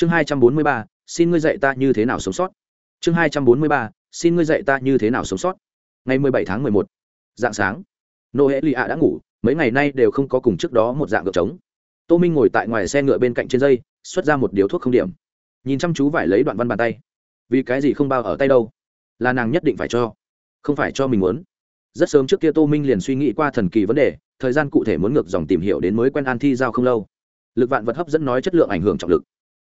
chương hai trăm bốn mươi ba, xin ngươi dạy ta như thế nào sống sót. Chương hai trăm bốn mươi ba, xin ngươi dạy ta như thế nào sống sót. Ngày mười bảy tháng mười một, dạng sáng nô hễ lì ạ đã ngủ, mấy ngày nay đều không có cùng trước đó một dạng ngựa trống. Tô minh ngồi tại ngoài xe ngựa bên cạnh trên dây, xuất ra một điếu thuốc không điểm. Nhìn chăm chú vải lấy đoạn văn bàn tay. Vì cái gì không bao ở tay đâu? Là nàng nhất định phải cho, không phải cho mình muốn. Rất sớm trước kia tô minh liền suy nghĩ qua thần kỳ vấn đề, thời gian cụ thể muốn ngược dòng tìm hiểu đến mới quen an thi giao không lâu. Lực vạn vật hấp dẫn nói chất lượng ảnh hưởng trọng lực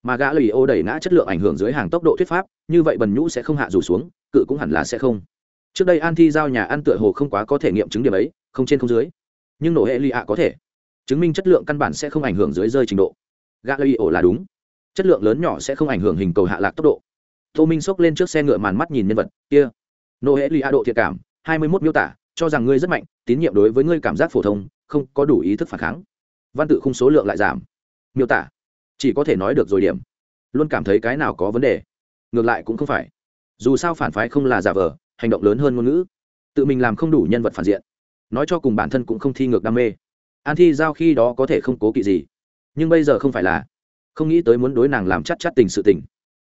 mà gã lì ô đẩy ngã chất lượng ảnh hưởng dưới hàng tốc độ thuyết pháp, như vậy bần nhũ sẽ không hạ rủ xuống, cự cũng hẳn là sẽ không. Trước đây an thi giao nhà ăn tựa hồ không quá có thể nghiệm chứng điểm ấy, không trên không dưới. Nhưng nổ hệ lì ạ có thể. Chứng minh chất lượng căn bản sẽ không ảnh hưởng dưới rơi trình độ. Gã lì ô là đúng. Chất lượng lớn nhỏ sẽ không ảnh hưởng hình cầu hạ lạc tốc độ. Tô minh xốc lên trước xe ngựa màn mắt nhìn nhân vật, kia. Nô hệ lì ạ độ thiệt cảm, hai mươi mốt miêu tả, cho rằng ngươi rất mạnh, tín nhiệm đối với ngươi cảm giác phổ thông, không có đủ ý thức phản kháng. Văn tự khung số lượng lại giảm. Miêu tả chỉ có thể nói được rồi điểm. Luôn cảm thấy cái nào có vấn đề. Ngược lại cũng không phải. Dù sao phản phái không là giả vờ, hành động lớn hơn ngôn ngữ. Tự mình làm không đủ nhân vật phản diện. Nói cho cùng bản thân cũng không thi ngược đam mê. An thi giao khi đó có thể không cố kỵ gì. Nhưng bây giờ không phải là. Không nghĩ tới muốn đối nàng làm chắc chắc tình sự tình.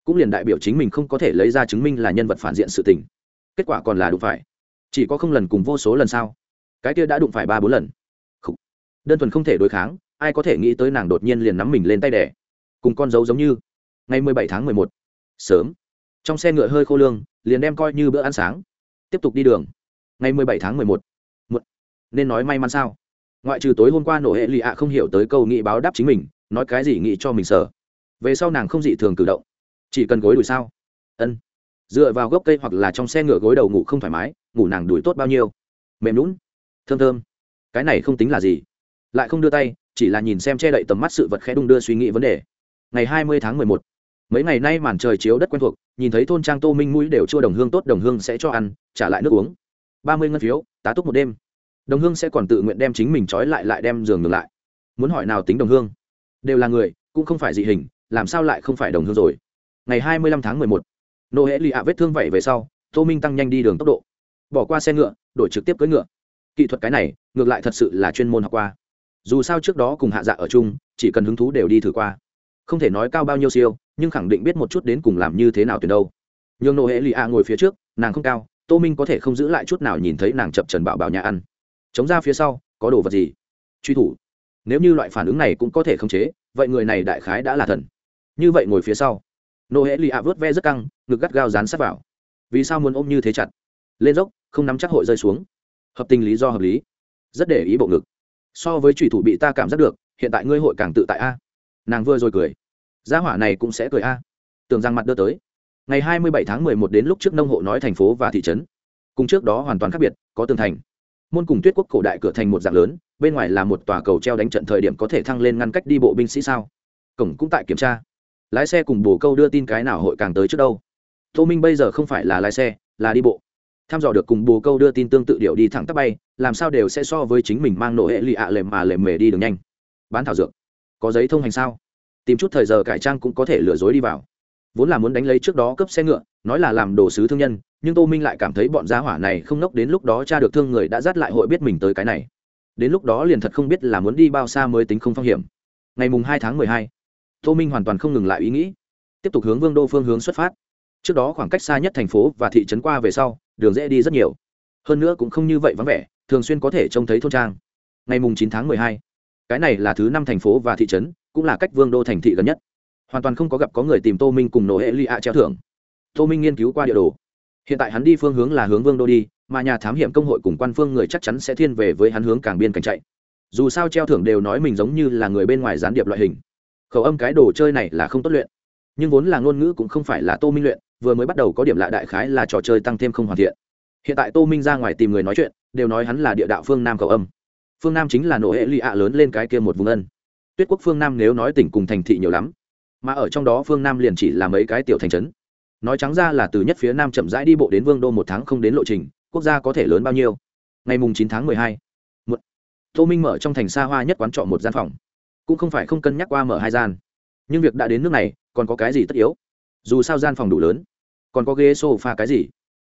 Cũng liền đại biểu chính mình không có thể lấy ra chứng minh là nhân vật phản diện sự tình. Kết quả còn là đụng phải. Chỉ có không lần cùng vô số lần sau cái kia đã đụng phải ba bốn lần. Đơn thuần không thể đối kháng ai có thể nghĩ tới nàng đột nhiên liền nắm mình lên tay đẻ. Cùng con dấu giống như. Ngày mười bảy tháng mười một. Sớm. Trong xe ngựa hơi khô lương, liền đem coi như bữa ăn sáng. Tiếp tục đi đường. Ngày mười bảy tháng mười một. Nên nói may mắn sao? Ngoại trừ tối hôm qua nổ hệ lì ạ không hiểu tới câu nghị báo đáp chính mình, nói cái gì nghĩ cho mình sở. Về sau nàng không dị thường cử động. Chỉ cần gối đùi sao? Ân. Dựa vào gốc cây hoặc là trong xe ngựa gối đầu ngủ không thoải mái, ngủ nàng đùi tốt bao nhiêu? Mềm lún thơm thơm. Cái này không tính là gì. Lại không đưa tay chỉ là nhìn xem che đậy tầm mắt sự vật khẽ đung đưa suy nghĩ vấn đề. Ngày hai mươi tháng mười một, mấy ngày nay màn trời chiếu đất quen thuộc, nhìn thấy thôn trang tô minh mũi đều chua đồng hương tốt, đồng hương sẽ cho ăn, trả lại nước uống. ba mươi ngân phiếu, tá túc một đêm. Đồng hương sẽ còn tự nguyện đem chính mình trói lại lại đem giường ngược lại. Muốn hỏi nào tính đồng hương? Đều là người, cũng không phải dị hình, làm sao lại không phải đồng hương rồi? Ngày hai mươi lăm tháng mười một nô hễ lì ạ vết thương vậy về sau, tô minh tăng nhanh đi đường tốc độ. Bỏ qua xe ngựa, đổi trực tiếp cưỡi ngựa. Kỹ thuật cái này, ngược lại thật sự là chuyên môn học qua dù sao trước đó cùng hạ dạ ở chung, chỉ cần hứng thú đều đi thử qua. Không thể nói cao bao nhiêu siêu, nhưng khẳng định biết một chút đến cùng làm như thế nào tuyển đâu. Nhường nô hệ lì a ngồi phía trước, nàng không cao, tô minh có thể không giữ lại chút nào nhìn thấy nàng chập trần bảo bảo nhà ăn. Chống ra phía sau, có đồ vật gì? Truy thủ. Nếu như loại phản ứng này cũng có thể khống chế, vậy người này đại khái đã là thần. Như vậy ngồi phía sau. Nô hệ lì a vớt ve rất căng, ngực gắt gao dán sát vào. Vì sao muốn ôm như thế chặt? Lên dốc, không nắm chắc hội rơi xuống. Hợp tình lý do hợp lý. Rất để ý bộ ngực so với trùy thủ bị ta cảm giác được, hiện tại ngươi hội càng tự tại a. Nàng vừa rồi cười. Gia hỏa này cũng sẽ cười a. Tưởng rằng mặt đưa tới. Ngày hai mươi bảy tháng mười một đến lúc trước nông hộ nói thành phố và thị trấn. Cùng trước đó hoàn toàn khác biệt, có tường thành. Môn cùng tuyết quốc cổ đại cửa thành một dạng lớn, bên ngoài là một tòa cầu treo đánh trận thời điểm có thể thăng lên ngăn cách đi bộ binh sĩ sao? Cổng cũng tại kiểm tra. Lái xe cùng bồ câu đưa tin cái nào hội càng tới trước đâu? Tô minh bây giờ không phải là lái xe, là đi bộ tham dò được cùng bồ câu đưa tin tương tự điệu đi thẳng tắp bay, làm sao đều sẽ so với chính mình mang nổ hệ lì ạ lềm mà lềm mề đi đường nhanh. Bán thảo dược. Có giấy thông hành sao? Tìm chút thời giờ cải trang cũng có thể lừa dối đi vào. Vốn là muốn đánh lấy trước đó cấp xe ngựa, nói là làm đồ sứ thương nhân, nhưng tô minh lại cảm thấy bọn gia hỏa này không nốc đến lúc đó cha được thương người đã dắt lại hội biết mình tới cái này. Đến lúc đó liền thật không biết là muốn đi bao xa mới tính không phong hiểm. Ngày mùng hai tháng mười hai, tô minh hoàn toàn không ngừng lại ý nghĩ. Tiếp tục hướng vương đô phương hướng xuất phát trước đó khoảng cách xa nhất thành phố và thị trấn qua về sau, đường dễ đi rất nhiều. Hơn nữa cũng không như vậy vắng vẻ, thường xuyên có thể trông thấy thôn trang. Ngày mùng chín tháng mười hai, cái này là thứ năm thành phố và thị trấn, cũng là cách vương đô thành thị gần nhất. Hoàn toàn không có gặp có người tìm tô minh cùng nổ hệ lụy ạ treo thưởng. Tô minh nghiên cứu qua địa đồ. Hiện tại hắn đi phương hướng là hướng vương đô đi, mà nhà thám hiểm công hội cùng quan phương người chắc chắn sẽ thiên về với hắn hướng càng biên cảnh chạy. Dù sao treo thưởng đều nói mình giống như là người bên ngoài gián điệp loại hình. Khẩu âm cái đồ chơi này là không tốt luyện nhưng vốn là ngôn ngữ cũng không phải là tô minh luyện, vừa mới bắt đầu có điểm lạ đại khái là trò chơi tăng thêm không hoàn thiện. Hiện tại tô minh ra ngoài tìm người nói chuyện, đều nói hắn là địa đạo phương nam cầu âm. Phương nam chính là nổ hệ lụy ạ lớn lên cái kia một vùng ân. Tuyết quốc phương nam nếu nói tỉnh cùng thành thị nhiều lắm, mà ở trong đó phương nam liền chỉ là mấy cái tiểu thành trấn. Nói trắng ra là từ nhất phía nam chậm rãi đi bộ đến vương đô một tháng không đến lộ trình, quốc gia có thể lớn bao nhiêu? Ngày mùng chín tháng mười hai, một. Tô minh mở trong thành xa hoa nhất quán trọ một gian phòng. Cũng không phải không cân nhắc qua mở hai gian nhưng việc đã đến nước này, còn có cái gì tất yếu? Dù sao gian phòng đủ lớn. Còn có ghế s o f a cái gì?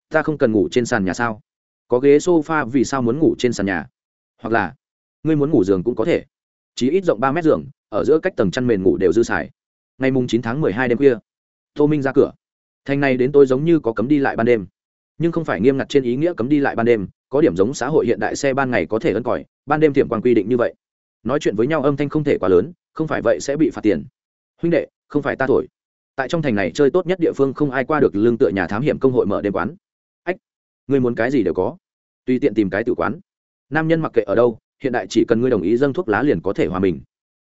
Ta không cần ngủ trên sàn nhà sao? Có ghế s o f a vì sao muốn ngủ trên sàn nhà? Hoặc là, ngươi muốn ngủ giường cũng có thể. Chỉ ít rộng ba mét giường, ở giữa cách tầng chăn mền ngủ đều dư xài. Ngày mùng chín tháng mười hai đêm khuya, tô minh ra cửa. Thành này đến tôi giống như có cấm đi lại ban đêm. Nhưng không phải nghiêm ngặt trên ý nghĩa cấm đi lại ban đêm, có điểm giống xã hội hiện đại xe ban ngày có thể ấn còi, ban đêm tiệm quan quy định như vậy. Nói chuyện với nhau âm thanh không thể quá lớn, không phải vậy sẽ bị phạt tiền huynh đệ, không phải ta thổi. Tại trong thành này chơi tốt nhất địa phương không ai qua được lương tựa nhà thám hiểm công hội mở đêm quán. Ách, ngươi muốn cái gì đều có. Tùy tiện tìm cái tử quán. Nam nhân mặc kệ ở đâu, hiện đại chỉ cần ngươi đồng ý dâng thuốc lá liền có thể hòa mình.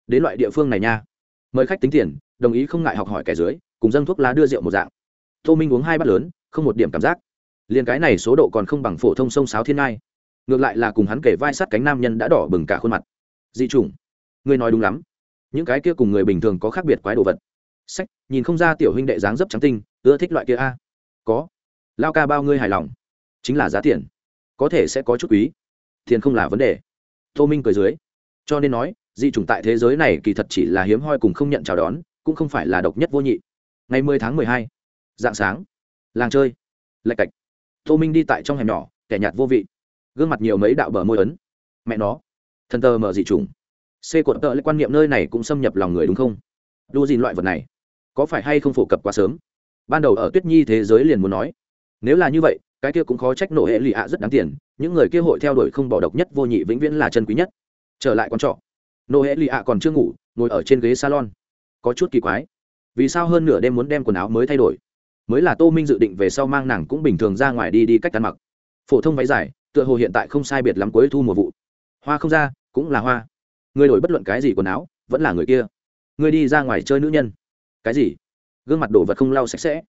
Đến loại địa phương này nha. Mời khách tính tiền, đồng ý không ngại học hỏi kẻ dưới, cùng dâng thuốc lá đưa rượu một dạng. Tô minh uống hai bát lớn, không một điểm cảm giác. Liền cái này số độ còn không bằng phổ thông sông sáo thiên ngai. Ngược lại là cùng hắn kể vai sát cánh nam nhân đã đỏ bừng cả khuôn mặt. Dị chủng. Ngươi nói đúng lắm những cái kia cùng người bình thường có khác biệt quái đồ vật. Sách, nhìn không ra tiểu huynh đệ dáng dấp trắng tinh, ưa thích loại kia a. Có. Lao ca bao ngươi hài lòng. Chính là giá tiền. Có thể sẽ có chút quý. Tiền không là vấn đề. Tô minh cười dưới. Cho nên nói, dị chủng tại thế giới này kỳ thật chỉ là hiếm hoi cùng không nhận chào đón, cũng không phải là độc nhất vô nhị. Ngày mười tháng mười hai, dạng sáng. Làng chơi. Lạch cạch. Tô minh đi tại trong hẻm nhỏ, kẻ nhạt vô vị. Gương mặt nhiều mấy đạo bờ môi ấn. Mẹ nó. Thần tờ mở dị chủng c cột tợ lại quan niệm nơi này cũng xâm nhập lòng người đúng không? Đu dìn loại vật này, có phải hay không phổ cập quá sớm? Ban đầu ở tuyết nhi thế giới liền muốn nói. Nếu là như vậy, cái kia cũng khó trách nổ hệ lụy ạ rất đáng tiền, những người kia hội theo đuổi không bỏ độc nhất vô nhị vĩnh viễn là chân quý nhất. Trở lại con trọ, nổ hệ lụy ạ còn chưa ngủ, ngồi ở trên ghế salon. Có chút kỳ quái, vì sao hơn nửa đêm muốn đem quần áo mới thay đổi? Mới là tô minh dự định về sau mang nàng cũng bình thường ra ngoài đi đi cách ăn mặc. Phổ thông váy dài, tựa hồ hiện tại không sai biệt lắm cuối thu mùa vụ. Hoa không ra, cũng là hoa người đổi bất luận cái gì quần áo, vẫn là người kia. Người đi ra ngoài chơi nữ nhân. Cái gì? Gương mặt đổ vật không lau sạch sẽ.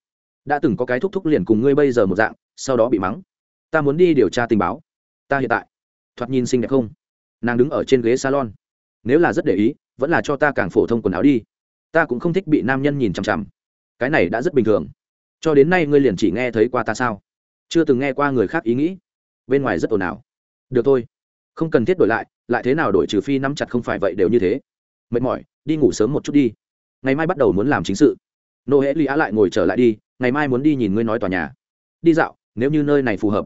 Đã từng có cái thúc thúc liền cùng ngươi bây giờ một dạng, sau đó bị mắng. Ta muốn đi điều tra tình báo. Ta hiện tại. Thoạt nhìn xinh đẹp không? Nàng đứng ở trên ghế salon. Nếu là rất để ý, vẫn là cho ta càng phổ thông quần áo đi. Ta cũng không thích bị nam nhân nhìn chằm chằm. Cái này đã rất bình thường. Cho đến nay ngươi liền chỉ nghe thấy qua ta sao? Chưa từng nghe qua người khác ý nghĩ. Bên ngoài rất ồn ào. Được thôi không cần thiết đổi lại lại thế nào đổi trừ phi nắm chặt không phải vậy đều như thế. Mệt mỏi, đi ngủ sớm một chút đi. Ngày mai bắt đầu muốn làm chính sự. Nô hễ lý á lại ngồi trở lại đi, ngày mai muốn đi nhìn ngươi nói tòa nhà. Đi dạo, nếu như nơi này phù hợp.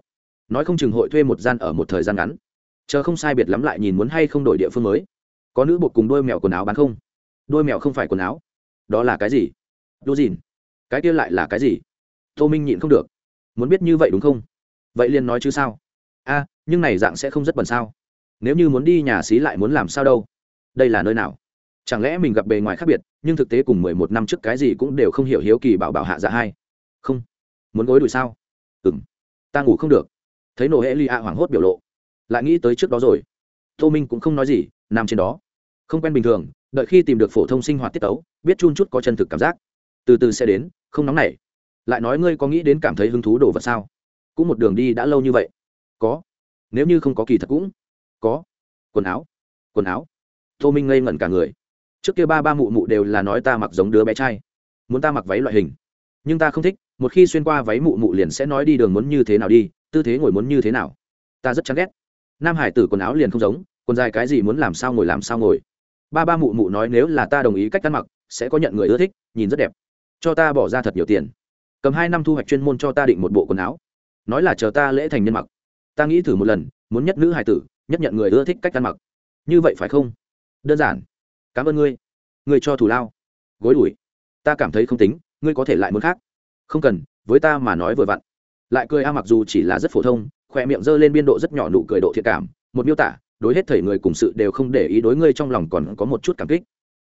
Nói không chừng hội thuê một gian ở một thời gian ngắn. Chờ không sai biệt lắm lại nhìn muốn hay không đổi địa phương mới. Có nữ bột cùng đôi mèo quần áo bán không? Đôi mèo không phải quần áo. Đó là cái gì? Đô dìn cái kia lại là cái gì? Tô minh nhịn không được. Muốn biết như vậy đúng không? Vậy liền nói chứ sao? A, nhưng này dạng sẽ không rất bẩn sao? Nếu như muốn đi nhà xí lại muốn làm sao đâu? Đây là nơi nào? Chẳng lẽ mình gặp bề ngoài khác biệt, nhưng thực tế cùng mười một năm trước cái gì cũng đều không hiểu hiếu kỳ bảo bảo hạ dạ hai. Không. Muốn gối đùi sao? Ừng ta ngủ không được. Thấy nổ hệ ly ạ hoảng hốt biểu lộ. Lại nghĩ tới trước đó rồi. Tô minh cũng không nói gì, nằm trên đó. Không quen bình thường, đợi khi tìm được phổ thông sinh hoạt tiết tấu, biết chun chút có chân thực cảm giác. Từ từ sẽ đến, không nóng nảy. Lại nói ngươi có nghĩ đến cảm thấy hứng thú đồ vật sao? Cũng một đường đi đã lâu như vậy. Có. Nếu như không có kỳ thật cũng có. Quần áo. Quần áo. Tô minh ngây ngẩn cả người. Trước kia ba ba mụ mụ đều là nói ta mặc giống đứa bé trai. Muốn ta mặc váy loại hình. Nhưng ta không thích, một khi xuyên qua váy mụ mụ liền sẽ nói đi đường muốn như thế nào đi, tư thế ngồi muốn như thế nào. Ta rất chán ghét. Nam hải tử quần áo liền không giống, quần dài cái gì muốn làm sao ngồi làm sao ngồi. Ba ba mụ mụ nói nếu là ta đồng ý cách ăn mặc, sẽ có nhận người ưa thích, nhìn rất đẹp. Cho ta bỏ ra thật nhiều tiền. Cầm hai năm thu hoạch chuyên môn cho ta định một bộ quần áo. Nói là chờ ta lễ thành nhân mặc. Ta nghĩ thử một lần, muốn nhất nữ hải tử nhất nhận người ưa thích cách ăn mặc. Như vậy phải không? Đơn giản. Cảm ơn ngươi. Ngươi cho thủ lao. Gối đuổi ta cảm thấy không tính, ngươi có thể lại muốn khác. Không cần, với ta mà nói vừa vặn. Lại cười a mặc dù chỉ là rất phổ thông, khoe miệng giơ lên biên độ rất nhỏ nụ cười độ thiện cảm, một miêu tả, đối hết thầy người cùng sự đều không để ý đối ngươi trong lòng còn có một chút cảm kích.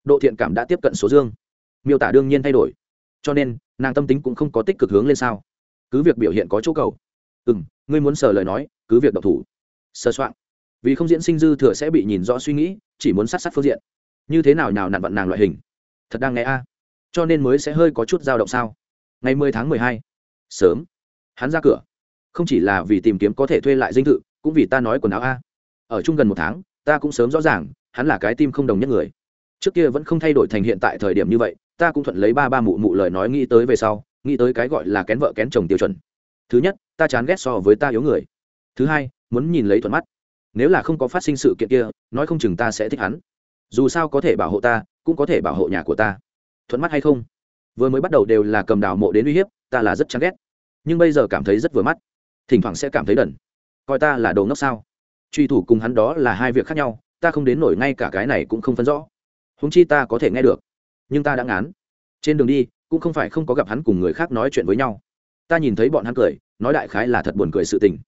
Độ thiện cảm đã tiếp cận số dương. Miêu tả đương nhiên thay đổi. Cho nên, nàng tâm tính cũng không có tích cực hướng lên sao. Cứ việc biểu hiện có chỗ cầu. Ừ m ngươi muốn sờ lời nói, cứ việc độc thủ. Sơ soạn vì không diễn sinh dư thừa sẽ bị nhìn rõ suy nghĩ, chỉ muốn sát sát phương diện. Như thế nào nào nặn vận nàng loại hình? Thật đang nghe a. Cho nên mới sẽ hơi có chút dao động sao? Ngày mười tháng mười hai. Sớm. Hắn ra cửa. Không chỉ là vì tìm kiếm có thể thuê lại dinh thự, cũng vì ta nói quần áo a. Ở chung gần một tháng, ta cũng sớm rõ ràng, hắn là cái tim không đồng nhất người. Trước kia vẫn không thay đổi thành hiện tại thời điểm như vậy, ta cũng thuận lấy ba ba mụ mụ lời nói nghĩ tới về sau, nghĩ tới cái gọi là kén vợ kén chồng tiêu chuẩn. Thứ nhất, ta chán ghét so với ta yếu người. Thứ hai, muốn nhìn lấy thuận mắt nếu là không có phát sinh sự kiện kia, nói không chừng ta sẽ thích hắn. Dù sao có thể bảo hộ ta, cũng có thể bảo hộ nhà của ta. Thuận mắt hay không? Vừa mới bắt đầu đều là cầm đào mộ đến uy hiếp, ta là rất chán ghét. Nhưng bây giờ cảm thấy rất vừa mắt. Thỉnh thoảng sẽ cảm thấy đần. Coi ta là đồ ngốc sao? Truy thủ cùng hắn đó là hai việc khác nhau, ta không đến nổi ngay cả cái này cũng không phân rõ. Húng chi ta có thể nghe được. Nhưng ta đã ngán. Trên đường đi, cũng không phải không có gặp hắn cùng người khác nói chuyện với nhau. Ta nhìn thấy bọn hắn cười, nói đại khái là thật buồn cười sự tình.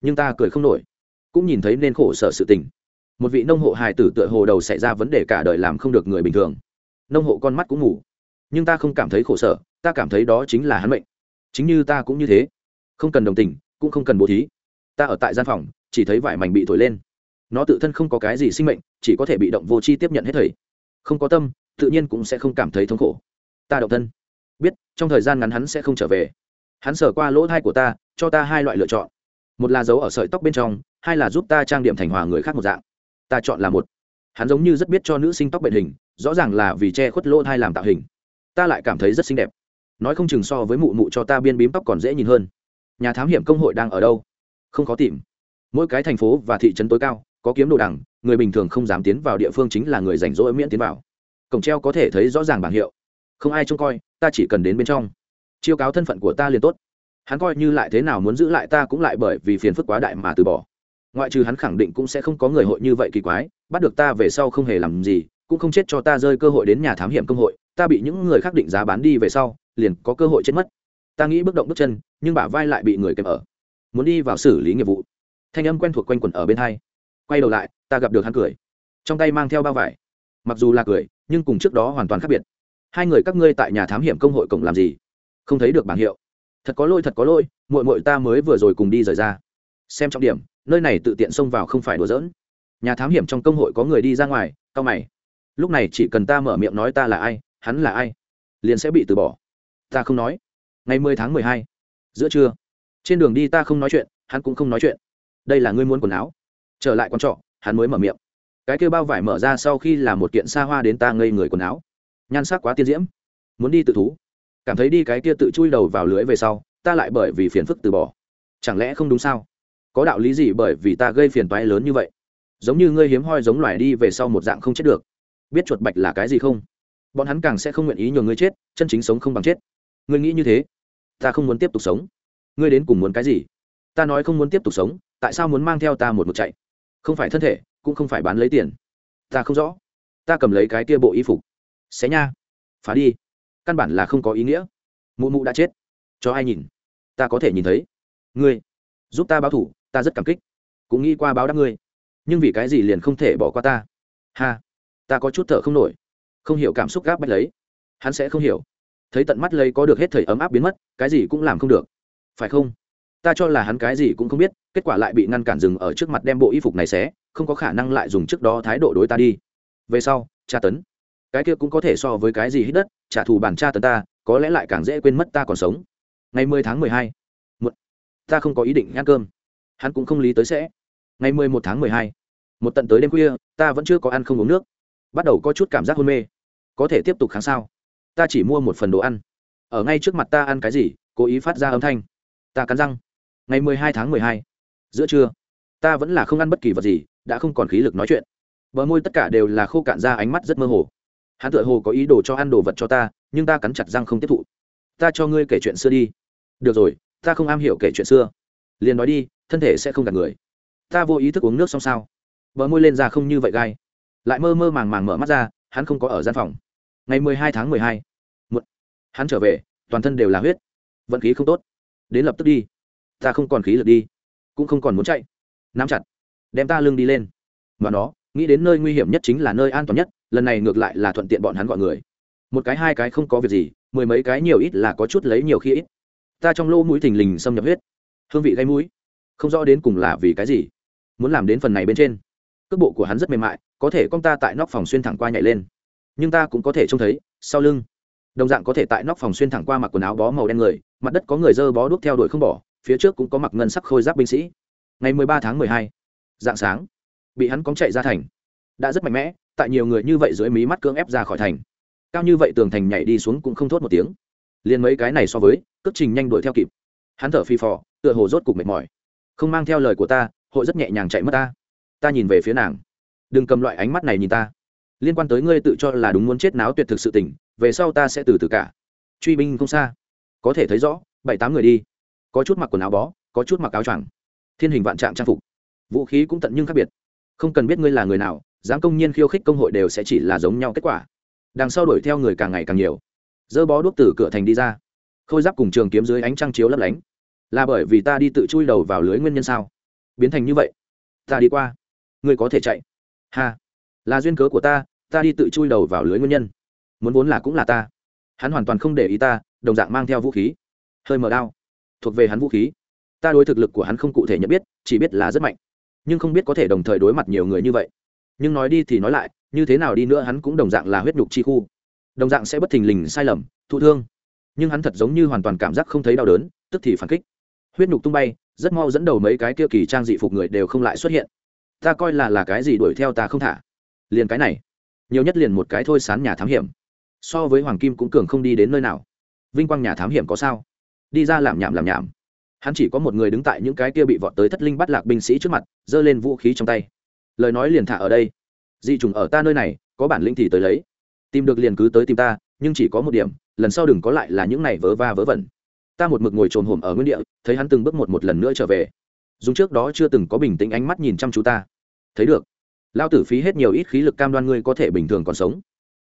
Nhưng ta cười không nổi cũng nhìn thấy nên khổ sở sự tình. Một vị nông hộ hài tử tựa hồ đầu xảy ra vấn đề cả đời làm không được người bình thường. Nông hộ con mắt cũng ngủ nhưng ta không cảm thấy khổ sở, ta cảm thấy đó chính là hắn mệnh. Chính như ta cũng như thế. Không cần đồng tình, cũng không cần bố thí. Ta ở tại gian phòng, chỉ thấy vải mảnh bị thổi lên. Nó tự thân không có cái gì sinh mệnh, chỉ có thể bị động vô chi tiếp nhận hết thầy. Không có tâm, tự nhiên cũng sẽ không cảm thấy thống khổ. Ta động thân. Biết, trong thời gian ngắn hắn sẽ không trở về. Hắn sở qua lỗ thai của ta, cho ta hai loại lựa chọn. Một là giấu ở sợi tóc bên trong hai là giúp ta trang điểm thành hòa người khác một dạng. Ta chọn là một. Hắn giống như rất biết cho nữ sinh tóc bệnh hình, rõ ràng là vì che khuất lỗ thai làm tạo hình. Ta lại cảm thấy rất xinh đẹp. Nói không chừng so với mụ mụ cho ta biên bím tóc còn dễ nhìn hơn. Nhà thám hiểm công hội đang ở đâu? Không khó tìm. Mỗi cái thành phố và thị trấn tối cao, có kiếm đồ đằng, người bình thường không dám tiến vào địa phương chính là người rảnh rỗi miễn tiến vào. Cổng treo có thể thấy rõ ràng bảng hiệu. Không ai trông coi, ta chỉ cần đến bên trong. Chiêu cáo thân phận của ta liền tốt. Hắn coi như lại thế nào muốn giữ lại ta cũng lại bởi vì phiền phức quá đại mà từ bỏ ngoại trừ hắn khẳng định cũng sẽ không có người hội như vậy kỳ quái, bắt được ta về sau không hề làm gì, cũng không chết cho ta rơi cơ hội đến nhà thám hiểm công hội, ta bị những người khác định giá bán đi về sau, liền có cơ hội chết mất. Ta nghĩ bước động bước chân, nhưng bả vai lại bị người kèm ở. Muốn đi vào xử lý nghiệp vụ. Thanh âm quen thuộc quanh quẩn ở bên hai. Quay đầu lại, ta gặp được hắn cười. Trong tay mang theo bao vải. Mặc dù là cười, nhưng cùng trước đó hoàn toàn khác biệt. Hai người các ngươi tại nhà thám hiểm công hội cổng làm gì? Không thấy được bảng hiệu. Thật có lỗi, thật có lỗi, muội muội ta mới vừa rồi cùng đi rời ra. Xem trọng điểm nơi này tự tiện xông vào không phải đùa giỡn. Nhà thám hiểm trong công hội có người đi ra ngoài cao mày. Lúc này chỉ cần ta mở miệng nói ta là ai, hắn là ai, liền sẽ bị từ bỏ. Ta không nói. Ngày mười tháng mười hai, giữa trưa, trên đường đi ta không nói chuyện, hắn cũng không nói chuyện. Đây là ngươi muốn quần áo. Trở lại con trọ, hắn mới mở miệng. Cái kêu bao vải mở ra sau khi là một kiện xa hoa đến ta ngây người quần áo. Nhan sắc quá tiên diễm. Muốn đi tự thú. Cảm thấy đi cái kia tự chui đầu vào lưới về sau, ta lại bởi vì phiền phức từ bỏ. Chẳng lẽ không đúng sao? Có đạo lý gì bởi vì ta gây phiền toái lớn như vậy? Giống như ngươi hiếm hoi giống loài đi về sau một dạng không chết được. Biết chuột bạch là cái gì không? Bọn hắn càng sẽ không nguyện ý nhường ngươi chết, chân chính sống không bằng chết. Ngươi nghĩ như thế, ta không muốn tiếp tục sống. Ngươi đến cùng muốn cái gì? Ta nói không muốn tiếp tục sống, tại sao muốn mang theo ta một mực chạy? Không phải thân thể, cũng không phải bán lấy tiền. Ta không rõ. Ta cầm lấy cái kia bộ y phục. Xé nha. Phá đi. Căn bản là không có ý nghĩa. Mụ mụ đã chết. Cho ai nhìn? Ta có thể nhìn thấy. Ngươi. Giúp ta báo thủ ta rất cảm kích. Cũng nghĩ qua báo đáp ngươi. Nhưng vì cái gì liền không thể bỏ qua ta? Ha, ta có chút thở không nổi. Không hiểu cảm xúc gáp bách lấy. Hắn sẽ không hiểu. Thấy tận mắt lấy có được hết thời ấm áp biến mất, cái gì cũng làm không được. Phải không? Ta cho là hắn cái gì cũng không biết, kết quả lại bị ngăn cản dừng ở trước mặt đem bộ y phục này xé, không có khả năng lại dùng trước đó thái độ đối ta đi. Về sau, tra tấn. Cái kia cũng có thể so với cái gì hít đất, trả thù bản tra tấn ta, có lẽ lại càng dễ quên mất ta còn sống. Ngày mười tháng mười hai. Một ta không có ý định ăn cơm hắn cũng không lý tới sẽ. Ngày mười một tháng mười hai, một tận tới đêm khuya, ta vẫn chưa có ăn không uống nước. Bắt đầu có chút cảm giác hôn mê. Có thể tiếp tục kháng sao? Ta chỉ mua một phần đồ ăn. Ở ngay trước mặt ta ăn cái gì, cố ý phát ra âm thanh. Ta cắn răng. Ngày mười hai tháng mười hai, giữa trưa, ta vẫn là không ăn bất kỳ vật gì, đã không còn khí lực nói chuyện. Bờ môi tất cả đều là khô cạn ra ánh mắt rất mơ hồ. Hắn tựa hồ có ý đồ cho ăn đồ vật cho ta, nhưng ta cắn chặt răng không tiếp thụ. Ta cho ngươi kể chuyện xưa đi. Được rồi, ta không am hiểu kể chuyện xưa liền nói đi, thân thể sẽ không gạt người. Ta vô ý thức uống nước xong sao? Bờ môi lên ra không như vậy gai. Lại mơ mơ màng màng mở mắt ra, hắn không có ở gian phòng. Ngày mười hai tháng mười hai hắn trở về, toàn thân đều là huyết. Vận khí không tốt. Đến lập tức đi. Ta không còn khí lực đi. Cũng không còn muốn chạy. Nắm chặt. Đem ta lưng đi lên. Mà nó, nghĩ đến nơi nguy hiểm nhất chính là nơi an toàn nhất, lần này ngược lại là thuận tiện bọn hắn gọi người. Một cái hai cái không có việc gì, mười mấy cái nhiều ít là có chút lấy nhiều khi ít. Ta trong lô mũi thình lình xâm nhập huyết hương vị gây mũi. Không rõ đến cùng là vì cái gì. Muốn làm đến phần này bên trên. Cước bộ của hắn rất mềm mại, có thể con ta tại nóc phòng xuyên thẳng qua nhảy lên. Nhưng ta cũng có thể trông thấy, sau lưng. Đồng dạng có thể tại nóc phòng xuyên thẳng qua mặc quần áo bó màu đen người, mặt đất có người dơ bó đuốc theo đuổi không bỏ, phía trước cũng có mặc ngân sắc khôi giáp binh sĩ. Ngày mười ba tháng mười hai, dạng sáng, bị hắn cóng chạy ra thành. Đã rất mạnh mẽ, tại nhiều người như vậy dưới mí mắt cưỡng ép ra khỏi thành. Cao như vậy tường thành nhảy đi xuống cũng không thốt một tiếng. Liền mấy cái này so với cất trình nhanh đuổi theo kịp. Hắn thở phi phò tựa hồ rốt cục mệt mỏi. Không mang theo lời của ta, hội rất nhẹ nhàng chạy mất ta. Ta nhìn về phía nàng. Đừng cầm loại ánh mắt này nhìn ta. Liên quan tới ngươi tự cho là đúng muốn chết náo tuyệt thực sự tình, về sau ta sẽ từ từ cả. Truy binh không xa. Có thể thấy rõ, bảy tám người đi. Có chút mặc quần áo bó, có chút mặc áo choàng. Thiên hình vạn trạng trang phục. Vũ khí cũng tận nhưng khác biệt. Không cần biết ngươi là người nào, dám công nhiên khiêu khích công hội đều sẽ chỉ là giống nhau kết quả. Đằng sau đuổi theo người càng ngày càng nhiều. Dơ bó đuốc từ cửa thành đi ra. Khôi giáp cùng trường kiếm dưới ánh trăng chiếu lấp lánh là bởi vì ta đi tự chui đầu vào lưới nguyên nhân sao? Biến thành như vậy, ta đi qua, ngươi có thể chạy. Ha, là duyên cớ của ta ta đi tự chui đầu vào lưới nguyên nhân. Muốn vốn là cũng là ta. Hắn hoàn toàn không để ý ta, đồng dạng mang theo vũ khí. Hơi mở đao, thuộc về hắn vũ khí. Ta đối thực lực của hắn không cụ thể nhận biết, chỉ biết là rất mạnh. Nhưng không biết có thể đồng thời đối mặt nhiều người như vậy. Nhưng nói đi thì nói lại, như thế nào đi nữa hắn cũng đồng dạng là huyết nhục chi khu. Đồng dạng sẽ bất thình lình sai lầm, thụ thương. Nhưng hắn thật giống như hoàn toàn cảm giác không thấy đau đớn, tức thì phản kích huyết nhục tung bay, rất mau dẫn đầu mấy cái kia kỳ trang dị phục người đều không lại xuất hiện. Ta coi là là cái gì đuổi theo ta không thả. Liền cái này, nhiều nhất liền một cái thôi sán nhà thám hiểm. So với hoàng kim cũng cường không đi đến nơi nào. Vinh quang nhà thám hiểm có sao? Đi ra làm nhảm làm nhảm. Hắn chỉ có một người đứng tại những cái kia bị vọt tới thất linh bắt lạc binh sĩ trước mặt, giơ lên vũ khí trong tay. Lời nói liền thả ở đây. Dị trùng ở ta nơi này, có bản linh thì tới lấy. Tìm được liền cứ tới tìm ta, nhưng chỉ có một điểm, lần sau đừng có lại là những này vớ va vớ vẩn ta một mực ngồi trồm hổm ở nguyên địa, thấy hắn từng bước một một lần nữa trở về. Dùng trước đó chưa từng có bình tĩnh ánh mắt nhìn chăm chú ta. Thấy được. Lao tử phí hết nhiều ít khí lực cam đoan ngươi có thể bình thường còn sống.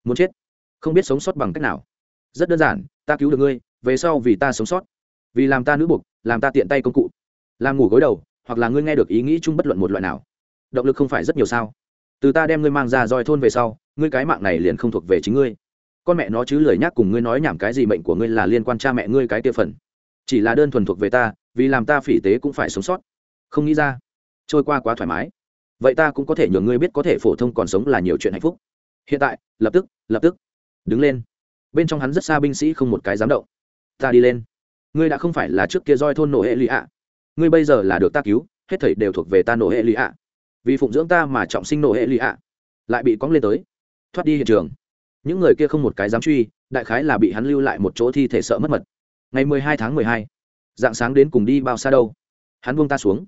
Muốn chết. Không biết sống sót bằng cách nào. Rất đơn giản, ta cứu được ngươi, về sau vì ta sống sót. Vì làm ta nữ buộc, làm ta tiện tay công cụ. Làm ngủ gối đầu, hoặc là ngươi nghe được ý nghĩ chung bất luận một loại nào. Động lực không phải rất nhiều sao? Từ ta đem ngươi mang ra roi thôn về sau, ngươi cái mạng này liền không thuộc về chính ngươi con mẹ nó chứ lời nhắc cùng ngươi nói nhảm cái gì mệnh của ngươi là liên quan cha mẹ ngươi cái kia phần. Chỉ là đơn thuần thuộc về ta, vì làm ta phỉ tế cũng phải sống sót. Không nghĩ ra. Trôi qua quá thoải mái. Vậy ta cũng có thể nhường ngươi biết có thể phổ thông còn sống là nhiều chuyện hạnh phúc. Hiện tại, lập tức lập tức. Đứng lên. Bên trong hắn rất xa binh sĩ không một cái dám động. Ta đi lên. Ngươi đã không phải là trước kia roi thôn nổ hệ lụy ạ. Ngươi bây giờ là được ta cứu, hết thảy đều thuộc về ta nổ hệ lụy ạ. Vì phụng dưỡng ta mà trọng sinh nổ hệ lụy ạ. Lại bị cóng lên tới. Thoát đi hiện trường những người kia không một cái dám truy, đại khái là bị hắn lưu lại một chỗ thi thể sợ mất mật. Ngày mười hai tháng mười hai, dạng sáng đến cùng đi bao xa đâu? Hắn buông ta xuống,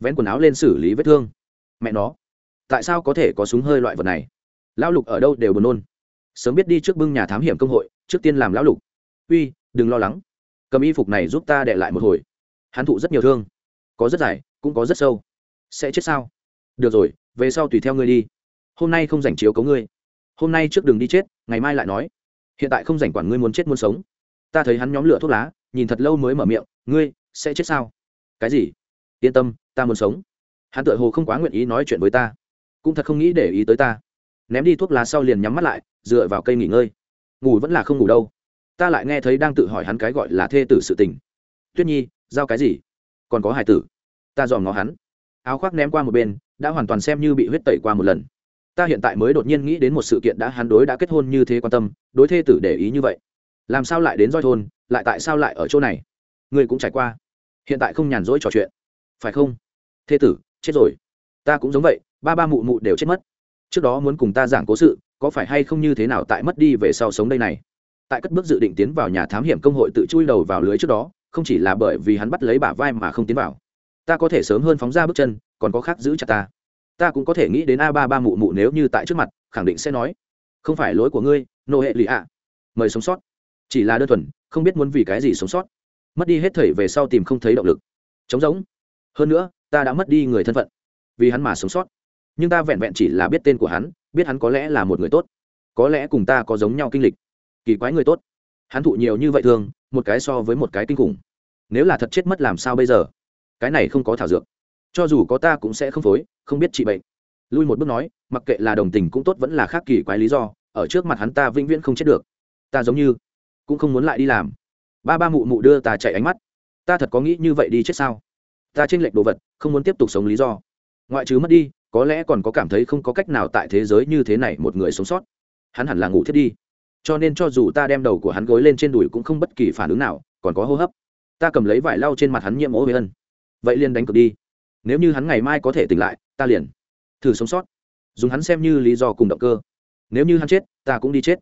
vén quần áo lên xử lý vết thương. Mẹ nó, tại sao có thể có súng hơi loại vật này? Lão lục ở đâu đều buồn nôn. Sớm biết đi trước bưng nhà thám hiểm công hội, trước tiên làm lão lục. Uy, đừng lo lắng. Cầm y phục này giúp ta đệ lại một hồi. Hắn thụ rất nhiều thương. Có rất dài, cũng có rất sâu. Sẽ chết sao? Được rồi, về sau tùy theo ngươi đi. Hôm nay không dành chiếu cấu ngươi hôm nay trước đường đi chết, ngày mai lại nói. Hiện tại không rảnh quản ngươi muốn chết muốn sống. Ta thấy hắn nhóm lửa thuốc lá, nhìn thật lâu mới mở miệng, ngươi sẽ chết sao? Cái gì? Yên tâm, ta muốn sống. Hắn tự hồ không quá nguyện ý nói chuyện với ta. Cũng thật không nghĩ để ý tới ta. Ném đi thuốc lá sau liền nhắm mắt lại, dựa vào cây nghỉ ngơi. Ngủ vẫn là không ngủ đâu. Ta lại nghe thấy đang tự hỏi hắn cái gọi là thê tử sự tình. Tuyết nhi, giao cái gì? Còn có hải tử. Ta dòm ngó hắn. Áo khoác ném qua một bên, đã hoàn toàn xem như bị huyết tẩy qua một lần ta hiện tại mới đột nhiên nghĩ đến một sự kiện đã hắn đối đã kết hôn như thế quan tâm, đối thê tử để ý như vậy. Làm sao lại đến roi thôn, lại tại sao lại ở chỗ này? Ngươi cũng trải qua. Hiện tại không nhàn rỗi trò chuyện. Phải không? Thê tử, chết rồi. Ta cũng giống vậy, ba ba mụ mụ đều chết mất. Trước đó muốn cùng ta giảng cố sự, có phải hay không như thế nào tại mất đi về sau sống đây này? Tại cất bước dự định tiến vào nhà thám hiểm công hội tự chui đầu vào lưới trước đó, không chỉ là bởi vì hắn bắt lấy bả vai mà không tiến vào. Ta có thể sớm hơn phóng ra bước chân, còn có khác giữ chặt ta ta cũng có thể nghĩ đến a ba ba mụ mụ nếu như tại trước mặt, khẳng định sẽ nói, không phải lỗi của ngươi, nô hệ lụy ạ. Mời sống sót. Chỉ là đơn thuần, không biết muốn vì cái gì sống sót. Mất đi hết thảy về sau tìm không thấy động lực. Trống rỗng. Hơn nữa, ta đã mất đi người thân phận vì hắn mà sống sót. Nhưng ta vẹn vẹn chỉ là biết tên của hắn, biết hắn có lẽ là một người tốt. Có lẽ cùng ta có giống nhau kinh lịch. Kỳ quái người tốt. Hắn thụ nhiều như vậy thường, một cái so với một cái kinh khủng. Nếu là thật chết mất làm sao bây giờ? Cái này không có thảo dược cho dù có ta cũng sẽ không phối, không biết trị bệnh. Lui một bước nói, mặc kệ là đồng tình cũng tốt vẫn là khác kỳ quái lý do, ở trước mặt hắn ta vĩnh viễn không chết được. Ta giống như cũng không muốn lại đi làm. Ba ba mụ mụ đưa ta chạy ánh mắt. Ta thật có nghĩ như vậy đi chết sao? Ta tranh lệch đồ vật, không muốn tiếp tục sống lý do. Ngoại trừ mất đi, có lẽ còn có cảm thấy không có cách nào tại thế giới như thế này một người sống sót. Hắn hẳn là ngủ thiết đi. Cho nên cho dù ta đem đầu của hắn gối lên trên đùi cũng không bất kỳ phản ứng nào, còn có hô hấp. Ta cầm lấy vải lau trên mặt hắn nhiễm ố với ân. Vậy liền đánh cược đi nếu như hắn ngày mai có thể tỉnh lại, ta liền thử sống sót. Dùng hắn xem như lý do cùng động cơ. Nếu như hắn chết, ta cũng đi chết.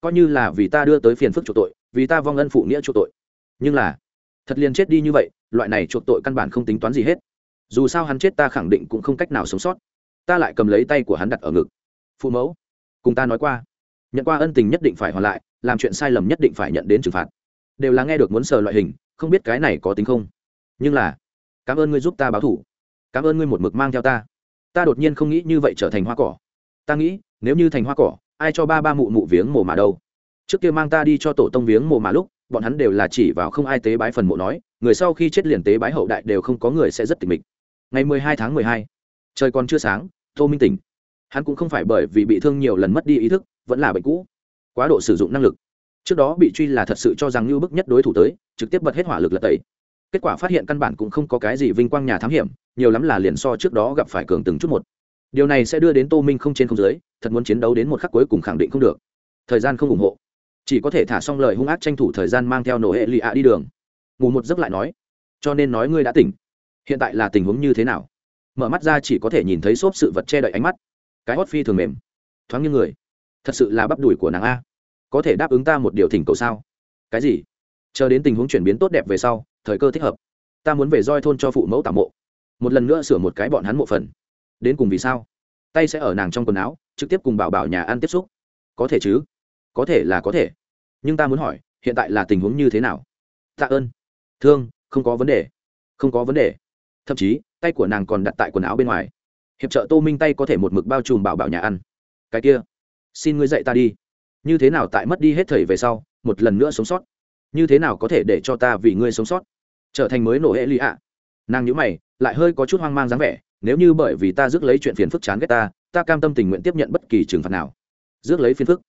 Coi như là vì ta đưa tới phiền phức chuộc tội, vì ta vong ân phụ nghĩa chuộc tội. Nhưng là, thật liền chết đi như vậy, loại này chuộc tội căn bản không tính toán gì hết. Dù sao hắn chết ta khẳng định cũng không cách nào sống sót. Ta lại cầm lấy tay của hắn đặt ở ngực. Phụ mẫu, cùng ta nói qua. Nhận qua ân tình nhất định phải hoàn lại, làm chuyện sai lầm nhất định phải nhận đến trừng phạt. Đều là nghe được muốn sờ loại hình, không biết cái này có tính không. Nhưng là, cảm ơn ngươi giúp ta báo thủ cảm ơn ngươi một mực mang theo ta. Ta đột nhiên không nghĩ như vậy trở thành hoa cỏ. Ta nghĩ, nếu như thành hoa cỏ, ai cho ba ba mụ mụ viếng mồ mà đâu? Trước kia mang ta đi cho tổ tông viếng mồ mà lúc, bọn hắn đều là chỉ vào không ai tế bái phần mộ nói, người sau khi chết liền tế bái hậu đại đều không có người sẽ rất tịch mịch. Ngày mười hai tháng mười hai, trời còn chưa sáng, tô minh tỉnh. Hắn cũng không phải bởi vì bị thương nhiều lần mất đi ý thức, vẫn là bệnh cũ. Quá độ sử dụng năng lực. Trước đó bị truy là thật sự cho rằng như bức nhất đối thủ tới, trực tiếp bật hết hỏa lực lật tẩy. Kết quả phát hiện căn bản cũng không có cái gì vinh quang nhà thám hiểm nhiều lắm là liền so trước đó gặp phải cường từng chút một. Điều này sẽ đưa đến tô minh không trên không dưới, thật muốn chiến đấu đến một khắc cuối cùng khẳng định không được. Thời gian không ủng hộ. Chỉ có thể thả xong lời hung ác tranh thủ thời gian mang theo nổ hệ lụy ạ đi đường. Ngủ một giấc lại nói, cho nên nói ngươi đã tỉnh. Hiện tại là tình huống như thế nào? Mở mắt ra chỉ có thể nhìn thấy xốp sự vật che đậy ánh mắt. Cái hót phi thường mềm. Thoáng như người. Thật sự là bắp đùi của nàng a. Có thể đáp ứng ta một điều thỉnh cầu sao? Cái gì? Chờ đến tình huống chuyển biến tốt đẹp về sau, thời cơ thích hợp. Ta muốn về roi thôn cho phụ mẫu tạm mộ một lần nữa sửa một cái bọn hắn mộ phần. Đến cùng vì sao? Tay sẽ ở nàng trong quần áo, trực tiếp cùng bảo bảo nhà ăn tiếp xúc. Có thể chứ? Có thể là có thể. Nhưng ta muốn hỏi, hiện tại là tình huống như thế nào? Tạ ơn. Thương, không có vấn đề. Không có vấn đề. Thậm chí, tay của nàng còn đặt tại quần áo bên ngoài. Hiệp trợ tô minh tay có thể một mực bao trùm bảo bảo nhà ăn. Cái kia, xin ngươi dạy ta đi. Như thế nào tại mất đi hết thầy về sau, một lần nữa sống sót? Như thế nào có thể để cho ta vì ngươi sống sót? Trở thành mới nổ hệ lụy ạ nàng nhữ mày, lại hơi có chút hoang mang dáng vẻ, nếu như bởi vì ta rước lấy chuyện phiền phức chán ghét ta ta cam tâm tình nguyện tiếp nhận bất kỳ trừng phạt nào. Rước lấy phiền phức?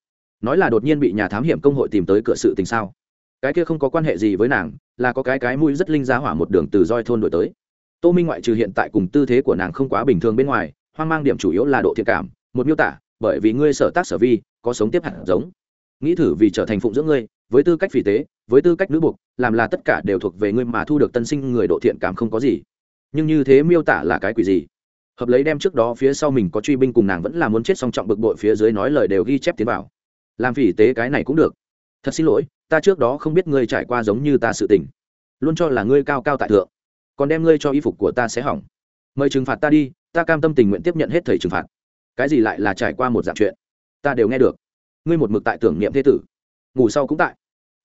Nói là đột nhiên bị nhà thám hiểm công hội tìm tới cửa sự tình sao? Cái kia không có quan hệ gì với nàng, là có cái cái mũi rất linh ra hỏa một đường từ roi thôn đổi tới. Tô minh ngoại trừ hiện tại cùng tư thế của nàng không quá bình thường bên ngoài, hoang mang điểm chủ yếu là độ thiện cảm, một miêu tả, bởi vì ngươi sở tác sở vi, có sống tiếp hạt giống nghĩ thử vì trở thành phụng dưỡng ngươi, với tư cách phỉ tế, với tư cách nữ buộc, làm là tất cả đều thuộc về ngươi mà thu được tân sinh người độ thiện cảm không có gì. Nhưng như thế miêu tả là cái quỷ gì? Hợp lấy đem trước đó phía sau mình có truy binh cùng nàng vẫn là muốn chết song trọng bực bội phía dưới nói lời đều ghi chép tiến vào. Làm phỉ tế cái này cũng được. Thật xin lỗi, ta trước đó không biết ngươi trải qua giống như ta sự tình. Luôn cho là ngươi cao cao tại thượng. Còn đem ngươi cho y phục của ta sẽ hỏng. Mời trừng phạt ta đi, ta cam tâm tình nguyện tiếp nhận hết thầy trừng phạt. Cái gì lại là trải qua một dạng chuyện? Ta đều nghe được ngươi một mực tại tưởng niệm thế tử, ngủ sau cũng tại.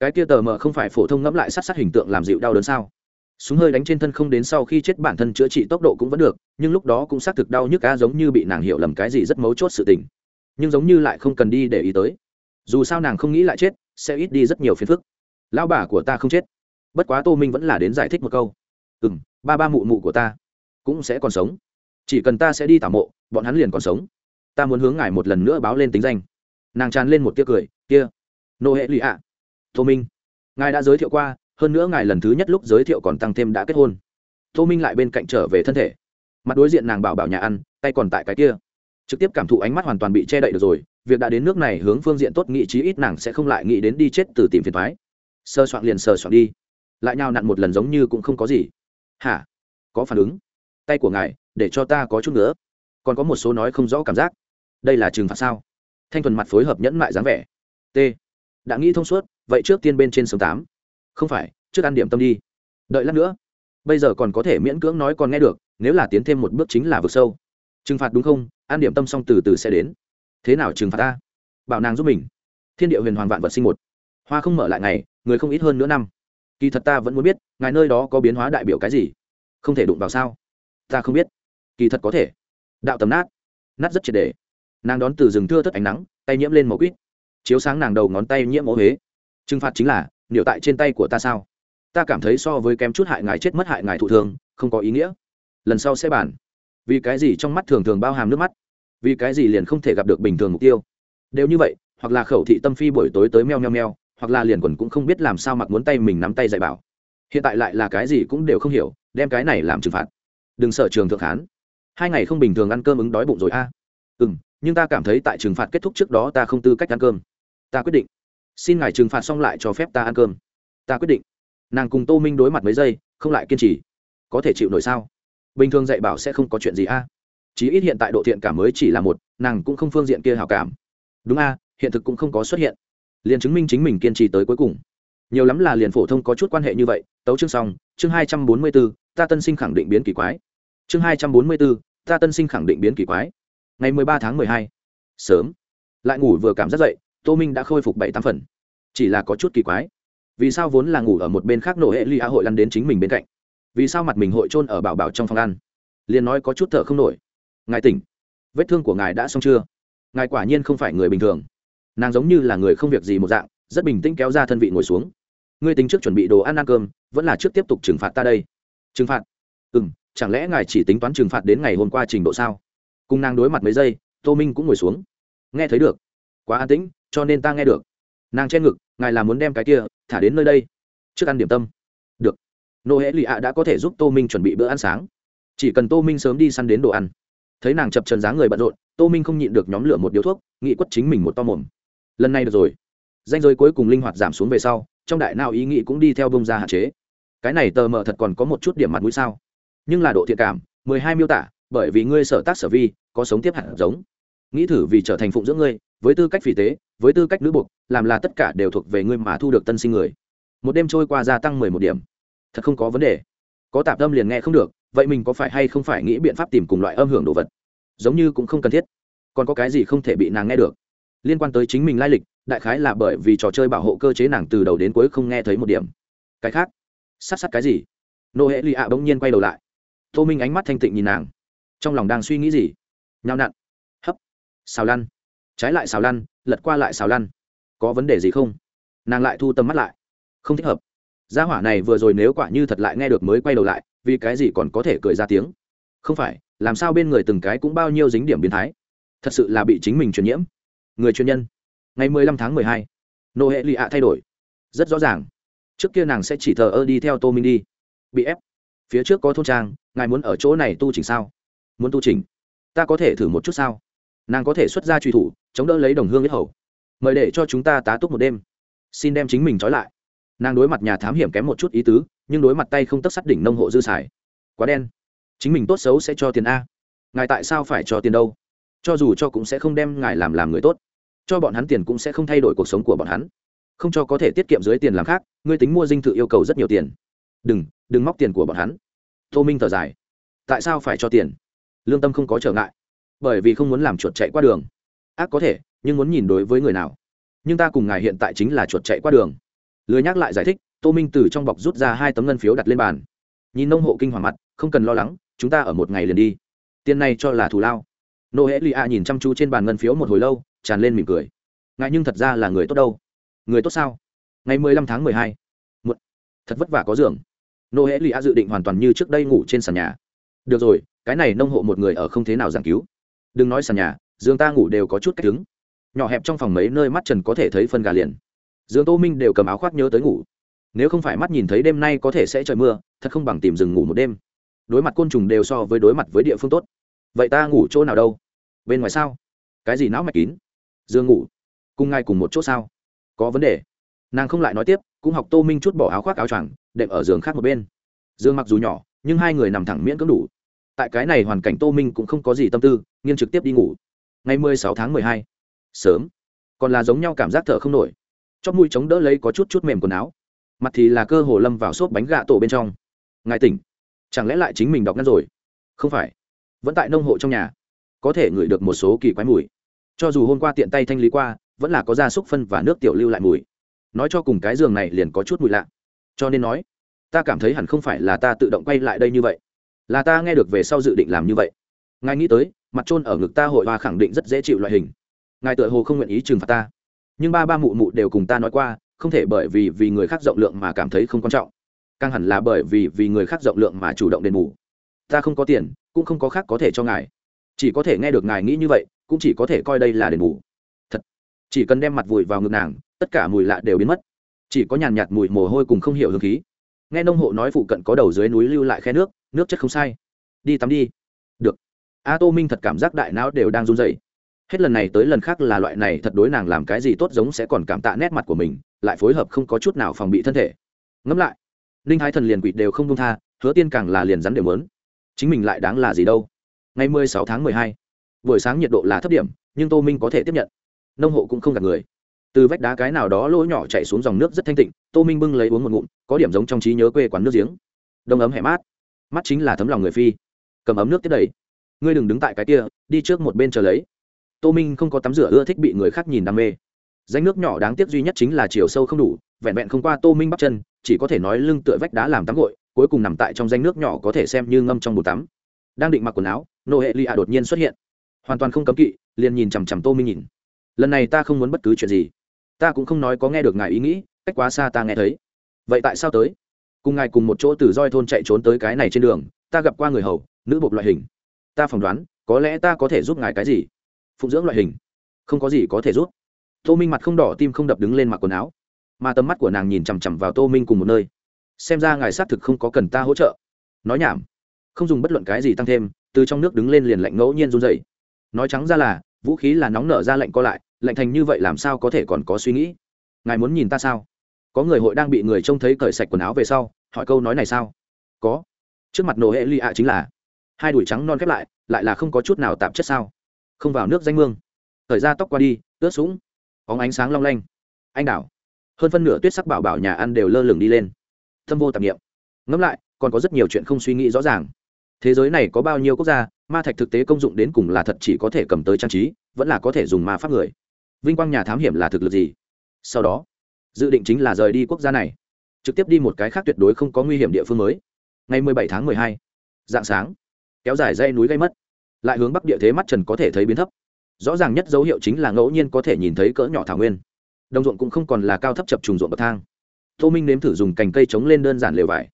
Cái kia tờ mờ không phải phổ thông ngẫm lại sát sát hình tượng làm dịu đau đớn sao? Súng hơi đánh trên thân không đến sau khi chết bản thân chữa trị tốc độ cũng vẫn được, nhưng lúc đó cũng xác thực đau nhức ca giống như bị nàng hiểu lầm cái gì rất mấu chốt sự tình. Nhưng giống như lại không cần đi để ý tới. Dù sao nàng không nghĩ lại chết, sẽ ít đi rất nhiều phiền phức. Lão bà của ta không chết. Bất quá tô minh vẫn là đến giải thích một câu. Ừ m ba ba mụ mụ của ta cũng sẽ còn sống. Chỉ cần ta sẽ đi tảo mộ, bọn hắn liền còn sống. Ta muốn hướng ngài một lần nữa báo lên tính danh nàng tràn lên một tia cười, kia nô hệ lụy ạ tô minh, ngài đã giới thiệu qua, hơn nữa ngài lần thứ nhất lúc giới thiệu còn tăng thêm đã kết hôn. Tô minh lại bên cạnh trở về thân thể. Mặt đối diện nàng bảo bảo nhà ăn, tay còn tại cái kia. Trực tiếp cảm thụ ánh mắt hoàn toàn bị che đậy được rồi, việc đã đến nước này hướng phương diện tốt nghị chí ít nàng sẽ không lại nghĩ đến đi chết từ tìm phiền thoái sơ soạn liền sơ soạn đi. Lại nhào nặn một lần giống như cũng không có gì. Hả? Có phản ứng? Tay của ngài, để cho ta có chút nữa. Còn có một số nói không rõ cảm giác. Đây là trừng phạt sao? Thanh thuần mặt phối hợp nhẫn mại dáng vẻ. T. Đã nghĩ thông suốt, vậy trước tiên bên trên sông tám. Không phải, trước ăn điểm tâm đi. Đợi lát nữa. Bây giờ còn có thể miễn cưỡng nói còn nghe được, nếu là tiến thêm một bước chính là vực sâu. Trừng phạt đúng không? Ăn điểm tâm xong từ từ sẽ đến. Thế nào trừng phạt ta? Bảo nàng giúp mình. Thiên địa huyền hoàng vạn vật sinh một. Hoa không mở lại ngày, người không ít hơn nửa năm. Kỳ thật ta vẫn muốn biết, ngài nơi đó có biến hóa đại biểu cái gì? Không thể đụng vào sao? Ta không biết. Kỳ thật có thể. Đạo tầm nát. Nát rất triệt đề nàng đón từ rừng thưa thất ánh nắng, tay nhiễm lên màu quýt. Chiếu sáng nàng đầu ngón tay nhiễm ố huế. Trừng phạt chính là niệu tại trên tay của ta sao? Ta cảm thấy so với kém chút hại ngài chết mất hại ngài thụ thường, không có ý nghĩa. Lần sau sẽ bàn. Vì cái gì trong mắt thường thường bao hàm nước mắt? Vì cái gì liền không thể gặp được bình thường mục tiêu? Đều như vậy, hoặc là khẩu thị tâm phi buổi tối tới meo meo meo, hoặc là liền quần cũng không biết làm sao mặc muốn tay mình nắm tay dạy bảo. Hiện tại lại là cái gì cũng đều không hiểu, đem cái này làm trừng phạt. Đừng sợ trường thượng hán hai ngày không bình thường ăn cơm ứng đói bụng rồi a. À. ừ m nhưng ta cảm thấy tại trừng phạt kết thúc trước đó ta không tư cách ăn cơm. Ta quyết định. Xin ngài trừng phạt xong lại cho phép ta ăn cơm. Ta quyết định. Nàng cùng tô minh đối mặt mấy giây, không lại kiên trì. Có thể chịu nổi sao? Bình thường dạy bảo sẽ không có chuyện gì a. Chí ít hiện tại độ thiện cảm mới chỉ là một, nàng cũng không phương diện kia hảo cảm. Đúng a, hiện thực cũng không có xuất hiện. Liền chứng minh chính mình kiên trì tới cuối cùng. Nhiều lắm là liền phổ thông có chút quan hệ như vậy, tấu chương xong, chương hai trăm bốn mươi bốn ta tân sinh khẳng định biến kỳ quái. Chương hai trăm bốn mươi bốn ta tân sinh khẳng định biến kỳ quái ngày mười ba tháng mười hai. Sớm. Lại ngủ vừa cảm giác dậy, tô minh đã khôi phục bảy tám phần. Chỉ là có chút kỳ quái. Vì sao vốn là ngủ ở một bên khác nổ hệ ly a hội lăn đến chính mình bên cạnh? Vì sao mặt mình hội trôn ở bảo bảo trong phòng ăn? Liền nói có chút thở không nổi. Ngài tỉnh. Vết thương của ngài đã xong chưa? Ngài quả nhiên không phải người bình thường. Nàng giống như là người không việc gì một dạng, rất bình tĩnh kéo ra thân vị ngồi xuống. Ngươi tính trước chuẩn bị đồ ăn ăn cơm, vẫn là trước tiếp tục trừng phạt ta đây. Trừng phạt? Ừ m chẳng lẽ ngài chỉ tính toán trừng phạt đến ngày hôm qua trình độ sao? Cùng nàng đối mặt mấy giây, tô minh cũng ngồi xuống. Nghe thấy được. Quá an tĩnh, cho nên ta nghe được. Nàng che ngực, ngài là muốn đem cái kia, thả đến nơi đây. Trước ăn điểm tâm. Được. Nô hễ lì ạ đã có thể giúp tô minh chuẩn bị bữa ăn sáng. Chỉ cần tô minh sớm đi săn đến đồ ăn. Thấy nàng chập trần dáng người bận rộn, tô minh không nhịn được nhóm lửa một điếu thuốc, nghị quất chính mình một to mồm. Lần này được rồi. Danh giới cuối cùng linh hoạt giảm xuống về sau, trong đại nào ý nghĩ cũng đi theo bông ra hạn chế. Cái này tờ mờ thật còn có một chút điểm mặt mũi sao. Nhưng là độ thiện cảm, mười hai miêu tả bởi vì ngươi sở tác sở vi, có sống tiếp hẳn giống. Nghĩ thử vì trở thành phụng dưỡng ngươi, với tư cách phỉ tế, với tư cách nữ buộc làm là tất cả đều thuộc về ngươi mà thu được tân sinh người. Một đêm trôi qua gia tăng mười một điểm. Thật không có vấn đề. Có tạp tâm liền nghe không được, vậy mình có phải hay không phải nghĩ biện pháp tìm cùng loại âm hưởng đồ vật? Giống như cũng không cần thiết. Còn có cái gì không thể bị nàng nghe được? Liên quan tới chính mình lai lịch, đại khái là bởi vì trò chơi bảo hộ cơ chế nàng từ đầu đến cuối không nghe thấy một điểm. Cái khác? Sát sát cái gì? Nô hệ lì ạ bỗng nhiên quay đầu lại. Tô minh ánh mắt thanh tịnh nhìn nàng trong lòng đang suy nghĩ gì? Nhao nặn hấp. Xào lăn. Trái lại xào lăn, lật qua lại xào lăn. Có vấn đề gì không? Nàng lại thu tầm mắt lại. Không thích hợp. Gia hỏa này vừa rồi nếu quả như thật lại nghe được mới quay đầu lại, vì cái gì còn có thể cười ra tiếng? Không phải, làm sao bên người từng cái cũng bao nhiêu dính điểm biến thái? Thật sự là bị chính mình truyền nhiễm. Người chuyên nhân. Ngày mười lăm tháng mười hai nô hệ lì ạ thay đổi. Rất rõ ràng. Trước kia nàng sẽ chỉ thờ ơ đi theo tô minh đi. Bị ép. Phía trước có thôn trang, ngài muốn ở chỗ này tu chỉnh sao? Muốn tu chỉnh. Ta có thể thử một chút sao? Nàng có thể xuất ra truy thủ, chống đỡ lấy đồng hương yết hầu. Mời để cho chúng ta tá túc một đêm. Xin đem chính mình trói lại. Nàng đối mặt nhà thám hiểm kém một chút ý tứ, nhưng đối mặt tay không tất sắt đỉnh nông hộ dư xài. Quá đen. Chính mình tốt xấu sẽ cho tiền a. Ngài tại sao phải cho tiền đâu? Cho dù cho cũng sẽ không đem ngài làm làm người tốt. Cho bọn hắn tiền cũng sẽ không thay đổi cuộc sống của bọn hắn. Không cho có thể tiết kiệm dưới tiền làm khác, ngươi tính mua dinh thự yêu cầu rất nhiều tiền. Đừng đừng móc tiền của bọn hắn. Tô minh thở dài. Tại sao phải cho tiền? Lương tâm không có trở ngại. Bởi vì không muốn làm chuột chạy qua đường. Ác có thể, nhưng muốn nhìn đối với người nào. Nhưng ta cùng ngài hiện tại chính là chuột chạy qua đường. Lười nhắc lại giải thích, tô minh từ trong bọc rút ra hai tấm ngân phiếu đặt lên bàn. Nhìn nông hộ kinh hoàng mặt, không cần lo lắng, chúng ta ở một ngày liền đi. Tiền này cho là thù lao. Nô hễ lì a nhìn chăm chú trên bàn ngân phiếu một hồi lâu, tràn lên mỉm cười. Ngại nhưng thật ra là người tốt đâu? Người tốt sao? Ngày mười lăm tháng mười hai. Thật vất vả có giường. Nô hễ lì a dự định hoàn toàn như trước đây ngủ trên sàn nhà. Được rồi cái này nông hộ một người ở không thế nào giảng cứu. Đừng nói sàn nhà, giường ta ngủ đều có chút cách đứng. Nhỏ hẹp trong phòng mấy nơi mắt trần có thể thấy phân gà liền. Giường tô minh đều cầm áo khoác nhớ tới ngủ. Nếu không phải mắt nhìn thấy đêm nay có thể sẽ trời mưa, thật không bằng tìm rừng ngủ một đêm. Đối mặt côn trùng đều so với đối mặt với địa phương tốt. Vậy ta ngủ chỗ nào đâu? Bên ngoài sao? Cái gì não mạch kín? Dương ngủ. Cùng ngay cùng một chỗ sao? Có vấn đề. Nàng không lại nói tiếp, cũng học tô minh chút bỏ áo khoác áo choàng, đệm ở giường khác một bên. Dương mặc dù nhỏ, nhưng hai người nằm thẳng miễn cưỡng đủ tại cái này hoàn cảnh tô minh cũng không có gì tâm tư, nghiêng trực tiếp đi ngủ. Ngày mười sáu tháng mười hai, sớm. Còn là giống nhau cảm giác thở không nổi. Chóp mũi chống đỡ lấy có chút chút mềm quần áo. Mặt thì là cơ hồ lâm vào xốp bánh gạ tổ bên trong. Ngài tỉnh. Chẳng lẽ lại chính mình đọc ngăn rồi? Không phải. Vẫn tại nông hộ trong nhà. Có thể ngửi được một số kỳ quái mùi. Cho dù hôm qua tiện tay thanh lý qua, vẫn là có gia súc phân và nước tiểu lưu lại mùi. Nói cho cùng cái giường này liền có chút mùi lạ. Cho nên nói, ta cảm thấy hẳn không phải là ta tự động quay lại đây như vậy là ta nghe được về sau dự định làm như vậy. Ngài nghĩ tới, mặt trôn ở ngực ta hội hoa khẳng định rất dễ chịu loại hình. Ngài tựa hồ không nguyện ý trừng phạt ta. Nhưng ba ba mụ mụ đều cùng ta nói qua, không thể bởi vì vì người khác rộng lượng mà cảm thấy không quan trọng. Càng hẳn là bởi vì vì người khác rộng lượng mà chủ động đền bù. Ta không có tiền, cũng không có khác có thể cho ngài. Chỉ có thể nghe được ngài nghĩ như vậy, cũng chỉ có thể coi đây là đền bù. Thật. Chỉ cần đem mặt vùi vào ngực nàng, tất cả mùi lạ đều biến mất. Chỉ có nhàn nhạt mùi mồ hôi cùng không hiểu hương khí. Nghe nông hộ nói phụ cận có đầu dưới núi lưu lại khe nước nước chất không sai. Đi tắm đi. Được. A tô minh thật cảm giác đại não đều đang run dày hết lần này tới lần khác là loại này thật đối nàng làm cái gì tốt giống sẽ còn cảm tạ nét mặt của mình, lại phối hợp không có chút nào phòng bị thân thể. Ngẫm lại, ninh thái thần liền quỵ đều không đông tha, hứa tiên càng là liền rắn đều lớn chính mình lại đáng là gì đâu? Ngày mười sáu tháng mười hai, buổi sáng nhiệt độ là thấp điểm, nhưng tô minh có thể tiếp nhận. Nông hộ cũng không gạt người. Từ vách đá cái nào đó lỗ nhỏ chạy xuống dòng nước rất thanh tịnh, tô minh bưng lấy uống một ngụm, có điểm giống trong trí nhớ quê quán nước giếng. Đông ấm hẻ mát mắt chính là thấm lòng người phi. Cầm ấm nước tiếp đầy. Ngươi đừng đứng tại cái kia, đi trước một bên chờ lấy. Tô minh không có tắm rửa ưa thích bị người khác nhìn đam mê. Danh nước nhỏ đáng tiếc duy nhất chính là chiều sâu không đủ, vẹn vẹn không qua tô minh bắt chân, chỉ có thể nói lưng tựa vách đá làm tắm gội, cuối cùng nằm tại trong danh nước nhỏ có thể xem như ngâm trong bồn tắm. Đang định mặc quần áo nô hệ lì ạ đột nhiên xuất hiện. Hoàn toàn không cấm kỵ, liền nhìn chằm chằm tô minh nhìn. Lần này ta không muốn bất cứ chuyện gì. Ta cũng không nói có nghe được ngài ý nghĩ, cách quá xa ta nghe thấy. Vậy tại sao tới? Cùng ngài cùng một chỗ từ roi thôn chạy trốn tới cái này trên đường, ta gặp qua người hầu, nữ bộc loại hình. Ta phỏng đoán, có lẽ ta có thể giúp ngài cái gì? Phụng dưỡng loại hình. Không có gì có thể giúp. Tô minh mặt không đỏ tim không đập đứng lên mặc quần áo. Mà tầm mắt của nàng nhìn chằm chằm vào tô minh cùng một nơi. Xem ra ngài xác thực không có cần ta hỗ trợ. Nói nhảm. Không dùng bất luận cái gì tăng thêm, từ trong nước đứng lên liền lạnh ngẫu nhiên run dày nói trắng ra là, vũ khí là nóng nở ra lạnh co lại, lạnh thành như vậy làm sao có thể còn có suy nghĩ? Ngài muốn nhìn ta sao? Có người hội đang bị người trông thấy cởi sạch quần áo về sau, hỏi câu nói này sao? Có. Trước mặt nổ hệ lì ạ chính là, hai đùi trắng non khép lại lại là không có chút nào tạp chất sao? Không vào nước danh mương. Thời ra tóc qua đi, ướt sũng. Óng ánh sáng long lanh. Anh đảo. Hơn phân nửa tuyết sắc bảo bảo nhà ăn đều lơ lửng đi lên. Thâm vô tạp nghiệm ngẫm lại, còn có rất nhiều chuyện không suy nghĩ rõ ràng. Thế giới này có bao nhiêu quốc gia, ma thạch thực tế công dụng đến cùng là thật chỉ có thể cầm tới trang trí, vẫn là có thể dùng ma pháp người. Vinh quang nhà thám hiểm là thực lực gì? Sau đó dự định chính là rời đi quốc gia này. Trực tiếp đi một cái khác tuyệt đối không có nguy hiểm địa phương mới. Ngày 17 tháng 12, dạng sáng kéo dài dây núi gây mất. Lại hướng bắc địa thế mắt trần có thể thấy biến thấp. Rõ ràng nhất dấu hiệu chính là ngẫu nhiên có thể nhìn thấy cỡ nhỏ thảo nguyên. Đồng ruộng cũng không còn là cao thấp chập trùng ruộng bậc thang. Tô minh nếm thử dùng cành cây chống lên đơn giản lều vải.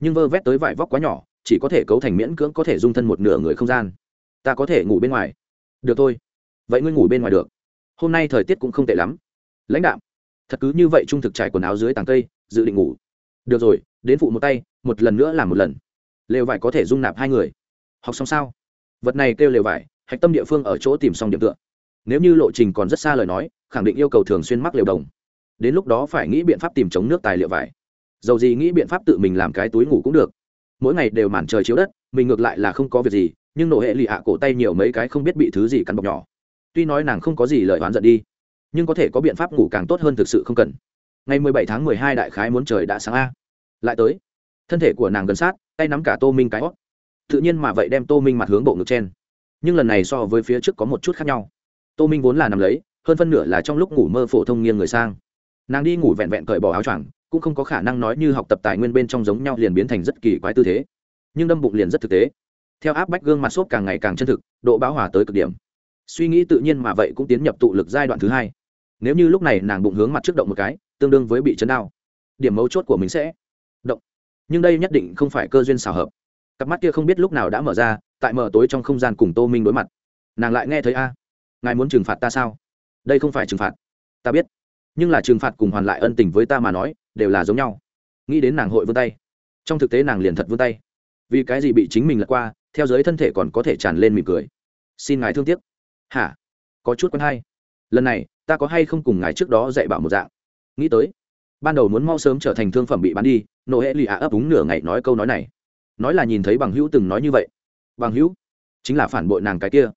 Nhưng vơ vét tới vải vóc quá nhỏ chỉ có thể cấu thành miễn cưỡng có thể dung thân một nửa người không gian. Ta có thể ngủ bên ngoài. Được thôi. Vậy ngươi ngủ bên ngoài được. Hôm nay thời tiết cũng không tệ lắm. Lãnh đạo thật cứ như vậy trung thực trải quần áo dưới tàng cây, dự định ngủ. Được rồi, đến phụ một tay, một lần nữa làm một lần. Lều vải có thể dung nạp hai người. Học xong sao? Vật này kêu lều vải, hạch tâm địa phương ở chỗ tìm xong điểm tựa. Nếu như lộ trình còn rất xa lời nói, khẳng định yêu cầu thường xuyên mắc lều đồng. Đến lúc đó phải nghĩ biện pháp tìm chống nước tài liệu vải. Dầu gì nghĩ biện pháp tự mình làm cái túi ngủ cũng được. Mỗi ngày đều màn trời chiếu đất, mình ngược lại là không có việc gì, nhưng nổ hệ lì hạ cổ tay nhiều mấy cái không biết bị thứ gì cắn bọc nhỏ. Tuy nói nàng không có gì lời oán giận đi nhưng có thể có biện pháp ngủ càng tốt hơn thực sự không cần. Ngày mười bảy tháng mười hai đại khái muốn trời đã sáng a. Lại tới. Thân thể của nàng gần sát, tay nắm cả tô minh cái hót. Tự nhiên mà vậy đem tô minh mặt hướng bộ ngực trên. Nhưng lần này so với phía trước có một chút khác nhau. Tô minh vốn là nằm lấy, hơn phân nửa là trong lúc ngủ mơ phổ thông nghiêng người sang. Nàng đi ngủ vẹn vẹn cởi bỏ áo choàng, cũng không có khả năng nói như học tập tài nguyên bên trong giống nhau liền biến thành rất kỳ quái tư thế. Nhưng đâm bụng liền rất thực tế. Theo áp bách gương mặt xốp càng ngày càng chân thực, độ bão hòa tới cực điểm. Suy nghĩ tự nhiên mà vậy cũng tiến nhập tụ lực giai đoạn thứ hai nếu như lúc này nàng bụng hướng mặt trước động một cái, tương đương với bị chấn đau. Điểm mấu chốt của mình sẽ động. Nhưng đây nhất định không phải cơ duyên xào hợp. Cặp mắt kia không biết lúc nào đã mở ra, tại mở tối trong không gian cùng tô minh đối mặt. Nàng lại nghe thấy, a, ngài muốn trừng phạt ta sao? Đây không phải trừng phạt. Ta biết. Nhưng là trừng phạt cùng hoàn lại ân tình với ta mà nói, đều là giống nhau. Nghĩ đến nàng hội vươn tay. Trong thực tế nàng liền thật vươn tay. Vì cái gì bị chính mình lật qua, theo giới thân thể còn có thể tràn lên mỉm cười. Xin ngài thương tiếc. Hả? Có chút quen hay. Lần này ta có hay không cùng ngài trước đó dạy bảo một dạng? Nghĩ tới, ban đầu muốn mau sớm trở thành thương phẩm bị bán đi nộ hệ lì ạ ấp úng nửa ngày nói câu nói này. Nói là nhìn thấy bằng hữu từng nói như vậy. Bằng hữu? Chính là phản bội nàng cái kia.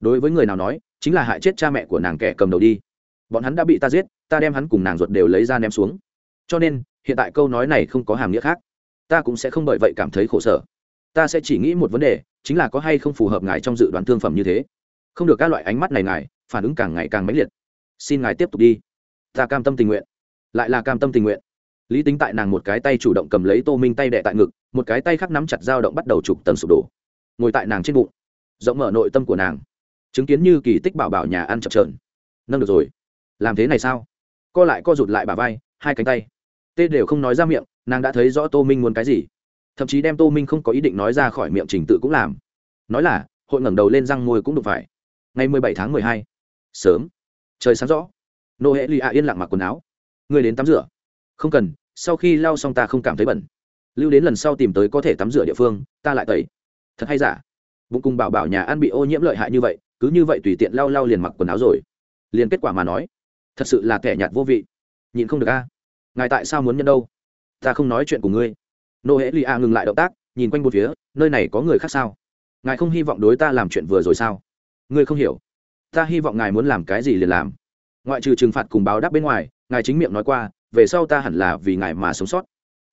Đối với người nào nói, chính là hại chết cha mẹ của nàng kẻ cầm đầu đi. Bọn hắn đã bị ta giết, ta đem hắn cùng nàng ruột đều lấy ra ném xuống. Cho nên, hiện tại câu nói này không có hàm nghĩa khác. Ta cũng sẽ không bởi vậy cảm thấy khổ sở. Ta sẽ chỉ nghĩ một vấn đề, chính là có hay không phù hợp ngài trong dự đoán thương phẩm như thế. Không được các loại ánh mắt này ngài, phản ứng càng ngày càng mãnh liệt xin ngài tiếp tục đi. Ta cam tâm tình nguyện. Lại là cam tâm tình nguyện. Lý tính tại nàng một cái tay chủ động cầm lấy tô minh tay đệ tại ngực, một cái tay khác nắm chặt dao động bắt đầu chụp tầng sụp đổ. Ngồi tại nàng trên bụng, rộng mở nội tâm của nàng. Chứng kiến như kỳ tích bảo bảo nhà ăn chập trờn nâng được rồi. Làm thế này sao? Co lại co rụt lại bà vai, hai cánh tay. Tê đều không nói ra miệng, nàng đã thấy rõ tô minh muốn cái gì. Thậm chí đem tô minh không có ý định nói ra khỏi miệng trình tự cũng làm. Nói là, hội ngẩng đầu lên răng môi cũng đụng phải. Ngày mười bảy tháng mười hai. Sớm trời sáng rõ. Nô hệ lì ạ yên lặng mặc quần áo. Người đến tắm rửa. Không cần, sau khi lau xong ta không cảm thấy bẩn. Lưu đến lần sau tìm tới có thể tắm rửa địa phương, ta lại tẩy. Thật hay giả? Bụng cùng bảo bảo nhà ăn bị ô nhiễm lợi hại như vậy, cứ như vậy tùy tiện lau lau liền mặc quần áo rồi. Liền kết quả mà nói, thật sự là kẻ nhạt vô vị. Nhịn không được a. Ngài tại sao muốn nhân đâu? Ta không nói chuyện của ngươi. Nô hễ lì a ngừng lại động tác, nhìn quanh một phía, nơi này có người khác sao? Ngài không hy vọng đối ta làm chuyện vừa rồi sao? Ngươi không hiểu ta hy vọng ngài muốn làm cái gì liền làm. Ngoại trừ trừng phạt cùng báo đáp bên ngoài, ngài chính miệng nói qua, về sau ta hẳn là vì ngài mà sống sót.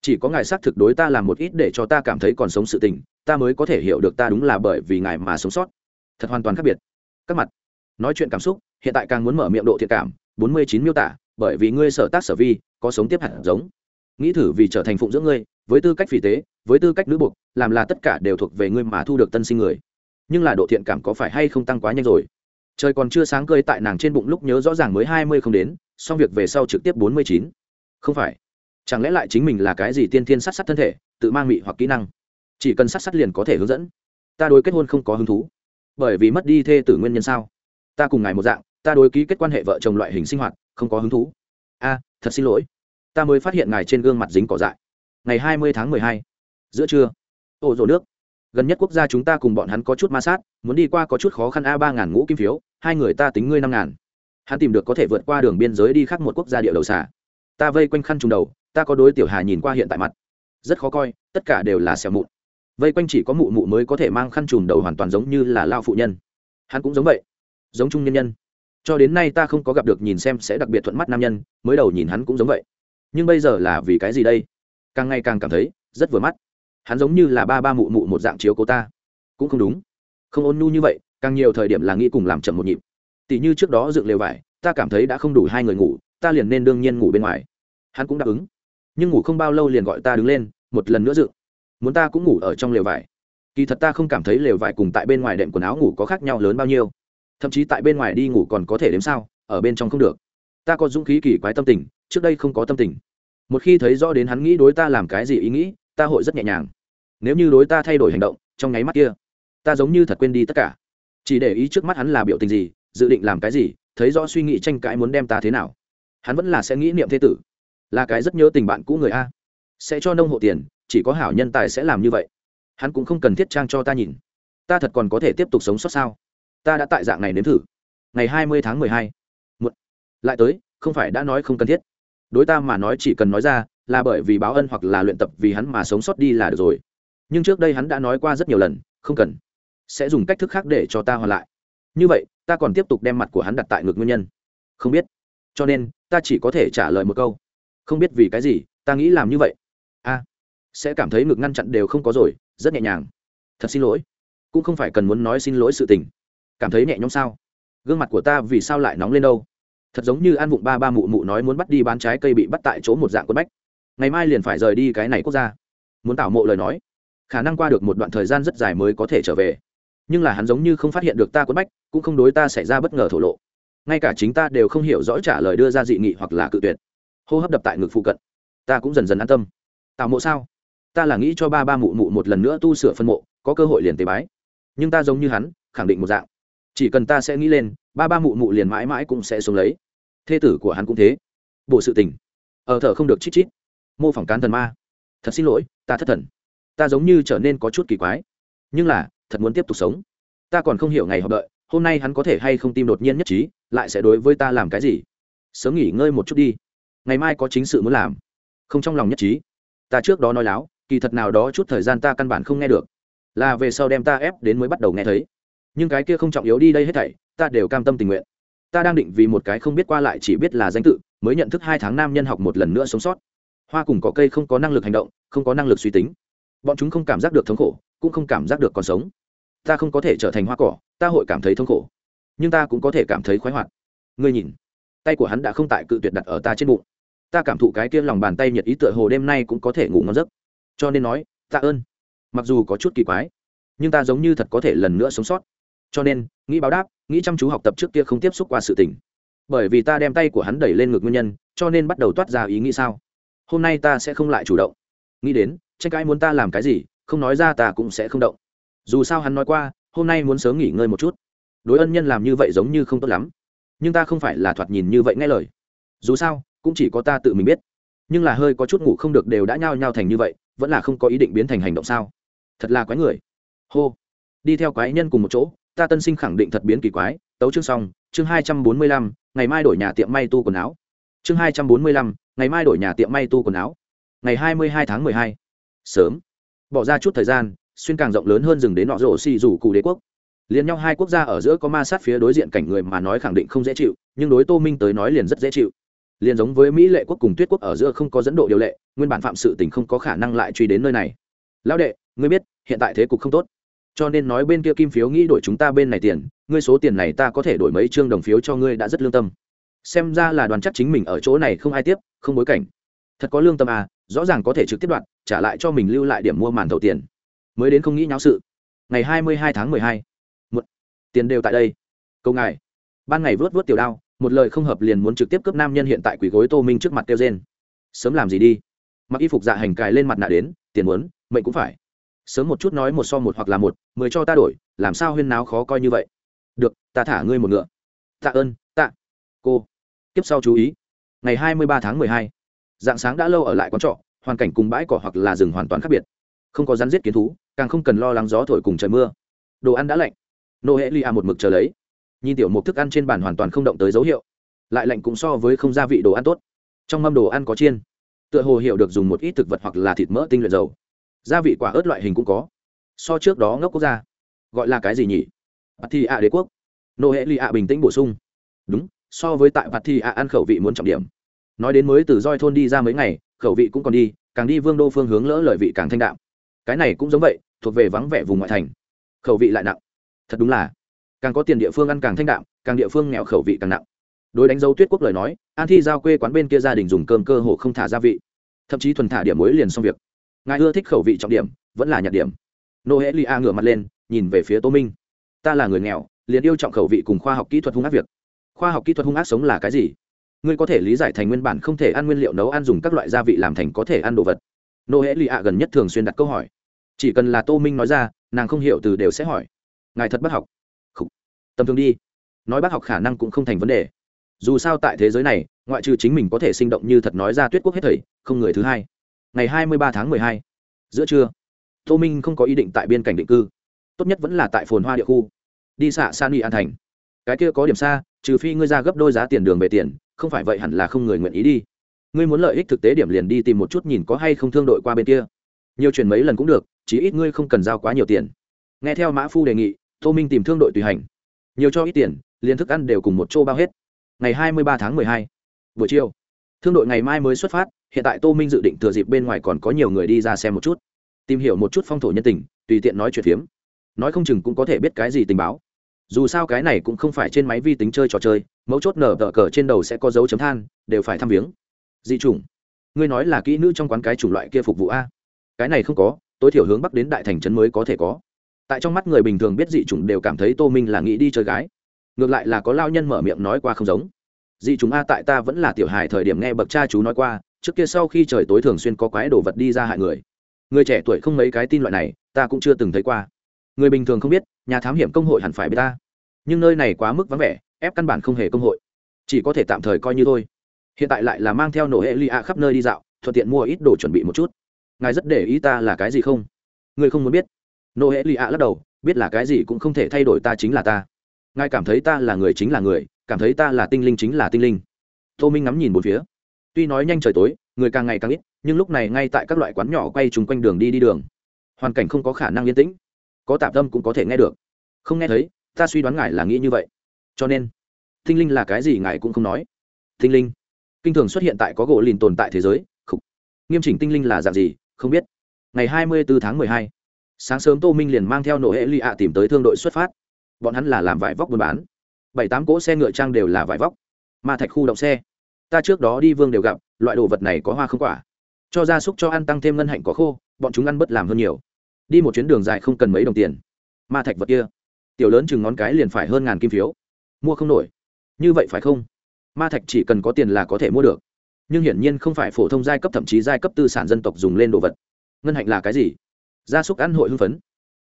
Chỉ có ngài xác thực đối ta làm một ít để cho ta cảm thấy còn sống sự tình, ta mới có thể hiểu được ta đúng là bởi vì ngài mà sống sót. Thật hoàn toàn khác biệt. Các mặt, nói chuyện cảm xúc, hiện tại càng muốn mở miệng độ thiện cảm, bốn mươi chín miêu tả, bởi vì ngươi sở tác sở vi, có sống tiếp hạt giống. Nghĩ thử vì trở thành phụng dưỡng ngươi, với tư cách phỉ tế, với tư cách nữ buộc làm là tất cả đều thuộc về ngươi mà thu được tân sinh người. Nhưng là độ thiện cảm có phải hay không tăng quá nhanh rồi? Trời còn chưa sáng cơi tại nàng trên bụng lúc nhớ rõ ràng mới hai mươi không đến, xong việc về sau trực tiếp bốn mươi chín. Không phải. Chẳng lẽ lại chính mình là cái gì tiên thiên sát sát thân thể, tự mang mị hoặc kỹ năng? Chỉ cần sát sát liền có thể hướng dẫn. Ta đối kết hôn không có hứng thú. Bởi vì mất đi thê tử nguyên nhân sao? Ta cùng ngài một dạng, ta đối ký kết quan hệ vợ chồng loại hình sinh hoạt, không có hứng thú. A, thật xin lỗi. Ta mới phát hiện ngài trên gương mặt dính cỏ dại. Ngày hai mươi tháng mười hai. Giữa trưa. Ô rổ nước gần nhất quốc gia chúng ta cùng bọn hắn có chút ma sát, muốn đi qua có chút khó khăn a, ba ngàn ngũ kim phiếu, hai người ta tính ngươi năm ngàn. Hắn tìm được có thể vượt qua đường biên giới đi khác một quốc gia địa đầu xả ta vây quanh khăn trùng đầu, ta có đối tiểu hà nhìn qua hiện tại mặt. Rất khó coi, tất cả đều là xẻo mụn. Vây quanh chỉ có mụ mụ mới có thể mang khăn trùm đầu hoàn toàn giống như là lao phụ nhân. Hắn cũng giống vậy, giống trung nhân nhân. Cho đến nay ta không có gặp được nhìn xem sẽ đặc biệt thuận mắt nam nhân, mới đầu nhìn hắn cũng giống vậy. Nhưng bây giờ là vì cái gì đây? Càng ngày càng cảm thấy rất vừa mắt hắn giống như là ba ba mụ mụ một dạng chiếu cố ta. Cũng không đúng. Không ôn nhu như vậy, càng nhiều thời điểm là nghĩ cùng làm chậm một nhịp. Tỷ như trước đó dựng lều vải, ta cảm thấy đã không đủ hai người ngủ, ta liền nên đương nhiên ngủ bên ngoài. Hắn cũng đáp ứng. Nhưng ngủ không bao lâu liền gọi ta đứng lên, một lần nữa dựng. Muốn ta cũng ngủ ở trong lều vải. Kỳ thật ta không cảm thấy lều vải cùng tại bên ngoài đệm quần áo ngủ có khác nhau lớn bao nhiêu. Thậm chí tại bên ngoài đi ngủ còn có thể đếm sao, ở bên trong không được. Ta có dũng khí kỳ quái tâm tình, trước đây không có tâm tình. Một khi thấy rõ đến hắn nghĩ đối ta làm cái gì ý nghĩ ta hội rất nhẹ nhàng. Nếu như đối ta thay đổi hành động, trong nháy mắt kia, ta giống như thật quên đi tất cả. Chỉ để ý trước mắt hắn là biểu tình gì, dự định làm cái gì, thấy rõ suy nghĩ tranh cãi muốn đem ta thế nào. Hắn vẫn là sẽ nghĩ niệm thế tử. Là cái rất nhớ tình bạn cũ người a. Sẽ cho nông hộ tiền, chỉ có hảo nhân tài sẽ làm như vậy. Hắn cũng không cần thiết trang cho ta nhìn. Ta thật còn có thể tiếp tục sống sót sao? Ta đã tại dạng này nếm thử. Ngày hai mươi tháng mười hai. Lại tới, không phải đã nói không cần thiết. Đối ta mà nói chỉ cần nói ra là bởi vì báo ân hoặc là luyện tập vì hắn mà sống sót đi là được rồi. Nhưng trước đây hắn đã nói qua rất nhiều lần, không cần. Sẽ dùng cách thức khác để cho ta hoàn lại. Như vậy, ta còn tiếp tục đem mặt của hắn đặt tại ngược nguyên nhân. Không biết. Cho nên, ta chỉ có thể trả lời một câu. Không biết vì cái gì, ta nghĩ làm như vậy. A. Sẽ cảm thấy ngực ngăn chặn đều không có rồi, rất nhẹ nhàng. Thật xin lỗi. Cũng không phải cần muốn nói xin lỗi sự tình. Cảm thấy nhẹ nhõm sao? Gương mặt của ta vì sao lại nóng lên đâu? Thật giống như an vụng ba ba mụ mụ nói muốn bắt đi bán trái cây bị bắt tại chỗ một dạng quân bách ngày mai liền phải rời đi cái này quốc gia. Muốn tảo mộ lời nói, khả năng qua được một đoạn thời gian rất dài mới có thể trở về. Nhưng là hắn giống như không phát hiện được ta quất bách, cũng không đối ta xảy ra bất ngờ thổ lộ. Ngay cả chính ta đều không hiểu rõ trả lời đưa ra dị nghị hoặc là cự tuyệt. Hô hấp đập tại ngực phụ cận. Ta cũng dần dần an tâm. Tạo mộ sao? Ta là nghĩ cho ba ba mụ mụ một lần nữa tu sửa phân mộ, có cơ hội liền tế bái. Nhưng ta giống như hắn, khẳng định một dạng. Chỉ cần ta sẽ nghĩ lên, ba ba mụ mụ liền mãi mãi cũng sẽ sống lấy. Thê tử của hắn cũng thế. Bộ sự tình. Ở thở không được chít chít mô phỏng cán thần ma. Thật xin lỗi, ta thất thần. Ta giống như trở nên có chút kỳ quái. Nhưng là, thật muốn tiếp tục sống. Ta còn không hiểu ngày họ đợi, hôm nay hắn có thể hay không tim đột nhiên nhất trí, lại sẽ đối với ta làm cái gì? Sớm nghỉ ngơi một chút đi. Ngày mai có chính sự muốn làm. Không trong lòng nhất trí. Ta trước đó nói láo, kỳ thật nào đó chút thời gian ta căn bản không nghe được. Là về sau đem ta ép đến mới bắt đầu nghe thấy. Nhưng cái kia không trọng yếu đi đây hết thảy, ta đều cam tâm tình nguyện. Ta đang định vì một cái không biết qua lại chỉ biết là danh tự, mới nhận thức hai tháng nam nhân học một lần nữa sống sót hoa cùng có cây không có năng lực hành động, không có năng lực suy tính. Bọn chúng không cảm giác được thống khổ, cũng không cảm giác được còn sống. Ta không có thể trở thành hoa cỏ, ta hội cảm thấy thống khổ. Nhưng ta cũng có thể cảm thấy khoái hoạt. Ngươi nhìn, tay của hắn đã không tại cự tuyệt đặt ở ta trên bụng. Ta cảm thụ cái kia lòng bàn tay nhiệt ý tựa hồ đêm nay cũng có thể ngủ ngon giấc. Cho nên nói, tạ ơn. Mặc dù có chút kỳ quái, nhưng ta giống như thật có thể lần nữa sống sót. Cho nên, nghĩ báo đáp, nghĩ chăm chú học tập trước kia không tiếp xúc qua sự tình. Bởi vì ta đem tay của hắn đẩy lên ngực nguyên nhân, cho nên bắt đầu toát ra ý nghĩ sao hôm nay ta sẽ không lại chủ động. Nghĩ đến, tranh cãi muốn ta làm cái gì, không nói ra ta cũng sẽ không động. Dù sao hắn nói qua, hôm nay muốn sớm nghỉ ngơi một chút. Đối ân nhân làm như vậy giống như không tốt lắm. Nhưng ta không phải là thoạt nhìn như vậy nghe lời. Dù sao, cũng chỉ có ta tự mình biết. Nhưng là hơi có chút ngủ không được đều đã nhao nhao thành như vậy, vẫn là không có ý định biến thành hành động sao? Thật là quái người. Hô. Đi theo quái nhân cùng một chỗ, ta tân sinh khẳng định thật biến kỳ quái. Tấu chương xong, chương hai trăm bốn mươi lăm, ngày mai đổi nhà tiệm may tu quần áo chương hai trăm bốn mươi lăm, ngày mai đổi nhà tiệm may tu quần áo. Ngày hai mươi hai tháng mười hai. Sớm. Bỏ ra chút thời gian, xuyên càng rộng lớn hơn dừng đến nọ rổ xì rủ cụ đế quốc. Liền nhau hai quốc gia ở giữa có ma sát phía đối diện cảnh người mà nói khẳng định không dễ chịu, nhưng đối tô minh tới nói liền rất dễ chịu. Liền giống với mỹ lệ quốc cùng tuyết quốc ở giữa không có dẫn độ điều lệ, nguyên bản phạm sự tình không có khả năng lại truy đến nơi này. Lão đệ, ngươi biết, hiện tại thế cục không tốt. Cho nên nói bên kia kim phiếu nghĩ đổi chúng ta bên này tiền, ngươi số tiền này ta có thể đổi mấy chương đồng phiếu cho ngươi đã rất lương tâm xem ra là đoàn chắc chính mình ở chỗ này không ai tiếp, không bối cảnh. Thật có lương tâm à rõ ràng có thể trực tiếp đoạn trả lại cho mình lưu lại điểm mua màn thầu tiền. Mới đến không nghĩ nháo sự. Ngày hai mươi hai tháng mười hai một tiền đều tại đây. Câu ngài. Ban ngày vớt vớt tiểu đao, một lời không hợp liền muốn trực tiếp cướp nam nhân hiện tại quỳ gối tô minh trước mặt kêu trên sớm làm gì đi? Mặc y phục dạ hành cài lên mặt nạ đến, tiền muốn, mệnh cũng phải. Sớm một chút nói một so một hoặc là một, mười cho ta đổi, làm sao huyên náo khó coi như vậy? Được, ta thả ngươi một ngựa. Tạ ơn, tạ. Cô tiếp sau chú ý. Ngày hai mươi ba tháng mười hai, dạng sáng đã lâu ở lại quán trọ, hoàn cảnh cùng bãi cỏ hoặc là rừng hoàn toàn khác biệt. Không có rắn giết kiến thú, càng không cần lo lắng gió thổi cùng trời mưa. Đồ ăn đã lạnh. Nô hệ lia một mực chờ lấy. Nhìn tiểu một thức ăn trên bàn hoàn toàn không động tới dấu hiệu. Lại lạnh cũng so với không gia vị đồ ăn tốt. Trong mâm đồ ăn có chiên. Tựa hồ hiểu được dùng một ít thực vật hoặc là thịt mỡ tinh luyện dầu. Gia vị quả ớt loại hình cũng có. So trước đó ngốc quốc gia. Gọi là cái gì nhỉ? Thì ạ đế quốc. Nô hệ lia bình tĩnh bổ sung. Đúng so với tại bạt thi ạ ăn khẩu vị muốn trọng điểm. Nói đến mới từ roi thôn đi ra mấy ngày, khẩu vị cũng còn đi, càng đi vương đô phương hướng lỡ lời vị càng thanh đạm. Cái này cũng giống vậy, thuộc về vắng vẻ vùng ngoại thành. Khẩu vị lại nặng. Thật đúng là, càng có tiền địa phương ăn càng thanh đạm, càng địa phương nghèo khẩu vị càng nặng. Đối đánh dấu tuyết quốc lời nói, an thi giao quê quán bên kia gia đình dùng cơm cơ hồ không thả gia vị. Thậm chí thuần thả điểm muối liền xong việc. Ngài ưa thích khẩu vị trọng điểm, vẫn là nhạt điểm. Nô hễ lia ngửa mặt lên, nhìn về phía tô minh. Ta là người nghèo, liền yêu trọng khẩu vị cùng khoa học kỹ thuật hung ác việc khoa học kỹ thuật hung ác sống là cái gì? Ngươi có thể lý giải thành nguyên bản không thể ăn nguyên liệu nấu ăn dùng các loại gia vị làm thành có thể ăn đồ vật. Nô hễ lì ạ gần nhất thường xuyên đặt câu hỏi. Chỉ cần là tô minh nói ra, nàng không hiểu từ đều sẽ hỏi. Ngài thật bác học. Tầm thường đi. Nói bác học khả năng cũng không thành vấn đề. Dù sao tại thế giới này, ngoại trừ chính mình có thể sinh động như thật nói ra tuyết quốc hết thầy, không người thứ hai. Ngày hai mươi ba tháng mười hai, giữa trưa, tô minh không có ý định tại biên cảnh định cư. Tốt nhất vẫn là tại phồn hoa địa khu. Đi xạ san y an thành. Cái kia có điểm xa trừ phi ngươi ra gấp đôi giá tiền đường về tiền, không phải vậy hẳn là không người nguyện ý đi. Ngươi muốn lợi ích thực tế điểm liền đi tìm một chút nhìn có hay không thương đội qua bên kia. Nhiều chuyển mấy lần cũng được chỉ ít ngươi không cần giao quá nhiều tiền. Nghe theo mã phu đề nghị, tô minh tìm thương đội tùy hành. Nhiều cho ít tiền, liền thức ăn đều cùng một chỗ bao hết. Ngày hai mươi ba tháng mười hai, buổi chiều. Thương đội ngày mai mới xuất phát, hiện tại tô minh dự định thừa dịp bên ngoài còn có nhiều người đi ra xem một chút. Tìm hiểu một chút phong thổ nhân tình, tùy tiện nói chuyện phiếm. Nói không chừng cũng có thể biết cái gì tình báo dù sao cái này cũng không phải trên máy vi tính chơi trò chơi, mấu chốt nở tờ cờ trên đầu sẽ có dấu chấm than, đều phải thăm viếng. Dị chủng. Ngươi nói là kỹ nữ trong quán cái chủng loại kia phục vụ a? Cái này không có, tối thiểu hướng bắc đến đại thành trấn mới có thể có. Tại trong mắt người bình thường biết dị chủng đều cảm thấy tô minh là nghĩ đi chơi gái. Ngược lại là có lao nhân mở miệng nói qua không giống. Dị chủng a tại ta vẫn là tiểu hài thời điểm nghe bậc cha chú nói qua, trước kia sau khi trời tối thường xuyên có quái đồ vật đi ra hại người. Người trẻ tuổi không mấy cái tin loại này, ta cũng chưa từng thấy qua người bình thường không biết, nhà thám hiểm công hội hẳn phải biết ta. Nhưng nơi này quá mức vắng vẻ, ép căn bản không hề công hội. Chỉ có thể tạm thời coi như thôi. Hiện tại lại là mang theo nổ hệ ly ạ khắp nơi đi dạo, thuận tiện mua ít đồ chuẩn bị một chút. Ngài rất để ý ta là cái gì không? Người không muốn biết. Nổ hệ ly ạ lắc đầu, biết là cái gì cũng không thể thay đổi ta chính là ta. Ngài cảm thấy ta là người chính là người, cảm thấy ta là tinh linh chính là tinh linh. Tô minh ngắm nhìn một phía. Tuy nói nhanh trời tối, người càng ngày càng ít, nhưng lúc này ngay tại các loại quán nhỏ quay chung quanh đường đi đi đường. Hoàn cảnh không có khả năng yên tĩnh có tạp tâm cũng có thể nghe được. Không nghe thấy ta suy đoán ngài là nghĩ như vậy. Cho nên tinh linh là cái gì ngài cũng không nói. Tinh linh kinh thường xuất hiện tại có gỗ lìn tồn tại thế giới khục, nghiêm chỉnh tinh linh là dạng gì không biết. Ngày hai mươi bốn tháng mười hai sáng sớm tô minh liền mang theo nổ hệ ly ạ tìm tới thương đội xuất phát. Bọn hắn là làm vải vóc buôn bán. Bảy tám cỗ xe ngựa trang đều là vải vóc. Ma thạch khu động xe. Ta trước đó đi vương đều gặp loại đồ vật này có hoa không quả. Cho gia súc cho ăn tăng thêm ngân hạnh có khô bọn chúng ăn bất làm hơn nhiều đi một chuyến đường dài không cần mấy đồng tiền. Ma thạch vật kia, tiểu lớn chừng ngón cái liền phải hơn ngàn kim phiếu. Mua không nổi. Như vậy phải không? Ma thạch chỉ cần có tiền là có thể mua được. Nhưng hiển nhiên không phải phổ thông giai cấp, thậm chí giai cấp tư sản dân tộc dùng lên đồ vật. Ngân hạnh là cái gì? Gia súc ăn hội hưng phấn.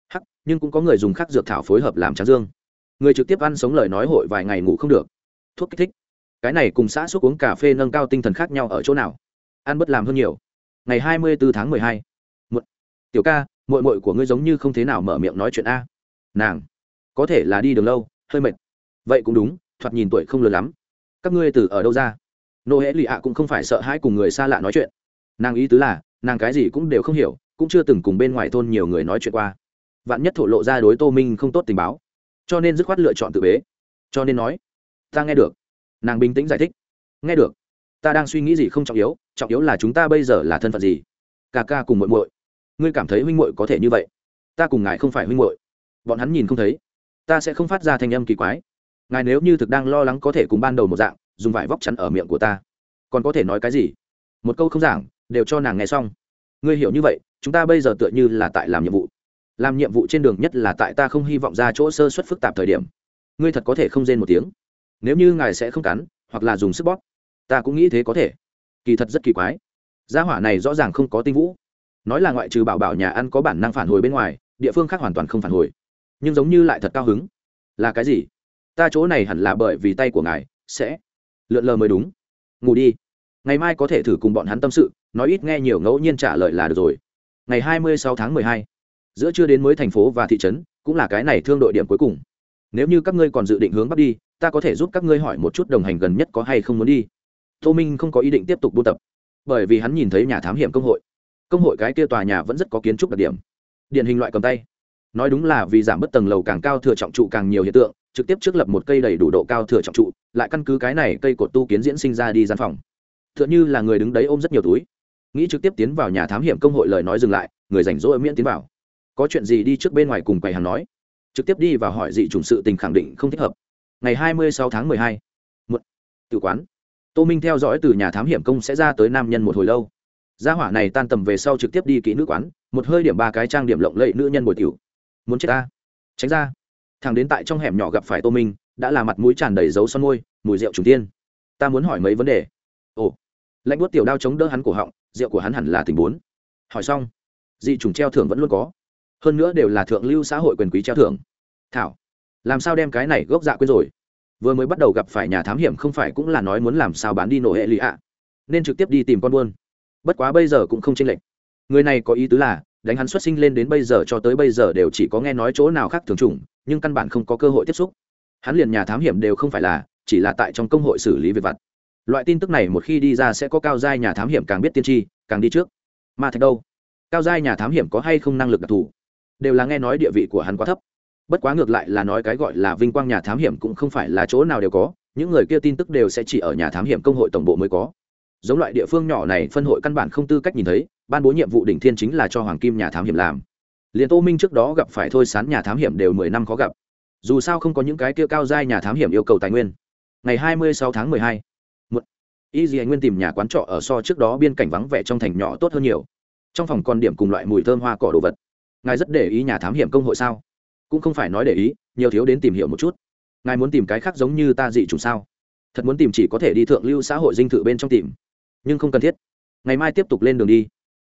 Hắc, nhưng cũng có người dùng khắc dược thảo phối hợp làm tráng dương. Người trực tiếp ăn sống lời nói hội vài ngày ngủ không được. Thuốc kích thích. Cái này cùng xã súc uống cà phê nâng cao tinh thần khác nhau ở chỗ nào? Ăn bất làm hơn nhiều. Ngày hai mươi bốn tháng mười hai tiểu ca mội mội của ngươi giống như không thế nào mở miệng nói chuyện a. Nàng, có thể là đi đường lâu, hơi mệt. Vậy cũng đúng, thoạt nhìn tuổi không lớn lắm. Các ngươi từ ở đâu ra? Nô hễ lì ạ cũng không phải sợ hãi cùng người xa lạ nói chuyện. Nàng ý tứ là, nàng cái gì cũng đều không hiểu, cũng chưa từng cùng bên ngoài thôn nhiều người nói chuyện qua. Vạn nhất thổ lộ ra đối tô minh không tốt tình báo. Cho nên dứt khoát lựa chọn tự bế. Cho nên nói, ta nghe được. Nàng bình tĩnh giải thích. Nghe được. Ta đang suy nghĩ gì không trọng yếu trọng yếu là chúng ta bây giờ là thân phận gì? Ca ca cùng muội muội ngươi cảm thấy huynh muội có thể như vậy? Ta cùng ngài không phải huynh muội. Bọn hắn nhìn không thấy. Ta sẽ không phát ra thanh âm kỳ quái. Ngài nếu như thực đang lo lắng có thể cùng ban đầu một dạng, dùng vải vóc chắn ở miệng của ta. Còn có thể nói cái gì? Một câu không giảng, đều cho nàng nghe xong. Ngươi hiểu như vậy, chúng ta bây giờ tựa như là tại làm nhiệm vụ. Làm nhiệm vụ trên đường nhất là tại ta không hy vọng ra chỗ sơ xuất phức tạp thời điểm. Ngươi thật có thể không rên một tiếng. Nếu như ngài sẽ không cắn, hoặc là dùng sức bóp, ta cũng nghĩ thế có thể. Kỳ thật rất kỳ quái. Gia hỏa này rõ ràng không có tinh vũ nói là ngoại trừ bảo bảo nhà ăn có bản năng phản hồi bên ngoài, địa phương khác hoàn toàn không phản hồi. Nhưng giống như lại thật cao hứng. Là cái gì? Ta chỗ này hẳn là bởi vì tay của ngài, sẽ lượn lờ mới đúng. Ngủ đi. Ngày mai có thể thử cùng bọn hắn tâm sự, nói ít nghe nhiều ngẫu nhiên trả lời là được rồi. Ngày hai mươi sáu tháng mười hai, giữa chưa đến mới thành phố và thị trấn, cũng là cái này thương đội điểm cuối cùng. Nếu như các ngươi còn dự định hướng bắc đi, ta có thể giúp các ngươi hỏi một chút đồng hành gần nhất có hay không muốn đi. Tô minh không có ý định tiếp tục buôn tập, bởi vì hắn nhìn thấy nhà thám hiểm công hội công hội cái kia tòa nhà vẫn rất có kiến trúc đặc điểm. Điển hình loại cầm tay. Nói đúng là vì giảm bớt tầng lầu càng cao thừa trọng trụ càng nhiều hiện tượng, trực tiếp trước lập một cây đầy đủ độ cao thừa trọng trụ, lại căn cứ cái này cây cột tu kiến diễn sinh ra đi gian phòng. T h ư ợ n như là người đứng đấy ôm rất nhiều túi. Nghĩ trực tiếp tiến vào nhà thám hiểm công hội lời nói dừng lại, người rảnh rỗi miễn tiến vào. Có chuyện gì đi trước bên ngoài cùng quầy hàng nói. Trực tiếp đi và hỏi dị chủng sự tình khẳng định không thích hợp. Ngày hai mươi sáu tháng mười hai một tự quán. Tô minh theo dõi từ nhà thám hiểm công sẽ ra tới nam nhân một hồi lâu gia hỏa này tan tầm về sau trực tiếp đi kỹ nữ quán, một hơi điểm ba cái trang điểm lộng lẫy nữ nhân bồi tiểu. Muốn chết ta? Tránh ra. Thằng đến tại trong hẻm nhỏ gặp phải tô minh, đã là mặt mũi tràn đầy dấu son môi, mùi rượu trùng tiên. Ta muốn hỏi mấy vấn đề. Ồ. Lạnh buốt tiểu đao chống đỡ hắn cổ họng, rượu của hắn hẳn là tình bốn. Hỏi xong, dị trùng treo thưởng vẫn luôn có. Hơn nữa đều là thượng lưu xã hội quyền quý treo thưởng. Thảo, làm sao đem cái này gốc dạ quên rồi? Vừa mới bắt đầu gặp phải nhà thám hiểm không phải cũng là nói muốn làm sao bán đi nổ hệ lụy ạ? Nên trực tiếp đi tìm con buôn bất quá bây giờ cũng không chênh lệch. Người này có ý tứ là, đánh hắn xuất sinh lên đến bây giờ cho tới bây giờ đều chỉ có nghe nói chỗ nào khác thường trùng nhưng căn bản không có cơ hội tiếp xúc. Hắn liền nhà thám hiểm đều không phải là, chỉ là tại trong công hội xử lý việc vặt. Loại tin tức này một khi đi ra sẽ có cao giai nhà thám hiểm càng biết tiên tri, càng đi trước. Mà thạch đâu? Cao giai nhà thám hiểm có hay không năng lực đặc thù? Đều là nghe nói địa vị của hắn quá thấp. Bất quá ngược lại là nói cái gọi là vinh quang nhà thám hiểm cũng không phải là chỗ nào đều có, những người kia tin tức đều sẽ chỉ ở nhà thám hiểm công hội tổng bộ mới có giống loại địa phương nhỏ này, phân hội căn bản không tư cách nhìn thấy, ban bố nhiệm vụ đỉnh thiên chính là cho hoàng kim nhà thám hiểm làm. Liền tô minh trước đó gặp phải thôi sán nhà thám hiểm đều mười năm khó gặp. Dù sao không có những cái kia cao giai nhà thám hiểm yêu cầu tài nguyên. Ngày hai mươi sáu tháng mười hai, một, y dì nguyên tìm nhà quán trọ ở so trước đó biên cảnh vắng vẻ trong thành nhỏ tốt hơn nhiều. Trong phòng còn điểm cùng loại mùi thơm hoa cỏ đồ vật. Ngài rất để ý nhà thám hiểm công hội sao? Cũng không phải nói để ý, nhiều thiếu đến tìm hiểu một chút. Ngài muốn tìm cái khác giống như ta dị chủ sao? Thật muốn tìm chỉ có thể đi thượng lưu xã hội dinh thự bên trong tìm nhưng không cần thiết. Ngày mai tiếp tục lên đường đi.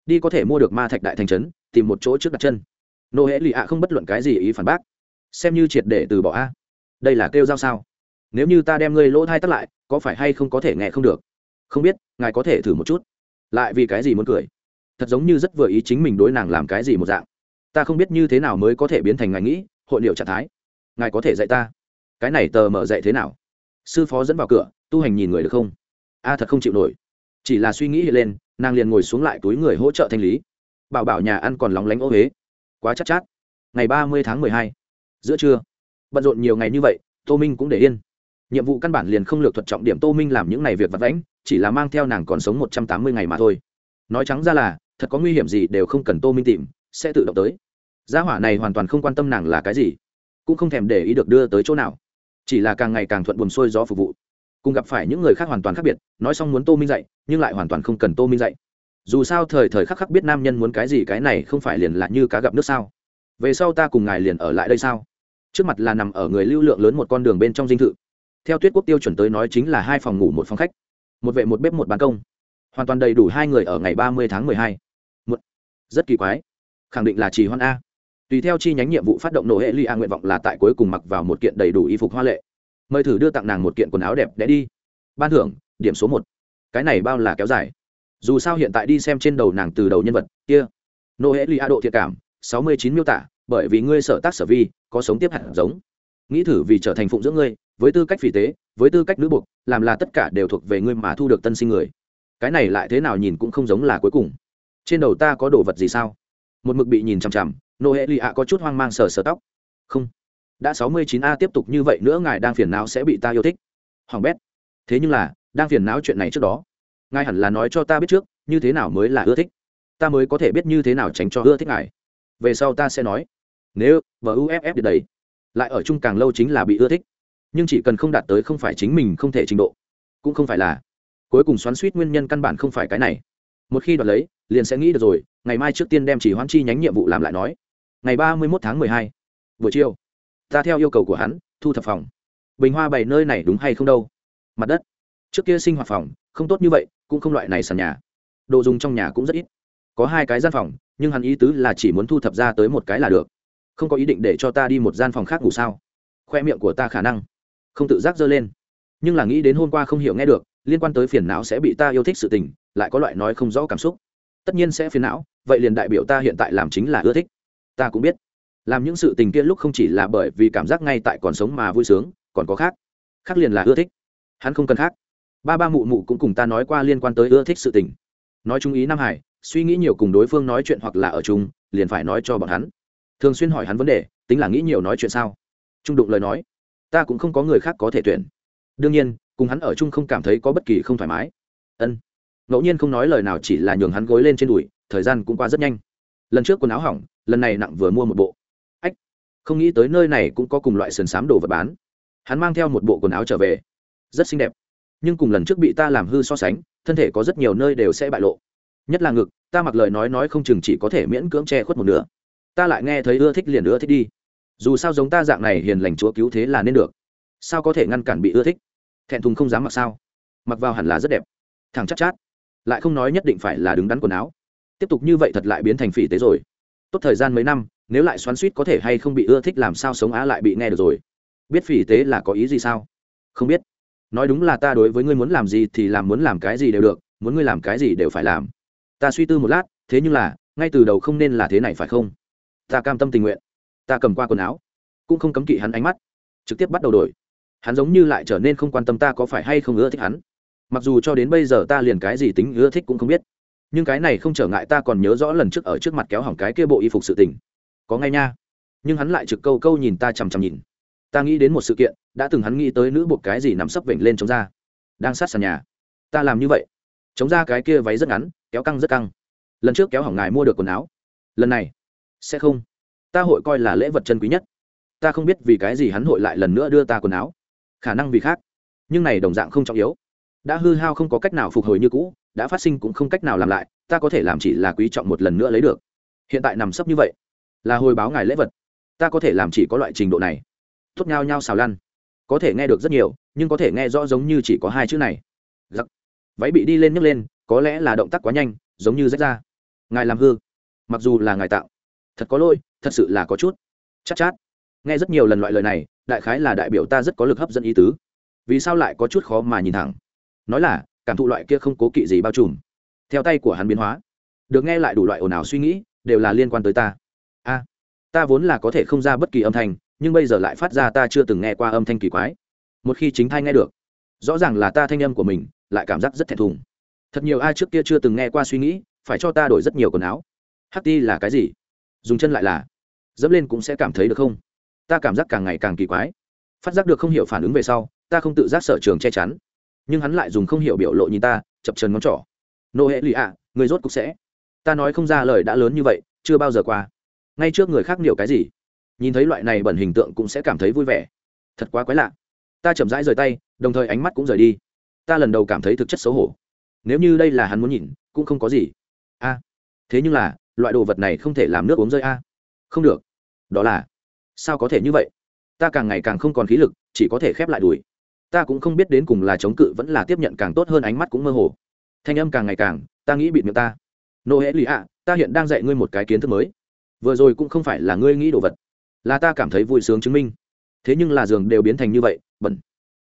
Đi có thể mua được ma thạch đại thành trấn, tìm một chỗ trước đặt chân. Nô hễ lì ạ không bất luận cái gì ý phản bác. Xem như triệt để từ bỏ a. Đây là kêu giao sao? Nếu như ta đem ngươi lỗ thai tắt lại, có phải hay không có thể nghe không được? Không biết, ngài có thể thử một chút. Lại vì cái gì muốn cười? Thật giống như rất vừa ý chính mình đối nàng làm cái gì một dạng. Ta không biết như thế nào mới có thể biến thành ngài nghĩ, hội liệu trạng thái. Ngài có thể dạy ta. Cái này tờ mở dạy thế nào? Sư phó dẫn vào cửa, tu hành nhìn người được không? A, thật không chịu nổi chỉ là suy nghĩ hiện lên nàng liền ngồi xuống lại túi người hỗ trợ thanh lý. Bảo bảo nhà ăn còn lóng lánh ô huế quá chắc chát, chát. Ngày ba mươi tháng mười hai giữa trưa. Bận rộn nhiều ngày như vậy tô minh cũng để yên. Nhiệm vụ căn bản liền không lược thuật trọng điểm tô minh làm những ngày việc vặt vãnh chỉ là mang theo nàng còn sống một trăm tám mươi ngày mà thôi. Nói trắng ra là thật có nguy hiểm gì đều không cần tô minh tìm sẽ tự động tới. Gia hỏa này hoàn toàn không quan tâm nàng là cái gì cũng không thèm để ý được đưa tới chỗ nào. Chỉ là càng ngày càng thuận buồm xuôi gió phục vụ cùng gặp phải những người khác hoàn toàn khác biệt, nói xong muốn tô minh dạy, nhưng lại hoàn toàn không cần tô minh dạy. Dù sao thời thời khắc khắc biết nam nhân muốn cái gì cái này không phải liền là như cá gặp nước sao. Về sau ta cùng ngài liền ở lại đây sao? Trước mặt là nằm ở người lưu lượng lớn một con đường bên trong dinh thự. Theo tuyết quốc tiêu chuẩn tới nói chính là hai phòng ngủ một phòng khách. Một vệ một bếp một ban công. Hoàn toàn đầy đủ hai người ở ngày ba mươi tháng mười hai. Một. Rất kỳ quái. Khẳng định là chỉ hoan a. Tùy theo chi nhánh nhiệm vụ phát động nổ hệ ly a nguyện vọng là tại cuối cùng mặc vào một kiện đầy đủ y phục hoa lệ mời thử đưa tặng nàng một kiện quần áo đẹp đẽ đi. Ban thưởng, điểm số một. Cái này bao là kéo dài. Dù sao hiện tại đi xem trên đầu nàng từ đầu nhân vật, kia. Nô hễ lì a độ thiệt cảm, sáu mươi chín miêu tả, bởi vì ngươi sở tác sở vi, có sống tiếp hạt giống. Nghĩ thử vì trở thành phụng dưỡng ngươi, với tư cách phỉ tế, với tư cách nữ buộc làm là tất cả đều thuộc về ngươi mà thu được tân sinh người. Cái này lại thế nào nhìn cũng không giống là cuối cùng. Trên đầu ta có đồ vật gì sao? Một mực bị nhìn chằm chằm nô hệ lì a có chút hoang mang sờ sờ tóc. Không đã sáu mươi chín a tiếp tục như vậy nữa, ngài đang phiền não sẽ bị ta yêu thích. Hoàng bét. Thế nhưng là, đang phiền não chuyện này trước đó. Ngài hẳn là nói cho ta biết trước, như thế nào mới là ưa thích. Ta mới có thể biết như thế nào tránh cho ưa thích ngài. Về sau ta sẽ nói. Nếu vuff được đấy lại ở chung càng lâu chính là bị ưa thích. Nhưng chỉ cần không đạt tới không phải chính mình không thể trình độ. Cũng không phải là. Cuối cùng xoắn suýt nguyên nhân căn bản không phải cái này. Một khi đoạt lấy, liền sẽ nghĩ được rồi. Ngày mai trước tiên đem chỉ hoãn chi nhánh nhiệm vụ làm lại nói. Ngày ba mươi một tháng mười hai, buổi chiều ta theo yêu cầu của hắn, thu thập phòng. Bình hoa bày nơi này đúng hay không đâu? Mặt đất. Trước kia sinh hoạt phòng, không tốt như vậy, cũng không loại này sàn nhà. Đồ dùng trong nhà cũng rất ít. Có hai cái gian phòng, nhưng hắn ý tứ là chỉ muốn thu thập ra tới một cái là được. Không có ý định để cho ta đi một gian phòng khác ngủ sao? Khoe miệng của ta khả năng. Không tự giác dơ lên. Nhưng là nghĩ đến hôm qua không hiểu nghe được, liên quan tới phiền não sẽ bị ta yêu thích sự tình, lại có loại nói không rõ cảm xúc. Tất nhiên sẽ phiền não, vậy liền đại biểu ta hiện tại làm chính là ưa thích. Ta cũng biết làm những sự tình kia lúc không chỉ là bởi vì cảm giác ngay tại còn sống mà vui sướng, còn có khác. Khác liền là ưa thích. Hắn không cần khác. Ba ba mụ mụ cũng cùng ta nói qua liên quan tới ưa thích sự tình. Nói chung ý nam hải, suy nghĩ nhiều cùng đối phương nói chuyện hoặc là ở chung, liền phải nói cho bọn hắn. Thường xuyên hỏi hắn vấn đề, tính là nghĩ nhiều nói chuyện sao? Trung đụng lời nói. Ta cũng không có người khác có thể tuyển. Đương nhiên, cùng hắn ở chung không cảm thấy có bất kỳ không thoải mái. Ân. Ngẫu nhiên không nói lời nào chỉ là nhường hắn gối lên trên đùi, thời gian cũng qua rất nhanh. Lần trước quần áo hỏng, lần này nặng vừa mua một bộ không nghĩ tới nơi này cũng có cùng loại sườn xám đồ vật bán. Hắn mang theo một bộ quần áo trở về. Rất xinh đẹp. Nhưng cùng lần trước bị ta làm hư so sánh thân thể có rất nhiều nơi đều sẽ bại lộ. Nhất là ngực ta mặc lời nói nói không chừng chỉ có thể miễn cưỡng che khuất một nửa. Ta lại nghe thấy ưa thích liền ưa thích đi. Dù sao giống ta dạng này hiền lành chúa cứu thế là nên được. Sao có thể ngăn cản bị ưa thích? Thẹn thùng không dám mặc sao? Mặc vào hẳn là rất đẹp. Thằng chắc chát, chát. Lại không nói nhất định phải là đứng đắn quần áo. Tiếp tục như vậy thật lại biến thành phỉ tế rồi. Tốt thời gian mấy năm nếu lại xoắn suýt có thể hay không bị ưa thích làm sao sống á lại bị nghe được rồi. Biết phỉ tế là có ý gì sao? Không biết. Nói đúng là ta đối với ngươi muốn làm gì thì làm muốn làm cái gì đều được, muốn ngươi làm cái gì đều phải làm. Ta suy tư một lát, thế nhưng là, ngay từ đầu không nên là thế này phải không? Ta cam tâm tình nguyện. Ta cầm qua quần áo. Cũng không cấm kỵ hắn ánh mắt. Trực tiếp bắt đầu đổi. Hắn giống như lại trở nên không quan tâm ta có phải hay không ưa thích hắn. Mặc dù cho đến bây giờ ta liền cái gì tính ưa thích cũng không biết. Nhưng cái này không trở ngại ta còn nhớ rõ lần trước ở trước mặt kéo hỏng cái kia bộ y phục sự tình có ngay nha. Nhưng hắn lại trực câu câu nhìn ta chằm chằm nhìn. Ta nghĩ đến một sự kiện, đã từng hắn nghĩ tới nữ buộc cái gì nằm sấp vểnh lên chống ra đang sát sàn nhà. Ta làm như vậy. Chống ra cái kia váy rất ngắn, kéo căng rất căng. Lần trước kéo hỏng ngài mua được quần áo. Lần này, sẽ không. Ta hội coi là lễ vật chân quý nhất. Ta không biết vì cái gì hắn hội lại lần nữa đưa ta quần áo. Khả năng vì khác. Nhưng này đồng dạng không trọng yếu. Đã hư hao không có cách nào phục hồi như cũ, đã phát sinh cũng không cách nào làm lại, ta có thể làm chỉ là quý trọng một lần nữa lấy được. Hiện tại nằm sấp như vậy là hồi báo ngài lễ vật. Ta có thể làm chỉ có loại trình độ này. Thốt nhao nhao xào lăn. Có thể nghe được rất nhiều nhưng có thể nghe rõ giống như chỉ có hai chữ này. Giặc. Váy bị đi lên nhấc lên có lẽ là động tác quá nhanh giống như rách ra. Ngài làm hư. Mặc dù là ngài tạo. Thật có lỗi thật sự là có chút. Chát, chát. Nghe rất nhiều lần loại lời này đại khái là đại biểu ta rất có lực hấp dẫn ý tứ. Vì sao lại có chút khó mà nhìn thẳng? Nói là cảm thụ loại kia không cố kỵ gì bao trùm. Theo tay của hắn biến hóa. Được nghe lại đủ loại ồn ào suy nghĩ đều là liên quan tới ta a, ta vốn là có thể không ra bất kỳ âm thanh, nhưng bây giờ lại phát ra ta chưa từng nghe qua âm thanh kỳ quái. Một khi chính thay nghe được, rõ ràng là ta thanh âm của mình, lại cảm giác rất thẹn thùng. Thật nhiều ai trước kia chưa từng nghe qua suy nghĩ, phải cho ta đổi rất nhiều quần áo. Hát ti là cái gì? Dùng chân lại là, dẫm lên cũng sẽ cảm thấy được không? Ta cảm giác càng ngày càng kỳ quái. Phát giác được không hiểu phản ứng về sau, ta không tự giác sở trường che chắn. Nhưng hắn lại dùng không hiểu biểu lộ nhìn ta, chập trần ngón trỏ. Nô hệ lụy ạ, người rốt cục sẽ. Ta nói không ra lời đã lớn như vậy, chưa bao giờ qua ngay trước người khác liệu cái gì? Nhìn thấy loại này bẩn hình tượng cũng sẽ cảm thấy vui vẻ. Thật quá quái lạ. Ta chậm rãi rời tay, đồng thời ánh mắt cũng rời đi. Ta lần đầu cảm thấy thực chất xấu hổ. Nếu như đây là hắn muốn nhìn, cũng không có gì. A. Thế nhưng là, loại đồ vật này không thể làm nước uống rơi a. Không được. Đó là, sao có thể như vậy? Ta càng ngày càng không còn khí lực, chỉ có thể khép lại đùi. Ta cũng không biết đến cùng là chống cự vẫn là tiếp nhận càng tốt hơn ánh mắt cũng mơ hồ. Thanh âm càng ngày càng, ta nghĩ bịt miệng ta. Nô hễ lì ạ ta hiện đang dạy ngươi một cái kiến thức mới vừa rồi cũng không phải là ngươi nghĩ đồ vật, là ta cảm thấy vui sướng chứng minh. Thế nhưng là giường đều biến thành như vậy, bẩn.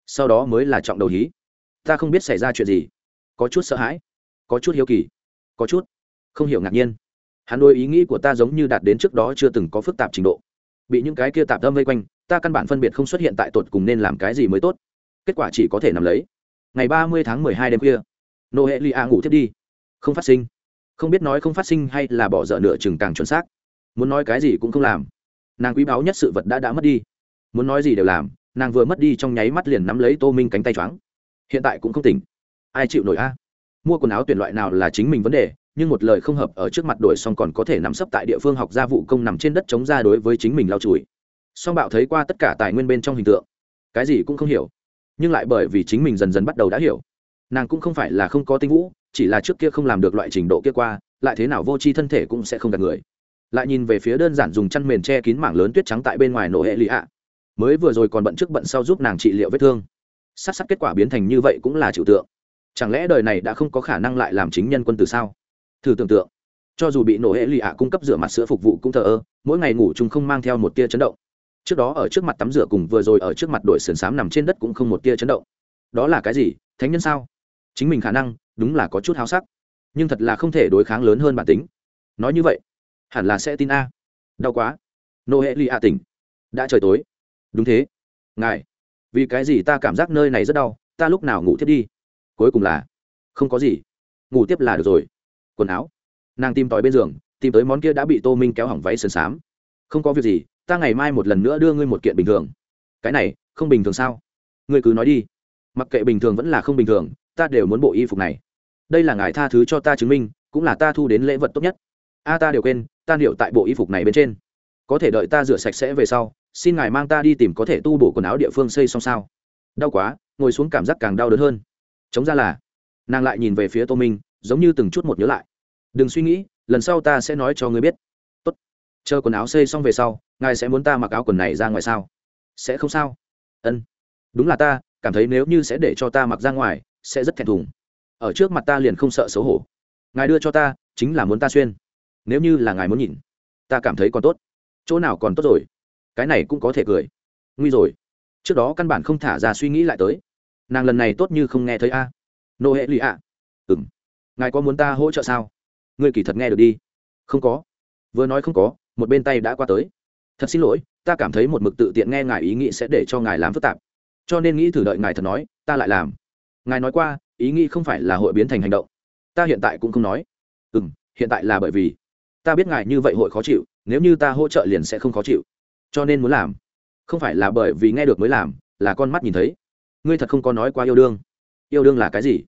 Sau đó mới là trọng đầu hí. Ta không biết xảy ra chuyện gì. Có chút sợ hãi, có chút hiếu kỳ, có chút không hiểu ngạc nhiên. Hắn đôi ý nghĩ của ta giống như đạt đến trước đó chưa từng có phức tạp trình độ. Bị những cái kia tạp tâm vây quanh, ta căn bản phân biệt không xuất hiện tại tột cùng nên làm cái gì mới tốt. Kết quả chỉ có thể nằm lấy. Ngày ba mươi tháng mười hai đêm khuya nô hệ li a ngủ thiết đi. Không phát sinh. Không biết nói không phát sinh hay là bỏ dở nửa chừng càng chuẩn xác muốn nói cái gì cũng không làm. Nàng quý báu nhất sự vật đã đã mất đi. Muốn nói gì đều làm, nàng vừa mất đi trong nháy mắt liền nắm lấy tô minh cánh tay choáng. Hiện tại cũng không tỉnh. Ai chịu nổi a? Mua quần áo tuyển loại nào là chính mình vấn đề, nhưng một lời không hợp ở trước mặt đổi xong còn có thể nằm sấp tại địa phương học gia vụ công nằm trên đất chống ra đối với chính mình lau chùi. Song bạo thấy qua tất cả tài nguyên bên trong hình tượng, cái gì cũng không hiểu, nhưng lại bởi vì chính mình dần dần bắt đầu đã hiểu. Nàng cũng không phải là không có tinh vũ, chỉ là trước kia không làm được loại trình độ kia qua, lại thế nào vô tri thân thể cũng sẽ không gạt người lại nhìn về phía đơn giản dùng chăn mền che kín mảng lớn tuyết trắng tại bên ngoài nổ hệ lì ạ. Mới vừa rồi còn bận trước bận sau giúp nàng trị liệu vết thương. Sát sát kết quả biến thành như vậy cũng là chịu tượng. Chẳng lẽ đời này đã không có khả năng lại làm chính nhân quân từ sao? Thử tưởng tượng. Cho dù bị nổ hệ lì ạ cung cấp rửa mặt sữa phục vụ cũng thờ ơ, mỗi ngày ngủ chung không mang theo một tia chấn động. Trước đó ở trước mặt tắm rửa cùng vừa rồi ở trước mặt đội sườn xám nằm trên đất cũng không một tia chấn động. Đó là cái gì? Thánh nhân sao? Chính mình khả năng, đúng là có chút háo sắc. Nhưng thật là không thể đối kháng lớn hơn bản tính. Nói như vậy hẳn là sẽ tin a. Đau quá. Nô hệ ly a tỉnh. Đã trời tối. Đúng thế. Ngài, vì cái gì ta cảm giác nơi này rất đau, ta lúc nào ngủ tiếp đi? Cuối cùng là, không có gì. Ngủ tiếp là được rồi. Quần áo. Nàng tìm tòi bên giường, tìm tới món kia đã bị tô minh kéo hỏng váy sườn xám. Không có việc gì, ta ngày mai một lần nữa đưa ngươi một kiện bình thường. Cái này, không bình thường sao? Ngươi cứ nói đi. Mặc kệ bình thường vẫn là không bình thường, ta đều muốn bộ y phục này. Đây là ngài tha thứ cho ta chứng minh, cũng là ta thu đến lễ vật tốt nhất. A, ta đều quên ta liệu tại bộ y phục này bên trên. Có thể đợi ta rửa sạch sẽ về sau, xin ngài mang ta đi tìm có thể tu bổ quần áo địa phương xây xong sao. Đau quá, ngồi xuống cảm giác càng đau đớn hơn. Chống ra là, nàng lại nhìn về phía tô minh, giống như từng chút một nhớ lại. Đừng suy nghĩ, lần sau ta sẽ nói cho ngươi biết. Tốt. Chờ quần áo xây xong về sau, ngài sẽ muốn ta mặc áo quần này ra ngoài sao? Sẽ không sao? Ân. Đúng là ta, cảm thấy nếu như sẽ để cho ta mặc ra ngoài, sẽ rất thẹn thùng. Ở trước mặt ta liền không sợ xấu hổ. Ngài đưa cho ta, chính là muốn ta xuyên nếu như là ngài muốn nhìn, ta cảm thấy còn tốt. Chỗ nào còn tốt rồi? Cái này cũng có thể cười. Nguy rồi. Trước đó căn bản không thả ra suy nghĩ lại tới. Nàng lần này tốt như không nghe thấy a. Nô hệ lụy ạ. Ừ m ngài có muốn ta hỗ trợ sao? Ngươi kỳ thật nghe được đi. Không có. Vừa nói không có, một bên tay đã qua tới. Thật xin lỗi, ta cảm thấy một mực tự tiện nghe ngài ý nghĩ sẽ để cho ngài làm phức tạp. Cho nên nghĩ thử đợi ngài thật nói, ta lại làm. Ngài nói qua, ý nghĩ không phải là hội biến thành hành động. Ta hiện tại cũng không nói. Ừ m hiện tại là bởi vì ta biết ngài như vậy hội khó chịu, nếu như ta hỗ trợ liền sẽ không khó chịu. Cho nên muốn làm, không phải là bởi vì nghe được mới làm, là con mắt nhìn thấy. Ngươi thật không có nói qua yêu đương. Yêu đương là cái gì?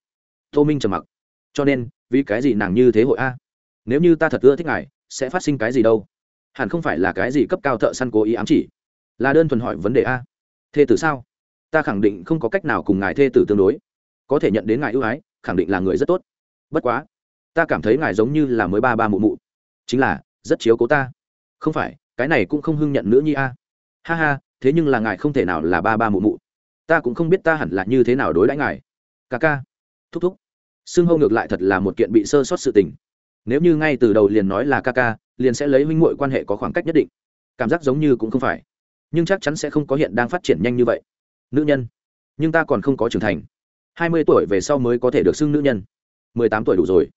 Tô minh trầm mặc. Cho nên, vì cái gì nàng như thế hội a? Nếu như ta thật ưa thích ngài, sẽ phát sinh cái gì đâu? Hẳn không phải là cái gì cấp cao thợ săn cố ý ám chỉ, là đơn thuần hỏi vấn đề a. Thê tử sao? Ta khẳng định không có cách nào cùng ngài thê tử tương đối. Có thể nhận đến ngài ưu ái, khẳng định là người rất tốt. Bất quá, ta cảm thấy ngài giống như là mới ba ba mụ mụ chính là, rất chiếu cố ta. Không phải, cái này cũng không hưng nhận nữa nhi a. Ha ha, thế nhưng là ngài không thể nào là ba ba mụ mụ. Ta cũng không biết ta hẳn là như thế nào đối đãi ngài. Ca ca. Thúc thúc. Xưng hâu ngược lại thật là một kiện bị sơ sót sự tình. Nếu như ngay từ đầu liền nói là ca ca, liền sẽ lấy huynh muội quan hệ có khoảng cách nhất định. Cảm giác giống như cũng không phải. Nhưng chắc chắn sẽ không có hiện đang phát triển nhanh như vậy. Nữ nhân. Nhưng ta còn không có trưởng thành. Hai mươi tuổi về sau mới có thể được xưng nữ nhân. Mười tám tuổi đủ rồi.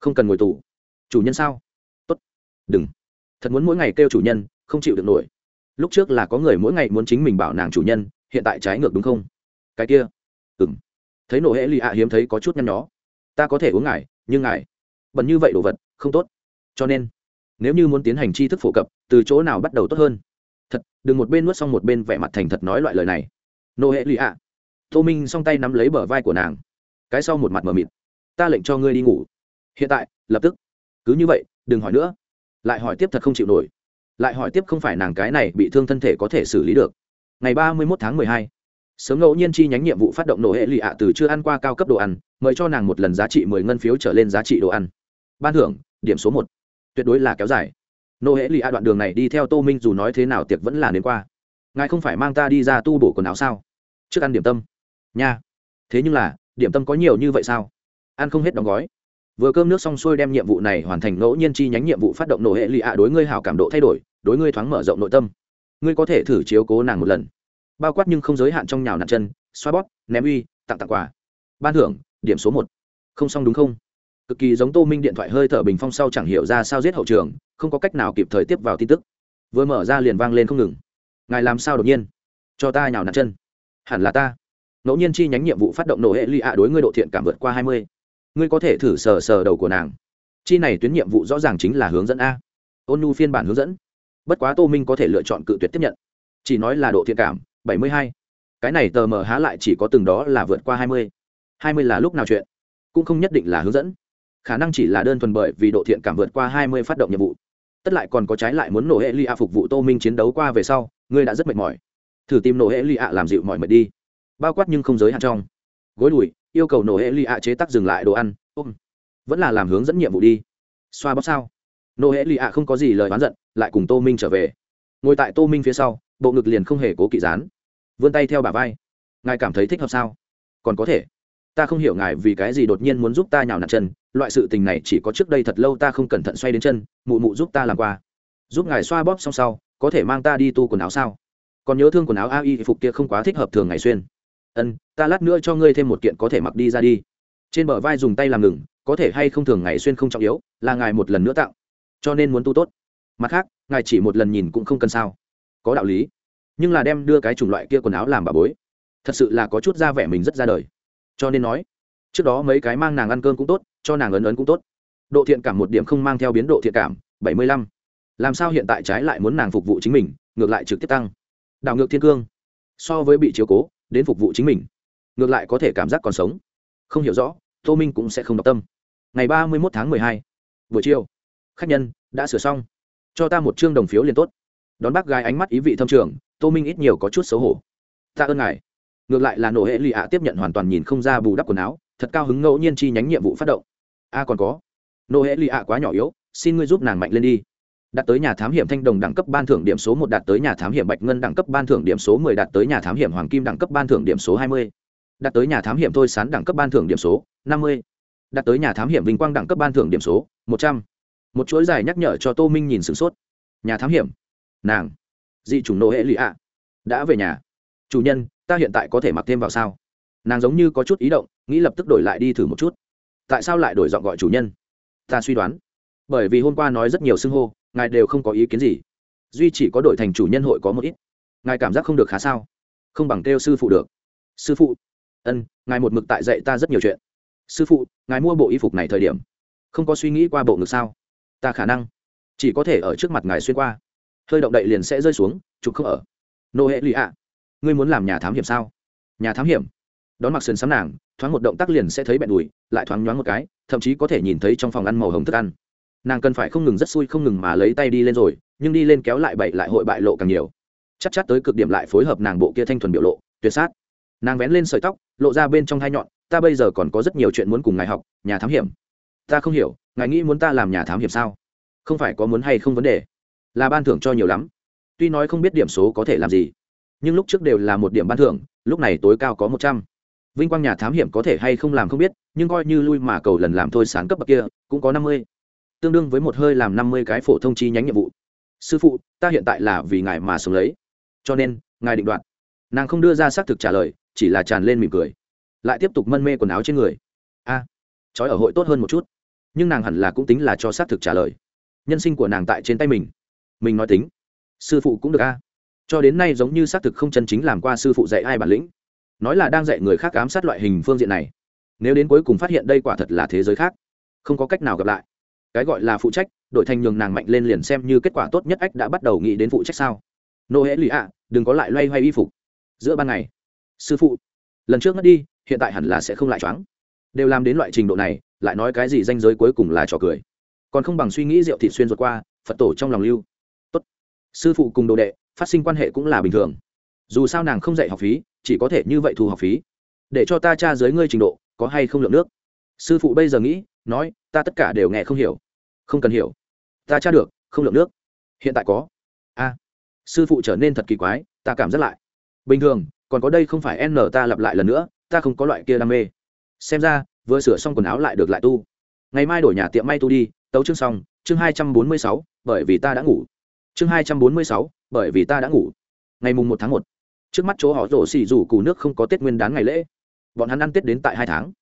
Không cần ngồi tù. Chủ nhân sao? Đừng. Thật muốn mỗi ngày kêu chủ nhân, không chịu được nổi. Lúc trước là có người mỗi ngày muốn chính mình bảo nàng chủ nhân, hiện tại trái ngược đúng không? Cái kia. Ừ m thấy nổ hễ lì ạ hiếm thấy có chút nhăn nhó. Ta có thể uống ngài, nhưng ngài bẩn như vậy đồ vật, không tốt. Cho nên, nếu như muốn tiến hành tri thức phổ cập, từ chỗ nào bắt đầu tốt hơn? Thật, đừng một bên nuốt xong một bên vẻ mặt thành thật nói loại lời này. Nô hệ lì ạ. Tô minh song tay nắm lấy bờ vai của nàng. Cái sau một mặt mờ mịt. Ta lệnh cho ngươi đi ngủ. Hiện tại, lập tức. Cứ như vậy, đừng hỏi nữa lại hỏi tiếp thật không chịu nổi. Lại hỏi tiếp không phải nàng cái này bị thương thân thể có thể xử lý được. Ngày ba mươi mốt tháng mười hai, sớm ngẫu nhiên chi nhánh nhiệm vụ phát động nổ hệ lụy ạ từ chưa ăn qua cao cấp đồ ăn, mời cho nàng một lần giá trị mười ngân phiếu trở lên giá trị đồ ăn. Ban thưởng, điểm số một. Tuyệt đối là kéo dài. Nô hệ lụy ạ đoạn đường này đi theo tô minh dù nói thế nào tiệc vẫn là đến qua. Ngài không phải mang ta đi ra tu bổ quần áo sao? Trước ăn điểm tâm. Nha. Thế nhưng là, điểm tâm có nhiều như vậy sao? Ăn không hết đóng gói vừa cơm nước xong xuôi đem nhiệm vụ này hoàn thành, ngẫu nhiên chi nhánh nhiệm vụ phát động nổ hệ lụy ạ đối ngươi hảo cảm độ thay đổi, đối ngươi thoáng mở rộng nội tâm. Ngươi có thể thử chiếu cố nàng một lần. Bao quát nhưng không giới hạn trong nhào nặn chân, xoa bóp, ném uy, tặng tặng quà. Ban thưởng, điểm số một. Không xong đúng không? Cực kỳ giống tô minh điện thoại hơi thở bình phong sau chẳng hiểu ra sao giết hậu trường, không có cách nào kịp thời tiếp vào tin tức. Vừa mở ra liền vang lên không ngừng. Ngài làm sao đột nhiên? Cho ta nhào nặn chân. Hẳn là ta. Ngẫu nhiên chi nhánh nhiệm vụ phát động nổ hệ lụy ạ đối ngươi độ thiện cảm vượt qua hai mươi ngươi có thể thử sờ sờ đầu của nàng. Chi này tuyến nhiệm vụ rõ ràng chính là hướng dẫn a. Ôn nhu phiên bản hướng dẫn. Bất quá tô minh có thể lựa chọn cự tuyệt tiếp nhận. Chỉ nói là độ thiện cảm, bảy mươi hai. Cái này tờ mờ há lại chỉ có từng đó là vượt qua hai mươi. hai mươi là lúc nào chuyện? Cũng không nhất định là hướng dẫn. Khả năng chỉ là đơn thuần bởi vì độ thiện cảm vượt qua hai mươi phát động nhiệm vụ. Tất lại còn có trái lại muốn nổ hệ ly a phục vụ tô minh chiến đấu qua về sau, ngươi đã rất mệt mỏi. Thử tìm nổ hệ ly a làm dịu mọi mệt đi. Bao quát nhưng không giới hạn trong. Gối đùi yêu cầu nổ hệ lì ạ chế tác dừng lại đồ ăn, ôm. Vẫn là làm hướng dẫn nhiệm vụ đi. Xoa bóp sao? Nô hệ lì ạ không có gì lời oán giận, lại cùng tô minh trở về. Ngồi tại tô minh phía sau, bộ ngực liền không hề cố kỵ dán. Vươn tay theo bà vai. Ngài cảm thấy thích hợp sao? Còn có thể. Ta không hiểu ngài vì cái gì đột nhiên muốn giúp ta nhào nặn chân, loại sự tình này chỉ có trước đây thật lâu ta không cẩn thận xoay đến chân, mụ mụ giúp ta làm qua giúp ngài xoa bóp xong sau, có thể mang ta đi tu quần áo sao? Còn nhớ thương quần áo ai phục kia không quá thích hợp thường ngày xuyên ân, ta lát nữa cho ngươi thêm một kiện có thể mặc đi ra đi. Trên bờ vai dùng tay làm ngừng, có thể hay không thường ngày xuyên không trọng yếu, là ngài một lần nữa tặng cho nên muốn tu tốt. Mặt khác, ngài chỉ một lần nhìn cũng không cần sao. Có đạo lý. Nhưng là đem đưa cái chủng loại kia quần áo làm bà bối, thật sự là có chút ra vẻ mình rất ra đời. Cho nên nói, trước đó mấy cái mang nàng ăn cơm cũng tốt, cho nàng ấn ấn cũng tốt. Độ thiện cảm một điểm không mang theo biến độ thiện cảm, bảy mươi lăm. Làm sao hiện tại trái lại muốn nàng phục vụ chính mình, ngược lại trực tiếp tăng. Đảo ngược thiên cương. So với bị chiếu cố đến phục vụ chính mình. Ngược lại có thể cảm giác còn sống. Không hiểu rõ, tô minh cũng sẽ không đọc tâm. Ngày ba mươi một tháng mười hai, buổi chiều, khách nhân đã sửa xong. Cho ta một chương đồng phiếu liền tốt. Đón bác gái ánh mắt ý vị thâm trường, tô minh ít nhiều có chút xấu hổ. Ta ơn ngài. Ngược lại là nổ hệ lì ạ tiếp nhận hoàn toàn nhìn không ra bù đắp quần áo, thật cao hứng ngẫu nhiên chi nhánh nhiệm vụ phát động. A à, còn có. Nổ hệ lì ạ quá nhỏ yếu, xin ngươi giúp nàng mạnh lên đi đạt tới nhà thám hiểm thanh đồng đẳng cấp ban thưởng điểm số một đạt tới nhà thám hiểm bạch ngân đẳng cấp ban thưởng điểm số mười đạt tới nhà thám hiểm hoàng kim đẳng cấp ban thưởng điểm số hai mươi, đạt tới nhà thám hiểm thôi sán đẳng cấp ban thưởng điểm số năm mươi, đạt tới nhà thám hiểm vinh quang đẳng cấp ban thưởng điểm số một trăm. Một chuỗi dài nhắc nhở cho tô minh nhìn sửng sốt. Nhà thám hiểm. Nàng. Dị chủng nô hệ lụy ạ. Đã về nhà. Chủ nhân, ta hiện tại có thể mặc thêm vào sao? Nàng giống như có chút ý động, nghĩ lập tức đổi lại đi thử một chút. Tại sao lại đổi giọng gọi chủ nhân? Ta suy đoán. Bởi vì hôm qua nói rất nhiều xưng hô ngài đều không có ý kiến gì. Duy chỉ có đổi thành chủ nhân hội có một ít. Ngài cảm giác không được khá sao? Không bằng kêu sư phụ được. Sư phụ. Ân, ngài một mực tại dạy ta rất nhiều chuyện. Sư phụ, ngài mua bộ y phục này thời điểm. Không có suy nghĩ qua bộ ngực sao? Ta khả năng. Chỉ có thể ở trước mặt ngài xuyên qua. Hơi động đậy liền sẽ rơi xuống, chụp không ở. Nô hệ lụy ạ. Ngươi muốn làm nhà thám hiểm sao? Nhà thám hiểm. Đón mặc sườn sắm nàng, thoáng một động tác liền sẽ thấy bẹn đùi, lại thoáng nhoáng một cái, thậm chí có thể nhìn thấy trong phòng ăn màu hồng thức ăn nàng cần phải không ngừng rất xui không ngừng mà lấy tay đi lên rồi, nhưng đi lên kéo lại bậy lại hội bại lộ càng nhiều. Chắc chắn tới cực điểm lại phối hợp nàng bộ kia thanh thuần biểu lộ, tuyệt sát. Nàng vén lên sợi tóc, lộ ra bên trong hai nhọn, ta bây giờ còn có rất nhiều chuyện muốn cùng ngài học, nhà thám hiểm. Ta không hiểu, ngài nghĩ muốn ta làm nhà thám hiểm sao? Không phải có muốn hay không vấn đề? Là ban thưởng cho nhiều lắm. Tuy nói không biết điểm số có thể làm gì, nhưng lúc trước đều là một điểm ban thưởng, lúc này tối cao có một trăm. Vinh quang nhà thám hiểm có thể hay không làm không biết, nhưng coi như lui mà cầu lần làm thôi sáng cấp bậc kia, cũng có năm mươi tương đương với một hơi làm năm mươi cái phổ thông chi nhánh nhiệm vụ. Sư phụ ta hiện tại là vì ngài mà sống lấy. Cho nên ngài định đoạt. Nàng không đưa ra xác thực trả lời chỉ là tràn lên mỉm cười. Lại tiếp tục mân mê quần áo trên người. A à, trói ở hội tốt hơn một chút. Nhưng nàng hẳn là cũng tính là cho xác thực trả lời. Nhân sinh của nàng tại trên tay mình. Mình nói tính. Sư phụ cũng được a. Cho đến nay giống như xác thực không chân chính làm qua sư phụ dạy ai bản lĩnh. Nói là đang dạy người khác ám sát loại hình phương diện này. Nếu đến cuối cùng phát hiện đây quả thật là thế giới khác không có cách nào gặp lại cái gọi là phụ trách đội thành nhường nàng mạnh lên liền xem như kết quả tốt nhất ách đã bắt đầu nghĩ đến phụ trách sao. Nô hễ lụy ạ, đừng có lại loay hoay y phục. Giữa ban ngày, sư phụ, lần trước mất đi, hiện tại hẳn là sẽ không lại choáng. Đều làm đến loại trình độ này, lại nói cái gì danh giới cuối cùng là trò cười. Còn không bằng suy nghĩ rượu thị xuyên ruột qua, phật tổ trong lòng lưu. Tốt. Sư phụ cùng đồ đệ, phát sinh quan hệ cũng là bình thường. Dù sao nàng không dạy học phí, chỉ có thể như vậy thu học phí. Để cho ta tra dưới ngươi trình độ, có hay không lượng nước? Sư phụ bây giờ nghĩ, nói, ta tất cả đều nghe không hiểu không cần hiểu. Ta tra được, không lượng nước. Hiện tại có. A. Sư phụ trở nên thật kỳ quái, ta cảm giác lại. Bình thường, còn có đây không phải n ta lặp lại lần nữa, ta không có loại kia đam mê. Xem ra, vừa sửa xong quần áo lại được lại tu. Ngày mai đổi nhà tiệm may tu đi, tấu chương xong, chương hai trăm bốn mươi sáu, bởi vì ta đã ngủ. Chương hai trăm bốn mươi sáu, bởi vì ta đã ngủ. Ngày mùng một tháng một. Trước mắt chỗ họ rổ xỉ rủ cù nước không có tết nguyên đán ngày lễ. Bọn hắn ăn tết đến tại hai tháng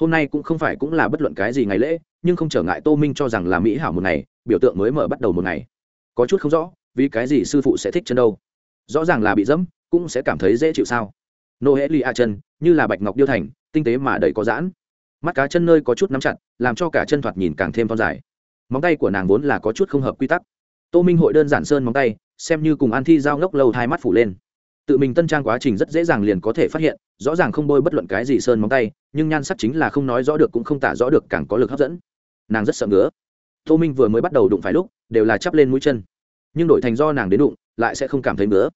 hôm nay cũng không phải cũng là bất luận cái gì ngày lễ, nhưng không trở ngại tô minh cho rằng là mỹ hảo một ngày, biểu tượng mới mở bắt đầu một ngày. Có chút không rõ, vì cái gì sư phụ sẽ thích chân đâu. Rõ ràng là bị dẫm, cũng sẽ cảm thấy dễ chịu sao. Nô hễ ly a chân, như là bạch ngọc điêu thành, tinh tế mà đầy có giãn. Mắt cá chân nơi có chút nắm chặt, làm cho cả chân thoạt nhìn càng thêm thon dài. Móng tay của nàng vốn là có chút không hợp quy tắc. Tô minh hội đơn giản sơn móng tay, xem như cùng an thi giao ngốc lâu hai mắt phủ lên tự mình tân trang quá trình rất dễ dàng liền có thể phát hiện, rõ ràng không bôi bất luận cái gì sơn móng tay, nhưng nhan sắc chính là không nói rõ được cũng không tả rõ được càng có lực hấp dẫn. Nàng rất sợ ngứa. Tô minh vừa mới bắt đầu đụng phải lúc, đều là chắp lên mũi chân. Nhưng đổi thành do nàng đến đụng, lại sẽ không cảm thấy ngứa.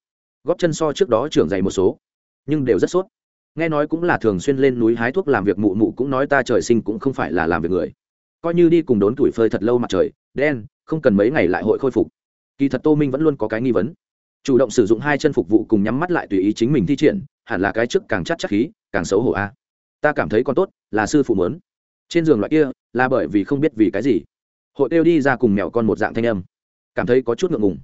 Góp chân so trước đó trưởng dày một số, nhưng đều rất sốt. Nghe nói cũng là thường xuyên lên núi hái thuốc làm việc mụ mụ cũng nói ta trời sinh cũng không phải là làm việc người. Coi như đi cùng đốn tuổi phơi thật lâu mặt trời, đen, không cần mấy ngày lại hội khôi phục. Kỳ thật tô minh vẫn luôn có cái nghi vấn chủ động sử dụng hai chân phục vụ cùng nhắm mắt lại tùy ý chính mình thi triển, hẳn là cái trước càng chắc chắc khí, càng xấu hổ a. Ta cảm thấy còn tốt, là sư phụ mớn trên giường loại kia, là bởi vì không biết vì cái gì. Hội kêu đi ra cùng mèo con một dạng thanh âm. Cảm thấy có chút ngượng ngùng.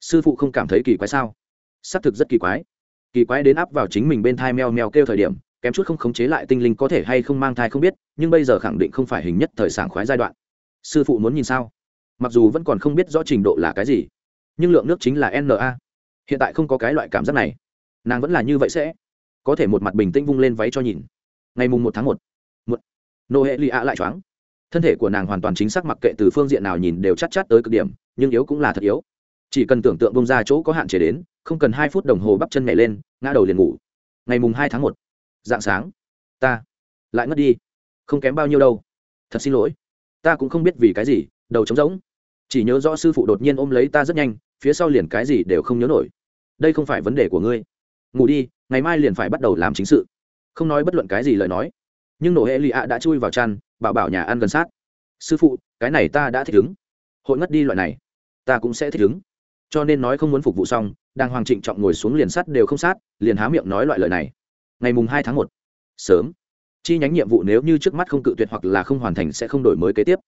Sư phụ không cảm thấy kỳ quái sao? Xác thực rất kỳ quái. Kỳ quái đến áp vào chính mình bên thai meo meo kêu thời điểm, kém chút không khống chế lại tinh linh có thể hay không mang thai không biết, nhưng bây giờ khẳng định không phải hình nhất thời sảng khoái giai đoạn. Sư phụ muốn nhìn sao? Mặc dù vẫn còn không biết rõ trình độ là cái gì, nhưng lượng nước chính là na hiện tại không có cái loại cảm giác này. Nàng vẫn là như vậy sẽ có thể một mặt bình tĩnh vung lên váy cho nhìn. Ngày mùng một tháng một một nô hệ lì ạ lại choáng. Thân thể của nàng hoàn toàn chính xác mặc kệ từ phương diện nào nhìn đều chắc chắn tới cực điểm, nhưng yếu cũng là thật yếu. Chỉ cần tưởng tượng bông ra chỗ có hạn chế đến, không cần hai phút đồng hồ bắp chân nhảy lên, ngã đầu liền ngủ. Ngày mùng hai tháng một, dạng sáng, ta lại ngất đi. Không kém bao nhiêu đâu. Thật xin lỗi. Ta cũng không biết vì cái gì, đầu trống rỗng. Chỉ nhớ rõ sư phụ đột nhiên ôm lấy ta rất nhanh, phía sau liền cái gì đều không nhớ nổi đây không phải vấn đề của ngươi. Ngủ đi, ngày mai liền phải bắt đầu làm chính sự. Không nói bất luận cái gì lời nói. Nhưng nổ hệ lì ạ đã chui vào chăn, bảo bảo nhà ăn gần sát. Sư phụ, cái này ta đã thích ứng. Hội ngất đi loại này. Ta cũng sẽ thích ứng. Cho nên nói không muốn phục vụ xong đang hoàng trịnh trọng ngồi xuống liền sắt đều không sát, liền há miệng nói loại lời này. Ngày mùng hai tháng một. Sớm. Chi nhánh nhiệm vụ nếu như trước mắt không cự tuyệt hoặc là không hoàn thành sẽ không đổi mới kế tiếp.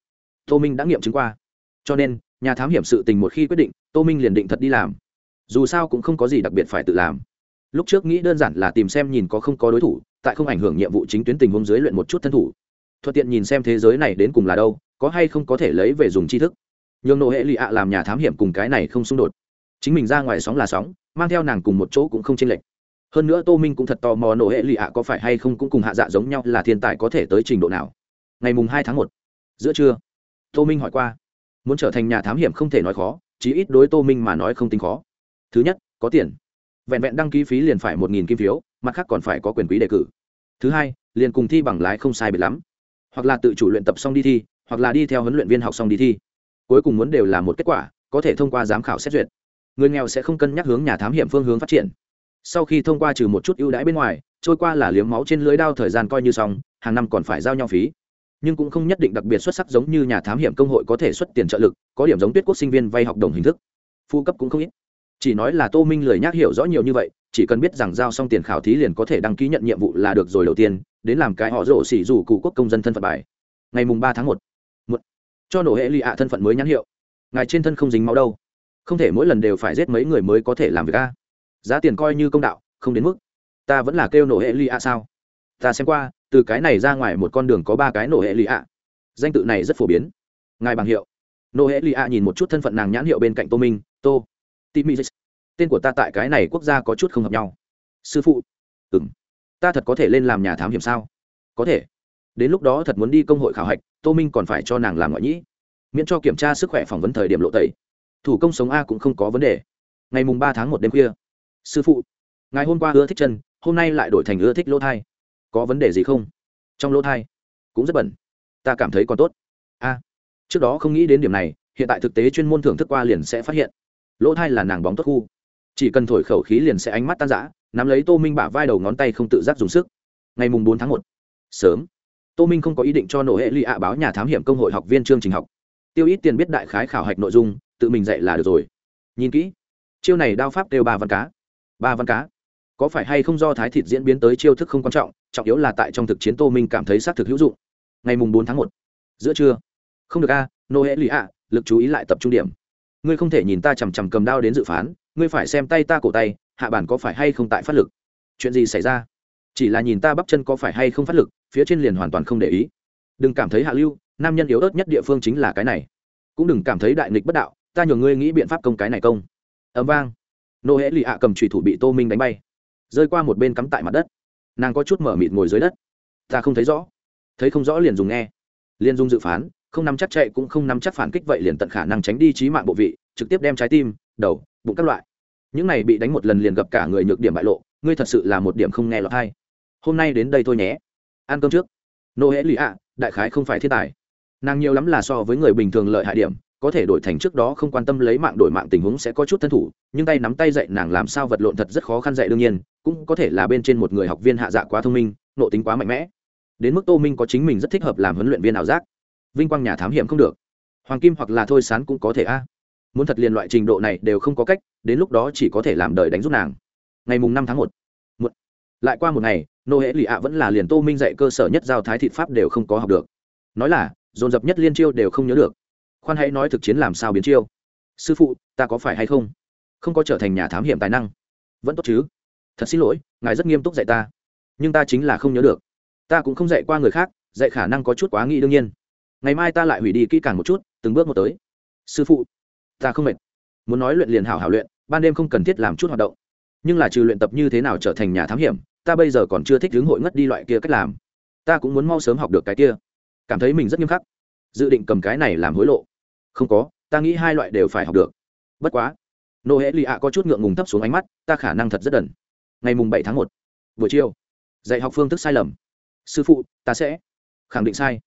Tô minh đã nghiệm chứng qua. Cho nên, nhà thám hiểm sự tình một khi quyết định, tô minh liền định thật đi làm dù sao cũng không có gì đặc biệt phải tự làm. Lúc trước nghĩ đơn giản là tìm xem nhìn có không có đối thủ, tại không ảnh hưởng nhiệm vụ chính tuyến tình huống dưới luyện một chút thân thủ. Thuận tiện nhìn xem thế giới này đến cùng là đâu, có hay không có thể lấy về dùng tri thức. Nhường nộ hệ lụy ạ làm nhà thám hiểm cùng cái này không xung đột. Chính mình ra ngoài sóng là sóng, mang theo nàng cùng một chỗ cũng không chênh lệch. Hơn nữa tô minh cũng thật tò mò nộ hệ lụy ạ có phải hay không cũng cùng hạ dạ giống nhau là thiên tài có thể tới trình độ nào. Ngày mùng hai tháng một, giữa trưa, tô minh hỏi qua. Muốn trở thành nhà thám hiểm không thể nói khó, chí ít đối tô minh mà nói không tính khó thứ nhất, có tiền. Vẹn vẹn đăng ký phí liền phải một nghìn kim phiếu, mặt khác còn phải có quyền quý đề cử. Thứ hai, liền cùng thi bằng lái không sai biệt lắm. Hoặc là tự chủ luyện tập xong đi thi, hoặc là đi theo huấn luyện viên học xong đi thi. Cuối cùng muốn đều là một kết quả, có thể thông qua giám khảo xét duyệt. Người nghèo sẽ không cân nhắc hướng nhà thám hiểm phương hướng phát triển. Sau khi thông qua trừ một chút ưu đãi bên ngoài, trôi qua là liếm máu trên lưới đao thời gian coi như xong, hàng năm còn phải giao nhau phí. Nhưng cũng không nhất định đặc biệt xuất sắc giống như nhà thám hiểm công hội có thể xuất tiền trợ lực, có điểm giống tuyết quốc sinh viên vay học đồng hình thức. Phụ cấp cũng không ít chỉ nói là tô minh lười nhắc hiểu rõ nhiều như vậy, chỉ cần biết rằng giao xong tiền khảo thí liền có thể đăng ký nhận nhiệm vụ là được rồi đầu tiên, đến làm cái họ rổ xỉ dù cụ quốc công dân thân phận bài. Ngày mùng ba tháng một một, cho nổ hệ lụy ạ thân phận mới nhãn hiệu. Ngài trên thân không dính máu đâu. Không thể mỗi lần đều phải giết mấy người mới có thể làm việc a. Giá tiền coi như công đạo, không đến mức. Ta vẫn là kêu nổ hệ lụy ạ sao? Ta xem qua, từ cái này ra ngoài một con đường có ba cái nổ hệ lụy ạ. Danh tự này rất phổ biến. Ngài bằng hiệu. Nổ hệ lụy ạ nhìn một chút thân phận nàng nhãn hiệu bên cạnh tô minh, tô timi tên của ta tại cái này quốc gia có chút không hợp nhau. Sư phụ. Ừ m ta thật có thể lên làm nhà thám hiểm sao? Có thể. Đến lúc đó thật muốn đi công hội khảo hạch, tô minh còn phải cho nàng làm ngoại nhĩ. Miễn cho kiểm tra sức khỏe phỏng vấn thời điểm lộ tẩy. Thủ công sống a cũng không có vấn đề. Ngày mùng ba tháng một đêm khuya. Sư phụ. Ngày hôm qua ưa thích chân, hôm nay lại đổi thành ưa thích lỗ thai. Có vấn đề gì không? Trong lỗ thai. Cũng rất bẩn. Ta cảm thấy còn tốt. A. Trước đó không nghĩ đến điểm này, hiện tại thực tế chuyên môn thưởng thức qua liền sẽ phát hiện lỗ thai là nàng bóng tốt khu. Chỉ cần thổi khẩu khí liền sẽ ánh mắt tan rã, nắm lấy tô minh bả vai đầu ngón tay không tự giác dùng sức. Ngày mùng bốn tháng một, sớm. Tô minh không có ý định cho nổ hệ lụy ạ báo nhà thám hiểm công hội học viên chương trình học. Tiêu ít tiền biết đại khái khảo hạch nội dung, tự mình dạy là được rồi. Nhìn kỹ. Chiêu này đao pháp đều ba văn cá. Ba văn cá. Có phải hay không do thái thịt diễn biến tới chiêu thức không quan trọng trọng yếu là tại trong thực chiến tô minh cảm thấy xác thực hữu dụng. Ngày mùng bốn tháng một, giữa trưa. Không được a nô hệ lụy ạ, lực chú ý lại tập trung điểm ngươi không thể nhìn ta chằm chằm cầm đao đến dự phán, ngươi phải xem tay ta cổ tay, hạ bản có phải hay không tại phát lực? Chuyện gì xảy ra? Chỉ là nhìn ta bắp chân có phải hay không phát lực, phía trên liền hoàn toàn không để ý. Đừng cảm thấy hạ lưu, nam nhân yếu ớt nhất địa phương chính là cái này. Cũng đừng cảm thấy đại nghịch bất đạo, ta nhường ngươi nghĩ biện pháp công cái này công. Ấm vang. Nô hễ lì hạ cầm trùy thủ bị tô minh đánh bay. Rơi qua một bên cắm tại mặt đất. Nàng có chút mở mịt ngồi dưới đất. Ta không thấy rõ. Thấy không rõ liền dùng nghe. Liền dùng dự phán không nắm chắc chạy cũng không nắm chắc phản kích vậy liền tận khả năng tránh đi trí mạng bộ vị, trực tiếp đem trái tim, đầu, bụng các loại. Những này bị đánh một lần liền gặp cả người nhược điểm bại lộ, ngươi thật sự là một điểm không nghe lọt hay hôm nay đến đây thôi nhé. Ăn cơm trước. Nô hễ lụy ạ, đại khái không phải thiên tài. Nàng nhiều lắm là so với người bình thường lợi hại điểm, có thể đổi thành trước đó không quan tâm lấy mạng đổi mạng tình huống sẽ có chút thân thủ, nhưng tay nắm tay dạy nàng làm sao vật lộn thật rất khó khăn dạy đương nhiên, cũng có thể là bên trên một người học viên hạ dạ quá thông minh nộ tính quá mạnh mẽ. Đến mức tô minh có chính mình rất thích hợp làm huấn luyện viên ảo giác vinh quang nhà thám hiểm không được. Hoàng kim hoặc là thôi sán cũng có thể a. Muốn thật liền loại trình độ này đều không có cách, đến lúc đó chỉ có thể làm đời đánh giúp nàng. Ngày mùng năm tháng một. Một. Lại qua một ngày nô hễ lì ạ vẫn là liền tô minh dạy cơ sở nhất giao thái thị pháp đều không có học được. Nói là, dồn dập nhất liên chiêu đều không nhớ được. Khoan hãy nói thực chiến làm sao biến chiêu. Sư phụ, ta có phải hay không? Không có trở thành nhà thám hiểm tài năng. Vẫn tốt chứ. Thật xin lỗi, ngài rất nghiêm túc dạy ta. Nhưng ta chính là không nhớ được. Ta cũng không dạy qua người khác, dạy khả năng có chút quá nghĩ đương nhiên ngày mai ta lại hủy đi kỹ càng một chút, từng bước một tới. Sư phụ, ta không mệt. Muốn nói luyện liền hảo hảo luyện, ban đêm không cần thiết làm chút hoạt động. Nhưng là trừ luyện tập như thế nào trở thành nhà thám hiểm, ta bây giờ còn chưa thích hướng hội ngất đi loại kia cách làm. Ta cũng muốn mau sớm học được cái kia. Cảm thấy mình rất nghiêm khắc. Dự định cầm cái này làm hối lộ. Không có, ta nghĩ hai loại đều phải học được. Bất quá nô hễ lì ạ có chút ngượng ngùng thấp xuống ánh mắt, ta khả năng thật rất đần. Ngày mùng bảy tháng một, buổi chiều, dạy học phương thức sai lầm. Sư phụ, ta sẽ khẳng định sai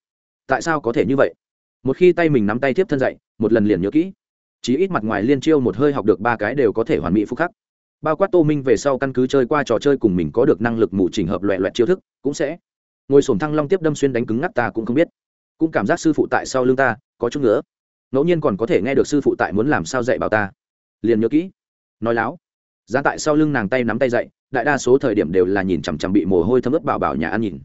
tại sao có thể như vậy? Một khi tay mình nắm tay tiếp thân dạy, một lần liền nhớ kỹ. Chí ít mặt ngoài liên chiêu một hơi học được ba cái đều có thể hoàn mỹ phúc khắc. Bao quát tô minh về sau căn cứ chơi qua trò chơi cùng mình có được năng lực mù trình hợp loẹ loẹt chiêu thức, cũng sẽ. Ngồi sổm thăng long tiếp đâm xuyên đánh cứng ngắc ta cũng không biết. Cũng cảm giác sư phụ tại sau lưng ta, có chút nữa ngẫu nhiên còn có thể nghe được sư phụ tại muốn làm sao dạy bảo ta. Liền nhớ kỹ. Nói láo. Giá tại sau lưng nàng tay nắm tay dạy, đại đa số thời điểm đều là nhìn chằm chằm bị mồ hôi thấm ướt bảo bảo nhà ăn nhìn.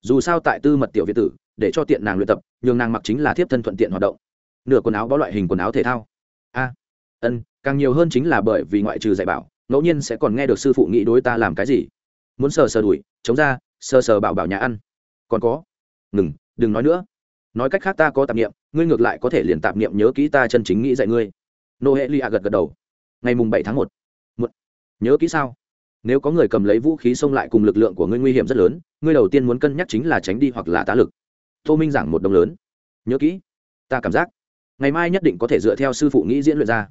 Dù sao tại tư mật tiểu việt tử để cho tiện nàng luyện tập, nhường nàng mặc chính là thiếp thân thuận tiện hoạt động. Nửa quần áo bó loại hình quần áo thể thao. A, ân, càng nhiều hơn chính là bởi vì ngoại trừ dạy bảo, ngẫu nhiên sẽ còn nghe được sư phụ nghĩ đối ta làm cái gì. Muốn sờ sờ đuổi, chống ra, sờ sờ bảo bảo nhà ăn. Còn có, ngừng, đừng nói nữa. Nói cách khác ta có tạp niệm, ngươi ngược lại có thể liền tạp niệm nhớ kỹ ta chân chính nghĩ dạy ngươi. Nô hệ lia a gật gật đầu. Ngày mùng bảy tháng một. Một nhớ kỹ sao? Nếu có người cầm lấy vũ khí xông lại cùng lực lượng của ngươi nguy hiểm rất lớn, ngươi đầu tiên muốn cân nhắc chính là tránh đi hoặc là tá lực tô minh giảng một đồng lớn. Nhớ kỹ, ta cảm giác, ngày mai nhất định có thể dựa theo sư phụ nghĩ diễn luyện ra.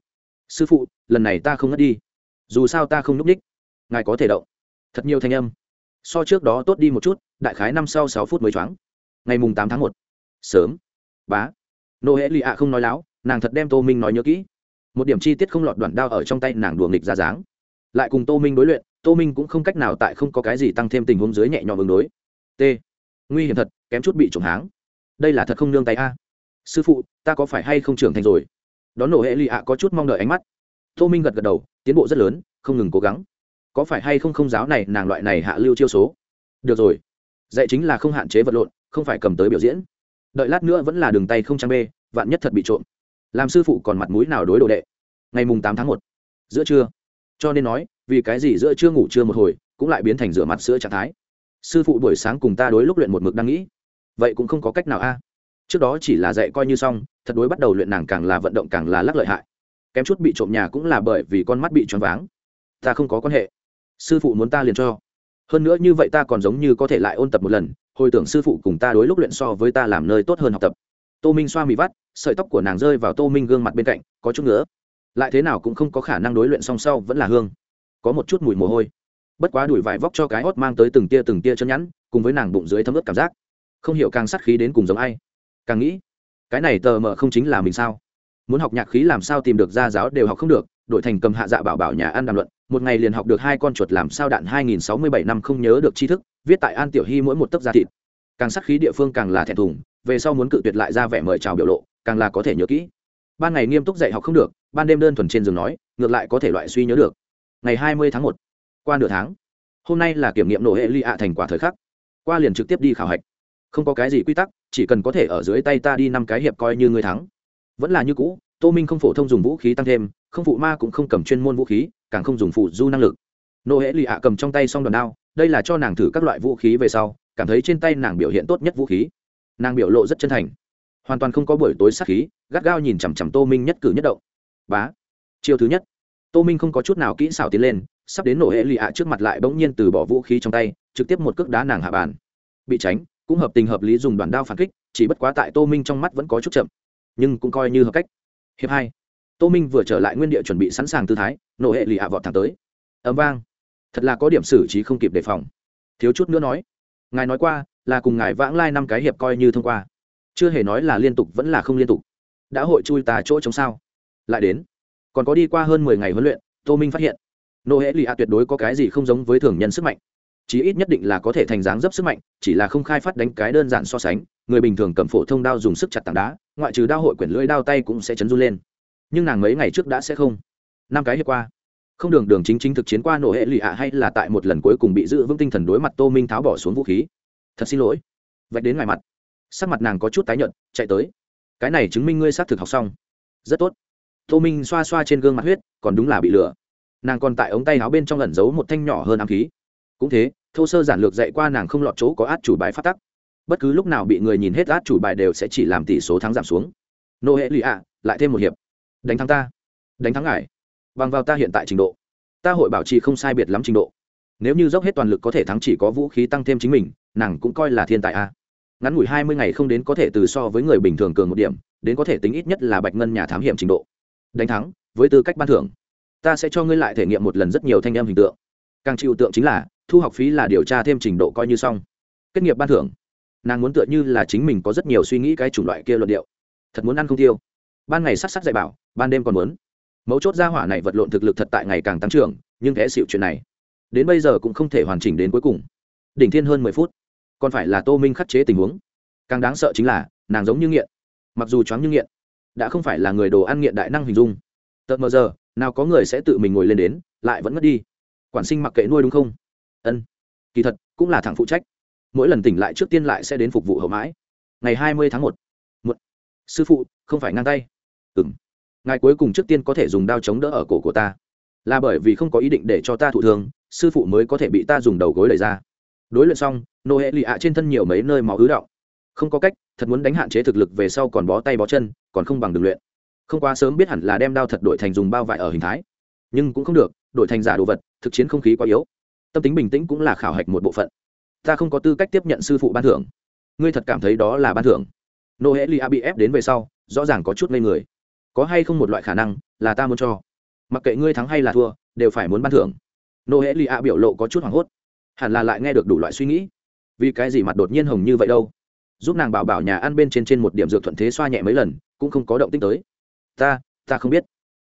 Sư phụ, lần này ta không ngất đi. Dù sao ta không n ú c ních ngài có thể động. Thật nhiều thanh âm. So trước đó tốt đi một chút, đại khái năm sau sáu phút mới choáng. Ngày mùng tám tháng một. Sớm. Bá. Nô hễ lì ạ không nói láo, nàng thật đem tô minh nói nhớ kỹ. Một điểm chi tiết không lọt đoạn đao ở trong tay nàng đùa nghịch ra dáng. Lại cùng tô minh đối luyện, tô minh cũng không cách nào tại không có cái gì tăng thêm tình huống dưới nhẹ nhõm ứng đối. T nguy hiểm thật, kém chút bị trộm háng. Đây là thật không nương tay a. Sư phụ, ta có phải hay không trưởng thành rồi? Đón nổ hệ lụy ạ có chút mong đợi ánh mắt. Tô minh gật gật đầu, tiến bộ rất lớn, không ngừng cố gắng. Có phải hay không không giáo này, nàng loại này hạ lưu chiêu số? Được rồi. Dạy chính là không hạn chế vật lộn, không phải cầm tới biểu diễn. Đợi lát nữa vẫn là đường tay không trang bê, vạn nhất thật bị trộm. Làm sư phụ còn mặt mũi nào đối đồ đệ? Ngày mùng tám tháng một. Giữa trưa. Cho nên nói, vì cái gì giữa trưa ngủ trưa một hồi, cũng lại biến thành rửa mặt sữa trạng thái sư phụ buổi sáng cùng ta đối lúc luyện một mực đang nghĩ. Vậy cũng không có cách nào a. Trước đó chỉ là dạy coi như xong, thật đối bắt đầu luyện nàng càng là vận động càng là lắc lợi hại. Kém chút bị trộm nhà cũng là bởi vì con mắt bị choáng váng. Ta không có quan hệ. Sư phụ muốn ta liền cho. Hơn nữa như vậy ta còn giống như có thể lại ôn tập một lần, hồi tưởng sư phụ cùng ta đối lúc luyện so với ta làm nơi tốt hơn học tập. Tô minh xoa mì vắt, sợi tóc của nàng rơi vào tô minh gương mặt bên cạnh, có chút nữa lại thế nào cũng không có khả năng đối luyện song sau vẫn là hương. Có một chút mùi mồ hôi bất quá đuổi vải vóc cho cái hót mang tới từng tia từng tia chân nhẵn, cùng với nàng bụng dưới thấm ướt cảm giác. Không hiểu càng sát khí đến cùng giống ai. Càng nghĩ, cái này tờ mờ không chính là mình sao? Muốn học nhạc khí làm sao tìm được gia giáo đều học không được đội thành cầm hạ dạ bảo bảo nhà ăn đàm luận, một ngày liền học được hai con chuột làm sao đạn hai nghìn sáu mươi bảy năm không nhớ được tri thức, viết tại an tiểu hy mỗi một tấc da thịt. Càng sát khí địa phương càng là thẹn thùng, về sau muốn cự tuyệt lại ra vẻ mời chào biểu lộ, càng là có thể nhớ kỹ. Ban ngày nghiêm túc dạy học không được, ban đêm đơn thuần trên giường nói, ngược lại có thể loại suy nhớ được. Ngày hai mươi tháng một qua nửa tháng, hôm nay là kiểm nghiệm nổ hệ ly ạ thành quả thời khắc. Qua liền trực tiếp đi khảo hạch. Không có cái gì quy tắc, chỉ cần có thể ở dưới tay ta đi năm cái hiệp coi như người thắng. Vẫn là như cũ, tô minh không phổ thông dùng vũ khí tăng thêm, không phụ ma cũng không cầm chuyên môn vũ khí, càng không dùng phụ du năng lực. Nô hễ lì ạ cầm trong tay xong đòn đao, đây là cho nàng thử các loại vũ khí về sau, cảm thấy trên tay nàng biểu hiện tốt nhất vũ khí. Nàng biểu lộ rất chân thành. Hoàn toàn không có buổi tối sắc khí, gắt gao nhìn chằm chằm tô minh nhất cử nhất động. Bá, chiêu thứ nhất. Tô minh không có chút nào kỹ xảo tiến lên sắp đến nổ hệ lì ạ trước mặt lại bỗng nhiên từ bỏ vũ khí trong tay, trực tiếp một cước đá nàng hạ bàn. Bị tránh, cũng hợp tình hợp lý dùng đoàn đao phản kích, chỉ bất quá tại tô minh trong mắt vẫn có chút chậm, nhưng cũng coi như hợp cách. Hiệp hai, tô minh vừa trở lại nguyên địa chuẩn bị sẵn sàng tư thái, nổ hệ lì ạ vọt thẳng tới. Ấm vang. Thật là có điểm xử trí không kịp đề phòng. Thiếu chút nữa nói, ngài nói qua là cùng ngài vãng lai năm cái hiệp coi như thông qua. Chưa hề nói là liên tục vẫn là không liên tục. Đã hội chui tà chỗ chống sao? Lại đến. Còn có đi qua hơn mười ngày huấn luyện, tô minh phát hiện nô hễ lì a tuyệt đối có cái gì không giống với thường nhân sức mạnh. Chí ít nhất định là có thể thành dáng dấp sức mạnh, chỉ là không khai phát đánh cái đơn giản so sánh, người bình thường cầm phổ thông đao dùng sức chặt tảng đá, ngoại trừ đao hội quyển lưỡi đao tay cũng sẽ chấn run lên. Nhưng nàng mấy ngày trước đã sẽ không. Năm cái hiệp qua, không đường đường chính chính thực chiến qua nổ hệ lụy ạ hay là tại một lần cuối cùng bị giữ vững tinh thần đối mặt tô minh tháo bỏ xuống vũ khí. Thật xin lỗi. Vạch đến ngoài mặt. Sắc mặt nàng có chút tái nhợt, chạy tới. Cái này chứng minh ngươi xác thực học xong. Rất tốt. Tô minh xoa xoa trên gương mặt huyết, còn đúng là bị lửa nàng còn tại ống tay áo bên trong ẩn giấu một thanh nhỏ hơn ám khí. Cũng thế, thô sơ giản lược dạy qua nàng không lọt chỗ có át chủ bài phát tắc. Bất cứ lúc nào bị người nhìn hết át chủ bài đều sẽ chỉ làm tỷ số thắng giảm xuống. Nô hệ lụy ạ, lại thêm một hiệp. Đánh thắng ta. Đánh thắng ngài. Bằng vào ta hiện tại trình độ. Ta hội bảo trì không sai biệt lắm trình độ. Nếu như dốc hết toàn lực có thể thắng chỉ có vũ khí tăng thêm chính mình, nàng cũng coi là thiên tài a. Ngắn ngủi hai mươi ngày không đến có thể từ so với người bình thường cường một điểm, đến có thể tính ít nhất là bạch ngân nhà thám hiểm trình độ. Đánh thắng, với tư cách ban thưởng ta sẽ cho ngươi lại thể nghiệm một lần rất nhiều thanh em hình tượng. Càng chịu tượng chính là, thu học phí là điều tra thêm trình độ coi như xong. Kết nghiệp ban thưởng. Nàng muốn tựa như là chính mình có rất nhiều suy nghĩ cái chủng loại kia luận điệu. Thật muốn ăn không tiêu. Ban ngày sắc sắc dạy bảo, ban đêm còn muốn. Mấu chốt gia hỏa này vật lộn thực lực thật tại ngày càng tăng trưởng, nhưng kẽ xịu chuyện này, đến bây giờ cũng không thể hoàn chỉnh đến cuối cùng. Đỉnh thiên hơn mười phút. Còn phải là tô minh khắc chế tình huống. Càng đáng sợ chính là, nàng giống như nghiện. Mặc dù choáng như nghiện, đã không phải là người đồ ăn nghiện đại năng hình dung. Tợt mờ giờ nào có người sẽ tự mình ngồi lên đến, lại vẫn mất đi. Quản sinh mặc kệ nuôi đúng không? Ân. Kỳ thật, cũng là thằng phụ trách. Mỗi lần tỉnh lại trước tiên lại sẽ đến phục vụ hậu mãi. Ngày hai mươi tháng một. Sư phụ, không phải ngang tay. Ừng ngài cuối cùng trước tiên có thể dùng đao chống đỡ ở cổ của ta. Là bởi vì không có ý định để cho ta thụ thương, sư phụ mới có thể bị ta dùng đầu gối đẩy ra. Đối luyện xong nô hệ lì ạ trên thân nhiều mấy nơi máu ứ động không có cách, thật muốn đánh hạn chế thực lực về sau còn bó tay bó chân, còn không bằng đường luyện không quá sớm biết hẳn là đem đao thật đổi thành dùng bao vải ở hình thái. Nhưng cũng không được, đổi thành giả đồ vật, thực chiến không khí quá yếu. Tâm tính bình tĩnh cũng là khảo hạch một bộ phận. Ta không có tư cách tiếp nhận sư phụ ban thưởng. Ngươi thật cảm thấy đó là ban thưởng. Nô hệ li a bị ép đến về sau, rõ ràng có chút ngây người. Có hay không một loại khả năng là ta muốn cho? Mặc kệ ngươi thắng hay là thua, đều phải muốn ban thưởng. Nô hệ li a biểu lộ có chút hoảng hốt. Hẳn là lại nghe được đủ loại suy nghĩ. Vì cái gì mặt đột nhiên hồng như vậy đâu? Giúp nàng bảo bảo nhà ăn bên trên trên một điểm dược thuận thế xoa nhẹ mấy lần, cũng không có động tích tới ta ta không biết.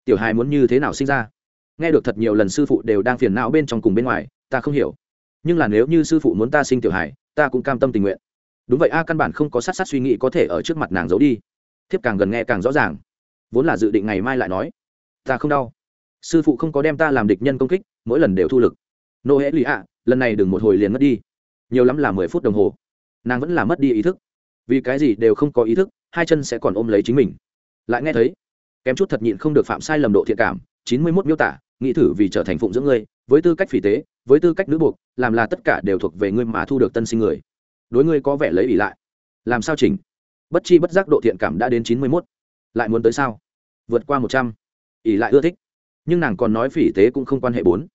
Tiểu hài muốn như thế nào sinh ra? Nghe được thật nhiều lần sư phụ đều đang phiền não bên trong cùng bên ngoài, ta không hiểu. Nhưng là nếu như sư phụ muốn ta sinh tiểu hài, ta cũng cam tâm tình nguyện. Đúng vậy a, căn bản không có sát sát suy nghĩ có thể ở trước mặt nàng giấu đi. Thiếp càng gần nghe càng rõ ràng. Vốn là dự định ngày mai lại nói. Ta không đau. Sư phụ không có đem ta làm địch nhân công kích, mỗi lần đều thu lực. Nô hễ lụy ạ, lần này đừng một hồi liền mất đi. Nhiều lắm là mười phút đồng hồ. Nàng vẫn là mất đi ý thức. Vì cái gì đều không có ý thức, hai chân sẽ còn ôm lấy chính mình. Lại nghe thấy kém chút thật nhịn không được phạm sai lầm độ thiện cảm, chín mươi mốt miêu tả, nghĩ thử vì trở thành phụng dưỡng ngươi, với tư cách phỉ tế, với tư cách nữ buộc, làm là tất cả đều thuộc về ngươi mà thu được tân sinh người. Đối ngươi có vẻ lấy ỷ lại. Làm sao chỉnh? Bất chi bất giác độ thiện cảm đã đến chín mươi mốt. Lại muốn tới sao? Vượt qua một trăm. Ỷ lại ưa thích. Nhưng nàng còn nói phỉ tế cũng không quan hệ bốn.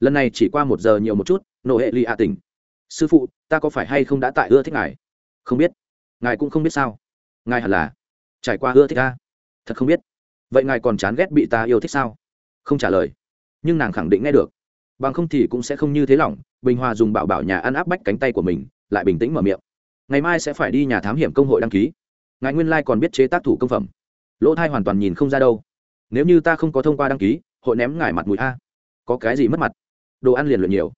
Lần này chỉ qua một giờ nhiều một chút nộ hệ ly a tỉnh. Sư phụ, ta có phải hay không đã tại ưa thích ngài? Không biết. Ngài cũng không biết sao. Ngài hẳn là trải qua ưa thích ta. Thật không biết vậy ngài còn chán ghét bị ta yêu thích sao? Không trả lời. Nhưng nàng khẳng định nghe được. Bằng không thì cũng sẽ không như thế lỏng, bình hòa dùng bảo bảo nhà ăn áp bách cánh tay của mình, lại bình tĩnh mở miệng. Ngày mai sẽ phải đi nhà thám hiểm công hội đăng ký. Ngài nguyên lai、like、còn biết chế tác thủ công phẩm. Lỗ thai hoàn toàn nhìn không ra đâu. Nếu như ta không có thông qua đăng ký, hội ném ngài mặt mũi a. Có cái gì mất mặt? Đồ ăn liền luyện nhiều.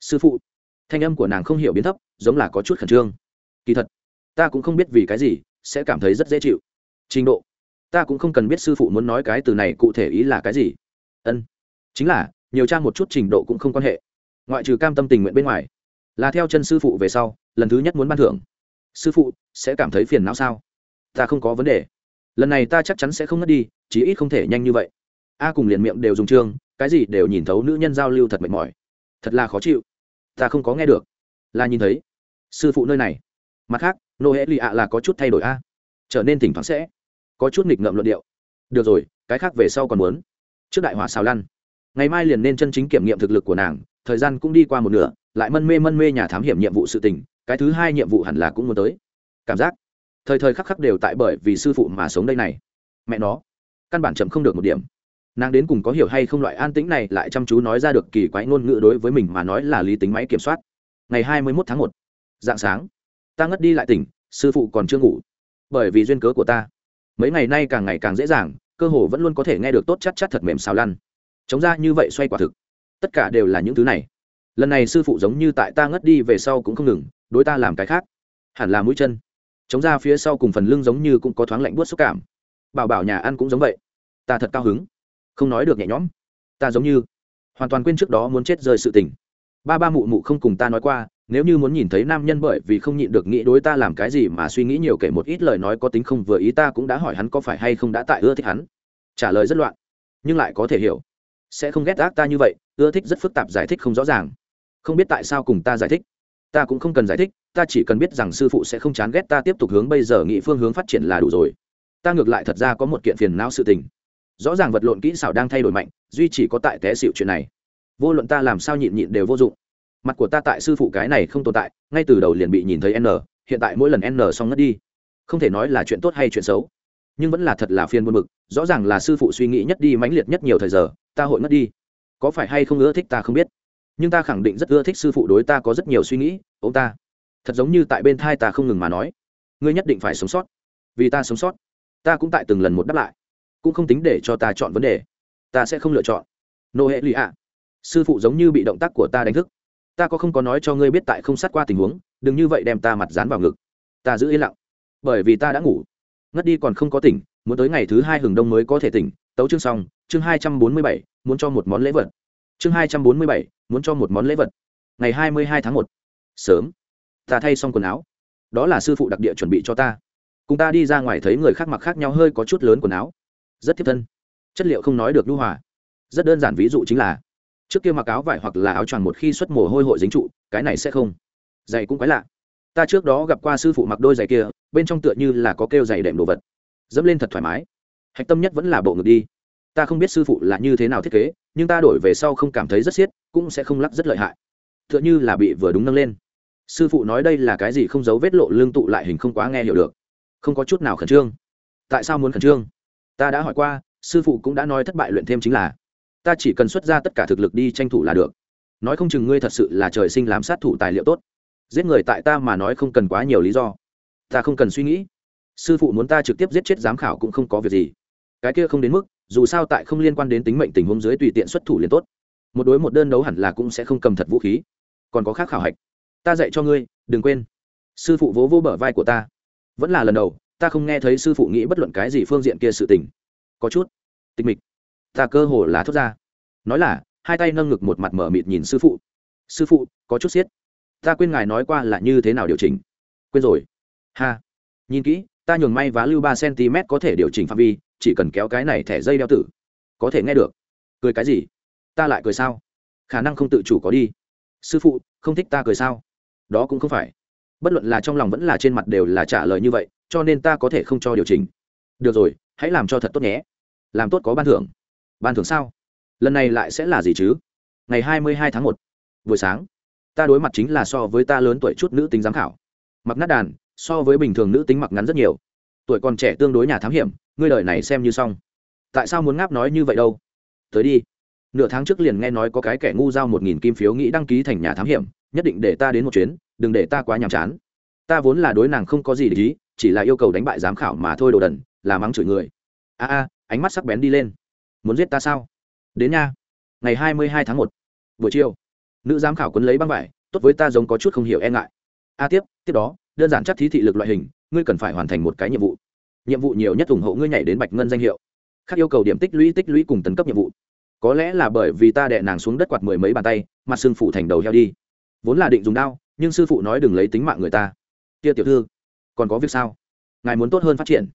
Sư phụ. Thanh âm của nàng không hiểu biến thấp, giống là có chút khẩn trương. Kỳ thật, ta cũng không biết vì cái gì, sẽ cảm thấy rất dễ chịu. Trình độ ta cũng không cần biết sư phụ muốn nói cái từ này cụ thể ý là cái gì. Ân, chính là, nhiều trang một chút trình độ cũng không quan hệ. Ngoại trừ cam tâm tình nguyện bên ngoài, là theo chân sư phụ về sau, lần thứ nhất muốn ban thưởng. Sư phụ, sẽ cảm thấy phiền não sao? Ta không có vấn đề. Lần này ta chắc chắn sẽ không ngất đi, chí ít không thể nhanh như vậy. A cùng liền miệng đều dùng chương cái gì đều nhìn thấu nữ nhân giao lưu thật mệt mỏi. Thật là khó chịu. Ta không có nghe được. Là nhìn thấy. Sư phụ nơi này. Mặt khác nô hễ lì ạ là có chút thay đổi a. Trở nên thỉnh thoảng sẽ có chút nghịch ngợm luận điệu. Được rồi, cái khác về sau còn muốn. Trước đại hỏa xào lăn. Ngày mai liền nên chân chính kiểm nghiệm thực lực của nàng, thời gian cũng đi qua một nửa, lại mân mê mân mê nhà thám hiểm nhiệm vụ sự tình, cái thứ hai nhiệm vụ hẳn là cũng muốn tới. Cảm giác, thời thời khắc khắc đều tại bởi vì sư phụ mà sống đây này. Mẹ nó, căn bản chậm không được một điểm. Nàng đến cùng có hiểu hay không loại an tĩnh này lại chăm chú nói ra được kỳ quái ngôn ngữ đối với mình mà nói là lý tính máy kiểm soát. Ngày hai mươi mốt tháng một, dạng sáng, ta ngất đi lại tỉnh, sư phụ còn chưa ngủ. Bởi vì duyên cớ của ta mấy ngày nay càng ngày càng dễ dàng, cơ hồ vẫn luôn có thể nghe được tốt chắc chắc thật mềm xào lăn. Chống ra như vậy xoay quả thực. Tất cả đều là những thứ này. Lần này sư phụ giống như tại ta ngất đi về sau cũng không ngừng, đối ta làm cái khác. Hẳn là mũi chân. Chống ra phía sau cùng phần lưng giống như cũng có thoáng lạnh buốt xúc cảm. Bảo bảo nhà ăn cũng giống vậy. Ta thật cao hứng. Không nói được nhẹ nhõm. Ta giống như hoàn toàn quên trước đó muốn chết rơi sự tình. Ba ba mụ mụ không cùng ta nói qua nếu như muốn nhìn thấy nam nhân bởi vì không nhịn được nghĩ đối ta làm cái gì mà suy nghĩ nhiều kể một ít lời nói có tính không vừa ý ta cũng đã hỏi hắn có phải hay không đã tại ưa thích hắn. Trả lời rất loạn, nhưng lại có thể hiểu. Sẽ không ghét ác ta như vậy, ưa thích rất phức tạp giải thích không rõ ràng. Không biết tại sao cùng ta giải thích. Ta cũng không cần giải thích, ta chỉ cần biết rằng sư phụ sẽ không chán ghét ta tiếp tục hướng bây giờ nghị phương hướng phát triển là đủ rồi. Ta ngược lại thật ra có một kiện phiền não sự tình. Rõ ràng vật lộn kỹ xảo đang thay đổi mạnh, duy chỉ có tại té xịu chuyện này. Vô luận ta làm sao nhịn nhịn đều vô dụng mặt của ta tại sư phụ cái này không tồn tại, ngay từ đầu liền bị nhìn thấy n, hiện tại mỗi lần n xong ngất đi. Không thể nói là chuyện tốt hay chuyện xấu, nhưng vẫn là thật là phiền buồn bực, rõ ràng là sư phụ suy nghĩ nhất đi mãnh liệt nhất nhiều thời giờ, ta hội ngất đi. Có phải hay không ưa thích ta không biết, nhưng ta khẳng định rất ưa thích sư phụ đối ta có rất nhiều suy nghĩ, ông ta. Thật giống như tại bên thai ta không ngừng mà nói, ngươi nhất định phải sống sót, vì ta sống sót. Ta cũng tại từng lần một đáp lại, cũng không tính để cho ta chọn vấn đề, ta sẽ không lựa chọn. Nô hệ lụy ạ. Sư phụ giống như bị động tác của ta đánh thức ta có không có nói cho ngươi biết tại không sát qua tình huống, đừng như vậy đem ta mặt dán vào ngực. Ta giữ yên lặng. Bởi vì ta đã ngủ. Ngất đi còn không có tỉnh, muốn tới ngày thứ hai hừng đông mới có thể tỉnh. Tấu chương xong, chương hai trăm bốn mươi bảy, muốn cho một món lễ vật. Chương hai trăm bốn mươi bảy, muốn cho một món lễ vật. Ngày hai mươi hai tháng một. Sớm. Ta thay xong quần áo. Đó là sư phụ đặc địa chuẩn bị cho ta. Cùng ta đi ra ngoài thấy người khác mặc khác nhau hơi có chút lớn quần áo. Rất thiết thân. Chất liệu không nói được lưu hòa. Rất đơn giản ví dụ chính là trước kia mặc áo vải hoặc là áo choàng một khi xuất mồ hôi hội dính trụ, cái này sẽ không. Giày cũng quái lạ. Ta trước đó gặp qua sư phụ mặc đôi giày kia, bên trong tựa như là có kêu giày đệm đồ vật. Dẫm lên thật thoải mái. Hạch tâm nhất vẫn là bộ ngực đi. Ta không biết sư phụ là như thế nào thiết kế, nhưng ta đổi về sau không cảm thấy rất xiết, cũng sẽ không lắc rất lợi hại. Tựa như là bị vừa đúng nâng lên. Sư phụ nói đây là cái gì không giấu vết lộ lương tụ lại hình không quá nghe hiểu được. Không có chút nào khẩn trương. Tại sao muốn khẩn trương? Ta đã hỏi qua, sư phụ cũng đã nói thất bại luyện thêm chính là ta chỉ cần xuất ra tất cả thực lực đi tranh thủ là được. Nói không chừng ngươi thật sự là trời sinh làm sát thủ tài liệu tốt. Giết người tại ta mà nói không cần quá nhiều lý do. Ta không cần suy nghĩ. Sư phụ muốn ta trực tiếp giết chết giám khảo cũng không có việc gì. Cái kia không đến mức, dù sao tại không liên quan đến tính mệnh tình huống dưới tùy tiện xuất thủ liền tốt. Một đối một đơn đấu hẳn là cũng sẽ không cầm thật vũ khí. Còn có khác khảo hạch. Ta dạy cho ngươi, đừng quên. Sư phụ vỗ vỗ bờ vai của ta. Vẫn là lần đầu, ta không nghe thấy sư phụ nghĩ bất luận cái gì phương diện kia sự tình. Có chút. Tịch mịch ta cơ hồ là thốt ra. Nói là, hai tay nâng ngực một mặt mở mịt nhìn sư phụ. Sư phụ, có chút xiết. Ta quên ngài nói qua là như thế nào điều chỉnh. Quên rồi. Ha. Nhìn kỹ, ta nhường may vá lưu ba cm có thể điều chỉnh phạm vi, chỉ cần kéo cái này thẻ dây đeo tử. Có thể nghe được. Cười cái gì? Ta lại cười sao? Khả năng không tự chủ có đi. Sư phụ, không thích ta cười sao? Đó cũng không phải. Bất luận là trong lòng vẫn là trên mặt đều là trả lời như vậy, cho nên ta có thể không cho điều chỉnh. Được rồi, hãy làm cho thật tốt nhé. Làm tốt có ban thưởng ban thưởng sao? Lần này lại sẽ là gì chứ? Ngày hai mươi hai tháng một, buổi sáng, ta đối mặt chính là so với ta lớn tuổi chút nữ tính giám khảo. Mặc nát đàn, so với bình thường nữ tính mặc ngắn rất nhiều. Tuổi còn trẻ tương đối nhà thám hiểm, ngươi đời này xem như xong. Tại sao muốn ngáp nói như vậy đâu? Tới đi. Nửa tháng trước liền nghe nói có cái kẻ ngu giao một nghìn kim phiếu nghĩ đăng ký thành nhà thám hiểm, nhất định để ta đến một chuyến, đừng để ta quá nhàm chán. Ta vốn là đối nàng không có gì để ý, chỉ là yêu cầu đánh bại giám khảo mà thôi đồ đần, là mắng chửi người. A a, ánh mắt sắc bén đi lên muốn giết ta sao? Đến nha. Ngày hai mươi hai tháng một, buổi chiều, nữ giám khảo quấn lấy băng vải, tốt với ta giống có chút không hiểu e ngại. A tiếp tiếp đó, đơn giản chắc thí thị lực loại hình, ngươi cần phải hoàn thành một cái nhiệm vụ. Nhiệm vụ nhiều nhất ủng hộ ngươi nhảy đến bạch ngân danh hiệu. Khác yêu cầu điểm tích lũy tích lũy cùng tấn cấp nhiệm vụ. Có lẽ là bởi vì ta đè nàng xuống đất quạt mười mấy bàn tay, mặt xương phụ thành đầu heo đi. Vốn là định dùng đao, nhưng sư phụ nói đừng lấy tính mạng người ta. Kia tiểu thư, còn có việc sao? Ngài muốn tốt hơn phát triển.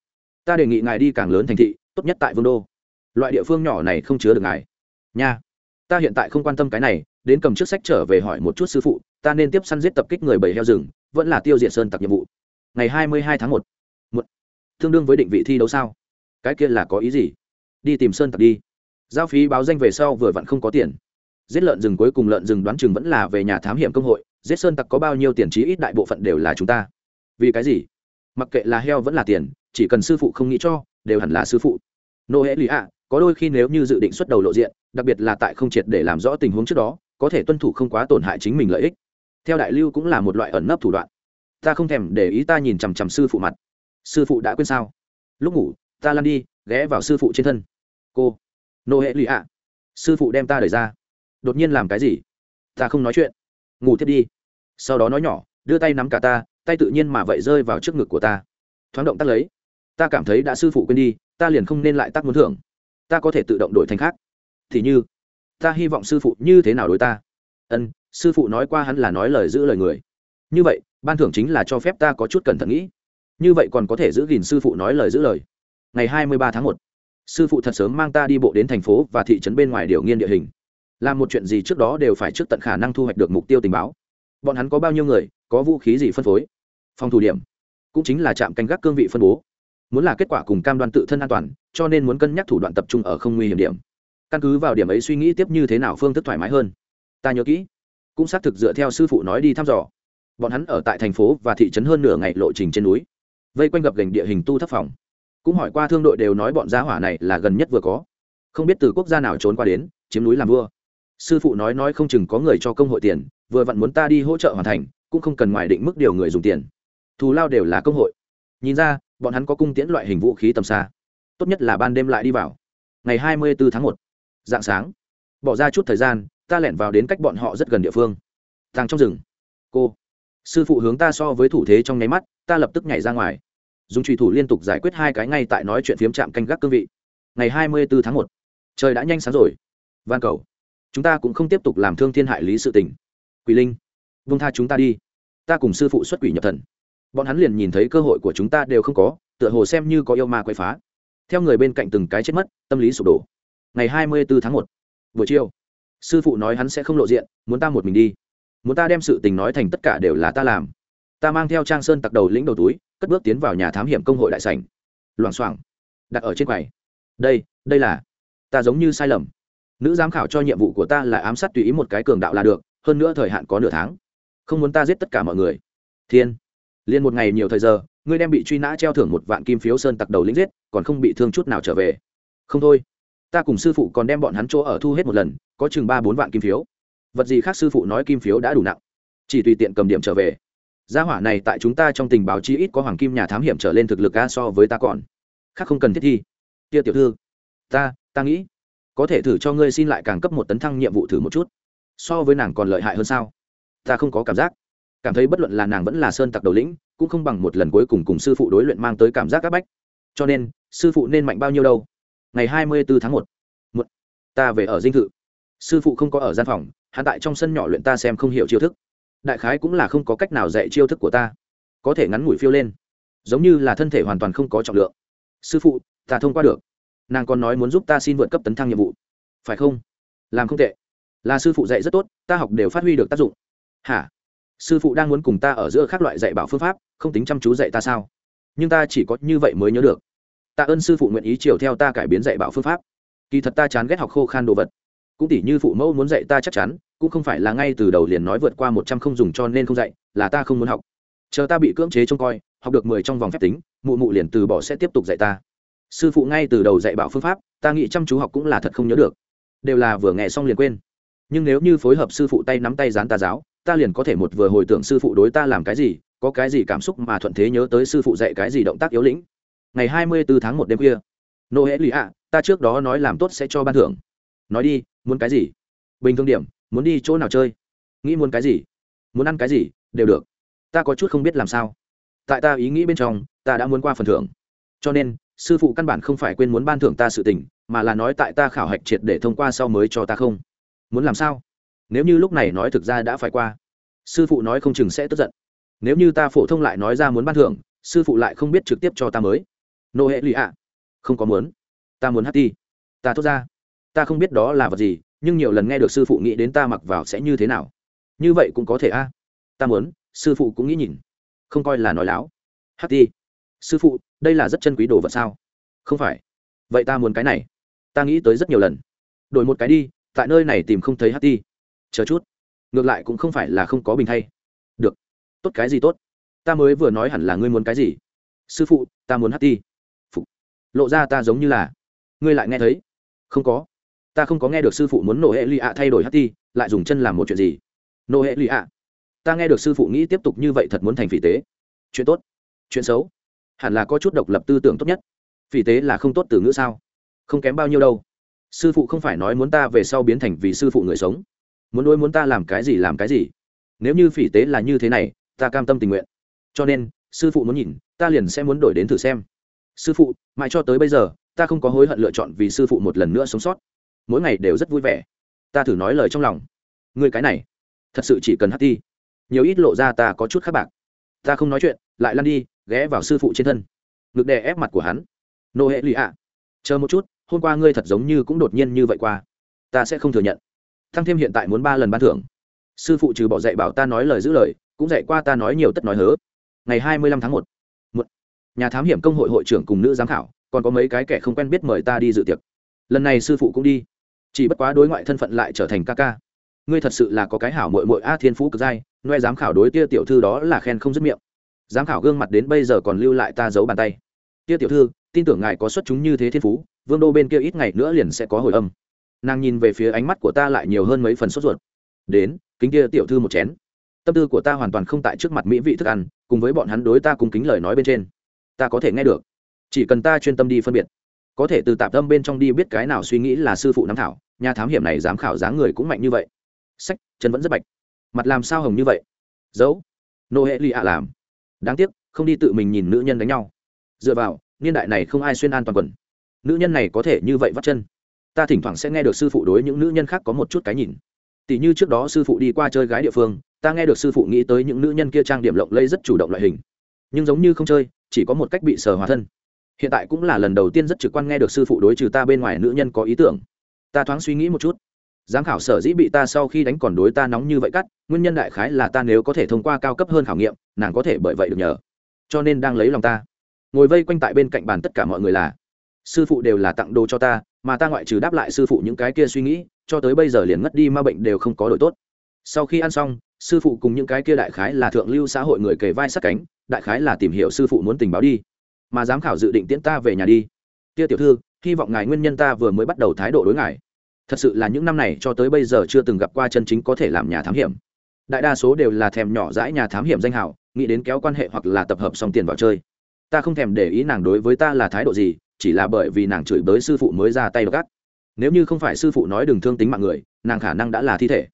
Ta đề nghị ngài đi càng lớn thành thị, tốt nhất tại vương đô loại địa phương nhỏ này không chứa được ngài. Nha, ta hiện tại không quan tâm cái này, đến cầm chiếc sách trở về hỏi một chút sư phụ, ta nên tiếp săn giết tập kích người bầy heo rừng, vẫn là tiêu diệt sơn tặc nhiệm vụ. Ngày hai mươi hai tháng một. Một. Tương đương với định vị thi đấu sao? Cái kia là có ý gì? Đi tìm sơn tặc đi. Giao phí báo danh về sau vừa vặn không có tiền. Giết lợn rừng cuối cùng lợn rừng đoán chừng vẫn là về nhà thám hiểm công hội, giết sơn tặc có bao nhiêu tiền trí ít đại bộ phận đều là chúng ta. Vì cái gì? Mặc kệ là heo vẫn là tiền, chỉ cần sư phụ không nghĩ cho, đều hẳn là sư phụ. Nô hễ lì ạ có đôi khi nếu như dự định xuất đầu lộ diện, đặc biệt là tại không triệt để làm rõ tình huống trước đó, có thể tuân thủ không quá tổn hại chính mình lợi ích. Theo đại lưu cũng là một loại ẩn nấp thủ đoạn. Ta không thèm để ý ta nhìn chằm chằm sư phụ mặt. Sư phụ đã quên sao? Lúc ngủ, ta lăn đi, ghé vào sư phụ trên thân. Cô, nô hệ lụy ạ. Sư phụ đem ta đẩy ra. Đột nhiên làm cái gì? Ta không nói chuyện. Ngủ tiếp đi. Sau đó nói nhỏ, đưa tay nắm cả ta, tay tự nhiên mà vậy rơi vào trước ngực của ta. Thoáng động tắt lấy. Ta cảm thấy đã sư phụ quên đi, ta liền không nên lại tắt muốn thưởng ta có thể tự động đổi thành khác. Thì như, ta hy vọng sư phụ như thế nào đối ta? Ân, sư phụ nói qua hắn là nói lời giữ lời người. Như vậy, ban thưởng chính là cho phép ta có chút cẩn thận nghĩ. Như vậy còn có thể giữ gìn sư phụ nói lời giữ lời. Ngày hai mươi ba tháng một, sư phụ thật sớm mang ta đi bộ đến thành phố và thị trấn bên ngoài điều nghiên địa hình. Làm một chuyện gì trước đó đều phải trước tận khả năng thu hoạch được mục tiêu tình báo. Bọn hắn có bao nhiêu người, có vũ khí gì phân phối? Phòng thủ điểm, cũng chính là trạm canh gác cương vị phân bố muốn là kết quả cùng cam đoan tự thân an toàn, cho nên muốn cân nhắc thủ đoạn tập trung ở không nguy hiểm điểm. Căn cứ vào điểm ấy suy nghĩ tiếp như thế nào phương thức thoải mái hơn. Ta nhớ kỹ, cũng xác thực dựa theo sư phụ nói đi thăm dò. Bọn hắn ở tại thành phố và thị trấn hơn nửa ngày lộ trình trên núi, vây quanh gập gành địa hình tu thấp phòng. Cũng hỏi qua thương đội đều nói bọn gia hỏa này là gần nhất vừa có. Không biết từ quốc gia nào trốn qua đến, chiếm núi làm vua. Sư phụ nói nói không chừng có người cho công hội tiền, vừa vặn muốn ta đi hỗ trợ hoàn thành, cũng không cần ngoài định mức điều người dùng tiền. Thù lao đều là công hội. Nhìn ra bọn hắn có cung tiễn loại hình vũ khí tầm xa. Tốt nhất là ban đêm lại đi vào. Ngày hai mươi bốn tháng một dạng sáng. Bỏ ra chút thời gian, ta lẻn vào đến cách bọn họ rất gần địa phương. Tàng trong rừng. Cô. Sư phụ hướng ta so với thủ thế trong nháy mắt, ta lập tức nhảy ra ngoài. Dùng trùy thủ liên tục giải quyết hai cái ngay tại nói chuyện phiếm chạm canh gác cương vị. Ngày hai mươi bốn tháng một. Trời đã nhanh sáng rồi. Van cầu. Chúng ta cũng không tiếp tục làm thương thiên hại lý sự tình. Quỷ linh vung tha chúng ta đi. Ta cùng sư phụ xuất quỷ nhập thần bọn hắn liền nhìn thấy cơ hội của chúng ta đều không có, tựa hồ xem như có yêu ma quay phá. Theo người bên cạnh từng cái chết mất, tâm lý sụp đổ. Ngày hai mươi bốn tháng một, buổi chiều, sư phụ nói hắn sẽ không lộ diện, muốn ta một mình đi. Muốn ta đem sự tình nói thành tất cả đều là ta làm. Ta mang theo trang sơn tặc đầu lĩnh đầu túi, cất bước tiến vào nhà thám hiểm công hội đại sảnh. Loảng xoảng, đặt ở trên quầy. Đây đây là, ta giống như sai lầm. Nữ giám khảo cho nhiệm vụ của ta là ám sát tùy ý một cái cường đạo là được, hơn nữa thời hạn có nửa tháng. Không muốn ta giết tất cả mọi người. Thiên liền một ngày nhiều thời giờ, ngươi đem bị truy nã treo thưởng một vạn kim phiếu sơn tặc đầu lĩnh giết, còn không bị thương chút nào trở về. Không thôi. Ta cùng sư phụ còn đem bọn hắn chỗ ở thu hết một lần, có chừng ba bốn vạn kim phiếu. Vật gì khác sư phụ nói kim phiếu đã đủ nặng. Chỉ tùy tiện cầm điểm trở về. Gia hỏa này tại chúng ta trong tình báo chí ít có hoàng kim nhà thám hiểm trở lên thực lực a so với ta còn. Khác không cần thiết thi. Tia tiểu thư. Ta ta nghĩ, có thể thử cho ngươi xin lại càng cấp một tấn thăng nhiệm vụ thử một chút. So với nàng còn lợi hại hơn sao? Ta không có cảm giác cảm thấy bất luận là nàng vẫn là sơn tặc đầu lĩnh, cũng không bằng một lần cuối cùng cùng sư phụ đối luyện mang tới cảm giác áp bách. Cho nên, sư phụ nên mạnh bao nhiêu đâu? Ngày hai mươi bốn tháng một. Một. Ta về ở dinh thự. Sư phụ không có ở gian phòng hạ tại trong sân nhỏ luyện ta xem không hiểu chiêu thức. Đại khái cũng là không có cách nào dạy chiêu thức của ta. Có thể ngắn ngủi phiêu lên. Giống như là thân thể hoàn toàn không có trọng lượng. Sư phụ, ta thông qua được. Nàng còn nói muốn giúp ta xin vượt cấp tấn thăng nhiệm vụ. Phải không? Làm không tệ. Là sư phụ dạy rất tốt, ta học đều phát huy được tác dụng. Hả? Sư phụ đang muốn cùng ta ở giữa các loại dạy bảo phương pháp, không tính chăm chú dạy ta sao? Nhưng ta chỉ có như vậy mới nhớ được. Tạ ơn sư phụ nguyện ý chiều theo ta cải biến dạy bảo phương pháp. Kỳ thật ta chán ghét học khô khan đồ vật. Cũng tỉ như phụ mẫu muốn dạy ta chắc chắn, cũng không phải là ngay từ đầu liền nói vượt qua một trăm không dùng cho nên không dạy, là ta không muốn học. Chờ ta bị cưỡng chế trông coi, học được mười trong vòng phép tính, mụ mụ liền từ bỏ sẽ tiếp tục dạy ta. Sư phụ ngay từ đầu dạy bảo phương pháp, ta nghĩ chăm chú học cũng là thật không nhớ được. Đều là vừa nghe xong liền quên. Nhưng nếu như phối hợp sư phụ tay nắm tay dán ta giáo ta liền có thể một vừa hồi tưởng sư phụ đối ta làm cái gì, có cái gì cảm xúc mà thuận thế nhớ tới sư phụ dạy cái gì động tác yếu lĩnh. Ngày hai mươi bốn tháng một đêm khuya nô hễ lì ạ, ta trước đó nói làm tốt sẽ cho ban thưởng. Nói đi, muốn cái gì? Bình thường điểm, muốn đi chỗ nào chơi? Nghĩ muốn cái gì? Muốn ăn cái gì? Đều được. Ta có chút không biết làm sao. Tại ta ý nghĩ bên trong, ta đã muốn qua phần thưởng. Cho nên, sư phụ căn bản không phải quên muốn ban thưởng ta sự tình, mà là nói tại ta khảo hạch triệt để thông qua sau mới cho ta không. Muốn làm sao? Nếu như lúc này nói thực ra đã phải qua, sư phụ nói không chừng sẽ tức giận. Nếu như ta phổ thông lại nói ra muốn ban thưởng, sư phụ lại không biết trực tiếp cho ta mới. Nô hệ lụy ạ. Không có muốn. Ta muốn hát ti. Ta thốt ra. Ta không biết đó là vật gì, nhưng nhiều lần nghe được sư phụ nghĩ đến ta mặc vào sẽ như thế nào. Như vậy cũng có thể a. Ta muốn, sư phụ cũng nghĩ nhìn. Không coi là nói láo. Hát ti. Sư phụ, đây là rất chân quý đồ vật sao? Không phải. Vậy ta muốn cái này. Ta nghĩ tới rất nhiều lần. Đổi một cái đi, tại nơi này tìm không thấy hát ti chờ chút. Ngược lại cũng không phải là không có bình thay. Được. Tốt cái gì tốt? Ta mới vừa nói hẳn là ngươi muốn cái gì? Sư phụ, ta muốn hát ti. Phụ lộ ra ta giống như là. Ngươi lại nghe thấy. Không có. Ta không có nghe được sư phụ muốn nổ hệ lụy ạ thay đổi hát ti, lại dùng chân làm một chuyện gì? Nổ hệ lụy ạ. Ta nghe được sư phụ nghĩ tiếp tục như vậy thật muốn thành phỉ tế. Chuyện tốt. Chuyện xấu. Hẳn là có chút độc lập tư tưởng tốt nhất. Phỉ tế là không tốt từ ngữ sao? Không kém bao nhiêu đâu. Sư phụ không phải nói muốn ta về sau biến thành vì sư phụ người sống muốn nuôi muốn ta làm cái gì làm cái gì. Nếu như phỉ tế là như thế này, ta cam tâm tình nguyện. Cho nên, sư phụ muốn nhìn, ta liền sẽ muốn đổi đến thử xem. Sư phụ, mãi cho tới bây giờ, ta không có hối hận lựa chọn vì sư phụ một lần nữa sống sót. Mỗi ngày đều rất vui vẻ. Ta thử nói lời trong lòng. Người cái này, thật sự chỉ cần hát đi nhiều ít lộ ra ta có chút khác bạc. Ta không nói chuyện, lại lăn đi, ghé vào sư phụ trên thân. Ngực đè ép mặt của hắn. Nô hệ lụy ạ. Chờ một chút, hôm qua ngươi thật giống như cũng đột nhiên như vậy qua. Ta sẽ không thừa nhận thăng thêm hiện tại muốn ba lần ban thưởng. Sư phụ trừ bỏ dạy bảo ta nói lời giữ lời, cũng dạy qua ta nói nhiều tất nói hớ. Ngày hai mươi lăm tháng một nhà thám hiểm công hội hội trưởng cùng nữ giám khảo, còn có mấy cái kẻ không quen biết mời ta đi dự tiệc. Lần này sư phụ cũng đi. Chỉ bất quá đối ngoại thân phận lại trở thành ca ca. Ngươi thật sự là có cái hảo mội mội a thiên phú cực giai noe giám khảo đối tia tiểu thư đó là khen không dứt miệng. Giám khảo gương mặt đến bây giờ còn lưu lại ta giấu bàn tay. Tia tiểu thư, tin tưởng ngài có xuất chúng như thế thiên phú, vương đô bên kia ít ngày nữa liền sẽ có hồi âm nàng nhìn về phía ánh mắt của ta lại nhiều hơn mấy phần sốt ruột. Đến, kính kia tiểu thư một chén. Tâm tư của ta hoàn toàn không tại trước mặt mỹ vị thức ăn, cùng với bọn hắn đối ta cùng kính lời nói bên trên. Ta có thể nghe được. Chỉ cần ta chuyên tâm đi phân biệt. Có thể từ tạp tâm bên trong đi biết cái nào suy nghĩ là sư phụ nắm thảo, nhà thám hiểm này dám khảo dáng người cũng mạnh như vậy. Sách, chân vẫn rất bạch. Mặt làm sao hồng như vậy? Dấu. Nô hệ lì ạ làm. Đáng tiếc, không đi tự mình nhìn nữ nhân đánh nhau. Dựa vào, niên đại này không ai xuyên an toàn quần. Nữ nhân này có thể như vậy vắt chân ta thỉnh thoảng sẽ nghe được sư phụ đối những nữ nhân khác có một chút cái nhìn. Tỷ như trước đó sư phụ đi qua chơi gái địa phương, ta nghe được sư phụ nghĩ tới những nữ nhân kia trang điểm lộng lây rất chủ động loại hình. Nhưng giống như không chơi, chỉ có một cách bị sờ hòa thân. Hiện tại cũng là lần đầu tiên rất trực quan nghe được sư phụ đối trừ ta bên ngoài nữ nhân có ý tưởng. Ta thoáng suy nghĩ một chút. Giám khảo sở dĩ bị ta sau khi đánh còn đối ta nóng như vậy cắt, nguyên nhân đại khái là ta nếu có thể thông qua cao cấp hơn khảo nghiệm, nàng có thể bởi vậy được nhờ. Cho nên đang lấy lòng ta. Ngồi vây quanh tại bên cạnh bàn tất cả mọi người là sư phụ đều là tặng đồ cho ta, mà ta ngoại trừ đáp lại sư phụ những cái kia suy nghĩ, cho tới bây giờ liền ngất đi ma bệnh đều không có đổi tốt. Sau khi ăn xong, sư phụ cùng những cái kia đại khái là thượng lưu xã hội người kề vai sát cánh, đại khái là tìm hiểu sư phụ muốn tình báo đi. Mà giám khảo dự định tiễn ta về nhà đi. Tia tiểu thư, hy vọng ngài nguyên nhân ta vừa mới bắt đầu thái độ đối ngài. Thật sự là những năm này cho tới bây giờ chưa từng gặp qua chân chính có thể làm nhà thám hiểm. Đại đa số đều là thèm nhỏ dãi nhà thám hiểm danh hảo nghĩ đến kéo quan hệ hoặc là tập hợp xong tiền vào chơi. Ta không thèm để ý nàng đối với ta là thái độ gì chỉ là bởi vì nàng chửi bới sư phụ mới ra tay gắt. Nếu như không phải sư phụ nói đừng thương tính mạng người, nàng khả năng đã là thi thể.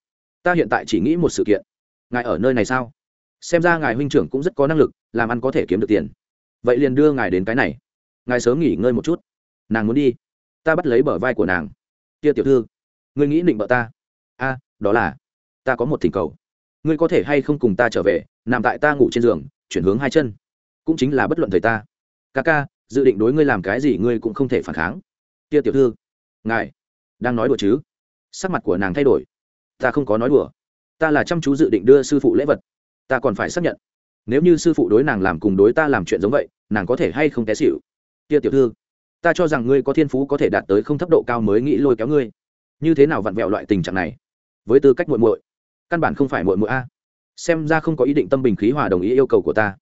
Ta hiện tại chỉ nghĩ một sự kiện. Ngài ở nơi này sao? Xem ra ngài huynh trưởng cũng rất có năng lực, làm ăn có thể kiếm được tiền. Vậy liền đưa ngài đến cái này. Ngài sớm nghỉ ngơi một chút. Nàng muốn đi. Ta bắt lấy bờ vai của nàng. Kia tiểu thư, ngươi nghĩ định bợ ta? A, đó là, ta có một thỉnh cầu. Ngươi có thể hay không cùng ta trở về, nằm tại ta ngủ trên giường, chuyển hướng hai chân. Cũng chính là bất luận thời ta. Ca ca dự định đối ngươi làm cái gì ngươi cũng không thể phản kháng. Kia tiểu thư, ngài đang nói đùa chứ? Sắc mặt của nàng thay đổi. Ta không có nói đùa. Ta là chăm chú dự định đưa sư phụ lễ vật. Ta còn phải xác nhận. Nếu như sư phụ đối nàng làm cùng đối ta làm chuyện giống vậy, nàng có thể hay không té xịu kia tiểu thư, ta cho rằng ngươi có thiên phú có thể đạt tới không thấp độ cao mới nghĩ lôi kéo ngươi. Như thế nào vặn vẹo loại tình trạng này? Với tư cách muội muội, căn bản không phải muội muội a. Xem ra không có ý định tâm bình khí hòa đồng ý yêu cầu của ta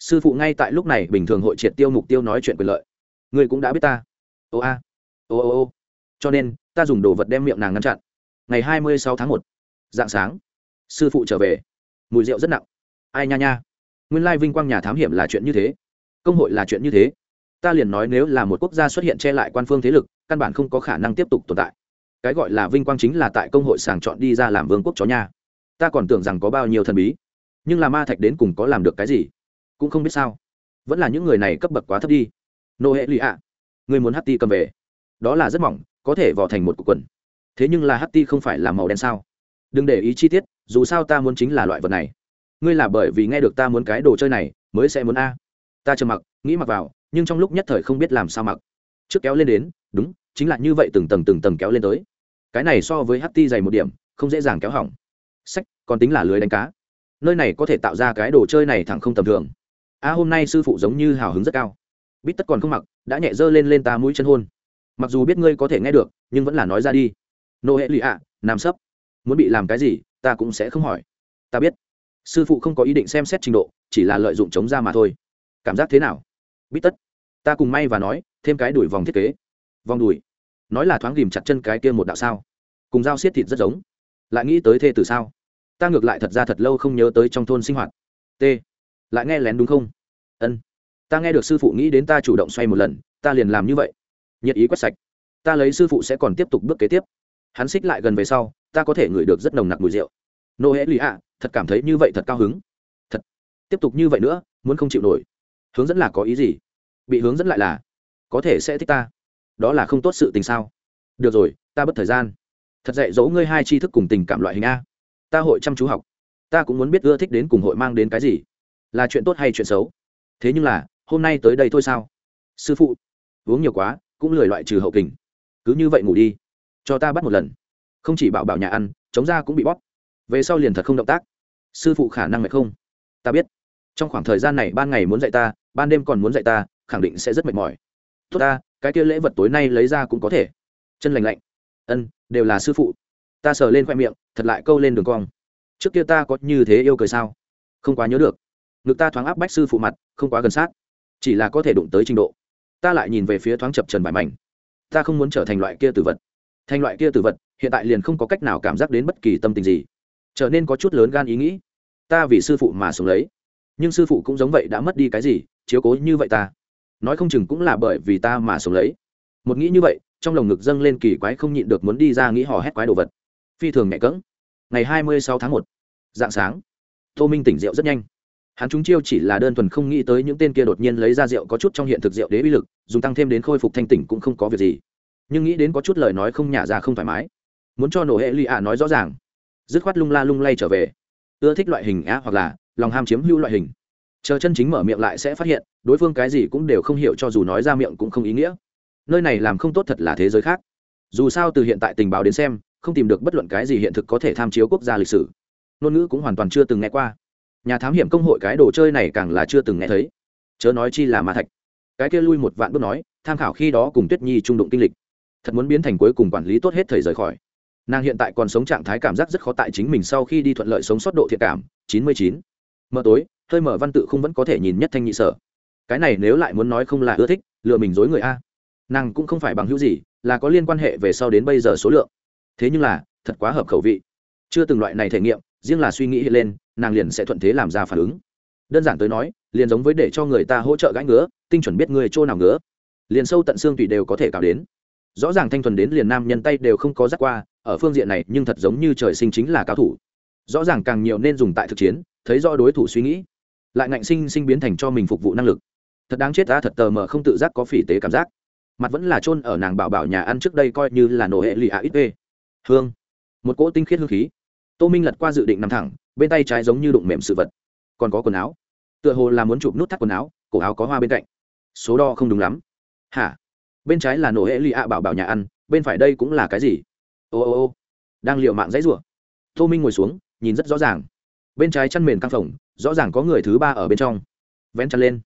sư phụ ngay tại lúc này bình thường hội triệt tiêu mục tiêu nói chuyện quyền lợi. Ngươi cũng đã biết ta. Ô a, ô ô ô. Cho nên, ta dùng đồ vật đem miệng nàng ngăn chặn. Ngày hai mươi sáu tháng một, dạng sáng, sư phụ trở về. Mùi rượu rất nặng. Ai nha nha. Nguyên lai vinh quang nhà thám hiểm là chuyện như thế. Công hội là chuyện như thế. Ta liền nói nếu là một quốc gia xuất hiện che lại quan phương thế lực, căn bản không có khả năng tiếp tục tồn tại. Cái gọi là vinh quang chính là tại công hội sàng chọn đi ra làm vương quốc chó nha. Ta còn tưởng rằng có bao nhiêu thần bí, nhưng là ma thạch đến cùng có làm được cái gì? Cũng không biết sao. Vẫn là những người này cấp bậc quá thấp đi. Nô hệ lụy ạ. Người muốn hắt ti cầm về. Đó là rất mỏng, có thể vò thành một cục quần. Thế nhưng là hắt ti không phải là màu đen sao? Đừng để ý chi tiết, dù sao ta muốn chính là loại vật này. Ngươi là bởi vì nghe được ta muốn cái đồ chơi này, mới sẽ muốn a. Ta chờ mặc, nghĩ mặc vào, nhưng trong lúc nhất thời không biết làm sao mặc. Trước kéo lên đến, đúng, chính là như vậy từng tầng từng tầng kéo lên tới. Cái này so với ht dày một điểm, không dễ dàng kéo hỏng. Sách, còn tính là lưới đánh cá. Nơi này có thể tạo ra cái đồ chơi này thẳng không tầm thường a hôm nay sư phụ giống như hào hứng rất cao. Bít tất còn không mặc, đã nhẹ dơ lên lên ta mũi chân hôn. Mặc dù biết ngươi có thể nghe được, nhưng vẫn là nói ra đi. Nô hệ lụy ạ, nằm sấp. Muốn bị làm cái gì, ta cũng sẽ không hỏi. Ta biết. Sư phụ không có ý định xem xét trình độ, chỉ là lợi dụng chống ra mà thôi. Cảm giác thế nào? Bít tất. Ta cùng may và nói, thêm cái đuổi vòng thiết kế. Vòng đùi nói là thoáng ghìm chặt chân cái kia một đạo sao. Cùng dao xiết thịt rất giống. Lại nghĩ tới thê từ sao? Ta ngược lại thật ra thật lâu không nhớ tới trong thôn sinh hoạt. T lại nghe lén đúng không? Ân. Ta nghe được sư phụ nghĩ đến ta chủ động xoay một lần, ta liền làm như vậy. Nhiệt ý quét sạch. Ta lấy sư phụ sẽ còn tiếp tục bước kế tiếp. Hắn xích lại gần về sau, ta có thể ngửi được rất nồng nặc mùi rượu. Nô hễ lì ạ, thật cảm thấy như vậy thật cao hứng. Thật. Tiếp tục như vậy nữa, muốn không chịu nổi. Hướng dẫn là có ý gì? Bị hướng dẫn lại là, có thể sẽ thích ta. Đó là không tốt sự tình sao? Được rồi, ta bất thời gian. Thật dạy dỗ ngươi hai tri thức cùng tình cảm loại hình a. Ta hội chăm chú học. Ta cũng muốn biết ưa thích đến cùng hội mang đến cái gì là chuyện tốt hay chuyện xấu? Thế nhưng là, hôm nay tới đây thôi sao? Sư phụ, uống nhiều quá, cũng lười loại trừ hậu kình. Cứ như vậy ngủ đi. Cho ta bắt một lần. Không chỉ bảo bảo nhà ăn, chống ra cũng bị bóp. Về sau liền thật không động tác. Sư phụ khả năng mệt không? Ta biết. Trong khoảng thời gian này ban ngày muốn dạy ta, ban đêm còn muốn dạy ta, khẳng định sẽ rất mệt mỏi. Tốt ta, cái kia lễ vật tối nay lấy ra cũng có thể. Chân lành lạnh. Ân, đều là sư phụ. Ta sờ lên khoe miệng, thật lại câu lên đường cong. Trước kia ta có như thế yêu cười sao? Không quá nhớ được ngực ta thoáng áp bách sư phụ mặt, không quá gần sát. Chỉ là có thể đụng tới trình độ. Ta lại nhìn về phía thoáng chập trần bài mảnh. Ta không muốn trở thành loại kia tử vật. Thành loại kia tử vật, hiện tại liền không có cách nào cảm giác đến bất kỳ tâm tình gì. Trở nên có chút lớn gan ý nghĩ. Ta vì sư phụ mà sống lấy. Nhưng sư phụ cũng giống vậy đã mất đi cái gì, chiếu cố như vậy ta. Nói không chừng cũng là bởi vì ta mà sống lấy. Một nghĩ như vậy, trong lồng ngực dâng lên kỳ quái không nhịn được muốn đi ra nghĩ hò hét quái đồ vật. Phi thường nhẹ cỡng ngày hai mươi sáu tháng một. Dạng sáng. Tô minh tỉnh rượu rất nhanh hắn chúng chiêu chỉ là đơn thuần không nghĩ tới những tên kia đột nhiên lấy ra rượu có chút trong hiện thực rượu đế uy lực, dùng tăng thêm đến khôi phục thanh tỉnh cũng không có việc gì. Nhưng nghĩ đến có chút lời nói không nhả ra không thoải mái. Muốn cho nổ hệ lụy ạ nói rõ ràng. Dứt khoát lung la lung lay trở về. Ưa thích loại hình á hoặc là lòng ham chiếm hữu loại hình. Chờ chân chính mở miệng lại sẽ phát hiện, đối phương cái gì cũng đều không hiểu cho dù nói ra miệng cũng không ý nghĩa. Nơi này làm không tốt thật là thế giới khác. Dù sao từ hiện tại tình báo đến xem, không tìm được bất luận cái gì hiện thực có thể tham chiếu quốc gia lịch sử. Ngôn ngữ cũng hoàn toàn chưa từng nghe qua nhà thám hiểm công hội cái đồ chơi này càng là chưa từng nghe thấy. Chớ nói chi là ma thạch. Cái kia lui một vạn bước nói, tham khảo khi đó cùng tuyết nhi trung đụng kinh lịch. Thật muốn biến thành cuối cùng quản lý tốt hết thời rời khỏi. Nàng hiện tại còn sống trạng thái cảm giác rất khó tại chính mình sau khi đi thuận lợi sống sót độ thiện cảm, chín mươi chín. Mờ tối, hơi mở văn tự không vẫn có thể nhìn nhất thanh nhị sở. Cái này nếu lại muốn nói không là ưa thích, lừa mình dối người a. Nàng cũng không phải bằng hữu gì, là có liên quan hệ về sau đến bây giờ số lượng. Thế nhưng là, thật quá hợp khẩu vị. Chưa từng loại này thể nghiệm, riêng là suy nghĩ hiện lên nàng liền sẽ thuận thế làm ra phản ứng. Đơn giản tới nói, liền giống với để cho người ta hỗ trợ gãi ngứa, tinh chuẩn biết người chỗ nào ngứa. Liền sâu tận xương tùy đều có thể cào đến. Rõ ràng thanh thuần đến liền nam nhân tay đều không có dắt qua, ở phương diện này nhưng thật giống như trời sinh chính là cao thủ. Rõ ràng càng nhiều nên dùng tại thực chiến, thấy rõ đối thủ suy nghĩ. Lại ngạnh sinh sinh biến thành cho mình phục vụ năng lực. Thật đáng chết ta, thật tờ mờ không tự giác có phỉ tế cảm giác. Mặt vẫn là chôn ở nàng bảo bảo nhà ăn trước đây coi như là nổ hệ lì ạ ít vê hương. Một cỗ tinh khiết hương khí. Tô minh lật qua dự định nằm thẳng bên tay trái giống như đụng mềm sự vật. Còn có quần áo. Tựa hồ là muốn chụp nút thắt quần áo, cổ áo có hoa bên cạnh. Số đo không đúng lắm. Hả? Bên trái là nổ hệ lì ạ bảo bảo nhà ăn, bên phải đây cũng là cái gì? Ô ô ô. Đang liệu mạng dãy rủa. Tô minh ngồi xuống, nhìn rất rõ ràng. Bên trái chăn mền căng phồng, rõ ràng có người thứ ba ở bên trong. Vén chăn lên.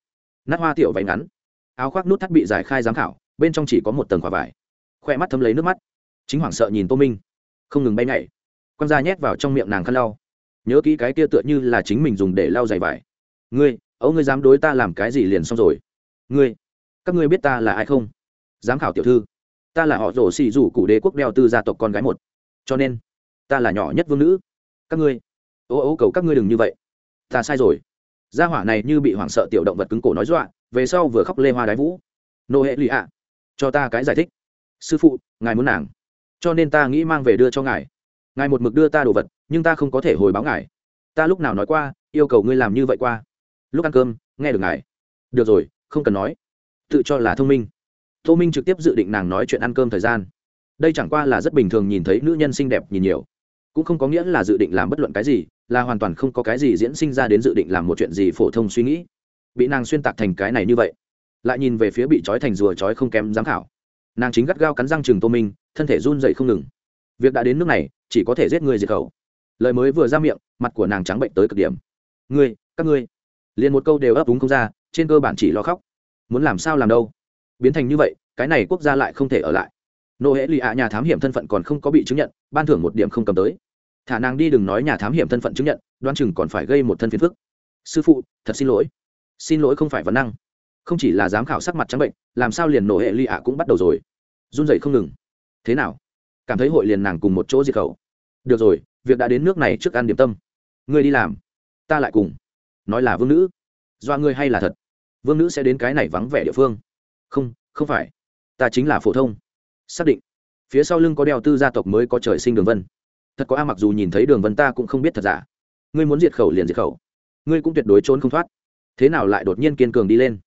Nát hoa tiểu váy ngắn. Áo khoác nút thắt bị giải khai giám khảo, bên trong chỉ có một tầng quả vải. Khoe mắt thấm lấy nước mắt. Chính hoảng sợ nhìn tô minh. Không ngừng bay nhảy. Quăng ra nhét vào trong miệng nàng khăn lau nhớ kỹ cái kia tựa như là chính mình dùng để lau giày vải. Ngươi, ấu ngươi dám đối ta làm cái gì liền xong rồi. Ngươi, các ngươi biết ta là ai không? Giám khảo tiểu thư. Ta là họ rổ xì rủ cụ đế quốc đeo tư gia tộc con gái một. Cho nên, ta là nhỏ nhất vương nữ. Các ngươi, ô ô cầu các ngươi đừng như vậy. Ta sai rồi. Gia hỏa này như bị hoảng sợ tiểu động vật cứng cổ nói dọa, về sau vừa khóc lê hoa đái vũ. Nô hệ lụy ạ. Cho ta cái giải thích. Sư phụ, ngài muốn nàng. Cho nên ta nghĩ mang về đưa cho ngài. Ngài một mực đưa ta đồ vật nhưng ta không có thể hồi báo ngài. Ta lúc nào nói qua, yêu cầu ngươi làm như vậy qua. Lúc ăn cơm, nghe được ngài. Được rồi, không cần nói. Tự cho là thông minh. Tô minh trực tiếp dự định nàng nói chuyện ăn cơm thời gian. Đây chẳng qua là rất bình thường nhìn thấy nữ nhân xinh đẹp nhìn nhiều. Cũng không có nghĩa là dự định làm bất luận cái gì, là hoàn toàn không có cái gì diễn sinh ra đến dự định làm một chuyện gì phổ thông suy nghĩ. Bị nàng xuyên tạc thành cái này như vậy, lại nhìn về phía bị trói thành rùa trói không kém giám khảo. Nàng chính gắt gao cắn răng chừng tô minh, thân thể run dậy không ngừng. Việc đã đến nước này, chỉ có thể giết người diệt khẩu lời mới vừa ra miệng, mặt của nàng trắng bệnh tới cực điểm. Ngươi, các ngươi. Liền một câu đều ấp úng không ra, trên cơ bản chỉ lo khóc. Muốn làm sao làm đâu? Biến thành như vậy, cái này quốc gia lại không thể ở lại. Nô hễ lì ạ nhà thám hiểm thân phận còn không có bị chứng nhận, ban thưởng một điểm không cầm tới. Thả nàng đi đừng nói nhà thám hiểm thân phận chứng nhận đoan chừng còn phải gây một thân phiền phức. Sư phụ, thật xin lỗi. Xin lỗi không phải vấn năng. Không chỉ là giám khảo sắc mặt trắng bệnh, làm sao liền nổ hệ lì ạ cũng bắt đầu rồi? Run dậy không ngừng. Thế nào? Cảm thấy hội liền nàng cùng một chỗ diệt khẩu. Được rồi việc đã đến nước này trước ăn điểm tâm. Ngươi đi làm. Ta lại cùng. Nói là vương nữ. Do ngươi hay là thật? Vương nữ sẽ đến cái này vắng vẻ địa phương. Không không phải. Ta chính là phổ thông. Xác định. Phía sau lưng có đeo tư gia tộc mới có trời sinh đường vân. Thật có a, mặc dù nhìn thấy đường vân ta cũng không biết thật giả. Ngươi muốn diệt khẩu liền diệt khẩu. Ngươi cũng tuyệt đối trốn không thoát. Thế nào lại đột nhiên kiên cường đi lên?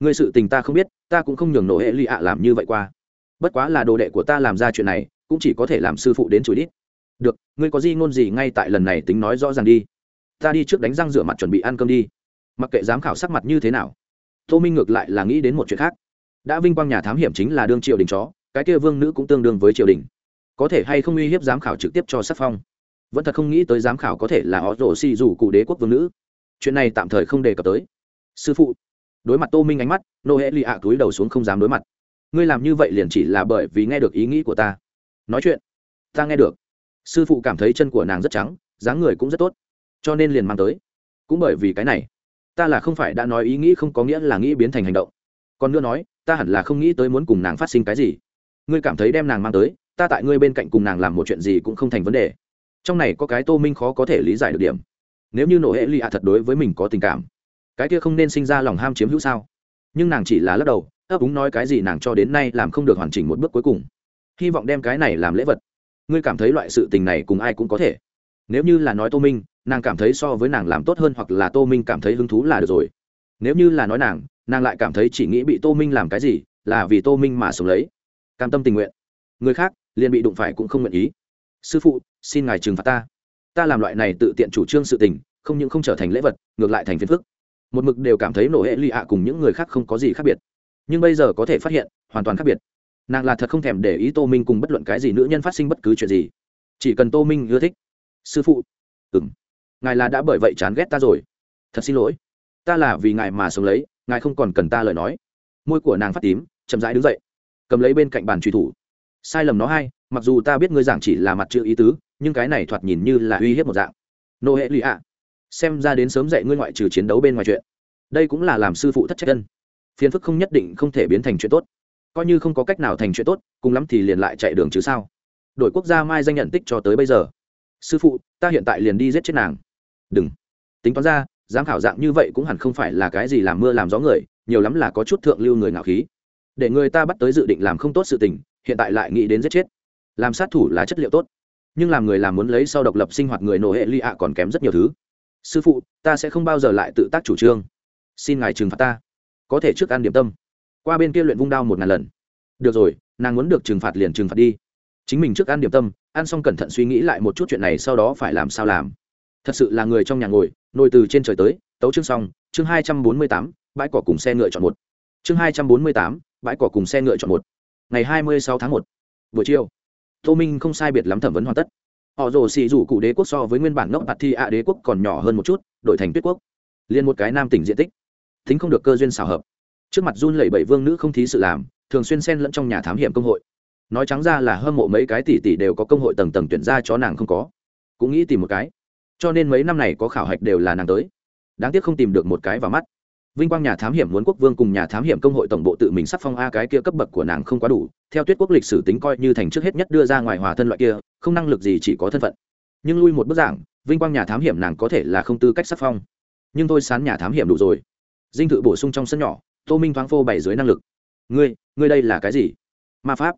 Ngươi sự tình ta không biết, ta cũng không nhường nổ hệ lụy ạ làm như vậy qua. Bất quá là đồ đệ của ta làm ra chuyện này, cũng chỉ có thể làm sư phụ đến chửi đít được, ngươi có gì ngôn gì ngay tại lần này tính nói rõ ràng đi. Ta đi trước đánh răng rửa mặt chuẩn bị ăn cơm đi. Mặc kệ giám khảo sắc mặt như thế nào, tô minh ngược lại là nghĩ đến một chuyện khác. Đã vinh quang nhà thám hiểm chính là đương triều đình chó, cái kia vương nữ cũng tương đương với triều đình. Có thể hay không uy hiếp giám khảo trực tiếp cho sắc phong? Vẫn thật không nghĩ tới giám khảo có thể là họ rổ xì dù cụ đế quốc vương nữ. Chuyện này tạm thời không đề cập tới. Sư phụ, đối mặt tô minh ánh mắt nô hễ lì ạ túi đầu xuống không dám đối mặt. Ngươi làm như vậy liền chỉ là bởi vì nghe được ý nghĩ của ta. Nói chuyện. Ta nghe được sư phụ cảm thấy chân của nàng rất trắng, dáng người cũng rất tốt, cho nên liền mang tới. Cũng bởi vì cái này, ta là không phải đã nói ý nghĩ không có nghĩa là nghĩ biến thành hành động. Còn nữa nói, ta hẳn là không nghĩ tới muốn cùng nàng phát sinh cái gì. Ngươi cảm thấy đem nàng mang tới, ta tại ngươi bên cạnh cùng nàng làm một chuyện gì cũng không thành vấn đề. Trong này có cái tô minh khó có thể lý giải được điểm. Nếu như nổ hệ lì ạ thật đối với mình có tình cảm, cái kia không nên sinh ra lòng ham chiếm hữu sao? Nhưng nàng chỉ là lắc đầu, ấp úng nói cái gì nàng cho đến nay làm không được hoàn chỉnh một bước cuối cùng. Hy vọng đem cái này làm lễ vật ngươi cảm thấy loại sự tình này cùng ai cũng có thể. Nếu như là nói tô minh, nàng cảm thấy so với nàng làm tốt hơn hoặc là tô minh cảm thấy hứng thú là được rồi. Nếu như là nói nàng nàng lại cảm thấy chỉ nghĩ bị tô minh làm cái gì, là vì tô minh mà sống lấy. Cam tâm tình nguyện. Người khác, liền bị đụng phải cũng không nguyện ý. Sư phụ, xin ngài trừng phạt ta. Ta làm loại này tự tiện chủ trương sự tình, không những không trở thành lễ vật, ngược lại thành phiền phức. Một mực đều cảm thấy nổ hệ lụy ạ cùng những người khác không có gì khác biệt. Nhưng bây giờ có thể phát hiện, hoàn toàn khác biệt nàng là thật không thèm để ý tô minh cùng bất luận cái gì nữ nhân phát sinh bất cứ chuyện gì. Chỉ cần tô minh ưa thích. Sư phụ. Ừng ngài là đã bởi vậy chán ghét ta rồi. Thật xin lỗi. Ta là vì ngài mà sống lấy, ngài không còn cần ta lời nói. Môi của nàng phát tím, chậm rãi đứng dậy. Cầm lấy bên cạnh bàn truy thủ. Sai lầm nó hay, mặc dù ta biết ngươi giảng chỉ là mặt chữ ý tứ, nhưng cái này thoạt nhìn như là uy hiếp một dạng. Nô hệ lụy ạ. Xem ra đến sớm dậy ngươi ngoại trừ chiến đấu bên ngoài chuyện. Đây cũng là làm sư phụ thất trách chân phiền phức không nhất định không thể biến thành chuyện tốt coi như không có cách nào thành chuyện tốt, cùng lắm thì liền lại chạy đường chứ sao? Đội quốc gia mai danh nhận tích cho tới bây giờ. Sư phụ, ta hiện tại liền đi giết chết nàng. Đừng. Tính toán ra, giám khảo dạng như vậy cũng hẳn không phải là cái gì làm mưa làm gió người, nhiều lắm là có chút thượng lưu người ngạo khí. Để người ta bắt tới dự định làm không tốt sự tình, hiện tại lại nghĩ đến giết chết. Làm sát thủ là chất liệu tốt. Nhưng làm người làm muốn lấy sau độc lập sinh hoạt người nổ hệ ly ạ còn kém rất nhiều thứ. Sư phụ, ta sẽ không bao giờ lại tự tác chủ trương. Xin ngài trừng phạt ta. Có thể trước ăn điểm tâm qua bên kia luyện vung đao một ngàn lần. Được rồi, nàng muốn được trừng phạt liền trừng phạt đi. Chính mình trước ăn điểm tâm, ăn xong cẩn thận suy nghĩ lại một chút chuyện này sau đó phải làm sao làm. Thật sự là người trong nhà ngồi nồi từ trên trời tới, tấu chương xong, chương hai trăm bốn mươi tám, bãi cỏ cùng xe ngựa chọn một. Chương hai trăm bốn mươi tám, bãi cỏ cùng xe ngựa chọn một. Ngày hai mươi sáu tháng một, buổi chiều. Tô minh không sai biệt lắm thẩm vấn hoàn tất. Họ rồ xì rủ cụ đế quốc so với nguyên bản ngốc bạt thi ạ đế quốc còn nhỏ hơn một chút, đổi thành tuyết quốc. Liên một cái nam tỉnh diện tích. Thính không được cơ duyên xào hợp trước mặt run lẩy bẩy vương nữ không thí sự làm, thường xuyên xen lẫn trong nhà thám hiểm công hội. Nói trắng ra là hâm mộ mấy cái tỷ tỷ đều có công hội tầng tầng tuyển ra cho nàng không có. Cũng nghĩ tìm một cái. Cho nên mấy năm này có khảo hạch đều là nàng tới. Đáng tiếc không tìm được một cái vào mắt. Vinh quang nhà thám hiểm muốn quốc vương cùng nhà thám hiểm công hội tổng bộ tự mình sắc phong a cái kia cấp bậc của nàng không quá đủ, theo tuyết quốc lịch sử tính coi như thành trước hết nhất đưa ra ngoài hòa thân loại kia, không năng lực gì chỉ có thân phận. Nhưng lui một bức giảng, vinh quang nhà thám hiểm nàng có thể là không tư cách sắc phong. Nhưng tôi sán nhà thám hiểm đủ rồi. Dinh thự bổ sung trong sân nhỏ tô minh thoáng phô bày dưới năng lực. Ngươi ngươi đây là cái gì? Ma pháp.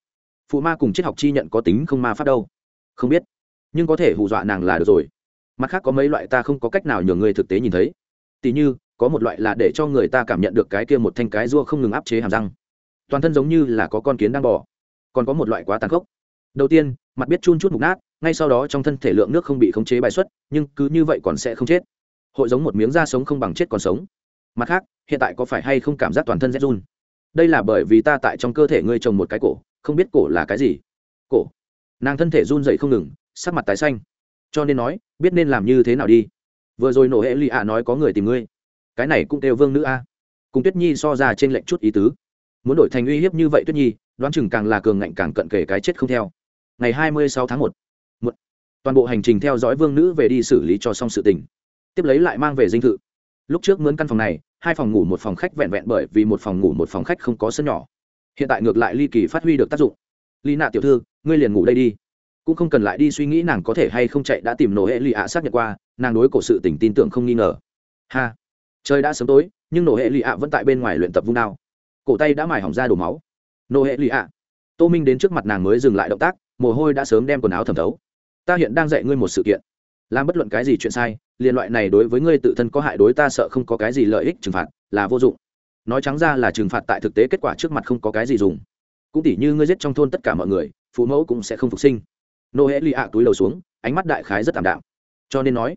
Phụ ma cùng triết học chi nhận có tính không ma pháp đâu? Không biết, nhưng có thể hù dọa nàng là được rồi. Mặt khác có mấy loại ta không có cách nào nhường người thực tế nhìn thấy. Tỉ như, có một loại là để cho người ta cảm nhận được cái kia một thanh cái rua không ngừng áp chế hàm răng. Toàn thân giống như là có con kiến đang bò. Còn có một loại quá tàn khốc. Đầu tiên, mặt biết chun chút mục nát, ngay sau đó trong thân thể lượng nước không bị khống chế bài xuất, nhưng cứ như vậy còn sẽ không chết. Hội giống một miếng da sống không bằng chết còn sống mặt khác, hiện tại có phải hay không cảm giác toàn thân rét run? Đây là bởi vì ta tại trong cơ thể ngươi trồng một cái cổ, không biết cổ là cái gì. Cổ. Nàng thân thể run dậy không ngừng, sắc mặt tái xanh. Cho nên nói, biết nên làm như thế nào đi. Vừa rồi nổ hệ lụy ạ nói có người tìm ngươi. Cái này cũng kêu vương nữ a. Cùng tuyết nhi so ra trên lệnh chút ý tứ. Muốn đổi thành uy hiếp như vậy tuyết nhi, đoán chừng càng là cường ngạnh càng cận kề cái chết không theo. Ngày hai mươi sáu tháng một. Toàn bộ hành trình theo dõi vương nữ về đi xử lý cho xong sự tình. Tiếp lấy lại mang về dinh thự. Lúc trước mướn căn phòng này hai phòng ngủ một phòng khách vẹn vẹn bởi vì một phòng ngủ một phòng khách không có sân nhỏ. Hiện tại ngược lại ly kỳ phát huy được tác dụng. Ly nạ tiểu thư, ngươi liền ngủ đây đi. Cũng không cần lại đi suy nghĩ nàng có thể hay không chạy đã tìm nổ hệ lì ạ xác nhận qua, nàng đối cổ sự tỉnh tin tưởng không nghi ngờ. Ha. Trời đã sớm tối, nhưng nổ hệ lì ạ vẫn tại bên ngoài luyện tập vung đao. Cổ tay đã mài hỏng ra đổ máu. Nổ hệ lì ạ. Tô minh đến trước mặt nàng mới dừng lại động tác, mồ hôi đã sớm đem quần áo thẩm thấu. Ta hiện đang dạy ngươi một sự kiện làm bất luận cái gì chuyện sai liên loại này đối với ngươi tự thân có hại đối ta sợ không có cái gì lợi ích trừng phạt, là vô dụng. Nói trắng ra là trừng phạt tại thực tế kết quả trước mặt không có cái gì dùng. Cũng tỉ như ngươi giết trong thôn tất cả mọi người, phụ mẫu cũng sẽ không phục sinh. Nô hễ lì ạ túi đầu xuống, ánh mắt đại khái rất t ạ m đạm. Cho nên nói,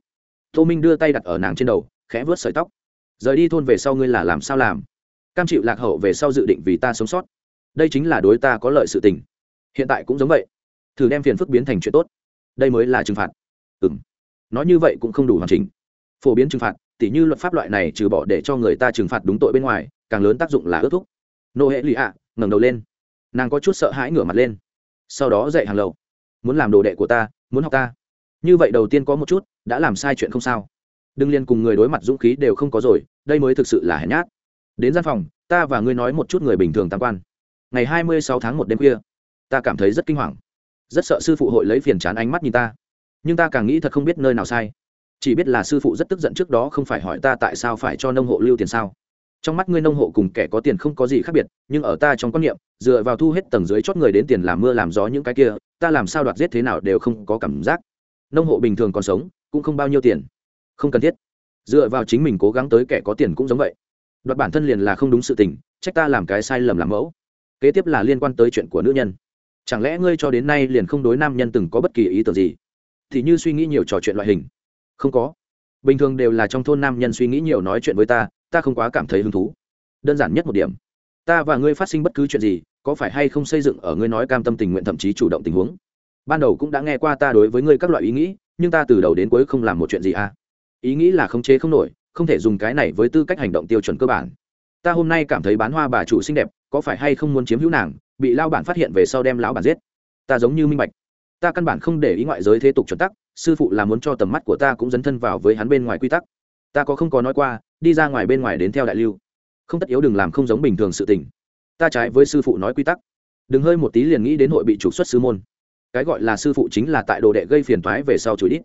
tô minh đưa tay đặt ở nàng trên đầu, khẽ vớt sợi tóc. Rời đi thôn về sau ngươi là làm sao làm? Cam chịu lạc hậu về sau dự định vì ta sống sót. Đây chính là đối ta có lợi sự tình. Hiện tại cũng giống vậy. Thử đem phiền phức biến thành chuyện tốt. Đây mới là trừng phạt. Ừ m nói như vậy cũng không đủ hoàn chỉnh. Phổ biến trừng phạt, tỉ như luật pháp loại này trừ bỏ để cho người ta trừng phạt đúng tội bên ngoài, càng lớn tác dụng là ước thúc. Nô hệ lụy ạ, ngẩng đầu lên. Nàng có chút sợ hãi ngửa mặt lên. Sau đó dậy hàng lầu. Muốn làm đồ đệ của ta, muốn học ta. Như vậy đầu tiên có một chút, đã làm sai chuyện không sao. Đừng liên cùng người đối mặt dũng khí đều không có rồi, đây mới thực sự là hèn nhát. Đến gian phòng, ta và ngươi nói một chút người bình thường tam quan. Ngày hai mươi sáu tháng một đêm khuya, ta cảm thấy rất kinh hoàng. Rất sợ sư phụ hội lấy phiền chán ánh mắt nhìn ta nhưng ta càng nghĩ thật không biết nơi nào sai. Chỉ biết là sư phụ rất tức giận trước đó không phải hỏi ta tại sao phải cho nông hộ lưu tiền sao. Trong mắt ngươi nông hộ cùng kẻ có tiền không có gì khác biệt, nhưng ở ta trong quan niệm, dựa vào thu hết tầng dưới chót người đến tiền làm mưa làm gió những cái kia, ta làm sao đoạt giết thế nào đều không có cảm giác. Nông hộ bình thường còn sống, cũng không bao nhiêu tiền. Không cần thiết. Dựa vào chính mình cố gắng tới kẻ có tiền cũng giống vậy. Đoạt bản thân liền là không đúng sự tình, trách ta làm cái sai lầm làm mẫu. Kế tiếp là liên quan tới chuyện của nữ nhân. Chẳng lẽ ngươi cho đến nay liền không đối nam nhân từng có bất kỳ ý tưởng gì? Thì như suy nghĩ nhiều trò chuyện loại hình. Không có. Bình thường đều là trong thôn nam nhân suy nghĩ nhiều nói chuyện với ta ta không quá cảm thấy hứng thú. Đơn giản nhất một điểm. Ta và ngươi phát sinh bất cứ chuyện gì, có phải hay không xây dựng ở ngươi nói cam tâm tình nguyện thậm chí chủ động tình huống? Ban đầu cũng đã nghe qua ta đối với ngươi các loại ý nghĩ, nhưng ta từ đầu đến cuối không làm một chuyện gì à? Ý nghĩ là khống chế không nổi, không thể dùng cái này với tư cách hành động tiêu chuẩn cơ bản. Ta hôm nay cảm thấy bán hoa bà chủ xinh đẹp, có phải hay không muốn chiếm hữu nàng, bị lao bản phát hiện về sau đem lão bản giết. Ta giống như minh bạch ta căn bản không để ý ngoại giới thế tục chuẩn tắc, sư phụ là muốn cho tầm mắt của ta cũng dấn thân vào với hắn bên ngoài quy tắc. Ta có không có nói qua, đi ra ngoài bên ngoài đến theo đại lưu. Không tất yếu đừng làm không giống bình thường sự tình. Ta trái với sư phụ nói quy tắc. Đừng hơi một tí liền nghĩ đến hội bị trục xuất sư môn. Cái gọi là sư phụ chính là tại đồ đệ gây phiền toái về sau chửi đít.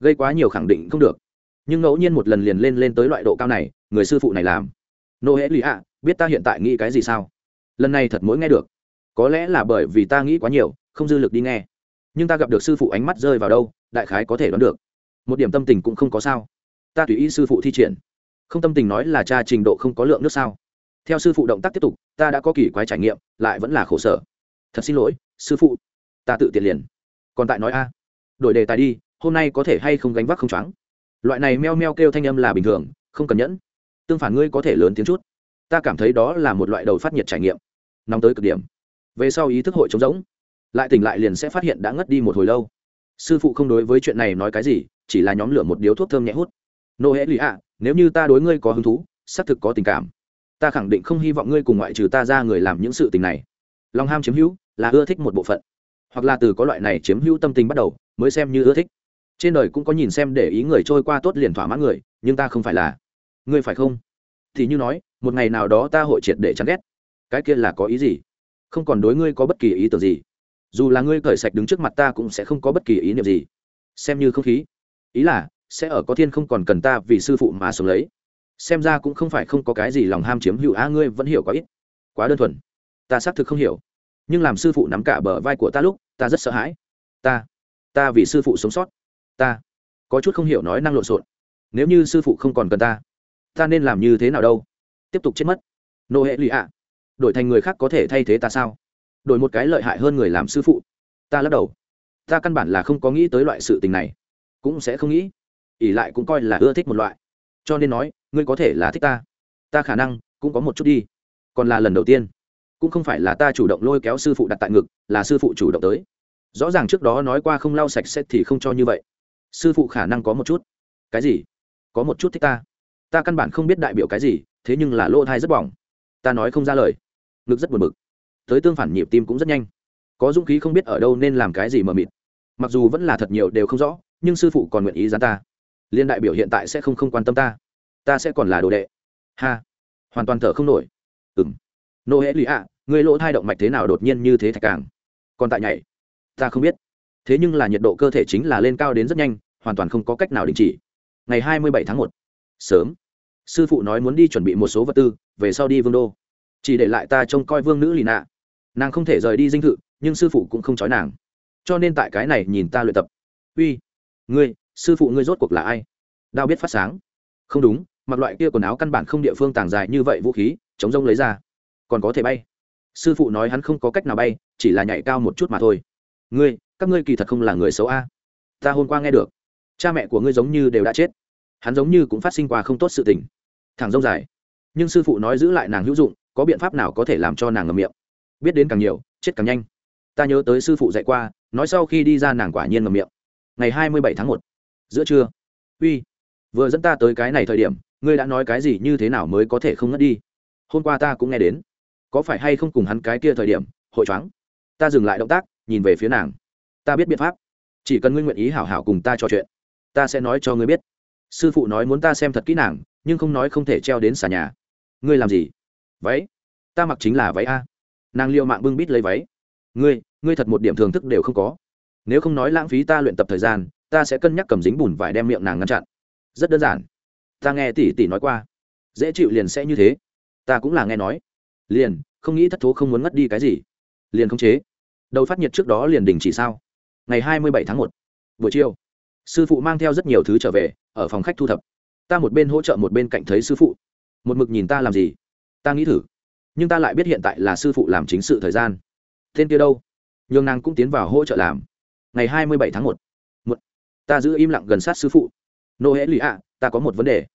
Gây quá nhiều khẳng định không được. Nhưng ngẫu nhiên một lần liền lên lên tới loại độ cao này, người sư phụ này làm. Nô hễ lì ạ, biết ta hiện tại nghĩ cái gì sao? Lần này thật mỗi nghe được. Có lẽ là bởi vì ta nghĩ quá nhiều, không dư lực đi nghe nhưng ta gặp được sư phụ ánh mắt rơi vào đâu, đại khái có thể đoán được. Một điểm tâm tình cũng không có sao. Ta tùy ý sư phụ thi triển. Không tâm tình nói là cha trình độ không có lượng nước sao. Theo sư phụ động tác tiếp tục, ta đã có kỳ quái trải nghiệm, lại vẫn là khổ sở. Thật xin lỗi, sư phụ. Ta tự tiện liền. Còn tại nói a. Đổi đề tài đi, hôm nay có thể hay không gánh vác không choáng? Loại này meo meo kêu thanh âm là bình thường, không cần nhẫn. Tương phản ngươi có thể lớn tiếng chút. Ta cảm thấy đó là một loại đầu phát nhiệt trải nghiệm. Nóng tới cực điểm. Về sau ý thức hội trống rỗng lại tỉnh lại liền sẽ phát hiện đã ngất đi một hồi lâu. Sư phụ không đối với chuyện này nói cái gì, chỉ là nhóm lửa một điếu thuốc thơm nhẹ hút. Nô hễ lì ạ, nếu như ta đối ngươi có hứng thú, xác thực có tình cảm. Ta khẳng định không hy vọng ngươi cùng ngoại trừ ta ra người làm những sự tình này. Lòng ham chiếm hữu, là ưa thích một bộ phận. Hoặc là từ có loại này chiếm hữu tâm tình bắt đầu, mới xem như ưa thích. Trên đời cũng có nhìn xem để ý người trôi qua tốt liền thỏa mãn người, nhưng ta không phải là. Ngươi phải không? Thì như nói, một ngày nào đó ta hội triệt để chán ghét. Cái kia là có ý gì? Không còn đối ngươi có bất kỳ ý tưởng gì dù là ngươi cởi sạch đứng trước mặt ta cũng sẽ không có bất kỳ ý niệm gì. Xem như không khí. Ý là, sẽ ở có thiên không còn cần ta vì sư phụ mà sống lấy. Xem ra cũng không phải không có cái gì lòng ham chiếm hữu, a, ngươi vẫn hiểu có ít. Quá đơn thuần. Ta xác thực không hiểu. Nhưng làm sư phụ nắm cả bờ vai của ta lúc, ta rất sợ hãi. Ta ta vì sư phụ sống sót. Ta, có chút không hiểu nói năng lộn xộn. Nếu như sư phụ không còn cần ta ta nên làm như thế nào đâu? Tiếp tục chết mất. Nô hệ lụy ạ. Đổi thành người khác có thể thay thế ta sao? Đổi một cái lợi hại hơn người làm sư phụ. Ta lắc đầu. Ta căn bản là không có nghĩ tới loại sự tình này. Cũng sẽ không nghĩ. Ỉ lại cũng coi là ưa thích một loại. Cho nên nói, ngươi có thể là thích ta. Ta khả năng cũng có một chút đi. Còn là lần đầu tiên. Cũng không phải là ta chủ động lôi kéo sư phụ đặt tại ngực, là sư phụ chủ động tới. Rõ ràng trước đó nói qua không lau sạch sẽ thì không cho như vậy. Sư phụ khả năng có một chút. Cái gì? Có một chút thích ta. Ta căn bản không biết đại biểu cái gì, thế nhưng là lỗ thai rất bỏng. Ta nói không ra lời. Ngực rất buồn bực tới tương phản nhịp tim cũng rất nhanh. Có dũng khí không biết ở đâu nên làm cái gì mờ mịt. Mặc dù vẫn là thật nhiều đều không rõ, nhưng sư phụ còn nguyện ý dán ta. Liên đại biểu hiện tại sẽ không không quan tâm ta. Ta sẽ còn là đồ đệ. Ha. Hoàn toàn thở không nổi. Ừng nô hễ lụy ạ, người lỗ thai động mạch thế nào đột nhiên như thế thạch càng? Còn tại nhảy. Ta không biết. Thế nhưng là nhiệt độ cơ thể chính là lên cao đến rất nhanh, hoàn toàn không có cách nào đình chỉ. Ngày hai mươi bảy tháng một. Sớm. Sư phụ nói muốn đi chuẩn bị một số vật tư, về sau đi vương đô. Chỉ để lại ta trông coi vương nữ lì nạ nàng không thể rời đi dinh thự, nhưng sư phụ cũng không trói nàng. Cho nên tại cái này nhìn ta luyện tập. Uy, ngươi, sư phụ ngươi rốt cuộc là ai? Đao biết phát sáng. Không đúng, mặc loại kia quần áo căn bản không địa phương tàng dài như vậy vũ khí, chống rông lấy ra. Còn có thể bay. Sư phụ nói hắn không có cách nào bay, chỉ là nhảy cao một chút mà thôi. Ngươi, các ngươi kỳ thật không là người xấu a. Ta hôm qua nghe được, cha mẹ của ngươi giống như đều đã chết. Hắn giống như cũng phát sinh qua không tốt sự tình. Thằng rông dài. Nhưng sư phụ nói giữ lại nàng hữu dụng, có biện pháp nào có thể làm cho nàng ngầm miệng? Biết đến càng nhiều, chết càng nhanh. Ta nhớ tới sư phụ dạy qua, nói sau khi đi ra nàng quả nhiên ngầm miệng. Ngày hai mươi bảy tháng một, giữa trưa. Uy, vừa dẫn ta tới cái này thời điểm, ngươi đã nói cái gì như thế nào mới có thể không ngất đi? Hôm qua ta cũng nghe đến. Có phải hay không cùng hắn cái kia thời điểm, hội choáng? Ta dừng lại động tác, nhìn về phía nàng. Ta biết biện pháp. Chỉ cần ngươi nguyện ý hảo hảo cùng ta trò chuyện, ta sẽ nói cho ngươi biết. Sư phụ nói muốn ta xem thật kỹ nàng, nhưng không nói không thể treo đến xà nhà. Ngươi làm gì? Váy. Ta mặc chính là váy a nàng liệu mạng bưng bít lấy váy. Ngươi ngươi thật một điểm thưởng thức đều không có. Nếu không nói lãng phí ta luyện tập thời gian, ta sẽ cân nhắc cầm dính bùn vải đem miệng nàng ngăn chặn. Rất đơn giản. Ta nghe tỷ tỷ nói qua. Dễ chịu liền sẽ như thế. Ta cũng là nghe nói. Liền, không nghĩ thất thố không muốn ngất đi cái gì. Liền không chế. Đầu phát nhiệt trước đó liền đình chỉ sao? Ngày hai mươi bảy tháng một, buổi chiều, sư phụ mang theo rất nhiều thứ trở về, ở phòng khách thu thập. Ta một bên hỗ trợ một bên cạnh thấy sư phụ. Một mực nhìn ta làm gì? Ta nghĩ thử nhưng ta lại biết hiện tại là sư phụ làm chính sự thời gian. Tên kia đâu? Nhường nàng cũng tiến vào hỗ trợ làm. Ngày hai mươi bảy tháng một. Ta giữ im lặng gần sát sư phụ. Nô hễ lụy ạ, ta có một vấn đề.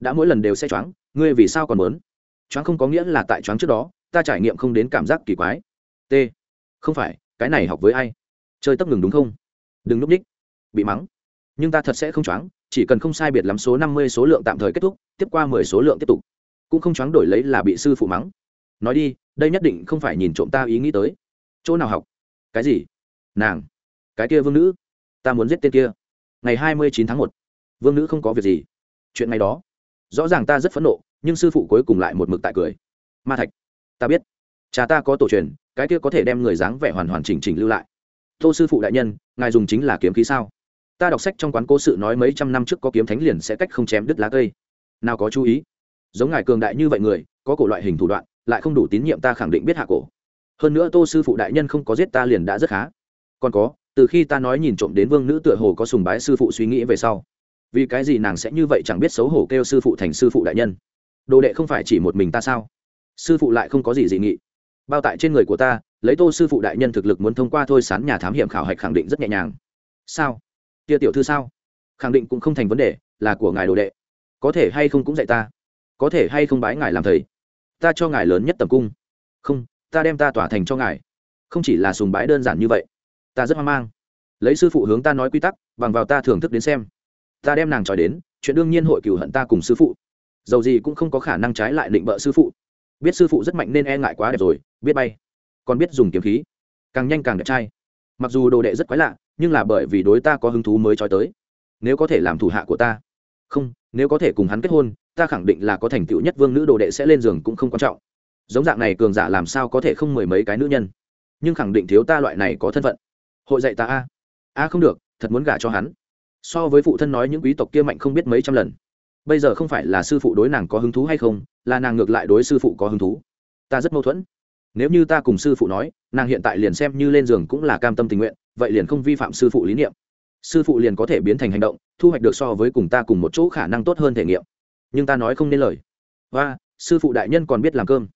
Đã mỗi lần đều sẽ choáng, ngươi vì sao còn muốn? Choáng không có nghĩa là tại choáng trước đó, ta trải nghiệm không đến cảm giác kỳ quái. T. Không phải, cái này học với ai? Chơi tấp ngừng đúng không? Đừng núp ních. Bị mắng. Nhưng ta thật sẽ không choáng, chỉ cần không sai biệt lắm số năm mươi số lượng tạm thời kết thúc, tiếp qua mười số lượng tiếp tục. Cũng không choáng đổi lấy là bị sư phụ mắng nói đi, đây nhất định không phải nhìn trộm ta ý nghĩ tới. Chỗ nào học? Cái gì? Nàng. Cái kia vương nữ. Ta muốn giết tên kia. Ngày hai mươi chín tháng một. Vương nữ không có việc gì. Chuyện ngày đó. Rõ ràng ta rất phẫn nộ, nhưng sư phụ cuối cùng lại một mực tại cười. Ma thạch. Ta biết. Cha ta có tổ truyền, cái kia có thể đem người dáng vẻ hoàn hoàn chỉnh chỉnh lưu lại. Tô sư phụ đại nhân, ngài dùng chính là kiếm khí sao? Ta đọc sách trong quán cố sự nói mấy trăm năm trước có kiếm thánh liền sẽ cách không chém đứt lá cây. Nào có chú ý? Giống ngài cường đại như vậy người, có cổ loại hình thủ đoạn lại không đủ tín nhiệm ta khẳng định biết hạ cổ. Hơn nữa tô sư phụ đại nhân không có giết ta liền đã rất khá. Còn có, từ khi ta nói nhìn trộm đến vương nữ tựa hồ có sùng bái sư phụ suy nghĩ về sau, vì cái gì nàng sẽ như vậy chẳng biết xấu hổ kêu sư phụ thành sư phụ đại nhân? Đồ đệ không phải chỉ một mình ta sao? Sư phụ lại không có gì dị nghị. Bao tại trên người của ta, lấy tô sư phụ đại nhân thực lực muốn thông qua thôi sán nhà thám hiểm khảo hạch khẳng định rất nhẹ nhàng. Sao? Tia tiểu thư sao? Khẳng định cũng không thành vấn đề, là của ngài đồ đệ. Có thể hay không cũng dạy ta. Có thể hay không bái ngài làm thầy ta cho ngài lớn nhất tầm cung. Không, ta đem ta tỏa thành cho ngài. Không chỉ là sùng bái đơn giản như vậy. Ta rất hoang mang. Lấy sư phụ hướng ta nói quy tắc, bằng vào ta thưởng thức đến xem. Ta đem nàng trói đến, chuyện đương nhiên hội cửu hận ta cùng sư phụ. Dầu gì cũng không có khả năng trái lại định bợ sư phụ. Biết sư phụ rất mạnh nên e ngại quá đẹp rồi, biết bay. Còn biết dùng kiếm khí. Càng nhanh càng đẹp trai. Mặc dù đồ đệ rất quái lạ, nhưng là bởi vì đối ta có hứng thú mới trói tới. Nếu có thể làm thủ hạ của ta. Không, nếu có thể cùng hắn kết hôn ta khẳng định là có thành tựu nhất vương nữ đồ đệ sẽ lên giường cũng không quan trọng. Giống dạng này cường giả làm sao có thể không mười mấy cái nữ nhân? Nhưng khẳng định thiếu ta loại này có thân phận. Hội dạy ta a? A không được, thật muốn gả cho hắn. So với phụ thân nói những quý tộc kia mạnh không biết mấy trăm lần. Bây giờ không phải là sư phụ đối nàng có hứng thú hay không, là nàng ngược lại đối sư phụ có hứng thú. Ta rất mâu thuẫn. Nếu như ta cùng sư phụ nói, nàng hiện tại liền xem như lên giường cũng là cam tâm tình nguyện, vậy liền không vi phạm sư phụ lý niệm. Sư phụ liền có thể biến thành hành động, thu hoạch được so với cùng ta cùng một chỗ khả năng tốt hơn thể nghiệm nhưng ta nói không nên lời. Và sư phụ đại nhân còn biết làm cơm.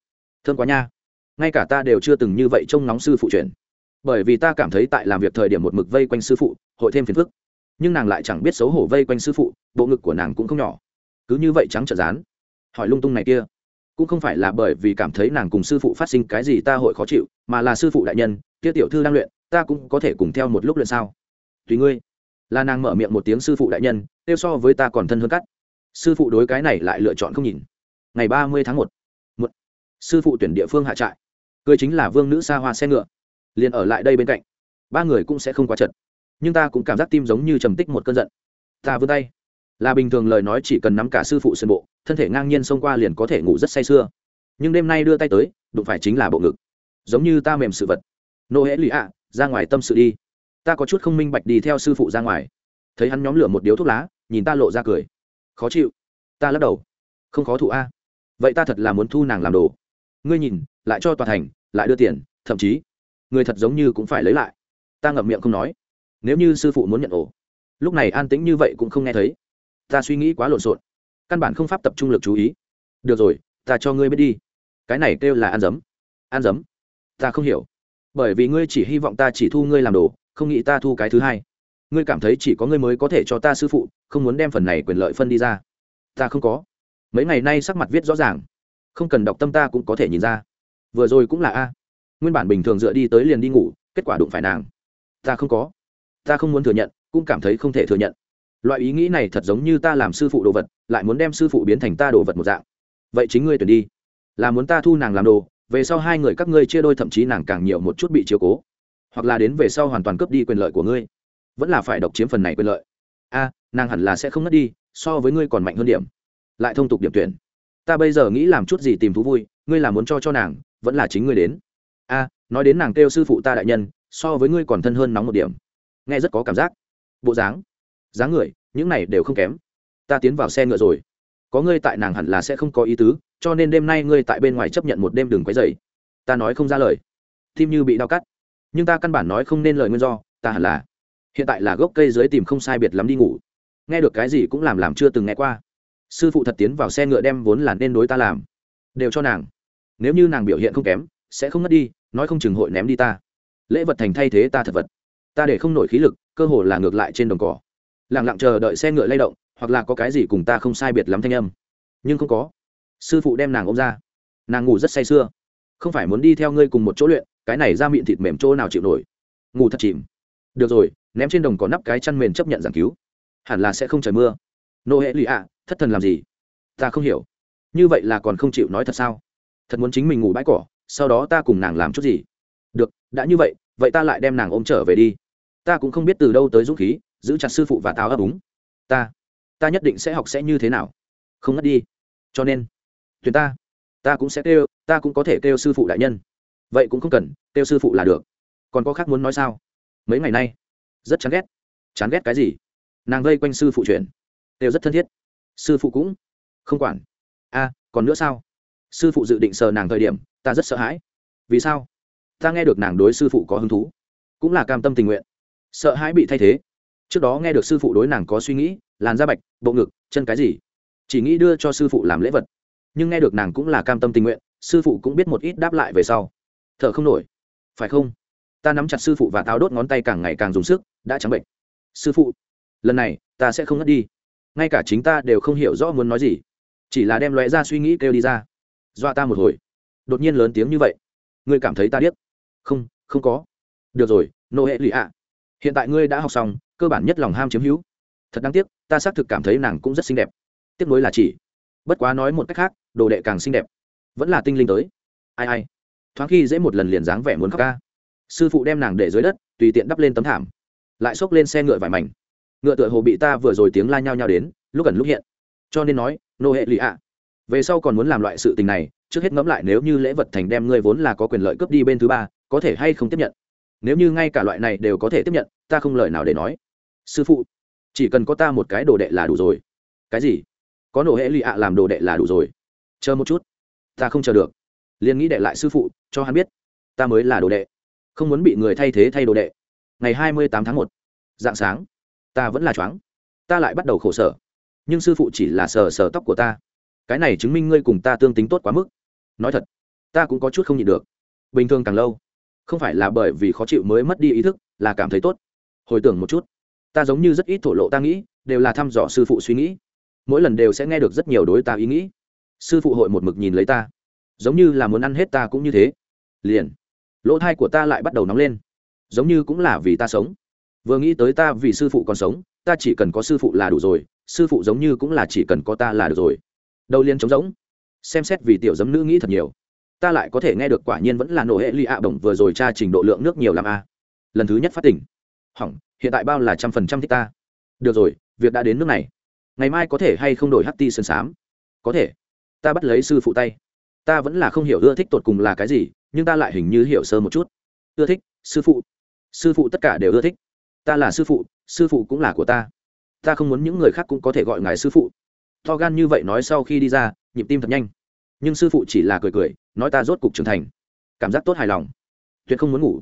Thương quá nha. Ngay cả ta đều chưa từng như vậy trông nóng sư phụ chuyển bởi vì ta cảm thấy tại làm việc thời điểm một mực vây quanh sư phụ, hội thêm phiền phức. Nhưng nàng lại chẳng biết xấu hổ vây quanh sư phụ, bộ ngực của nàng cũng không nhỏ. Cứ như vậy trắng trợn rán hỏi lung tung này kia. Cũng không phải là bởi vì cảm thấy nàng cùng sư phụ phát sinh cái gì ta hội khó chịu, mà là sư phụ đại nhân, kia tiểu thư đang luyện, ta cũng có thể cùng theo một lúc luyện sao? Tùy ngươi. Là nàng mở miệng một tiếng sư phụ đại nhân, tiêu so với ta còn thân hơn cắt sư phụ đối cái này lại lựa chọn không nhìn. Ngày ba mươi tháng một một sư phụ tuyển địa phương hạ trại. Cười chính là vương nữ xa hoa xe ngựa. Liền ở lại đây bên cạnh, ba người cũng sẽ không quá chật. Nhưng ta cũng cảm giác tim giống như trầm tích một cơn giận. Ta vươn tay. Là bình thường lời nói chỉ cần nắm cả sư phụ sân bộ, thân thể ngang nhiên xông qua liền có thể ngủ rất say sưa. Nhưng đêm nay đưa tay tới, đụng phải chính là bộ ngực. Giống như ta mềm sự vật. Nô hễ lụy ạ, ra ngoài tâm sự đi. Ta có chút không minh bạch đi theo sư phụ ra ngoài. Thấy hắn nhóm lửa một điếu thuốc lá, nhìn ta lộ ra cười khó chịu. Ta lắc đầu. Không khó thụ a. Vậy ta thật là muốn thu nàng làm đồ. Ngươi nhìn, lại cho tòa thành, lại đưa tiền, thậm chí, người thật giống như cũng phải lấy lại. Ta ngậm miệng không nói. Nếu như sư phụ muốn nhận ổ. Lúc này an tĩnh như vậy cũng không nghe thấy. Ta suy nghĩ quá lộn xộn. Căn bản không pháp tập trung lực chú ý. Được rồi, ta cho ngươi biết đi. Cái này kêu là ăn dấm. Ăn dấm? Ta không hiểu. Bởi vì ngươi chỉ hy vọng ta chỉ thu ngươi làm đồ, không nghĩ ta thu cái thứ hai. Ngươi cảm thấy chỉ có ngươi mới có thể cho ta sư phụ không muốn đem phần này quyền lợi phân đi ra. Ta không có. Mấy ngày nay sắc mặt viết rõ ràng. Không cần đọc tâm ta cũng có thể nhìn ra. Vừa rồi cũng là a. Nguyên bản bình thường dựa đi tới liền đi ngủ, kết quả đụng phải nàng. Ta không có. Ta không muốn thừa nhận, cũng cảm thấy không thể thừa nhận. Loại ý nghĩ này thật giống như ta làm sư phụ đồ vật, lại muốn đem sư phụ biến thành ta đồ vật một dạng. Vậy chính ngươi tuyển đi. Là muốn ta thu nàng làm đồ, về sau hai người các ngươi chia đôi thậm chí nàng càng nhiều một chút bị chiếu cố. Hoặc là đến về sau hoàn toàn cướp đi quyền lợi của ngươi. Vẫn là phải độc chiếm phần này quyền lợi a, nàng hẳn là sẽ không ngất đi, so với ngươi còn mạnh hơn điểm. Lại thông tục điểm tuyển. Ta bây giờ nghĩ làm chút gì tìm thú vui, ngươi là muốn cho cho nàng, vẫn là chính ngươi đến. A, nói đến nàng kêu sư phụ ta đại nhân, so với ngươi còn thân hơn nóng một điểm. Nghe rất có cảm giác. Bộ dáng. Dáng người, những này đều không kém. Ta tiến vào xe ngựa rồi. Có ngươi tại nàng hẳn là sẽ không có ý tứ, cho nên đêm nay ngươi tại bên ngoài chấp nhận một đêm đừng quấy dày ta nói không ra lời. Tim như bị đau cắt. Nhưng ta căn bản nói không nên lời nguyên do, ta hẳn là hiện tại là gốc cây dưới tìm không sai biệt lắm đi ngủ. Nghe được cái gì cũng làm làm chưa từng nghe qua. Sư phụ thật tiến vào xe ngựa đem vốn là nên đối ta làm. Đều cho nàng. Nếu như nàng biểu hiện không kém, sẽ không ngất đi, nói không chừng hội ném đi ta. Lễ vật thành thay thế ta thật vật. Ta để không nổi khí lực, cơ hồ là ngược lại trên đồng cỏ. Lẳng lặng chờ đợi xe ngựa lay động, hoặc là có cái gì cùng ta không sai biệt lắm thanh âm. Nhưng không có. Sư phụ đem nàng ôm ra. Nàng ngủ rất say sưa. Không phải muốn đi theo ngươi cùng một chỗ luyện, cái này ra miệng thịt mềm chỗ nào chịu nổi. Ngủ thật chìm. Được rồi ném trên đồng có nắp cái chăn mền chấp nhận giảng cứu. Hẳn là sẽ không trời mưa. Nô hệ lụy ạ, thất thần làm gì? Ta không hiểu. Như vậy là còn không chịu nói thật sao? Thật muốn chính mình ngủ bãi cỏ, sau đó ta cùng nàng làm chút gì? Được, đã như vậy vậy ta lại đem nàng ôm trở về đi. Ta cũng không biết từ đâu tới dũng khí, giữ chặt sư phụ và táo ấp úng. Ta ta nhất định sẽ học sẽ như thế nào? Không ngất đi. Cho nên, tuyển ta. Ta cũng sẽ kêu, ta cũng có thể kêu sư phụ đại nhân. Vậy cũng không cần, kêu sư phụ là được. Còn có khác muốn nói sao? Mấy ngày nay rất chán ghét. Chán ghét cái gì? Nàng vây quanh sư phụ chuyện, đều rất thân thiết. Sư phụ cũng không quản. A còn nữa sao? Sư phụ dự định sờ nàng thời điểm ta rất sợ hãi. Vì sao? Ta nghe được nàng đối sư phụ có hứng thú cũng là cam tâm tình nguyện. Sợ hãi bị thay thế. Trước đó nghe được sư phụ đối nàng có suy nghĩ làn da bạch bộ ngực chân cái gì chỉ nghĩ đưa cho sư phụ làm lễ vật. Nhưng nghe được nàng cũng là cam tâm tình nguyện sư phụ cũng biết một ít đáp lại về sau. Thở không nổi. Phải không? Ta nắm chặt sư phụ và táo đốt ngón tay càng ngày càng dùng sức, đã trắng bệnh. Sư phụ, lần này, ta sẽ không ngất đi. Ngay cả chính ta đều không hiểu rõ muốn nói gì. Chỉ là đem lóe ra suy nghĩ kêu đi ra. Dọa ta một hồi. Đột nhiên lớn tiếng như vậy. Ngươi cảm thấy ta điếc? Không không có. Được rồi nô hệ lụy ạ. Hiện tại ngươi đã học xong, cơ bản nhất lòng ham chiếm hữu. Thật đáng tiếc, ta xác thực cảm thấy nàng cũng rất xinh đẹp. Tiếc nối là chỉ. Bất quá nói một cách khác, đồ đệ càng xinh đẹp. Vẫn là tinh linh tới. Ai ai. Thoáng khi dễ một lần liền dáng vẻ muốn khóc ca sư phụ đem nàng để dưới đất, tùy tiện đắp lên tấm thảm. Lại xốc lên xe ngựa vải mảnh. Ngựa tựa hồ bị ta vừa rồi tiếng la nhao nhao đến, lúc gần lúc hiện. Cho nên nói, nô hệ lụy ạ. Về sau còn muốn làm loại sự tình này, trước hết ngẫm lại nếu như lễ vật thành đem ngươi vốn là có quyền lợi cướp đi bên thứ ba, có thể hay không tiếp nhận. Nếu như ngay cả loại này đều có thể tiếp nhận, ta không lời nào để nói. Sư phụ, chỉ cần có ta một cái đồ đệ là đủ rồi. Cái gì? Có nổ hệ lụy ạ làm đồ đệ là đủ rồi. Chờ một chút. Ta không chờ được. Liền nghĩ đệ lại sư phụ, cho hắn biết. Ta mới là đồ đệ không muốn bị người thay thế thay đồ đệ. Ngày hai mươi tám tháng một, dạng sáng, ta vẫn là choáng. Ta lại bắt đầu khổ sở. Nhưng sư phụ chỉ là sờ sờ tóc của ta. Cái này chứng minh ngươi cùng ta tương tính tốt quá mức. Nói thật, ta cũng có chút không nhịn được. Bình thường càng lâu, không phải là bởi vì khó chịu mới mất đi ý thức, là cảm thấy tốt. Hồi tưởng một chút, ta giống như rất ít thổ lộ ta nghĩ, đều là thăm dò sư phụ suy nghĩ. Mỗi lần đều sẽ nghe được rất nhiều đối ta ý nghĩ. Sư phụ hội một mực nhìn lấy ta, giống như là muốn ăn hết ta cũng như thế. Liền lỗ thai của ta lại bắt đầu nóng lên. Giống như cũng là vì ta sống. Vừa nghĩ tới ta vì sư phụ còn sống, ta chỉ cần có sư phụ là đủ rồi, sư phụ giống như cũng là chỉ cần có ta là được rồi. Đầu liên trống rỗng. Xem xét vì tiểu giấm nữ nghĩ thật nhiều. Ta lại có thể nghe được quả nhiên vẫn là nổ hệ ly ạ bổng vừa rồi tra trình độ lượng nước nhiều làm a à. lần thứ nhất phát tỉnh hỏng, hiện tại bao là trăm phần trăm thích ta. Được rồi, việc đã đến nước này. Ngày mai có thể hay không đổi hắt ti sơn sám. có thể. Ta bắt lấy sư phụ tay. Ta vẫn là không hiểu ưa thích tột cùng là cái gì nhưng ta lại hình như hiểu sơ một chút. Ưa thích, sư phụ. Sư phụ tất cả đều ưa thích. Ta là sư phụ sư phụ cũng là của ta. Ta không muốn những người khác cũng có thể gọi ngài sư phụ. To gan như vậy nói sau khi đi ra, nhịp tim thật nhanh. Nhưng sư phụ chỉ là cười cười, nói ta rốt cục trưởng thành. Cảm giác tốt hài lòng. Tuyệt không muốn ngủ.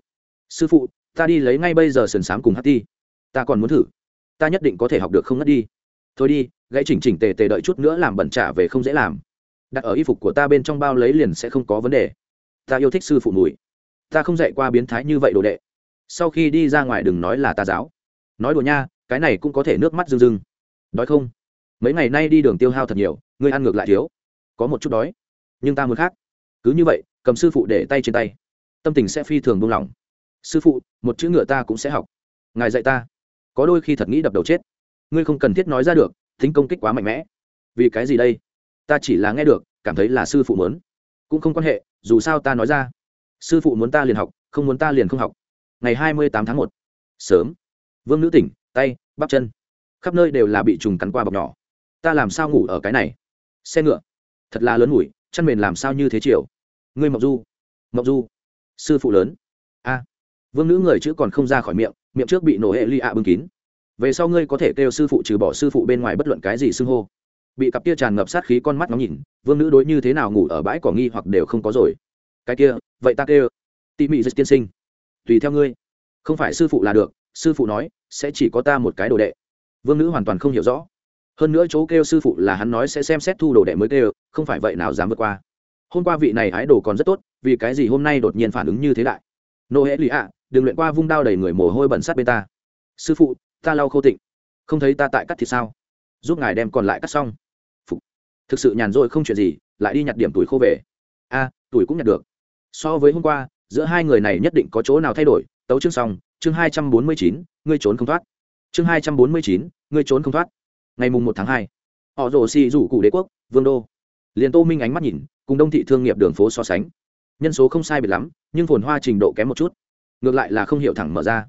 Sư phụ, ta đi lấy ngay bây giờ sườn s á m cùng hát ti. Ta còn muốn thử. Ta nhất định có thể học được không ngất đi. Thôi đi, gãy chỉnh chỉnh tề tề đợi chút nữa làm bẩn trả về không dễ làm. Đặt ở y phục của ta bên trong bao lấy liền sẽ không có vấn đề ta yêu thích sư phụ mùi. Ta không dạy qua biến thái như vậy đồ đệ. Sau khi đi ra ngoài đừng nói là ta giáo. Nói đùa nha, cái này cũng có thể nước mắt rưng rưng. Đói không? Mấy ngày nay đi đường tiêu hao thật nhiều, ngươi ăn ngược lại thiếu. Có một chút đói, nhưng ta muốn khác. Cứ như vậy, cầm sư phụ để tay trên tay. Tâm tình sẽ phi thường buông lỏng. Sư phụ, một chữ ngựa ta cũng sẽ học. Ngài dạy ta. Có đôi khi thật nghĩ đập đầu chết. Ngươi không cần thiết nói ra được tính công kích quá mạnh mẽ. Vì cái gì đây? Ta chỉ là nghe được, cảm thấy là sư phụ muốn. Cũng không quan hệ dù sao ta nói ra, sư phụ muốn ta liền học, không muốn ta liền không học. Ngày hai mươi tám tháng một, sớm. Vương nữ tỉnh, tay, bắp chân, khắp nơi đều là bị trùng cắn qua bọc nhỏ. Ta làm sao ngủ ở cái này? Xe ngựa. Thật là lớn ngủi chăn mền làm sao như thế chiều? Ngươi mộng du mộng du, sư phụ lớn. A. Vương nữ người chữ còn không ra khỏi miệng miệng trước bị nổ hệ ly ạ bưng kín. Về sau ngươi có thể kêu sư phụ trừ bỏ sư phụ bên ngoài bất luận cái gì xưng hô bị cặp kia tràn ngập sát khí con mắt ngóng nhìn, vương nữ đối như thế nào ngủ ở bãi cỏ nghi hoặc đều không có rồi. Cái kia, vậy ta kêu. Tỉ mỉ rất tiên sinh. Tùy theo ngươi. Không phải sư phụ là được, sư phụ nói, sẽ chỉ có ta một cái đồ đệ. Vương nữ hoàn toàn không hiểu rõ. Hơn nữa chỗ kêu sư phụ là hắn nói sẽ xem xét thu đồ đệ mới kêu, không phải vậy nào dám vượt qua. Hôm qua vị này hái đồ còn rất tốt, vì cái gì hôm nay đột nhiên phản ứng như thế đại nô hễ lì ạ, đừng luyện qua vung đao đầy người mồ hôi bẩn sát bên ta. Sư phụ, ta lau khô tịnh. Không thấy ta tại cắt thì sao? Giúp ngài đem còn lại cắt xong thực sự nhàn rỗi không chuyện gì, lại đi nhặt điểm tuổi khô về. A, tuổi cũng nhặt được. So với hôm qua, giữa hai người này nhất định có chỗ nào thay đổi. Tấu chương xong, chương hai trăm bốn mươi chín, ngươi trốn không thoát. Chương hai trăm bốn mươi chín, ngươi trốn không thoát. Ngày mùng một tháng hai, họ rồ xì rủ cụ đế quốc, vương đô. Liền tô minh ánh mắt nhìn, cùng đông thị thương nghiệp đường phố so sánh. Nhân số không sai biệt lắm, nhưng phồn hoa trình độ kém một chút. Ngược lại là không hiểu thẳng mở ra.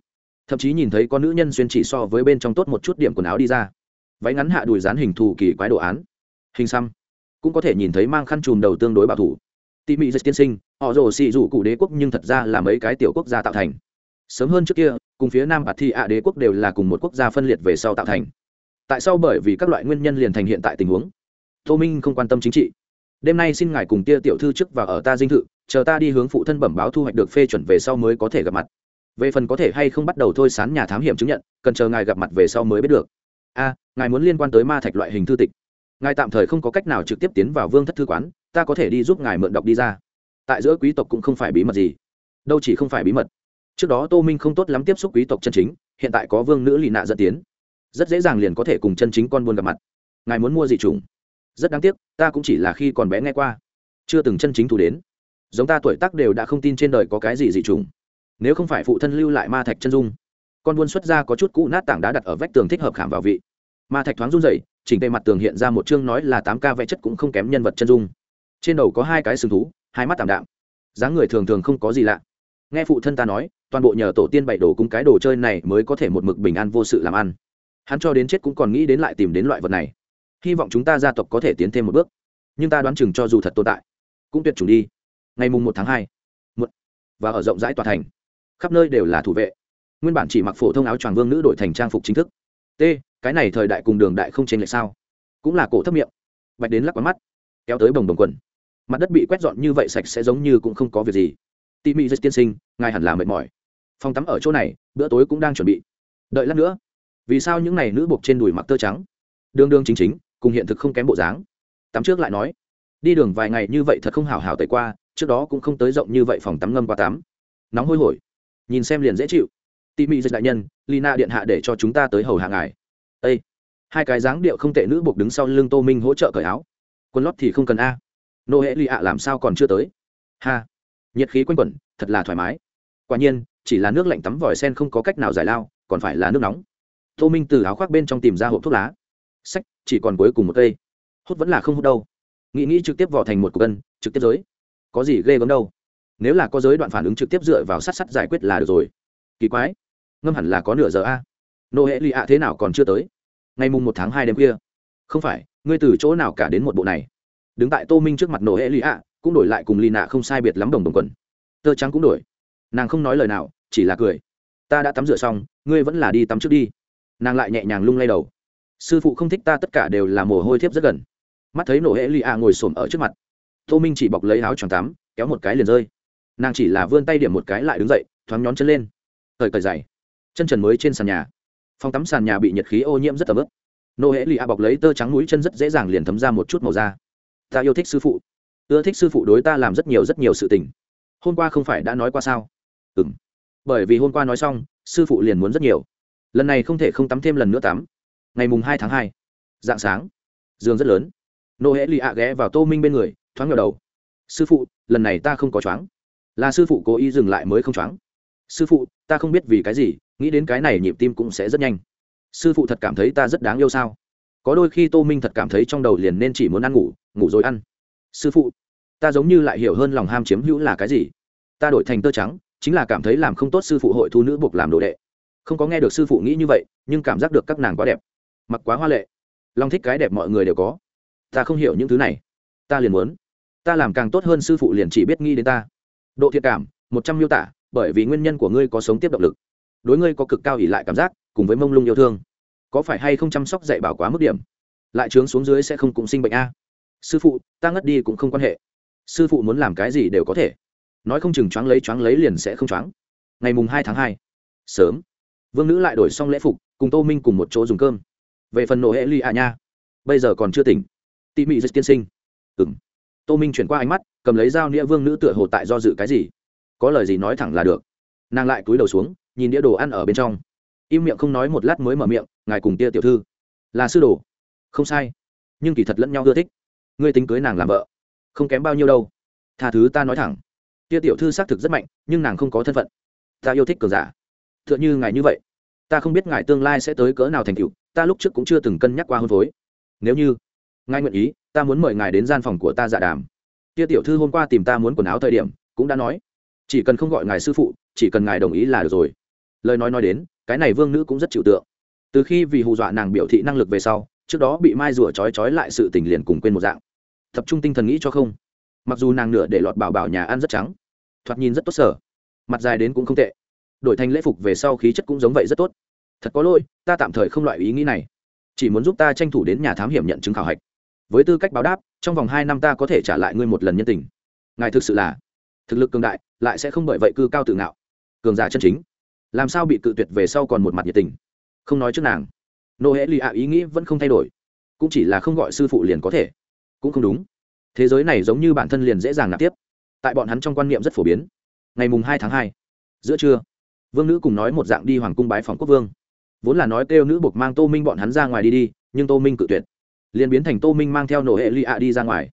Thậm chí nhìn thấy có nữ nhân xuyên chỉ so với bên trong tốt một chút điểm quần áo đi ra. Váy ngắn hạ đùi dán hình thù kỳ quái đồ án hình xăm. Cũng có thể nhìn thấy mang khăn chùm đầu tương đối bảo thủ. Tỉ mỉ dịch tiên sinh, họ rồ xì rủ cụ đế quốc nhưng thật ra là mấy cái tiểu quốc gia tạo thành. Sớm hơn trước kia, cùng phía nam bạt thi ạ đế quốc đều là cùng một quốc gia phân liệt về sau tạo thành. Tại sao? Bởi vì các loại nguyên nhân liền thành hiện tại tình huống. Tô minh không quan tâm chính trị. Đêm nay xin ngài cùng tia tiểu thư trước và ở ta dinh thự, chờ ta đi hướng phụ thân bẩm báo thu hoạch được phê chuẩn về sau mới có thể gặp mặt. Về phần có thể hay không bắt đầu thôi sán nhà thám hiểm chứng nhận, cần chờ ngài gặp mặt về sau mới biết được. A, ngài muốn liên quan tới ma thạch loại hình thư tịch ngài tạm thời không có cách nào trực tiếp tiến vào vương thất thư quán, ta có thể đi giúp ngài mượn đọc đi ra. Tại giữa quý tộc cũng không phải bí mật gì. Đâu chỉ không phải bí mật. Trước đó tô minh không tốt lắm tiếp xúc quý tộc chân chính, hiện tại có vương nữ lì nạ dẫn tiến. Rất dễ dàng liền có thể cùng chân chính con buôn gặp mặt. Ngài muốn mua gì trùng rất đáng tiếc, ta cũng chỉ là khi còn bé nghe qua. Chưa từng chân chính thủ đến. Giống ta tuổi tác đều đã không tin trên đời có cái gì dị trùng nếu không phải phụ thân lưu lại ma thạch chân dung, con buôn xuất ra có chút cũ nát tảng đá đặt ở vách tường thích hợp khảm vào vị. Ma thạch thoáng run rẩy chỉnh tề mặt tường hiện ra một chương nói là tám ca vẽ chất cũng không kém nhân vật chân dung. Trên đầu có hai cái sừng thú, hai mắt tảm đạm. Dáng người thường thường không có gì lạ. Nghe phụ thân ta nói, toàn bộ nhờ tổ tiên bảy đồ cung cái đồ chơi này mới có thể một mực bình an vô sự làm ăn. Hắn cho đến chết cũng còn nghĩ đến lại tìm đến loại vật này. Hy vọng chúng ta gia tộc có thể tiến thêm một bước. Nhưng ta đoán chừng cho dù thật tồn tại, cũng tuyệt chủng đi. Ngày mùng một tháng hai một và ở rộng rãi tòa thành. Khắp nơi đều là thủ vệ. Nguyên bản chỉ mặc phổ thông áo choàng vương nữ đổi thành trang phục chính thức. T cái này thời đại cùng đường đại không chênh lệch sao? Cũng là cổ thấp miệng. Bạch đến lắc quán mắt, kéo tới bồng bồng quần. Mặt đất bị quét dọn như vậy sạch sẽ giống như cũng không có việc gì. Tị mị rất tiên sinh, ngài hẳn là mệt mỏi. Phòng tắm ở chỗ này, bữa tối cũng đang chuẩn bị. Đợi lát nữa. Vì sao những n à y nữ buộc trên đùi mặc tơ trắng? Đương đương chính chính, cùng hiện thực không kém bộ dáng. Tắm trước lại nói, đi đường vài ngày như vậy thật không hào hào tẩy qua, trước đó cũng không tới rộng như vậy phòng tắm ngâm qua tắm. Nóng hôi hổi. Nhìn xem liền dễ chịu. Tị mị dịch đại nhân, lina điện hạ để cho chúng ta tới hầu hạ ngài ê, hai cái dáng điệu không tệ nữ buộc đứng sau lưng tô minh hỗ trợ cởi áo. Quần lót thì không cần a. Nô hệ lì ạ làm sao còn chưa tới? Ha! Nhiệt khí quanh quẩn thật là thoải mái. Quả nhiên chỉ là nước lạnh tắm vòi sen không có cách nào giải lao còn phải là nước nóng. Tô minh từ áo khoác bên trong tìm ra hộp thuốc lá. Sách chỉ còn cuối cùng một cây. Hút vẫn là không hút đâu. Nghĩ nghĩ trực tiếp vò thành một cục cân trực tiếp giới. Có gì ghê gớm đâu. Nếu là có giới đoạn phản ứng trực tiếp dựa vào sát sắt giải quyết là được rồi. Kỳ quái. Ngâm hẳn là có nửa giờ a nô hệ lì ạ thế nào còn chưa tới? Ngày mùng một tháng hai đêm kia. Không phải, ngươi từ chỗ nào cả đến một bộ này? Đứng tại tô minh trước mặt nô hệ lì ạ cũng đổi lại cùng lì nạ không sai biệt lắm đồng đồng quần. Tơ trắng cũng đổi. Nàng không nói lời nào, chỉ là cười. Ta đã tắm rửa xong, ngươi vẫn là đi tắm trước đi. Nàng lại nhẹ nhàng lung lay đầu. Sư phụ không thích ta, tất cả đều là mồ hôi thiếp rất gần. Mắt thấy nổ hệ lì ạ ngồi s ổ m ở trước mặt. Tô minh chỉ bọc lấy áo choàng tắm, kéo một cái liền rơi. Nàng chỉ là vươn tay điểm một cái lại đứng dậy, thoáng nhón chân lên. Thời cởi dày chân trần mới trên sàn nhà phòng tắm sàn nhà bị nhiệt khí ô nhiễm rất tầm ướp nô hễ lì a bọc lấy tơ trắng mũi chân rất dễ dàng liền thấm ra một chút màu da. Ta yêu thích sư phụ. Ưa thích sư phụ đối ta làm rất nhiều rất nhiều sự tình. Hôm qua không phải đã nói qua sao? Ừ m bởi vì hôm qua nói xong, sư phụ liền muốn rất nhiều. Lần này không thể không tắm thêm lần nữa tắm. Ngày mùng hai tháng hai. Dạng sáng. Giường rất lớn. Nô hễ lì ạ ghé vào tô minh bên người, thoáng ngờ đầu. Sư phụ, lần này ta không có choáng. Là sư phụ cố ý dừng lại mới không choáng. Sư phụ, ta không biết vì cái gì nghĩ đến cái này nhịp tim cũng sẽ rất nhanh. Sư phụ thật cảm thấy ta rất đáng yêu sao? Có đôi khi tô minh thật cảm thấy trong đầu liền nên chỉ muốn ăn ngủ ngủ rồi ăn. Sư phụ, ta giống như lại hiểu hơn lòng ham chiếm hữu là cái gì. Ta đổi thành tơ trắng, chính là cảm thấy làm không tốt sư phụ hội thu nữ buộc làm đồ đệ. Không có nghe được sư phụ nghĩ như vậy, nhưng cảm giác được các nàng quá đẹp. Mặc quá hoa lệ. Long thích cái đẹp mọi người đều có. Ta không hiểu những thứ này. Ta liền muốn. Ta làm càng tốt hơn sư phụ liền chỉ biết nghĩ đến ta. Độ thiệt cảm, một trăm miêu tả, bởi vì nguyên nhân của ngươi có sống tiếp động lực đối ngươi có cực cao ỉ lại cảm giác, cùng với mông lung yêu thương. Có phải hay không chăm sóc dạy bảo quá mức điểm? Lại trướng xuống dưới sẽ không cũng sinh bệnh a. Sư phụ, ta ngất đi cũng không quan hệ. Sư phụ muốn làm cái gì đều có thể. Nói không chừng choáng lấy choáng lấy liền sẽ không choáng. Ngày mùng hai tháng hai. Sớm. Vương nữ lại đổi xong lễ phục, cùng tô minh cùng một chỗ dùng cơm. Về phần nổ hệ ly à nha. Bây giờ còn chưa tỉnh. Tị mị rất tiên sinh. Ừ m tô minh chuyển qua ánh mắt, cầm lấy dao nĩa vương nữ tựa hồ tại do dự cái gì. Có lời gì nói thẳng là được. Nàng lại cúi đầu xuống nhìn đĩa đồ ăn ở bên trong. Im miệng không nói một lát mới mở miệng, ngài cùng tia tiểu thư. Là sư đồ. Không sai, nhưng kỳ thật lẫn nhau ưa thích. Ngươi tính cưới nàng làm vợ, không kém bao nhiêu đâu. Tha thứ ta nói thẳng. Tia tiểu thư xác thực rất mạnh, nhưng nàng không có thân phận. Ta yêu thích cờ giả. T h ư ợ n h ư ngài như vậy, ta không biết ngài tương lai sẽ tới cỡ nào thành cựu ta lúc trước cũng chưa từng cân nhắc qua hôn phối. Nếu như ngài nguyện ý, ta muốn mời ngài đến gian phòng của ta dạ đàm. Tia tiểu thư hôm qua tìm ta muốn quần áo thời điểm, cũng đã nói, chỉ cần không gọi ngài sư phụ, chỉ cần ngài đồng ý là được rồi lời nói nói đến, cái này vương nữ cũng rất chịu tượng. Từ khi vì hù dọa nàng biểu thị năng lực về sau, trước đó bị mai rùa trói trói lại sự tình liền cùng quên một dạng. Tập trung tinh thần nghĩ cho không. Mặc dù nàng nửa để lọt bảo bảo nhà ăn rất trắng, thoạt nhìn rất tốt sở, mặt dài đến cũng không tệ. Đổi thành lễ phục về sau khí chất cũng giống vậy rất tốt. Thật có lỗi, ta tạm thời không loại ý nghĩ này. Chỉ muốn giúp ta tranh thủ đến nhà thám hiểm nhận chứng khảo hạch. Với tư cách báo đáp, trong vòng hai năm ta có thể trả lại ngươi một lần nhân tình. Ngài thực sự là thực lực cường đại, lại sẽ không bởi vậy cư cao tự ngạo. Cường giả chân chính làm sao bị cự tuyệt về sau còn một mặt nhiệt tình? Không nói trước nàng. Nô hễ lì ạ, ý nghĩ vẫn không thay đổi. Cũng chỉ là không gọi sư phụ liền có thể. Cũng không đúng. Thế giới này giống như bản thân liền dễ dàng nạp tiếp. Tại bọn hắn trong quan niệm rất phổ biến. Ngày mùng hai tháng hai, giữa trưa, vương nữ cùng nói một dạng đi hoàng cung bái phòng quốc vương. Vốn là nói kêu nữ buộc mang tô minh bọn hắn ra ngoài đi đi, nhưng tô minh cự tuyệt. Liền biến thành tô minh mang theo nổ hệ lụy ạ đi ra ngoài.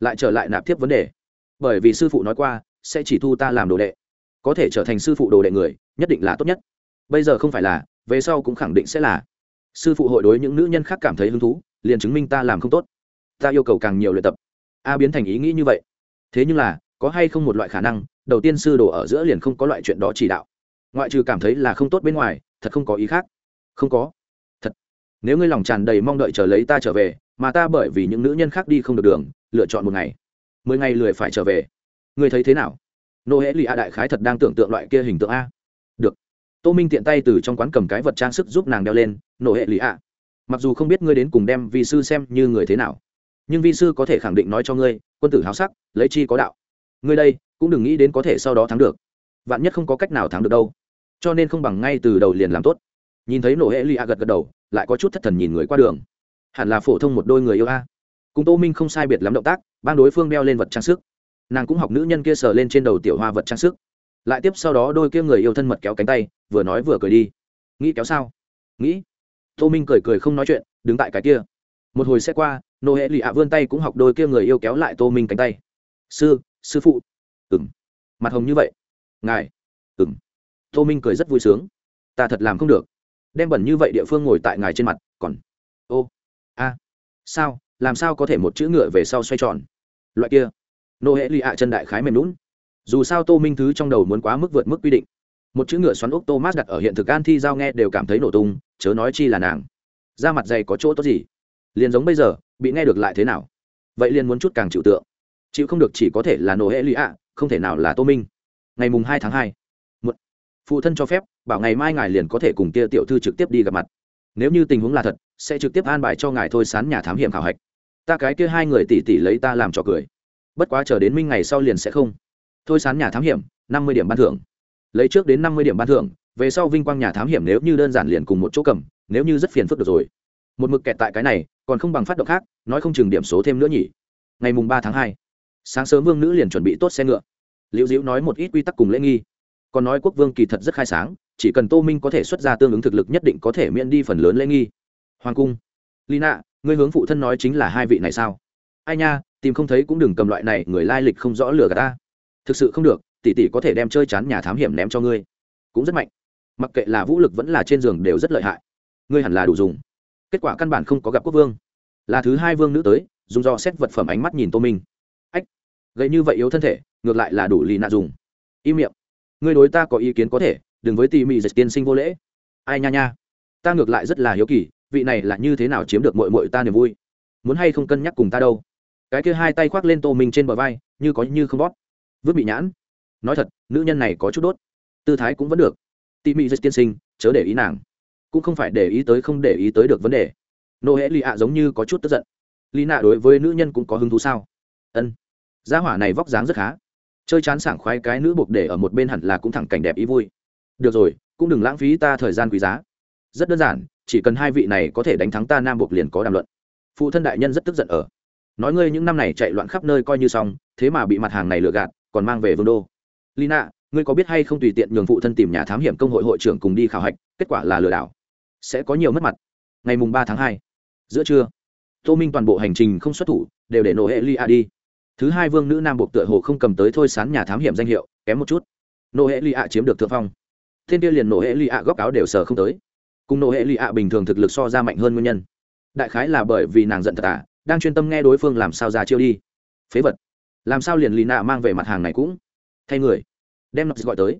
Lại trở lại nạp tiếp vấn đề. Bởi vì sư phụ nói qua, sẽ chỉ thu ta làm đồ đệ có thể trở thành sư phụ đồ đệ người, nhất định là tốt nhất. Bây giờ không phải là, về sau cũng khẳng định sẽ là. Sư phụ hội đối những nữ nhân khác cảm thấy hứng thú, liền chứng minh ta làm không tốt. Ta yêu cầu càng nhiều luyện tập. A biến thành ý nghĩ như vậy. Thế nhưng là, có hay không một loại khả năng, đầu tiên sư đồ ở giữa liền không có loại chuyện đó chỉ đạo. Ngoại trừ cảm thấy là không tốt bên ngoài, thật không có ý khác. Không có. Thật. Nếu ngươi lòng tràn đầy mong đợi chờ lấy ta trở về, mà ta bởi vì những nữ nhân khác đi không được đường, lựa chọn một ngày. Mười ngày lười phải trở về. Ngươi thấy thế nào? Nô hễ lì a đại khái thật đang tưởng tượng loại kia hình tượng a. Được. Tô minh tiện tay từ trong quán cầm cái vật trang sức giúp nàng đeo lên, nô hệ lì a, mặc dù không biết ngươi đến cùng đem vi sư xem như người thế nào, nhưng vi sư có thể khẳng định nói cho ngươi, quân tử háo sắc, lấy chi có đạo. Ngươi đây, cũng đừng nghĩ đến có thể sau đó thắng được. Vạn nhất không có cách nào thắng được đâu. Cho nên không bằng ngay từ đầu liền làm tốt. Nhìn thấy nổ hệ lì a gật gật đầu, lại có chút thất thần nhìn người qua đường. Hẳn là phổ thông một đôi người yêu a. Cùng tô minh không sai biệt lắm động tác ban đối phương đeo lên vật trang sức nàng cũng học nữ nhân kia sờ lên trên đầu tiểu hoa vật trang sức. Lại tiếp sau đó đôi kia người yêu thân mật kéo cánh tay, vừa nói vừa cười đi. Nghĩ kéo sao? Nghĩ. Tô minh cười cười không nói chuyện, đứng tại cái kia. Một hồi xe qua nô hệ lì ạ vươn tay cũng học đôi kia người yêu kéo lại tô minh cánh tay. Sư sư phụ. Ừng mặt hồng như vậy. Ngài. Ừng tô minh cười rất vui sướng. Ta thật làm không được. Đem bẩn như vậy địa phương ngồi tại ngài trên mặt, còn. Ô. A. Sao? Làm sao có thể một chữ ngựa về sau xoay tròn? Loại kia nô hệ lì ạ chân đại khái mềm lún dù sao tô minh thứ trong đầu muốn quá mức vượt mức quy định. Một chữ ngựa xoắn ốc thomas đặt ở hiện thực an thi giao nghe đều cảm thấy nổ tung, chớ nói chi là nàng. Da mặt dày có chỗ tốt gì? Liền giống bây giờ, bị nghe được lại thế nào? Vậy liền muốn chút càng chịu tượng. Chịu không được chỉ có thể là nổ hệ lụy ạ, không thể nào là tô minh. Ngày mùng hai tháng hai phụ thân cho phép, bảo ngày mai ngài liền có thể cùng kia tiểu thư trực tiếp đi gặp mặt. Nếu như tình huống là thật, sẽ trực tiếp an bài cho ngài thôi sán nhà thám hiểm khảo hạch. Ta cái kia hai người tỉ tỉ lấy ta làm trò cười bất quá chờ đến minh ngày sau liền sẽ không. Thôi sán nhà thám hiểm, năm mươi điểm ban thưởng. Lấy trước đến năm mươi điểm ban thưởng, về sau vinh quang nhà thám hiểm nếu như đơn giản liền cùng một chỗ cầm, nếu như rất phiền phức được rồi. Một mực kẹt tại cái này, còn không bằng phát động khác, nói không chừng điểm số thêm nữa nhỉ. Ngày mùng ba tháng hai, sáng sớm vương nữ liền chuẩn bị tốt xe ngựa. Liễu diễu nói một ít quy tắc cùng lễ nghi. Còn nói quốc vương kỳ thật rất khai sáng, chỉ cần tô minh có thể xuất ra tương ứng thực lực nhất định có thể miễn đi phần lớn lễ nghi. Hoàng cung. Lina, ngươi hướng phụ thân nói chính là hai vị này sao? Ai nha tìm không thấy cũng đừng cầm loại này, người lai lịch không rõ lừa cả ta. Thực sự không được, tỷ tỷ có thể đem chơi chán nhà thám hiểm ném cho ngươi. Cũng rất mạnh. Mặc kệ là vũ lực vẫn là trên giường đều rất lợi hại. Ngươi hẳn là đủ dùng. Kết quả căn bản không có gặp quốc vương. Là thứ hai vương nữ tới, dùng do xét vật phẩm ánh mắt nhìn tô minh. Ách gây như vậy yếu thân thể, ngược lại là đủ lì nạ dùng. Im miệng. Ngươi đối ta có ý kiến có thể, đừng với tỉ mỉ dịch tiên sinh vô lễ. Ai nha nha. Ta ngược lại rất là hiếu kỳ, vị này là như thế nào chiếm được mội mội ta niềm vui? Muốn hay không cân nhắc cùng ta đâu? Cái kia hai tay khoác lên tô minh trên bờ vai, như có như không bót vứt bị nhãn. Nói thật, nữ nhân này có chút đốt. Tư thái cũng vẫn được. Tỉ mỉ dịch tiên sinh, chớ để ý nàng. Cũng không phải để ý tới không để ý tới được vấn đề. Nô hễ lì ạ giống như có chút tức giận. Lì nạ đối với nữ nhân cũng có hứng thú sao? Ân. Gia hỏa này vóc dáng rất khá. Chơi chán sảng khoái cái nữ buộc để ở một bên hẳn là cũng thẳng cảnh đẹp ý vui. Được rồi, cũng đừng lãng phí ta thời gian quý giá. Rất đơn giản, chỉ cần hai vị này có thể đánh thắng ta nam buộc liền có đàm luận. Phụ thân đại nhân rất tức giận ở nói ngươi những năm này chạy loạn khắp nơi coi như xong, thế mà bị mặt hàng này lừa gạt, còn mang về vương đô. Lina, ngươi có biết hay không tùy tiện nhường phụ thân tìm nhà thám hiểm công hội hội trưởng cùng đi khảo hạch, kết quả là lừa đảo. Sẽ có nhiều mất mặt. Ngày mùng ba tháng hai, giữa trưa, tô minh toàn bộ hành trình không xuất thủ, đều để nổ hệ li a đi. Thứ hai vương nữ nam buộc tựa hồ không cầm tới thôi sán nhà thám hiểm danh hiệu, kém một chút. Nổ hệ li a chiếm được thượng phong. Thiên kia liền nổ hệ li a góc áo đều sờ không tới. Cùng nổ hệ li a bình thường thực lực so ra mạnh hơn nguyên nhân. Đại khái là bởi vì nàng giận thật à đang chuyên tâm nghe đối phương làm sao ra chiêu đi. Phế vật. Làm sao liền lì nạ mang về mặt hàng này cũng thay người. Đem nọc gọi tới.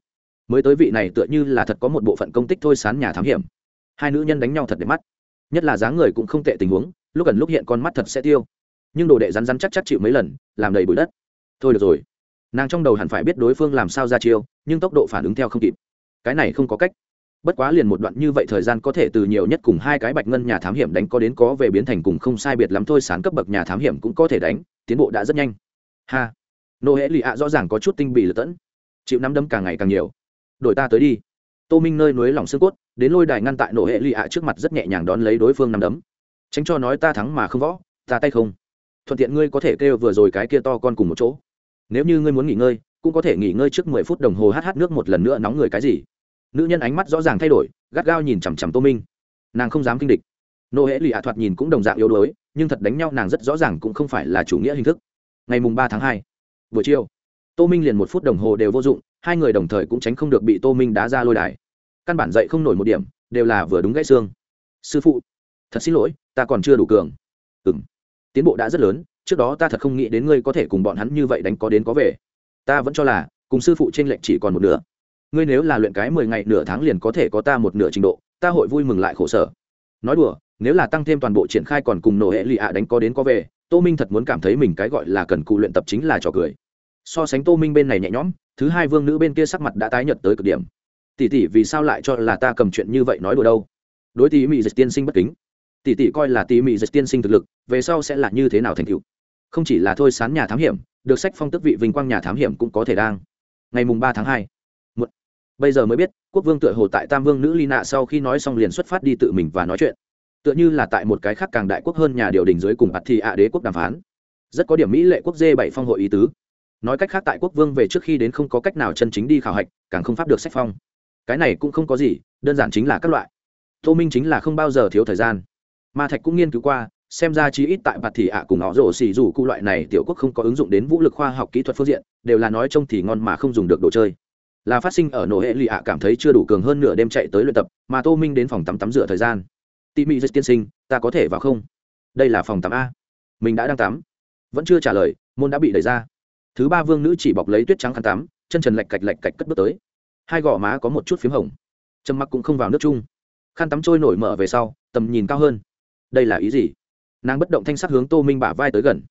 Mới tới vị này tựa như là thật có một bộ phận công tích thôi sán nhà thám hiểm. Hai nữ nhân đánh nhau thật đẹp mắt. Nhất là dáng người cũng không tệ tình huống, lúc gần lúc hiện con mắt thật sẽ tiêu. Nhưng đồ đệ rắn rắn chắc chắc chịu mấy lần, làm đầy bụi đất. Thôi được rồi. Nàng trong đầu hẳn phải biết đối phương làm sao ra chiêu, nhưng tốc độ phản ứng theo không kịp. Cái này không có cách bất quá liền một đoạn như vậy thời gian có thể từ nhiều nhất cùng hai cái bạch ngân nhà thám hiểm đánh có đến có về biến thành cùng không sai biệt lắm thôi, sán cấp bậc nhà thám hiểm cũng có thể đánh, tiến bộ đã rất nhanh. Ha. Nô hễ lì ạ rõ ràng có chút tinh bị lật tẫn. Chịu nắm đấm càng ngày càng nhiều. Đổi ta tới đi. Tô minh nơi núi lỏng xương cốt, đến lôi đài ngăn tại nổ hệ lì ạ trước mặt rất nhẹ nhàng đón lấy đối phương nắm đấm. Tránh cho nói ta thắng mà không võ, ta tay không. Thuận tiện ngươi có thể kêu vừa rồi cái kia to con cùng một chỗ. Nếu như ngươi muốn nghỉ ngơi, cũng có thể nghỉ ngơi trước mười phút đồng hồ hát hát nước một lần nữa nóng người cái gì nữ nhân ánh mắt rõ ràng thay đổi, gắt gao nhìn chằm chằm tô minh. Nàng không dám kinh địch. Nô hễ lì ạ thoạt nhìn cũng đồng dạng yếu đuối, nhưng thật đánh nhau nàng rất rõ ràng cũng không phải là chủ nghĩa hình thức. Ngày mùng ba tháng hai, buổi chiều, tô minh liền một phút đồng hồ đều vô dụng, hai người đồng thời cũng tránh không được bị tô minh đá ra lôi đài. Căn bản dậy không nổi một điểm, đều là vừa đúng gãy xương. Sư phụ, thật xin lỗi, ta còn chưa đủ cường. Ừ m tiến bộ đã rất lớn, trước đó ta thật không nghĩ đến ngươi có thể cùng bọn hắn như vậy đánh có đến có về. Ta vẫn cho là, cùng sư phụ t r ê n lệch chỉ còn một nửa ngươi nếu là luyện cái mười ngày nửa tháng liền có thể có ta một nửa trình độ, ta hội vui mừng lại khổ sở. Nói đùa, nếu là tăng thêm toàn bộ triển khai còn cùng nổ hệ lì ạ đánh có đến có về, tô minh thật muốn cảm thấy mình cái gọi là cần cụ luyện tập chính là trò cười. So sánh tô minh bên này nhẹ nhõm, thứ hai vương nữ bên kia sắc mặt đã tái nhợt tới cực điểm. Tỷ tỷ vì sao lại cho là ta cầm chuyện như vậy nói đùa đâu? Đối tỷ mỹ dịch tiên sinh bất kính. Tỷ tỷ coi là tỷ mỹ dịch tiên sinh thực lực, về sau sẽ là như thế nào thành tựu? Không chỉ là thôi sán nhà thám hiểm, được sách phong tức vị vinh quang nhà thám hiểm cũng có thể đang. Ngày mùng ba tháng hai bây giờ mới biết, quốc vương tựa hồ tại tam vương nữ ly nạ sau khi nói xong liền xuất phát đi tự mình và nói chuyện. Tựa như là tại một cái khác càng đại quốc hơn nhà điều đình dưới cùng ạt thị ạ đế quốc đàm phán. Rất có điểm mỹ lệ quốc dê bảy phong hội ý tứ. Nói cách khác tại quốc vương về trước khi đến không có cách nào chân chính đi khảo hạch, càng không pháp được sách phong. Cái này cũng không có gì, đơn giản chính là các loại. Tô minh chính là không bao giờ thiếu thời gian. Ma thạch cũng nghiên cứu qua, xem ra chí ít tại bạt thì ạ cùng họ rổ xì dù cụ loại này tiểu quốc không có ứng dụng đến vũ lực khoa học kỹ thuật phương diện, đều là nói trông thì ngon mà không dùng được đồ chơi là phát sinh ở nổ hệ lì ạ cảm thấy chưa đủ cường hơn nửa đêm chạy tới luyện tập, mà tô minh đến phòng tắm tắm rửa thời gian. Tị mị rất tiên sinh, ta có thể vào không? Đây là phòng tắm a. Mình đã đang tắm. Vẫn chưa trả lời, môn đã bị đẩy ra. Thứ ba vương nữ chỉ bọc lấy tuyết trắng khăn tắm, chân trần lạch cạch lạch cạch cất bước tới. Hai gò má có một chút p h í m hồng. Trầm mặc cũng không vào nước chung. Khăn tắm trôi nổi mở về sau, tầm nhìn cao hơn. Đây là ý gì? Nàng bất động thanh sắc hướng tô minh bả vai tới gần.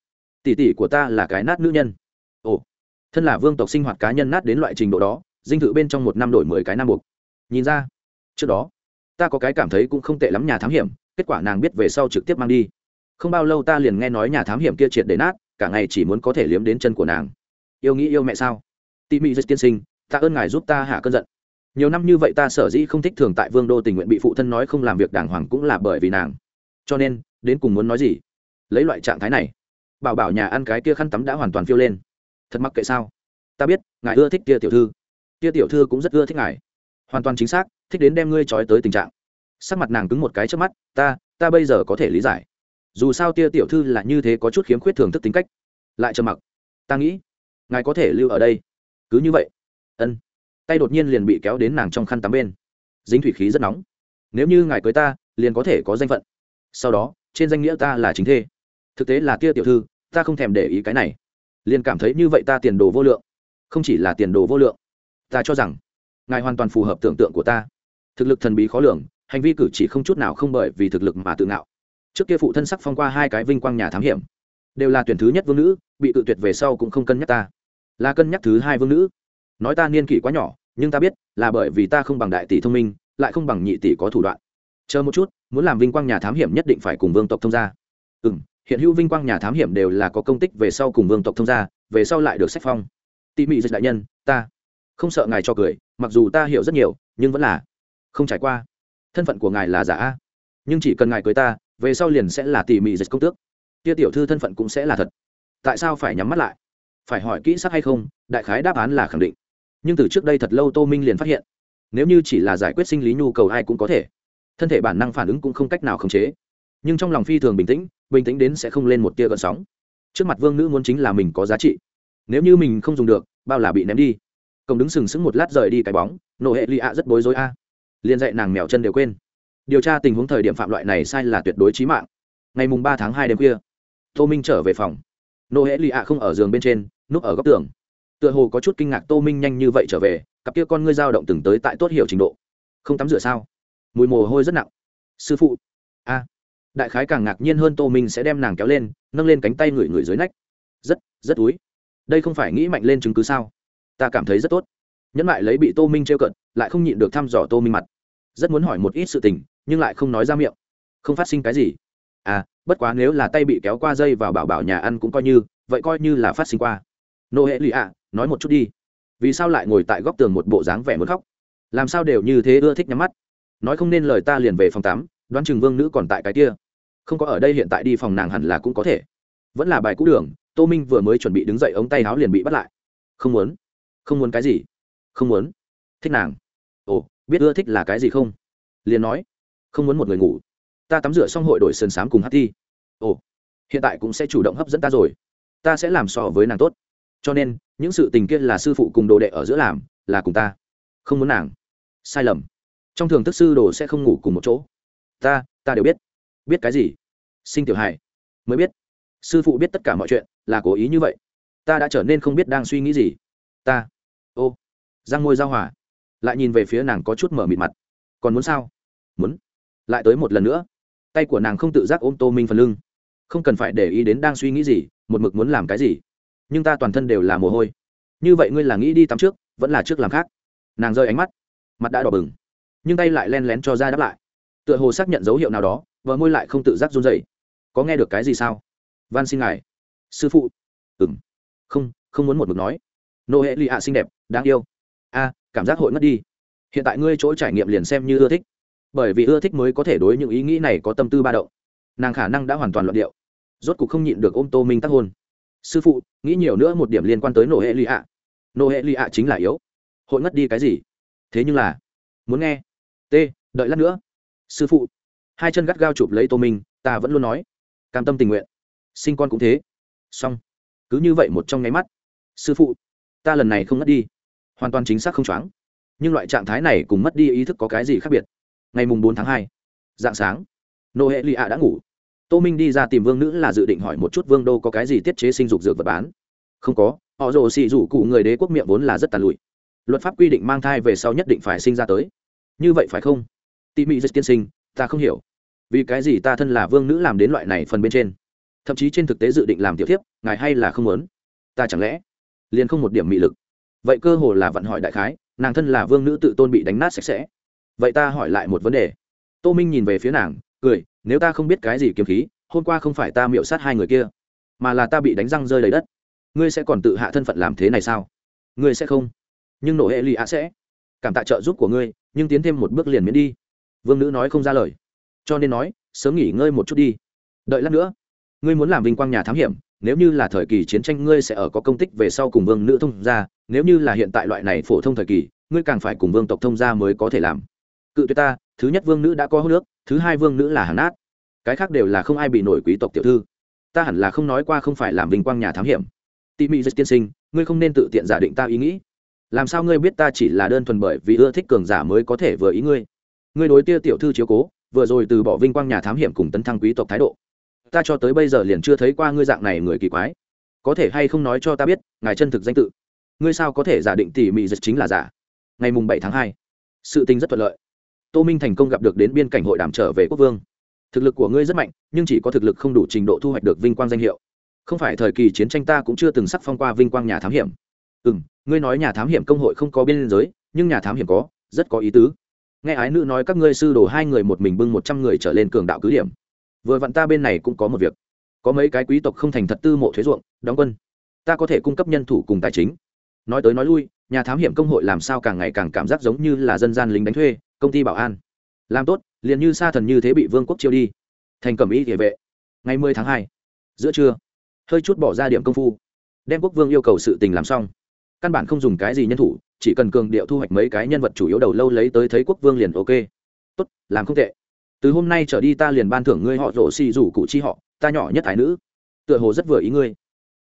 Tỉ tỉ của ta là cái nát nữ nhân. Ồ, thân là vương tộc sinh hoạt cá nhân nát đến loại trình độ đó dinh thự bên trong một năm đổi mười cái nam buộc. Nhìn ra, trước đó, ta có cái cảm thấy cũng không tệ lắm nhà thám hiểm, kết quả nàng biết về sau trực tiếp mang đi. Không bao lâu ta liền nghe nói nhà thám hiểm kia triệt để nát, cả ngày chỉ muốn có thể liếm đến chân của nàng. Yêu nghĩ yêu mẹ sao? Tị mị rất tiên sinh ta ơn ngài giúp ta hạ cơn giận. Nhiều năm như vậy ta sở dĩ không thích thường tại vương đô tình nguyện bị phụ thân nói không làm việc đàng hoàng cũng là bởi vì nàng. Cho nên, đến cùng muốn nói gì? Lấy loại trạng thái này, bảo bảo nhà ăn cái kia khăn tắm đã hoàn toàn phiêu lên. Thật mắc kệ sao? Ta biết, ngài ưa thích kia tiểu thư kia tiểu thư cũng rất ưa thích ngài. Hoàn toàn chính xác, thích đến đem ngươi trói tới tình trạng. Sắc mặt nàng cứng một cái trước mắt, ta ta bây giờ có thể lý giải. Dù sao tia tiểu thư là như thế có chút khiếm khuyết thưởng thức tính cách. Lại trầm mặc. Ta nghĩ, ngài có thể lưu ở đây. Cứ như vậy. Ân. Tay đột nhiên liền bị kéo đến nàng trong khăn tắm bên. Dính thủy khí rất nóng. Nếu như ngài cưới ta, liền có thể có danh phận. Sau đó, trên danh nghĩa ta là chính thê. Thực tế là tia tiểu thư, ta không thèm để ý cái này. Liền cảm thấy như vậy ta tiền đồ vô lượng. Không chỉ là tiền đồ vô lượng ta cho rằng ngài hoàn toàn phù hợp tưởng tượng của ta. Thực lực thần bí khó lường, hành vi cử chỉ không chút nào không bởi vì thực lực mà tự ngạo. Trước kia phụ thân sắc phong qua hai cái vinh quang nhà thám hiểm, đều là tuyển thứ nhất vương nữ, bị tự tuyệt về sau cũng không cân nhắc ta. Là cân nhắc thứ hai vương nữ. Nói ta niên kỷ quá nhỏ, nhưng ta biết là bởi vì ta không bằng đại tỷ thông minh, lại không bằng nhị tỷ có thủ đoạn. Chờ một chút, muốn làm vinh quang nhà thám hiểm nhất định phải cùng vương tộc thông gia. Ừ m hiện hữu vinh quang nhà thám hiểm đều là có công tích về sau cùng vương tộc thông gia, về sau lại được sách phong. Tỉ mị dịch đại nhân, ta không sợ ngài cho cười, mặc dù ta hiểu rất nhiều, nhưng vẫn là không trải qua. Thân phận của ngài là giả nhưng chỉ cần ngài cưới ta, về sau liền sẽ là tỉ mỉ dịch công tước. Tia tiểu thư thân phận cũng sẽ là thật. Tại sao phải nhắm mắt lại? Phải hỏi kỹ sắc hay không, đại khái đáp án là khẳng định. Nhưng từ trước đây thật lâu tô minh liền phát hiện, nếu như chỉ là giải quyết sinh lý nhu cầu ai cũng có thể. Thân thể bản năng phản ứng cũng không cách nào khống chế. Nhưng trong lòng phi thường bình tĩnh bình tĩnh đến sẽ không lên một tia gợn sóng. Trước mặt vương nữ muốn chính là mình có giá trị. Nếu như mình không dùng được, bao là bị ném đi cổng đứng sừng sững một lát rời đi cái bóng, nổ hệ lì ạ rất bối rối a. Liền dạy nàng mèo chân đều quên. Điều tra tình huống thời điểm phạm loại này sai là tuyệt đối trí mạng. Ngày mùng ba tháng hai đêm khuya, tô minh trở về phòng. Nô hệ lì ạ không ở giường bên trên, núp ở góc tường. Tựa hồ có chút kinh ngạc tô minh nhanh như vậy trở về, cặp kia con ngươi dao động từng tới tại tốt hiểu trình độ. Không tắm rửa sao? Mùi mồ hôi rất nặng. Sư phụ. A. Đại khái càng ngạc nhiên hơn tô minh sẽ đem nàng kéo lên, nâng lên cánh tay người người dưới nách. Rất rất túi. Đây không phải nghĩ mạnh lên chứng cứ sao? Ta cảm thấy rất tốt. Nhẫn lại lấy bị tô minh trêu cận lại không nhịn được thăm dò tô minh mặt. Rất muốn hỏi một ít sự tình, nhưng lại không nói ra miệng. Không phát sinh cái gì. À bất quá nếu là tay bị kéo qua dây vào bảo bảo nhà ăn cũng coi như, vậy coi như là phát sinh qua. Nô hệ lụy ạ, nói một chút đi. Vì sao lại ngồi tại góc tường một bộ dáng vẻ muốn khóc? Làm sao đều như thế ưa thích nhắm mắt? Nói không nên lời ta liền về phòng tắm, đoán chừng vương nữ còn tại cái kia. Không có ở đây hiện tại đi phòng nàng hẳn là cũng có thể. Vẫn là bài cũ đường, tô minh vừa mới chuẩn bị đứng dậy ống tay áo liền bị bắt lại. Không muốn không muốn cái gì? Không muốn. Thích nàng. Ồ, biết ưa thích là cái gì không? Liền nói. Không muốn một người ngủ. Ta tắm rửa xong hội đổi sườn sám cùng hát thi ồ, hiện tại cũng sẽ chủ động hấp dẫn ta rồi. Ta sẽ làm so với nàng tốt. Cho nên, những sự tình kia là sư phụ cùng đồ đệ ở giữa làm, là cùng ta. Không muốn nàng. Sai lầm. Trong thường thức sư đồ sẽ không ngủ cùng một chỗ. Ta ta đều biết. Biết cái gì? Sinh tiểu hài. Mới biết. Sư phụ biết tất cả mọi chuyện, là cố ý như vậy. Ta đã trở nên không biết đang suy nghĩ gì. Ta giang ngôi môi giao hòa. Lại nhìn về phía nàng có chút mở mịt mặt. Còn muốn sao? Muốn. Lại tới một lần nữa. Tay của nàng không tự giác ôm tô minh phần lưng. Không cần phải để ý đến đang suy nghĩ gì, một mực muốn làm cái gì. Nhưng ta toàn thân đều là mồ hôi. Như vậy ngươi là nghĩ đi tắm trước, vẫn là trước làm khác? Nàng rơi ánh mắt. Mặt đã đỏ bừng. Nhưng tay lại len lén cho ra đáp lại. Tựa hồ xác nhận dấu hiệu nào đó, vợ môi lại không tự giác run dậy có nghe được cái gì sao? Van xin ngài. Sư phụ. Ừ m không không muốn một mực nói. Nô hệ lì ạ xinh đẹp, đáng yêu a, cảm giác hội ngất đi. Hiện tại ngươi chỗ trải nghiệm liền xem như ưa thích. Bởi vì ưa thích mới có thể đối những ý nghĩ này có tâm tư ba động. Nàng khả năng đã hoàn toàn luận điệu. Rốt cuộc không nhịn được ôm tô minh tác hôn. Sư phụ, nghĩ nhiều nữa một điểm liên quan tới nổ hệ lụy ạ. Nổ hệ lụy ạ chính là yếu. Hội ngất đi cái gì? Thế nhưng là, muốn nghe. T, đợi lát nữa. Sư phụ. Hai chân gắt gao chụp lấy tô minh, ta vẫn luôn nói. Cam tâm tình nguyện. Sinh con cũng thế. Xong. Cứ như vậy một trong nháy mắt. Sư phụ, ta lần này không ngất đi hoàn toàn chính xác không choáng. Nhưng loại trạng thái này cùng mất đi ý thức có cái gì khác biệt? Ngày mùng bốn tháng hai dạng sáng, nô hệ lì ạ đã ngủ. Tô minh đi ra tìm vương nữ là dự định hỏi một chút vương đô có cái gì tiết chế sinh dục dược vật bán. Không có, họ rồ xị rủ cụ người đế quốc miệng vốn là rất tàn lụi. Luật pháp quy định mang thai về sau nhất định phải sinh ra tới. Như vậy phải không? Tị mị rất tiên sinh, ta không hiểu. Vì cái gì ta thân là vương nữ làm đến loại này phần bên trên? Thậm chí trên thực tế dự định làm tiểu tiếp ngài hay là không muốn? Ta chẳng lẽ liền không một điểm mị lực? Vậy cơ hồ là vận hỏi đại khái, nàng thân là vương nữ tự tôn bị đánh nát sạch sẽ. Vậy ta hỏi lại một vấn đề. Tô minh nhìn về phía nàng, cười, nếu ta không biết cái gì kiếm khí, hôm qua không phải ta miệu sát hai người kia, mà là ta bị đánh răng rơi đầy đất. Ngươi sẽ còn tự hạ thân phận làm thế này sao? Ngươi sẽ không. Nhưng nổ hệ lì ạ sẽ. Cảm tạ trợ giúp của ngươi, nhưng tiến thêm một bước liền miễn đi. Vương nữ nói không ra lời. Cho nên nói, sớm nghỉ ngơi một chút đi. Đợi lát nữa, ngươi muốn làm vinh quang nhà thám hiểm nếu như là thời kỳ chiến tranh, ngươi sẽ ở có công tích về sau cùng vương nữ thông gia, nếu như là hiện tại loại này phổ thông thời kỳ, ngươi càng phải cùng vương tộc thông gia mới có thể làm. Cự tuyệt ta, thứ nhất vương nữ đã có hô nước thứ hai vương nữ là hàn nát. Cái khác đều là không ai bị nổi quý tộc tiểu thư. Ta hẳn là không nói qua không phải làm vinh quang nhà thám hiểm. Tị mị rất tiên sinh, ngươi không nên tự tiện giả định ta ý nghĩ. Làm sao ngươi biết ta chỉ là đơn thuần bởi vì ưa thích cường giả mới có thể vừa ý ngươi? Ngươi đối tia tiểu thư chiếu cố, vừa rồi từ bỏ vinh quang nhà thám hiểm cùng tấn thăng quý tộc thái độ ta cho tới bây giờ liền chưa thấy qua ngươi dạng này người kỳ quái. Có thể hay không nói cho ta biết, ngài chân thực danh tự? Ngươi sao có thể giả định tỉ mỉ dịch chính là giả? Ngày mùng bảy tháng hai, sự tình rất thuận lợi. Tô minh thành công gặp được đến biên cảnh hội đàm trở về quốc vương. Thực lực của ngươi rất mạnh, nhưng chỉ có thực lực không đủ trình độ thu hoạch được vinh quang danh hiệu. Không phải thời kỳ chiến tranh ta cũng chưa từng sắc phong qua vinh quang nhà thám hiểm. Ừ m ngươi nói nhà thám hiểm công hội không có biên giới, nhưng nhà thám hiểm có, rất có ý tứ. Nghe ái nữ nói các ngươi sư đồ hai người một mình bưng một trăm người trở lên cường đạo cứ điểm vừa vặn ta bên này cũng có một việc. Có mấy cái quý tộc không thành thật tư mộ thuế ruộng, đóng quân. Ta có thể cung cấp nhân thủ cùng tài chính. Nói tới nói lui, nhà thám hiểm công hội làm sao càng ngày càng cảm giác giống như là dân gian lính đánh thuê, công ty bảo an. Làm tốt, liền như sa thần như thế bị vương quốc chiêu đi. Thành cẩm y địa vệ. Ngày mười tháng hai, giữa trưa, hơi chút bỏ ra điểm công phu, đem quốc vương yêu cầu sự tình làm xong. Căn bản không dùng cái gì nhân thủ, chỉ cần cường điệu thu hoạch mấy cái nhân vật chủ yếu đầu lâu lấy tới thấy quốc vương liền ok. Tốt, làm không tệ từ hôm nay trở đi ta liền ban thưởng ngươi họ rổ xì rủ cụ chi họ, ta nhỏ nhất ái nữ. Tựa hồ rất vừa ý ngươi.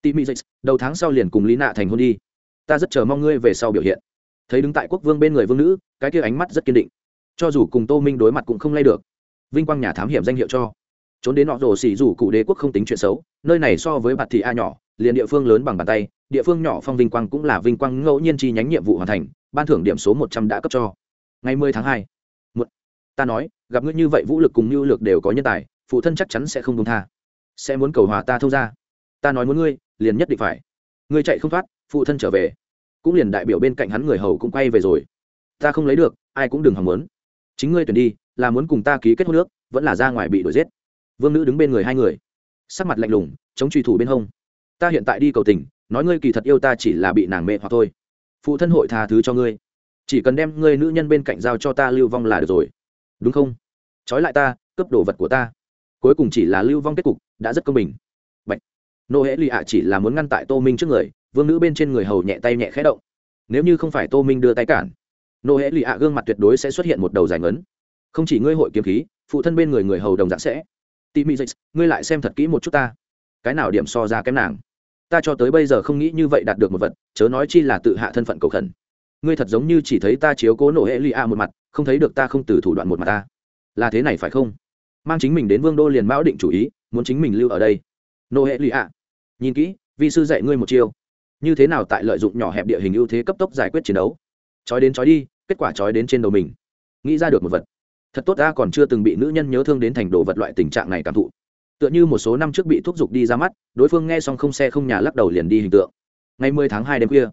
Tị mỹ dịch, đầu tháng sau liền cùng lý nạ thành hôn đi. Ta rất chờ mong ngươi về sau biểu hiện. Thấy đứng tại quốc vương bên người vương nữ, cái kia ánh mắt rất kiên định. Cho dù cùng tô minh đối mặt cũng không lay được. Vinh quang nhà thám hiểm danh hiệu cho. Trốn đến họ rổ xì rủ cụ đế quốc không tính chuyện xấu, nơi này so với bạt thị a nhỏ, liền địa phương lớn bằng bàn tay, địa phương nhỏ phong vinh quang cũng là vinh quang ngẫu nhiên chi nhánh nhiệm vụ hoàn thành, ban thưởng điểm số một trăm đã cấp cho. Ngày mười tháng hai ta nói, gặp ngươi như vậy vũ lực cùng mưu lược đều có nhân tài, phụ thân chắc chắn sẽ không công tha. Sẽ muốn cầu hòa ta thâu ra ta nói muốn ngươi, liền nhất định phải. Ngươi chạy không thoát, phụ thân trở về. Cũng liền đại biểu bên cạnh hắn người hầu cũng quay về rồi. Ta không lấy được, ai cũng đừng hòng muốn. Chính ngươi tuyển đi, là muốn cùng ta ký kết hôn nước vẫn là ra ngoài bị đuổi giết. Vương nữ đứng bên người hai người. Sắc mặt lạnh lùng, chống truy thủ bên hông. Ta hiện tại đi cầu tình, nói ngươi kỳ thật yêu ta chỉ là bị nàng mẹ hoặc thôi. Phụ thân hội tha thứ cho ngươi. Chỉ cần đem ngươi nữ nhân bên cạnh giao cho ta lưu vong là được rồi đúng không? Trói lại ta, cướp đồ vật của ta. Cuối cùng chỉ là lưu vong kết cục, đã rất công bình. Bạch. nô hễ lì ạ chỉ là muốn ngăn tại tô minh trước người, vương nữ bên trên người hầu nhẹ tay nhẹ khẽ động. Nếu như không phải tô minh đưa tay cản, nô hễ lì ạ gương mặt tuyệt đối sẽ xuất hiện một đầu giải ngấn. Không chỉ ngươi hội kiếm khí, phụ thân bên người người hầu đồng dạng sẽ. Tỉ mỉ dịch ngươi lại xem thật kỹ một chút ta. Cái nào điểm so ra kém nàng? Ta cho tới bây giờ không nghĩ như vậy đạt được một vật, chớ nói chi là tự hạ thân phận cầu khẩn ngươi thật giống như chỉ thấy ta chiếu cố nổ hệ lì a một mặt, không thấy được ta không từ thủ đoạn một mặt ta. Là thế này phải không? Mang chính mình đến vương đô liền mão định chủ ý, muốn chính mình lưu ở đây. Nô hệ lụy a. Nhìn kỹ, vi sư dạy ngươi một chiêu. Như thế nào tại lợi dụng nhỏ hẹp địa hình ưu thế cấp tốc giải quyết chiến đấu? Trói đến trói đi, kết quả trói đến trên đầu mình. Nghĩ ra được một vật. Thật tốt ta còn chưa từng bị nữ nhân nhớ thương đến thành đồ vật loại tình trạng này cảm thụ. Tựa như một số năm trước bị thúc giục đi ra mắt, đối phương nghe xong không xe không nhà lắc đầu liền đi hình tượng. Ngày mười tháng hai đêm khuya,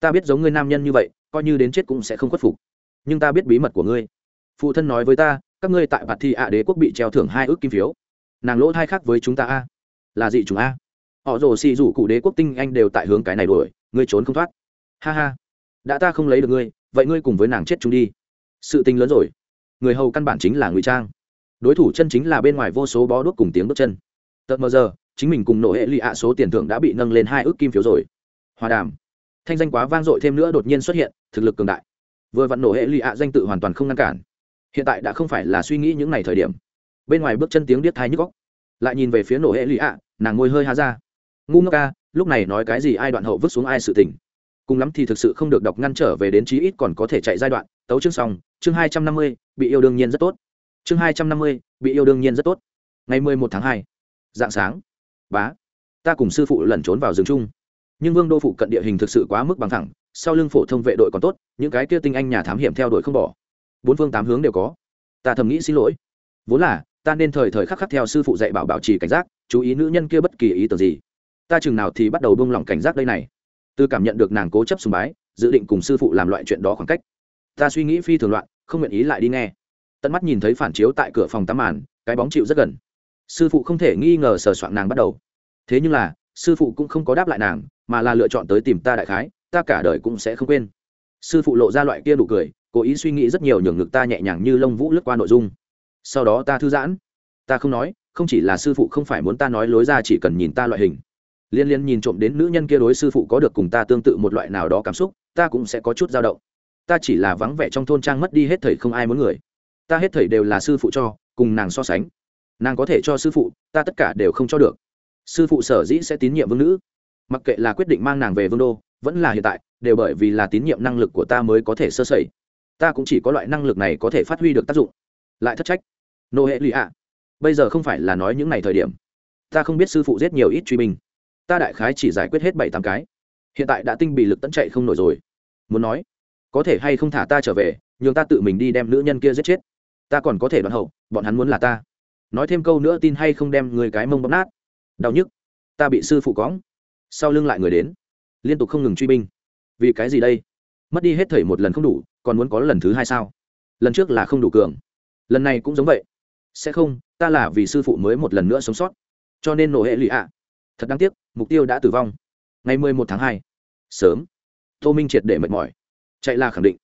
ta biết giống ngươi nam nhân như vậy coi như đến chết cũng sẽ không khuất phục. Nhưng ta biết bí mật của ngươi. Phụ thân nói với ta, các ngươi tại bạt thi ạ đế quốc bị treo thưởng hai ước kim phiếu. Nàng lỗ thai khác với chúng ta a. Là gì chúng a. Họ rồ xì rủ cụ đế quốc tinh anh đều tại hướng cái này đuổi, ngươi trốn không thoát. Ha ha. Đã ta không lấy được ngươi, vậy ngươi cùng với nàng chết chúng đi. Sự tình lớn rồi. Người hầu căn bản chính là ngụy trang. Đối thủ chân chính là bên ngoài vô số bó đuốc cùng tiếng bước chân. Tợt mờ giờ, chính mình cùng nổ hệ lụy ạ số tiền thưởng đã bị nâng lên hai ước kim phiếu rồi. Hòa đàm thanh danh quá vang dội thêm nữa đột nhiên xuất hiện, thực lực cường đại. Vừa vặn nổ hệ lụy ạ danh tự hoàn toàn không ngăn cản. Hiện tại đã không phải là suy nghĩ những ngày thời điểm. Bên ngoài bước chân tiếng điếc thai nhức góc lại nhìn về phía nổ hệ lụy ạ, nàng ngồi hơi há ra. Ngu ngốc ca, lúc này nói cái gì ai đoạn hậu vứt xuống ai sự tình. Cùng lắm thì thực sự không được đọc ngăn trở về đến chí ít còn có thể chạy giai đoạn, tấu chương xong, chương hai trăm năm mươi, bị yêu đương nhiên rất tốt. Chương hai trăm năm mươi, bị yêu đương nhiên rất tốt. Ngày mười một tháng hai, dạng sáng. Bá, ta cùng sư phụ lẩn trốn vào rừng chung nhưng vương đô phụ cận địa hình thực sự quá mức bằng thẳng, sau lưng phổ thông vệ đội còn tốt, những cái kia tinh anh nhà thám hiểm theo đuổi không bỏ. Bốn phương tám hướng đều có. Ta thầm nghĩ xin lỗi. Vốn là, ta nên thời thời khắc khắc theo sư phụ dạy bảo bảo trì cảnh giác, chú ý nữ nhân kia bất kỳ ý tưởng gì. Ta chừng nào thì bắt đầu buông lỏng cảnh giác đây này. Từ cảm nhận được nàng cố chấp sùng bái, dự định cùng sư phụ làm loại chuyện đó khoảng cách. Ta suy nghĩ phi thường loạn, không nguyện ý lại đi nghe. Tận mắt nhìn thấy phản chiếu tại cửa phòng tắm màn, cái bóng chịu rất gần. Sư phụ không thể nghi ngờ sờ soạn nàng bắt đầu. Thế nhưng là, sư phụ cũng không có đáp lại nàng mà là lựa chọn tới tìm ta đại khái, ta cả đời cũng sẽ không quên. Sư phụ lộ ra loại kia đủ cười, cố ý suy nghĩ rất nhiều nhường ngực ta nhẹ nhàng như lông vũ lướt qua nội dung. Sau đó ta thư giãn. Ta không nói, không chỉ là sư phụ không phải muốn ta nói lối ra chỉ cần nhìn ta loại hình. Liên liên nhìn trộm đến nữ nhân kia đối sư phụ có được cùng ta tương tự một loại nào đó cảm xúc, ta cũng sẽ có chút dao động. Ta chỉ là vắng vẻ trong thôn trang mất đi hết thầy không ai muốn người. Ta hết thầy đều là sư phụ cho, cùng nàng so sánh. Nàng có thể cho sư phụ, ta tất cả đều không cho được. Sư phụ sở dĩ sẽ tín nhiệm vương nữ mặc kệ là quyết định mang nàng về vương đô, vẫn là hiện tại, đều bởi vì là tín nhiệm năng lực của ta mới có thể sơ sẩy. Ta cũng chỉ có loại năng lực này có thể phát huy được tác dụng. Lại thất trách. Nô hệ lụy ạ. Bây giờ không phải là nói những ngày thời điểm. Ta không biết sư phụ giết nhiều ít truy binh. Ta đại khái chỉ giải quyết hết bảy tám cái. Hiện tại đã tinh bị lực tấn chạy không nổi rồi. Muốn nói, có thể hay không thả ta trở về, nhường ta tự mình đi đem nữ nhân kia giết chết. Ta còn có thể đoạn hậu, bọn hắn muốn là ta. Nói thêm câu nữa tin hay không đem người cái mông bóp nát. Đau nhức. Ta bị sư phụ cóng sau lưng lại người đến. Liên tục không ngừng truy binh. Vì cái gì đây? Mất đi hết thảy một lần không đủ, còn muốn có lần thứ hai sao? Lần trước là không đủ cường. Lần này cũng giống vậy. Sẽ không, ta là vì sư phụ mới một lần nữa sống sót. Cho nên nổ hệ lụy ạ. Thật đáng tiếc, mục tiêu đã tử vong. Ngày mười một tháng hai. Sớm. Tô minh triệt để mệt mỏi. Chạy là khẳng định.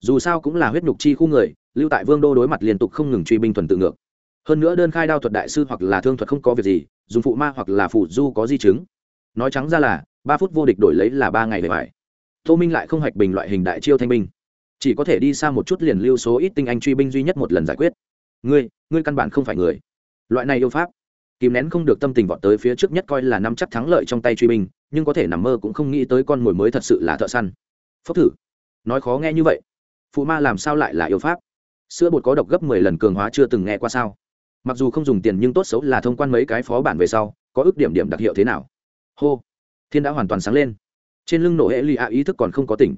Dù sao cũng là huyết nhục chi khu người, lưu tại vương đô đối mặt liên tục không ngừng truy binh thuần tự ngược. Hơn nữa đơn khai đao thuật đại sư hoặc là thương thuật không có việc gì, dùng phụ ma hoặc là phụ du có di chứng nói trắng ra là, ba phút vô địch đổi lấy là ba ngày về phải. Tô minh lại không hạch bình loại hình đại chiêu thanh binh. Chỉ có thể đi xa một chút liền lưu số ít tinh anh truy binh duy nhất một lần giải quyết. Ngươi ngươi căn bản không phải người. Loại này yêu pháp, kìm nén không được tâm tình vọt tới phía trước nhất coi là năm chắc thắng lợi trong tay truy binh, nhưng có thể nằm mơ cũng không nghĩ tới con mồi mới thật sự là thợ săn. Phốc thử. Nói khó nghe như vậy. Phụ ma làm sao lại là yêu pháp? Sữa bột có độc gấp mười lần cường hóa chưa từng nghe qua sao? Mặc dù không dùng tiền nhưng tốt xấu là thông quan mấy cái phó bản về sau, có ước điểm điểm đặc hiệu thế nào? Hô. Thiên đã hoàn toàn sáng lên. Trên lưng nổ hệ lì ạ, ý thức còn không có tỉnh.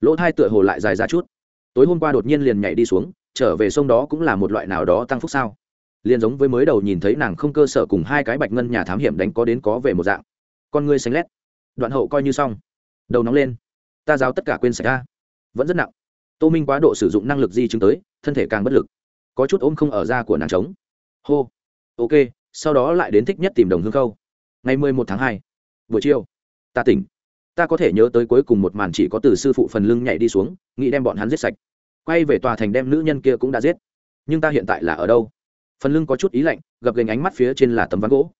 Lỗ thai tựa hồ lại dài ra chút. Tối hôm qua đột nhiên liền nhảy đi xuống, trở về sông đó cũng là một loại nào đó tăng phúc sao. Liền giống với mới đầu nhìn thấy nàng không cơ sở cùng hai cái bạch ngân nhà thám hiểm đánh có đến có về một dạng. Con ngươi xanh lét. Đoạn hậu coi như xong. Đầu nóng lên. Ta giáo tất cả quên sạch ra vẫn rất nặng. Tô minh quá độ sử dụng năng lực di chứng tới, thân thể càng bất lực. Có chút ôm không ở da của nàng trống. Hô. Ok, sau đó lại đến thích nhất tìm đồng hương khâu. Ngày mười một tháng hai buổi chiều. Ta tỉnh. Ta có thể nhớ tới cuối cùng một màn chỉ có từ sư phụ phần lưng nhảy đi xuống, nghĩ đem bọn hắn giết sạch. Quay về tòa thành đem nữ nhân kia cũng đã giết. Nhưng ta hiện tại là ở đâu? Phần lưng có chút ý lạnh, gập gành ánh mắt phía trên là tấm ván gỗ.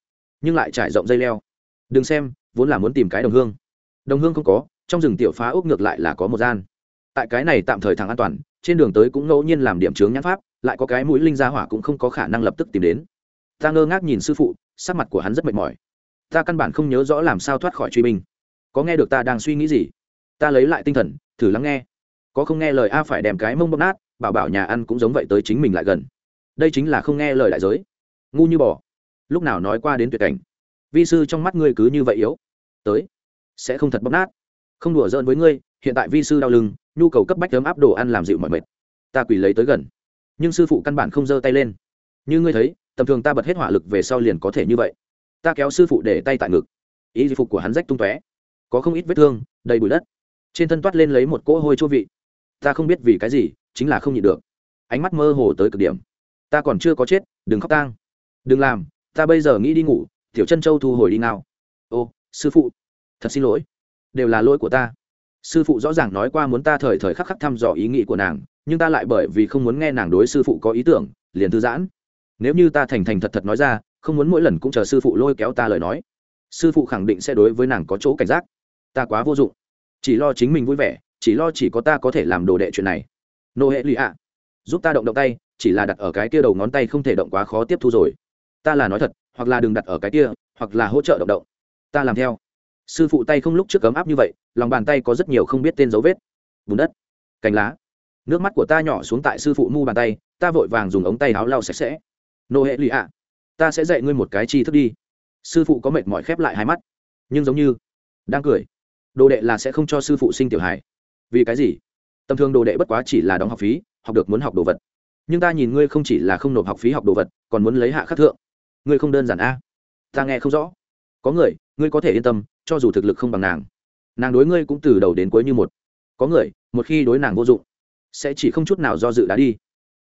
Nhưng lại trải rộng dây leo. Đừng xem, vốn là muốn tìm cái đồng hương. Đồng hương không có, trong rừng tiểu phá ốc ngược lại là có một gian. Tại cái này tạm thời thẳng an toàn, trên đường tới cũng ngẫu nhiên làm điểm chướng nhãn pháp, lại có cái mũi linh gia hỏa cũng không có khả năng lập tức tìm đến. Ta ngơ ngác nhìn sư phụ, sắc mặt của hắn rất mệt mỏi ta căn bản không nhớ rõ làm sao thoát khỏi truy binh. Có nghe được ta đang suy nghĩ gì? Ta lấy lại tinh thần, thử lắng nghe. Có không nghe lời a phải đem cái mông bóp nát, bảo bảo nhà ăn cũng giống vậy tới chính mình lại gần. Đây chính là không nghe lời đại giới. Ngu như bò. Lúc nào nói qua đến tuyệt cảnh. Vi sư trong mắt ngươi cứ như vậy yếu. Tới. Sẽ không thật bóp nát. Không đùa giỡn với ngươi, hiện tại vi sư đau lưng, nhu cầu cấp bách ấm áp đồ ăn làm dịu mọi mệt. Ta quỳ lấy tới gần. Nhưng sư phụ căn bản không giơ tay lên. Như ngươi thấy, tầm thường ta bật hết hỏa lực về sau liền có thể như vậy ta kéo sư phụ để tay tại ngực. Ý phục của hắn rách tung tóe. Có không ít vết thương, đầy bụi đất. Trên thân toát lên lấy một cỗ hôi chua vị. Ta không biết vì cái gì, chính là không nhịn được. Ánh mắt mơ hồ tới cực điểm. Ta còn chưa có chết, đừng khóc tang. Đừng làm, ta bây giờ nghĩ đi ngủ, tiểu chân châu thu hồi đi nào ô, sư phụ. Thật xin lỗi. Đều là lỗi của ta. Sư phụ rõ ràng nói qua muốn ta thời thời khắc khắc thăm dò ý nghĩ của nàng, nhưng ta lại bởi vì không muốn nghe nàng đối sư phụ có ý tưởng, liền thư giãn. Nếu như ta thành thành thật thật nói ra không muốn mỗi lần cũng chờ sư phụ lôi kéo ta lời nói. Sư phụ khẳng định sẽ đối với nàng có chỗ cảnh giác. Ta quá vô dụng. Chỉ lo chính mình vui vẻ, chỉ lo chỉ có ta có thể làm đồ đệ chuyện này. Nô hệ lụy ạ. Giúp ta động động tay, chỉ là đặt ở cái kia đầu ngón tay không thể động quá khó tiếp thu rồi. Ta là nói thật, hoặc là đừng đặt ở cái kia, hoặc là hỗ trợ động động. Ta làm theo. Sư phụ tay không lúc trước cấm áp như vậy, lòng bàn tay có rất nhiều không biết tên dấu vết. Bùn đất. Cành lá. Nước mắt của ta nhỏ xuống tại sư phụ mu bàn tay, ta vội vàng dùng ống tay áo lau sạch sẽ. Nô hệ lụy ạ ta sẽ dạy ngươi một cái chi thức đi. Sư phụ có mệt mỏi khép lại hai mắt. Nhưng giống như, đang cười. Đồ đệ là sẽ không cho sư phụ sinh tiểu hài. Vì cái gì? Tầm thường đồ đệ bất quá chỉ là đóng học phí, học được muốn học đồ vật. Nhưng ta nhìn ngươi không chỉ là không nộp học phí học đồ vật, còn muốn lấy hạ khắc thượng. Ngươi không đơn giản a. Ta nghe không rõ. Có người, ngươi có thể yên tâm, cho dù thực lực không bằng nàng. Nàng đối ngươi cũng từ đầu đến cuối như một. Có người, một khi đối nàng vô dụng, sẽ chỉ không chút nào do dự đã đi.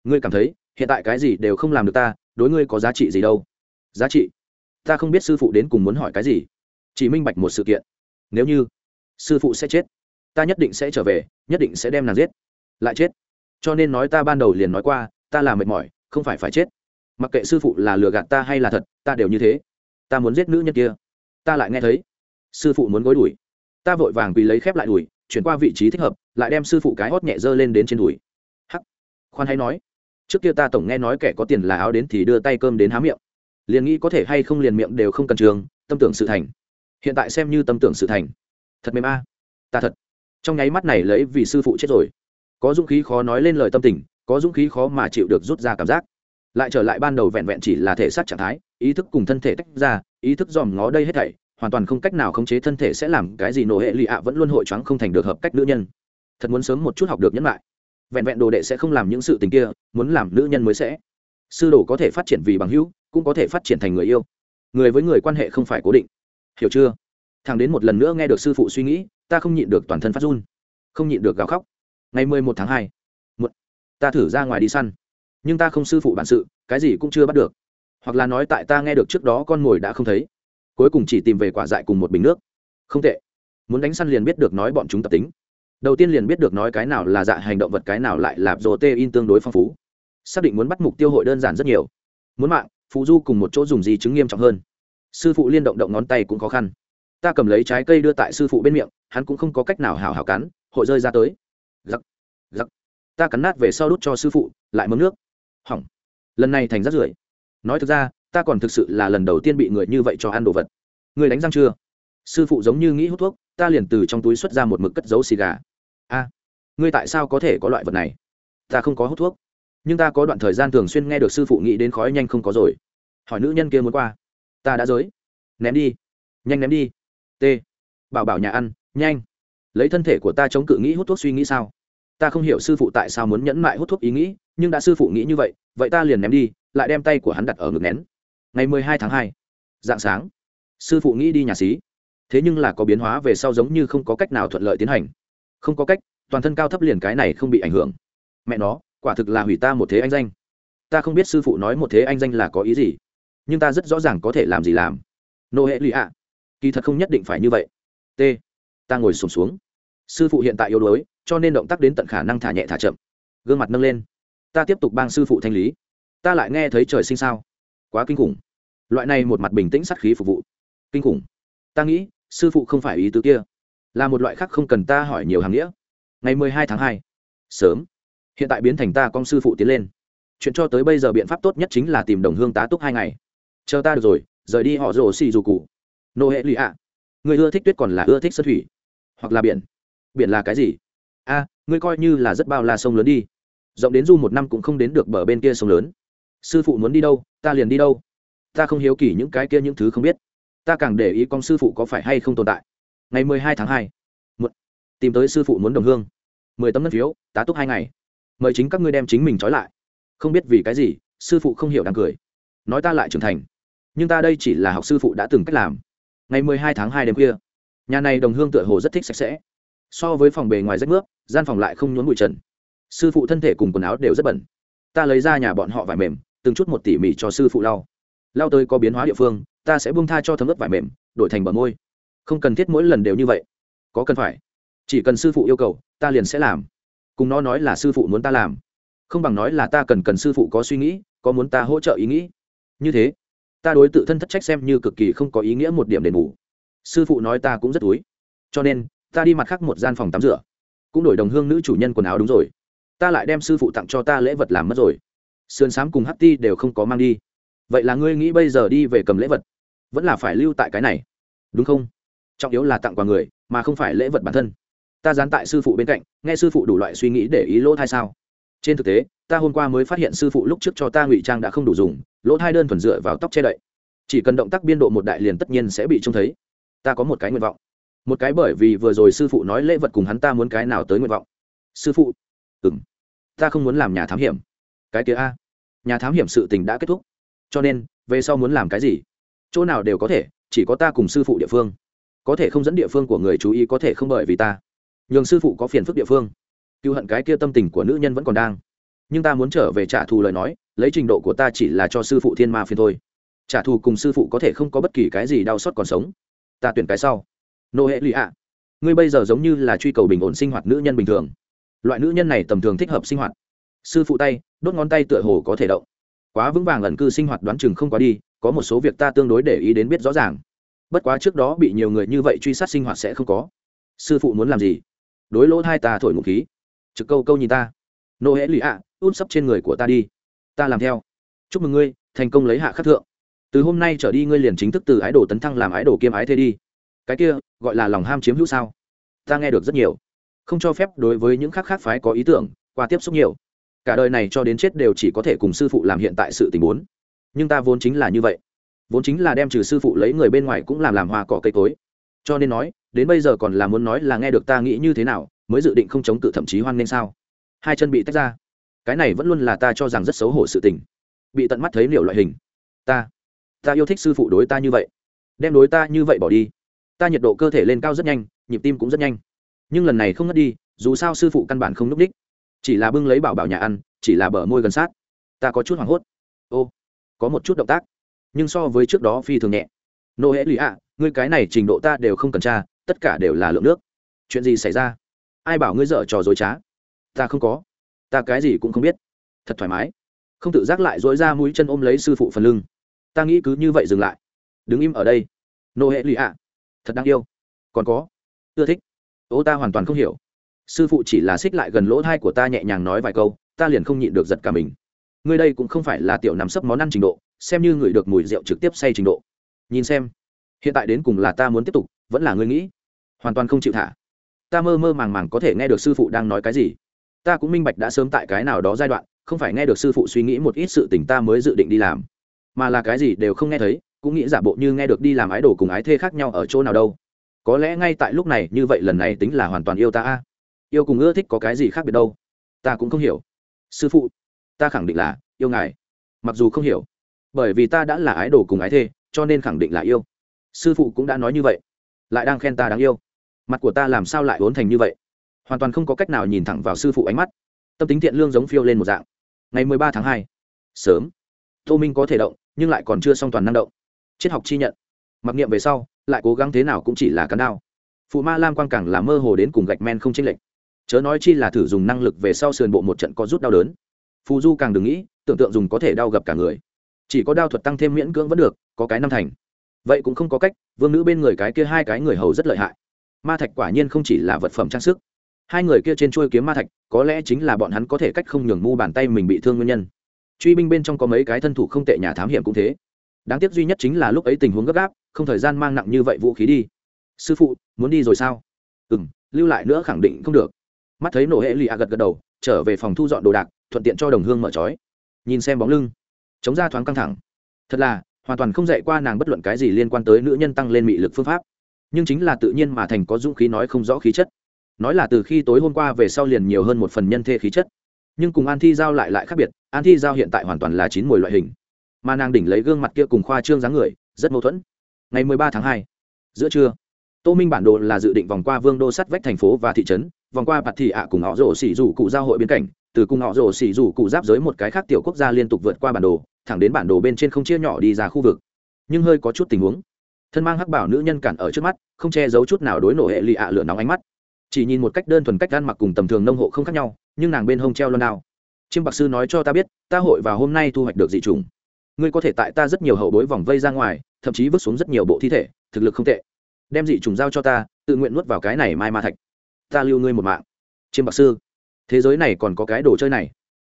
Ngươi cảm thấy, hiện tại cái gì đều không làm được ta đối ngươi có giá trị gì đâu? Giá trị? Ta không biết sư phụ đến cùng muốn hỏi cái gì. Chỉ minh bạch một sự kiện. Nếu như sư phụ sẽ chết, ta nhất định sẽ trở về, nhất định sẽ đem nàng giết. Lại chết. Cho nên nói ta ban đầu liền nói qua, ta là mệt mỏi, không phải phải chết. Mặc kệ sư phụ là lừa gạt ta hay là thật, ta đều như thế. Ta muốn giết nữ nhân kia. Ta lại nghe thấy. Sư phụ muốn gối đuổi. Ta vội vàng quỳ lấy khép lại đuổi, chuyển qua vị trí thích hợp, lại đem sư phụ cái hót nhẹ dơ lên đến trên đùi. Hắc. Khoan hay nói trước kia ta tổng nghe nói kẻ có tiền là áo đến thì đưa tay cơm đến há miệng. Liền nghĩ có thể hay không liền miệng đều không cần trường, tâm tưởng sự thành. Hiện tại xem như tâm tưởng sự thành. Thật mềm a. Ta thật. Trong nháy mắt này lấy vì sư phụ chết rồi. Có dũng khí khó nói lên lời tâm tình, có dũng khí khó mà chịu được rút ra cảm giác. Lại trở lại ban đầu vẹn vẹn chỉ là thể xác trạng thái, ý thức cùng thân thể tách ra, ý thức dòm ngó đây hết thảy, hoàn toàn không cách nào khống chế thân thể sẽ làm cái gì nổ hệ lụy ạ, vẫn luôn hội choáng không thành được hợp cách nữ nhân. Thật muốn sớm một chút học được nhẫn lại vẹn vẹn đồ đệ sẽ không làm những sự tình kia, muốn làm nữ nhân mới sẽ. Sư đồ có thể phát triển vì bằng hữu, cũng có thể phát triển thành người yêu. Người với người quan hệ không phải cố định. Hiểu chưa? Thằng đến một lần nữa nghe được sư phụ suy nghĩ, ta không nhịn được toàn thân phát run. Không nhịn được gào khóc. Ngày mười một tháng hai một ta thử ra ngoài đi săn. Nhưng ta không sư phụ bản sự, cái gì cũng chưa bắt được. Hoặc là nói tại ta nghe được trước đó con mồi đã không thấy. Cuối cùng chỉ tìm về quả dại cùng một bình nước. Không tệ. Muốn đánh săn liền biết được nói bọn chúng tập tính đầu tiên liền biết được nói cái nào là dạ hành động vật, cái nào lại là protein tê in tương đối phong phú. Xác định muốn bắt mục tiêu hội đơn giản rất nhiều. Muốn mạng phụ du cùng một chỗ dùng gì chứng nghiêm trọng hơn. Sư phụ liên động động ngón tay cũng khó khăn. Ta cầm lấy trái cây đưa tại sư phụ bên miệng, hắn cũng không có cách nào hào hào cắn, hội rơi ra tới. Giặc giặc. Ta cắn nát về sau đút cho sư phụ, lại mấm nước. Hỏng. Lần này thành rất rưởi. Nói thực ra, ta còn thực sự là lần đầu tiên bị người như vậy cho ăn đồ vật. Người đánh răng chưa? Sư phụ giống như nghĩ hút thuốc ta liền từ trong túi xuất ra một mực cất dấu xì gà. A, ngươi tại sao có thể có loại vật này? Ta không có hút thuốc. Nhưng ta có đoạn thời gian thường xuyên nghe được sư phụ nghĩ đến khói nhanh không có rồi. Hỏi nữ nhân kia muốn qua. Ta đã giới. Ném đi. Nhanh ném đi. T. Bảo bảo nhà ăn. Nhanh. Lấy thân thể của ta chống cự nghĩ hút thuốc suy nghĩ sao? Ta không hiểu sư phụ tại sao muốn nhẫn mại hút thuốc ý nghĩ, nhưng đã sư phụ nghĩ như vậy vậy ta liền ném đi, lại đem tay của hắn đặt ở ngực nén. Ngày mười hai tháng hai. Dạng sáng, sư phụ nghĩ đi nhà xí thế nhưng là có biến hóa về sau giống như không có cách nào thuận lợi tiến hành. Không có cách toàn thân cao thấp liền cái này không bị ảnh hưởng. Mẹ nó quả thực là hủy ta một thế anh danh. Ta không biết sư phụ nói một thế anh danh là có ý gì nhưng ta rất rõ ràng có thể làm gì làm. Nô hệ lụy ạ. Kỳ thật không nhất định phải như vậy. T. Ta ngồi sùng xuống, xuống. Sư phụ hiện tại yếu đuối cho nên động tác đến tận khả năng thả nhẹ thả chậm. Gương mặt nâng lên. Ta tiếp tục bang sư phụ thanh lý. Ta lại nghe thấy trời sinh sao. Quá kinh khủng. Loại này một mặt bình tĩnh sát khí phục vụ. Kinh khủng. Ta nghĩ sư phụ không phải ý tứ kia là một loại khác không cần ta hỏi nhiều hàng nghĩa. Ngày mười hai tháng hai sớm. Hiện tại biến thành ta con sư phụ tiến lên. Chuyện cho tới bây giờ biện pháp tốt nhất chính là tìm đồng hương tá túc hai ngày. Chờ ta được rồi rời đi họ rồ xì dù cụ. Nô hệ lụy ạ. Người ưa thích tuyết còn là ưa thích sơn thủy. Hoặc là biển. Biển là cái gì? A à, ngươi coi như là rất bao la sông lớn đi. Rộng đến du một năm cũng không đến được bờ bên kia sông lớn. Sư phụ muốn đi đâu ta liền đi đâu. Ta không hiếu kỳ những cái kia những thứ không biết ta càng để ý con sư phụ có phải hay không tồn tại. Ngày mười hai tháng hai một tìm tới sư phụ muốn đồng hương. Mười tấm ngân phiếu, tá túc hai ngày. Mời chính các ngươi đem chính mình trói lại. Không biết vì cái gì, sư phụ không hiểu đang cười. Nói ta lại trưởng thành. Nhưng ta đây chỉ là học sư phụ đã từng cách làm. Ngày mười hai tháng hai đêm khuya, nhà này đồng hương tựa hồ rất thích sạch sẽ. So với phòng bề ngoài rách nước gian phòng lại không nhốn bụi trần. Sư phụ thân thể cùng quần áo đều rất bẩn. Ta lấy ra nhà bọn họ vải mềm, từng chút một tỉ mỉ cho sư phụ lau. Lau tới có biến hóa địa phương ta sẽ buông tha cho thấm ướp vải mềm, đổi thành bờ môi. Không cần thiết mỗi lần đều như vậy. Có cần phải. Chỉ cần sư phụ yêu cầu, ta liền sẽ làm. Cùng nó nói là sư phụ muốn ta làm. Không bằng nói là ta cần cần sư phụ có suy nghĩ, có muốn ta hỗ trợ ý nghĩ. Như thế, ta đối tự thân thất trách xem như cực kỳ không có ý nghĩa một điểm đền bù. Sư phụ nói ta cũng rất túi. Cho nên, ta đi mặt khác một gian phòng tắm rửa. Cũng đổi đồng hương nữ chủ nhân quần áo đúng rồi. Ta lại đem sư phụ tặng cho ta lễ vật làm mất rồi. Sườn s á m cùng hát ti đều không có mang đi. Vậy là ngươi nghĩ bây giờ đi về cầm lễ vật vẫn là phải lưu tại cái này. Đúng không? Trọng yếu là tặng quà người, mà không phải lễ vật bản thân. Ta dán tại sư phụ bên cạnh, nghe sư phụ đủ loại suy nghĩ để ý lỗ thai sao? Trên thực tế, ta hôm qua mới phát hiện sư phụ lúc trước cho ta ngụy trang đã không đủ dùng, lỗ thai đơn thuần dựa vào tóc che đậy. Chỉ cần động tác biên độ một đại liền tất nhiên sẽ bị trông thấy. Ta có một cái nguyện vọng. Một cái bởi vì vừa rồi sư phụ nói lễ vật cùng hắn ta muốn cái nào tới nguyện vọng. Sư phụ. Ừ m ta không muốn làm nhà thám hiểm. Cái kia a. Nhà thám hiểm sự tình đã kết thúc. Cho nên, về sau muốn làm cái gì? Chỗ nào đều có thể, chỉ có ta cùng sư phụ địa phương. Có thể không dẫn địa phương của người chú ý có thể không bởi vì ta. Nhường sư phụ có phiền phức địa phương. Cựu hận cái kia tâm tình của nữ nhân vẫn còn đang. Nhưng ta muốn trở về trả thù lời nói, lấy trình độ của ta chỉ là cho sư phụ thiên ma phiền thôi. Trả thù cùng sư phụ có thể không có bất kỳ cái gì đau xót còn sống. Ta tuyển cái sau. Nô hệ lụy ạ. Ngươi bây giờ giống như là truy cầu bình ổn sinh hoạt nữ nhân bình thường. Loại nữ nhân này tầm thường thích hợp sinh hoạt. Sư phụ tay, đốt ngón tay tựa hồ có thể động. Quá vững vàng lần cư sinh hoạt đoán chừng không quá đi có một số việc ta tương đối để ý đến biết rõ ràng. Bất quá trước đó bị nhiều người như vậy truy sát sinh hoạt sẽ không có. Sư phụ muốn làm gì? Đối lỗ hai ta thổi ngụ khí. Trực câu câu nhìn ta. Nô hễ lụy ạ, út sấp trên người của ta đi. Ta làm theo. Chúc mừng ngươi, thành công lấy hạ khắc thượng. Từ hôm nay trở đi ngươi liền chính thức từ ái đồ tấn thăng làm ái đồ kiêm ái thế đi. Cái kia, gọi là lòng ham chiếm hữu sao? Ta nghe được rất nhiều. Không cho phép đối với những khác khác phái có ý tưởng, qua tiếp xúc nhiều. Cả đời này cho đến chết đều chỉ có thể cùng sư phụ làm hiện tại sự tình huống nhưng ta vốn chính là như vậy. Vốn chính là đem trừ sư phụ lấy người bên ngoài cũng làm làm hoa cỏ cây cối. Cho nên nói, đến bây giờ còn là muốn nói là nghe được ta nghĩ như thế nào, mới dự định không chống cự thậm chí hoan nên sao? Hai chân bị tách ra. Cái này vẫn luôn là ta cho rằng rất xấu hổ sự tình. Bị tận mắt thấy liệu loại hình. Ta ta yêu thích sư phụ đối ta như vậy. Đem đối ta như vậy bỏ đi. Ta nhiệt độ cơ thể lên cao rất nhanh, nhịp tim cũng rất nhanh. Nhưng lần này không ngất đi, dù sao sư phụ căn bản không núp đích. Chỉ là bưng lấy bảo bảo nhà ăn, chỉ là bờ môi gần sát. Ta có chút hoảng hốt. Ô có một chút động tác, nhưng so với trước đó phi thường nhẹ. Nô hễ lì ạ, ngươi cái này trình độ ta đều không cần tra, tất cả đều là lượng nước. Chuyện gì xảy ra? Ai bảo ngươi dở trò dối trá? Ta không có. Ta cái gì cũng không biết. Thật thoải mái. Không tự giác lại dối ra mũi chân ôm lấy sư phụ phần lưng. Ta nghĩ cứ như vậy dừng lại. Đứng im ở đây. Nô hệ lì ạ. Thật đáng yêu. Còn có. Ưa thích. Ô, ta hoàn toàn không hiểu. Sư phụ chỉ là xích lại gần lỗ thai của ta nhẹ nhàng nói vài câu, ta liền không nhịn được giật cả mình ngươi đây cũng không phải là tiểu nằm sấp món ăn trình độ, xem như người được mùi rượu trực tiếp say trình độ. Nhìn xem, hiện tại đến cùng là ta muốn tiếp tục, vẫn là ngươi nghĩ? Hoàn toàn không chịu thả. Ta mơ mơ màng màng có thể nghe được sư phụ đang nói cái gì. Ta cũng minh bạch đã sớm tại cái nào đó giai đoạn, không phải nghe được sư phụ suy nghĩ một ít sự tình ta mới dự định đi làm. Mà là cái gì đều không nghe thấy, cũng nghĩ giả bộ như nghe được đi làm ái đồ cùng ái thê khác nhau ở chỗ nào đâu. Có lẽ ngay tại lúc này, như vậy lần này tính là hoàn toàn yêu ta yêu cùng ưa thích có cái gì khác biệt đâu? Ta cũng không hiểu. Sư phụ ta khẳng định là yêu ngài. Mặc dù không hiểu, bởi vì ta đã là ái đồ cùng ái thê, cho nên khẳng định là yêu. Sư phụ cũng đã nói như vậy, lại đang khen ta đáng yêu. Mặt của ta làm sao lại vốn thành như vậy? Hoàn toàn không có cách nào nhìn thẳng vào sư phụ ánh mắt. Tâm tính thiện lương giống phiêu lên một dạng. Ngày mười ba tháng hai, sớm. Tô minh có thể động, nhưng lại còn chưa xong toàn năng động. Triết học chi nhận. Mặc niệm về sau, lại cố gắng thế nào cũng chỉ là cắn đao phụ ma lam quang càng là mơ hồ đến cùng gạch men không chênh lệch. Chớ nói chi là thử dùng năng lực về sau sườn bộ một trận có rút đau đớn phù du càng đừng nghĩ, tưởng tượng dùng có thể đau gặp cả người. Chỉ có đao thuật tăng thêm miễn cưỡng vẫn được, có cái năm thành. Vậy cũng không có cách, vương nữ bên người cái kia hai cái người hầu rất lợi hại. Ma thạch quả nhiên không chỉ là vật phẩm trang sức. Hai người kia trên chuôi kiếm ma thạch, có lẽ chính là bọn hắn có thể cách không nhường mu bàn tay mình bị thương nguyên nhân. Truy binh bên trong có mấy cái thân thủ không tệ nhà thám hiểm cũng thế. Đáng tiếc duy nhất chính là lúc ấy tình huống gấp gáp, không thời gian mang nặng như vậy vũ khí đi. Sư phụ, muốn đi rồi sao? Ừ m lưu lại nữa khẳng định không được. Mắt thấy nổ hệ lì a gật gật đầu trở về phòng thu dọn đồ đạc, thuận tiện cho đồng hương mở trói. Nhìn xem bóng lưng, chống ra thoáng căng thẳng. Thật là, hoàn toàn không dạy qua nàng bất luận cái gì liên quan tới nữ nhân tăng lên mị lực phương pháp. Nhưng chính là tự nhiên mà thành có dũng khí nói không rõ khí chất. Nói là từ khi tối hôm qua về sau liền nhiều hơn một phần nhân thê khí chất. Nhưng cùng an thi giao lại lại khác biệt, an thi giao hiện tại hoàn toàn là chín mùi loại hình. Mà nàng đỉnh lấy gương mặt kia cùng khoa trương dáng người, rất mâu thuẫn. Ngày mười ba tháng hai, giữa trưa tô minh bản đồ là dự định vòng qua vương đô sắt vách thành phố và thị trấn, vòng qua bạt thị ạ cùng họ rổ xỉ rủ cụ giao hội biên cảnh. Từ cùng họ rổ xỉ rủ cụ giáp giới một cái khác tiểu quốc gia liên tục vượt qua bản đồ, thẳng đến bản đồ bên trên không chia nhỏ đi ra khu vực. Nhưng hơi có chút tình huống. Thân mang hắc bảo nữ nhân cản ở trước mắt, không che giấu chút nào đối nổ hệ lì ạ lửa nóng ánh mắt. Chỉ nhìn một cách đơn thuần cách ăn mặc cùng tầm thường nông hộ không khác nhau, nhưng nàng bên hông treo luôn nào. chiêm bạc sư nói cho ta biết, ta hội vào hôm nay thu hoạch được dị trùng. Ngươi có thể tại ta rất nhiều hậu bối vòng vây ra ngoài, thậm chí vứt xuống rất nhiều bộ thi thể, thực lực không tệ đem dị trùng giao cho ta, tự nguyện nuốt vào cái này mai ma thạch. Ta lưu ngươi một mạng. Chiêm bạc sư, thế giới này còn có cái đồ chơi này.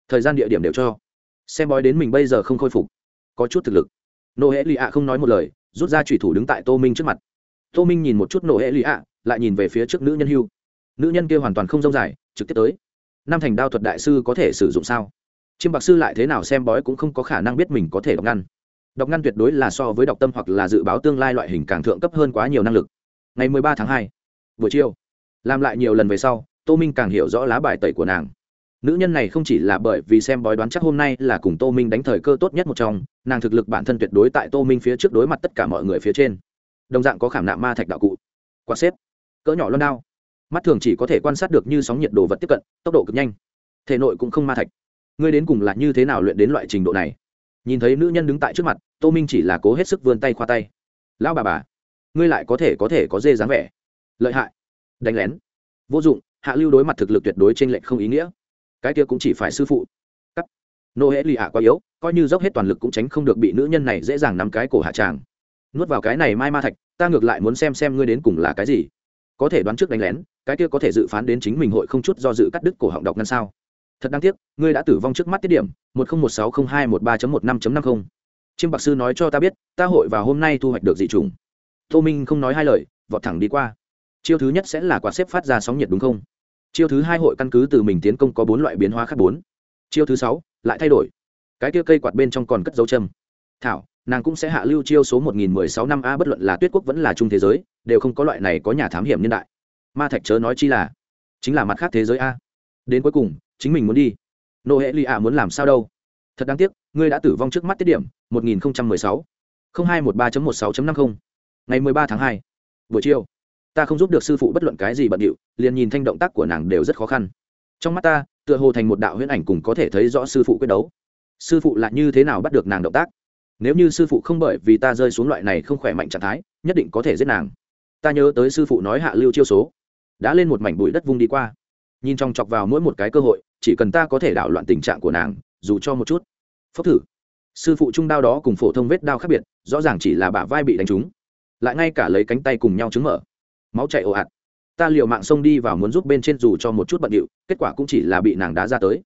Thời gian địa điểm đều cho. Xem bói đến mình bây giờ không khôi phục. Có chút thực lực. Nô hễ lì ạ không nói một lời, rút ra thủy thủ đứng tại tô minh trước mặt. Tô minh nhìn một chút nô hễ lì ạ, lại nhìn về phía trước nữ nhân hưu. Nữ nhân kia hoàn toàn không rông dài, trực tiếp tới. Năm thành đao thuật đại sư có thể sử dụng sao? Chiêm bạc sư lại thế nào xem bói cũng không có khả năng biết mình có thể đọc ngăn đọc ngăn tuyệt đối là so với đọc tâm hoặc là dự báo tương lai loại hình càng thượng cấp hơn quá nhiều năng lực. Ngày mười ba tháng hai, buổi chiều, làm lại nhiều lần về sau, tô minh càng hiểu rõ lá bài tẩy của nàng. Nữ nhân này không chỉ là bởi vì xem bói đoán chắc hôm nay là cùng tô minh đánh thời cơ tốt nhất một trong, nàng thực lực bản thân tuyệt đối tại tô minh phía trước đối mặt tất cả mọi người phía trên. Đồng dạng có khảm nạm ma thạch đạo cụ, quạt xếp, cỡ nhỏ loan đao. Mắt thường chỉ có thể quan sát được như sóng nhiệt đồ vật tiếp cận, tốc độ cực nhanh. Thể nội cũng không ma thạch. Ngươi đến cùng là như thế nào luyện đến loại trình độ này? Nhìn thấy nữ nhân đứng tại trước mặt, tô minh chỉ là cố hết sức vươn tay khoa tay. Lão bà bà, ngươi lại có thể có thể có dê dáng vẻ. Lợi hại, đánh lén, vô dụng, hạ lưu đối mặt thực lực tuyệt đối trên lệnh không ý nghĩa. Cái kia cũng chỉ phải sư phụ. Cắt. Nô hễ lì ạ quá yếu, coi như dốc hết toàn lực cũng tránh không được bị nữ nhân này dễ dàng nắm cái cổ hạ tràng. Nuốt vào cái này mai ma thạch, ta ngược lại muốn xem xem ngươi đến cùng là cái gì. Có thể đoán trước đánh lén, cái kia có thể dự phán đến chính mình hội không chút do dự cắt đứt cổ họng đọc ngăn sao thật đáng tiếc, ngươi đã tử vong trước mắt tiết điểm, một nghìn một sáu không hai một ba một năm năm mươi chiêm bạc sư nói cho ta biết, ta hội vào hôm nay thu hoạch được dị trùng. Tô minh không nói hai lời, vọt thẳng đi qua. Chiêu thứ nhất sẽ là quả xếp phát ra sóng nhiệt đúng không? Chiêu thứ hai hội căn cứ từ mình tiến công có bốn loại biến hóa khác bốn. Chiêu thứ sáu, lại thay đổi. Cái kia cây quạt bên trong còn cất dấu châm. Thảo, nàng cũng sẽ hạ lưu chiêu số một nghìn mười sáu năm a, bất luận là tuyết quốc vẫn là trung thế giới, đều không có loại này có nhà thám hiểm niên đại. Ma thạch chớ nói chi là, chính là mặt khác thế giới a đến cuối cùng chính mình muốn đi. Nô hệ lì ạ muốn làm sao đâu? Thật đáng tiếc ngươi đã tử vong trước mắt tiết điểm một nghìn sáu. hai một ba một sáu năm mươi ngày mười ba tháng 2, buổi chiều ta không giúp được sư phụ bất luận cái gì bận điệu liền nhìn thanh động tác của nàng đều rất khó khăn. Trong mắt ta tựa hồ thành một đạo huyễn ảnh cùng có thể thấy rõ sư phụ quyết đấu. Sư phụ là như thế nào bắt được nàng động tác? Nếu như sư phụ không bởi vì ta rơi xuống loại này không khỏe mạnh trạng thái nhất định có thể giết nàng. Ta nhớ tới sư phụ nói hạ lưu chiêu số. Đã lên một mảnh bụi đất vung đi qua nhìn trong chọc vào mỗi một cái cơ hội, chỉ cần ta có thể đảo loạn tình trạng của nàng, dù cho một chút. Phốc thử. Sư phụ trung đao đó cùng phổ thông vết đao khác biệt, rõ ràng chỉ là bả vai bị đánh trúng. Lại ngay cả lấy cánh tay cùng nhau chứng mở. Máu chạy ồ ạt. Ta liều mạng xông đi và muốn giúp bên trên dù cho một chút bận điệu, kết quả cũng chỉ là bị nàng đá ra tới.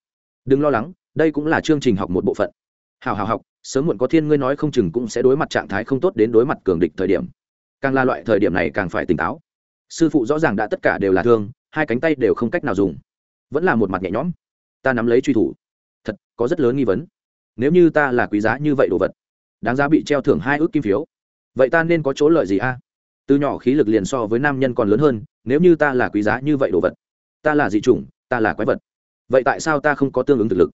Đừng lo lắng, đây cũng là chương trình học một bộ phận. Hào hào học, sớm muộn có thiên ngươi nói không chừng cũng sẽ đối mặt trạng thái không tốt đến đối mặt cường địch thời điểm. Càng là loại thời điểm này càng phải tỉnh táo. Sư phụ rõ ràng đã tất cả đều là thương hai cánh tay đều không cách nào dùng. Vẫn là một mặt nhẹ nhõm. Ta nắm lấy truy thủ. Thật, có rất lớn nghi vấn. Nếu như ta là quý giá như vậy đồ vật, đáng giá bị treo thưởng hai ước kim phiếu, vậy ta nên có chỗ lợi gì a? Từ nhỏ khí lực liền so với nam nhân còn lớn hơn, nếu như ta là quý giá như vậy đồ vật, ta là dị chủng, ta là quái vật, vậy tại sao ta không có tương ứng thực lực?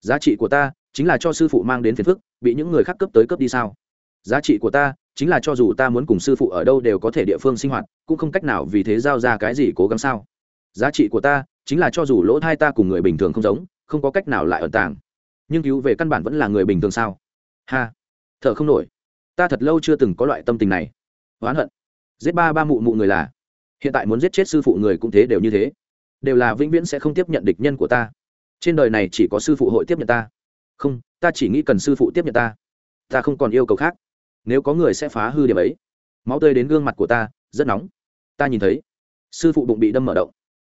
Giá trị của ta chính là cho sư phụ mang đến phiền phức, bị những người khác cấp tới cấp đi sao? Giá trị của ta chính là cho dù ta muốn cùng sư phụ ở đâu đều có thể địa phương sinh hoạt, cũng không cách nào vì thế giao ra cái gì cố gắng sao? Giá trị của ta chính là cho dù lỗ thai ta cùng người bình thường không giống, không có cách nào lại ẩn tàng. Nhưng cứu về căn bản vẫn là người bình thường sao? Ha ở không nổi. Ta thật lâu chưa từng có loại tâm tình này. Oán hận. Giết ba ba mụ mụ người là. Hiện tại muốn giết chết sư phụ người cũng thế đều như thế. Đều là vĩnh viễn sẽ không tiếp nhận địch nhân của ta. Trên đời này chỉ có sư phụ hội tiếp nhận ta. Không, ta chỉ nghĩ cần sư phụ tiếp nhận ta. Ta không còn yêu cầu khác. Nếu có người sẽ phá hư điểm ấy. Máu tươi đến gương mặt của ta, rất nóng. Ta nhìn thấy, sư phụ bụng bị đâm mở động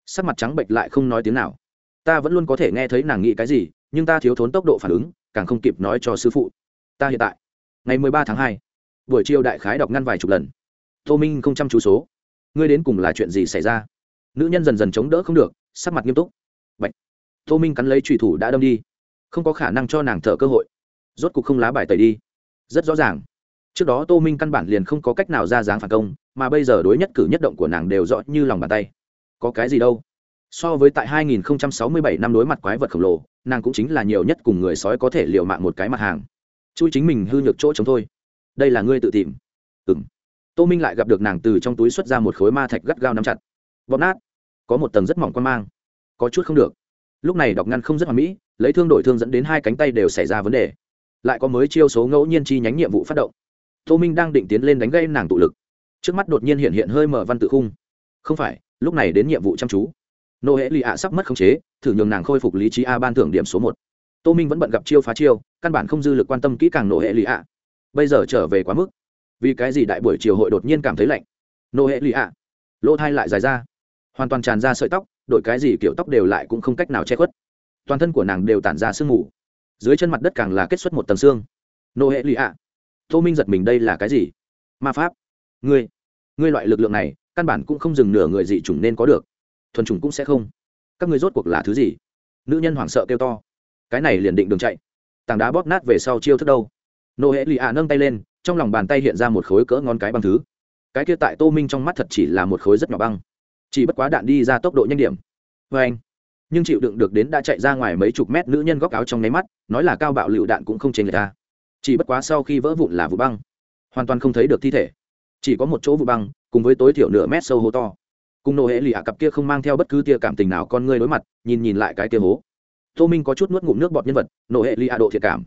sắc mặt trắng bệnh lại không nói tiếng nào. Ta vẫn luôn có thể nghe thấy nàng nghĩ cái gì, nhưng ta thiếu thốn tốc độ phản ứng, càng không kịp nói cho sư phụ. Ta hiện tại, ngày mười ba tháng hai, buổi chiều đại khái đọc ngăn vài chục lần. Tô minh không chăm chú số. Ngươi đến cùng là chuyện gì xảy ra? Nữ nhân dần dần chống đỡ không được, sắc mặt nghiêm túc. Bạch. tô minh cắn lấy trùy thủ đã đâm đi. Không có khả năng cho nàng thở cơ hội. Rốt cục không lá bài tẩy đi. Rất rõ ràng. Trước đó tô minh căn bản liền không có cách nào ra dáng phản công, mà bây giờ đối nhất cử nhất động của nàng đều rõ như lòng bàn tay có cái gì đâu. So với tại 2067 năm đối mặt quái vật khổng lồ, nàng cũng chính là nhiều nhất cùng người sói có thể liều mạng một cái mặt hàng. Chui chính mình hư nhược chỗ chống thôi. Đây là ngươi tự tìm. Ừng tô minh lại gặp được nàng từ trong túi xuất ra một khối ma thạch gắt gao nắm chặt. Bóp nát. Có một tầng rất mỏng quan mang. Có chút không được. Lúc này đọc ngăn không rất hoàn mỹ, lấy thương đổi thương dẫn đến hai cánh tay đều xảy ra vấn đề. Lại có mới chiêu số ngẫu nhiên chi nhánh nhiệm vụ phát động. Tô minh đang định tiến lên đánh gây nàng tụ lực. Trước mắt đột nhiên hiện hiện hơi mở văn tự khung. Không phải lúc này đến nhiệm vụ chăm chú. Nô hệ lì ạ sắp mất khống chế, thử nhường nàng khôi phục lý trí a ban thưởng điểm số một. Tô minh vẫn bận gặp chiêu phá chiêu, căn bản không dư lực quan tâm kỹ càng nô hệ lì ạ. Bây giờ trở về quá mức. Vì cái gì đại buổi chiều hội đột nhiên cảm thấy lạnh? Nô hệ lì ạ. Lỗ thai lại dài ra. Hoàn toàn tràn ra sợi tóc đội cái gì kiểu tóc đều lại cũng không cách nào che khuất. Toàn thân của nàng đều tản ra sương mù. Dưới chân mặt đất càng là kết xuất một tầng xương. Nô hệ lì ạ. Tô minh giật mình đây là cái gì? Ma pháp. Ngươi. Ngươi loại lực lượng này căn bản cũng không dừng nửa người dị chủng nên có được. Thuần chủng cũng sẽ không. Các ngươi rốt cuộc là thứ gì? Nữ nhân hoảng sợ kêu to. Cái này liền định đường chạy. Tảng đá bóp nát về sau chiêu thức đâu? Nô hệ lì ạ nâng tay lên, trong lòng bàn tay hiện ra một khối cỡ ngón cái băng thứ. Cái kia tại tô minh trong mắt thật chỉ là một khối rất nhỏ băng. Chỉ bất quá đạn đi ra tốc độ nhanh điểm. Vê anh, nhưng chịu đựng được đến đã chạy ra ngoài mấy chục mét nữ nhân góc áo trong nháy mắt, nói là cao bạo lựu đạn cũng không chênh lệch ta. chỉ bất quá sau khi vỡ vụn là vụ băng. Hoàn toàn không thấy được thi thể chỉ có một chỗ vụ băng, cùng với tối thiểu nửa mét sâu hố to. Cùng nô hệ lì ạ cặp kia không mang theo bất cứ tia cảm tình nào con ngươi đối mặt, nhìn nhìn lại cái kia hố. Tô minh có chút nuốt ngụm nước bọt nhân vật nô hệ lì ạ độ thiệt cảm.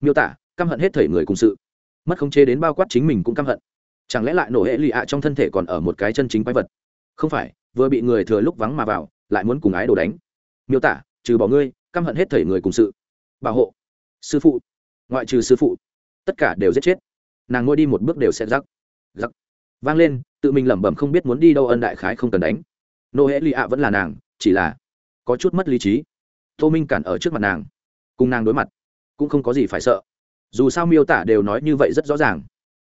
Miêu tả, căm hận hết thảy người cùng sự. Mất khống chế đến bao quát chính mình cũng căm hận. Chẳng lẽ lại nổ hệ lì ạ trong thân thể còn ở một cái chân chính quái vật? Không phải, vừa bị người thừa lúc vắng mà vào, lại muốn cùng ái đồ đánh. Miêu tả, trừ bỏ ngươi, căm hận hết thảy người cùng sự. Bảo hộ. Sư phụ. Ngoại trừ sư phụ. Tất cả đều giết chết. Nàng ngôi đi một bước đều sẽ rắc giặc. Vang lên, tự mình lẩm bẩm không biết muốn đi đâu ân đại khái không cần đánh. Nô hệ lì ạ vẫn là nàng, chỉ là có chút mất lý trí. Tô minh cản ở trước mặt nàng, cùng nàng đối mặt, cũng không có gì phải sợ. Dù sao miêu tả đều nói như vậy rất rõ ràng.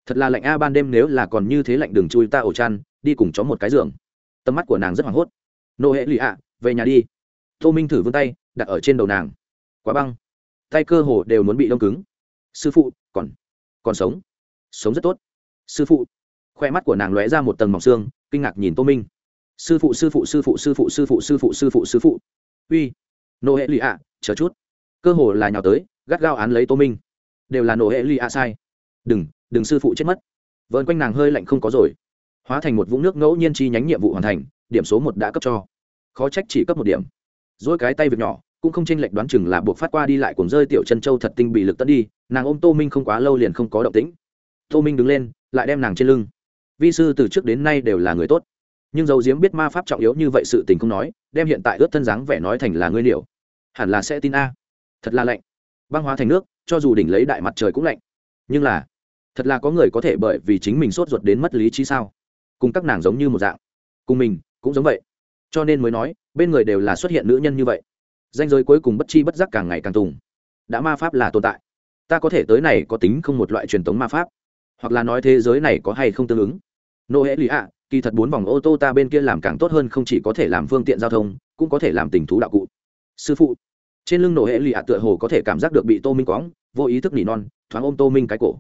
Thật là lạnh a, ban đêm nếu là còn như thế lạnh đừng chui ta ổ chăn, đi cùng chó một cái giường. Tầm mắt của nàng rất hoảng hốt. Nô hệ lì ạ, về nhà đi. Tô minh thử vươn tay, đặt ở trên đầu nàng. Quá băng. Tay cơ hồ đều muốn bị đông cứng. Sư phụ, còn còn sống. Sống rất tốt. Sư phụ khoe mắt của nàng lóe ra một tầng mỏng xương, kinh ngạc nhìn tô minh. Sư phụ sư phụ sư phụ sư phụ sư phụ sư phụ sư phụ sư phụ. Uy. Nô hệ lụy ạ chờ chút. Cơ hồ là nhào tới, gắt gao án lấy tô minh. Đều là nô hệ lụy ạ sai. Đừng đừng sư phụ chết mất. Vợn quanh nàng hơi lạnh không có rồi. Hóa thành một vũng nước ngẫu nhiên chi nhánh nhiệm vụ hoàn thành, điểm số một đã cấp cho. Khó trách chỉ cấp một điểm. Dỗi cái tay việc nhỏ, cũng không tranh lệch đoán chừng là buộc phát qua đi lại cuồng rơi tiểu chân châu thật tinh bị lực tấn đi, nàng ôm tô minh không quá lâu liền không có động tĩnh. Tô minh đứng lên, lại đem nàng trên lưng vi sư từ trước đến nay đều là người tốt. Nhưng dầu diếm biết ma pháp trọng yếu như vậy sự tình không nói, đem hiện tại ướt thân dáng vẻ nói thành là ngươi liệu. Hẳn là sẽ tin a. Thật là lạnh. Băng hóa thành nước, cho dù đỉnh lấy đại mặt trời cũng lạnh. Nhưng là, thật là có người có thể bởi vì chính mình sốt ruột đến mất lý trí sao? Cùng các nàng giống như một dạng. Cùng mình, cũng giống vậy. Cho nên mới nói, bên người đều là xuất hiện nữ nhân như vậy. Danh giới cuối cùng bất chi bất giác càng ngày càng tùng. Đã ma pháp là tồn tại. Ta có thể tới này có tính không một loại truyền thống ma pháp. Hoặc là nói thế giới này có hay không tương ứng? Nô hễ lì ạ kỳ thật bốn vòng ô tô ta bên kia làm càng tốt hơn không chỉ có thể làm phương tiện giao thông, cũng có thể làm tình thú đạo cụ. Sư phụ, trên lưng nổ hệ lì ạ tựa hồ có thể cảm giác được bị tô minh quõng vô ý thức nỉ non, thoáng ôm tô minh cái cổ.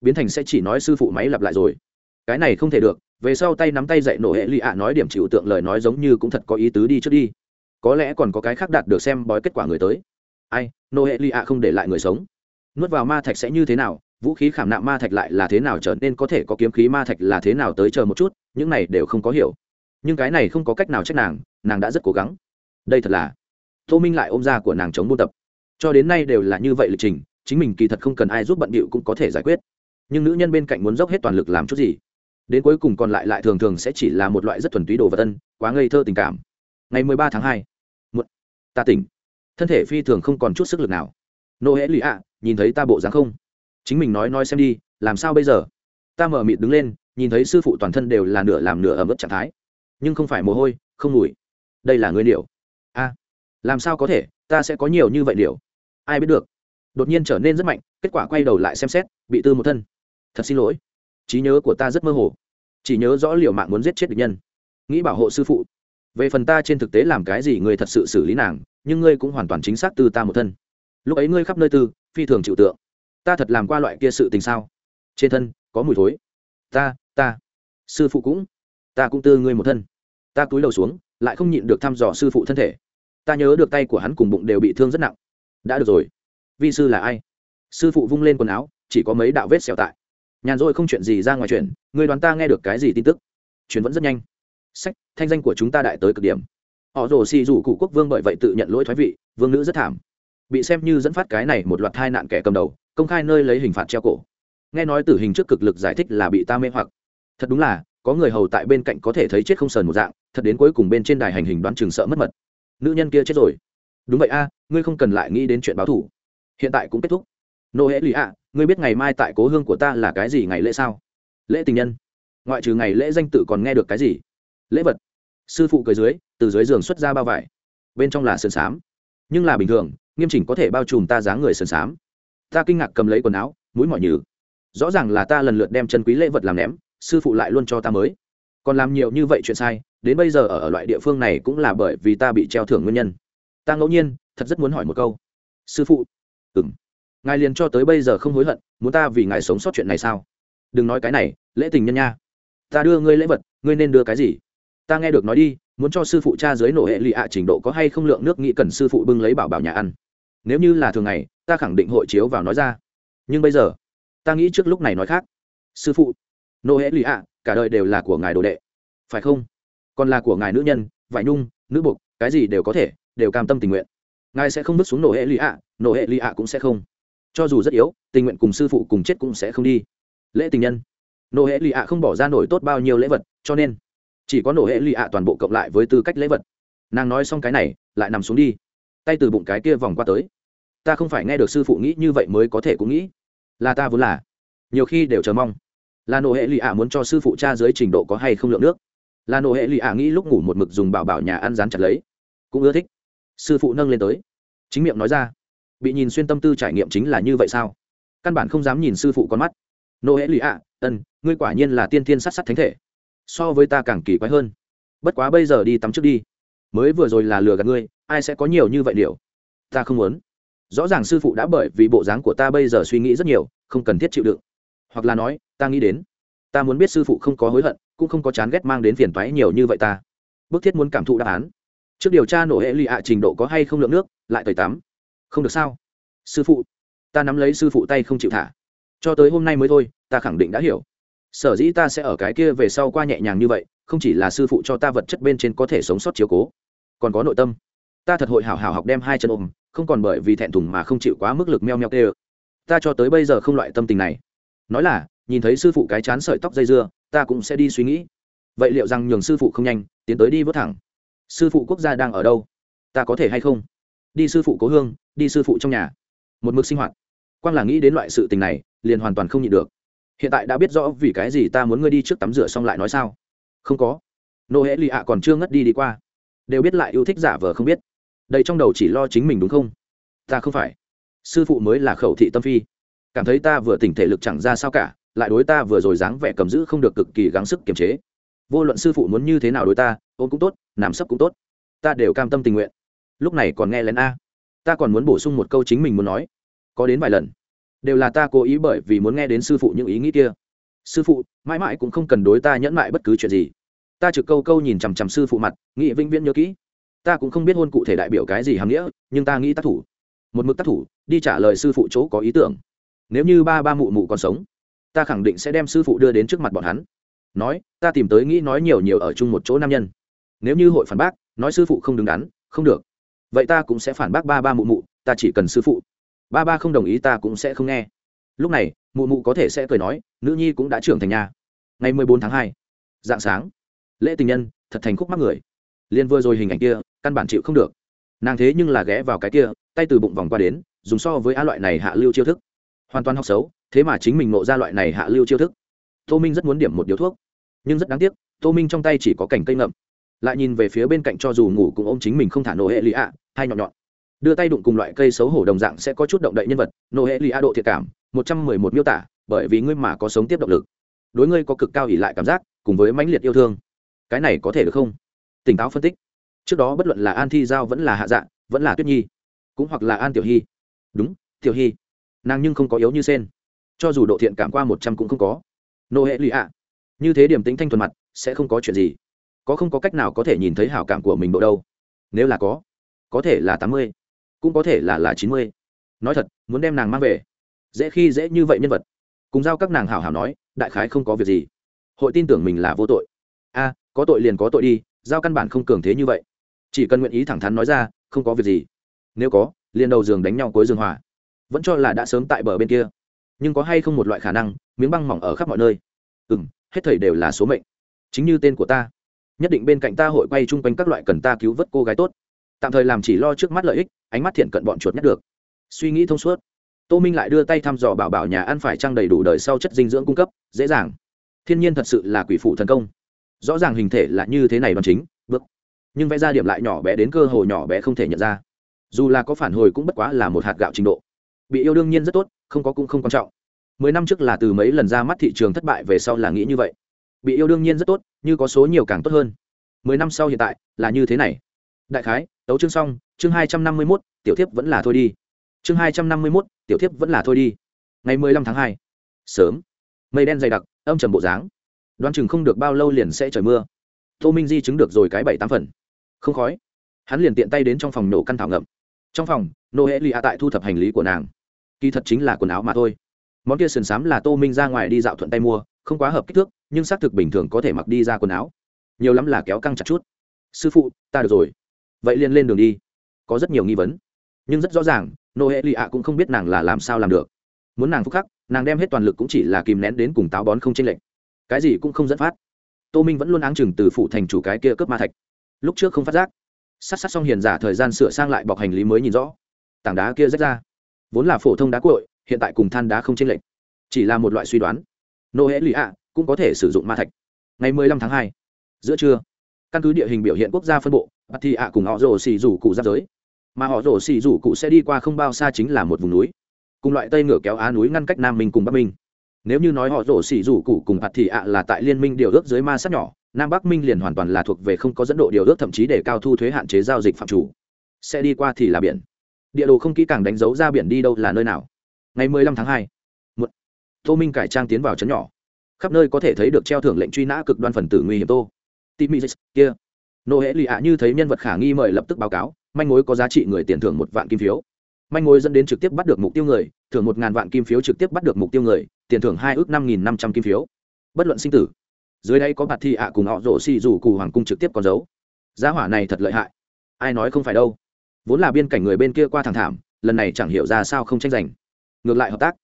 Biến thành sẽ chỉ nói sư phụ máy lặp lại rồi. Cái này không thể được, về sau tay nắm tay dậy nổ hệ lì ạ nói điểm chịu tượng lời nói giống như cũng thật có ý tứ đi trước đi. Có lẽ còn có cái khác đạt được xem bói kết quả người tới. Ai nô hệ lì ạ không để lại người sống. Nuốt vào ma thạch sẽ như thế nào vũ khí khảm nạm ma thạch lại là thế nào trở nên có thể có kiếm khí ma thạch là thế nào tới chờ một chút, những này đều không có hiểu. Nhưng cái này không có cách nào trách nàng nàng đã rất cố gắng. Đây thật là, tô minh lại ôm ra của nàng chống buôn tập. Cho đến nay đều là như vậy lịch trình, chính mình kỳ thật không cần ai giúp bận bịu cũng có thể giải quyết. Nhưng nữ nhân bên cạnh muốn dốc hết toàn lực làm chút gì, đến cuối cùng còn lại lại thường thường sẽ chỉ là một loại rất thuần túy đồ vật tân quá ngây thơ tình cảm. Ngày mười ba tháng hai một ta tỉnh. Thân thể phi thường không còn chút sức lực nào. Nô hễ lụy ạ nhìn thấy ta bộ dáng không? Chính mình nói nói xem đi, làm sao bây giờ? Ta mở mịt đứng lên, nhìn thấy sư phụ toàn thân đều là nửa làm nửa ẩm ướt trạng thái. Nhưng không phải mồ hôi, không mùi đây là người điệu a, làm sao có thể? Ta sẽ có nhiều như vậy điệu ai biết được. Đột nhiên trở nên rất mạnh, kết quả quay đầu lại xem xét, bị tư một thân. Thật xin lỗi. Trí nhớ của ta rất mơ hồ. Chỉ nhớ rõ liệu mạng muốn giết chết địch nhân. Nghĩ bảo hộ sư phụ. Về phần ta trên thực tế làm cái gì người thật sự xử lý nàng, nhưng ngươi cũng hoàn toàn chính xác từ ta một thân. Lúc ấy ngươi khắp nơi tư, phi thường chịu tượng ta thật làm qua loại kia sự tình sao? Trên thân, có mùi thối. Ta ta. Sư phụ cũng. Ta cũng tư ngươi một thân. Ta cúi đầu xuống, lại không nhịn được thăm dò sư phụ thân thể. Ta nhớ được tay của hắn cùng bụng đều bị thương rất nặng. Đã được rồi. Vi sư là ai? Sư phụ vung lên quần áo, chỉ có mấy đạo vết xẹo tại. Nhàn rỗi không chuyện gì ra ngoài chuyện, người đoán ta nghe được cái gì tin tức? Chuyện vẫn rất nhanh. Sách, thanh danh của chúng ta đại tới cực điểm. Họ rồ xì rủ cụ quốc vương bởi vậy tự nhận lỗi thoái vị, vương nữ rất thảm. Bị xem như dẫn phát cái này một loạt hai nạn kẻ cầm đầu công khai nơi lấy hình phạt treo cổ. Nghe nói tử hình trước cực lực giải thích là bị ta mê hoặc. Thật đúng là, có người hầu tại bên cạnh có thể thấy chết không sờn một dạng, thật đến cuối cùng bên trên đài hành hình đoán chừng sợ mất mật. Nữ nhân kia chết rồi. Đúng vậy a, ngươi không cần lại nghĩ đến chuyện báo thủ hiện tại cũng kết thúc. Nô hễ lì ạ, ngươi biết ngày mai tại cố hương của ta là cái gì ngày lễ sao? Lễ tình nhân. Ngoại trừ ngày lễ danh tự còn nghe được cái gì? Lễ vật. Sư phụ cười dưới, từ dưới giường xuất ra bao vải. Bên trong là sườn xám. Nhưng là bình thường, nghiêm chỉnh có thể bao trùm ta dáng người sườn xám ta kinh ngạc cầm lấy quần áo mũi mỏi nhừ. Rõ ràng là ta lần lượt đem chân quý lễ vật làm ném sư phụ lại luôn cho ta mới. Còn làm nhiều như vậy chuyện sai đến bây giờ ở, ở loại địa phương này cũng là bởi vì ta bị treo thưởng nguyên nhân. Ta ngẫu nhiên thật rất muốn hỏi một câu. Sư phụ. Ừ m ngài liền cho tới bây giờ không hối hận muốn ta vì ngài sống sót chuyện này sao? Đừng nói cái này lễ tình nhân nha. Ta đưa ngươi lễ vật ngươi nên đưa cái gì? Ta nghe được nói đi muốn cho sư phụ cha dưới nổ hệ lụy ạ trình độ có hay không lượng nước nghĩ cần sư phụ bưng lấy bảo bảo nhà ăn nếu như là thường ngày, ta khẳng định hội chiếu vào nói ra. Nhưng bây giờ, ta nghĩ trước lúc này nói khác. Sư phụ nô hễ lì ạ, cả đời đều là của ngài đồ đệ. Phải không? Còn là của ngài nữ nhân, vải nhung, nữ bục cái gì đều có thể, đều cam tâm tình nguyện. Ngài sẽ không bước xuống nổ hệ lì ạ nổ hệ lì ạ cũng sẽ không. Cho dù rất yếu, tình nguyện cùng sư phụ cùng chết cũng sẽ không đi. Lễ tình nhân. Nổ hệ lì ạ không bỏ ra nổi tốt bao nhiêu lễ vật, cho nên chỉ có nổ hệ lì ạ toàn bộ cộng lại với tư cách lễ vật. Nàng nói xong cái này, lại nằm xuống đi tay từ bụng cái kia vòng qua tới. Ta không phải nghe được sư phụ nghĩ như vậy mới có thể cũng nghĩ. Là ta vốn là. Nhiều khi đều chờ mong. Là nộ hệ lì ạ muốn cho sư phụ cha dưới trình độ có hay không lượng nước. Là nộ hệ lì ạ nghĩ lúc ngủ một mực dùng bảo bảo nhà ăn rán chặt lấy. Cũng ưa thích. Sư phụ nâng lên tới. Chính miệng nói ra. Bị nhìn xuyên tâm tư trải nghiệm chính là như vậy sao? Căn bản không dám nhìn sư phụ con mắt. Nộ hệ lì ạ, ân, ngươi quả nhiên là tiên thiên sát sát thánh thể. So với ta càng kỳ quái hơn. Bất quá bây giờ đi tắm trước đi mới vừa rồi là lừa gạt ngươi, ai sẽ có nhiều như vậy điều? Ta không muốn. Rõ ràng sư phụ đã bởi vì bộ dáng của ta bây giờ suy nghĩ rất nhiều, không cần thiết chịu đựng. Hoặc là nói, ta nghĩ đến, ta muốn biết sư phụ không có hối hận, cũng không có chán ghét mang đến phiền toái nhiều như vậy ta. Bức thiết muốn cảm thụ đáp án. Trước điều tra nổ hệ lụy ạ trình độ có hay không lượng nước, lại tẩy tắm. Không được sao? Sư phụ, ta nắm lấy sư phụ tay không chịu thả. Cho tới hôm nay mới thôi, ta khẳng định đã hiểu. Sở dĩ ta sẽ ở cái kia về sau qua nhẹ nhàng như vậy không chỉ là sư phụ cho ta vật chất bên trên có thể sống sót chiếu cố, còn có nội tâm. Ta thật hội hảo hảo học đem hai chân ôm, không còn bởi vì thẹn thùng mà không chịu quá mức lực meo meo tê ta cho tới bây giờ không loại tâm tình này. Nói là, nhìn thấy sư phụ cái chán sợi tóc dây dưa, ta cũng sẽ đi suy nghĩ. Vậy liệu rằng nhường sư phụ không nhanh, tiến tới đi vớt thẳng? Sư phụ quốc gia đang ở đâu? Ta có thể hay không? Đi sư phụ cố hương, đi sư phụ trong nhà. Một mực sinh hoạt. Quang là nghĩ đến loại sự tình này, liền hoàn toàn không nhịn được. Hiện tại đã biết rõ vì cái gì ta muốn ngươi đi trước tắm rửa xong lại nói sao không có. Nô hễ lì ạ còn chưa ngất đi đi qua. Đều biết lại yêu thích giả vờ không biết. Đây trong đầu chỉ lo chính mình đúng không? Ta không phải. Sư phụ mới là khẩu thị tâm phi. Cảm thấy ta vừa tỉnh thể lực chẳng ra sao cả, lại đối ta vừa rồi dáng vẻ cầm giữ không được cực kỳ gắng sức kiềm chế. Vô luận sư phụ muốn như thế nào đối ta ôm cũng tốt nằm sấp cũng tốt. Ta đều cam tâm tình nguyện. Lúc này còn nghe lén a. Ta còn muốn bổ sung một câu chính mình muốn nói. Có đến vài lần. Đều là ta cố ý bởi vì muốn nghe đến sư phụ những ý nghĩ kia sư phụ, mãi mãi cũng không cần đối ta nhẫn mại bất cứ chuyện gì. Ta trực câu câu nhìn chằm chằm sư phụ mặt, nghĩ vĩnh viễn nhớ kỹ. Ta cũng không biết hôn cụ thể đại biểu cái gì hàm nghĩa, nhưng ta nghĩ tác thủ. Một mực tác thủ, đi trả lời sư phụ chỗ có ý tưởng. Nếu như ba ba mụ mụ còn sống, ta khẳng định sẽ đem sư phụ đưa đến trước mặt bọn hắn. Nói, ta tìm tới nghĩ nói nhiều nhiều ở chung một chỗ nam nhân. Nếu như hội phản bác, nói sư phụ không đứng đắn, không được. Vậy ta cũng sẽ phản bác ba ba mụ mụ, ta chỉ cần sư phụ. Ba ba không đồng ý ta cũng sẽ không nghe. Lúc này mụ mụ có thể sẽ cười nói, nữ nhi cũng đã trưởng thành nhà ngày mười bốn tháng hai, dạng sáng, lễ tình nhân, thật thành khúc mắc người. Liên vừa rồi hình ảnh kia, căn bản chịu không được. Nàng thế nhưng là ghé vào cái kia, tay từ bụng vòng qua đến, dùng so với a loại này hạ lưu chiêu thức. Hoàn toàn học xấu, thế mà chính mình nộ ra loại này hạ lưu chiêu thức. Tô minh rất muốn điểm một điếu thuốc, nhưng rất đáng tiếc, tô minh trong tay chỉ có cảnh cây ngậm. Lại nhìn về phía bên cạnh cho dù ngủ cùng ô m chính mình không thả nổ hệ lì ạ, hai nhọn nhọn. Đưa tay đụng cùng loại cây xấu hổ đồng dạng sẽ có chút động đậy nhân vật, nổ hệ lì ạ độ thiệt cảm một trăm mười một miêu tả, bởi vì ngươi mà có sống tiếp động lực. Đối ngươi có cực cao ỉ lại cảm giác, cùng với mãnh liệt yêu thương. Cái này có thể được không? Tỉnh táo phân tích. Trước đó bất luận là an thi giao vẫn là hạ dạ vẫn là tuyết nhi, cũng hoặc là an tiểu hy. Đúng, tiểu hy. Nàng nhưng không có yếu như sen. Cho dù độ thiện cảm qua một trăm cũng không có. Nô hệ lụy ạ. Như thế điểm tính thanh thuần mặt, sẽ không có chuyện gì. Có không có cách nào có thể nhìn thấy hảo cảm của mình độ đâu. Nếu là có có thể là tám mươi, cũng có thể là là chín mươi. Nói thật, muốn đem nàng mang về dễ khi dễ như vậy nhân vật. Cùng giao các nàng hảo hảo nói, đại khái không có việc gì. Hội tin tưởng mình là vô tội. A, có tội liền có tội đi, giao căn bản không cường thế như vậy. Chỉ cần nguyện ý thẳng thắn nói ra, không có việc gì. Nếu có, liền đầu giường đánh nhau cuối giường hòa. Vẫn cho là đã sớm tại bờ bên kia. Nhưng có hay không một loại khả năng, miếng băng mỏng ở khắp mọi nơi. Ừ m hết thầy đều là số mệnh. Chính như tên của ta. Nhất định bên cạnh ta hội quay chung quanh các loại cần ta cứu vớt cô gái tốt. Tạm thời làm chỉ lo trước mắt lợi ích, ánh mắt thiện cận bọn chuột nhất được. Suy nghĩ thông suốt tô minh lại đưa tay thăm dò bảo bảo nhà ăn phải trăng đầy đủ đời sau chất dinh dưỡng cung cấp, dễ dàng. Thiên nhiên thật sự là quỷ phụ thần công. Rõ ràng hình thể là như thế này đoàn chính, bước. Nhưng vẽ ra điểm lại nhỏ bé đến cơ hồ nhỏ bé không thể nhận ra. Dù là có phản hồi cũng bất quá là một hạt gạo trình độ. Bị yêu đương nhiên rất tốt, không có cũng không quan trọng. Mười năm trước là từ mấy lần ra mắt thị trường thất bại về sau là nghĩ như vậy. Bị yêu đương nhiên rất tốt, như có số nhiều càng tốt hơn. Mười năm sau hiện tại, là như thế này. Đại khái, tấu chương xong, chương hai trăm năm mươi mốt, tiểu thiếp vẫn là thôi đi. Chương hai trăm năm mươi mốt tiểu thiếp vẫn là thôi đi. Ngày mười lăm tháng hai. Sớm. Mây đen dày đặc, âm trầm bộ dáng. Đoán chừng không được bao lâu liền sẽ trời mưa. Tô minh di chứng được rồi cái bảy tám phần. Không khói. Hắn liền tiện tay đến trong phòng nổ căn thảo ngậm. Trong phòng nô hễ lì a tại thu thập hành lý của nàng. Kỳ thật chính là quần áo mà thôi. Món kia sườn xám là tô minh ra ngoài đi dạo thuận tay mua, không quá hợp kích thước, nhưng xác thực bình thường có thể mặc đi ra quần áo. Nhiều lắm là kéo căng chặt chút. Sư phụ, ta được rồi. Vậy liền lên đường đi. Có rất nhiều nghi vấn. Nhưng rất rõ ràng nô hệ lì ạ cũng không biết nàng là làm sao làm được. Muốn nàng phúc khắc, nàng đem hết toàn lực cũng chỉ là kìm nén đến cùng táo bón không chênh lệch. Cái gì cũng không dẫn phát. Tô minh vẫn luôn áng chừng từ phụ thành chủ cái kia cướp ma thạch. Lúc trước không phát giác. Sát sát xong hiền giả thời gian sửa sang lại bọc hành lý mới nhìn rõ. Tảng đá kia rách ra. Vốn là phổ thông đá cội hiện tại cùng than đá không chênh lệch. Chỉ là một loại suy đoán. Nô hễ lì ạ cũng có thể sử dụng ma thạch. Ngày mười lăm tháng hai, giữa trưa, căn cứ địa hình biểu hiện quốc gia phân bộ bạt thị ạ cùng họ rồ xì rủ cụ giáp giới mà họ rồ xì rủ cụ sẽ đi qua không bao xa chính là một vùng núi. Cùng loại tây ngựa kéo á núi ngăn cách nam minh cùng bắc minh. Nếu như nói họ rồ xì rủ cụ cùng hạt thị ạ là tại liên minh điều ước dưới ma sát nhỏ nam bắc minh liền hoàn toàn là thuộc về không có dẫn độ điều ước thậm chí để cao thu thuế hạn chế giao dịch phạm chủ. Sẽ đi qua thì là biển. Địa đồ không kỹ càng đánh dấu ra biển đi đâu là nơi nào. Ngày 15 tháng 2, một tô minh cải trang tiến vào trấn nhỏ. Khắp nơi có thể thấy được treo thưởng lệnh truy nã cực đoan phần tử nguy hiểm tô. Timi kia nô hễ lì ạ như thấy nhân vật khả nghi mời lập tức báo cáo, manh mối có giá trị người tiền thưởng một vạn kim phiếu. Manh mối dẫn đến trực tiếp bắt được mục tiêu người, thưởng một ngàn vạn kim phiếu trực tiếp bắt được mục tiêu người, tiền thưởng hai ước năm nghìn năm trăm kim phiếu. Bất luận sinh tử. Dưới đây có bạt thi ạ cùng họ rổ xì dù cù hoàng cung trực tiếp còn giấu. giá hỏa này thật lợi hại. Ai nói không phải đâu. Vốn là biên cảnh người bên kia qua thẳng thảm, lần này chẳng hiểu ra sao không tranh giành. Ngược lại hợp tác.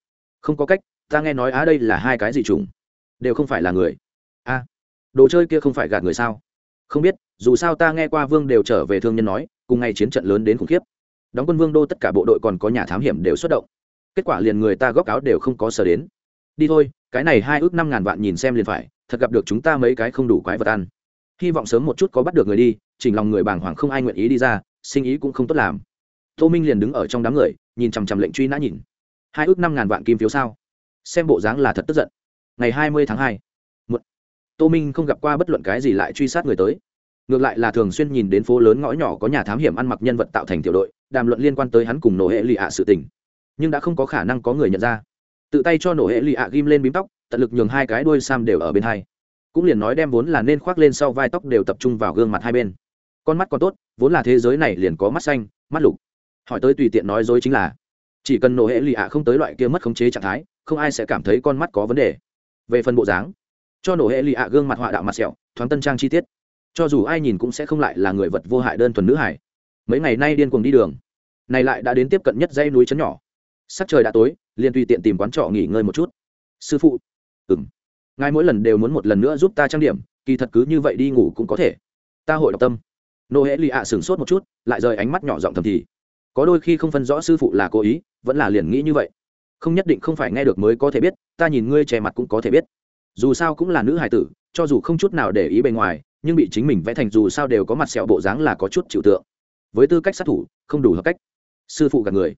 Không có cách, ta nghe nói á đây là hai cái gì trùng đều không phải là người. A. Đồ chơi kia không phải gạt người sao? Không biết, dù sao ta nghe qua vương đều trở về thương nhân nói, cùng ngày chiến trận lớn đến khủng khiếp. Đóng quân vương đô tất cả bộ đội còn có nhà thám hiểm đều xuất động. Kết quả liền người ta góp áo đều không có sở đến. Đi thôi, cái này hai ước năm ngàn vạn nhìn xem liền phải, thật gặp được chúng ta mấy cái không đủ quái vật ăn. Hy vọng sớm một chút có bắt được người đi, chỉnh lòng người bàng hoàng không ai nguyện ý đi ra, sinh ý cũng không tốt làm. Tô minh liền đứng ở trong đám người, nhìn chằm chằm lệnh truy nã nhìn. Hai ước năm ngàn vạn kim phiếu sao? Xem bộ dáng là thật tức giận. Ngày hai mươi tháng hai tô minh không gặp qua bất luận cái gì lại truy sát người tới. Ngược lại là thường xuyên nhìn đến phố lớn ngõ nhỏ có nhà thám hiểm ăn mặc nhân vật tạo thành tiểu đội, đàm luận liên quan tới hắn cùng nổ hệ lì ạ sự tình. Nhưng đã không có khả năng có người nhận ra. Tự tay cho nổ hệ lì ạ ghim lên bím tóc, tận lực nhường hai cái đuôi sam đều ở bên hai. Cũng liền nói đem vốn là nên khoác lên sau vai tóc đều tập trung vào gương mặt hai bên. Con mắt còn tốt, vốn là thế giới này liền có mắt xanh, mắt lục. Hỏi tới tùy tiện nói dối chính là, chỉ cần nổ hệ lì ạ không tới loại kia mất khống chế trạng thái, không ai sẽ cảm thấy con mắt có vấn đề. Về phần bộ dáng cho nổ hệ lì ạ gương mặt họa đạo mặt sẹo, thoáng tân trang chi tiết. Cho dù ai nhìn cũng sẽ không lại là người vật vô hại đơn thuần nữ hải mấy ngày nay điên cuồng đi đường, này lại đã đến tiếp cận nhất dãy núi chấn nhỏ. Sắc trời đã tối, liền tùy tiện tìm quán trọ nghỉ ngơi một chút. Sư phụ ừng ngài mỗi lần đều muốn một lần nữa giúp ta trang điểm, kỳ thật cứ như vậy đi ngủ cũng có thể. Ta hội đọc tâm. Nô hễ lì ạ sửng sốt một chút, lại rời ánh mắt nhỏ giọng thầm thì. Có đôi khi không phân rõ sư phụ là cố ý, vẫn là liền nghĩ như vậy. Không nhất định không phải nghe được mới có thể biết, ta nhìn ngươi che mặt cũng có thể biết dù sao cũng là nữ hài tử, cho dù không chút nào để ý bề ngoài, nhưng bị chính mình vẽ thành dù sao đều có mặt sẹo bộ dáng là có chút chịu tượng. Với tư cách sát thủ, không đủ hợp cách. Sư phụ gạt người.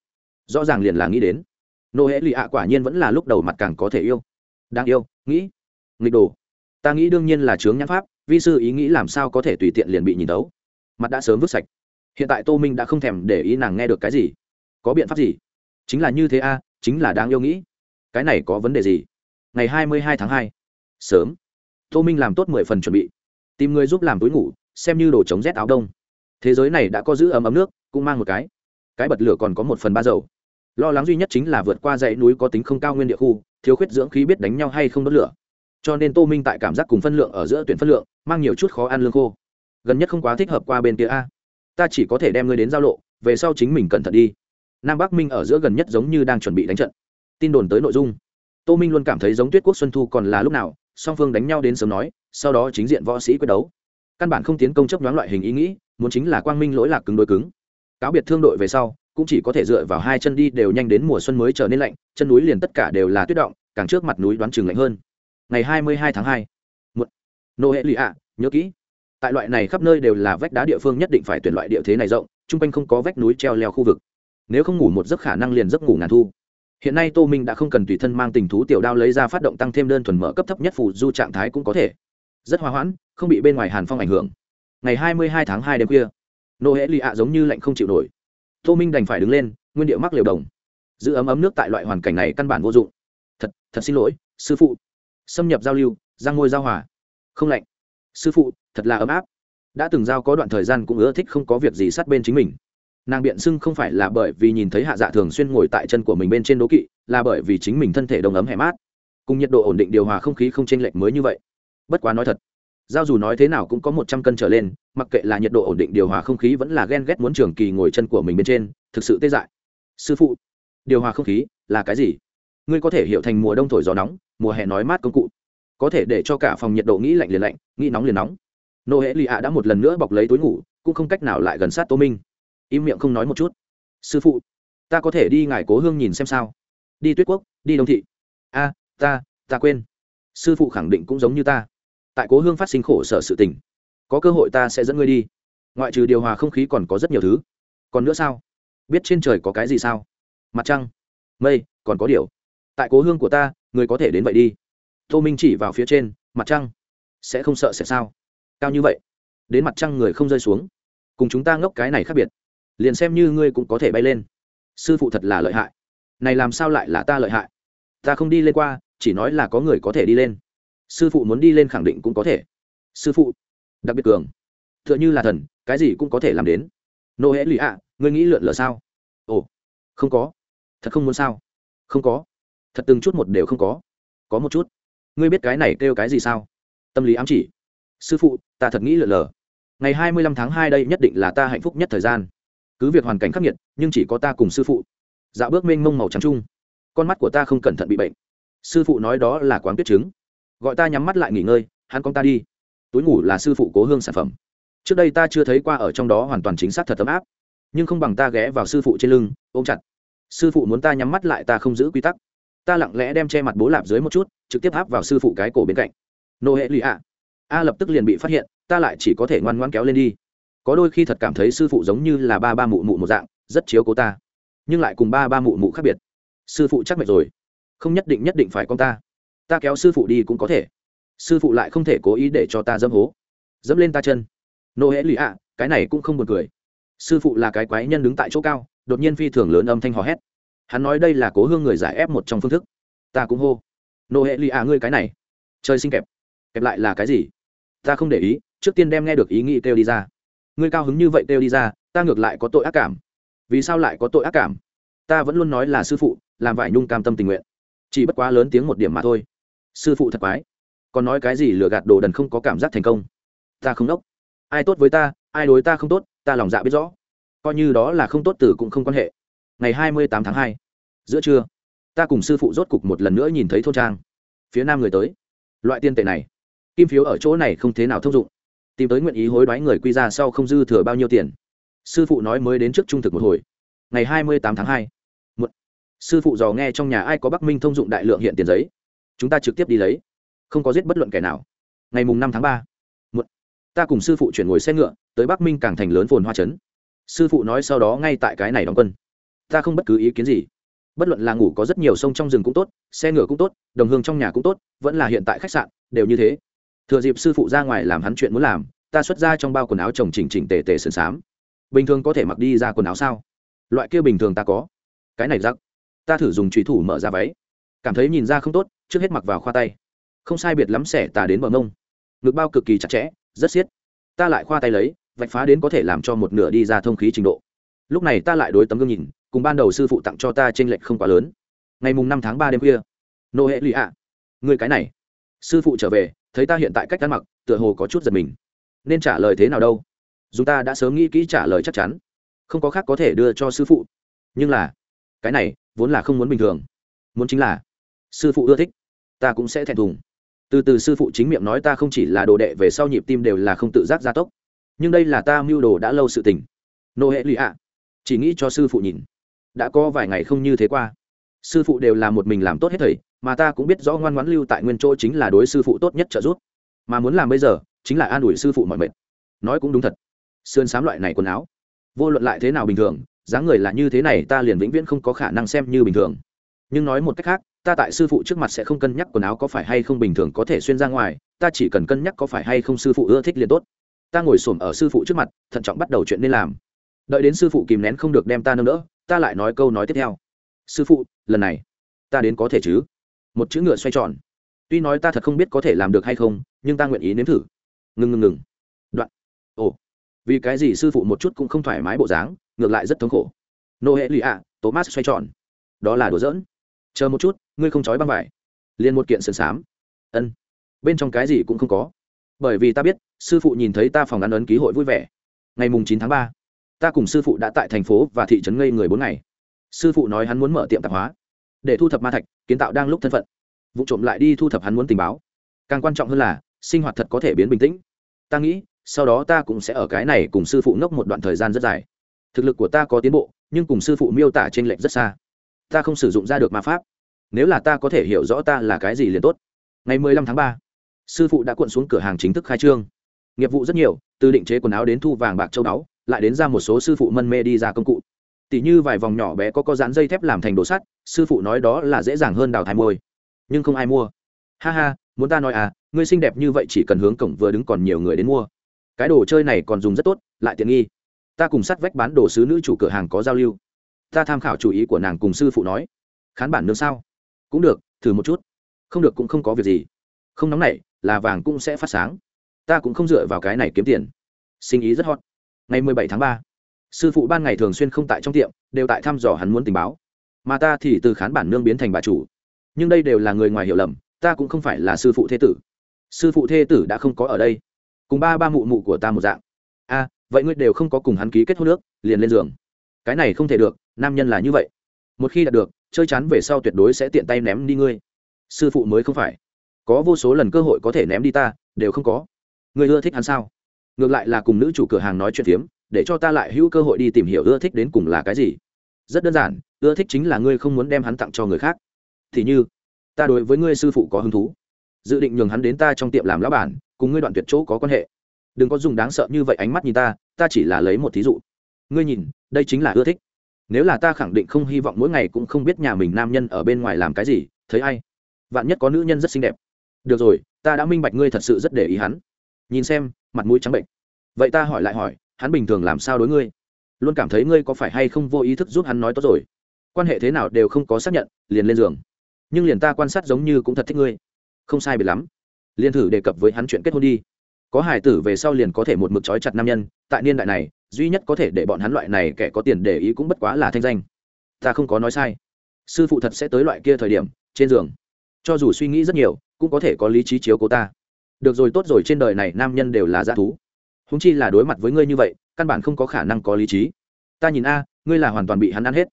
Rõ ràng liền là nghĩ đến. Nô hễ lì ạ quả nhiên vẫn là lúc đầu mặt càng có thể yêu. Đang yêu, nghĩ. Nghịch đồ. Ta nghĩ đương nhiên là chướng nhãn pháp, vi sư ý nghĩ làm sao có thể tùy tiện liền bị nhìn đấu mặt đã sớm vứt sạch. Hiện tại tô minh đã không thèm để ý nàng nghe được cái gì. Có biện pháp gì? Chính là như thế a, chính là đáng yêu nghĩ. Cái này có vấn đề gì? Ngày hai mươi hai tháng hai sớm. Tô minh làm tốt mười phần chuẩn bị. Tìm người giúp làm túi ngủ, xem như đồ chống rét áo đông. Thế giới này đã có giữ ấm ấm nước, cũng mang một cái. Cái bật lửa còn có một phần ba dầu. Lo lắng duy nhất chính là vượt qua dãy núi có tính không cao nguyên địa khu, thiếu khuyết dưỡng khí biết đánh nhau hay không đốt lửa. Cho nên tô minh tại cảm giác cùng phân lượng ở giữa tuyển phân lượng, mang nhiều chút khó ăn lương khô. Gần nhất không quá thích hợp qua bên kia a. Ta chỉ có thể đem ngươi đến giao lộ, về sau chính mình cẩn thận đi. Nam bắc minh ở giữa gần nhất giống như đang chuẩn bị đánh trận. Tin đồn tới nội dung. Tô minh luôn cảm thấy giống tuyết quốc xuân thu còn là lúc nào song phương đánh nhau đến sớm nói, sau đó chính diện võ sĩ quyết đấu. Căn bản không tiến công chấp đoán loại hình ý nghĩ, muốn chính là quang minh lỗi lạc cứng đối cứng. Cáo biệt thương đội về sau, cũng chỉ có thể dựa vào hai chân đi đều nhanh đến mùa xuân mới trở nên lạnh, chân núi liền tất cả đều là tuyết động, càng trước mặt núi đoán chừng lạnh hơn. Ngày hai mươi hai tháng hai, một nô hệ lụy ạ nhớ kỹ. Tại loại này khắp nơi đều là vách đá địa phương nhất định phải tuyển loại địa thế này rộng, chung quanh không có vách núi treo leo khu vực. Nếu không ngủ một giấc khả năng liền giấc ngủ ngàn thu hiện nay tô minh đã không cần tùy thân mang tình thú tiểu đao lấy ra phát động tăng thêm đơn thuần mở cấp thấp nhất phù du trạng thái cũng có thể. Rất hòa hoãn, không bị bên ngoài hàn phong ảnh hưởng. Ngày hai mươi hai tháng hai đêm khuya nô hễ lì ạ giống như lạnh không chịu nổi. Tô minh đành phải đứng lên, nguyên điệu mắc liều đồng. Giữ ấm ấm nước tại loại hoàn cảnh này căn bản vô dụng. Thật thật xin lỗi, sư phụ. Xâm nhập giao lưu giang ngôi giao hòa. Không lạnh. Sư phụ, thật là ấm áp. Đã từng giao có đoạn thời gian cũng ưa thích không có việc gì sát bên chính mình nàng biện xưng không phải là bởi vì nhìn thấy hạ dạ thường xuyên ngồi tại chân của mình bên trên đố kỵ, là bởi vì chính mình thân thể đông ấm hẻ mát. Cùng nhiệt độ ổn định điều hòa không khí không chênh lệch mới như vậy. Bất quá nói thật, giao dù nói thế nào cũng có một trăm cân trở lên, mặc kệ là nhiệt độ ổn định điều hòa không khí vẫn là ghen ghét muốn trường kỳ ngồi chân của mình bên trên, thực sự tê dại. Sư phụ, điều hòa không khí là cái gì? Ngươi có thể hiểu thành mùa đông thổi gió nóng, mùa hè nói mát công cụ. Có thể để cho cả phòng nhiệt độ nghĩ lạnh liền lạnh, nghĩ nóng liền nóng. Nô hễ lì ạ đã một lần nữa bọc lấy túi ngủ, cũng không cách nào lại gần sát tô minh im miệng không nói một chút. Sư phụ, ta có thể đi ngài cố hương nhìn xem sao? Đi tuyết quốc, đi đông thị. A, ta ta quên. Sư phụ khẳng định cũng giống như ta. Tại cố hương phát sinh khổ sở sự tình, có cơ hội ta sẽ dẫn ngươi đi. Ngoại trừ điều hòa không khí còn có rất nhiều thứ. Còn nữa sao? Biết trên trời có cái gì sao? Mặt trăng, mây, còn có điều. Tại cố hương của ta, người có thể đến vậy đi. Tô minh chỉ vào phía trên, mặt trăng, sẽ không sợ sẽ sao? Cao như vậy, đến mặt trăng người không rơi xuống. Cùng chúng ta ngốc cái này khác biệt liền xem như ngươi cũng có thể bay lên. Sư phụ thật là lợi hại. Này làm sao lại là ta lợi hại? Ta không đi lên qua, chỉ nói là có người có thể đi lên. Sư phụ muốn đi lên khẳng định cũng có thể. Sư phụ, đặc biệt cường. T h ư ợ n h ư là thần, cái gì cũng có thể làm đến. Nô hễ lụy ạ, ngươi nghĩ lượn lờ sao? Ồ, không có. Thật không muốn sao? Không có. Thật từng chút một đều không có. Có một chút. Ngươi biết cái này kêu cái gì sao? Tâm lý ám chỉ. Sư phụ, ta thật nghĩ lượn lờ. Ngày hai mươi lăm tháng hai đây nhất định là ta hạnh phúc nhất thời gian cứ việc hoàn cảnh khắc nghiệt, nhưng chỉ có ta cùng sư phụ. Dạo bước mênh mông màu trắng trung con mắt của ta không cẩn thận bị bệnh. Sư phụ nói đó là quán tuyết trứng. Gọi ta nhắm mắt lại nghỉ ngơi, hắn con ta đi. Túi ngủ là sư phụ cố hương sản phẩm. Trước đây ta chưa thấy qua ở trong đó hoàn toàn chính xác thật ấm áp. Nhưng không bằng ta ghé vào sư phụ trên lưng, ôm chặt. Sư phụ muốn ta nhắm mắt lại ta không giữ quy tắc. Ta lặng lẽ đem che mặt bố lạp dưới một chút, trực tiếp áp vào sư phụ cái cổ bên cạnh. Nô hệ lụy ạ. A lập tức liền bị phát hiện, ta lại chỉ có thể ngoan ngoan kéo lên đi có đôi khi thật cảm thấy sư phụ giống như là ba ba mụ mụ một dạng, rất chiếu cố ta. Nhưng lại cùng ba ba mụ mụ khác biệt. Sư phụ chắc mệt rồi. Không nhất định nhất định phải con ta. Ta kéo sư phụ đi cũng có thể. Sư phụ lại không thể cố ý để cho ta dâm hố. Dẫm lên ta chân. Nô hễ lụy ạ, cái này cũng không buồn cười. Sư phụ là cái quái nhân đứng tại chỗ cao, đột nhiên phi thường lớn âm thanh hò hét. Hắn nói đây là cố hương người giải ép một trong phương thức. Ta cũng hô. Nô hệ lụy ạ, ngươi cái này. Chơi xinh kẹp. Kẹp lại là cái gì? Ta không để ý, trước tiên đem nghe được ý nghĩ kêu đi ra ngươi cao hứng như vậy kêu đi ra, ta ngược lại có tội ác cảm. Vì sao lại có tội ác cảm? Ta vẫn luôn nói là sư phụ, làm vải nhung cam tâm tình nguyện. Chỉ bất quá lớn tiếng một điểm mà thôi. Sư phụ thật quái. Còn nói cái gì lừa gạt đồ đần không có cảm giác thành công? Ta không đốc. Ai tốt với ta, ai đối ta không tốt, ta lòng dạ biết rõ. Coi như đó là không tốt từ cũng không quan hệ. Ngày hai mươi tám tháng hai, giữa trưa, ta cùng sư phụ rốt cục một lần nữa nhìn thấy thôn trang. Phía nam người tới. Loại tiên tệ này, kim phiếu ở chỗ này không thế nào thông dụng tìm tới nguyện ý hối đoái người quy ra sau không dư thừa bao nhiêu tiền. Sư phụ nói mới đến trước trung thực một hồi. Ngày hai mươi tám tháng hai sư phụ dò nghe trong nhà ai có bắc minh thông dụng đại lượng hiện tiền giấy. Chúng ta trực tiếp đi lấy. Không có giết bất luận kẻ nào. Ngày mùng năm tháng ba ta cùng sư phụ chuyển ngồi xe ngựa, tới bắc minh càng thành lớn phồn hoa trấn. Sư phụ nói sau đó ngay tại cái này đóng quân. Ta không bất cứ ý kiến gì. Bất luận là ngủ có rất nhiều sông trong rừng cũng tốt, xe ngựa cũng tốt, đồng hương trong nhà cũng tốt, vẫn là hiện tại khách sạn, đều như thế thừa dịp sư phụ ra ngoài làm hắn chuyện muốn làm, ta xuất ra trong bao quần áo chồng chỉnh chỉnh tề tề sườn xám. Bình thường có thể mặc đi ra quần áo sao? Loại kia bình thường ta có. Cái này giặc ta thử dùng trùy thủ mở ra váy. Cảm thấy nhìn ra không tốt, trước hết mặc vào khoa tay. Không sai biệt lắm xẻ tà đến bờ mông. Ngực bao cực kỳ chặt chẽ, rất xiết. Ta lại khoa tay lấy, vạch phá đến có thể làm cho một nửa đi ra thông khí trình độ. Lúc này ta lại đối tấm gương nhìn, cùng ban đầu sư phụ tặng cho ta t r ê n lệch không quá lớn. Ngày mùng năm tháng ba đêm khuya. Nô hệ lụy ạ. Người cái này. Sư phụ trở về thấy ta hiện tại cách ăn mặc, tựa hồ có chút giật mình. Nên trả lời thế nào đâu? Dù ta đã sớm nghĩ kỹ trả lời chắc chắn. Không có khác có thể đưa cho sư phụ. Nhưng là, cái này vốn là không muốn bình thường. Muốn chính là, sư phụ ưa thích, ta cũng sẽ thẹn thùng. Từ từ sư phụ chính miệng nói ta không chỉ là đồ đệ về sau nhịp tim đều là không tự giác gia tốc. Nhưng đây là ta mưu đồ đã lâu sự tình. Nô hệ lụy ạ. Chỉ nghĩ cho sư phụ nhìn. Đã có vài ngày không như thế qua. Sư phụ đều là một mình làm tốt hết thầy mà ta cũng biết rõ ngoan ngoãn lưu tại nguyên chỗ chính là đối sư phụ tốt nhất trợ giúp. Mà muốn làm bây giờ, chính là an ủi sư phụ mọi mệt. Nói cũng đúng thật. Sườn sám loại này quần áo, vô luận lại thế nào bình thường, dáng người là như thế này ta liền vĩnh viễn không có khả năng xem như bình thường. Nhưng nói một cách khác, ta tại sư phụ trước mặt sẽ không cân nhắc quần áo có phải hay không bình thường có thể xuyên ra ngoài, ta chỉ cần cân nhắc có phải hay không sư phụ ưa thích liền tốt. Ta ngồi xổm ở sư phụ trước mặt, thận trọng bắt đầu chuyện nên làm. Đợi đến sư phụ kìm nén không được đem ta nâng đỡ, ta lại nói câu nói tiếp theo. Sư phụ, lần này, ta đến có thể chứ? Một chữ ngựa xoay tròn. Tuy nói ta thật không biết có thể làm được hay không, nhưng ta nguyện ý nếm thử. Ngừng ngừng ngừng. Đoạn. Ồ. Vì cái gì sư phụ một chút cũng không thoải mái bộ dáng, ngược lại rất thống khổ. Nô hệ lụy ạ, thomas xoay tròn. Đó là đùa giỡn. Chờ một chút, ngươi không trói băng vải. Liền một kiện sườn xám. Ân. Bên trong cái gì cũng không có. Bởi vì ta biết, sư phụ nhìn thấy ta phòng ăn ấn ký hội vui vẻ. Ngày mùng chín tháng ba, ta cùng sư phụ đã tại thành phố và thị trấn ngây người bốn ngày. Sư phụ nói hắn muốn mở tiệm tạp hóa để thu thập ma thạch, kiến tạo đang lúc thân phận. Vụ trộm lại đi thu thập hắn muốn tình báo. Càng quan trọng hơn là, sinh hoạt thật có thể biến bình tĩnh. Ta nghĩ, sau đó ta cũng sẽ ở cái này cùng sư phụ ngốc một đoạn thời gian rất dài. Thực lực của ta có tiến bộ, nhưng cùng sư phụ miêu tả t r ê n lệch rất xa. Ta không sử dụng ra được ma pháp. Nếu là ta có thể hiểu rõ ta là cái gì liền tốt. Ngày mười lăm tháng ba, sư phụ đã cuộn xuống cửa hàng chính thức khai trương. Nghiệp vụ rất nhiều, từ định chế quần áo đến thu vàng bạc châu báu, lại đến ra một số sư phụ mân mê đi ra công cụ tỷ như vài vòng nhỏ bé có có dán dây thép làm thành đồ sắt, sư phụ nói đó là dễ dàng hơn đào thai môi. Nhưng không ai mua. Ha ha, muốn ta nói à ngươi xinh đẹp như vậy chỉ cần hướng cổng vừa đứng còn nhiều người đến mua. Cái đồ chơi này còn dùng rất tốt, lại tiện nghi. Ta cùng sát vách bán đồ sứ nữ chủ cửa hàng có giao lưu. Ta tham khảo chủ ý của nàng cùng sư phụ nói. Khán bản nương sao? Cũng được, thử một chút. Không được cũng không có việc gì. Không nóng nảy, là vàng cũng sẽ phát sáng. Ta cũng không dựa vào cái này kiếm tiền. Sinh ý rất hot. Ngày mười bảy tháng ba sư phụ ban ngày thường xuyên không tại trong tiệm, đều tại thăm dò hắn muốn tình báo. Mà ta thì từ khán bản nương biến thành bà chủ. Nhưng đây đều là người ngoài hiểu lầm, ta cũng không phải là sư phụ thế tử. Sư phụ thế tử đã không có ở đây. Cùng ba ba mụ mụ của ta một dạng. A, vậy ngươi đều không có cùng hắn ký kết hôn nước liền lên giường. Cái này không thể được, nam nhân là như vậy. Một khi đạt được, chơi chắn về sau tuyệt đối sẽ tiện tay ném đi ngươi. Sư phụ mới không phải. Có vô số lần cơ hội có thể ném đi ta, đều không có. Người ưa thích hắn sao? Ngược lại là cùng nữ chủ cửa hàng nói chuyện phiếm để cho ta lại hữu cơ hội đi tìm hiểu ưa thích đến cùng là cái gì. Rất đơn giản, ưa thích chính là ngươi không muốn đem hắn tặng cho người khác. Thì như, ta đối với ngươi sư phụ có hứng thú. Dự định nhường hắn đến ta trong tiệm làm lão bản, cùng ngươi đoạn tuyệt chỗ có quan hệ. Đừng có dùng đáng sợ như vậy ánh mắt nhìn ta ta chỉ là lấy một thí dụ. Ngươi nhìn, đây chính là ưa thích. Nếu là ta khẳng định không hy vọng mỗi ngày cũng không biết nhà mình nam nhân ở bên ngoài làm cái gì, thấy ai? Vạn nhất có nữ nhân rất xinh đẹp. Được rồi, ta đã minh bạch ngươi thật sự rất để ý hắn. Nhìn xem, mặt mũi trắng bệnh. Vậy ta hỏi lại hỏi hắn bình thường làm sao đối ngươi? Luôn cảm thấy ngươi có phải hay không vô ý thức giúp hắn nói tốt rồi? Quan hệ thế nào đều không có xác nhận, liền lên giường. Nhưng liền ta quan sát giống như cũng thật thích ngươi. Không sai biệt lắm. Liền thử đề cập với hắn chuyện kết hôn đi. Có hải tử về sau liền có thể một mực trói chặt nam nhân. Tại niên đại này, duy nhất có thể để bọn hắn loại này kẻ có tiền để ý cũng bất quá là thanh danh. Ta không có nói sai. Sư phụ thật sẽ tới loại kia thời điểm, trên giường. Cho dù suy nghĩ rất nhiều, cũng có thể có lý trí chiếu cố ta. Được rồi, tốt rồi, trên đời này nam nhân đều là g thú húng chi là đối mặt với ngươi như vậy, căn bản không có khả năng có lý trí. Ta nhìn a, ngươi là hoàn toàn bị hắn ăn hết.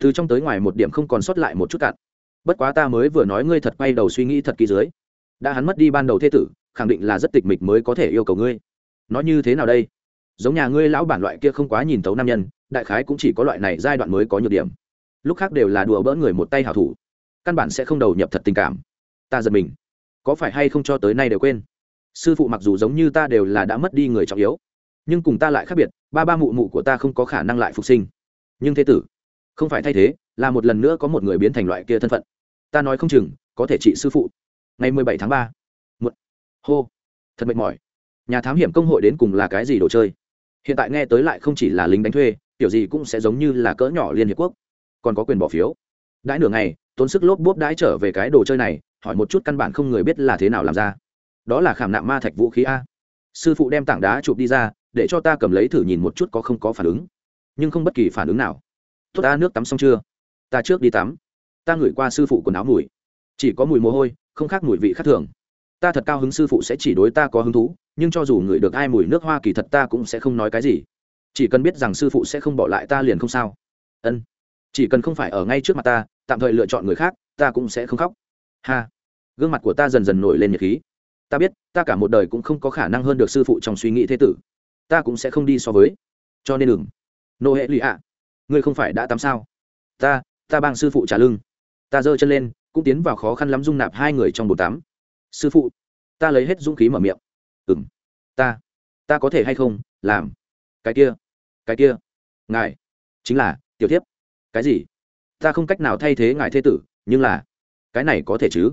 Từ trong tới ngoài một điểm không còn sót lại một chút cạn. Bất quá ta mới vừa nói ngươi thật quay đầu suy nghĩ thật kỳ dưới. Đã hắn mất đi ban đầu thế tử, khẳng định là rất tịch mịch mới có thể yêu cầu ngươi. Nói như thế nào đây? Giống nhà ngươi lão bản loại kia không quá nhìn tấu nam nhân, đại khái cũng chỉ có loại này giai đoạn mới có nhược điểm. Lúc khác đều là đùa bỡ người một tay hảo thủ. Căn bản sẽ không đầu nhập thật tình cảm. Ta giật mình. Có phải hay không cho tới nay đều quên? Sư phụ mặc dù giống như ta đều là đã mất đi người trọng yếu, nhưng cùng ta lại khác biệt, ba ba mụ mụ của ta không có khả năng lại phục sinh. Nhưng thế tử, không phải thay thế, là một lần nữa có một người biến thành loại kia thân phận. Ta nói không chừng, có thể trị sư phụ. Ngày mười bảy tháng ba một hô. Thật mệt mỏi. Nhà thám hiểm công hội đến cùng là cái gì đồ chơi? Hiện tại nghe tới lại không chỉ là lính đánh thuê, kiểu gì cũng sẽ giống như là cỡ nhỏ liên hiệp quốc. Còn có quyền bỏ phiếu. Đãi nửa ngày, tốn sức lốp bốp đãi trở về cái đồ chơi này, hỏi một chút căn bản không người biết là thế nào làm ra đó là khảm nạm ma thạch vũ khí a. Sư phụ đem tảng đá chụp đi ra, để cho ta cầm lấy thử nhìn một chút có không có phản ứng. Nhưng không bất kỳ phản ứng nào. Tốt ta nước tắm xong chưa? Ta trước đi tắm. Ta ngửi qua sư phụ quần áo mùi. Chỉ có mùi mồ hôi, không khác mùi vị khác thường. Ta thật cao hứng sư phụ sẽ chỉ đối ta có hứng thú, nhưng cho dù ngửi được ai mùi nước hoa kỳ thật ta cũng sẽ không nói cái gì. Chỉ cần biết rằng sư phụ sẽ không bỏ lại ta liền không sao. Ân. Chỉ cần không phải ở ngay trước mặt ta, tạm thời lựa chọn người khác, ta cũng sẽ không khóc. Ha. Gương mặt của ta dần dần nổi lên nhiệt khí ta biết, ta cả một đời cũng không có khả năng hơn được sư phụ trong suy nghĩ thế tử. Ta cũng sẽ không đi so với. Cho nên đừng. Nô hệ lụy ạ. Ngươi không phải đã tắm sao? Ta ta bang sư phụ trả lưng. Ta giơ chân lên, cũng tiến vào khó khăn lắm dung nạp hai người trong bồn tắm. Sư phụ, ta lấy hết dũng khí mở miệng. Ừ m ta ta có thể hay không, làm? Cái kia cái kia. Ngài, chính là, tiểu thiếp. Cái gì? Ta không cách nào thay thế ngài thế tử, nhưng là, cái này có thể chứ?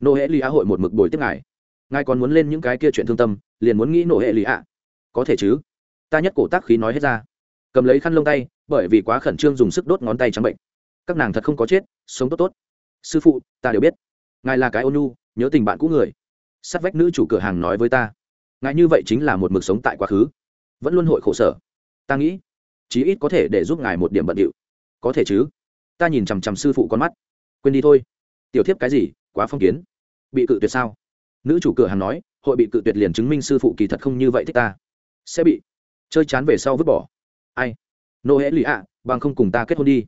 Nô hệ lì á hội một mực bồi tiếp ngài ngài còn muốn lên những cái kia chuyện thương tâm, liền muốn nghĩ nổ hệ lì ạ. Có thể chứ? Ta nhất cổ tác khí nói hết ra. Cầm lấy khăn lông tay, bởi vì quá khẩn trương dùng sức đốt ngón tay trắng bệnh. Các nàng thật không có chết, sống tốt tốt. Sư phụ, ta đều biết. Ngài là cái ôn nhu, nhớ tình bạn cũ người. Sát vách nữ chủ cửa hàng nói với ta. Ngài như vậy chính là một mực sống tại quá khứ. Vẫn luôn hội khổ sở. Ta nghĩ, chí ít có thể để giúp ngài một điểm bận điệu. Có thể chứ? Ta nhìn chằm chằm sư phụ con mắt. Quên đi thôi. Tiểu thiếp cái gì? Quá phong kiến. Bị cự tuyệt sao? Nữ chủ cửa hàng nói, hội bị cự tuyệt liền chứng minh sư phụ kỳ thật không như vậy thích ta. Sẽ bị. Chơi chán về sau vứt bỏ. Ai? Nô hễ lì ạ bằng không cùng ta kết hôn đi.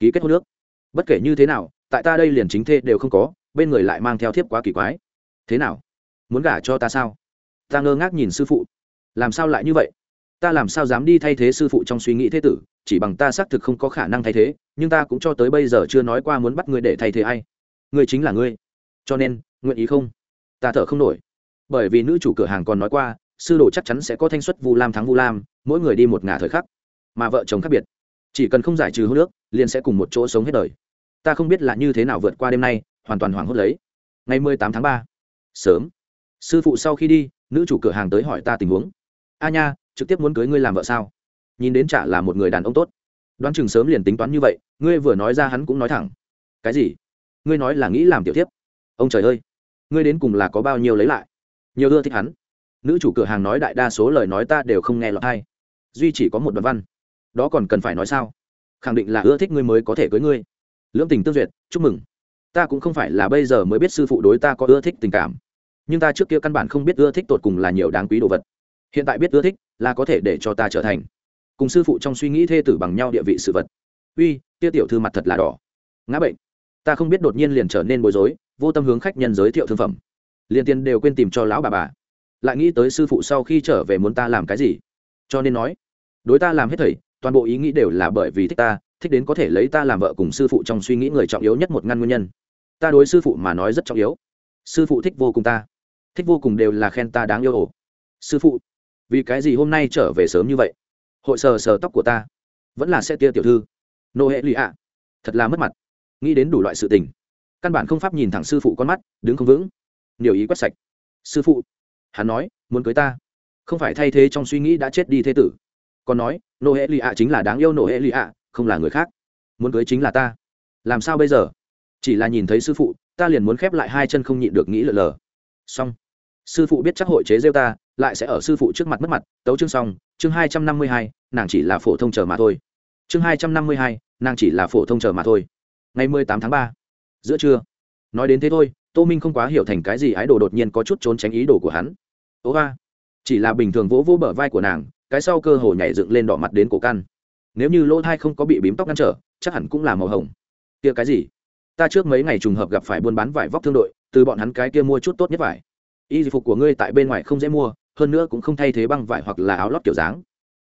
Ký kết hôn nước bất kể như thế nào, tại ta đây liền chính thê đều không có, bên người lại mang theo thiếp quá kỳ quái. Thế nào? Muốn gả cho ta sao? Ta ngơ ngác nhìn sư phụ. Làm sao lại như vậy? Ta làm sao dám đi thay thế sư phụ trong suy nghĩ thế tử? Chỉ bằng ta xác thực không có khả năng thay thế, nhưng ta cũng cho tới bây giờ chưa nói qua muốn bắt người để thay thế ai. Người chính là ngươi. Cho nên, nguyện ý không? Ta thở không nổi. Bởi vì nữ chủ cửa hàng còn nói qua, sư đồ chắc chắn sẽ có thanh xuất vu lam thắng vu lam, mỗi người đi một ngả thời khắc. Mà vợ chồng khác biệt. Chỉ cần không giải trừ hô nước liền sẽ cùng một chỗ sống hết đời. Ta không biết là như thế nào vượt qua đêm nay, hoàn toàn hoảng hốt lấy. Ngày mười tám tháng ba. Sớm. Sư phụ sau khi đi, nữ chủ cửa hàng tới hỏi ta tình huống. A nha, trực tiếp muốn cưới ngươi làm vợ sao? Nhìn đến chả là một người đàn ông tốt. Đoán chừng sớm liền tính toán như vậy, ngươi vừa nói ra hắn cũng nói thẳng. Cái gì? Ngươi nói là nghĩ làm tiểu tiếp ông trời ơi ngươi đến cùng là có bao nhiêu lấy lại? Nhiều ưa thích hắn. Nữ chủ cửa hàng nói đại đa số lời nói ta đều không nghe lọt hay duy chỉ có một đoạn văn. Đó còn cần phải nói sao? Khẳng định là ưa thích ngươi mới có thể cưới ngươi. Lưỡng tình tương duyệt, chúc mừng. Ta cũng không phải là bây giờ mới biết sư phụ đối ta có ưa thích tình cảm. Nhưng ta trước kia căn bản không biết ưa thích tột cùng là nhiều đáng quý đồ vật. Hiện tại biết ưa thích là có thể để cho ta trở thành. Cùng sư phụ trong suy nghĩ thê tử bằng nhau địa vị sự vật. Uy, kia tiểu thư mặt thật là đỏ. Ngã bệnh. Ta không biết đột nhiên liền trở nên bối rối vô tâm hướng khách nhân giới thiệu thương phẩm. Liền tiền đều quên tìm cho lão bà bà. Lại nghĩ tới sư phụ sau khi trở về muốn ta làm cái gì. Cho nên nói, đối ta làm hết thầy, toàn bộ ý nghĩ đều là bởi vì thích ta, thích đến có thể lấy ta làm vợ cùng sư phụ trong suy nghĩ người trọng yếu nhất một ngăn nguyên nhân. Ta đối sư phụ mà nói rất trọng yếu. Sư phụ thích vô cùng ta. Thích vô cùng đều là khen ta đáng yêu ổ. Sư phụ, vì cái gì hôm nay trở về sớm như vậy? Hội sờ sờ tóc của ta. Vẫn là xe tia tiểu thư. Nô hệ lụy ạ. Thật là mất mặt. Nghĩ đến đủ loại sự tình căn bản không pháp nhìn thẳng sư phụ con mắt, đứng không vững. Điều ý quét sạch. Sư phụ, hắn nói, muốn cưới ta. Không phải thay thế trong suy nghĩ đã chết đi thế tử. Còn nói nô hệ lì ạ chính là đáng yêu nô hệ lì ạ không là người khác. Muốn cưới chính là ta. Làm sao bây giờ? Chỉ là nhìn thấy sư phụ, ta liền muốn khép lại hai chân không nhịn được nghĩ lờ lờ. Xong. Sư phụ biết chắc hội chế rêu ta, lại sẽ ở sư phụ trước mặt mất mặt, tấu chương xong, chương hai trăm năm mươi hai, nàng chỉ là phổ thông chờ mà thôi. Chương hai trăm năm mươi hai, nàng chỉ là phổ thông chờ mà thôi. Ngày mười tám tháng ba giữa trưa. Nói đến thế thôi, tô minh không quá hiểu thành cái gì ái đồ đột nhiên có chút trốn tránh ý đồ của hắn. Ố hoa chỉ là bình thường vỗ vỗ bờ vai của nàng, cái sau cơ hồ nhảy dựng lên đỏ mặt đến cổ căn. Nếu như lỗ thai không có bị bím tóc ngăn trở, chắc hẳn cũng là màu hồng. Kia cái gì? Ta trước mấy ngày trùng hợp gặp phải buôn bán vải vóc thương đội, từ bọn hắn cái kia mua chút tốt nhất vải. Y phục của ngươi tại bên ngoài không dễ mua, hơn nữa cũng không thay thế băng vải hoặc là áo lót kiểu dáng.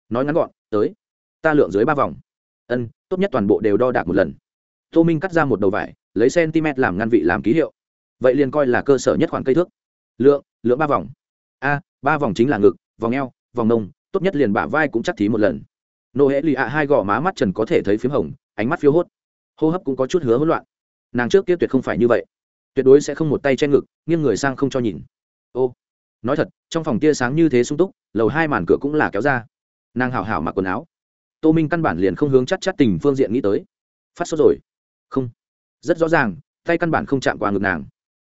Nói ngắn gọn, tới, ta lượng dưới ba vòng. Ân, tốt nhất toàn bộ đều đo đạc một lần. Tô minh cắt ra một đầu vải lấy cm làm ngăn vị làm ký hiệu. Vậy liền coi là cơ sở nhất khoảng cây thước. Lượng lượng ba vòng. A, ba vòng chính là ngực, vòng eo, vòng nông, tốt nhất liền bả vai cũng chắc thí một lần. Nô hễ lì ạ hai gò má mắt trần có thể thấy p h í m hồng, ánh mắt phiếu hốt. Hô hấp cũng có chút hứa hỗn loạn. Nàng trước kia tuyệt không phải như vậy. Tuyệt đối sẽ không một tay che ngực, nghiêng người sang không cho nhìn. Ô, nói thật, trong phòng tia sáng như thế sung túc, lầu hai màn cửa cũng là kéo ra. Nàng hảo hảo mặc quần áo. Tô minh căn bản liền không hướng chắc chắc tình phương diện nghĩ tới. Phát sốt rồi. Không rất rõ ràng, tay căn bản không chạm qua ngực nàng.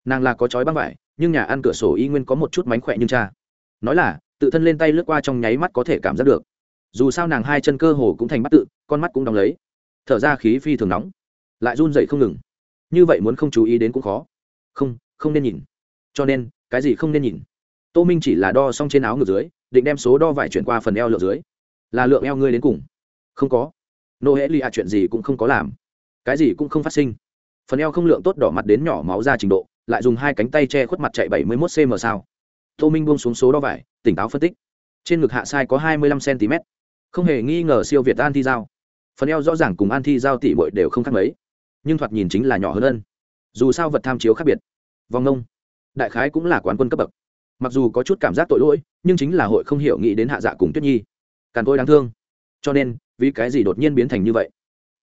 Nàng là có chói băng vải, nhưng nhà ăn cửa sổ y nguyên có một chút mánh khỏe nhưng cha. Nói là, tự thân lên tay lướt qua trong nháy mắt có thể cảm giác được. Dù sao nàng hai chân cơ hồ cũng thành bắt tự, con mắt cũng đóng lấy. Thở ra khí phi thường nóng. Lại run dậy không ngừng. Như vậy muốn không chú ý đến cũng khó. Không không nên nhìn. Cho nên, cái gì không nên nhìn? Tô minh chỉ là đo xong trên áo ngược dưới, định đem số đo vải chuyển qua phần eo lượng dưới. Là lượng eo ngươi đến cùng. Không có. Nô hễ lì ạ chuyện gì cũng không có làm. Cái gì cũng không phát sinh phần eo không lượng tốt đỏ mặt đến nhỏ máu ra trình độ, lại dùng hai cánh tay che khuất mặt chạy bảy mươi một cm sao. Tô minh buông xuống số đo vải, tỉnh táo phân tích. Trên ngực hạ sai có hai mươi lăm cm không hề nghi ngờ siêu việt an thi giao. Phần eo rõ ràng cùng an thi giao tỷ bội đều không khác mấy. Nhưng thoạt nhìn chính là nhỏ hơn ân. Dù sao vật tham chiếu khác biệt. Vòng nông. Đại khái cũng là quán quân cấp bậc. Mặc dù có chút cảm giác tội lỗi, nhưng chính là hội không hiểu nghĩ đến hạ dạ cùng tuyết nhi. Càn tôi đáng thương. Cho nên, vì cái gì đột nhiên biến thành như vậy?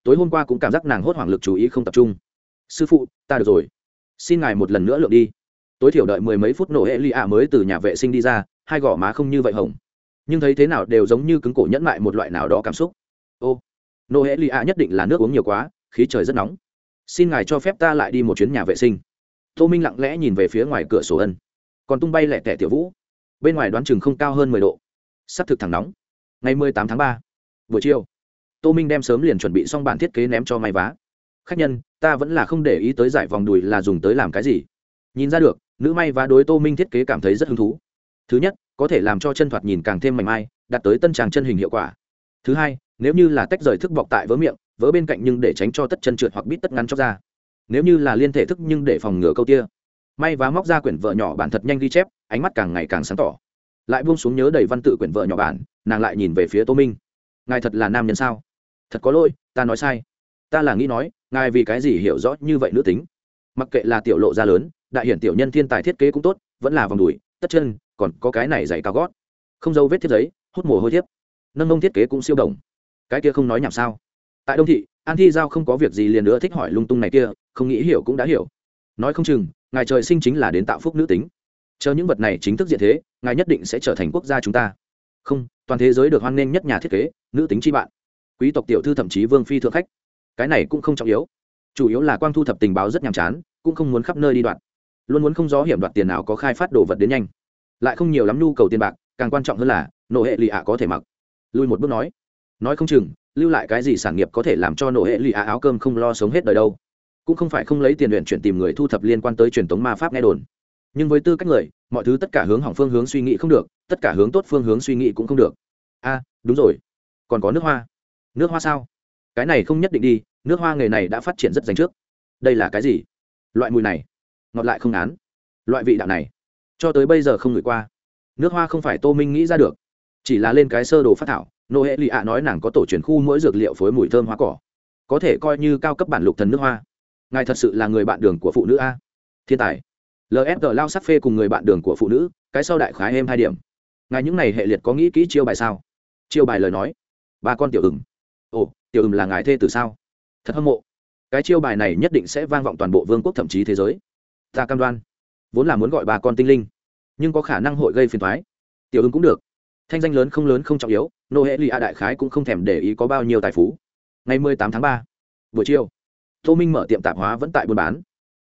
Tối hôm qua cũng cảm giác nàng hốt hoảng lực chú ý không tập trung sư phụ, ta được rồi. Xin ngài một lần nữa lượm đi. Tối thiểu đợi mười mấy phút nổ hệ lì ạ mới từ nhà vệ sinh đi ra, hai gò má không như vậy hồng. Nhưng thấy thế nào đều giống như cứng cổ nhẫn lại một loại nào đó cảm xúc. Ô nô hệ lì ạ nhất định là nước uống nhiều quá, khí trời rất nóng. Xin ngài cho phép ta lại đi một chuyến nhà vệ sinh. Tô minh lặng lẽ nhìn về phía ngoài cửa sổ ân. Còn tung bay lẹ tẻ tiểu vũ. Bên ngoài đoán chừng không cao hơn mười độ. Sắp thực thẳng nóng. Ngày mười tám tháng ba, buổi chiều, tô minh đem sớm liền chuẩn bị xong bản thiết kế ném cho may vá. Khách nhân ta vẫn là không để ý tới giải vòng đùi là dùng tới làm cái gì. Nhìn ra được, nữ may vá đối tô minh thiết kế cảm thấy rất hứng thú. Thứ nhất, có thể làm cho chân thoạt nhìn càng thêm mảnh mai, đạt tới tân tràng chân hình hiệu quả. Thứ hai, nếu như là tách rời thức bọc tại vớ miệng vớ bên cạnh nhưng để tránh cho tất chân trượt hoặc bít tất ngắn cho ra. Nếu như là liên thể thức nhưng để phòng ngừa câu tia. May vá móc ra quyển vợ nhỏ bản thật nhanh ghi chép, ánh mắt càng ngày càng sáng tỏ. Lại buông xuống nhớ đầy văn tự quyển vợ nhỏ bản, nàng lại nhìn về phía tô minh. Ngài thật là nam nhân sao? Thật có lỗi, ta nói sai ta là nghĩ nói, ngài vì cái gì hiểu rõ như vậy nữ tính? Mặc kệ là tiểu lộ ra lớn, đại hiển tiểu nhân thiên tài thiết kế cũng tốt, vẫn là vòng đùi, tất chân, còn có cái này dày cao gót. Không dấu vết thiết giấy, hút mồ hôi thiếp. Nâng nông thiết kế cũng siêu đồng. Cái kia không nói nhảm sao? Tại đông thị, an thi giao không có việc gì liền nữa thích hỏi lung tung này kia, không nghĩ hiểu cũng đã hiểu. Nói không chừng, ngài trời sinh chính là đến tạo phúc nữ tính. Chờ những vật này chính thức diện thế, ngài nhất định sẽ trở thành quốc gia chúng ta. Không, toàn thế giới được hoan nghênh nhất nhà thiết kế, nữ tính chi bạn. Quý tộc tiểu thư thậm chí vương phi thượng khách cái này cũng không trọng yếu. Chủ yếu là quang thu thập tình báo rất nhàm chán, cũng không muốn khắp nơi đi đoạn. Luôn muốn không gió hiểm đoạt tiền nào có khai phát đồ vật đến nhanh. Lại không nhiều lắm nhu cầu tiền bạc, càng quan trọng hơn là nộ hệ lì ạ có thể mặc. Lui một bước nói. Nói không chừng, lưu lại cái gì sản nghiệp có thể làm cho nộ hệ lì ạ áo cơm không lo sống hết đời đâu. Cũng không phải không lấy tiền luyện chuyển tìm người thu thập liên quan tới truyền thống ma pháp nghe đồn. Nhưng với tư cách người, mọi thứ tất cả hướng hỏng phương hướng suy nghĩ không được, tất cả hướng tốt phương hướng suy nghĩ cũng không được. A, đúng rồi. Còn có nước hoa. Nước hoa sao? Cái này không nhất định đi, nước hoa nghề này đã phát triển rất dành trước. Đây là cái gì? Loại mùi này, ngọt lại không án loại vị đạo này, cho tới bây giờ không ngửi qua. Nước hoa không phải tô minh nghĩ ra được, chỉ là lên cái sơ đồ phát thảo nô hệ lụy ạ nói nàng có tổ truyền khu mỗi dược liệu phối mùi thơm hoa cỏ, có thể coi như cao cấp bản lục thần nước hoa. Ngài thật sự là người bạn đường của phụ nữ a. Thiên tài. Lfg lao sắc phê cùng người bạn đường của phụ nữ, cái sau đại khái êm hai điểm. Ngài những này hệ liệt có nghĩ kỹ chiêu bài sao? Chiêu bài lời nói. Ba con tiểu ừng tiểu ừm là ngài thê từ sao? Thật hâm mộ. Cái chiêu bài này nhất định sẽ vang vọng toàn bộ vương quốc thậm chí thế giới. Ta cam đoan, vốn là muốn gọi ba con tinh linh, nhưng có khả năng hội gây phiền thoái tiểu ưng cũng được. Thanh danh lớn không lớn không trọng yếu, nô hệ lụy a đại khái cũng không thèm để ý có bao nhiêu tài phú. Ngày mười tám tháng ba, buổi chiều, tô minh mở tiệm tạp hóa vẫn tại buôn bán.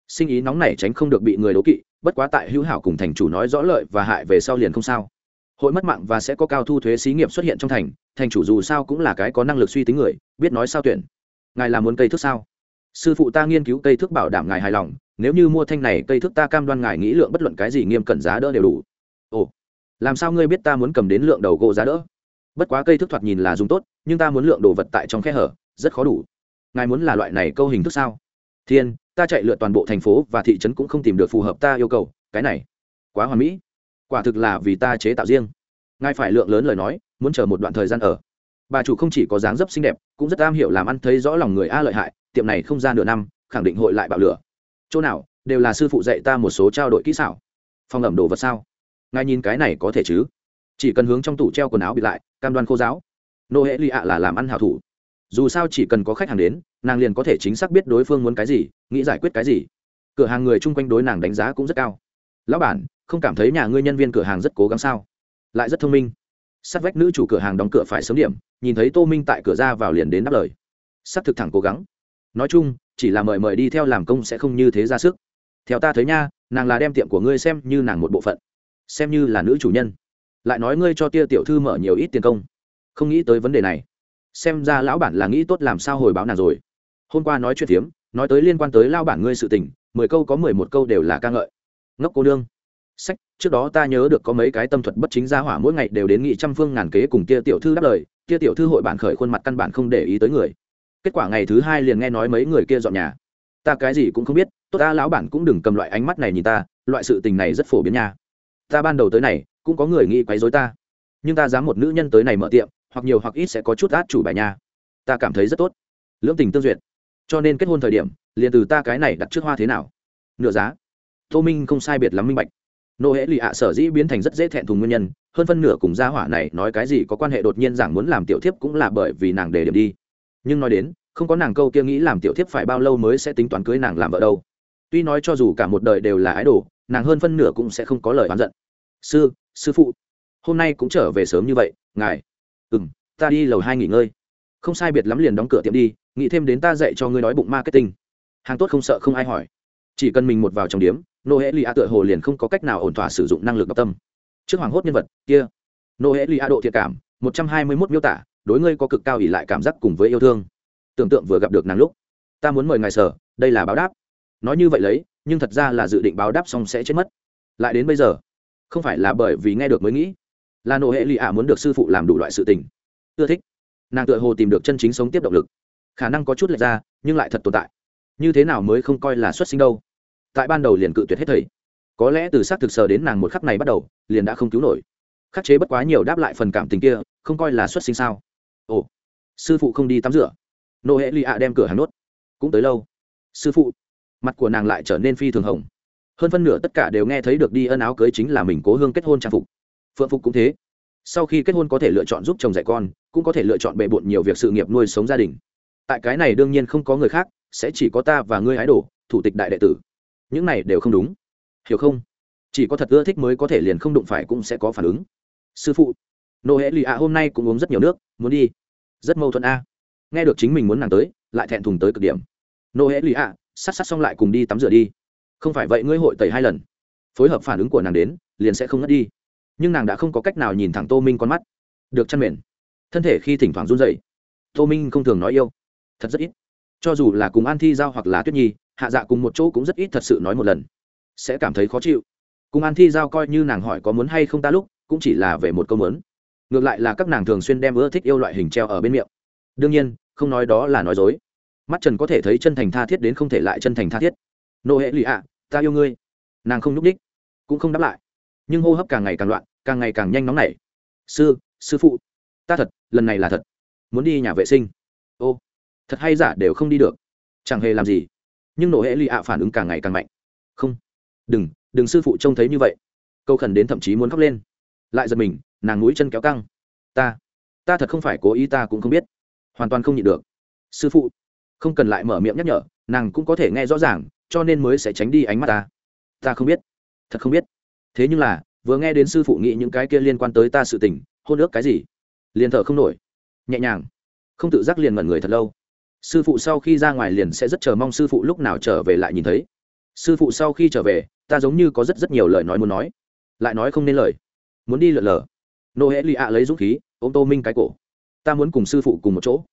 Sinh ý nóng này tránh không được bị người đố kỵ, bất quá tại hữu hảo cùng thành chủ nói rõ lợi và hại về sau liền không sao. Hội mất mạng và sẽ có cao thu thuế xí nghiệp xuất hiện trong thành thành chủ dù sao cũng là cái có năng lực suy tính người, biết nói sao tuyển. Ngài làm muốn cây thước sao? Sư phụ ta nghiên cứu cây thước bảo đảm ngài hài lòng, nếu như mua thanh này, cây thước ta cam đoan ngài nghĩ lượng bất luận cái gì nghiêm cẩn giá đỡ đều đủ. Ồ, làm sao ngươi biết ta muốn cầm đến lượng đầu gỗ giá đỡ? Bất quá cây thước thoạt nhìn là dùng tốt, nhưng ta muốn lượng đồ vật tại trong khe hở, rất khó đủ. Ngài muốn là loại này câu hình thức sao? Thiên, ta chạy lượt toàn bộ thành phố và thị trấn cũng không tìm được phù hợp ta yêu cầu, cái này quá hoàn mỹ. Quả thực là vì ta chế tạo riêng. Ngài phải lượng lớn lời nói muốn chờ một đoạn thời gian ở. Bà chủ không chỉ có dáng dấp xinh đẹp, cũng rất am hiểu làm ăn thấy rõ lòng người a lợi hại, tiệm này không ra nửa năm, khẳng định hội lại bạo lửa. Chỗ nào, đều là sư phụ dạy ta một số trao đổi kỹ xảo. Phòng ẩm đồ vật sao? Ngài nhìn cái này có thể chứ? Chỉ cần hướng trong tủ treo quần áo bị lại, cam đoan khô giáo. Nô hệ lì ạ là làm ăn hào thủ. Dù sao chỉ cần có khách hàng đến, nàng liền có thể chính xác biết đối phương muốn cái gì, nghĩ giải quyết cái gì. Cửa hàng người chung quanh đối nàng đánh giá cũng rất cao. Lão bản, không cảm thấy nhà ngươi nhân viên cửa hàng rất cố gắng sao? Lại rất thông minh sát vách nữ chủ cửa hàng đóng cửa phải sớm điểm, nhìn thấy tô minh tại cửa ra vào liền đến đáp lời. S thực thẳng cố gắng. Nói chung, chỉ là mời mời đi theo làm công sẽ không như thế ra sức. Theo ta thấy nha, nàng là đem tiệm của ngươi xem như nàng một bộ phận. Xem như là nữ chủ nhân. Lại nói ngươi cho tia tiểu thư mở nhiều ít tiền công. Không nghĩ tới vấn đề này. Xem ra lão bản là nghĩ tốt làm sao hồi báo nàng rồi. Hôm qua nói chuyện phiếm, nói tới liên quan tới lao bản ngươi sự tình, mười câu có mười một câu đều là ca ngợi. Ngốc cô đương sách, trước đó ta nhớ được có mấy cái tâm thuật bất chính gia hỏa mỗi ngày đều đến nghị trăm phương ngàn kế cùng kia tiểu thư đáp lời kia tiểu thư hội bản khởi khuôn mặt căn bản không để ý tới người. Kết quả ngày thứ hai liền nghe nói mấy người kia dọn nhà. Ta cái gì cũng không biết, tốt ta lão bản cũng đừng cầm loại ánh mắt này nhìn ta, loại sự tình này rất phổ biến nha. Ta ban đầu tới này, cũng có người nghĩ quấy dối ta. Nhưng ta dám một nữ nhân tới này mở tiệm, hoặc nhiều hoặc ít sẽ có chút át chủ bài nha. Ta cảm thấy rất tốt. Lưỡng tình tương duyệt. Cho nên kết hôn thời điểm, liền từ ta cái này đặt trước hoa thế nào. Nửa giá. Tô minh không sai biệt lắm minh bạch nô hễ lì ạ sở dĩ biến thành rất dễ thẹn thùng nguyên nhân, hơn phân nửa cùng gia hỏa này nói cái gì có quan hệ đột nhiên giảng muốn làm tiểu thiếp cũng là bởi vì nàng để điểm đi. Nhưng nói đến, không có nàng câu kia nghĩ làm tiểu thiếp phải bao lâu mới sẽ tính toán cưới nàng làm vợ đâu. Tuy nói cho dù cả một đời đều là ái đồ, nàng hơn phân nửa cũng sẽ không có lời oán giận. Sư sư phụ, hôm nay cũng trở về sớm như vậy, ngài. Ừ m ta đi lầu hai nghỉ ngơi. Không sai biệt lắm liền đóng cửa tiệm đi, nghĩ thêm đến ta dạy cho ngươi nói bụng marketing. Hàng tốt không sợ không ai hỏi chỉ cần mình một vào trong điếm nô hễ lì a tựa hồ liền không có cách nào ổn thỏa sử dụng năng lực đọc tâm. Trước hoàng hốt nhân vật, kia. Nô hễ lì a độ thiệt cảm, một trăm hai mươi mốt miêu tả, đối ngươi có cực cao ỉ lại cảm giác cùng với yêu thương. Tưởng tượng vừa gặp được nàng lúc, ta muốn mời ngài sở, đây là báo đáp. Nói như vậy lấy, nhưng thật ra là dự định báo đáp xong sẽ chết mất. Lại đến bây giờ, không phải là bởi vì nghe được mới nghĩ, là nô hệ lì ạ muốn được sư phụ làm đủ loại sự tình. Ưa thích. Nàng tựa hồ tìm được chân chính sống tiếp động lực. Khả năng có chút lệch ra, nhưng lại thật tồn tại. Như thế nào mới không coi là xuất sinh đâu? Tại ban đầu liền cự tuyệt hết thầy. Có lẽ từ s á c thực sờ đến nàng một khắc này bắt đầu, liền đã không cứu nổi. Khắc chế bất quá nhiều đáp lại phần cảm tình kia, không coi là xuất sinh sao. Ồ, sư phụ không đi tắm rửa. Nô hệ lì ạ đem cửa hàng nốt. Cũng tới lâu. Sư phụ, mặt của nàng lại trở nên phi thường hồng. Hơn phân nửa tất cả đều nghe thấy được đi ân áo cưới chính là mình cố hương kết hôn trang phục. Phượng phục cũng thế. Sau khi kết hôn có thể lựa chọn giúp chồng dạy con, cũng có thể lựa chọn bề bộn nhiều việc sự nghiệp nuôi sống gia đình. Tại cái này đương nhiên không có người khác, sẽ chỉ có ta và ngươi ái đồ, thủ tịch đại đệ tử những này đều không đúng. Hiểu không? Chỉ có thật ưa thích mới có thể liền không đụng phải cũng sẽ có phản ứng. Sư phụ nô hễ lì ạ hôm nay cũng uống rất nhiều nước, muốn đi. Rất mâu thuẫn a. Nghe được chính mình muốn nàng tới, lại thẹn thùng tới cực điểm. Nô hễ lì ạ sát sát xong lại cùng đi tắm rửa đi. Không phải vậy ngươi hội tẩy hai lần. Phối hợp phản ứng của nàng đến, liền sẽ không ngất đi. Nhưng nàng đã không có cách nào nhìn thẳng tô minh con mắt. Được chăn mền. Thân thể khi thỉnh thoảng run dậy tô minh không thường nói yêu. Thật rất ít. Cho dù là cùng an thi giao hoặc là tuyết nhi hạ dạ cùng một chỗ cũng rất ít thật sự nói một lần. Sẽ cảm thấy khó chịu. Cùng an thi giao coi như nàng hỏi có muốn hay không ta lúc, cũng chỉ là về một câu mớn ngược lại là các nàng thường xuyên đem ưa thích yêu loại hình treo ở bên miệng. Đương nhiên, không nói đó là nói dối. Mắt trần có thể thấy chân thành tha thiết đến không thể lại chân thành tha thiết. Nô hệ lụy ạ, ta yêu ngươi. Nàng không nhúc ních cũng không đáp lại. Nhưng hô hấp càng ngày càng loạn, càng ngày càng nhanh nóng nảy. Sư sư phụ, ta thật, lần này là thật. Muốn đi nhà vệ sinh. Ô, thật hay giả đều không đi được. Chẳng hề làm gì nhưng nổ hệ lì ạ phản ứng càng ngày càng mạnh. Không. Đừng đừng sư phụ trông thấy như vậy. Câu khẩn đến thậm chí muốn khóc lên. Lại giật mình, nàng núi chân kéo căng. Ta ta thật không phải cố ý, ta cũng không biết. Hoàn toàn không nhịn được. Sư phụ, không cần lại mở miệng nhắc nhở, nàng cũng có thể nghe rõ ràng, cho nên mới sẽ tránh đi ánh mắt ta. Ta không biết. Thật không biết. Thế nhưng là, vừa nghe đến sư phụ nghĩ những cái kia liên quan tới ta sự tình, hôn ước cái gì? Liền thở không nổi. Nhẹ nhàng. Không tự giác liền ngẩn người thật lâu sư phụ sau khi ra ngoài liền sẽ rất chờ mong sư phụ lúc nào trở về lại nhìn thấy. Sư phụ sau khi trở về, ta giống như có rất rất nhiều lời nói muốn nói. Lại nói không nên lời. Muốn đi lượn lờ. Nô hễ lì ạ lấy dũng khí ô tô minh cái cổ. Ta muốn cùng sư phụ cùng một chỗ.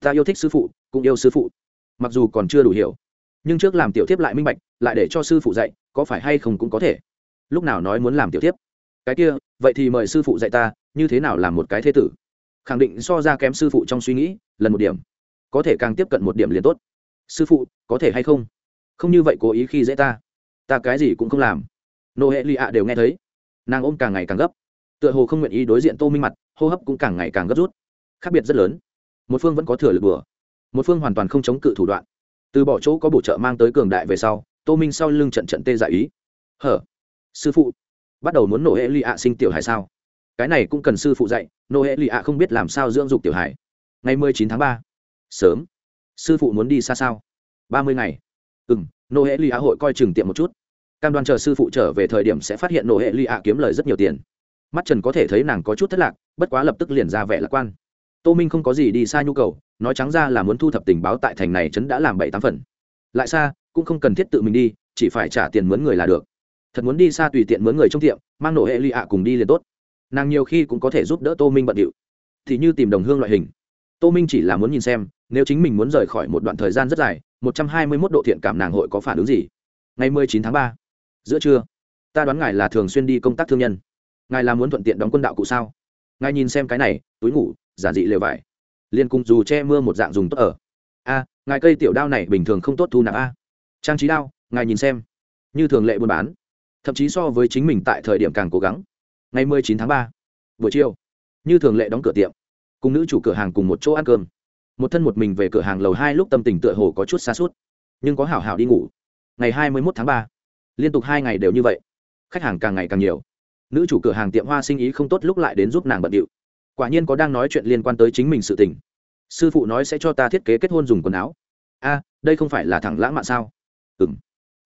Ta yêu thích sư phụ, cũng yêu sư phụ. Mặc dù còn chưa đủ hiểu, nhưng trước làm tiểu tiếp lại minh bạch, lại để cho sư phụ dạy, có phải hay không cũng có thể. Lúc nào nói muốn làm tiểu tiếp cái kia, vậy thì mời sư phụ dạy ta, như thế nào làm một cái thế tử? Khẳng định so ra kém sư phụ trong suy nghĩ, lần một điểm có thể càng tiếp cận một điểm liền tốt. Sư phụ, có thể hay không? Không như vậy cố ý khi dễ ta. Ta cái gì cũng không làm. Nô hệ lì ạ đều nghe thấy. Nàng ôm càng ngày càng gấp. Tựa hồ không nguyện ý đối diện tô minh mặt, hô hấp cũng càng ngày càng gấp rút. Khác biệt rất lớn. Một phương vẫn có thừa lực bừa. Một phương hoàn toàn không chống cự thủ đoạn. Từ bỏ chỗ có bổ trợ mang tới cường đại về sau, tô minh sau lưng trận trận tê dại ý. Hở? Sư phụ, bắt đầu muốn nổ hệ lì ạ sinh tiểu hải sao? Cái này cũng cần sư phụ dạy, nô hệ lì ạ không biết làm sao dưỡng dục tiểu hải ngày mười chín tháng ba sớm. Sư phụ muốn đi xa sao? Ba mươi ngày. Ừ m nô hệ lì ạ hội coi chừng tiệm một chút. Cam đoan chờ sư phụ trở về thời điểm sẽ phát hiện nô hệ lì ạ kiếm lời rất nhiều tiền. Mắt trần có thể thấy nàng có chút thất lạc, bất quá lập tức liền ra vẻ lạc quan. Tô minh không có gì đi xa nhu cầu, nói trắng ra là muốn thu thập tình báo tại thành này trấn đã làm bảy tám phần. Lại xa, cũng không cần thiết tự mình đi, chỉ phải trả tiền mướn người là được. Thật muốn đi xa tùy tiện mướn người trong tiệm, mang nổ hệ lụy ạ cùng đi liền tốt. Nàng nhiều khi cũng có thể giúp đỡ tô minh bận điệu. Thì như tìm đồng hương loại hình tô minh chỉ là muốn nhìn xem, nếu chính mình muốn rời khỏi một đoạn thời gian rất dài, một trăm hai mươi mốt độ thiện cảm nàng hội có phản ứng gì? Ngày mười chín tháng ba, giữa trưa, ta đoán ngài là thường xuyên đi công tác thương nhân. Ngài là muốn thuận tiện đóng quân đạo cụ sao? Ngài nhìn xem cái này, túi ngủ, giản dị lều vải. Liên cùng dù che mưa một dạng dùng tốt ở. A, ngài cây tiểu đao này bình thường không tốt thu nạp a. Trang trí đao, ngài nhìn xem. Như thường lệ buôn bán. Thậm chí so với chính mình tại thời điểm càng cố gắng. Ngày mười chín tháng ba, buổi chiều, như thường lệ đóng cửa tiệm cùng nữ chủ cửa hàng cùng một chỗ ăn cơm. Một thân một mình về cửa hàng lầu hai lúc tâm tình tựa hồ có chút xa suốt, nhưng có hảo hảo đi ngủ. Ngày hai mươi mốt tháng ba, liên tục hai ngày đều như vậy, khách hàng càng ngày càng nhiều. Nữ chủ cửa hàng tiệm hoa sinh ý không tốt lúc lại đến giúp nàng bận điệu. Quả nhiên có đang nói chuyện liên quan tới chính mình sự tình. Sư phụ nói sẽ cho ta thiết kế kết hôn dùng quần áo. A, đây không phải là thẳng lãng mạn sao? Ừ m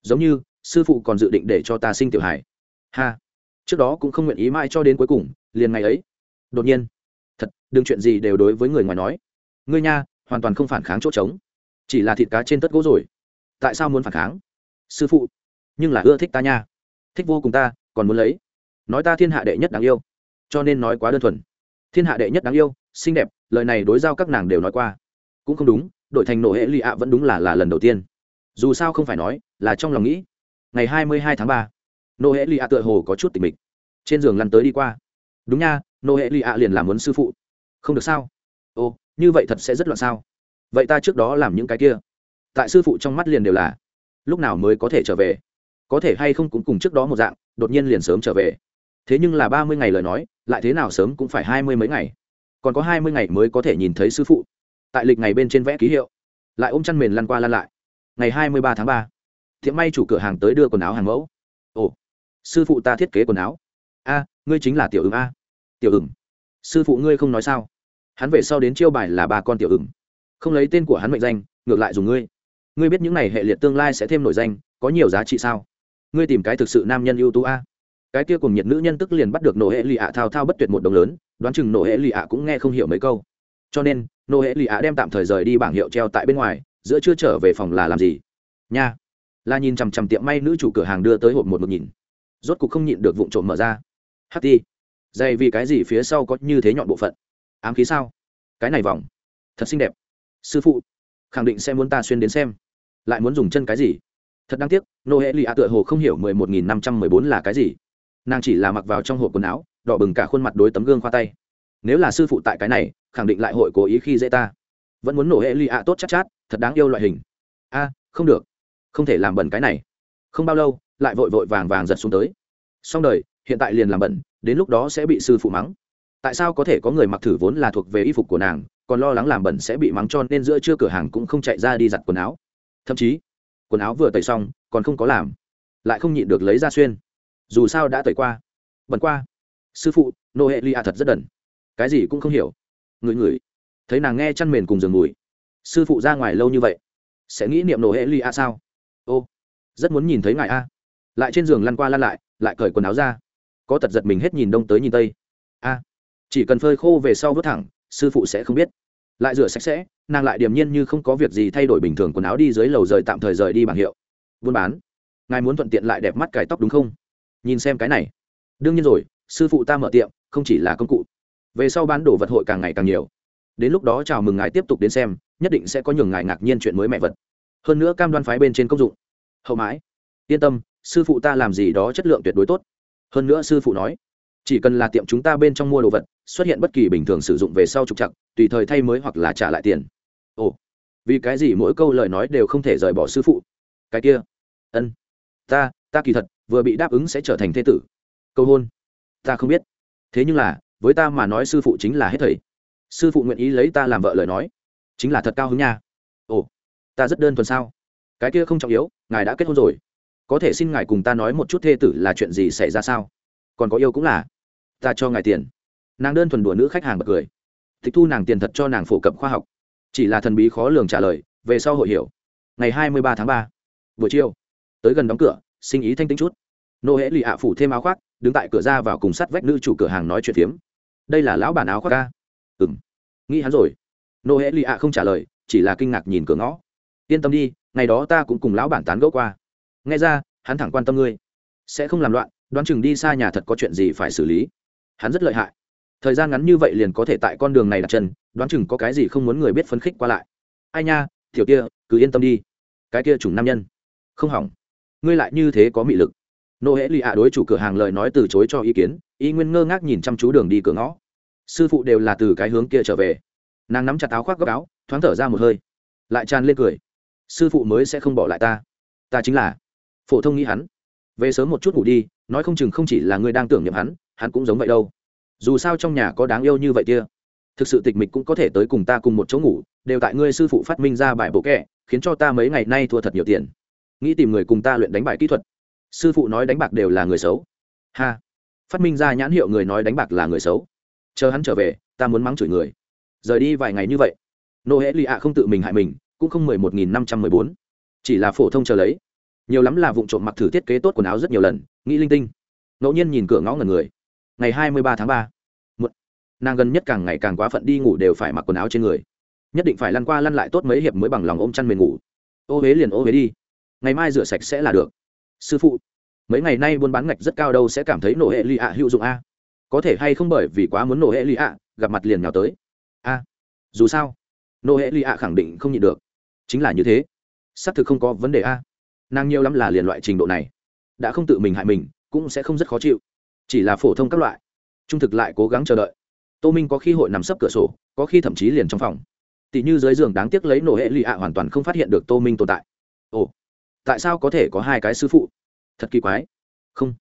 giống như, sư phụ còn dự định để cho ta sinh tiểu hải ha. Trước đó cũng không nguyện ý mãi cho đến cuối cùng, liền ngày ấy. Đột nhiên đừng chuyện gì đều đối với người ngoài nói. Ngươi nha, hoàn toàn không phản kháng chỗ trống. Chỉ là thịt cá trên tất gỗ rồi. Tại sao muốn phản kháng? Sư phụ, nhưng là ưa thích ta nha. Thích vô cùng ta, còn muốn lấy. Nói ta thiên hạ đệ nhất đáng yêu, cho nên nói quá đơn thuần. Thiên hạ đệ nhất đáng yêu, xinh đẹp, lời này đối giao các nàng đều nói qua. Cũng không đúng đội thành nổ hệ lụy ạ vẫn đúng là là lần đầu tiên. Dù sao không phải nói, là trong lòng nghĩ. Ngày hai mươi hai tháng ba nô hệ lụy ạ tựa hồ có chút tỉ mịch. Trên giường lăn tới đi qua. Đúng nha nô hệ lụy ạ liền làm muốn sư phụ không được sao? Ồ, như vậy thật sẽ rất loạn sao? Vậy ta trước đó làm những cái kia. Tại sư phụ trong mắt liền đều là, lúc nào mới có thể trở về? Có thể hay không cũng cùng trước đó một dạng, đột nhiên liền sớm trở về. Thế nhưng là ba mươi ngày lời nói, lại thế nào sớm cũng phải hai mươi mấy ngày. Còn có hai mươi ngày mới có thể nhìn thấy sư phụ. Tại lịch ngày bên trên vẽ ký hiệu. Lại ôm chăn mền lăn qua lăn lại. Ngày hai mươi ba tháng ba, thiện may chủ cửa hàng tới đưa quần áo hàng mẫu. Ồ, sư phụ ta thiết kế quần áo. A, ngươi chính là tiểu ứng a. Tiểu ứng sư phụ ngươi không nói sao? Hắn về sau đến chiêu bài là ba con tiểu ửng. Không lấy tên của hắn mệnh danh, ngược lại dùng ngươi. Ngươi biết những này hệ liệt tương lai sẽ thêm nổi danh, có nhiều giá trị sao? Ngươi tìm cái thực sự nam nhân ưu tú a. Cái kia cùng nhiệt nữ nhân tức liền bắt được nổ hệ lì ạ thao thao bất tuyệt một đồng lớn, đoán chừng nổ hệ lì ạ cũng nghe không hiểu mấy câu. Cho nên nổ hệ lì ạ đem tạm thời rời đi bảng hiệu treo tại bên ngoài, giữa chưa trở về phòng là làm gì? Nha. Là nhìn chằm chằm tiệm may nữ chủ cửa hàng đưa tới hộp một một nhìn. Rốt cục không nhịn được vụ trộm mở ra. Ht đi dày vì cái gì phía sau có như thế nhọn bộ phận? Ám khí sao? Cái này vòng thật xinh đẹp. Sư phụ khẳng định sẽ muốn ta xuyên đến xem. Lại muốn dùng chân cái gì? Thật đáng tiếc nô hệ lì ạ tựa hồ không hiểu mười một nghìn năm trăm mười bốn là cái gì. Nàng chỉ là mặc vào trong hộp quần áo đỏ bừng cả khuôn mặt đối tấm gương khoa tay. Nếu là sư phụ tại cái này khẳng định lại hội cố ý khi dễ ta. Vẫn muốn nổ hệ lì ạ tốt chắc chát, chát thật đáng yêu loại hình. A không được. Không thể làm bẩn cái này. Không bao lâu lại vội vội vàng vàng giật xuống tới. Xong đời hiện tại liền làm bẩn đến lúc đó sẽ bị sư phụ mắng tại sao có thể có người mặc thử vốn là thuộc về y phục của nàng, còn lo lắng làm bẩn sẽ bị mắng cho nên giữa trưa cửa hàng cũng không chạy ra đi giặt quần áo. Thậm chí, quần áo vừa tẩy xong, còn không có làm, lại không nhịn được lấy ra xuyên. Dù sao đã tẩy qua. Bẩn qua. Sư phụ nô hệ lia thật rất đần. Cái gì cũng không hiểu. Ngửi ngửi. Thấy nàng nghe chăn mền cùng giường mùi sư phụ ra ngoài lâu như vậy. Sẽ nghĩ niệm nô hệ lia sao? Ô, rất muốn nhìn thấy ngài a. Lại trên giường lăn qua lăn lại lại cởi quần áo ra. Có tật giật mình hết nhìn đông tới nhìn tây. A chỉ cần phơi khô về sau vớt thẳng, sư phụ sẽ không biết. Lại rửa sạch sẽ, nàng lại điềm nhiên như không có việc gì thay đổi bình thường quần áo đi dưới lầu rời tạm thời rời đi bảng hiệu. Buôn bán. Ngài muốn thuận tiện lại đẹp mắt cải tóc đúng không? Nhìn xem cái này. Đương nhiên rồi, sư phụ ta mở tiệm, không chỉ là công cụ. Về sau bán đồ vật hội càng ngày càng nhiều. Đến lúc đó chào mừng ngài tiếp tục đến xem, nhất định sẽ có nhường ngài ngạc nhiên chuyện mới mẹ vật. Hơn nữa cam đoan phái bên trên công dụng. Hậu mãi. Yên tâm, sư phụ ta làm gì đó chất lượng tuyệt đối tốt. Hơn nữa sư phụ nói, chỉ cần là tiệm chúng ta bên trong mua đồ vật xuất hiện bất kỳ bình thường sử dụng về sau trục chặt tùy thời thay mới hoặc là trả lại tiền. Ồ, vì cái gì mỗi câu lời nói đều không thể rời bỏ sư phụ? Cái kia, ân, ta ta kỳ thật, vừa bị đáp ứng sẽ trở thành thế tử. Câu hôn, ta không biết. Thế nhưng là, với ta mà nói sư phụ chính là hết thầy. Sư phụ nguyện ý lấy ta làm vợ lời nói, chính là thật cao hứng nha. Ồ, ta rất đơn thuần sao? Cái kia không trọng yếu, ngài đã kết hôn rồi. Có thể xin ngài cùng ta nói một chút thê tử là chuyện gì xảy ra sao? Còn có yêu cũng là, ta cho ngài tiền nàng đơn thuần đùa nữ khách hàng bật cười. Tịch thu nàng tiền thật cho nàng phổ cập khoa học. Chỉ là thần bí khó lường trả lời, về sau hội hiểu. Ngày hai mươi ba tháng ba, buổi chiều, tới gần đóng cửa, sinh ý thanh tính chút. Nô hễ lì ạ phủ thêm áo khoác, đứng tại cửa ra vào cùng sắt vách nữ chủ cửa hàng nói chuyện phiếm. Đây là lão bản áo khoác ca. Ừ m nghĩ hắn rồi. Nô hễ lì ạ không trả lời, chỉ là kinh ngạc nhìn cửa ngõ. Yên tâm đi, ngày đó ta cũng cùng lão bản tán gẫu qua. Nghe ra, hắn thẳng quan tâm ngươi. Sẽ không làm loạn, đoán chừng đi xa nhà thật có chuyện gì phải xử lý. Hắn rất lợi hại thời gian ngắn như vậy liền có thể tại con đường này đặt chân, đoán chừng có cái gì không muốn người biết phấn khích qua lại. Ai nha, tiểu kia, cứ yên tâm đi. Cái kia chủng nam nhân. Không hỏng. Ngươi lại như thế có mị lực. Nô hễ lì ạ đối chủ cửa hàng lời nói từ chối cho ý kiến, y nguyên ngơ ngác nhìn chăm chú đường đi cửa ngõ. Sư phụ đều là từ cái hướng kia trở về. Nàng nắm chặt áo khoác gấp áo, thoáng thở ra một hơi. Lại tràn lên cười. Sư phụ mới sẽ không bỏ lại ta. Ta chính là. Phổ thông nghĩ hắn. Về sớm một chút ngủ đi, nói không chừng không chỉ là ngươi đang tưởng niệm hắn hắn cũng giống vậy đâu dù sao trong nhà có đáng yêu như vậy kia. Thực sự tịch mịch cũng có thể tới cùng ta cùng một chỗ ngủ, đều tại ngươi sư phụ phát minh ra bài bộ kẹ, khiến cho ta mấy ngày nay thua thật nhiều tiền. Nghĩ tìm người cùng ta luyện đánh bài kỹ thuật. Sư phụ nói đánh bạc đều là người xấu. Ha. Phát minh ra nhãn hiệu người nói đánh bạc là người xấu. Chờ hắn trở về, ta muốn mắng chửi người. Rời đi vài ngày như vậy nô hễ lì ạ không tự mình hại mình, cũng không mười một nghìn năm trăm mười bốn. Chỉ là phổ thông chờ lấy. Nhiều lắm là vụ trộm mặc thử thiết kế tốt quần áo rất nhiều lần, nghĩ linh tinh. Ngẫu nhiên nhìn cửa ngõ ngần người ngày hai mươi ba tháng ba. Một nàng gần nhất càng ngày càng quá phận đi ngủ đều phải mặc quần áo trên người. Nhất định phải lăn qua lăn lại tốt mấy hiệp mới bằng lòng ôm chăn mền ngủ. Ô huế liền ô huế đi. Ngày mai rửa sạch sẽ là được. Sư phụ, mấy ngày nay buôn bán ngạch rất cao đâu sẽ cảm thấy nổ hệ lì ạ, hữu dụng a. Có thể hay không bởi vì quá muốn nổ hệ lì ạ, gặp mặt liền nhào tới. A, dù sao, nổ hệ lì ạ khẳng định không nhịn được. Chính là như thế. Xác thực không có vấn đề a. Nàng nhiều lắm là liền loại trình độ này. Đã không tự mình hại mình, cũng sẽ không rất khó chịu chỉ là phổ thông các loại. Trung thực lại cố gắng chờ đợi. Tô minh có khi hội nằm sấp cửa sổ, có khi thậm chí liền trong phòng. Tỷ như dưới giường đáng tiếc lấy nổ hệ lụy ạ hoàn toàn không phát hiện được tô minh tồn tại. Ồ, tại sao có thể có hai cái sư phụ? Thật kỳ quái. Không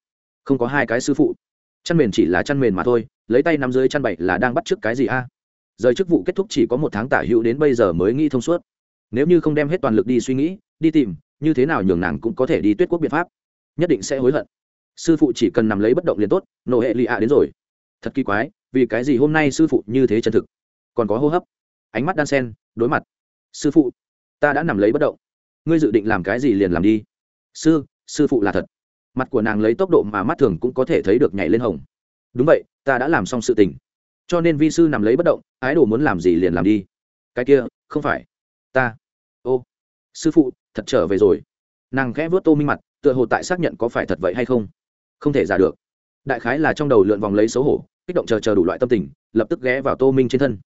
không có hai cái sư phụ. Chăn mền chỉ là chăn mền mà thôi, lấy tay nắm dưới chăn bậy là đang bắt t r ư ớ c cái gì a? Rời chức vụ kết thúc chỉ có một tháng tả hữu đến bây giờ mới nghĩ thông suốt. Nếu như không đem hết toàn lực đi suy nghĩ, đi tìm, như thế nào nhường nàng cũng có thể đi tuyết quốc biện pháp. Nhất định sẽ hối hận sư phụ chỉ cần nằm lấy bất động liền tốt, nổ hệ lì ạ đến rồi. Thật kỳ quái, vì cái gì hôm nay sư phụ như thế chân thực? Còn có hô hấp. Ánh mắt đan sen, đối mặt. Sư phụ, ta đã nằm lấy bất động. Ngươi dự định làm cái gì liền làm đi. Sư sư phụ là thật. Mặt của nàng lấy tốc độ mà mắt thường cũng có thể thấy được nhảy lên hồng. Đúng vậy, ta đã làm xong sự tình. Cho nên vi sư nằm lấy bất động, ái đồ muốn làm gì liền làm đi. Cái kia, không phải. Ta. Ô. Sư phụ, thật trở về rồi. Nàng khẽ vớt tô minh mặt, tựa hồ tại xác nhận có phải thật vậy hay không không thể giả được. Đại khái là trong đầu lượn vòng lấy xấu hổ, kích động chờ chờ đủ loại tâm tình, lập tức ghé vào tô minh trên thân.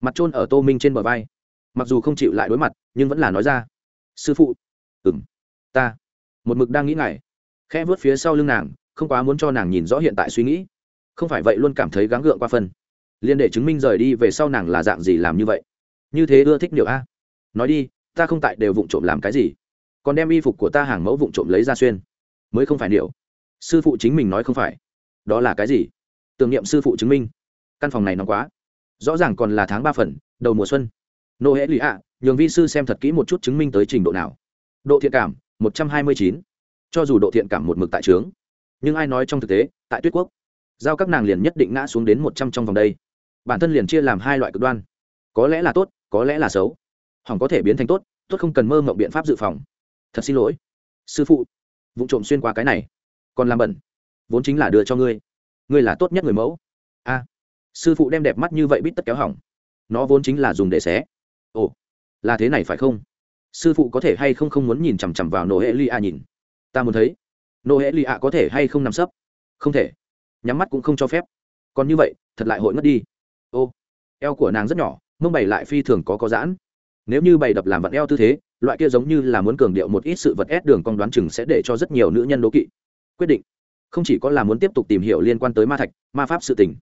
Mặt trôn ở tô minh trên bờ vai. Mặc dù không chịu lại đối mặt, nhưng vẫn là nói ra. Sư phụ. Ừng ta. Một mực đang nghĩ ngài khẽ vớt phía sau lưng nàng, không quá muốn cho nàng nhìn rõ hiện tại suy nghĩ. Không phải vậy luôn cảm thấy gắng gượng qua phân liên để chứng minh rời đi về sau nàng là dạng gì làm như vậy. Như thế ưa thích điều a. Nói đi, ta không tại đều vụng trộm làm cái gì. Còn đem y phục của ta hàng mẫu vụng trộm lấy ra xuyên. Mới không phải điều sư phụ chính mình nói không phải. Đó là cái gì? Tưởng niệm sư phụ chứng minh. Căn phòng này nóng quá. Rõ ràng còn là tháng ba phần, đầu mùa xuân. Nô hễ lụy ạ, nhường vi sư xem thật kỹ một chút chứng minh tới trình độ nào. Độ thiện cảm, một trăm hai mươi chín. Cho dù độ thiện cảm một mực tại trướng, nhưng ai nói trong thực tế, tại tuyết quốc, giao các nàng liền nhất định ngã xuống đến một trăm trong vòng đây. Bản thân liền chia làm hai loại cực đoan. Có lẽ là tốt, có lẽ là xấu. Hỏng có thể biến thành tốt tốt không cần mơ mộng biện pháp dự phòng. Thật xin lỗi. Sư phụ, vụ trộm xuyên qua cái này còn làm bẩn. Vốn chính là đưa cho ngươi. Ngươi là tốt nhất người mẫu. A. Sư phụ đem đẹp mắt như vậy bít tất kéo hỏng. Nó vốn chính là dùng để xé. Ồ, là thế này phải không? Sư phụ có thể hay không không muốn nhìn chằm chằm vào nô hệ li a nhìn? Ta muốn thấy. Nô hệ li a có thể hay không nằm sấp? Không thể. Nhắm mắt cũng không cho phép. Còn như vậy, thật lại hội ngất đi. Ô, eo của nàng rất nhỏ, mông bày lại phi thường có có giãn. Nếu như bày đập làm vặn eo tư thế, loại kia giống như là muốn cường điệu một ít sự vật ép đường con đoán chừng sẽ để cho rất nhiều nữ nhân đố kỵ quyết định. Không chỉ có là muốn tiếp tục tìm hiểu liên quan tới ma thạch, ma pháp sự tình.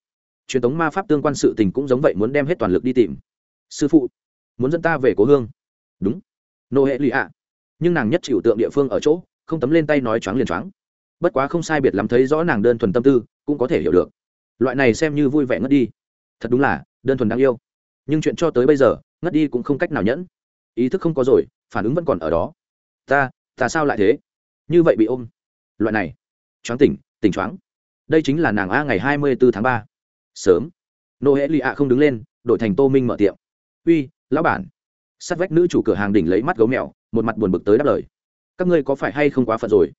Truyền thống ma pháp tương quan sự tình cũng giống vậy muốn đem hết toàn lực đi tìm. Sư phụ, muốn dẫn ta về cố hương. Đúng. Nô hệ lụy ạ. Nhưng nàng nhất chịu tượng địa phương ở chỗ, không tấm lên tay nói choáng liền choáng. Bất quá không sai biệt lắm thấy rõ nàng đơn thuần tâm tư, cũng có thể hiểu được. Loại này xem như vui vẻ ngất đi. Thật đúng là, đơn thuần đáng yêu. Nhưng chuyện cho tới bây giờ, ngất đi cũng không cách nào nhẫn. Ý thức không có rồi, phản ứng vẫn còn ở đó. Ta ta sao lại thế? Như vậy bị ôm. Loại này choáng tỉnh tỉnh choáng. Đây chính là nàng a ngày hai mươi bốn tháng ba. Sớm. Nô hễ lì ạ không đứng lên, đổi thành tô minh mở tiệm. Uy, lão bản. Sát vách nữ chủ cửa hàng đỉnh lấy mắt gấu mèo, một mặt buồn bực tới đáp lời. Các ngươi có phải hay không quá phận rồi?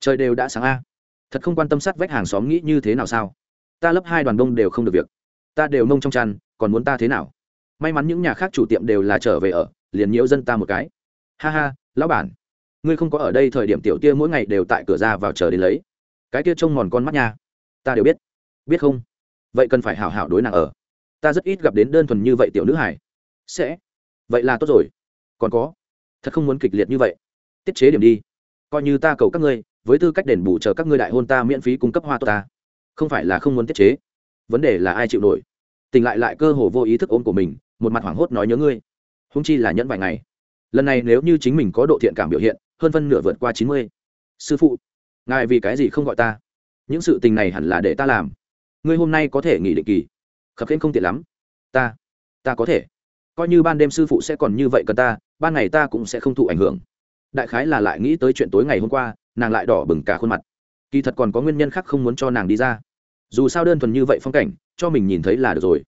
Trời đều đã sáng a. Thật không quan tâm sát vách hàng xóm nghĩ như thế nào sao? Ta lấp hai đoàn đông đều không được việc. Ta đều nông trong chăn, còn muốn ta thế nào? May mắn những nhà khác chủ tiệm đều là trở về ở, liền nhiễu dân ta một cái. Ha ha, lão bản. Ngươi không có ở đây thời điểm tiểu tia mỗi ngày đều tại cửa ra vào chờ đến lấy cái kia trông mòn con mắt nha. Ta đều biết. Biết không? Vậy cần phải hảo hảo đối nàng ở. Ta rất ít gặp đến đơn thuần như vậy tiểu nữ hải sẽ. Vậy là tốt rồi. Còn có. Thật không muốn kịch liệt như vậy. Tiết chế điểm đi. Coi như ta cầu các ngươi, với tư cách đền bù chờ các ngươi đại hôn ta miễn phí cung cấp hoa tốt ta. Không phải là không muốn tiết chế. Vấn đề là ai chịu nổi? Tỉnh lại lại cơ hồ vô ý thức ôm của mình, một mặt hoảng hốt nói nhớ ngươi. Húng chi là nhẫn vài ngày. Lần này nếu như chính mình có độ thiện cảm biểu hiện, hơn phân nửa vượt qua chín mươi. Sư phụ ngài vì cái gì không gọi ta? Những sự tình này hẳn là để ta làm. Ngươi hôm nay có thể nghỉ định kỳ. Khập khiễng không tiện lắm. Ta ta có thể. Coi như ban đêm sư phụ sẽ còn như vậy cần ta, ban ngày ta cũng sẽ không thụ ảnh hưởng. Đại khái là lại nghĩ tới chuyện tối ngày hôm qua, nàng lại đỏ bừng cả khuôn mặt. Kỳ thật còn có nguyên nhân khác không muốn cho nàng đi ra. Dù sao đơn thuần như vậy phong cảnh, cho mình nhìn thấy là được rồi.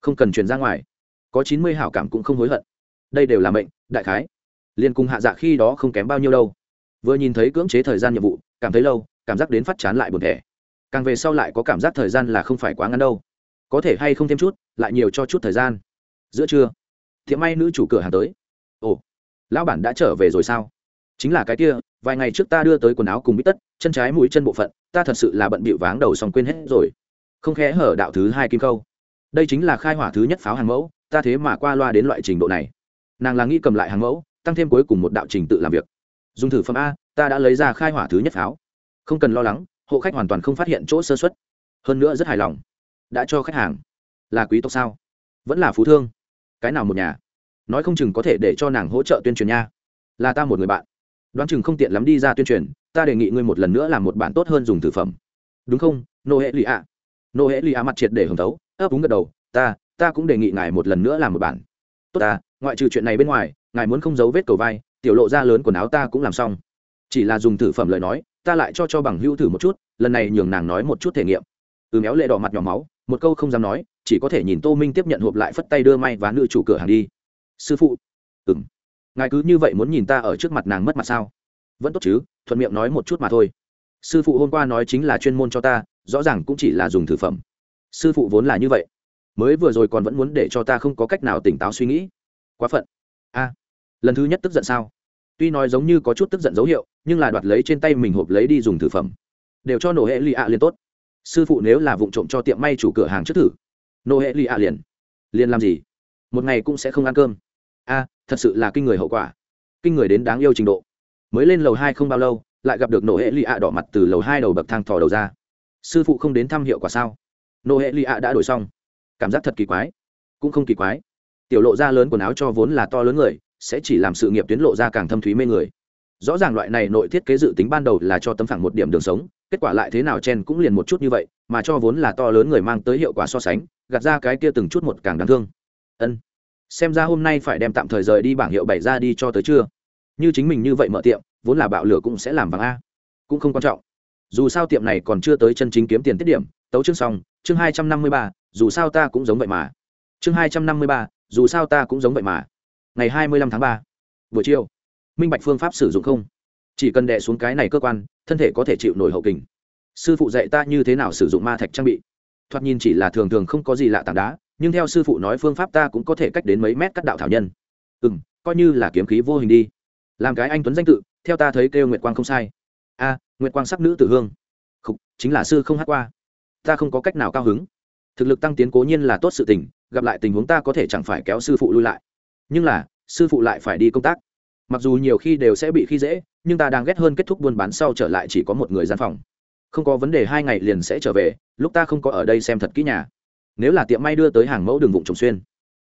Không cần chuyển ra ngoài. Có chín mươi hảo cảm cũng không hối hận. Đây đều là mệnh, đại khái. Liên cùng hạ dạ khi đó không kém bao nhiêu đâu. Vừa nhìn thấy cưỡng chế thời gian nhiệm vụ cảm thấy lâu, cảm giác đến phát chán lại buồn thẻ. Càng về sau lại có cảm giác thời gian là không phải quá ngắn đâu. Có thể hay không thêm chút, lại nhiều cho chút thời gian. Giữa trưa thiệm may nữ chủ cửa hàng tới. Ồ, lão bản đã trở về rồi sao? Chính là cái kia, vài ngày trước ta đưa tới quần áo cùng bít tất, chân trái mũi chân bộ phận, ta thật sự là bận bịu váng đầu xong quên hết rồi. Không khẽ hở đạo thứ hai kim khâu. Đây chính là khai hỏa thứ nhất pháo hàng mẫu, ta thế mà qua loa đến loại trình độ này. Nàng là nghĩ cầm lại hàng mẫu, tăng thêm cuối cùng một đạo trình tự làm việc dùng thử phẩm a, ta đã lấy ra khai hỏa thứ nhất pháo. Không cần lo lắng, hộ khách hoàn toàn không phát hiện chỗ sơ xuất hơn nữa rất hài lòng. Đã cho khách hàng. Là quý tộc sao? Vẫn là phú thương. Cái nào một nhà? Nói không chừng có thể để cho nàng hỗ trợ tuyên truyền nha. Là ta một người bạn. Đoán chừng không tiện lắm đi ra tuyên truyền, ta đề nghị ngươi một lần nữa làm một bản tốt hơn dùng thực phẩm. Đúng không, nô hệ lì ạ? Nô hệ lì ạ mặt triệt để hưởng tấu ấp úng gật đầu, ta ta cũng đề nghị ngài một lần nữa làm một bản. Tốt ta, ngoại trừ chuyện này bên ngoài, ngài muốn không giấu vết cầu vai tiểu lộ ra lớn quần áo ta cũng làm xong. Chỉ là dùng thử phẩm lời nói, ta lại cho cho bằng hữu thử một chút, lần này nhường nàng nói một chút thể nghiệm. Ừ méo lệ đỏ mặt nhỏ máu, một câu không dám nói, chỉ có thể nhìn tô minh tiếp nhận hộp lại phất tay đưa may và nữ chủ cửa hàng đi. Sư phụ. Ừ m ngài cứ như vậy muốn nhìn ta ở trước mặt nàng mất mặt sao? Vẫn tốt chứ, thuận miệng nói một chút mà thôi. Sư phụ hôm qua nói chính là chuyên môn cho ta, rõ ràng cũng chỉ là dùng thử phẩm. Sư phụ vốn là như vậy. Mới vừa rồi còn vẫn muốn để cho ta không có cách nào tỉnh táo suy nghĩ. Quá phận. A lần thứ nhất tức giận sao? Tuy nói giống như có chút tức giận dấu hiệu, nhưng là đoạt lấy trên tay mình hộp lấy đi dùng thử phẩm. Đều cho nổ hệ lì ạ liền tốt. Sư phụ nếu là vụ trộm cho tiệm may chủ cửa hàng trước thử, nổ hệ lì ạ liền. Liền làm gì? Một ngày cũng sẽ không ăn cơm. A, thật sự là kinh người hậu quả. Kinh người đến đáng yêu trình độ. Mới lên lầu hai không bao lâu, lại gặp được nổ hệ lì ạ đỏ mặt từ lầu hai đầu bậc thang thò đầu ra. Sư phụ không đến thăm hiệu quả sao? Nổ hệ lì ạ đã đổi xong. Cảm giác thật kỳ quái. Cũng không kỳ quái. Tiểu lộ ra lớn quần áo cho vốn là to lớn người sẽ chỉ làm sự nghiệp tuyến lộ ra càng thâm thúy mê người. Rõ ràng loại này nội thiết kế dự tính ban đầu là cho tấm phẳng một điểm đường sống, kết quả lại thế nào chen cũng liền một chút như vậy, mà cho vốn là to lớn người mang tới hiệu quả so sánh, gạt ra cái kia từng chút một càng đáng thương. Ân. Xem ra hôm nay phải đem tạm thời rời đi bảng hiệu bày ra đi cho tới trưa. Như chính mình như vậy mở tiệm, vốn là bạo lửa cũng sẽ làm vàng a. Cũng không quan trọng. Dù sao tiệm này còn chưa tới chân chính kiếm tiền tiết điểm, tấu chương xong, chương hai trăm năm mươi ba, dù sao ta cũng giống vậy mà. Chương hai trăm năm mươi ba, dù sao ta cũng giống vậy mà ngày hai mươi lăm tháng ba. Buổi chiều, minh bạch phương pháp sử dụng không? Chỉ cần đè xuống cái này cơ quan, thân thể có thể chịu nổi hậu kình. Sư phụ dạy ta như thế nào sử dụng ma thạch trang bị? Thoạt nhìn chỉ là thường thường không có gì lạ tảng đá, nhưng theo sư phụ nói phương pháp ta cũng có thể cách đến mấy mét cắt đạo thảo nhân. Ừ m coi như là kiếm khí vô hình đi. Làm cái anh tuấn danh tự, theo ta thấy kêu nguyệt quang không sai. A, nguyệt quang sắc nữ tử hương. Không chính là sư không hát qua. Ta không có cách nào cao hứng. Thực lực tăng tiến cố nhiên là tốt sự tình, gặp lại tình huống ta có thể chẳng phải kéo sư phụ lui lại nhưng là, sư phụ lại phải đi công tác. Mặc dù nhiều khi đều sẽ bị khi dễ, nhưng ta đang ghét hơn kết thúc buôn bán sau trở lại chỉ có một người gian phòng. Không có vấn đề hai ngày liền sẽ trở về, lúc ta không có ở đây xem thật kỹ nhà. Nếu là tiệm may đưa tới hàng mẫu đường vụng trồng xuyên.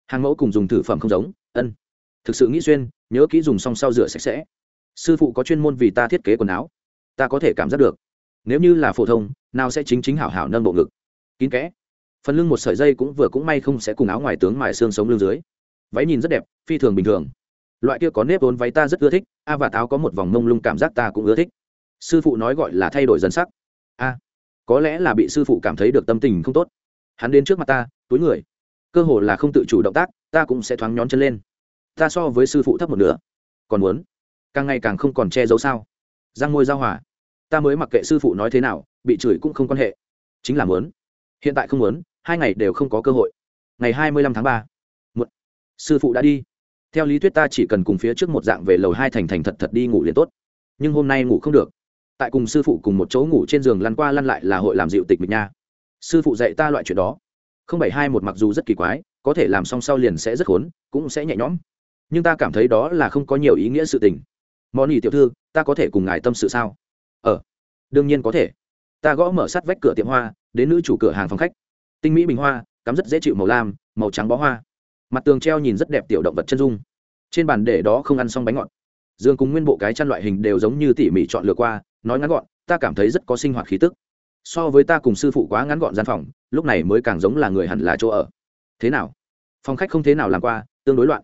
Hàng mẫu cùng dùng thử phẩm không giống, ân. Thực sự nghĩ xuyên, nhớ kỹ dùng xong sau rửa sạch sẽ. Sư phụ có chuyên môn vì ta thiết kế quần áo. Ta có thể cảm giác được. Nếu như là phổ thông, nào sẽ chính chính hảo hảo nâng bộ ngực. Kín kẽ. Phần lưng một sợi dây cũng vừa cũng may không sẽ cùng áo ngoài tướng mài xương sống lưng dưới váy nhìn rất đẹp, phi thường bình thường. Loại kia có nếp vốn váy ta rất ưa thích, a và táo có một vòng mông lung cảm giác ta cũng ưa thích. Sư phụ nói gọi là thay đổi dân sắc. A, có lẽ là bị sư phụ cảm thấy được tâm tình không tốt. Hắn đến trước mặt ta, túi người. Cơ hồ là không tự chủ động tác, ta cũng sẽ thoáng nhón chân lên. Ta so với sư phụ thấp một nửa. Còn muốn? Càng ngày càng không còn che giấu sao? Răng môi giao hòa. Ta mới mặc kệ sư phụ nói thế nào, bị chửi cũng không quan hệ. Chính là muốn. Hiện tại không muốn, hai ngày đều không có cơ hội. Ngày hai mươi lăm tháng ba sư phụ đã đi. Theo lý thuyết ta chỉ cần cùng phía trước một dạng về lầu hai thành thành thật thật đi ngủ liền tốt. Nhưng hôm nay ngủ không được. Tại cùng sư phụ cùng một chỗ ngủ trên giường lăn qua lăn lại là hội làm dịu tịch mịch nha. Sư phụ dạy ta loại chuyện đó. Không bảy hai một mặc dù rất kỳ quái, có thể làm xong sau liền sẽ rất khốn, cũng sẽ nhẹ nhõm. Nhưng ta cảm thấy đó là không có nhiều ý nghĩa sự tình. Món ý tiểu thư, ta có thể cùng ngài tâm sự sao? Ờ đương nhiên có thể. Ta gõ mở sắt vách cửa tiệm hoa, đến nữ chủ cửa hàng phòng khách. Tinh mỹ bình hoa, cắm rất dễ chịu màu lam, màu trắng bó hoa mặt tường treo nhìn rất đẹp tiểu động vật chân dung. Trên bàn để đó không ăn xong bánh ngọt. Dương cùng nguyên bộ cái chăn loại hình đều giống như tỉ mỉ chọn lựa qua, nói ngắn gọn, ta cảm thấy rất có sinh hoạt khí tức. So với ta cùng sư phụ quá ngắn gọn gian phòng, lúc này mới càng giống là người hẳn là chỗ ở. Thế nào? Phòng khách không thế nào làm qua, tương đối loạn.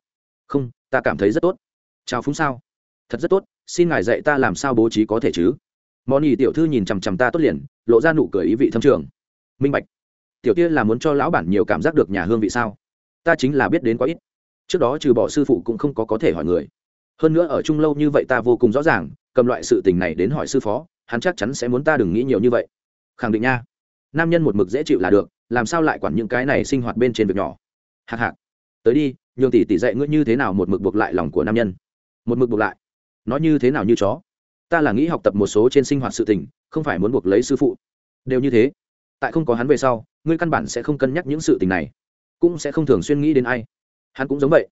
Không, ta cảm thấy rất tốt. Chào phúng sao? Thật rất tốt, xin ngài dạy ta làm sao bố trí có thể chứ? Món nhì tiểu thư nhìn chằm chằm ta tốt liền, lộ ra nụ cười ý vị thâm trường. Minh bạch, tiểu tia là muốn cho lão bản nhiều cảm giác được nhà hương vị sao? Ta chính là biết đến quá ít. Trước đó trừ bỏ sư phụ cũng không có có thể hỏi người. Hơn nữa ở chung lâu như vậy ta vô cùng rõ ràng, cầm loại sự tình này đến hỏi sư phó, hắn chắc chắn sẽ muốn ta đừng nghĩ nhiều như vậy. Khẳng định nha. Nam nhân một mực dễ chịu là được, làm sao lại quản những cái này sinh hoạt bên trên việc nhỏ? Hạc hạc. Tới đi, nhường tỷ tỷ dạy ngươi như thế nào một mực buộc lại lòng của nam nhân. Một mực buộc lại. Nó như thế nào như chó? Ta là nghĩ học tập một số trên sinh hoạt sự tình, không phải muốn buộc lấy sư phụ. Đều như thế. Tại không có hắn về sau, ngươi căn bản sẽ không cân nhắc những sự tình này cũng sẽ không thường xuyên nghĩ đến ai. Hắn cũng giống vậy.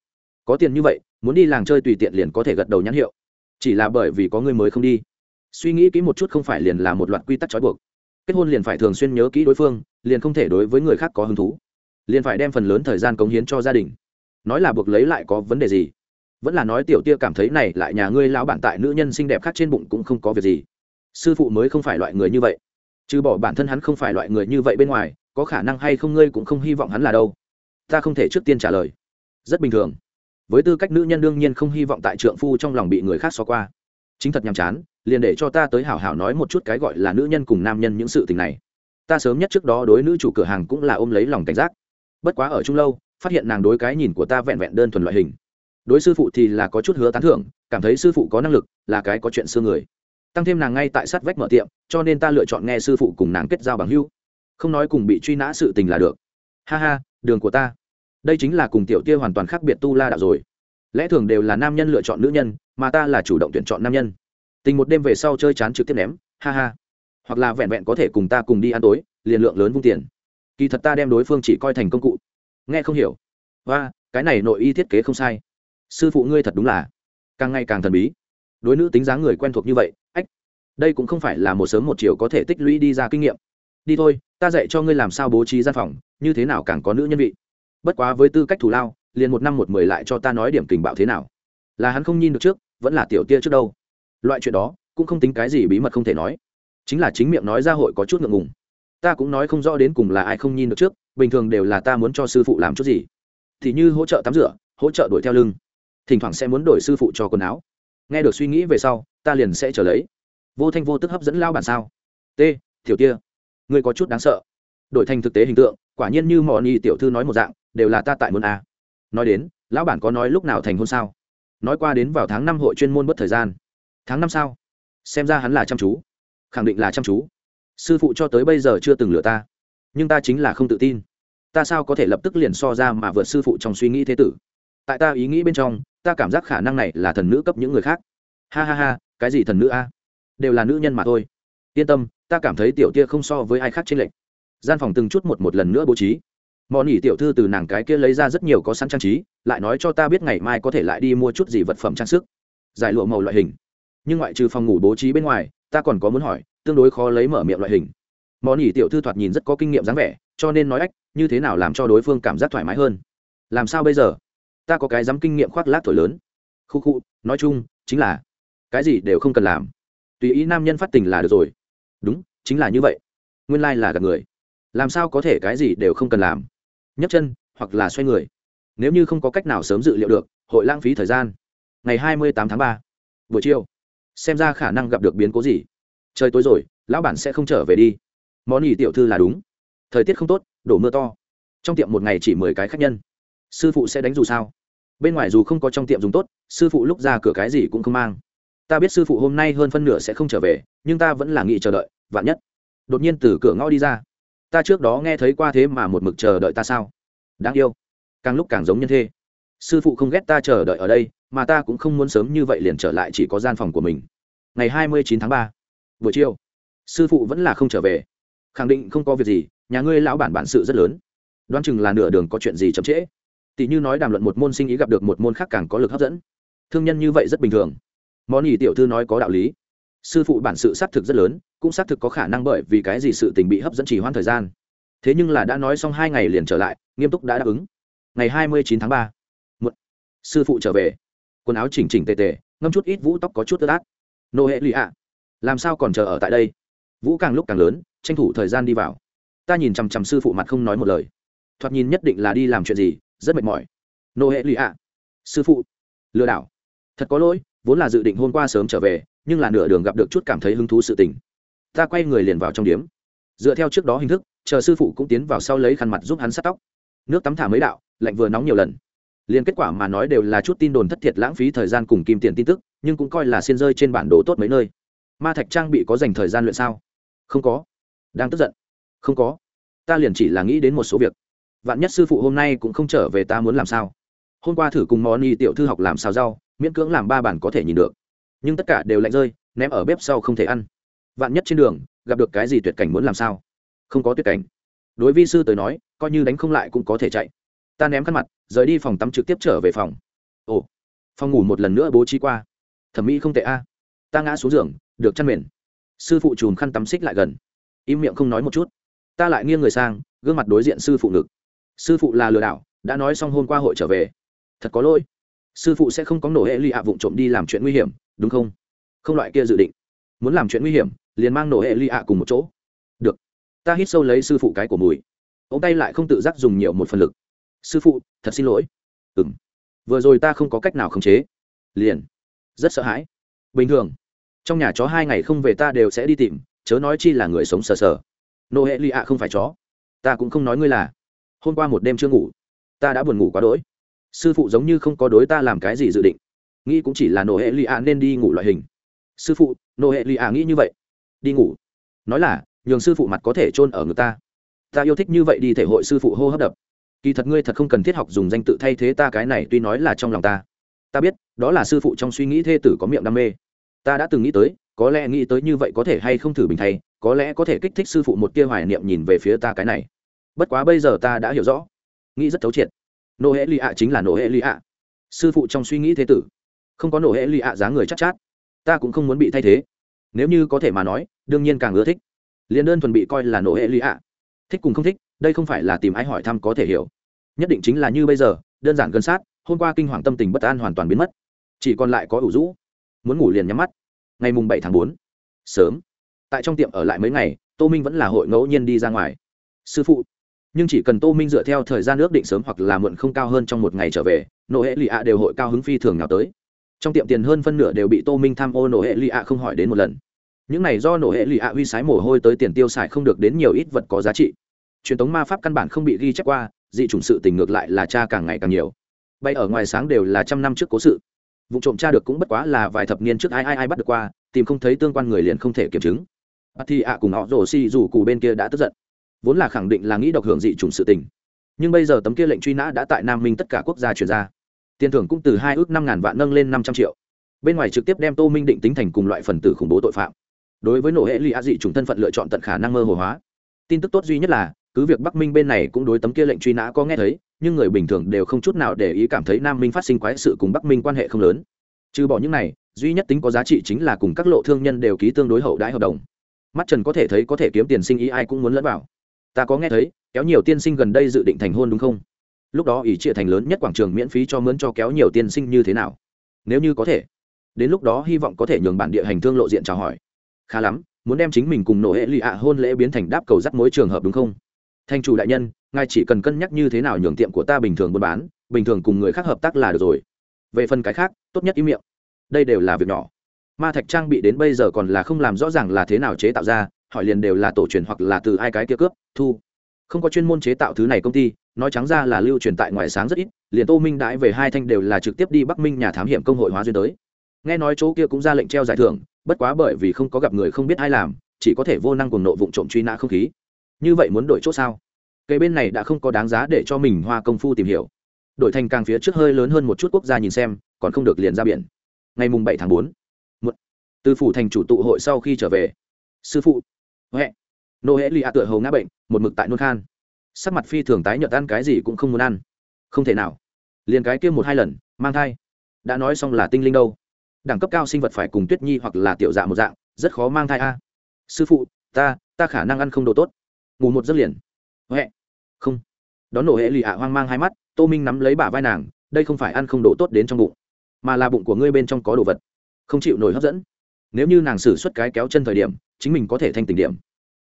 Có tiền như vậy, muốn đi làng chơi tùy tiện liền có thể gật đầu nhãn hiệu. Chỉ là bởi vì có người mới không đi. Suy nghĩ kỹ một chút không phải liền là một loạt quy tắc trói buộc. Kết hôn liền phải thường xuyên nhớ kỹ đối phương, liền không thể đối với người khác có hứng thú. Liền phải đem phần lớn thời gian cống hiến cho gia đình. Nói là buộc lấy lại có vấn đề gì? Vẫn là nói tiểu tia cảm thấy này lại nhà ngươi lão bản tại nữ nhân xinh đẹp khác trên bụng cũng không có việc gì. Sư phụ mới không phải loại người như vậy. Trừ bỏ bản thân hắn không phải loại người như vậy bên ngoài, có khả năng hay không ngươi cũng không hy vọng hắn là đâu ta không thể trước tiên trả lời. Rất bình thường. Với tư cách nữ nhân đương nhiên không hy vọng tại trượng phu trong lòng bị người khác xó qua. Chính thật nhàm chán, liền để cho ta tới hảo hảo nói một chút cái gọi là nữ nhân cùng nam nhân những sự tình này. Ta sớm nhất trước đó đối nữ chủ cửa hàng cũng là ôm lấy lòng cảnh giác. Bất quá ở chung lâu, phát hiện nàng đối cái nhìn của ta vẹn vẹn đơn thuần loại hình. Đối sư phụ thì là có chút hứa tán thưởng, cảm thấy sư phụ có năng lực, là cái có chuyện xưa người. Tăng thêm nàng ngay tại sát vách mở tiệm, cho nên ta lựa chọn nghe sư phụ cùng nàng kết giao bằng hưu không nói cùng bị truy nã sự tình là được. Ha ha, đường của ta đây chính là cùng tiểu tia hoàn toàn khác biệt tu la đạo rồi. Lẽ thường đều là nam nhân lựa chọn nữ nhân, mà ta là chủ động tuyển chọn nam nhân. Tình một đêm về sau chơi chán trực tiếp ném, ha ha. Hoặc là vẹn vẹn có thể cùng ta cùng đi ăn tối, liền lượng lớn vung tiền. Kỳ thật ta đem đối phương chỉ coi thành công cụ. Nghe không hiểu. Và cái này nội y thiết kế không sai. Sư phụ ngươi thật đúng là càng ngày càng thần bí. Đối nữ tính dáng người quen thuộc như vậy, ách, đây cũng không phải là một sớm một chiều có thể tích lũy đi ra kinh nghiệm. Đi thôi, ta dạy cho ngươi làm sao bố trí gian phòng, như thế nào càng có nữ nhân vị bất quá với tư cách thủ lao, liền một năm một mười lại cho ta nói điểm kình bạo thế nào. Là hắn không nhìn được trước, vẫn là tiểu tia trước đâu. Loại chuyện đó, cũng không tính cái gì bí mật không thể nói. Chính là chính miệng nói ra hội có chút ngượng ngùng. Ta cũng nói không rõ đến cùng là ai không nhìn được trước, bình thường đều là ta muốn cho sư phụ làm chút gì. Thì như hỗ trợ tắm rửa, hỗ trợ đuổi theo lưng. Thỉnh thoảng sẽ muốn đổi sư phụ cho quần áo. Nghe được suy nghĩ về sau, ta liền sẽ trở lấy. Vô thanh vô tức hấp dẫn lao bản sao? T, tiểu tia. Ngươi có chút đáng sợ. Đổi thành thực tế hình tượng, quả nhiên như mò ni tiểu thư nói một dạng đều là ta tại môn a. Nói đến, lão bản có nói lúc nào thành hôn sao? Nói qua đến vào tháng năm hội chuyên môn bất thời gian. Tháng năm sao? Xem ra hắn là chăm chú. Khẳng định là chăm chú. Sư phụ cho tới bây giờ chưa từng lừa ta. Nhưng ta chính là không tự tin. Ta sao có thể lập tức liền so ra mà vượt sư phụ trong suy nghĩ thế tử? Tại ta ý nghĩ bên trong, ta cảm giác khả năng này là thần nữ cấp những người khác. Ha ha ha, cái gì thần nữ a? Đều là nữ nhân mà thôi. Yên tâm, ta cảm thấy tiểu tia không so với ai khác trên lệnh gian phòng từng chút một một lần nữa bố trí mò nỉ tiểu thư từ nàng cái kia lấy ra rất nhiều có sẵn trang trí, lại nói cho ta biết ngày mai có thể lại đi mua chút gì vật phẩm trang sức. Giải lụa màu loại hình. Nhưng ngoại trừ phòng ngủ bố trí bên ngoài, ta còn có muốn hỏi, tương đối khó lấy mở miệng loại hình. Mò nỉ tiểu thư thoạt nhìn rất có kinh nghiệm dáng vẻ, cho nên nói ách, như thế nào làm cho đối phương cảm giác thoải mái hơn? Làm sao bây giờ? Ta có cái dám kinh nghiệm khoác lác thổi lớn. Khu khu, nói chung, chính là cái gì đều không cần làm. Tùy ý nam nhân phát tình là được rồi. Đúng, chính là như vậy. Nguyên lai、like、là gặp người. Làm sao có thể cái gì đều không cần làm? Nhấc chân, hoặc là xoay người. Nếu như không có cách nào sớm dự liệu được, hội lãng phí thời gian. Ngày hai mươi tám tháng ba, buổi chiều, xem ra khả năng gặp được biến cố gì. Trời tối rồi, lão bản sẽ không trở về đi. Món ỉ tiểu thư là đúng. Thời tiết không tốt, đổ mưa to. Trong tiệm một ngày chỉ mười cái khách nhân. Sư phụ sẽ đánh dù sao? Bên ngoài dù không có trong tiệm dùng tốt, sư phụ lúc ra cửa cái gì cũng không mang. Ta biết sư phụ hôm nay hơn phân nửa sẽ không trở về, nhưng ta vẫn là nghị chờ đợi, vạn nhất. Đột nhiên từ cửa ngõ đi ra ta trước đó nghe thấy qua thế mà một mực chờ đợi ta sao? Đáng yêu. Càng lúc càng giống nhân thê sư phụ không ghét ta chờ đợi ở đây, mà ta cũng không muốn sớm như vậy liền trở lại chỉ có gian phòng của mình. Ngày hai mươi chín tháng ba, buổi chiều, sư phụ vẫn là không trở về. Khẳng định không có việc gì, nhà ngươi lão bản bản sự rất lớn. Đoán chừng là nửa đường có chuyện gì chậm trễ. Tỷ như nói đàm luận một môn sinh ý gặp được một môn khác càng có lực hấp dẫn. Thương nhân như vậy rất bình thường. Món ý tiểu thư nói có đạo lý sư phụ bản sự xác thực rất lớn, cũng xác thực có khả năng bởi vì cái gì sự tình bị hấp dẫn chỉ hoãn thời gian. Thế nhưng là đã nói xong hai ngày liền trở lại, nghiêm túc đã đáp ứng. Ngày hai mươi chín tháng ba một sư phụ trở về. Quần áo chỉnh chỉnh tề tề, ngâm chút ít vũ tóc có chút tơ át. Nô hệ lụy ạ. Làm sao còn chờ ở tại đây? Vũ càng lúc càng lớn, tranh thủ thời gian đi vào. Ta nhìn chằm chằm sư phụ mặt không nói một lời. Thoạt nhìn nhất định là đi làm chuyện gì, rất mệt mỏi. Nô hệ lụy ạ. Sư phụ. Lừa đảo. Thật có lỗi, vốn là dự định hôm qua sớm trở về nhưng là nửa đường gặp được chút cảm thấy hứng thú sự tình. Ta quay người liền vào trong điếm. Dựa theo trước đó hình thức, chờ sư phụ cũng tiến vào sau lấy khăn mặt giúp hắn sát tóc. Nước tắm thả mấy đạo, lạnh vừa nóng nhiều lần. Liền kết quả mà nói đều là chút tin đồn thất thiệt lãng phí thời gian cùng kim tiền tin tức, nhưng cũng coi là xin rơi trên bản đồ tốt mấy nơi. Ma thạch trang bị có dành thời gian luyện sao? Không có. Đang tức giận. Không có. Ta liền chỉ là nghĩ đến một số việc. Vạn nhất sư phụ hôm nay cũng không trở về ta muốn làm sao? Hôm qua thử cùng món y tiểu thư học làm sao rau, miễn cưỡng làm ba bản có thể nhìn được nhưng tất cả đều lạnh rơi, ném ở bếp sau không thể ăn. Vạn nhất trên đường, gặp được cái gì tuyệt cảnh muốn làm sao? Không có tuyệt cảnh. Đối vi sư tới nói, coi như đánh không lại cũng có thể chạy. Ta ném khăn mặt, rời đi phòng tắm trực tiếp trở về phòng. Ồ, phòng ngủ một lần nữa bố trí qua. Thẩm mỹ không tệ a. Ta ngã xuống giường, được chăn mền. Sư phụ chùm khăn tắm xích lại gần. Im miệng không nói một chút. Ta lại nghiêng người sang, gương mặt đối diện sư phụ ngực. Sư phụ là lừa đảo, đã nói xong hôm qua hội trở về. Thật có lỗi sư phụ sẽ không có nổ hệ lì ạ vụng trộm đi làm chuyện nguy hiểm, đúng không? Không loại kia dự định. Muốn làm chuyện nguy hiểm, liền mang nổ hệ lì ạ cùng một chỗ. Được. Ta hít sâu lấy sư phụ cái của mùi. Ông tay lại không tự giác dùng nhiều một phần lực. Sư phụ, thật xin lỗi. Ừ m vừa rồi ta không có cách nào khống chế. Liền. Rất sợ hãi. Bình thường. Trong nhà chó hai ngày không về ta đều sẽ đi tìm, chớ nói chi là người sống sờ sờ. Nô hệ lì ạ không phải chó. Ta cũng không nói ngươi là. Hôm qua một đêm chưa ngủ. Ta đã buồn ngủ quá đỗi sư phụ giống như không có đối ta làm cái gì dự định. Nghĩ cũng chỉ là nô hệ lì ạ nên đi ngủ loại hình. Sư phụ nô hệ lì ạ nghĩ như vậy. Đi ngủ. Nói là, nhường sư phụ mặt có thể chôn ở người ta. Ta yêu thích như vậy đi thể hội sư phụ hô hấp đập. Kỳ thật ngươi thật không cần thiết học dùng danh tự thay thế ta cái này, tuy nói là trong lòng ta. Ta biết, đó là sư phụ trong suy nghĩ thê tử có miệng đam mê. Ta đã từng nghĩ tới, có lẽ nghĩ tới như vậy có thể hay không thử bình thay, có lẽ có thể kích thích sư phụ một tia hoài niệm nhìn về phía ta cái này. Bất quá bây giờ ta đã hiểu rõ. Nghĩ rất thấu triệt nô hệ lì ạ chính là nô hệ lì ạ sư phụ trong suy nghĩ thế tử. Không có nô hệ lì ạ giá người chắc chát, chát ta cũng không muốn bị thay thế. Nếu như có thể mà nói đương nhiên càng ưa thích. Liền đơn thuần bị coi là nô hệ lì ạ thích cùng không thích đây không phải là tìm ai hỏi thăm có thể hiểu. Nhất định chính là như bây giờ đơn giản gần sát hôm qua kinh hoàng tâm tình bất an hoàn toàn biến mất. Chỉ còn lại có ủ rũ. Muốn ngủ liền nhắm mắt. Ngày mùng bảy tháng bốn. Sớm. Tại trong tiệm ở lại mấy ngày tô minh vẫn là hội ngẫu nhiên đi ra ngoài. Sư phụ nhưng chỉ cần tô minh dựa theo thời gian ước định sớm hoặc là muộn không cao hơn trong một ngày trở về nỗ hệ lì ạ đều hội cao hứng phi thường nào tới. Trong tiệm tiền hơn phân nửa đều bị tô minh tham ô nỗ hệ lì ạ không hỏi đến một lần. Những này do nỗ hệ lì ạ huy sái mồ hôi tới tiền tiêu xài không được đến nhiều ít vật có giá trị. Truyền thống ma pháp căn bản không bị ghi chép qua, dị chủng sự tình ngược lại là cha càng ngày càng nhiều. Bay ở ngoài sáng đều là trăm năm trước cố sự. Vụ trộm cha được cũng bất quá là vài thập niên trước ai ai ai bắt được qua, tìm không thấy tương quan người liền không thể kiểm chứng. À thì ạ cùng họ rổ xì dù cụ bên kia đã tức giận vốn là khẳng định là nghĩ độc hưởng dị chủng sự tình. Nhưng bây giờ tấm kia lệnh truy nã đã tại nam minh tất cả quốc gia chuyển ra. Tiền thưởng cũng từ hai ước năm ngàn vạn nâng lên năm trăm triệu. Bên ngoài trực tiếp đem tô minh định tính thành cùng loại phần tử khủng bố tội phạm. Đối với nổ hệ lụy a dị chủng thân phận lựa chọn tận khả năng mơ hồ hóa. Tin tức tốt duy nhất là, cứ việc bắc minh bên này cũng đối tấm kia lệnh truy nã có nghe thấy, nhưng người bình thường đều không chút nào để ý cảm thấy nam minh phát sinh quái sự cùng bắc minh quan hệ không lớn. Trừ bỏ những này, duy nhất tính có giá trị chính là cùng các lộ thương nhân đều ký tương đối hậu đãi hợp đồng. Mắt trần có thể thấy có thể kiếm tiền sinh ý ai cũng muốn lẫn vào ta có nghe thấy, kéo nhiều tiên sinh gần đây dự định thành hôn đúng không? Lúc đó ý trịa thành lớn nhất quảng trường miễn phí cho mướn cho kéo nhiều tiên sinh như thế nào? Nếu như có thể, đến lúc đó hy vọng có thể nhường bản địa hành thương lộ diện chào hỏi. Khá lắm, muốn đem chính mình cùng nổ hệ lụy ạ hôn lễ biến thành đáp cầu dắt mối trường hợp đúng không? Thanh chủ đại nhân, ngài chỉ cần cân nhắc như thế nào nhường tiệm của ta bình thường buôn bán, bình thường cùng người khác hợp tác là được rồi. Về phần cái khác, tốt nhất ý miệng. Đây đều là việc nhỏ. Ma thạch trang bị đến bây giờ còn là không làm rõ ràng là thế nào chế tạo ra hỏi liền đều là tổ truyền hoặc là từ ai cái kia cướp, thu. Không có chuyên môn chế tạo thứ này công ty, nói trắng ra là lưu truyền tại ngoài sáng rất ít, liền tô minh đãi về hai thanh đều là trực tiếp đi bắc minh nhà thám hiểm công hội hóa duyên tới. Nghe nói chỗ kia cũng ra lệnh treo giải thưởng, bất quá bởi vì không có gặp người không biết ai làm, chỉ có thể vô năng cùng nộ vụ trộm truy nã không khí. Như vậy muốn đổi chỗ sao? Cây bên này đã không có đáng giá để cho mình hoa công phu tìm hiểu. Đổi thành càng phía trước hơi lớn hơn một chút quốc gia nhìn xem, còn không được liền ra biển. Ngày mùng bảy tháng bốn từ phủ thành chủ tụ hội sau khi trở về. Sư phụ huệ. Nô hễ lì ạ tựa hầu ngã bệnh, một mực tại nôn khan. Sắc mặt phi thường tái nhợt, ăn cái gì cũng không muốn ăn. Không thể nào. Liền cái kia một hai lần, mang thai. Đã nói xong là tinh linh đâu. Đẳng cấp cao sinh vật phải cùng tuyết nhi hoặc là tiểu dạ một dạng, rất khó mang thai a. Sư phụ, ta ta khả năng ăn không đồ tốt. Ngủ một giấc liền. Huệ. Không. Đón nổ hệ lì ạ hoang mang hai mắt, tô minh nắm lấy bả vai nàng, đây không phải ăn không đồ tốt đến trong bụng, mà là bụng của ngươi bên trong có đồ vật. Không chịu nổi hấp dẫn. Nếu như nàng xử suất cái kéo chân thời điểm chính mình có thể thanh tình điểm.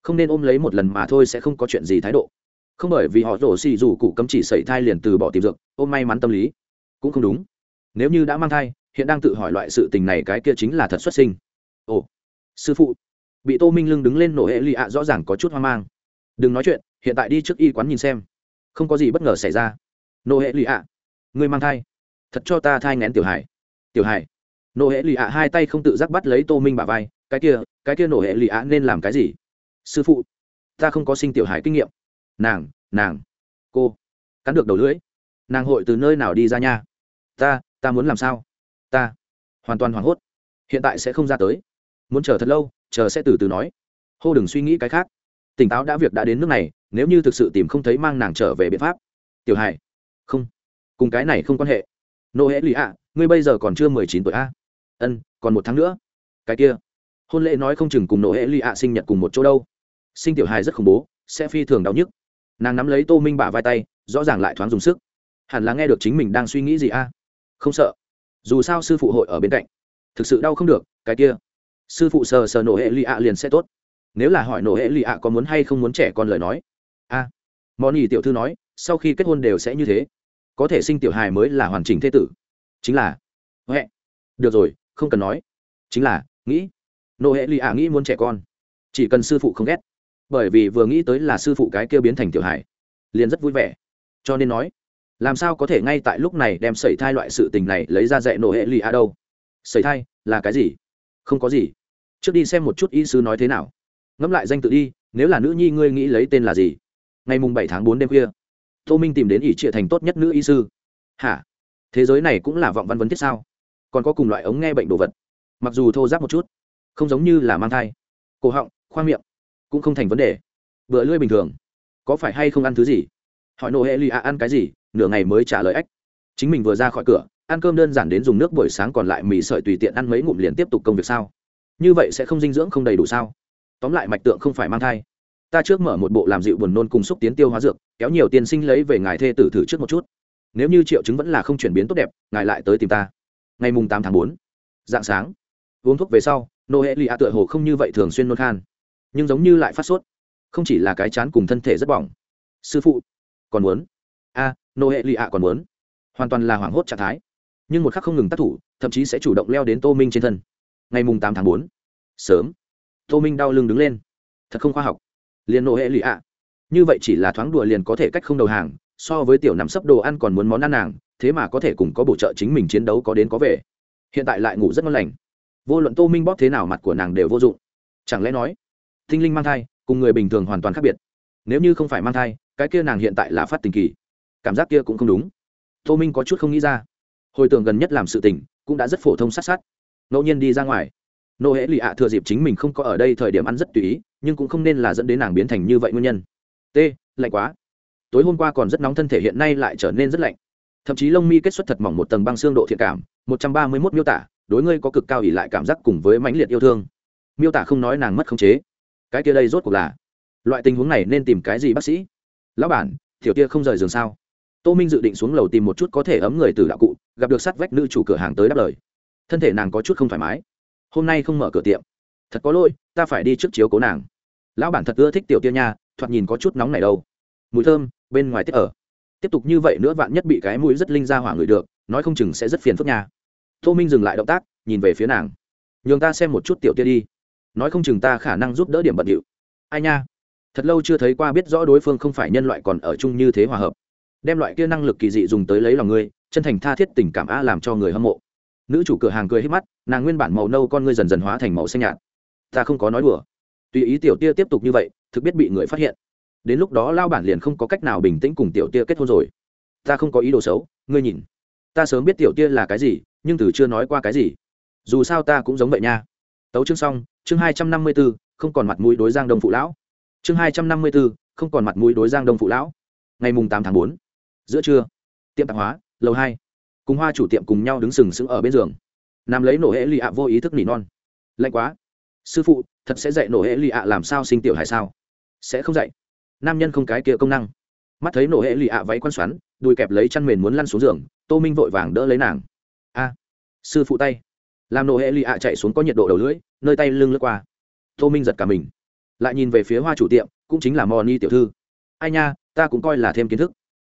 Không nên ôm lấy một lần mà thôi sẽ không có chuyện gì thái độ. Không bởi vì họ rổ xì dù cụ cấm chỉ sẩy thai liền từ bỏ tìm dược, ôm may mắn tâm lý. Cũng không đúng. Nếu như đã mang thai, hiện đang tự hỏi loại sự tình này cái kia chính là thật xuất sinh. Ồ, sư phụ. Bị tô minh lưng đứng lên nổ hệ lì ạ, rõ ràng có chút hoang mang. Đừng nói chuyện, hiện tại đi trước y quán nhìn xem. Không có gì bất ngờ xảy ra. Nô hệ lì ạ. Người mang thai. Thật cho ta thai ngén tiểu hải tiểu hải nô hệ lì ạ, hai tay không tự giác bắt lấy tô minh bà vai cái kia cái kia nổ hệ lì á nên làm cái gì? Sư phụ, ta không có sinh tiểu hải kinh nghiệm. Nàng nàng, cô, cắn được đầu lưỡi. Nàng hội từ nơi nào đi ra nha? Ta ta muốn làm sao? Ta, hoàn toàn hoảng hốt. Hiện tại sẽ không ra tới. Muốn chờ thật lâu, chờ sẽ từ từ nói. Hô đừng suy nghĩ cái khác. Tỉnh táo đã việc đã đến nước này, nếu như thực sự tìm không thấy mang nàng trở về biện pháp. Tiểu hải không, cùng cái này không quan hệ. Nô hễ lì ạ ngươi bây giờ còn chưa mười chín tuổi a ân, còn một tháng nữa. Cái kia hôn lễ nói không chừng cùng nổ hễ lụy ạ sinh nhật cùng một chỗ đâu. Sinh tiểu hài rất khủng bố sẽ phi thường đau nhức. Nàng nắm lấy tô minh bả vai tay rõ ràng lại thoáng dùng sức. Hẳn là nghe được chính mình đang suy nghĩ gì a? Không sợ. Dù sao sư phụ hội ở bên cạnh. Thực sự đau không được cái kia. Sư phụ sờ sờ nổ hệ lụy ạ liền sẽ tốt. Nếu là hỏi nổ hệ lụy ạ có muốn hay không muốn trẻ con lời nói. A. À, món ý tiểu thư nói sau khi kết hôn đều sẽ như thế. Có thể sinh tiểu hài mới là hoàn chỉnh thế tử. Chính là. Huệ. Được rồi không cần nói. Chính là nghĩ nô hệ lì ạ nghĩ muốn trẻ con. Chỉ cần sư phụ không ghét. Bởi vì vừa nghĩ tới là sư phụ cái kia biến thành tiểu hải liền rất vui vẻ. Cho nên nói, làm sao có thể ngay tại lúc này đem sẩy thai loại sự tình này lấy ra dạy nổ hệ lì a đâu? Sẩy thai là cái gì? Không có gì. Trước đi xem một chút y sư nói thế nào. Ngẫm lại danh tự đi, nếu là nữ nhi ngươi nghĩ lấy tên là gì? Ngày mùng bảy tháng bốn đêm khuya, tô minh tìm đến ỷ trịa thành tốt nhất nữ y sư. Hả? Thế giới này cũng là vọng văn vấn thiết sao? Còn có cùng loại ống nghe bệnh đồ vật. Mặc dù thô giáp một chút không giống như là mang thai. Cổ họng, khoang miệng cũng không thành vấn đề. Bữa lưỡi bình thường, có phải hay không ăn thứ gì? Hỏi nô hệ lụy ạ, ăn cái gì? Nửa ngày mới trả lời ách. Chính mình vừa ra khỏi cửa, ăn cơm đơn giản đến dùng nước buổi sáng còn lại mì sợi tùy tiện ăn mấy ngụm liền tiếp tục công việc sao? Như vậy sẽ không dinh dưỡng không đầy đủ sao? Tóm lại mạch tượng không phải mang thai. Ta trước mở một bộ làm dịu buồn nôn cùng xúc tiến tiêu hóa dược, kéo nhiều tiền sinh lấy về ngài thê tử thử trước một chút. Nếu như triệu chứng vẫn là không chuyển biến tốt đẹp, ngài lại tới tìm ta. Ngày mùng tám tháng bốn, dạng sáng, uống thuốc về sau nô hệ lì ạ tựa hồ không như vậy thường xuyên nôn khan nhưng giống như lại phát sốt. Không chỉ là cái chán cùng thân thể rất bỏng. Sư phụ còn muốn? A à, nô hệ lì ạ còn muốn. Hoàn toàn là hoảng hốt trạng thái. Nhưng một khắc không ngừng tác thủ thậm chí sẽ chủ động leo đến tô minh trên thân. Ngày mùng tám tháng bốn sớm. Tô minh đau lưng đứng lên. Thật không khoa học. Liền nô hệ lì ạ. Như vậy chỉ là thoáng đùa liền có thể cách không đầu hàng so với tiểu nằm sấp đồ ăn còn muốn món ăn nàng thế mà có thể cùng có bổ trợ chính mình chiến đấu có đến có về. Hiện tại lại ngủ rất ngon lành vô luận tô minh bóp thế nào mặt của nàng đều vô dụng. Chẳng lẽ nói thinh linh mang thai cùng người bình thường hoàn toàn khác biệt? Nếu như không phải mang thai, cái kia nàng hiện tại là phát tình kỳ. Cảm giác kia cũng không đúng. Tô minh có chút không nghĩ ra. Hồi tưởng gần nhất làm sự tình, cũng đã rất phổ thông sát sát. Ngẫu nhiên đi ra ngoài. Nô hễ lì ạ thừa dịp chính mình không có ở đây thời điểm ăn rất tùy ý, nhưng cũng không nên là dẫn đến nàng biến thành như vậy nguyên nhân. T, lạnh quá. Tối hôm qua còn rất nóng thân thể hiện nay lại trở nên rất lạnh. Thậm chí lông mi kết xuất thật mỏng một tầng băng xương độ thiện cảm, một trăm ba mươi mốt miêu tả đối ngươi có cực cao ỉ lại cảm giác cùng với mãnh liệt yêu thương. Miêu tả không nói nàng mất khống chế. Cái kia đây rốt cuộc là loại tình huống này nên tìm cái gì bác sĩ? Lão bản, tiểu tia không rời giường sao? Tô minh dự định xuống lầu tìm một chút có thể ấm người từ đạo cụ, gặp được sát vách nữ chủ cửa hàng tới đáp lời. Thân thể nàng có chút không thoải mái. Hôm nay không mở cửa tiệm. Thật có lỗi, ta phải đi trước chiếu cố nàng. Lão bản thật ưa thích tiểu tia nha, thoạt nhìn có chút nóng này đâu. Mùi thơm, bên ngoài tiếp ở. Tiếp tục như vậy nữa vạn nhất bị cái mũi rất linh ra hỏa người được, nói không chừng sẽ rất phiền phức nha tô minh dừng lại động tác, nhìn về phía nàng. Nhường ta xem một chút tiểu tia đi. Nói không chừng ta khả năng giúp đỡ điểm bận điệu. Ai nha. Thật lâu chưa thấy qua biết rõ đối phương không phải nhân loại còn ở chung như thế hòa hợp. Đem loại kia năng lực kỳ dị dùng tới lấy lòng ngươi, chân thành tha thiết tình cảm a làm cho người hâm mộ. Nữ chủ cửa hàng cười hết mắt, nàng nguyên bản màu nâu con ngươi dần dần hóa thành màu xanh nhạt. Ta không có nói đùa. Tùy ý tiểu tia tiếp tục như vậy, thực biết bị người phát hiện. Đến lúc đó lao bản liền không có cách nào bình tĩnh cùng tiểu tia kết hôn rồi. Ta không có ý đồ xấu, ngươi nhìn ta sớm biết tiểu tia là cái gì, nhưng từ chưa nói qua cái gì. Dù sao ta cũng giống vậy nha. Tấu chương xong, chương hai trăm năm mươi b ố không còn mặt mũi đối giang đông phụ lão. Chương hai trăm năm mươi b ố không còn mặt mũi đối giang đông phụ lão. Ngày mùng tám tháng bốn, giữa trưa, tiệm tạp hóa, lầu hai. Cùng hoa chủ tiệm cùng nhau đứng sừng sững ở bên giường. Nằm lấy nổ hệ lì ạ vô ý thức nỉ non. Lạnh quá. Sư phụ, thật sẽ dạy nổ hệ lì ạ làm sao sinh tiểu hải sao? Sẽ không dạy. Nam nhân không cái kia công năng. Mắt thấy nổ hệ lì ạ váy quan xoắn, đùi kẹp lấy chăn mền muốn lăn xuống giường tô minh vội vàng đỡ lấy nàng. A, sư phụ tay. Làm nổ hệ lì ạ chạy xuống có nhiệt độ đầu lưỡi, nơi tay lưng lướt qua. Tô minh giật cả mình. Lại nhìn về phía hoa chủ tiệm, cũng chính là mò ni tiểu thư. Ai nha, ta cũng coi là thêm kiến thức.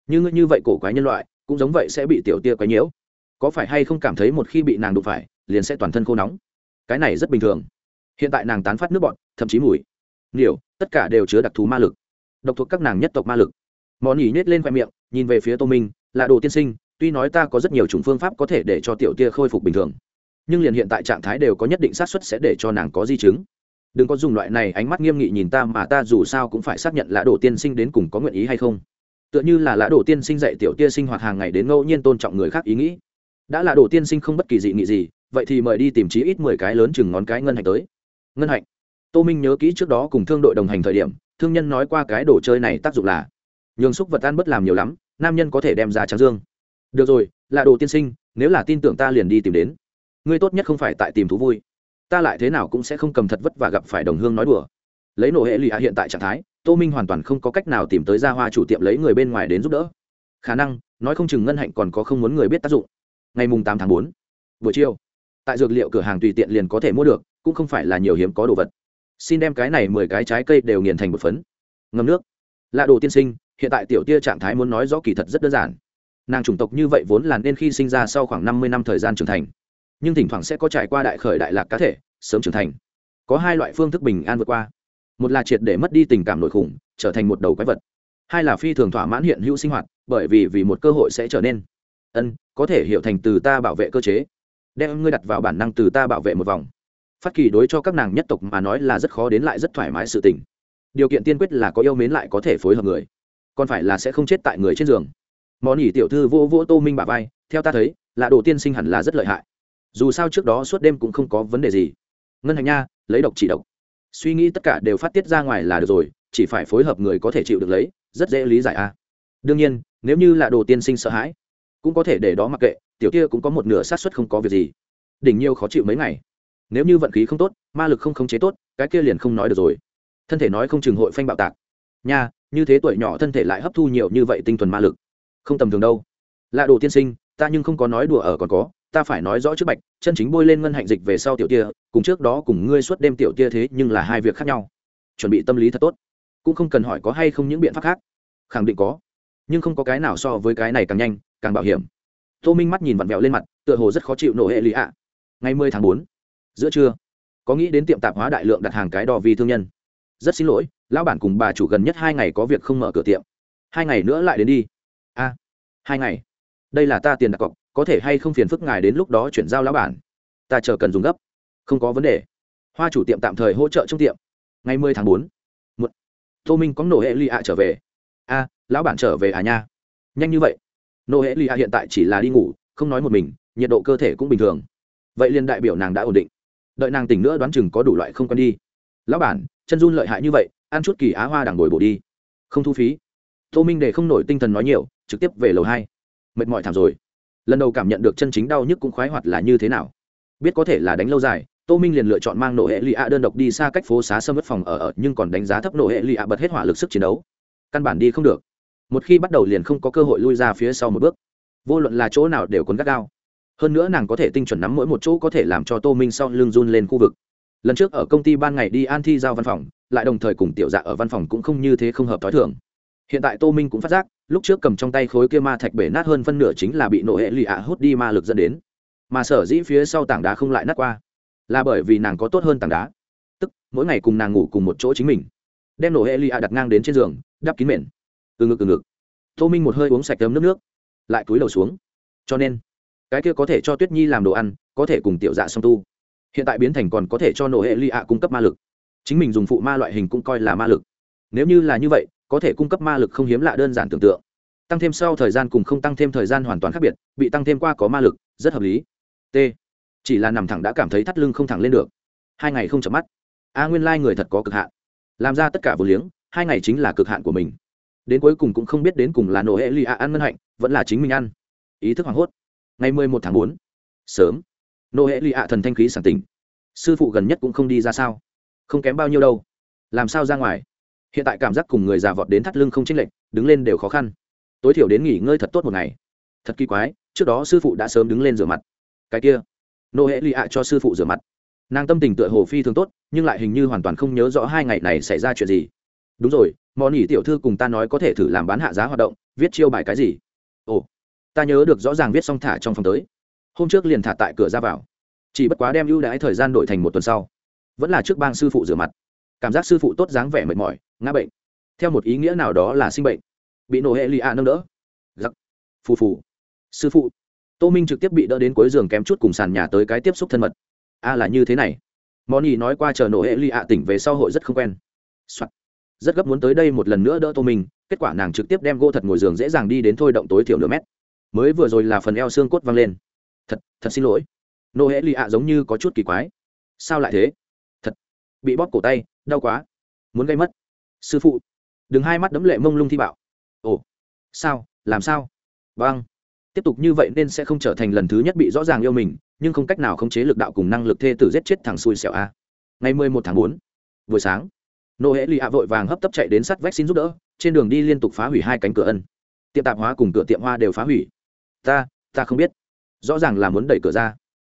Như ngươi như vậy cổ quái nhân loại, cũng giống vậy sẽ bị tiểu tia quái nhiễu. Có phải hay không cảm thấy một khi bị nàng đụng phải, liền sẽ toàn thân khô nóng? Cái này rất bình thường. Hiện tại nàng tán phát nước bọn thậm chí mùi. Nhiều, tất cả đều chứa đặc thù ma lực. Độc thuộc các nàng nhất tộc ma lực. Mò nỉ nhét lên khoe miệng, nhìn về phía tô minh, là đồ tiên sinh tuy nói ta có rất nhiều chủng phương pháp có thể để cho tiểu tia khôi phục bình thường, nhưng liền hiện tại trạng thái đều có nhất định xác suất sẽ để cho nàng có di chứng. Đừng có dùng loại này ánh mắt nghiêm nghị nhìn ta mà ta dù sao cũng phải xác nhận lã đồ tiên sinh đến cùng có nguyện ý hay không. Tựa như là lã đồ tiên sinh dạy tiểu tia sinh hoạt hàng ngày đến ngẫu nhiên tôn trọng người khác ý nghĩ. Đã là đồ tiên sinh không bất kỳ dị nghị gì, vậy thì mời đi tìm chí ít mười cái lớn chừng ngón cái ngân hạnh tới. Ngân hạnh? Tô minh nhớ kỹ trước đó cùng thương đội đồng hành thời điểm, thương nhân nói qua cái đồ chơi này tác dụng là nhường xúc vật ăn bất làm nhiều lắm, nam nhân có thể đem ra trắng dương được rồi, là đồ tiên sinh, nếu là tin tưởng ta liền đi tìm đến. Ngươi tốt nhất không phải tại tìm thú vui. Ta lại thế nào cũng sẽ không cầm thật vất và gặp phải đồng hương nói đùa. Lấy nổ hệ lụy hạ hiện tại trạng thái, tô minh hoàn toàn không có cách nào tìm tới ra hoa chủ tiệm lấy người bên ngoài đến giúp đỡ. Khả năng, nói không chừng ngân hạnh còn có không muốn người biết tác dụng. Ngày mùng tám tháng bốn, buổi chiều, tại dược liệu cửa hàng tùy tiện liền có thể mua được, cũng không phải là nhiều hiếm có đồ vật. Xin đem cái này mười cái trái cây đều nghiền thành một phấn. Ngâm nước. Lạ đồ tiên sinh, hiện tại tiểu tia trạng thái muốn nói rõ kỳ thật rất đơn giản nàng chủng tộc như vậy vốn là nên khi sinh ra sau khoảng năm mươi năm thời gian trưởng thành. Nhưng thỉnh thoảng sẽ có trải qua đại khởi đại lạc cá thể, sớm trưởng thành. Có hai loại phương thức bình an vượt qua. Một là triệt để mất đi tình cảm nội khủng, trở thành một đầu quái vật. Hai là phi thường thỏa mãn hiện hữu sinh hoạt, bởi vì vì một cơ hội sẽ trở nên. Ân, có thể hiểu thành từ ta bảo vệ cơ chế. Đem ngươi đặt vào bản năng từ ta bảo vệ một vòng. Phát kỳ đối cho các nàng nhất tộc mà nói là rất khó đến lại rất thoải mái sự tình. Điều kiện tiên quyết là có yêu mến lại có thể phối hợp người. Còn phải là sẽ không chết tại người trên giường món nhỉ tiểu thư vô vô tô minh bà vai, theo ta thấy là đồ tiên sinh hẳn là rất lợi hại. Dù sao trước đó suốt đêm cũng không có vấn đề gì. Ngân hành nha, lấy độc chỉ độc. Suy nghĩ tất cả đều phát tiết ra ngoài là được rồi, chỉ phải phối hợp người có thể chịu được lấy, rất dễ lý giải a đương nhiên, nếu như là đồ tiên sinh sợ hãi, cũng có thể để đó mặc kệ, tiểu kia cũng có một nửa sát xuất không có việc gì. Đỉnh nhiêu khó chịu mấy ngày. Nếu như vận khí không tốt, ma lực không khống chế tốt, cái kia liền không nói được rồi. Thân thể nói không chừng hội phanh bạo tạc. Nha, như thế tuổi nhỏ thân thể lại hấp thu nhiều như vậy tinh thuần ma lực không tầm thường đâu. Lạ đồ tiên sinh, ta nhưng không có nói đùa ở còn có, ta phải nói rõ trước bạch, chân chính bôi lên ngân hạnh dịch về sau tiểu tia, cùng trước đó cùng ngươi suốt đêm tiểu tia thế nhưng là hai việc khác nhau. Chuẩn bị tâm lý thật tốt. Cũng không cần hỏi có hay không những biện pháp khác. Khẳng định có. Nhưng không có cái nào so với cái này càng nhanh, càng bảo hiểm. Tô minh mắt nhìn vặn vẹo lên mặt, tựa hồ rất khó chịu nổ hệ lý ạ. Ngày mười tháng bốn, giữa trưa, có nghĩ đến tiệm tạp hóa đại lượng đặt hàng cái đò vì thương nhân. Rất xin lỗi, lão bản cùng bà chủ gần nhất hai ngày có việc không mở cửa tiệm. Hai ngày nữa lại đến đi a, hai ngày. Đây là ta tiền đặt cọc, có thể hay không phiền phức ngài đến lúc đó chuyển giao lão bản? Ta chờ cần dùng gấp. Không có vấn đề. Hoa chủ tiệm tạm thời hỗ trợ trong tiệm. Ngày mười tháng bốn một tô minh có nổ hệ lì ạ trở về. A, lão bản trở về à nha? Nhanh như vậy. Nổ hệ lì ạ hiện tại chỉ là đi ngủ, không nói một mình, nhiệt độ cơ thể cũng bình thường. Vậy liền đại biểu nàng đã ổn định. Đợi nàng tỉnh nữa đoán chừng có đủ loại không quen đi. Lão bản, chân run lợi hại như vậy, ăn chút kỳ á hoa đằng bồi bổ đi. Không thu phí. Tô minh để không nổi tinh thần nói nhiều trực tiếp về lầu hai. Mệt mỏi thảm rồi. Lần đầu cảm nhận được chân chính đau nhức cũng khoái hoạt là như thế nào? Biết có thể là đánh lâu dài, tô minh liền lựa chọn mang nổ hệ lụy ạ đơn độc đi xa cách phố xá sâm mất phòng ở ở, nhưng còn đánh giá thấp nổ hệ lụy ạ bật hết hỏa lực sức chiến đấu. Căn bản đi không được. Một khi bắt đầu liền không có cơ hội lui ra phía sau một bước. Vô luận là chỗ nào đều còn gắt gao. Hơn nữa nàng có thể tinh chuẩn nắm mỗi một chỗ có thể làm cho tô minh sau lưng run lên khu vực. Lần trước ở công ty ban ngày đi an thi giao văn phòng, lại đồng thời cùng tiểu dạ ở văn phòng cũng không như thế không hợp t h ó i thường hiện tại tô minh cũng phát giác, lúc trước cầm trong tay khối kia ma thạch bể nát hơn phân nửa chính là bị nổ hệ lụy ạ hút đi ma lực dẫn đến. Mà sở dĩ phía sau tảng đá không lại nát qua, là bởi vì nàng có tốt hơn tảng đá. Tức, mỗi ngày cùng nàng ngủ cùng một chỗ chính mình. Đem nổ hệ lụy ạ đặt ngang đến trên giường, đắp kín mền. Từ ngực từ ngực. Tô minh một hơi uống sạch tấm nước nước, lại cúi đầu xuống. Cho nên, cái kia có thể cho tuyết nhi làm đồ ăn, có thể cùng tiểu dạ song tu. Hiện tại biến thành còn có thể cho nổ hệ lụy ạ cung cấp ma lực. Chính mình dùng phụ ma loại hình cũng coi là ma lực. Nếu như là như vậy có thể cung cấp ma lực không hiếm lạ đơn giản tưởng tượng. Tăng thêm sau thời gian cùng không tăng thêm thời gian hoàn toàn khác biệt, bị tăng thêm qua có ma lực, rất hợp lý. T. Chỉ là nằm thẳng đã cảm thấy thắt lưng không thẳng lên được. Hai ngày không chợp mắt. A nguyên lai、like、người thật có cực hạn. Làm ra tất cả vô liếng, hai ngày chính là cực hạn của mình. Đến cuối cùng cũng không biết đến cùng là nổ hệ lụy ạ ăn ngân hạnh, vẫn là chính mình ăn. Ý thức hoảng hốt. Ngày mười một tháng bốn. Sớm. Nô hệ lụy ạ thần thanh khí sản tỉnh. Sư phụ gần nhất cũng không đi ra sao? Không kém bao nhiêu đâu. Làm sao ra ngoài? Hiện tại cảm giác cùng người già vọt đến thắt lưng không chênh lệch, đứng lên đều khó khăn. Tối thiểu đến nghỉ ngơi thật tốt một ngày. Thật kỳ quái, trước đó sư phụ đã sớm đứng lên rửa mặt. Cái kia nô hệ lì ạ cho sư phụ rửa mặt. Nàng tâm tình tựa hồ phi thường tốt, nhưng lại hình như hoàn toàn không nhớ rõ hai ngày này xảy ra chuyện gì. Đúng rồi, món ỉ tiểu thư cùng ta nói có thể thử làm bán hạ giá hoạt động, viết chiêu bài cái gì? Ồ, ta nhớ được rõ ràng viết xong thả trong phòng tới. Hôm trước liền thả tại cửa ra vào. Chỉ bất quá đem ưu đãi thời gian đổi thành một tuần sau. Vẫn là trước bang sư phụ rửa mặt cảm giác sư phụ tốt dáng vẻ mệt mỏi, ngã bệnh. Theo một ý nghĩa nào đó là sinh bệnh. Bị nổ hệ lì ạ nâng đỡ. Giặc. Phù phù. Sư phụ. Tô minh trực tiếp bị đỡ đến cuối giường kém chút cùng sàn nhà tới cái tiếp xúc thân mật. A là như thế này. Món ý nói qua chờ nổ hệ lì ạ tỉnh về sau hội rất không quen、Soạn. rất gấp muốn tới đây một lần nữa đỡ tô minh, kết quả nàng trực tiếp đem gỗ thật ngồi giường dễ dàng đi đến thôi động tối thiểu nửa mét. Mới vừa rồi là phần eo xương cốt văng lên. Thật thật xin lỗi. Nô hễ lì ạ giống như có chút kỳ quái. Sao lại thế? Bị bóp cổ tay, đau quá. Muốn gây mất. Sư phụ, đừng hai mắt đấm lệ mông lung thi bạo. Ồ, sao? Làm sao? Vâng. Tiếp tục như vậy nên sẽ không trở thành lần thứ nhất bị rõ ràng yêu mình, nhưng không cách nào khống chế lực đạo cùng năng lực thê tử giết chết thằng xui xẻo a. Ngày mười một tháng bốn, buổi sáng, nô hễ lì ạ vội vàng hấp tấp chạy đến sắt vách xin giúp đỡ, trên đường đi liên tục phá hủy hai cánh cửa ân. Tiệm tạp hóa cùng cửa tiệm hoa đều phá hủy. Ta ta không biết. Rõ ràng là muốn đẩy cửa ra.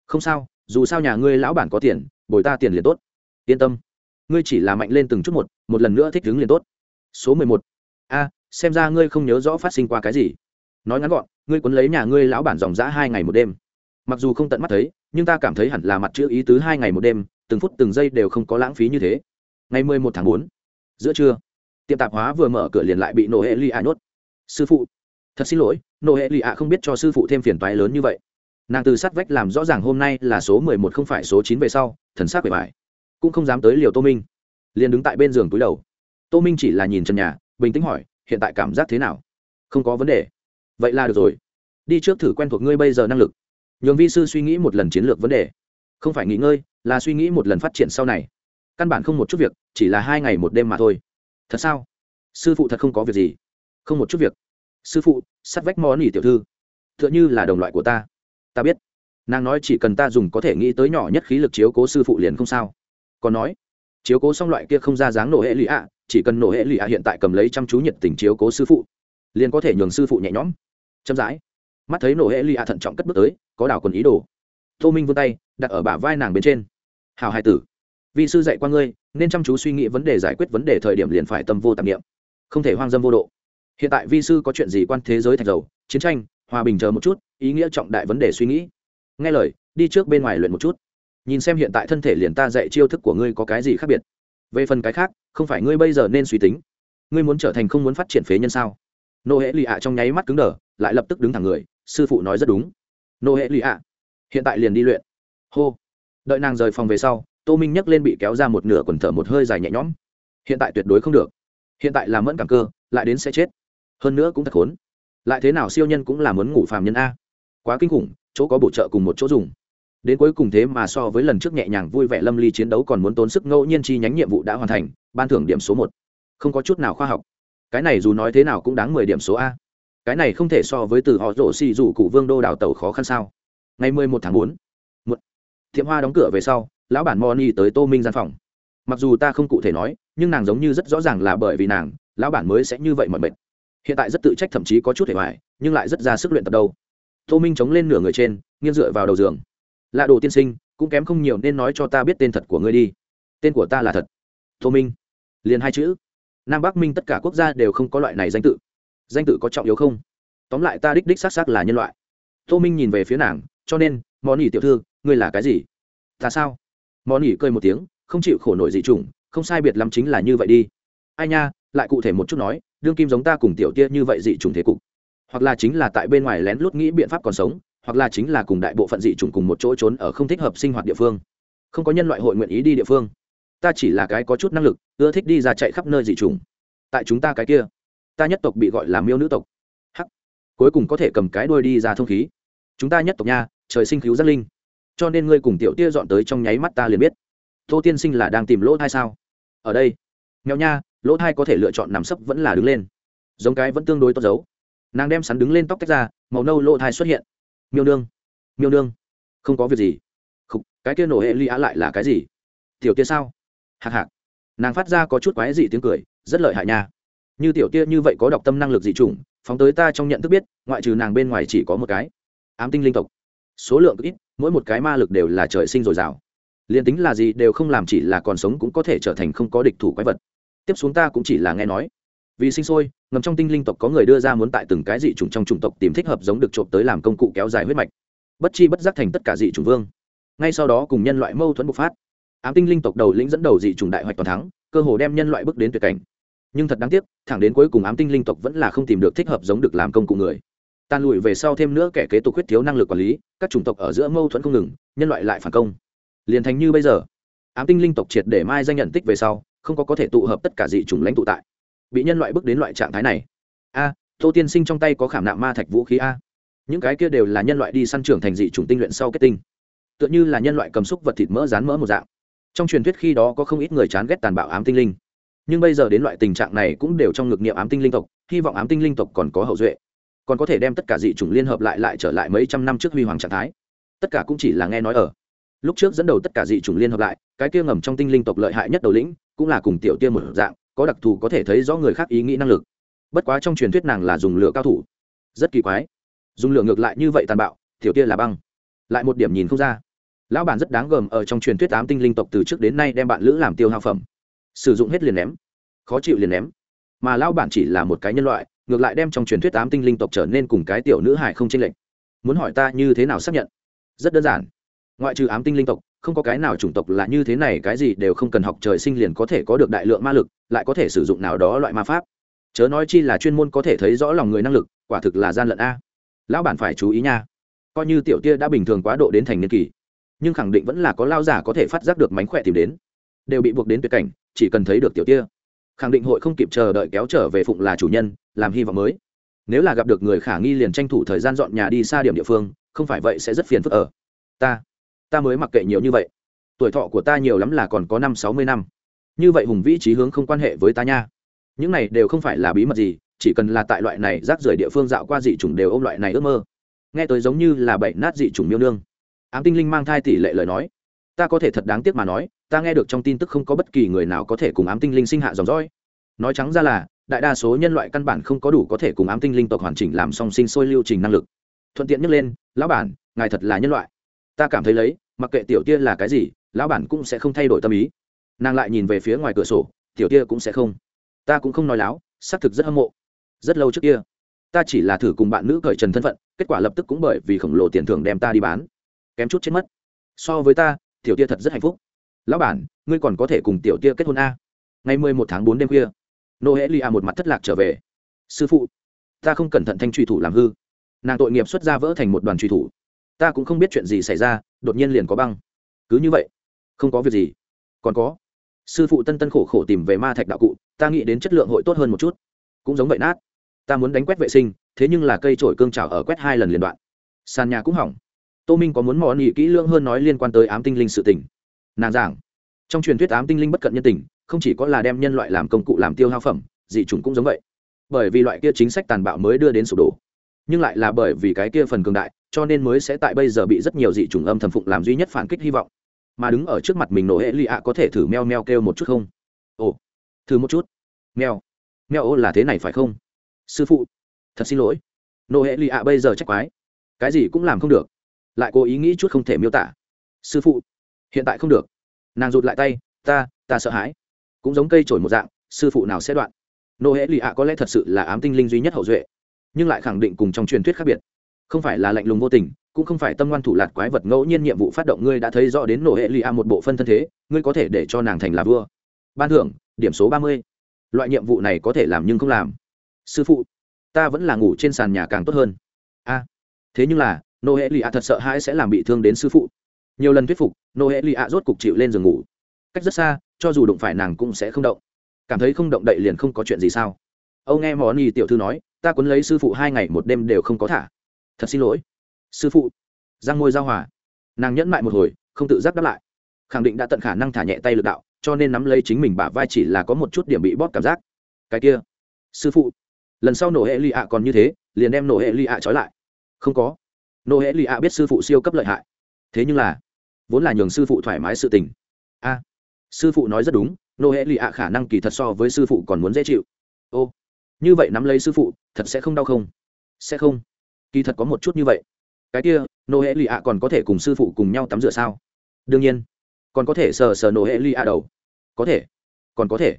Không sao, dù sao nhà ngươi lão bản có tiền, bồi ta tiền liền tốt yên tâm. Ngươi chỉ là mạnh lên từng chút một một lần nữa thích đứng liền tốt. Số mười một. A, xem ra ngươi không nhớ rõ phát sinh qua cái gì. Nói ngắn gọn, ngươi quấn lấy nhà ngươi lão bản dòng g hai ngày một đêm. Mặc dù không tận mắt thấy, nhưng ta cảm thấy hẳn là mặt chữ ý tứ hai ngày một đêm, từng phút từng giây đều không có lãng phí như thế. Ngày mười một tháng bốn, giữa trưa, tiệm tạp hóa vừa mở cửa liền lại bị nổ hệ ly ạ nhốt. Sư phụ. Thật xin lỗi nổ hệ lì ạ không biết cho sư phụ thêm phiền toái lớn như vậy. Nàng từ sát vách làm rõ ràng hôm nay là số mười một không phải số chín về sau, thần sát bề bài cũng không dám tới liều tô minh. Liền đứng tại bên giường túi đầu. Tô minh chỉ là nhìn trần nhà, bình tĩnh hỏi, hiện tại cảm giác thế nào? Không có vấn đề. Vậy là được rồi. Đi trước thử quen thuộc ngươi bây giờ năng lực. Nhường vi sư suy nghĩ một lần chiến lược vấn đề. Không phải nghỉ ngơi, là suy nghĩ một lần phát triển sau này. Căn bản không một chút việc, chỉ là hai ngày một đêm mà thôi. Thật sao? Sư phụ thật không có việc gì. Không một chút việc. Sư phụ, sắt vách món nỉ tiểu thư. T h ư ợ n h ư là đồng loại của ta. Ta biết. Nàng nói chỉ cần ta dùng có thể nghĩ tới nhỏ nhất khí lực chiếu cố sư phụ liền không sao còn nói chiếu cố xong loại kia không ra dáng nổ hệ lụy ạ chỉ cần nổ hệ lụy ạ hiện tại cầm lấy chăm chú nhiệt tình chiếu cố sư phụ liền có thể nhường sư phụ nhẹ nhõm. Chậm rãi mắt thấy nổ hệ lụy ạ thận trọng cất bước tới có đảo quần ý đồ. Tô minh vươn tay đặt ở bả vai nàng bên trên. Hào hai tử vì sư dạy qua ngươi nên chăm chú suy nghĩ vấn đề giải quyết vấn đề thời điểm liền phải tâm vô tạp niệm, không thể hoang dâm vô độ. Hiện tại vi sư có chuyện gì quan thế giới thành dầu chiến tranh hòa bình chờ một chút ý nghĩa trọng đại vấn đề suy nghĩ. Nghe lời đi trước bên ngoài luyện một chút nhìn xem hiện tại thân thể liền ta dạy chiêu thức của ngươi có cái gì khác biệt. Về phần cái khác, không phải ngươi bây giờ nên suy tính. Ngươi muốn trở thành không muốn phát triển phế nhân sao? Nô hệ lì ạ trong nháy mắt cứng đờ, lại lập tức đứng thẳng người, sư phụ nói rất đúng. Nô hệ lì ạ, hiện tại liền đi luyện. Hô. Đợi nàng rời phòng về sau, tô minh nhấc lên bị kéo ra một nửa quần thở một hơi dài nhẹ nhõm. Hiện tại tuyệt đối không được. Hiện tại là mẫn cảm cơ, lại đến sẽ chết. Hơn nữa cũng thật khốn. Lại thế nào siêu nhân cũng là muốn ngủ phàm nhân a. Quá kinh khủng, chỗ có bổ trợ cùng một chỗ dùng đến cuối cùng thế mà so với lần trước nhẹ nhàng vui vẻ lâm ly chiến đấu còn muốn tốn sức ngẫu nhiên chi nhánh nhiệm vụ đã hoàn thành, ban thưởng điểm số một. Không có chút nào khoa học. Cái này dù nói thế nào cũng đáng mười điểm số a. Cái này không thể so với từ họ rổ xì dù cụ vương đô đào tàu khó khăn sao. Ngày mười một tháng bốn một thiệm hoa đóng cửa về sau, lão bản moni tới tô minh gian phòng. Mặc dù ta không cụ thể nói, nhưng nàng giống như rất rõ ràng là bởi vì nàng, lão bản mới sẽ như vậy mọi mệt. Hiện tại rất tự trách thậm chí có chút hề hoài, nhưng lại rất ra sức luyện tập đâu. Tô minh chống lên nửa người trên, nghiêng dựa vào đầu giường lạ đồ tiên sinh, cũng kém không nhiều nên nói cho ta biết tên thật của ngươi đi. Tên của ta là thật. Tô minh. Liền hai chữ. Nam bắc minh tất cả quốc gia đều không có loại này danh tự. Danh tự có trọng yếu không? Tóm lại ta đích đích xác xác là nhân loại. Tô minh nhìn về phía nàng, cho nên, món nỉ tiểu thư, ngươi là cái gì? Ta sao? Món nỉ cười một tiếng, không chịu khổ nổi dị chủng, không sai biệt lắm chính là như vậy đi. Ai nha, lại cụ thể một chút nói, đương kim giống ta cùng tiểu tia như vậy dị chủng thế cục. Hoặc là chính là tại bên ngoài lén lút nghĩ biện pháp còn sống hoặc là chính là cùng đại bộ phận dị chủng cùng một chỗ trốn ở không thích hợp sinh hoạt địa phương. Không có nhân loại hội nguyện ý đi địa phương. Ta chỉ là cái có chút năng lực, ưa thích đi ra chạy khắp nơi dị chủng. Tại chúng ta cái kia, ta nhất tộc bị gọi là miêu nữ tộc. Hắc. Cuối cùng có thể cầm cái đuôi đi ra thông khí. Chúng ta nhất tộc nha, trời sinh cứu giác linh. Cho nên ngươi cùng tiểu tia dọn tới trong nháy mắt ta liền biết. Tô tiên sinh là đang tìm lỗ thai sao? Ở đây. Nghèo nha, lỗ thai có thể lựa chọn nằm sấp vẫn là đứng lên. Giống cái vẫn tương đối tốt giấu nàng đem sắn đứng lên tóc tách ra, màu nâu lỗ thai xuất hiện miêu nương miêu nương không có việc gì. Khúc, cái kia nổ hệ ly á lại là cái gì? Tiểu tia sao? Hạc hạc. Nàng phát ra có chút quái dị tiếng cười rất lợi hại nha. Như tiểu tia như vậy có đọc tâm năng lực dị chủng phóng tới ta trong nhận thức biết ngoại trừ nàng bên ngoài chỉ có một cái. Ám tinh linh tộc. Số lượng ít mỗi một cái ma lực đều là trời sinh dồi dào. Liền tính là gì đều không làm chỉ là còn sống cũng có thể trở thành không có địch thủ quái vật. Tiếp xuống ta cũng chỉ là nghe nói vì sinh sôi, ngầm trong tinh linh tộc có người đưa ra muốn tại từng cái dị chủng trong chủng tộc tìm thích hợp giống được trộm tới làm công cụ kéo dài huyết mạch. Bất chi bất giác thành tất cả dị chủng vương. Ngay sau đó cùng nhân loại mâu thuẫn bộc phát. Ám tinh linh tộc đầu lĩnh dẫn đầu dị chủng đại hoạch toàn thắng, cơ hồ đem nhân loại bước đến tuyệt cảnh. Nhưng thật đáng tiếc, thẳng đến cuối cùng ám tinh linh tộc vẫn là không tìm được thích hợp giống được làm công cụ người. Tan lùi về sau thêm nữa kẻ kế tục huyết thiếu năng lực quản lý, các chủng tộc ở giữa mâu thuẫn không ngừng, nhân loại lại phản công. Liền thành như bây giờ. Ám tinh linh tộc triệt để mai danh nhận tích về sau, không có có thể tụ hợp tất cả dị chủng lãnh tụ tại bị nhân loại bước đến loại trạng thái này. A, tô tiên sinh trong tay có khảm nạm ma thạch vũ khí a. Những cái kia đều là nhân loại đi săn trưởng thành dị chủng tinh luyện sau kết tinh. Tựa như là nhân loại cầm xúc vật thịt mỡ rán mỡ một dạng. Trong truyền thuyết khi đó có không ít người chán ghét tàn bạo ám tinh linh. Nhưng bây giờ đến loại tình trạng này cũng đều trong ngực niệm ám tinh linh tộc, hy vọng ám tinh linh tộc còn có hậu duệ. Còn có thể đem tất cả dị chủng liên hợp lại lại trở lại mấy trăm năm trước huy hoàng trạng thái. Tất cả cũng chỉ là nghe nói ở. Lúc trước dẫn đầu tất cả dị chủng liên hợp lại, cái kia ngầm trong tinh linh tộc lợi hại nhất đầu lĩnh, cũng là cùng tiểu tiên một dạng có đặc thù có thể thấy rõ người khác ý nghĩ năng lực. Bất quá trong truyền thuyết nàng là dùng lửa cao thủ. Rất kỳ quái. Dùng lửa ngược lại như vậy tàn bạo, tiểu tiên là băng. Lại một điểm nhìn không ra. Lão bản rất đáng gờm ở trong truyền thuyết tám tinh linh tộc từ trước đến nay đem bạn lữ làm tiêu hao phẩm. Sử dụng hết liền ném. Khó chịu liền ném. Mà lão bản chỉ là một cái nhân loại, ngược lại đem trong truyền thuyết tám tinh linh tộc trở nên cùng cái tiểu nữ hải không chênh lệch. Muốn hỏi ta như thế nào xác nhận? Rất đơn giản ngoại trừ ám tinh linh tộc, không có cái nào chủng tộc là như thế này, cái gì đều không cần học trời sinh liền có thể có được đại lượng ma lực, lại có thể sử dụng nào đó loại ma pháp. Chớ nói chi là chuyên môn có thể thấy rõ lòng người năng lực, quả thực là gian lận a. Lão bản phải chú ý nha. Coi như tiểu tia đã bình thường quá độ đến thành niên kỳ, nhưng khẳng định vẫn là có lao giả có thể phát giác được mánh khỏe tìm đến. Đều bị buộc đến tuyệt cảnh, chỉ cần thấy được tiểu tia. Khẳng định hội không kịp chờ đợi kéo trở về phụng là chủ nhân, làm hy vọng mới. Nếu là gặp được người khả nghi liền tranh thủ thời gian dọn nhà đi xa điểm địa phương, không phải vậy sẽ rất phiền phức ở. Ta ta mới mặc kệ nhiều như vậy. Tuổi thọ của ta nhiều lắm là còn có năm sáu mươi năm. Như vậy hùng vĩ trí hướng không quan hệ với ta nha. Những này đều không phải là bí mật gì, chỉ cần là tại loại này rác rưởi địa phương dạo qua dị chủng đều ôm loại này ước mơ. Nghe tới giống như là bậy nát dị chủng miêu nương. Ám tinh linh mang thai tỷ lệ lời nói. Ta có thể thật đáng tiếc mà nói, ta nghe được trong tin tức không có bất kỳ người nào có thể cùng ám tinh linh sinh hạ dòng dõi. Nói trắng ra là, đại đa số nhân loại căn bản không có đủ có thể cùng ám tinh linh tộc hoàn chỉnh làm song sinh sôi lưu trình năng lực. Thuận tiện nhắc lên, lão bản, ngài thật là nhân loại ta cảm thấy lấy, mặc kệ tiểu tia là cái gì, lão bản cũng sẽ không thay đổi tâm ý. Nàng lại nhìn về phía ngoài cửa sổ, tiểu tia cũng sẽ không. Ta cũng không nói láo, xác thực rất hâm mộ. Rất lâu trước kia, ta chỉ là thử cùng bạn nữ cởi trần thân phận, kết quả lập tức cũng bởi vì khổng lồ tiền thưởng đem ta đi bán. Kém chút chết mất. So với ta, tiểu tia thật rất hạnh phúc. Lão bản, ngươi còn có thể cùng tiểu tia kết hôn a? Ngày mười một tháng bốn đêm khuya nô hễ lia một mặt thất lạc trở về. Sư phụ, ta không cẩn thận thanh truy thủ làm hư. Nàng tội nghiệp xuất ra vỡ thành một đoàn truy thủ ta cũng không biết chuyện gì xảy ra, đột nhiên liền có băng. Cứ như vậy, không có việc gì. Còn có, sư phụ tân tân khổ khổ tìm về ma thạch đạo cụ, ta nghĩ đến chất lượng hội tốt hơn một chút. Cũng giống vậy nát. Ta muốn đánh quét vệ sinh, thế nhưng là cây trổi cương trào ở quét hai lần liên đoạn. Sàn nhà cũng hỏng. Tô minh có muốn mò nghị kỹ lưỡng hơn nói liên quan tới ám tinh linh sự tình. Nàng giảng, trong truyền thuyết ám tinh linh bất cận nhân tình, không chỉ có là đem nhân loại làm công cụ làm tiêu hao phẩm, dị chúng cũng giống vậy. Bởi vì loại kia chính sách tàn bạo mới đưa đến sụp đổ, nhưng lại là bởi vì cái kia phần cường đại cho nên mới sẽ tại bây giờ bị rất nhiều dị chủng âm thầm phụng làm duy nhất phản kích hy vọng. Mà đứng ở trước mặt mình nổ hệ lì ạ có thể thử meo meo kêu một chút không? Ồ, thử một chút. Meo. Meo ô là thế này phải không? Sư phụ. Thật xin lỗi. Nổ hệ lì ạ bây giờ trách quái. Cái gì cũng làm không được. Lại cố ý nghĩ chút không thể miêu tả. Sư phụ. Hiện tại không được. Nàng rụt lại tay. Ta ta sợ hãi. Cũng giống cây trổi một dạng, sư phụ nào sẽ đoạn? Nô hễ lì ạ có lẽ thật sự là ám tinh linh duy nhất hậu duệ. Nhưng lại khẳng định cùng trong truyền thuyết khác biệt không phải là lạnh lùng vô tình, cũng không phải tâm ngoan thủ lạt quái vật ngẫu nhiên nhiệm vụ phát động ngươi đã thấy rõ đến nổ hệ lì a một bộ phân thân thế, ngươi có thể để cho nàng thành là vua. Ban thưởng, điểm số ba mươi. Loại nhiệm vụ này có thể làm nhưng không làm. Sư phụ, ta vẫn là ngủ trên sàn nhà càng tốt hơn. A, thế nhưng là nô hệ lì ạ thật sợ hãi sẽ làm bị thương đến sư phụ. Nhiều lần thuyết phục nô hệ lì ạ rốt cục chịu lên giường ngủ. Cách rất xa, cho dù đụng phải nàng cũng sẽ không động. Cảm thấy không động đậy liền không có chuyện gì sao? Âu nghe món y tiểu thư nói, ta quấn lấy sư phụ hai ngày một đêm đều không có thả thật xin lỗi. Sư phụ. Giang ngôi giao hòa. Nàng nhẫn mại một hồi, không tự giác đáp lại. Khẳng định đã tận khả năng thả nhẹ tay lực đạo, cho nên nắm lấy chính mình bả vai chỉ là có một chút điểm bị bóp cảm giác. Cái kia, sư phụ. Lần sau nổ hệ lì ạ còn như thế, liền đem nổ hệ lì ạ trói lại. Không có. Nổ hệ lì ạ biết sư phụ siêu cấp lợi hại. Thế nhưng là, vốn là nhường sư phụ thoải mái sự tình. A, sư phụ nói rất đúng nô hệ lì ạ khả năng kỳ thật so với sư phụ còn muốn dễ chịu. Ô, như vậy nắm lấy sư phụ, thật sẽ không đau không? Sẽ không kỳ thật có một chút như vậy. Cái kia nô hệ lì ạ còn có thể cùng sư phụ cùng nhau tắm rửa sao? Đương nhiên. Còn có thể sờ sờ nô hệ lì ạ đầu. Có thể. Còn có thể.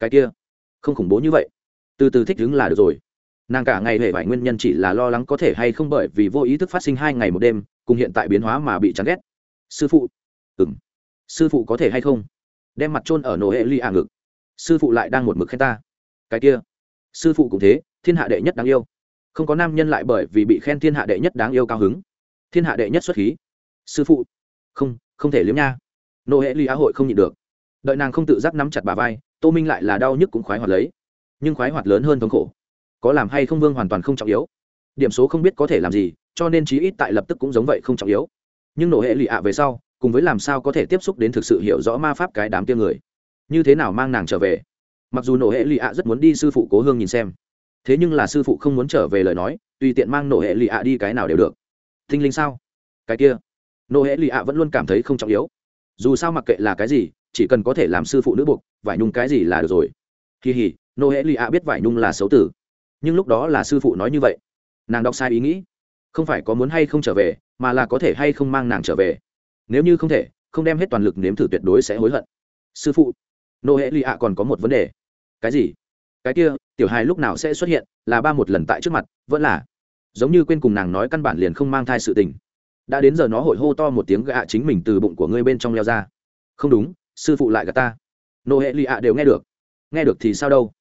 Cái kia. Không khủng bố như vậy. Từ từ thích đứng là được rồi. Nàng cả ngày hệ vải nguyên nhân chỉ là lo lắng có thể hay không bởi vì vô ý thức phát sinh hai ngày một đêm, cùng hiện tại biến hóa mà bị chán ghét. Sư phụ. Ừ m sư phụ có thể hay không? Đem mặt trôn ở nổ hệ ly ạ ngực. Sư phụ lại đang một mực khen ta. Cái kia. Sư phụ cũng thế, thiên hạ đệ nhất đáng yêu không có nam nhân lại bởi vì bị khen thiên hạ đệ nhất đáng yêu cao hứng. Thiên hạ đệ nhất xuất khí. Sư phụ. Không không thể liếm nha. Nô hệ ly á hội không nhịn được. Đợi nàng không tự giác nắm chặt bà vai, tô minh lại là đau nhức cũng khoái hoạt lấy. Nhưng khoái hoạt lớn hơn thống khổ. Có làm hay không vương hoàn toàn không trọng yếu. Điểm số không biết có thể làm gì, cho nên chí ít tại lập tức cũng giống vậy không trọng yếu. Nhưng nổ hệ lụy ạ về sau, cùng với làm sao có thể tiếp xúc đến thực sự hiểu rõ ma pháp cái đám kia người. Như thế nào mang nàng trở về? Mặc dù nổ hệ lụy ạ rất muốn đi sư phụ cố hương nhìn xem thế nhưng là sư phụ không muốn trở về lời nói, tùy tiện mang nổ hệ lì ạ đi cái nào đều được. Thinh linh sao? Cái kia. Nổ hệ lì ạ vẫn luôn cảm thấy không trọng yếu. Dù sao mặc kệ là cái gì, chỉ cần có thể làm sư phụ nữ buộc, vải nhung cái gì là được rồi. Kỳ hỉ nô hệ lì ạ biết vải nhung là xấu tử. Nhưng lúc đó là sư phụ nói như vậy. Nàng đọc sai ý nghĩ. Không phải có muốn hay không trở về, mà là có thể hay không mang nàng trở về. Nếu như không thể, không đem hết toàn lực nếm thử tuyệt đối sẽ hối hận. Sư phụ nô hệ lì ạ còn có một vấn đề. Cái gì? Cái kia, tiểu hài lúc nào sẽ xuất hiện, là ba một lần tại trước mặt, vẫn là. Giống như quên cùng nàng nói căn bản liền không mang thai sự tình. Đã đến giờ nó hội hô to một tiếng gạ chính mình từ bụng của ngươi bên trong leo ra. Không đúng, sư phụ lại gạt ta. Nô hệ lì ạ đều nghe được. Nghe được thì sao đâu?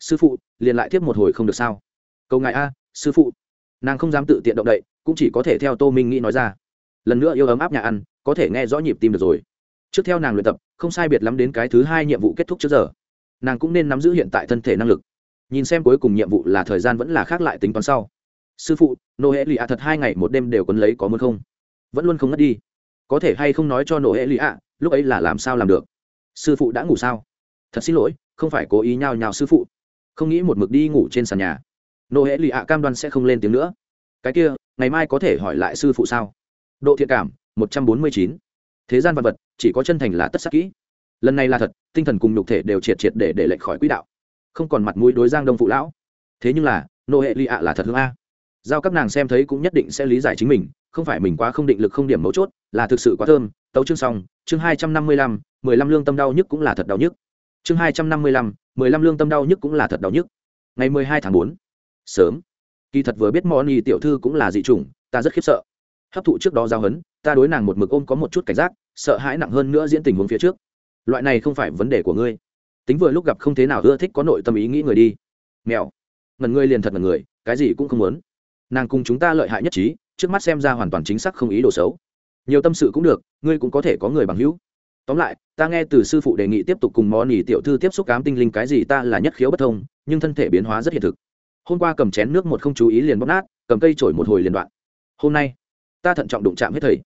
Sư phụ, liền lại tiếp một hồi không được sao? Câu ngại a, sư phụ. Nàng không dám tự tiện động đậy, cũng chỉ có thể theo tô minh nghĩ nói ra. Lần nữa yêu ấm áp nhà ăn, có thể nghe rõ nhịp tim được rồi. Trước theo nàng luyện tập, không sai biệt lắm đến cái thứ hai nhiệm vụ kết thúc trước giờ nàng cũng nên nắm giữ hiện tại thân thể năng lực. Nhìn xem cuối cùng nhiệm vụ là thời gian vẫn là khác lại tính toán sau. Sư phụ nô hệ lì ạ thật hai ngày một đêm đều quấn lấy có muốn không? Vẫn luôn không ngất đi. Có thể hay không nói cho nô hệ lì ạ lúc ấy là làm sao làm được? Sư phụ đã ngủ sao? Thật xin lỗi, không phải cố ý nhào nhào sư phụ. Không nghĩ một mực đi ngủ trên sàn nhà. Nô hệ lì ạ cam đoan sẽ không lên tiếng nữa. Cái kia, ngày mai có thể hỏi lại sư phụ sao? Độ thiện cảm, một trăm bốn mươi chín. Thế gian vật vật, chỉ có chân thành là tất sắc kỹ lần này là thật, tinh thần cùng nhục thể đều triệt triệt để để lệch khỏi quỹ đạo. Không còn mặt mũi đối giang đông phụ lão. Thế nhưng là, nô hệ ly ạ là thật hương a. Giao các nàng xem thấy cũng nhất định sẽ lý giải chính mình, không phải mình quá không định lực không điểm mấu chốt, là thực sự quá thơm. Tấu chương xong, chương hai trăm năm mươi lăm, mười lăm lương tâm đau nhức cũng là thật đau nhức. Chương hai trăm năm mươi lăm, mười lăm lương tâm đau nhức cũng là thật đau nhức. Ngày mười hai tháng bốn, sớm. Kỳ thật vừa biết món y tiểu thư cũng là dị chủng, ta rất khiếp sợ. Hấp thụ trước đó giao hấn, ta đối nàng một mực ôm có một chút cảnh giác, sợ hãi nặng hơn nữa diễn tình huống phía trước loại này không phải vấn đề của ngươi. Tính vừa lúc gặp không thế nào ưa thích có nội tâm ý nghĩ người đi. Mèo. Ngần ngươi liền thật ngần người, cái gì cũng không muốn. Nàng cùng chúng ta lợi hại nhất trí, trước mắt xem ra hoàn toàn chính xác không ý đồ xấu. Nhiều tâm sự cũng được, ngươi cũng có thể có người bằng hữu. Tóm lại, ta nghe từ sư phụ đề nghị tiếp tục cùng món nỉ tiểu thư tiếp xúc cám tinh linh cái gì ta là nhất khiếu bất thông, nhưng thân thể biến hóa rất hiện thực. Hôm qua cầm chén nước một không chú ý liền bóp nát, cầm cây trổi một hồi liền đoạn. Hôm nay, ta thận trọng đụng chạm hết thầy.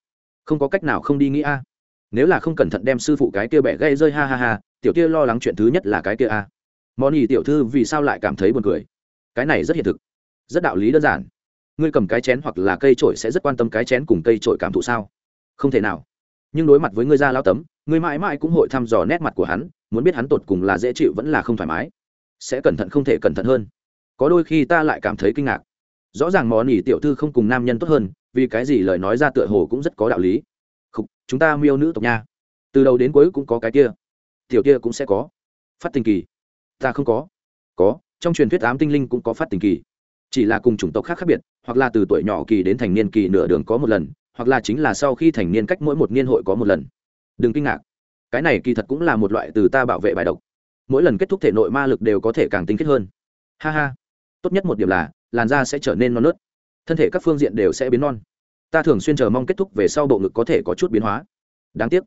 Không có cách nào không đi nghĩ a nếu là không cẩn thận đem sư phụ cái kia bẻ gây rơi, ha ha ha, tiểu kia lo lắng chuyện thứ nhất là cái kia a. Món ý tiểu thư vì sao lại cảm thấy buồn cười? Cái này rất hiện thực, rất đạo lý đơn giản. Ngươi cầm cái chén hoặc là cây trổi sẽ rất quan tâm cái chén cùng cây trổi cảm thụ sao? Không thể nào. Nhưng đối mặt với ngươi ra lao tấm, ngươi mãi mãi cũng hội thăm dò nét mặt của hắn, muốn biết hắn tột cùng là dễ chịu vẫn là không thoải mái. Sẽ cẩn thận không thể cẩn thận hơn. Có đôi khi ta lại cảm thấy kinh ngạc. Rõ ràng món ý tiểu thư không cùng nam nhân tốt hơn, vì cái gì lời nói ra tựa hồ cũng rất có đạo lý khục, chúng ta miêu nữ tộc nha. Từ đầu đến cuối cũng có cái kia. Tiểu kia cũng sẽ có. Phát tình kỳ. Ta không có. Có, trong truyền thuyết ám tinh linh cũng có phát tình kỳ. Chỉ là cùng chủng tộc khác khác biệt, hoặc là từ tuổi nhỏ kỳ đến thành niên kỳ nửa đường có một lần, hoặc là chính là sau khi thành niên cách mỗi một niên hội có một lần. Đừng kinh ngạc. Cái này kỳ thật cũng là một loại từ ta bảo vệ bài độc. Mỗi lần kết thúc thể nội ma lực đều có thể càng tinh kết hơn. Ha ha. Tốt nhất một điểm là, làn da sẽ trở nên non nớt. Thân thể các phương diện đều sẽ biến non ta thường xuyên chờ mong kết thúc về sau bộ ngực có thể có chút biến hóa. Đáng tiếc.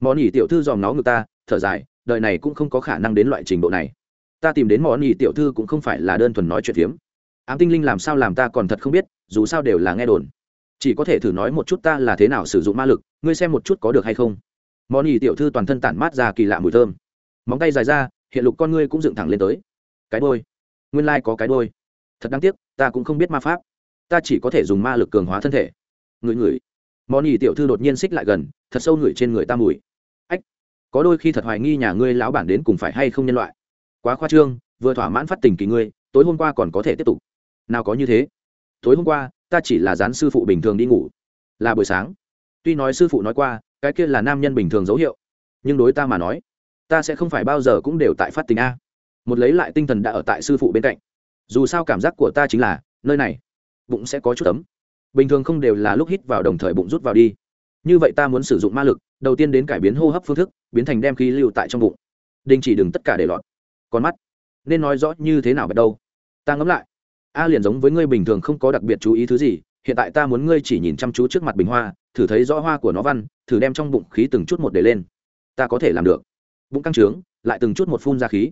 Món nhỉ tiểu thư dòm nó ngực ta, thở dài, đời này cũng không có khả năng đến loại trình độ này. Ta tìm đến món nhỉ tiểu thư cũng không phải là đơn thuần nói chuyện phiếm. Ám tinh linh làm sao làm ta còn thật không biết, dù sao đều là nghe đồn. Chỉ có thể thử nói một chút ta là thế nào sử dụng ma lực, ngươi xem một chút có được hay không. Món nhỉ tiểu thư toàn thân tản mát ra kỳ lạ mùi thơm. Móng tay dài ra, hiện lục con ngươi cũng dựng thẳng lên tới. Cái đôi. Nguyên lai、like、có cái đôi. Thật đáng tiếc, ta cũng không biết ma pháp. Ta chỉ có thể dùng ma lực cường hóa thân thể người người món ỉ tiểu thư đột nhiên xích lại gần, thật sâu ngửi trên người ta mùi. Ách, có đôi khi thật hoài nghi nhà ngươi lão bản đến cùng phải hay không nhân loại. Quá khoa trương, vừa thỏa mãn phát tình kỳ ngươi, tối hôm qua còn có thể tiếp tục. Nào có như thế. Tối hôm qua, ta chỉ là dán sư phụ bình thường đi ngủ. Là buổi sáng. Tuy nói sư phụ nói qua, cái kia là nam nhân bình thường dấu hiệu. Nhưng đối ta mà nói, ta sẽ không phải bao giờ cũng đều tại phát tình a. Một lấy lại tinh thần đã ở tại sư phụ bên cạnh. Dù sao cảm giác của ta chính là, nơi này, bụng sẽ có chút ấm bình thường không đều là lúc hít vào đồng thời bụng rút vào đi. Như vậy ta muốn sử dụng ma lực, đầu tiên đến cải biến hô hấp phương thức, biến thành đem khí lưu tại trong bụng. Đình chỉ đừng tất cả để lọt. Con mắt, nên nói rõ như thế nào bắt đâu. Ta ngẫm lại, a liền giống với ngươi bình thường không có đặc biệt chú ý thứ gì, hiện tại ta muốn ngươi chỉ nhìn chăm chú trước mặt bình hoa, thử thấy rõ hoa của nó văn, thử đem trong bụng khí từng chút một để lên. Ta có thể làm được. Bụng căng trướng, lại từng chút một phun ra khí.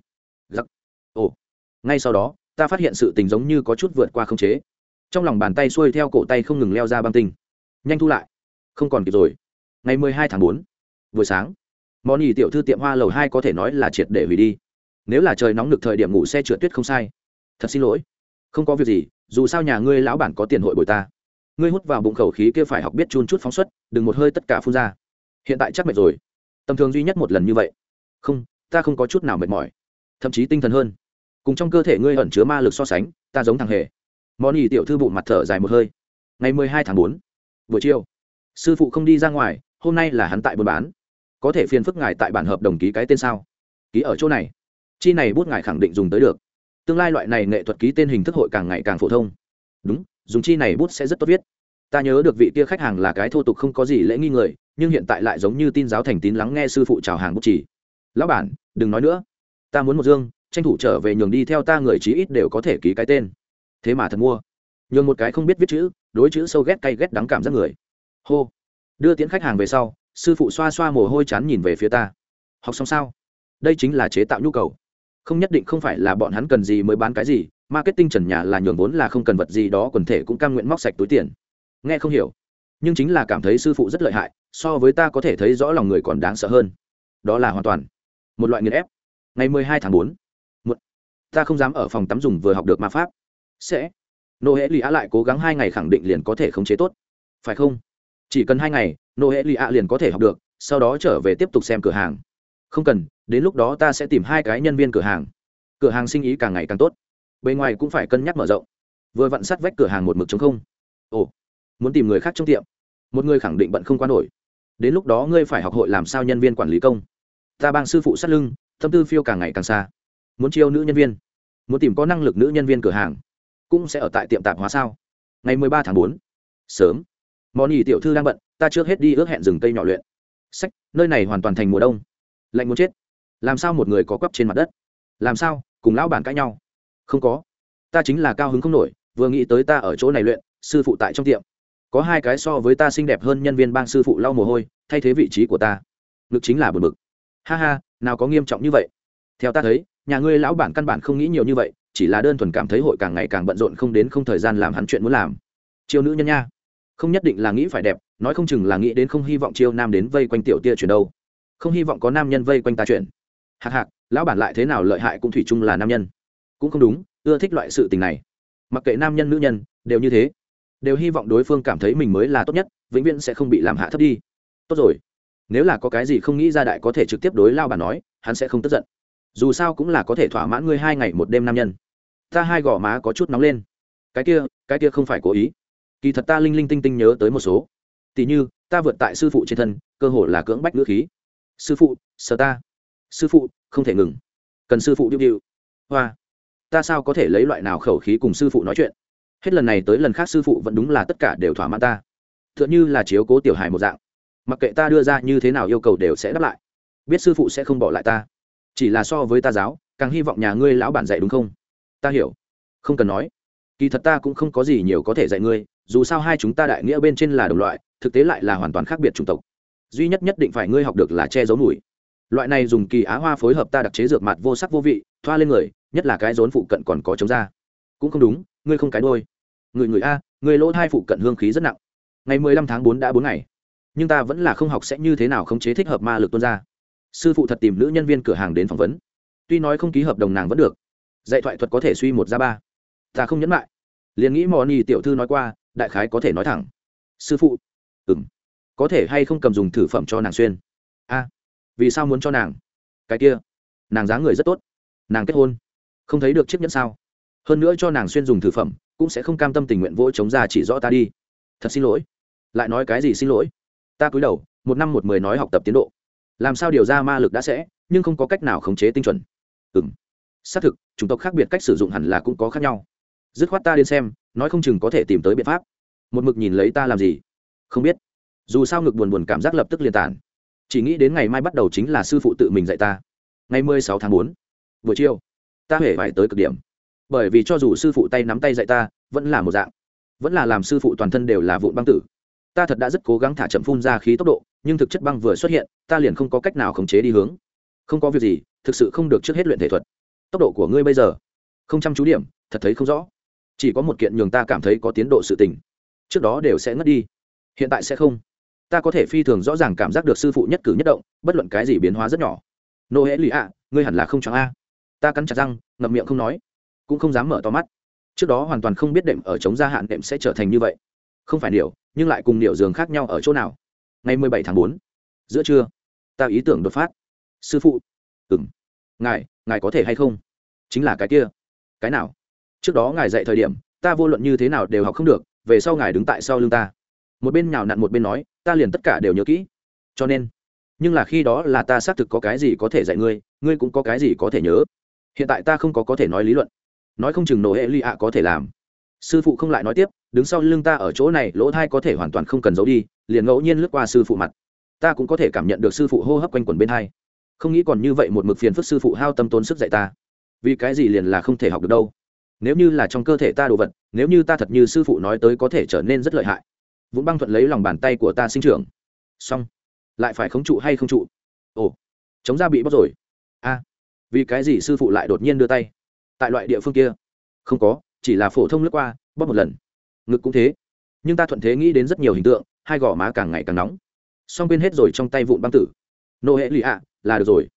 Giặc. Ồ. Ngay sau đó, ta phát hiện sự tình giống như có chút vượt qua không chế trong lòng bàn tay xuôi theo cổ tay không ngừng leo ra băng tinh. Nhanh thu lại. Không còn kịp rồi. Ngày mười hai tháng bốn, buổi sáng món nhì tiểu thư tiệm hoa lầu hai có thể nói là triệt để hủy đi. Nếu là trời nóng được thời điểm ngủ xe trượt tuyết không sai. Thật xin lỗi. Không có việc gì, dù sao nhà ngươi lão bản có tiền hội bồi ta. Ngươi hút vào bụng khẩu khí kia phải học biết chun chút phóng xuất, đừng một hơi tất cả phun ra. Hiện tại chắc mệt rồi. Tầm thường duy nhất một lần như vậy. Không, ta không có chút nào mệt mỏi. Thậm chí tinh thần hơn. Cùng trong cơ thể ngươi ẩn chứa ma lực so sánh, ta giống thằng hề món nhì tiểu thư bụng mặt thở dài một hơi. Ngày mười hai tháng bốn, buổi chiều, sư phụ không đi ra ngoài, hôm nay là hắn tại buôn bán. Có thể phiền phức ngài tại bản hợp đồng ký cái tên sao? Ký ở chỗ này. Chi này bút ngài khẳng định dùng tới được. Tương lai loại này nghệ thuật ký tên hình thức hội càng ngày càng phổ thông. Đúng, dùng chi này bút sẽ rất tốt viết. Ta nhớ được vị kia khách hàng là cái thô tục không có gì lễ nghi người, nhưng hiện tại lại giống như tin giáo thành tín lắng nghe sư phụ chào hàng bút chỉ. Lão bản, đừng nói nữa. Ta muốn một dương, tranh thủ trở về nhường đi theo ta người chí ít đều có thể ký cái tên thế mà thật mua. Nhường một cái không biết viết chữ, đối chữ sâu ghét cay ghét đắng cảm giác người. Hô. Đưa tiễn khách hàng về sau, sư phụ xoa xoa mồ hôi chán nhìn về phía ta. Học xong sao? Đây chính là chế tạo nhu cầu. Không nhất định không phải là bọn hắn cần gì mới bán cái gì, marketing trần nhà là nhường vốn là không cần vật gì đó quần thể cũng cam nguyện móc sạch túi tiền. Nghe không hiểu. Nhưng chính là cảm thấy sư phụ rất lợi hại, so với ta có thể thấy rõ lòng người còn đáng sợ hơn. Đó là hoàn toàn một loại nghiền ép. Ngày mười hai tháng bốn, một ta không dám ở phòng tắm dùng vừa học được ma pháp sẽ. Nô hệ lì ạ lại cố gắng hai ngày khẳng định liền có thể khống chế tốt. Phải không? Chỉ cần hai ngày nô hệ lì ạ liền có thể học được, sau đó trở về tiếp tục xem cửa hàng. Không cần, đến lúc đó ta sẽ tìm hai cái nhân viên cửa hàng. Cửa hàng sinh ý càng ngày càng tốt. Bề ngoài cũng phải cân nhắc mở rộng. Vừa vặn sát vách cửa hàng một mực chống không. Ồ, muốn tìm người khác trong tiệm. Một người khẳng định bận không qua nổi. Đến lúc đó ngươi phải học hội làm sao nhân viên quản lý công. Ta bang sư phụ sát lưng, tâm tư phiêu càng ngày càng xa. Muốn chiêu nữ nhân viên. Muốn tìm có năng lực nữ nhân viên cửa hàng cũng sẽ ở tại tiệm tạp hóa sao? Ngày mười ba tháng bốn. Sớm. Món nhì tiểu thư đang bận, ta trước hết đi ước hẹn rừng cây nhỏ luyện. Sách, nơi này hoàn toàn thành mùa đông. Lạnh muốn chết. Làm sao một người có quắp trên mặt đất? Làm sao, cùng lão bản cãi nhau? Không có. Ta chính là cao hứng không nổi, vừa nghĩ tới ta ở chỗ này luyện, sư phụ tại trong tiệm. Có hai cái so với ta xinh đẹp hơn nhân viên bang sư phụ lau mồ hôi, thay thế vị trí của ta. Ngực chính là buồn bực. Ha ha, nào có nghiêm trọng như vậy. Theo ta thấy, nhà ngươi lão bản căn bản không nghĩ nhiều như vậy chỉ là đơn thuần cảm thấy hội càng ngày càng bận rộn không đến không thời gian làm hắn chuyện muốn làm. Chiêu nữ nhân nha. Không nhất định là nghĩ phải đẹp, nói không chừng là nghĩ đến không hy vọng chiêu nam đến vây quanh tiểu tia chuyển đâu. Không hy vọng có nam nhân vây quanh ta chuyển hạc hạc, lão bản lại thế nào lợi hại cũng thủy chung là nam nhân. Cũng không đúng, ưa thích loại sự tình này. Mặc kệ nam nhân nữ nhân, đều như thế. Đều hy vọng đối phương cảm thấy mình mới là tốt nhất, vĩnh viễn sẽ không bị làm hạ thấp đi. Tốt rồi. Nếu là có cái gì không nghĩ ra đại có thể trực tiếp đối lao bản nói, hắn sẽ không tức giận. Dù sao cũng là có thể thỏa mãn ngươi hai ngày một đêm nam nhân ta hai gò má có chút nóng lên. Cái kia cái kia không phải cố ý. Kỳ thật ta linh linh tinh tinh nhớ tới một số. Tỉ như, ta vượt tại sư phụ trên thân, cơ hồ là cưỡng bách ngữ khí. Sư phụ sợ ta. Sư phụ, không thể ngừng. Cần sư phụ điệu điệu. Hoa. Ta sao có thể lấy loại nào khẩu khí cùng sư phụ nói chuyện? Hết lần này tới lần khác sư phụ vẫn đúng là tất cả đều thỏa mãn ta. T h ư ợ n h ư là chiếu cố tiểu hài một dạng. Mặc kệ ta đưa ra như thế nào yêu cầu đều sẽ đáp lại. Biết sư phụ sẽ không bỏ lại ta. Chỉ là so với ta giáo, càng hy vọng nhà ngươi lão bản dạy đúng không? Ta hiểu. Không cần nói. Kỳ thật ta cũng không có gì nhiều có thể dạy ngươi, dù sao hai chúng ta đại nghĩa bên trên là đồng loại, thực tế lại là hoàn toàn khác biệt chủng tộc. Duy nhất nhất định phải ngươi học được là che giấu mùi. Loại này dùng kỳ á hoa phối hợp ta đặc chế dược mặt vô sắc vô vị, thoa lên người, nhất là cái rốn phụ cận còn có chống da. Cũng không đúng, ngươi không cái đôi người người a, người lỗ thai phụ cận hương khí rất nặng. Ngày mười lăm tháng bốn đã bốn ngày. Nhưng ta vẫn là không học sẽ như thế nào khống chế thích hợp ma lực tuôn ra. Sư phụ thật tìm nữ nhân viên cửa hàng đến phỏng vấn. Tuy nói không ký hợp đồng nàng vẫn được dạy thoại thuật có thể suy một ra ba. Ta không nhẫn lại liền nghĩ mò ni tiểu thư nói qua, đại khái có thể nói thẳng. Sư phụ. Ừ m có thể hay không cầm dùng thử phẩm cho nàng xuyên? A. Vì sao muốn cho nàng? Cái kia. Nàng dáng người rất tốt. Nàng kết hôn. Không thấy được chiếc nhẫn sao? Hơn nữa cho nàng xuyên dùng thử phẩm, cũng sẽ không cam tâm tình nguyện vỗ chống ra chỉ rõ ta đi. Thật xin lỗi. Lại nói cái gì xin lỗi? Ta cúi đầu, một năm một mười nói học tập tiến độ. Làm sao điều ra ma lực đã sẽ, nhưng không có cách nào khống chế tinh chuẩn. Ừ m xác thực, chủng tộc khác biệt cách sử dụng hẳn là cũng có khác nhau. Dứt khoát ta đến xem, nói không chừng có thể tìm tới biện pháp. Một mực nhìn lấy ta làm gì? Không biết. Dù sao ngực buồn buồn cảm giác lập tức liên tản. Chỉ nghĩ đến ngày mai bắt đầu chính là sư phụ tự mình dạy ta. Ngày mười sáu tháng bốn, buổi chiều, ta hể phải tới cực điểm. Bởi vì cho dù sư phụ tay nắm tay dạy ta, vẫn là một dạng. Vẫn là làm sư phụ toàn thân đều là vụn băng tử. Ta thật đã rất cố gắng thả chậm phun ra khí tốc độ, nhưng thực chất băng vừa xuất hiện, ta liền không có cách nào khống chế đi hướng. Không có việc gì, thực sự không được trước hết luyện thể thuật tốc độ của ngươi bây giờ, không chăm chú điểm, thật thấy không rõ. Chỉ có một kiện nhường ta cảm thấy có tiến độ sự tình. Trước đó đều sẽ ngất đi, hiện tại sẽ không. Ta có thể phi thường rõ ràng cảm giác được sư phụ nhất cử nhất động, bất luận cái gì biến hóa rất nhỏ. Nô hễ lì ạ, ngươi hẳn là không chẳng a. Ta cắn chặt răng, ngậm miệng không nói, cũng không dám mở to mắt. Trước đó hoàn toàn không biết đệm ở chống gia hạn đệm sẽ trở thành như vậy. Không phải điệu nhưng lại cùng điệu giường khác nhau ở chỗ nào? Ngày mười bảy tháng bốn, giữa trưa, ta ý tưởng đột phát. Sư phụ ừng ngài ngài có thể hay không? Chính là cái kia. Cái nào? Trước đó ngài dạy thời điểm, ta vô luận như thế nào đều học không được, về sau ngài đứng tại sau lưng ta. Một bên nhào nặn một bên nói, ta liền tất cả đều nhớ kỹ. Cho nên, nhưng là khi đó là ta xác thực có cái gì có thể dạy ngươi ngươi cũng có cái gì có thể nhớ. Hiện tại ta không có có thể nói lý luận. Nói không chừng nổ hệ ly ạ có thể làm. Sư phụ không lại nói tiếp, đứng sau lưng ta ở chỗ này, lỗ thai có thể hoàn toàn không cần giấu đi, liền ngẫu nhiên lướt qua sư phụ mặt. Ta cũng có thể cảm nhận được sư phụ hô hấp quanh quần bên hai không nghĩ còn như vậy một mực phiền phức sư phụ hao tâm tốn sức dạy ta. Vì cái gì liền là không thể học được đâu? Nếu như là trong cơ thể ta đồ vật, nếu như ta thật như sư phụ nói tới có thể trở nên rất lợi hại. Vũng băng thuận lấy lòng bàn tay của ta sinh trưởng. Xong. Lại phải không trụ hay không trụ? Ồ. Chống ra bị bóc rồi. A. Vì cái gì sư phụ lại đột nhiên đưa tay? Tại loại địa phương kia. Không có, chỉ là phổ thông lướt qua bóc một lần. Ngực cũng thế. Nhưng ta thuận thế nghĩ đến rất nhiều hình tượng, hai gò má càng ngày càng nóng. Xong bên hết rồi trong tay vụn băng tử. Nô hệ lụy ạ là được rồi.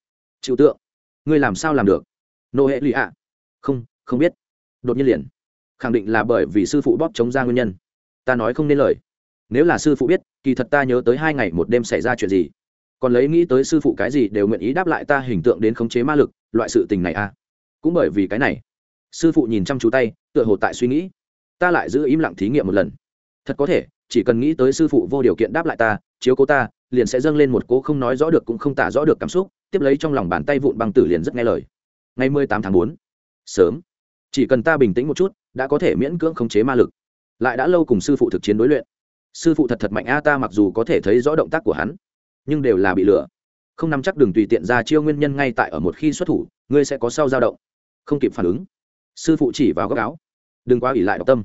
Chịu tượng. Ngươi làm sao làm được? Nô hệ lụy ạ. Không không biết. Đột nhiên liền. Khẳng định là bởi vì sư phụ bóp chống ra nguyên nhân. Ta nói không nên lời. Nếu là sư phụ biết, kỳ thật ta nhớ tới hai ngày một đêm xảy ra chuyện gì. Còn lấy nghĩ tới sư phụ cái gì đều nguyện ý đáp lại ta hình tượng đến khống chế ma lực, loại sự tình này à. Cũng bởi vì cái này, sư phụ nhìn chăm chú tay, tựa hồ tại suy nghĩ. Ta lại giữ im lặng thí nghiệm một lần. Thật có thể, chỉ cần nghĩ tới sư phụ vô điều kiện đáp lại ta chiếu cố ta, liền sẽ dâng lên một cố không nói rõ được cũng không tả rõ được cảm xúc, tiếp lấy trong lòng bàn tay vụn băng tử liền rất nghe lời. Ngày mười tám tháng bốn, sớm. Chỉ cần ta bình tĩnh một chút, đã có thể miễn cưỡng khống chế ma lực. Lại đã lâu cùng sư phụ thực chiến đối luyện. Sư phụ thật thật mạnh a, ta mặc dù có thể thấy rõ động tác của hắn, nhưng đều là bị lừa. Không nắm chắc đường tùy tiện ra chiêu nguyên nhân ngay tại ở một khi xuất thủ, ngươi sẽ có sau dao động. Không kịp phản ứng. Sư phụ chỉ vào góc áo. Đừng quá ủy lại độc tâm.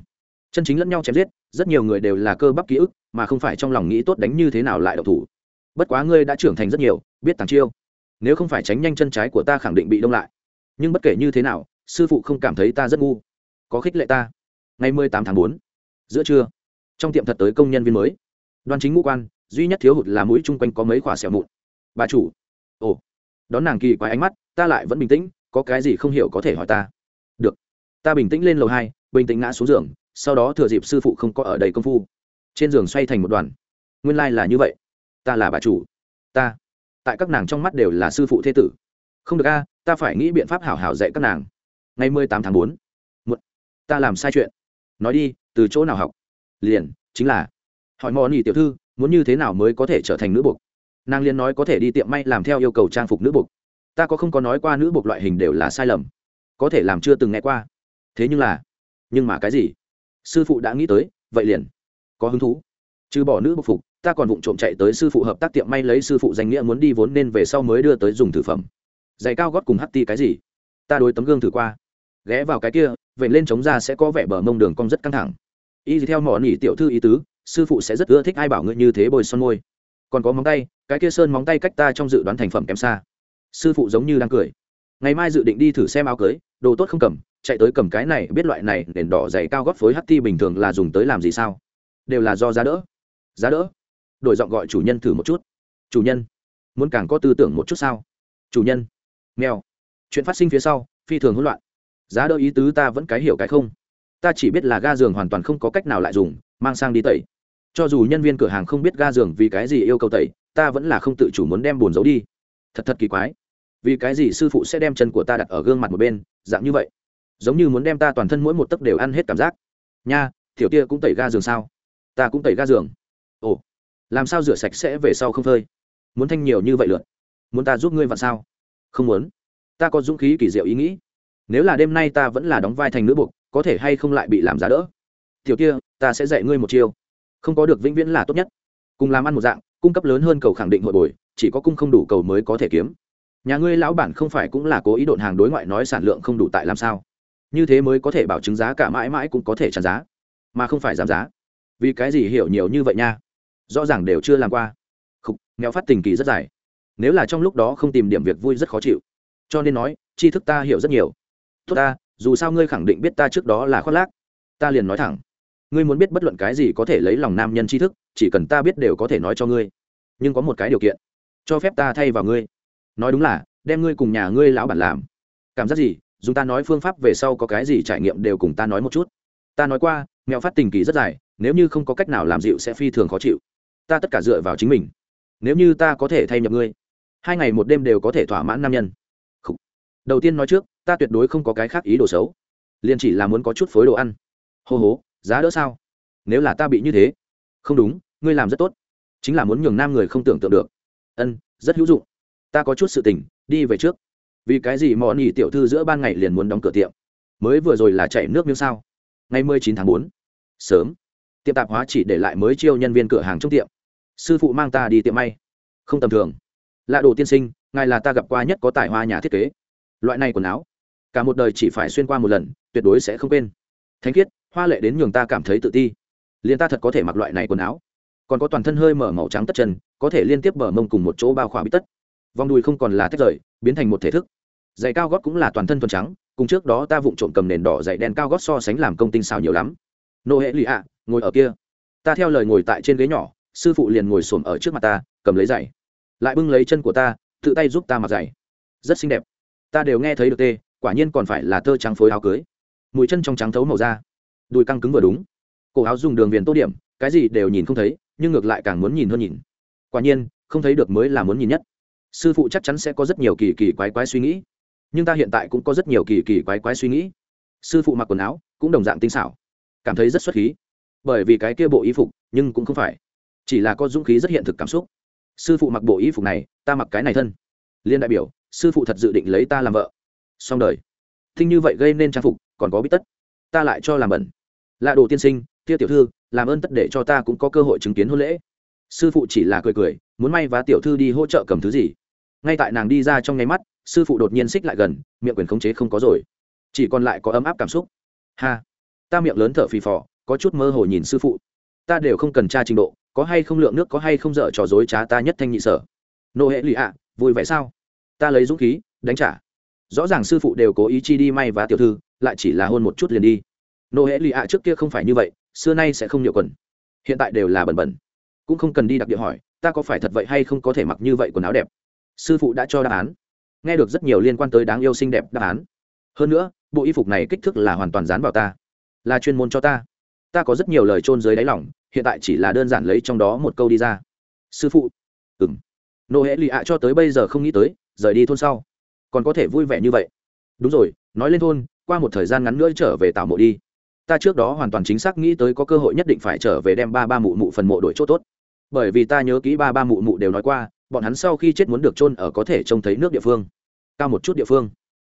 Chân chính lẫn nhau chém giết, rất nhiều người đều là cơ bắp ký ức mà không phải trong lòng nghĩ tốt đánh như thế nào lại độc thủ. Bất quá ngươi đã trưởng thành rất nhiều, biết tàng chiêu. Nếu không phải tránh nhanh chân trái của ta khẳng định bị đông lại. Nhưng bất kể như thế nào, sư phụ không cảm thấy ta rất ngu. Có khích lệ ta. Ngày mười tám tháng bốn, giữa trưa, trong tiệm thật tới công nhân viên mới. Đoàn chính ngũ quan, duy nhất thiếu hụt là mũi chung quanh có mấy quả xẻo mụn. Bà chủ, ồ, đón nàng kỳ quái ánh mắt, ta lại vẫn bình tĩnh, có cái gì không hiểu có thể hỏi ta. Được, ta bình tĩnh lên lầu hai, bình tĩnh ngã xuống giường, sau đó thừa dịp sư phụ không có ở đây công phu trên giường xoay thành một đoàn. Nguyên lai、like、là như vậy. Ta là bà chủ. Ta. Tại các nàng trong mắt đều là sư phụ thế tử. Không được a, ta phải nghĩ biện pháp hảo hảo dạy các nàng. Ngày mười tám tháng bốn. Một ta làm sai chuyện. Nói đi, từ chỗ nào học? Liền, chính là. Hỏi mò nỉ tiểu thư, muốn như thế nào mới có thể trở thành nữ buộc nàng liền nói có thể đi tiệm may làm theo yêu cầu trang phục nữ buộc ta có không có nói qua nữ buộc loại hình đều là sai lầm? Có thể làm chưa từng nghe qua. Thế nhưng là, nhưng mà cái gì? Sư phụ đã nghĩ tới, vậy liền có hứng thú. Trừ bỏ nữ bộc phục, ta còn vụng trộm chạy tới sư phụ hợp tác tiệm may lấy sư phụ danh nghĩa muốn đi vốn nên về sau mới đưa tới dùng thử phẩm. Giày cao gót cùng hắt ti cái gì? Ta đối tấm gương thử qua. Ghé vào cái kia, vậy lên chống ra sẽ có vẻ bờ mông đường cong rất căng thẳng. Y theo mỏ nỉ tiểu thư ý tứ, sư phụ sẽ rất ưa thích ai bảo ngươi như thế bồi son môi. Còn có móng tay, cái kia sơn móng tay cách ta trong dự đoán thành phẩm kém xa. Sư phụ giống như đang cười. Ngày mai dự định đi thử xem áo cưới, đồ tốt không cầm, chạy tới cầm cái này, biết loại này, nền đỏ dày cao gót phối ht bình thường là dùng tới làm gì sao? Đều là do giá đỡ. Giá đỡ. Đổi giọng gọi chủ nhân thử một chút. Chủ nhân muốn càng có tư tưởng một chút sao? Chủ nhân nghèo, chuyện phát sinh phía sau phi thường hỗn loạn. Giá đỡ ý tứ ta vẫn cái hiểu cái không. Ta chỉ biết là ga giường hoàn toàn không có cách nào lại dùng mang sang đi tẩy. Cho dù nhân viên cửa hàng không biết ga giường vì cái gì yêu cầu tẩy ta vẫn là không tự chủ muốn đem bồn giấu đi. Thật thật kỳ quái. Vì cái gì sư phụ sẽ đem chân của ta đặt ở gương mặt một bên dạng như vậy? Giống như muốn đem ta toàn thân mỗi một tấc đều ăn hết cảm giác. Nha thiểu tia cũng tẩy ga giường sao? Ta cũng tẩy ga giường. Ồ, làm sao rửa sạch sẽ về sau không phơi? Muốn thanh nhiều như vậy lượn? Muốn ta giúp ngươi vặn sao? Không muốn. Ta có dũng khí kỳ diệu ý nghĩ. Nếu là đêm nay ta vẫn là đóng vai thành nữ buộc có thể hay không lại bị làm giá đỡ? Tiểu kia, ta sẽ dạy ngươi một chiêu. Không có được vĩnh viễn là tốt nhất. Cùng làm ăn một dạng, cung cấp lớn hơn cầu khẳng định hội bồi, chỉ có cung không đủ cầu mới có thể kiếm. Nhà ngươi lão bản không phải cũng là cố ý độn hàng đối ngoại nói sản lượng không đủ tại làm sao? Như thế mới có thể bảo chứng giá cả mãi mãi cũng có thể trả giá, mà không phải giảm giá vì cái gì hiểu nhiều như vậy nha? Rõ ràng đều chưa làm qua. Khúc, nghèo phát tình kỳ rất dài. Nếu là trong lúc đó không tìm điểm việc vui rất khó chịu. Cho nên nói tri thức ta hiểu rất nhiều. Tốt ta dù sao ngươi khẳng định biết ta trước đó là khoác lác. Ta liền nói thẳng. Ngươi muốn biết bất luận cái gì có thể lấy lòng nam nhân tri thức chỉ cần ta biết đều có thể nói cho ngươi. Nhưng có một cái điều kiện. Cho phép ta thay vào ngươi. Nói đúng là đem ngươi cùng nhà ngươi lão bản làm. Cảm giác gì? Dùng ta nói phương pháp về sau có cái gì trải nghiệm đều cùng ta nói một chút ta nói qua, mèo phát tình kỳ rất dài, nếu như không có cách nào làm dịu sẽ phi thường khó chịu. Ta tất cả dựa vào chính mình. Nếu như ta có thể thay nhập ngươi, hai ngày một đêm đều có thể thỏa mãn nam nhân. Đầu tiên nói trước, ta tuyệt đối không có cái khác ý đồ xấu. Liền chỉ là muốn có chút phối đồ ăn. Hô hố giá đỡ sao? Nếu là ta bị như thế. Không đúng, ngươi làm rất tốt. Chính là muốn nhường nam người không tưởng tượng được. Ân, rất hữu dụng. Ta có chút sự tình, đi về trước. Vì cái gì mò nỉ tiểu thư giữa ban ngày liền muốn đóng cửa tiệm? Mới vừa rồi là chạy nước miếng sao? Ngày mười chín tháng bốn. Sớm. Tiệm tạp hóa chỉ để lại mới chiêu nhân viên cửa hàng trong tiệm. Sư phụ mang ta đi tiệm may. Không tầm thường. Lạ đồ tiên sinh, ngài là ta gặp qua nhất có tài hoa nhà thiết kế. Loại này quần áo, cả một đời chỉ phải xuyên qua một lần, tuyệt đối sẽ không quên. Thánh khiết, hoa lệ đến nhường ta cảm thấy tự ti. Liền ta thật có thể mặc loại này quần áo. Còn có toàn thân hơi mở màu trắng tất chân, có thể liên tiếp bờ mông cùng một chỗ bao khỏa bít tất. Vòng đùi không còn là tách rời, biến thành một thể thức. Giày cao gót cũng là toàn thân thuần trắng cùng trước đó ta vụng trộm cầm nền đỏ dày đen cao gót so sánh làm công tinh xào nhiều lắm. Nô hệ lì ạ, ngồi ở kia. Ta theo lời ngồi tại trên ghế nhỏ, sư phụ liền ngồi xổm ở trước mặt ta, cầm lấy giày. Lại bưng lấy chân của ta, tự tay giúp ta mặc giày. Rất xinh đẹp. Ta đều nghe thấy được tê, quả nhiên còn phải là tơ trắng phối áo cưới. Mùi chân trong trắng thấu màu da. Đùi căng cứng vừa đúng. Cổ áo dùng đường viền tô điểm, cái gì đều nhìn không thấy, nhưng ngược lại càng muốn nhìn hơn nhìn. Quả nhiên, không thấy được mới là muốn nhìn nhất. Sư phụ chắc chắn sẽ có rất nhiều kỳ kỳ quái quái suy nghĩ nhưng ta hiện tại cũng có rất nhiều kỳ kỳ quái quái suy nghĩ. Sư phụ mặc quần áo, cũng đồng dạng tinh xảo. Cảm thấy rất xuất khí. Bởi vì cái kia bộ y phục, nhưng cũng không phải. Chỉ là có dũng khí rất hiện thực cảm xúc. Sư phụ mặc bộ y phục này, ta mặc cái này thân. Liên đại biểu, sư phụ thật dự định lấy ta làm vợ. Xong đời. Thinh như vậy gây nên trang phục, còn có bít tất. Ta lại cho làm bẩn. Lạ đồ tiên sinh, kia tiểu thư, làm ơn tất để cho ta cũng có cơ hội chứng kiến hôn lễ. Sư phụ chỉ là cười cười, muốn may và tiểu thư đi hỗ trợ cầm thứ gì. Ngay tại nàng đi ra trong nháy mắt sư phụ đột nhiên xích lại gần, miệng quyền khống chế không có rồi. Chỉ còn lại có ấm áp cảm xúc. Ha, ta miệng lớn thở phì phò, có chút mơ hồ nhìn sư phụ. Ta đều không cần tra trình độ, có hay không lượng nước, có hay không dở trò dối trá ta nhất thanh nhị sở. Nô hệ lụy ạ, vui vẻ sao? Ta lấy dũng khí, đánh trả. Rõ ràng sư phụ đều cố ý chi đi may và tiểu thư, lại chỉ là hôn một chút liền đi. Nô hệ lụy ạ trước kia không phải như vậy, xưa nay sẽ không nhiều quần. Hiện tại đều là bẩn bẩn. Cũng không cần đi đặc địa hỏi, ta có phải thật vậy hay không có thể mặc như vậy quần áo đẹp? Sư phụ đã cho đáp án nghe được rất nhiều liên quan tới đáng yêu xinh đẹp đáp án. Hơn nữa, bộ y phục này kích thước là hoàn toàn dán vào ta. Là chuyên môn cho ta. Ta có rất nhiều lời trôn dưới đáy lỏng hiện tại chỉ là đơn giản lấy trong đó một câu đi ra. Sư phụ. Ừng nô hễ lì ạ cho tới bây giờ không nghĩ tới, rời đi thôn sau. Còn có thể vui vẻ như vậy. Đúng rồi, nói lên thôn, qua một thời gian ngắn nữa trở về tạo mộ đi. Ta trước đó hoàn toàn chính xác nghĩ tới có cơ hội nhất định phải trở về đem ba ba mụ mụ phần mộ đổi chỗ tốt. Bởi vì ta nhớ kỹ ba ba mụ mụ đều nói qua, bọn hắn sau khi chết muốn được chôn ở có thể trông thấy nước địa phương cao một chút địa phương.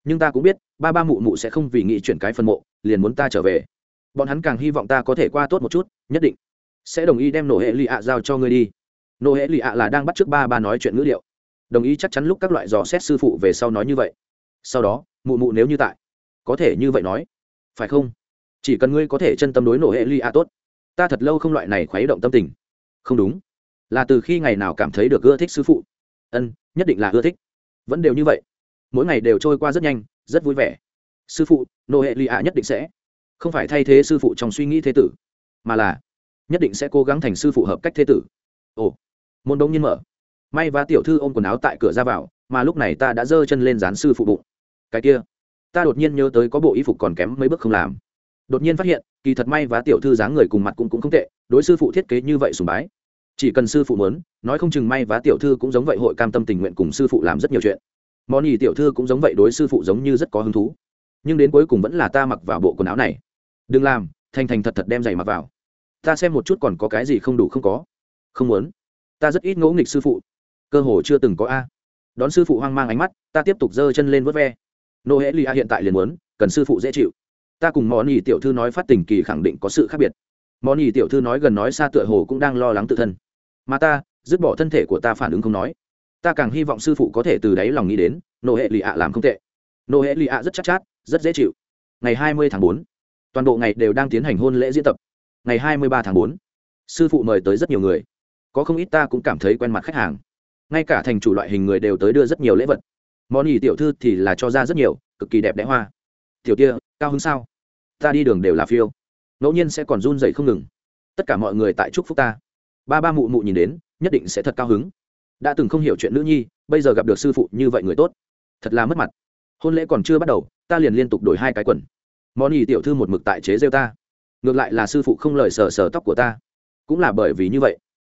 Nhưng ta cũng biết, ba ba mụ mụ sẽ không vì nghĩ chuyển cái phần mộ, liền muốn ta trở về. Bọn hắn càng hy vọng ta có thể qua tốt một chút, nhất định sẽ đồng ý đem nổ hệ lì ạ giao cho ngươi đi. Nổ hệ lì ạ là đang bắt t r ư ớ c ba ba nói chuyện ngữ liệu đồng ý chắc chắn lúc các loại dò xét sư phụ về sau nói như vậy. Sau đó, mụ mụ nếu như tại, có thể như vậy nói. Phải không? Chỉ cần ngươi có thể chân tâm đối nổ hệ lì ạ tốt. Ta thật lâu không loại này khuấy động tâm tình. Không đúng. Là từ khi ngày nào cảm thấy được ưa thích sư phụ? Ân, nhất định là ưa thích. Vẫn đều như vậy mỗi ngày đều trôi qua rất nhanh rất vui vẻ. Sư phụ nô hệ lì ạ nhất định sẽ không phải thay thế sư phụ trong suy nghĩ thế tử mà là nhất định sẽ cố gắng thành sư phụ hợp cách thế tử. Ồ môn đông nhiên mở. May và tiểu thư ôm quần áo tại cửa ra vào mà lúc này ta đã giơ chân lên dán sư phụ bụng. Cái kia ta đột nhiên nhớ tới có bộ y phục còn kém mấy bước không làm. Đột nhiên phát hiện kỳ thật may và tiểu thư dáng người cùng mặt cũng, cũng không tệ đối sư phụ thiết kế như vậy sùng bái. Chỉ cần sư phụ muốn nói không chừng may và tiểu thư cũng giống vậy hội cam tâm tình nguyện cùng sư phụ làm rất nhiều chuyện món ý tiểu thư cũng giống vậy đối sư phụ giống như rất có hứng thú. Nhưng đến cuối cùng vẫn là ta mặc vào bộ quần áo này. Đừng làm, thành thành thật thật đem giày mặc vào. Ta xem một chút còn có cái gì không đủ không có. Không muốn. Ta rất ít ngỗ nghịch sư phụ. Cơ hồ chưa từng có a. Đón sư phụ hoang mang ánh mắt, ta tiếp tục giơ chân lên vớt ve. Nô hễ lì a hiện tại liền muốn, cần sư phụ dễ chịu. Ta cùng món nhì tiểu thư nói phát tình kỳ khẳng định có sự khác biệt. Món nhì tiểu thư nói gần nói xa tựa hồ cũng đang lo lắng tự thân. Mà ta, dứt bỏ thân thể của ta phản ứng không nói ta càng hy vọng sư phụ có thể từ đáy lòng nghĩ đến nô hệ lì ạ làm không tệ. Nô hệ lì ạ rất chắc chát, chát rất dễ chịu. Ngày hai mươi tháng bốn toàn bộ ngày đều đang tiến hành hôn lễ diễn tập. Ngày hai mươi ba tháng bốn sư phụ mời tới rất nhiều người. Có không ít ta cũng cảm thấy quen mặt khách hàng. Ngay cả thành chủ loại hình người đều tới đưa rất nhiều lễ vật. Món ỉ tiểu thư thì là cho ra rất nhiều cực kỳ đẹp đẽ hoa. Tiểu kia cao hứng sao? Ta đi đường đều là phiêu. Ngẫu nhiên sẽ còn run dậy không ngừng. Tất cả mọi người tại chúc phúc ta. Ba ba mụ mụ nhìn đến nhất định sẽ thật cao hứng đã từng không hiểu chuyện nữ nhi, bây giờ gặp được sư phụ như vậy người tốt, thật là mất mặt. Hôn lễ còn chưa bắt đầu, ta liền liên tục đổi hai cái quần. Món ý tiểu thư một mực tại chế rêu ta. Ngược lại là sư phụ không lời sờ sờ tóc của ta. Cũng là bởi vì như vậy,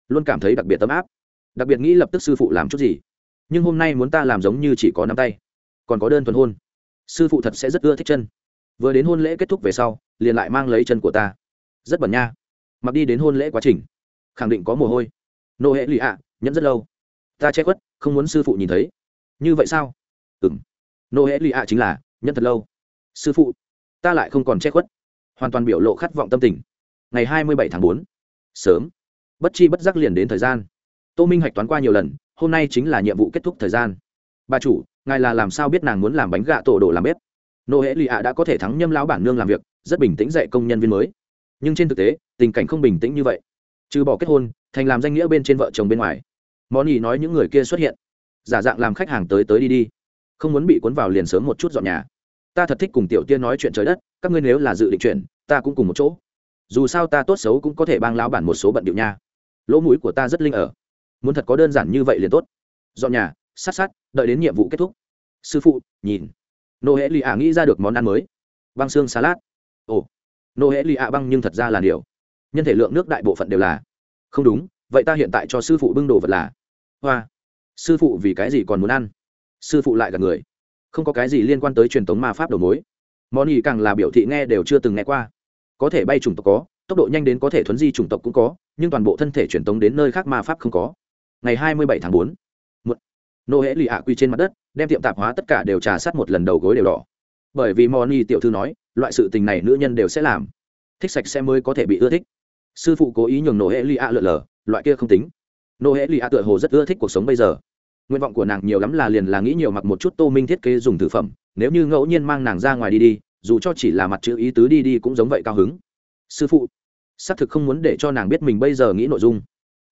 luôn cảm thấy đặc biệt tấm áp. Đặc biệt nghĩ lập tức sư phụ làm chút gì. Nhưng hôm nay muốn ta làm giống như chỉ có nắm tay, còn có đơn thuần hôn. Sư phụ thật sẽ rất ưa thích chân. Vừa đến hôn lễ kết thúc về sau, liền lại mang lấy chân của ta. Rất bẩn nha. Mặc đi đến hôn lễ quá trình, khẳng định có mồ hôi. Nô hệ lụy ạ, nhẫn rất lâu ta che khuất, không muốn sư phụ nhìn thấy. Như vậy sao? Ừng nô hệ lụy ạ chính là, nhẫn thật lâu. Sư phụ, ta lại không còn che khuất. Hoàn toàn biểu lộ khát vọng tâm tình. Ngày hai mươi bảy tháng bốn. Sớm. Bất chi bất giác liền đến thời gian. Tô minh hạch toán qua nhiều lần, hôm nay chính là nhiệm vụ kết thúc thời gian. Bà chủ, ngài là làm sao biết nàng muốn làm bánh gạ tổ đồ làm bếp? Nô hễ lì ạ đã có thể thắng nhâm lão bản nương làm việc, rất bình tĩnh dạy công nhân viên mới. Nhưng trên thực tế, tình cảnh không bình tĩnh như vậy. Trừ bỏ kết hôn, thành làm danh nghĩa bên trên vợ chồng bên ngoài món ý nói những người kia xuất hiện. Giả dạng làm khách hàng tới tới đi đi. Không muốn bị cuốn vào liền sớm một chút dọn nhà. Ta thật thích cùng tiểu tiên nói chuyện trời đất, các ngươi nếu là dự định chuyện, ta cũng cùng một chỗ. Dù sao ta tốt xấu cũng có thể bang lão bản một số bận điệu nha. Lỗ mũi của ta rất linh ở. Muốn thật có đơn giản như vậy liền tốt. Dọn nhà, sát sát, đợi đến nhiệm vụ kết thúc. Sư phụ, nhìn. Nô hễ lì ạ nghĩ ra được món ăn mới. Băng xương salad. Ồ. Nô hễ lì ạ băng nhưng thật ra là điều. Nhân thể lượng nước đại bộ phận đều là. Không đúng, vậy ta hiện tại cho sư phụ bưng đồ vật là hoa. Sư phụ vì cái gì còn muốn ăn? Sư phụ lại gặp người. Không có cái gì liên quan tới truyền thống ma pháp đầu mối. Món ý càng là biểu thị nghe đều chưa từng nghe qua. Có thể bay chủng tộc có, tốc độ nhanh đến có thể thuấn di chủng tộc cũng có, nhưng toàn bộ thân thể truyền thống đến nơi khác ma pháp không có. Ngày hai mươi bảy tháng bốn nô hễ lì ạ quy trên mặt đất, đem tiệm tạp hóa tất cả đều trà sát một lần đầu gối đều đỏ. Bởi vì moni tiểu thư nói, loại sự tình này nữ nhân đều sẽ làm. Thích sạch sẽ mới có thể bị ưa thích. Sư phụ cố ý nhường nô hễ lì ạ lượn lờ, loại kia không tính nô hễ lì a tựa hồ rất ưa thích cuộc sống bây giờ. Nguyện vọng của nàng nhiều lắm là liền là nghĩ nhiều mặc một chút tô minh thiết kế dùng thực phẩm. Nếu như ngẫu nhiên mang nàng ra ngoài đi đi, dù cho chỉ là mặt chữ ý tứ đi đi cũng giống vậy cao hứng. Sư phụ, xác thực không muốn để cho nàng biết mình bây giờ nghĩ nội dung.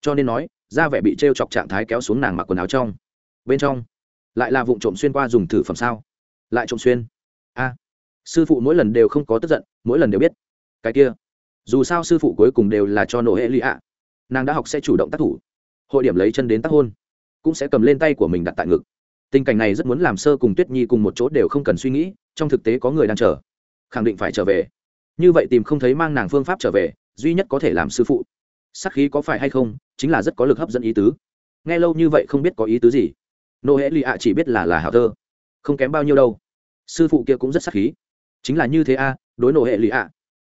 Cho nên nói ra vẻ bị t r e o chọc trạng thái kéo xuống nàng mặc quần áo trong. Bên trong, lại là vụ trộm xuyên qua dùng thử phẩm sao? Lại trộm xuyên. A. Sư phụ mỗi lần đều không có tức giận, mỗi lần đều biết. Cái kia, dù sao sư phụ cuối cùng đều là cho nổ hệ lụy ạ nàng đã học sẽ chủ động tác thủ hội điểm lấy chân đến tác hôn, cũng sẽ cầm lên tay của mình đặt tại ngực. Tình cảnh này rất muốn làm sơ cùng tuyết nhi cùng một chỗ đều không cần suy nghĩ, trong thực tế có người đang chờ, khẳng định phải trở về. Như vậy tìm không thấy mang nàng phương pháp trở về, duy nhất có thể làm sư phụ. Sắc khí có phải hay không, chính là rất có lực hấp dẫn ý tứ. Nghe lâu như vậy không biết có ý tứ gì. Nô hễ lì ạ chỉ biết là là hào thơ, không kém bao nhiêu đâu. Sư phụ kia cũng rất sắc khí. Chính là như thế a, đối nô hệ lì ạ,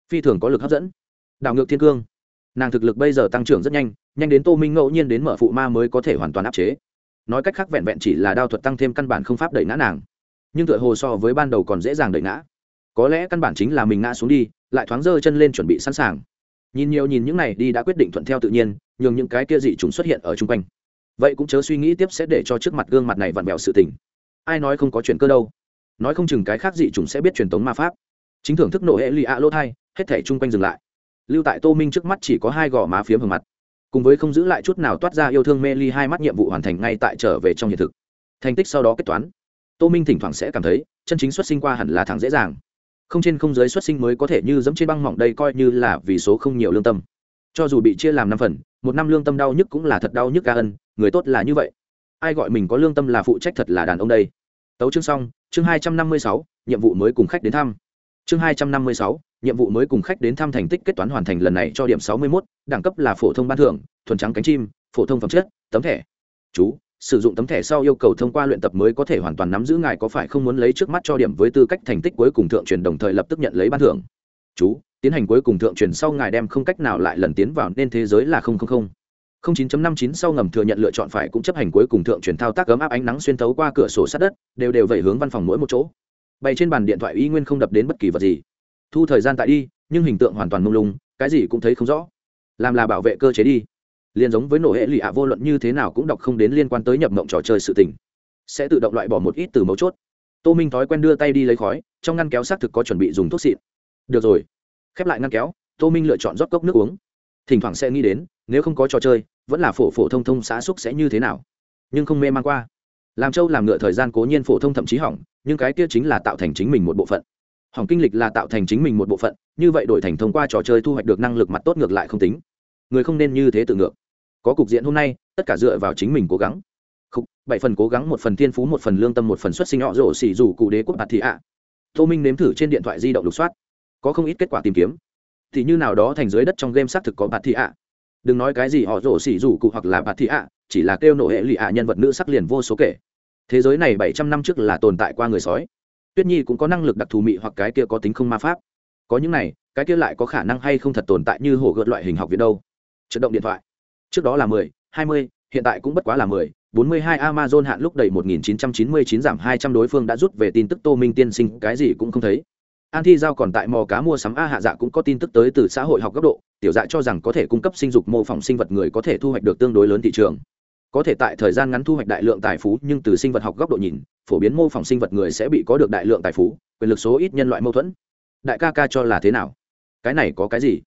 phi thường có lực hấp dẫn. Đảo ngược thiên cương, nàng thực lực bây giờ tăng trưởng rất nhanh nhanh đến tô minh ngẫu nhiên đến mở phụ ma mới có thể hoàn toàn áp chế. Nói cách khác vẹn vẹn chỉ là đao thuật tăng thêm căn bản không pháp đẩy ngã nàng. Nhưng tựa hồ so với ban đầu còn dễ dàng đẩy ngã. Có lẽ căn bản chính là mình ngã xuống đi, lại thoáng giơ chân lên chuẩn bị sẵn sàng. Nhìn nhiều nhìn những này đi đã quyết định thuận theo tự nhiên, nhường những cái kia dị chúng xuất hiện ở chung quanh. Vậy cũng chớ suy nghĩ tiếp sẽ để cho trước mặt gương mặt này vặn vẹo sự tình. Ai nói không có chuyện cơ đâu. Nói không chừng cái khác dị chúng sẽ biết truyền thống ma pháp. Chính thưởng thức nổ hệ lì ạ lỗ thai, hết thể chung quanh dừng lại. Lưu tại tô minh trước mắt chỉ có hai gò má phiếm hờ mặt cùng với không giữ lại chút nào toát ra yêu thương mê ly hai mắt nhiệm vụ hoàn thành ngay tại trở về trong hiện thực. Thành tích sau đó kết toán. Tô minh thỉnh thoảng sẽ cảm thấy, chân chính xuất sinh qua hẳn là thẳng dễ dàng. Không trên không giới xuất sinh mới có thể như dẫm trên băng mỏng đây coi như là vì số không nhiều lương tâm. Cho dù bị chia làm năm phần, một năm lương tâm đau nhức cũng là thật đau nhức ca ân, người tốt là như vậy. Ai gọi mình có lương tâm là phụ trách thật là đàn ông đây. Tấu chương xong, chương hai trăm năm mươi sáu, nhiệm vụ mới cùng khách đến thăm. Chương hai trăm năm mươi sáu nhiệm vụ mới cùng khách đến thăm thành tích kết toán hoàn thành lần này cho điểm sáu mươi mốt, đẳng cấp là phổ thông ban thưởng, thuần trắng cánh chim, phổ thông phẩm chất, tấm thẻ. Chú, sử dụng tấm thẻ sau yêu cầu thông qua luyện tập mới có thể hoàn toàn nắm giữ ngài có phải không muốn lấy trước mắt cho điểm với tư cách thành tích cuối cùng thượng truyền đồng thời lập tức nhận lấy ban thưởng. Chú, tiến hành cuối cùng thượng truyền sau ngài đem không cách nào lại lần tiến vào nên thế giới là không không không. không chín năm chín sau ngầm thừa nhận lựa chọn phải cũng chấp hành cuối cùng thượng truyền thao tác gấm áp ánh nắng xuyên thấu qua cửa sổ sát đất, đều đều vẩy hướng văn phòng mỗi một chỗ. Bày trên bàn điện thoại y nguyên không đập đến bất kỳ vật gì thu thời gian tại đi, nhưng hình tượng hoàn toàn mông lung, cái gì cũng thấy không rõ. Làm là bảo vệ cơ chế đi. Liền giống với nổ hệ lụy ạ, vô luận như thế nào cũng đọc không đến liên quan tới nhập mộng trò chơi sự tình. Sẽ tự động loại bỏ một ít từ mấu chốt. Tô minh thói quen đưa tay đi lấy khói, trong ngăn kéo xác thực có chuẩn bị dùng thuốc xịn được rồi. Khép lại ngăn kéo, tô minh lựa chọn rót cốc nước uống. Thỉnh thoảng sẽ nghĩ đến, nếu không có trò chơi, vẫn là phổ phổ thông thông xã xúc sẽ như thế nào. Nhưng không mê man qua. Làm châu làm ngựa thời gian cố nhiên phổ thông thậm chí hỏng, nhưng cái kia chính là tạo thành chính mình một bộ phận hỏng kinh lịch là tạo thành chính mình một bộ phận như vậy đổi thành thông qua trò chơi thu hoạch được năng lực mặt tốt ngược lại không tính. Người không nên như thế tự ngược. Có cục diện hôm nay tất cả dựa vào chính mình cố gắng. Khúc, bảy phần cố gắng một phần thiên phú một phần lương tâm một phần xuất sinh họ rổ xỉ dù cụ đế quốc bạt thị ạ. Tô minh nếm thử trên điện thoại di động lục soát. Có không ít kết quả tìm kiếm. Thì như nào đó thành dưới đất trong game xác thực có bạt thị ạ. Đừng nói cái gì họ rổ xỉ dù cụ hoặc là bạt thị ạ chỉ là kêu nổ hệ lụy ạ nhân vật nữ sắc liền vô số kể. Thế giới này bảy trăm năm trước là tồn tại qua người sói tuyết nhi cũng có năng lực đặc thù mị hoặc cái kia có tính không ma pháp. Có những này, cái kia lại có khả năng hay không thật tồn tại như hổ gợt loại hình học viện đâu. Trận động điện thoại. Trước đó là mười, hai mươi, hiện tại cũng bất quá là mười. Bốn mươi hai amazon hạn lúc đầy một nghìn chín trăm chín mươi chín giảm hai trăm đối phương đã rút về tin tức tô minh tiên sinh, cái gì cũng không thấy. An thi giao còn tại mò cá mua sắm a hạ dạ cũng có tin tức tới từ xã hội học góc độ. Tiểu dạ cho rằng có thể cung cấp sinh dục mô phỏng sinh vật người có thể thu hoạch được tương đối lớn thị trường có thể tại thời gian ngắn thu hoạch đại lượng tài phú, nhưng từ sinh vật học góc độ nhìn, phổ biến mô phỏng sinh vật người sẽ bị có được đại lượng tài phú, quyền lực số ít nhân loại mâu thuẫn. Đại ca ca cho là thế nào? Cái này có cái gì?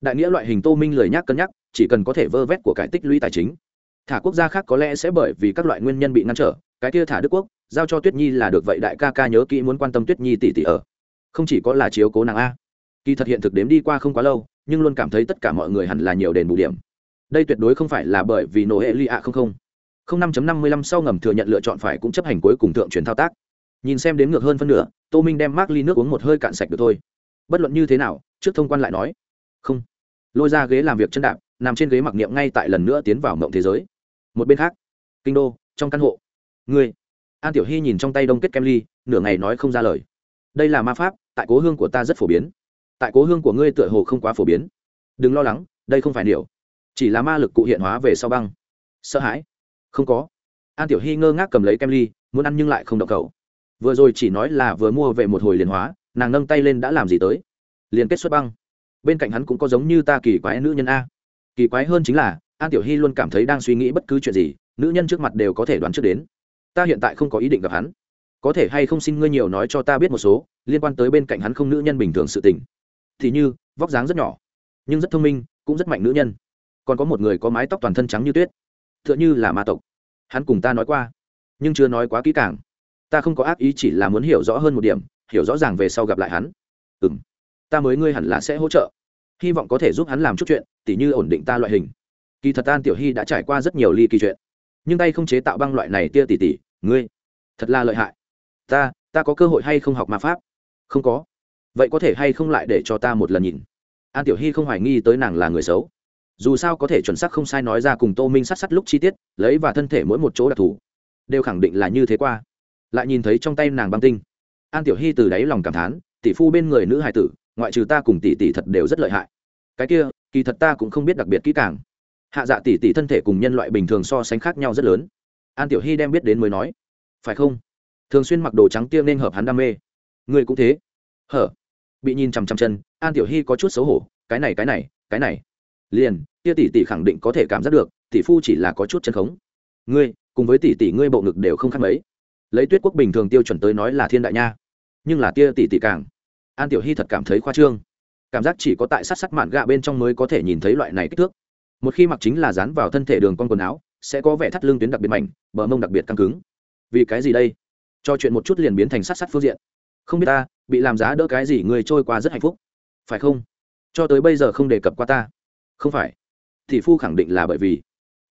Đại nghĩa loại hình tô minh lời nhắc cân nhắc, chỉ cần có thể vơ vét của cải tích lũy tài chính. Thả quốc gia khác có lẽ sẽ bởi vì các loại nguyên nhân bị ngăn trở, cái kia thả đức quốc, giao cho tuyết nhi là được, vậy đại ca ca nhớ kỹ muốn quan tâm tuyết nhi tỷ tỷ ở. Không chỉ có là chiếu cố nàng a. Kỳ thật hiện thực đếm đi qua không quá lâu, nhưng luôn cảm thấy tất cả mọi người hẳn là nhiều đền bù điểm đây tuyệt đối không phải là bởi vì nổ hệ lụy ạ không không. Không năm năm mươi lăm sau ngầm thừa nhận lựa chọn phải cũng chấp hành cuối cùng thượng truyền thao tác. Nhìn xem đến ngược hơn phân nửa, tô minh đem mác ly nước uống một hơi cạn sạch được thôi. Bất luận như thế nào, trước thông quan lại nói, không. Lôi ra ghế làm việc chân đạp, nằm trên ghế mặc niệm ngay tại lần nữa tiến vào mộng thế giới. Một bên khác, kinh đô, trong căn hộ. Ngươi. An tiểu hy nhìn trong tay đông kết kem ly, nửa ngày nói không ra lời. Đây là ma pháp, tại cố hương của ta rất phổ biến. Tại cố hương của ngươi tựa hồ không quá phổ biến. Đừng lo lắng, đây không phải điều chỉ là ma lực cụ hiện hóa về sau băng. Sợ hãi. Không có. An tiểu hy ngơ ngác cầm lấy kem ly, muốn ăn nhưng lại không động cầu vừa rồi chỉ nói là vừa mua về một hồi liền hóa, nàng nâng tay lên đã làm gì tới? Liền kết xuất băng. Bên cạnh hắn cũng có giống như ta kỳ quái nữ nhân a. Kỳ quái hơn chính là, an tiểu hy luôn cảm thấy đang suy nghĩ bất cứ chuyện gì, nữ nhân trước mặt đều có thể đoán trước đến. Ta hiện tại không có ý định gặp hắn. Có thể hay không xin ngươi nhiều nói cho ta biết một số, liên quan tới bên cạnh hắn không nữ nhân bình thường sự tình. Thì như, vóc dáng rất nhỏ, nhưng rất thông minh, cũng rất mạnh nữ nhân còn có một người có mái tóc toàn thân trắng như tuyết. T h ư ợ n h ư là ma tộc. Hắn cùng ta nói qua, nhưng chưa nói quá kỹ càng. Ta không có ác ý, chỉ là muốn hiểu rõ hơn một điểm, hiểu rõ ràng về sau gặp lại hắn. Ừ m ta mới ngươi hẳn là sẽ hỗ trợ. Hy vọng có thể giúp hắn làm chút chuyện, tỉ như ổn định ta loại hình. Kỳ thật an tiểu hy đã trải qua rất nhiều ly kỳ chuyện, nhưng tay không chế tạo băng loại này tia tỉ tỉ, ngươi, thật là lợi hại. Ta ta có cơ hội hay không học ma pháp? Không có. Vậy có thể hay không lại để cho ta một lần nhìn? An tiểu hy không hoài nghi tới nàng là người xấu dù sao có thể chuẩn xác không sai nói ra cùng tô minh sát sát lúc chi tiết, lấy và thân thể mỗi một chỗ đặc thù, đều khẳng định là như thế qua. Lại nhìn thấy trong tay nàng băng tinh, an tiểu hy từ đáy lòng cảm thán, tỷ phu bên người nữ hải tử, ngoại trừ ta cùng tỷ tỷ thật đều rất lợi hại. Cái kia, kỳ thật ta cũng không biết đặc biệt kỹ càng. Hạ dạ tỷ tỷ thân thể cùng nhân loại bình thường so sánh khác nhau rất lớn. An tiểu hy đem biết đến mới nói, phải không? Thường xuyên mặc đồ trắng tiêm nên hợp hắn đam mê. Người cũng thế. Hở. Bị nhìn chằm chằm chân, an tiểu hy có chút xấu hổ, cái này cái này cái này liền tia tỷ tỷ khẳng định có thể cảm giác được, tỷ phu chỉ là có chút chân khống. Ngươi, cùng với tỷ tỷ ngươi bộ ngực đều không khác mấy. Lấy tuyết quốc bình thường tiêu chuẩn tới nói là thiên đại nha. Nhưng là tia tỷ tỷ càng. An tiểu hy thật cảm thấy khoa trương. Cảm giác chỉ có tại sát sắt mạn gạ bên trong mới có thể nhìn thấy loại này kích thước. Một khi mặc chính là dán vào thân thể đường con quần áo, sẽ có vẻ thắt lưng tuyến đặc biệt mảnh, bờ mông đặc biệt căng cứng. Vì cái gì đây? Cho chuyện một chút liền biến thành sát sát phương diện. Không biết ta, bị làm giá đỡ cái gì người trôi qua rất hạnh phúc. Phải không? Cho tới bây giờ không đề cập qua ta không phải. Tỷ phu khẳng định là bởi vì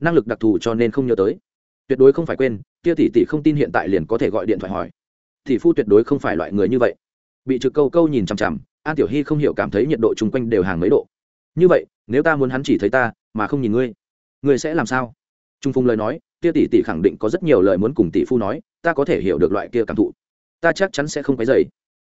năng lực đặc thù cho nên không nhớ tới. Tuyệt đối không phải quên, kia tỷ tỷ không tin hiện tại liền có thể gọi điện thoại hỏi. Tỷ phu tuyệt đối không phải loại người như vậy. Bị trực câu câu nhìn chằm chằm, an tiểu hy không hiểu cảm thấy nhiệt độ chung quanh đều hàng mấy độ. Như vậy, nếu ta muốn hắn chỉ thấy ta, mà không nhìn ngươi ngươi sẽ làm sao? Trung phùng lời nói, kia tỷ tỷ khẳng định có rất nhiều lời muốn cùng tỷ phu nói, ta có thể hiểu được loại kia cảm thụ. Ta chắc chắn sẽ không cái dày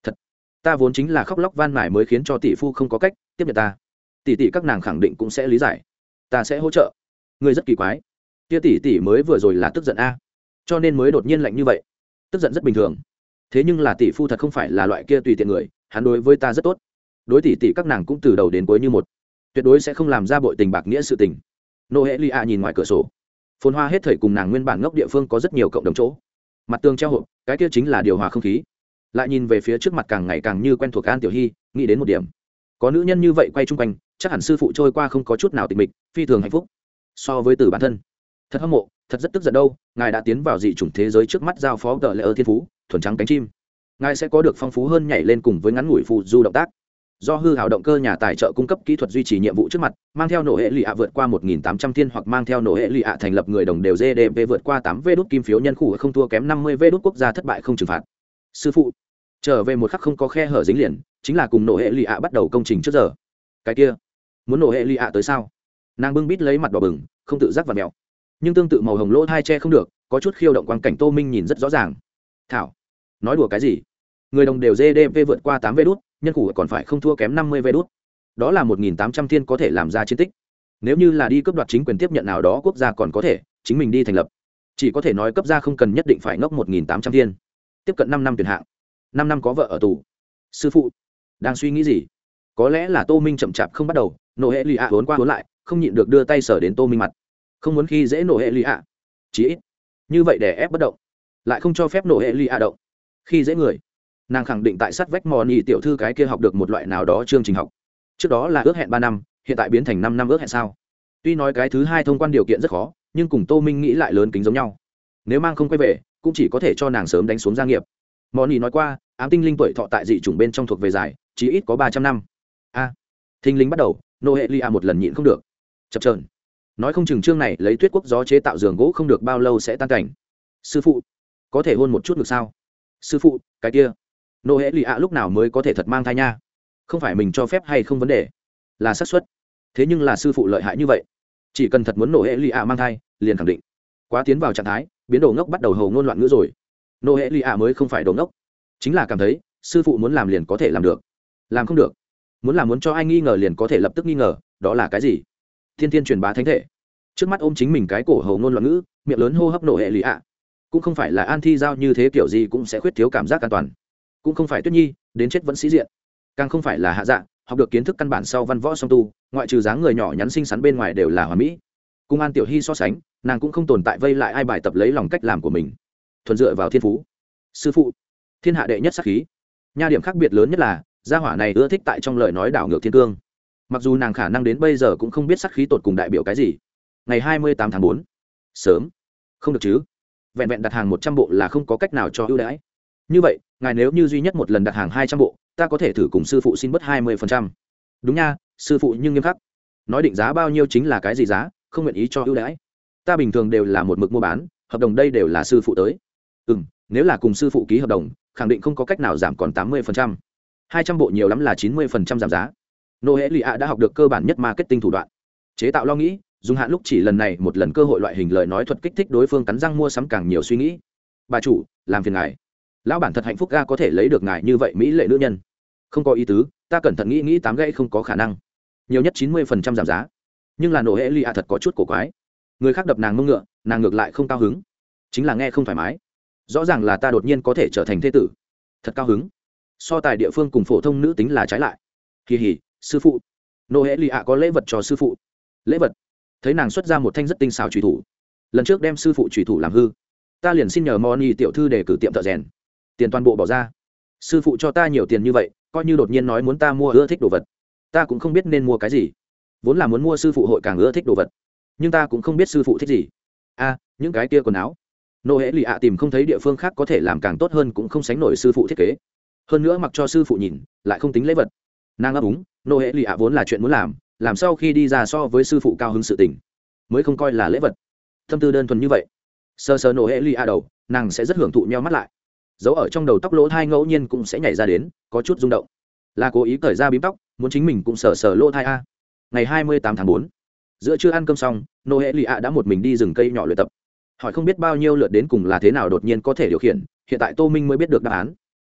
thật, ta vốn chính là khóc lóc van mải mới khiến cho tỷ phu không có cách tiếp nhận ta tỷ tỷ các nàng khẳng định cũng sẽ lý giải. Ta sẽ hỗ trợ. Ngươi rất kỳ quái. Kia tỷ tỷ mới vừa rồi là tức giận a. Cho nên mới đột nhiên lạnh như vậy. Tức giận rất bình thường. Thế nhưng là tỷ phu thật không phải là loại kia tùy tiện người, hắn đối với ta rất tốt. Đối tỷ tỷ các nàng cũng từ đầu đến cuối như một. Tuyệt đối sẽ không làm ra bội tình bạc nghĩa sự tình. Nô hệ li a nhìn ngoài cửa sổ. Phồn hoa hết thời cùng nàng nguyên bản ngốc địa phương có rất nhiều cộng đồng chỗ. Mặt tường treo hộp, cái kia chính là điều hòa không khí. Lại nhìn về phía trước mặt càng ngày càng như quen thuộc an tiểu hy, nghĩ đến một điểm. Có nữ nhân như vậy quay chung quanh chắc hẳn sư phụ trôi qua không có chút nào tịch mịch, phi thường hạnh phúc. So với từ bản thân, thật hâm mộ, thật rất tức giận đâu, ngài đã tiến vào dị chủng thế giới trước mắt giao phó tờ lệ ơ thiên phú, thuần trắng cánh chim. Ngài sẽ có được phong phú hơn nhảy lên cùng với ngắn ngủi phụ du động tác. Do hư hảo động cơ nhà tài trợ cung cấp kỹ thuật duy trì nhiệm vụ trước mặt, mang theo nổ hệ lụy ạ vượt qua 1.800 thiên hoặc mang theo nổ hệ lụy ạ thành lập người đồng đều gdp vượt qua 8 vê đốt kim phiếu nhân khủ, không thua kém 50 vê đốt quốc gia thất bại không trừng phạt. Sư phụ, trở về một khắc không có khe hở dính liền, chính là cùng nổ hệ lụy ạ bắt đầu công trình trước giờ. Cái kia muốn nổ hệ lì ạ tới sao? Nàng bưng bít lấy mặt đỏ bừng, không tự giác và mèo. Nhưng tương tự màu hồng lỗ thai che không được, có chút khiêu động quan cảnh tô minh nhìn rất rõ ràng. Thảo, nói đùa cái gì? Người đồng đều gdp vượt qua tám vê đốt nhân khủ còn phải không thua kém 50 vê đốt đó là 1.800 thiên có thể làm ra chiến tích. Nếu như là đi cấp đoạt chính quyền tiếp nhận nào đó quốc gia còn có thể, chính mình đi thành lập. Chỉ có thể nói cấp gia không cần nhất định phải ngốc 1.800 thiên. Tiếp cận năm năm tuyển hạng. Năm năm có vợ ở tù. Sư phụ, đang suy nghĩ gì? Có lẽ là tô minh chậm chạp không bắt đầu nổ hệ lì ạ vốn qua vốn lại không nhịn được đưa tay sở đến tô minh mặt. Không muốn khi dễ nổ hệ lì ạ. Chí ít như vậy để ép bất động lại không cho phép nổ hệ lì ạ động. Khi dễ người nàng khẳng định tại sát vách mò nhị tiểu thư cái kia học được một loại nào đó chương trình học. Trước đó là ước hẹn ba năm hiện tại biến thành năm năm ước hẹn sao? Tuy nói cái thứ hai thông quan điều kiện rất khó nhưng cùng tô minh nghĩ lại lớn kính giống nhau. Nếu mang không quay về cũng chỉ có thể cho nàng sớm đánh xuống gia nghiệp. Mò nhị nói qua ám tinh linh tuổi thọ tại dị chủng bên trong thuộc về dài chí ít có ba trăm năm. A à, thinh linh bắt đầu nô hệ lia một lần nhịn không được. Chập trờn nói không chừng chương này lấy tuyết quốc gió chế tạo giường gỗ không được bao lâu sẽ tan cảnh. Sư phụ, có thể hôn một chút được sao? Sư phụ, cái kia. Nô hệ lì ạ lúc nào mới có thể thật mang thai nha? Không phải mình cho phép hay không vấn đề? Là xác suất. Thế nhưng là sư phụ lợi hại như vậy. Chỉ cần thật muốn nô hệ lì ạ mang thai, liền khẳng định. Quá tiến vào trạng thái, biến đồ ngốc bắt đầu hầu ngôn loạn ngữ rồi. Nô hệ lì ạ mới không phải đồ ngốc. Chính là cảm thấy, sư phụ muốn làm liền có thể làm được. Làm không được muốn làm muốn cho ai nghi ngờ liền có thể lập tức nghi ngờ, đó là cái gì? Thiên thiên truyền bá thánh thể. Trước mắt ôm chính mình cái cổ hầu ngôn loạn ngữ, miệng lớn hô hấp nổ hệ lụy ạ. Cũng không phải là an thi giao như thế kiểu gì cũng sẽ khuyết thiếu cảm giác an toàn. Cũng không phải tuyết nhi, đến chết vẫn sĩ diện. Càng không phải là hạ dạ học được kiến thức căn bản sau văn võ song tu, ngoại trừ dáng người nhỏ nhắn xinh xắn bên ngoài đều là hòa mỹ. Cung an tiểu hy so sánh, nàng cũng không tồn tại vây lại ai bài tập lấy lòng cách làm của mình. Thuần dựa vào thiên phú. Sư phụ. Thiên hạ đệ nhất sắc khí. Nha điểm khác biệt lớn nhất là gia hỏa này ưa thích tại trong lời nói đảo ngược thiên cương. Mặc dù nàng khả năng đến bây giờ cũng không biết sắc khí tột cùng đại biểu cái gì. Ngày hai mươi tám tháng bốn. Sớm. Không được chứ. Vẹn vẹn đặt hàng một trăm bộ là không có cách nào cho ưu đãi. Như vậy, ngài nếu như duy nhất một lần đặt hàng hai trăm bộ, ta có thể thử cùng sư phụ xin bớt hai mươi phần trăm. Đúng nha, sư phụ nhưng nghiêm khắc. Nói định giá bao nhiêu chính là cái gì giá, không nguyện ý cho ưu đãi. Ta bình thường đều là một mực mua bán, hợp đồng đây đều là sư phụ tới. Ừ m nếu là cùng sư phụ ký hợp đồng, khẳng định không có cách nào giảm còn tám mươi phần trăm hai trăm bộ nhiều lắm là chín mươi phần trăm giảm giá. Nô hễ lì ạ đã học được cơ bản nhất marketing thủ đoạn. Chế tạo lo nghĩ, dùng hạn lúc chỉ lần này một lần cơ hội loại hình lời nói thuật kích thích đối phương cắn răng mua sắm càng nhiều suy nghĩ. Bà chủ, làm phiền ngài. Lão bản thật hạnh phúc ga có thể lấy được ngài như vậy mỹ lệ nữ nhân. Không có ý tứ, ta cẩn thận nghĩ nghĩ tám gãy không có khả năng. Nhiều nhất chín mươi phần trăm giảm giá. Nhưng là nổ hệ lì ạ thật có chút cổ quái. Người khác đập nàng mông ngựa, nàng ngược lại không cao hứng. Chính là nghe không thoải mái. Rõ ràng là ta đột nhiên có thể trở thành thế tử. Thật cao hứng so tài địa phương cùng phổ thông nữ tính là trái lại. Kỳ hỉ, sư phụ. Nô hễ lì ạ có lễ vật cho sư phụ. Lễ vật. Thấy nàng xuất ra một thanh rất tinh xảo trùy thủ. Lần trước đem sư phụ trùy thủ làm hư. Ta liền xin nhờ moni tiểu thư để cử tiệm thợ rèn. Tiền toàn bộ bỏ ra. Sư phụ cho ta nhiều tiền như vậy, coi như đột nhiên nói muốn ta mua ưa thích đồ vật. Ta cũng không biết nên mua cái gì. Vốn là muốn mua sư phụ hội càng ưa thích đồ vật. Nhưng ta cũng không biết sư phụ thích gì. A, những cái kia quần áo. Nô hễ lì ạ tìm không thấy địa phương khác có thể làm càng tốt hơn cũng không sánh nổi sư phụ thiết kế hơn nữa mặc cho sư phụ nhìn, lại không tính lễ vật. Nàng ấp úng, nô hệ lì ạ vốn là chuyện muốn làm làm sau khi đi ra so với sư phụ cao hứng sự tình, mới không coi là lễ vật. Tâm tư đơn thuần như vậy. Sơ sơ nô hệ lì ạ đầu, nàng sẽ rất hưởng thụ nhau mắt lại. Giấu ở trong đầu tóc lỗ thai ngẫu nhiên cũng sẽ nhảy ra đến, có chút rung động. Là cố ý cởi ra bím tóc, muốn chính mình cũng sờ sờ lỗ thai a. Ngày hai mươi tám tháng bốn, giữa trưa ăn cơm xong, nô hệ lì ạ đã một mình đi rừng cây nhỏ luyện tập. Hỏi không biết bao nhiêu lượt đến cùng là thế nào đột nhiên có thể điều khiển, hiện tại tô minh mới biết được đáp án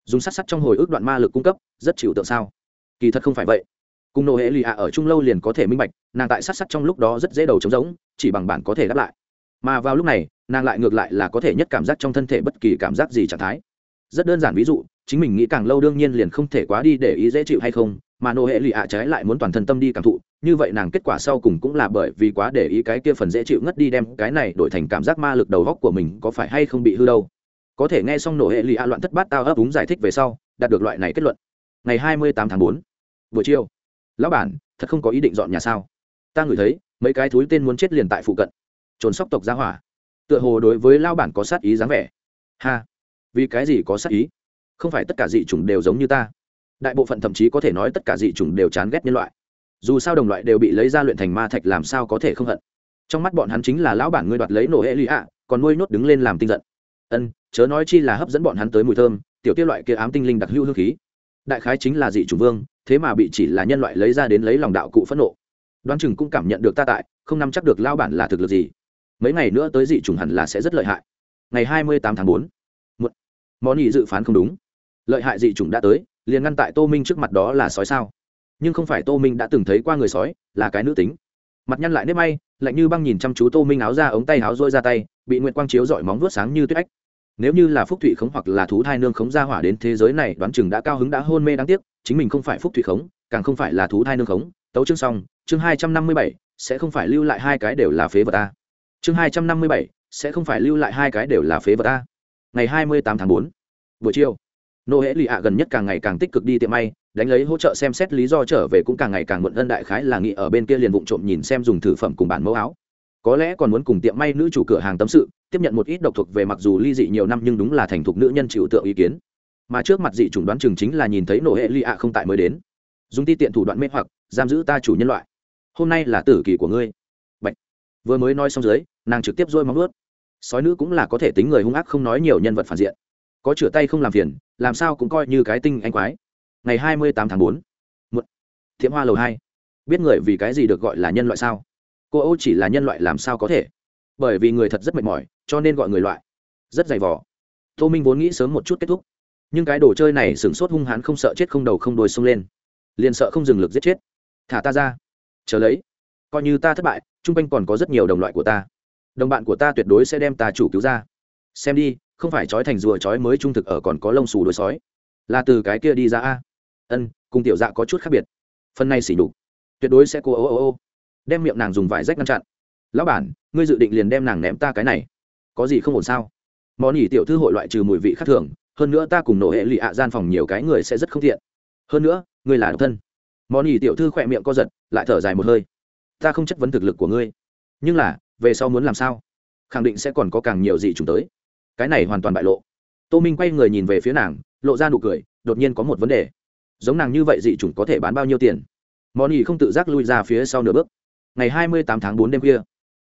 dùng sắt sắt trong hồi ức đoạn ma lực cung cấp, rất chịu tượng sao? Kỳ thật không phải vậy. Cùng nô hệ lì ạ ở chung lâu liền có thể minh bạch, nàng tại sắt sắt trong lúc đó rất dễ đầu trống rỗng, chỉ bằng bản có thể đáp lại. Mà vào lúc này, nàng lại ngược lại là có thể nhất cảm giác trong thân thể bất kỳ cảm giác gì trạng thái. Rất đơn giản ví dụ, chính mình nghĩ càng lâu đương nhiên liền không thể quá đi để ý dễ chịu hay không, mà nô hệ lì ạ trái lại muốn toàn thân tâm đi cảm thụ, như vậy nàng kết quả sau cùng cũng là bởi vì quá để ý cái kia phần dễ chịu ngất đi đem cái này đổi thành cảm giác ma lực đầu góc của mình có phải hay không bị hư đâu có thể nghe xong nổ hệ lì a loạn thất bát tao ấp úng giải thích về sau, đạt được loại này kết luận. Ngày hai mươi tám tháng bốn, buổi chiều. Lão bản, thật không có ý định dọn nhà sao? Ta ngửi thấy, mấy cái thúi tên muốn chết liền tại phụ cận. Trồn sóc tộc ra hỏa. Tựa hồ đối với lao bản có sát ý dáng vẻ. Ha, vì cái gì có sát ý? Không phải tất cả dị chủng đều giống như ta. Đại bộ phận thậm chí có thể nói tất cả dị chủng đều chán ghét nhân loại. Dù sao đồng loại đều bị lấy ra luyện thành ma thạch làm sao có thể không hận. Trong mắt bọn hắn chính là lão bản ngươi đoạt lấy nổ hệ lụy ạ, còn nuôi nốt đứng lên làm tinh giận. Ân chớ nói chi là hấp dẫn bọn hắn tới mùi thơm, tiểu tiết loại kia ám tinh linh đặc hữu hương khí. Đại khái chính là dị chủ vương, thế mà bị chỉ là nhân loại lấy ra đến lấy lòng đạo cụ phẫn nộ. Đoán chừng cũng cảm nhận được ta tại, không nắm chắc được lao bản là thực lực gì. Mấy ngày nữa tới dị chủng hẳn là sẽ rất lợi hại. Ngày hai mươi tám tháng bốn món ý dự phán không đúng. Lợi hại dị chủng đã tới, liền ngăn tại tô minh trước mặt đó là sói sao? Nhưng không phải tô minh đã từng thấy qua người sói, là cái nữ tính. Mặt nhăn lại nếp may, lạnh như băng nhìn chăm chú tô minh áo ra ống tay áo rôi ra tay, bị nguyện quang chiếu dọi móng vuốt sáng như tuyết ách nếu như là phúc thủy khống hoặc là thú thai nương khống ra hỏa đến thế giới này, đoán chừng đã cao hứng, đã hôn mê đáng tiếc, chính mình không phải phúc thủy khống, càng không phải là thú thai nương khống. Tấu chương xong, chương hai trăm năm mươi bảy, sẽ không phải lưu lại hai cái đều là phế vật ta. Chương hai trăm năm mươi bảy, sẽ không phải lưu lại hai cái đều là phế vật ta. Ngày hai mươi tám tháng bốn, buổi chiều, nô hễ lì ạ gần nhất càng ngày càng tích cực đi tiệm may, đánh lấy hỗ trợ xem xét lý do trở về cũng càng ngày càng muộn ân đại khái là nghị ở bên kia liền vụng trộm nhìn xem dùng thử phẩm cùng bản mẫu áo. Có lẽ còn muốn cùng tiệm may nữ chủ cửa hàng tâm sự tiếp nhận một ít độc thuộc về mặc dù ly dị nhiều năm nhưng đúng là thành thục nữ nhân chịu tượng ý kiến. Mà trước mặt dị chủng đoán chừng chính là nhìn thấy nổ hệ ly ạ không tại mới đến. Dùng ti tiện thủ đoạn mê hoặc, giam giữ ta chủ nhân loại. Hôm nay là tử kỳ của ngươi. Bạch. vừa mới nói xong dưới, nàng trực tiếp dôi móng ướt sói nữ cũng là có thể tính người hung ác không nói nhiều nhân vật phản diện. Có chửa tay không làm phiền, làm sao cũng coi như cái tinh anh quái. Ngày hai mươi tám tháng bốn, một. Thiễm hoa lầu hai. Biết người vì cái gì được gọi là nhân loại sao? Cô âu chỉ là nhân loại làm sao có thể? Bởi vì người thật rất mệt mỏi, cho nên gọi người loại. Rất dày vỏ tô minh vốn nghĩ sớm một chút kết thúc. Nhưng cái đồ chơi này sửng sốt hung hãn không sợ chết không đầu không đôi xông lên. Liền sợ không dừng lực giết chết. Thả ta ra. Chờ lấy. Coi như ta thất bại, chung quanh còn có rất nhiều đồng loại của ta. Đồng bạn của ta tuyệt đối sẽ đem ta chủ cứu ra. Xem đi, không phải trói thành rùa trói mới trung thực ở còn có lông xù đôi sói. Là từ cái kia đi ra a. Ân, cùng tiểu dạ có chút khác biệt. Phần này xỉ đục. Tuyệt đối sẽ cô ô ô ô. Đem miệng nàng dùng vải rách ngăn chặn lão bản, ngươi dự định liền đem nàng ném ta cái này. Có gì không ổn sao? Món ỉ tiểu thư hội loại trừ mùi vị khác thường, hơn nữa ta cùng nổ hệ lụy ạ gian phòng nhiều cái người sẽ rất không thiện hơn nữa, ngươi là độc thân. Món ỉ tiểu thư khỏe miệng co giật, lại thở dài một hơi. Ta không chất vấn thực lực của ngươi. Nhưng là, về sau muốn làm sao? Khẳng định sẽ còn có càng nhiều gì chúng tới. Cái này hoàn toàn bại lộ. Tô minh quay người nhìn về phía nàng, lộ ra nụ cười, đột nhiên có một vấn đề. Giống nàng như vậy dị chủng có thể bán bao nhiêu tiền? Món ỉ không tự giác lui ra phía sau nửa bước. Ngày hai mươi tám tháng bốn đêm khuya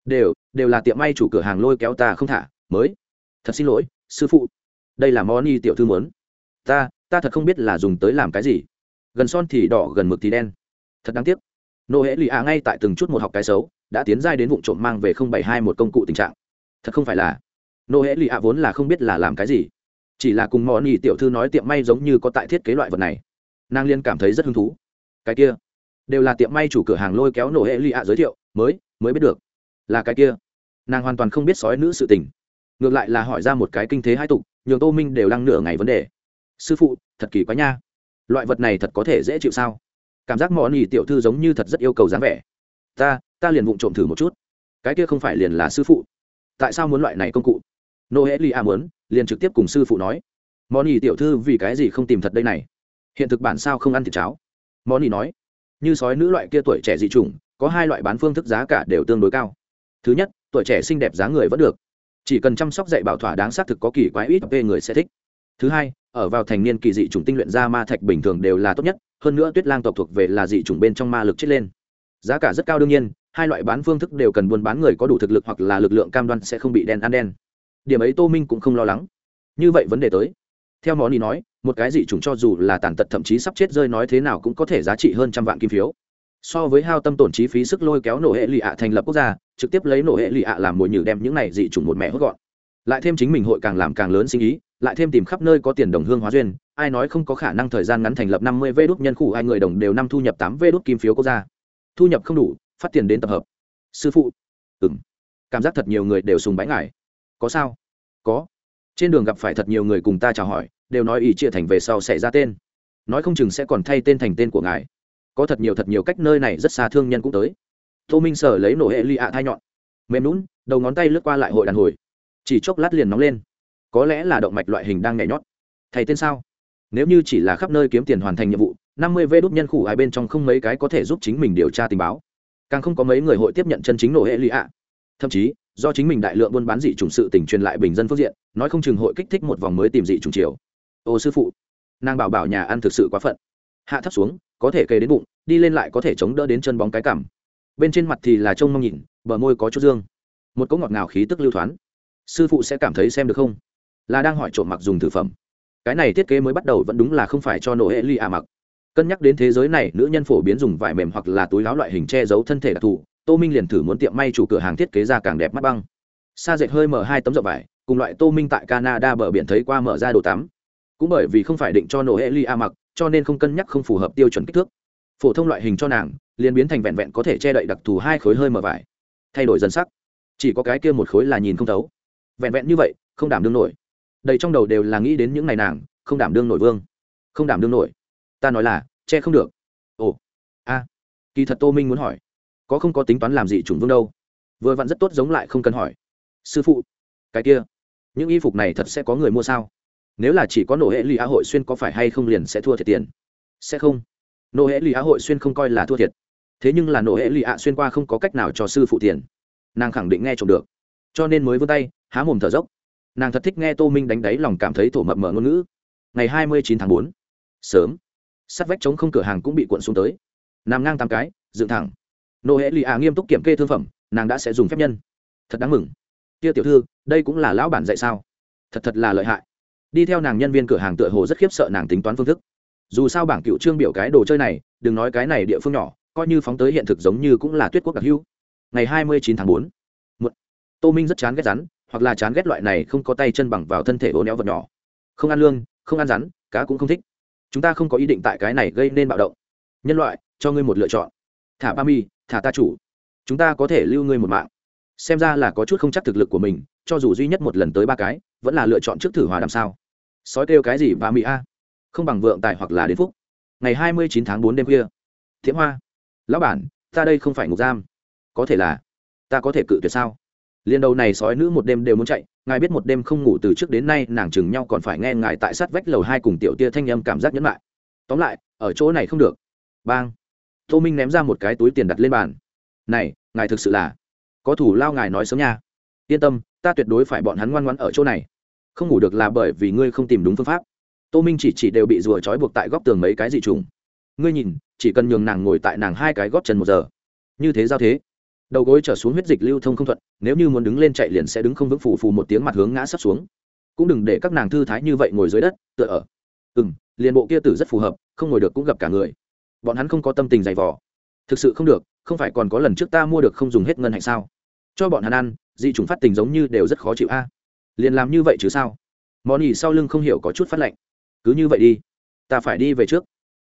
đều đều là tiệm may chủ cửa hàng lôi kéo ta không thả, mới. Thật xin lỗi, sư phụ. Đây là món y tiểu thư muốn. Ta ta thật không biết là dùng tới làm cái gì. Gần son thì đỏ, gần mực thì đen. Thật đáng tiếc. Nô hễ lì ạ ngay tại từng chút một học cái xấu, đã tiến giai đến vụ trộm mang về không bảy hai một công cụ tình trạng. Thật không phải là. Nô hễ lì ạ vốn là không biết là làm cái gì. Chỉ là cùng món y tiểu thư nói tiệm may giống như có tại thiết kế loại vật này. Nàng liên cảm thấy rất hứng thú. Cái kia. Đều là tiệm may chủ cửa hàng lôi kéo nô hệ lì ạ giới thiệu, mới mới biết được là cái kia. Nàng hoàn toàn không biết sói nữ sự tình. Ngược lại là hỏi ra một cái kinh thế hai tục, nhường tô minh đều lăng nửa ngày vấn đề. Sư phụ, thật kỳ quá nha. Loại vật này thật có thể dễ chịu sao? Cảm giác món nhì tiểu thư giống như thật rất yêu cầu dáng vẻ. Ta ta liền vụng trộm thử một chút. Cái kia không phải liền là sư phụ. Tại sao muốn loại này công cụ? Nô hễ li a muốn, liền trực tiếp cùng sư phụ nói. Món nhì tiểu thư vì cái gì không tìm thật đây này? Hiện thực bản sao không ăn thịt cháo? Món nhì nói. Như sói nữ loại kia tuổi trẻ dị chủng, có hai loại bán phương thức giá cả đều tương đối cao thứ nhất, tuổi trẻ xinh đẹp giá người vẫn được. Chỉ cần chăm sóc dạy bảo thỏa đáng xác thực có kỳ quái ít, về người sẽ thích. Thứ hai, ở vào thành niên kỳ dị chủng tinh luyện ra ma thạch bình thường đều là tốt nhất, hơn nữa tuyết lang tộc thuộc về là dị chủng bên trong ma lực chết lên. Giá cả rất cao đương nhiên, hai loại bán phương thức đều cần buôn bán người có đủ thực lực hoặc là lực lượng cam đoan sẽ không bị đen ăn đen. Điểm ấy tô minh cũng không lo lắng. Như vậy vấn đề tới. Theo món ý nói, một cái dị chủng cho dù là tàn tật thậm chí sắp chết rơi nói thế nào cũng có thể giá trị hơn trăm vạn kim phiếu. So với hao tâm tổn chi phí sức lôi kéo nổ hệ lụy ạ thành lập quốc gia trực tiếp lấy nổ hệ lụy ạ làm mồi nhử đem những này dị chủng một mẹ hốt gọn. Lại thêm chính mình hội càng làm càng lớn sinh ý, lại thêm tìm khắp nơi có tiền đồng hương hóa duyên, ai nói không có khả năng thời gian ngắn thành lập năm mươi vê đốt nhân khu hai người đồng đều năm thu nhập tám vê đốt kim phiếu quốc gia. Thu nhập không đủ, phát tiền đến tập hợp. Sư phụ. Ừng cảm giác thật nhiều người đều sùng bái ngài. Có sao? Có. Trên đường gặp phải thật nhiều người cùng ta chào hỏi, đều nói ý chia thành về sau sẽ ra tên. Nói không chừng sẽ còn thay tên thành tên của ngài. Có thật nhiều thật nhiều cách nơi này rất xa thương nhân cũng tới tô minh sở lấy nổ hệ lì ạ thai nhọn. Mềm lún đầu ngón tay lướt qua lại hội đàn hồi. Chỉ chốc lát liền nóng lên. Có lẽ là động mạch loại hình đang nhảy nhót. Thầy tên sao? Nếu như chỉ là khắp nơi kiếm tiền hoàn thành nhiệm vụ, năm mươi vê đốt nhân khủ hai bên trong không mấy cái có thể giúp chính mình điều tra tình báo. Càng không có mấy người hội tiếp nhận chân chính nổ hệ lụy ạ. Thậm chí, do chính mình đại lượng buôn bán dị chủng sự tình truyền lại bình dân phương diện, nói không chừng hội kích thích một vòng mới tìm dị chủng chiều ô sư phụ, nàng bảo bảo nhà ăn thực sự quá phận. Hạ thấp xuống, có thể kề đến bụng, đi lên lại có thể chống đỡ đến chân bóng cái cảm bên trên mặt thì là trông mong nhìn, bờ môi có chút dương. Một cỗ ngọt ngào khí tức lưu thoáng sư phụ sẽ cảm thấy xem được không? Là đang hỏi trộm mặc dùng thực phẩm. Cái này thiết kế mới bắt đầu vẫn đúng là không phải cho nổ hệ ly à mặc. Cân nhắc đến thế giới này, nữ nhân phổ biến dùng vải mềm hoặc là túi láo loại hình che giấu thân thể đặc thù, tô minh liền thử muốn tiệm may chủ cửa hàng thiết kế ra càng đẹp mắt băng. Xa dệt hơi mở hai tấm rộng vải, cùng loại tô minh tại canada bờ biển thấy qua mở ra đồ tắm. Cũng bởi vì không phải định cho nổ hệ ly à mặc, cho nên không cân nhắc không phù hợp tiêu chuẩn kích thước phổ thông loại hình cho nàng, liền biến thành vẹn vẹn có thể che đậy đặc thù hai khối hơi mở vải. Thay đổi dần sắc. Chỉ có cái kia một khối là nhìn không thấu. Vẹn vẹn như vậy, không đảm đương nổi. Đầy trong đầu đều là nghĩ đến những ngày nàng, không đảm đương nổi vương. Không đảm đương nổi. Ta nói là, che không được. Ồ. A. Kỳ thật tô minh muốn hỏi, có không có tính toán làm gì chủng vương đâu? Vừa vặn rất tốt giống lại không cần hỏi. Sư phụ, cái kia, những y phục này thật sẽ có người mua sao? Nếu là chỉ có nổ hệ lụy á hội xuyên có phải hay không liền sẽ thua thiệt tiền? Sẽ không nộ hệ lì á hội xuyên không coi là thua thiệt. Thế nhưng là nộ hệ lì ạ xuyên qua không có cách nào cho sư phụ tiền. Nàng khẳng định nghe trộm được. Cho nên mới vươn tay, há mồm thở dốc. Nàng thật thích nghe tô minh đánh đáy lòng cảm thấy thổ mập mở ngôn ngữ. Ngày hai mươi chín tháng bốn, sớm, sắt vách chống không cửa hàng cũng bị cuộn xuống tới. Nằm ngang tám cái, dựng thẳng. Nô hệ lì à nghiêm túc kiểm kê thương phẩm, nàng đã sẽ dùng phép nhân. Thật đáng mừng. Kia tiểu thư, đây cũng là lão bản dạy sao? Thật thật là lợi hại. Đi theo nàng nhân viên cửa hàng tựa hồ rất khiếp sợ nàng tính toán phương thức dù sao bảng cựu trương biểu cái đồ chơi này, đừng nói cái này địa phương nhỏ, coi như phóng tới hiện thực giống như cũng là tuyết quốc đặc hữu. Ngày hai mươi chín tháng bốn tô minh rất chán ghét rắn, hoặc là chán ghét loại này không có tay chân bằng vào thân thể ô néo vật nhỏ. Không ăn lương, không ăn rắn, cá cũng không thích. Chúng ta không có ý định tại cái này gây nên bạo động. Nhân loại, cho ngươi một lựa chọn. Thả ba mi, thả ta chủ. Chúng ta có thể lưu ngươi một mạng. Xem ra là có chút không chắc thực lực của mình, cho dù duy nhất một lần tới ba cái, vẫn là lựa chọn trước thử hòa đàm sao. Sói kêu cái gì ba mi a? Không bằng vượng tài hoặc là đến phúc. Ngày hai mươi chín tháng bốn đêm khuya. Thiễm hoa. Lão bản, ta đây không phải ngục giam. Có thể là, ta có thể cự tuyệt sao? Liên đầu này sói nữ một đêm đều muốn chạy, ngài biết một đêm không ngủ từ trước đến nay nàng chừng nhau còn phải nghe ngài tại sát vách lầu hai cùng tiểu tia thanh âm cảm giác nhẫn lại. Tóm lại, ở chỗ này không được. Bang. Tô minh ném ra một cái túi tiền đặt lên bàn. Này, ngài thực sự là, có thủ lao ngài nói sớm nha. Yên tâm, ta tuyệt đối phải bọn hắn ngoan ngoan ở chỗ này. Không ngủ được là bởi vì ngươi không tìm đúng phương pháp tô minh chỉ chỉ đều bị rùa trói buộc tại góc tường mấy cái dị trùng. Ngươi nhìn, chỉ cần nhường nàng ngồi tại nàng hai cái góp chân một giờ. Như thế giao thế. Đầu gối trở xuống huyết dịch lưu thông không thuận, nếu như muốn đứng lên chạy liền sẽ đứng không vững phù phù một tiếng mặt hướng ngã sắp xuống. Cũng đừng để các nàng thư thái như vậy ngồi dưới đất, tựa ở. Ừ m liền bộ kia tử rất phù hợp, không ngồi được cũng gặp cả người. Bọn hắn không có tâm tình dày vò. Thực sự không được, không phải còn có lần trước ta mua được không dùng hết ngân hạnh sao? Cho bọn hắn ăn, dị chủng phát tình giống như đều rất khó chịu a. Liền làm như vậy chứ sao? Món ỉ sau lưng không hiểu có chút phát lạnh cứ như vậy đi, ta phải đi về trước.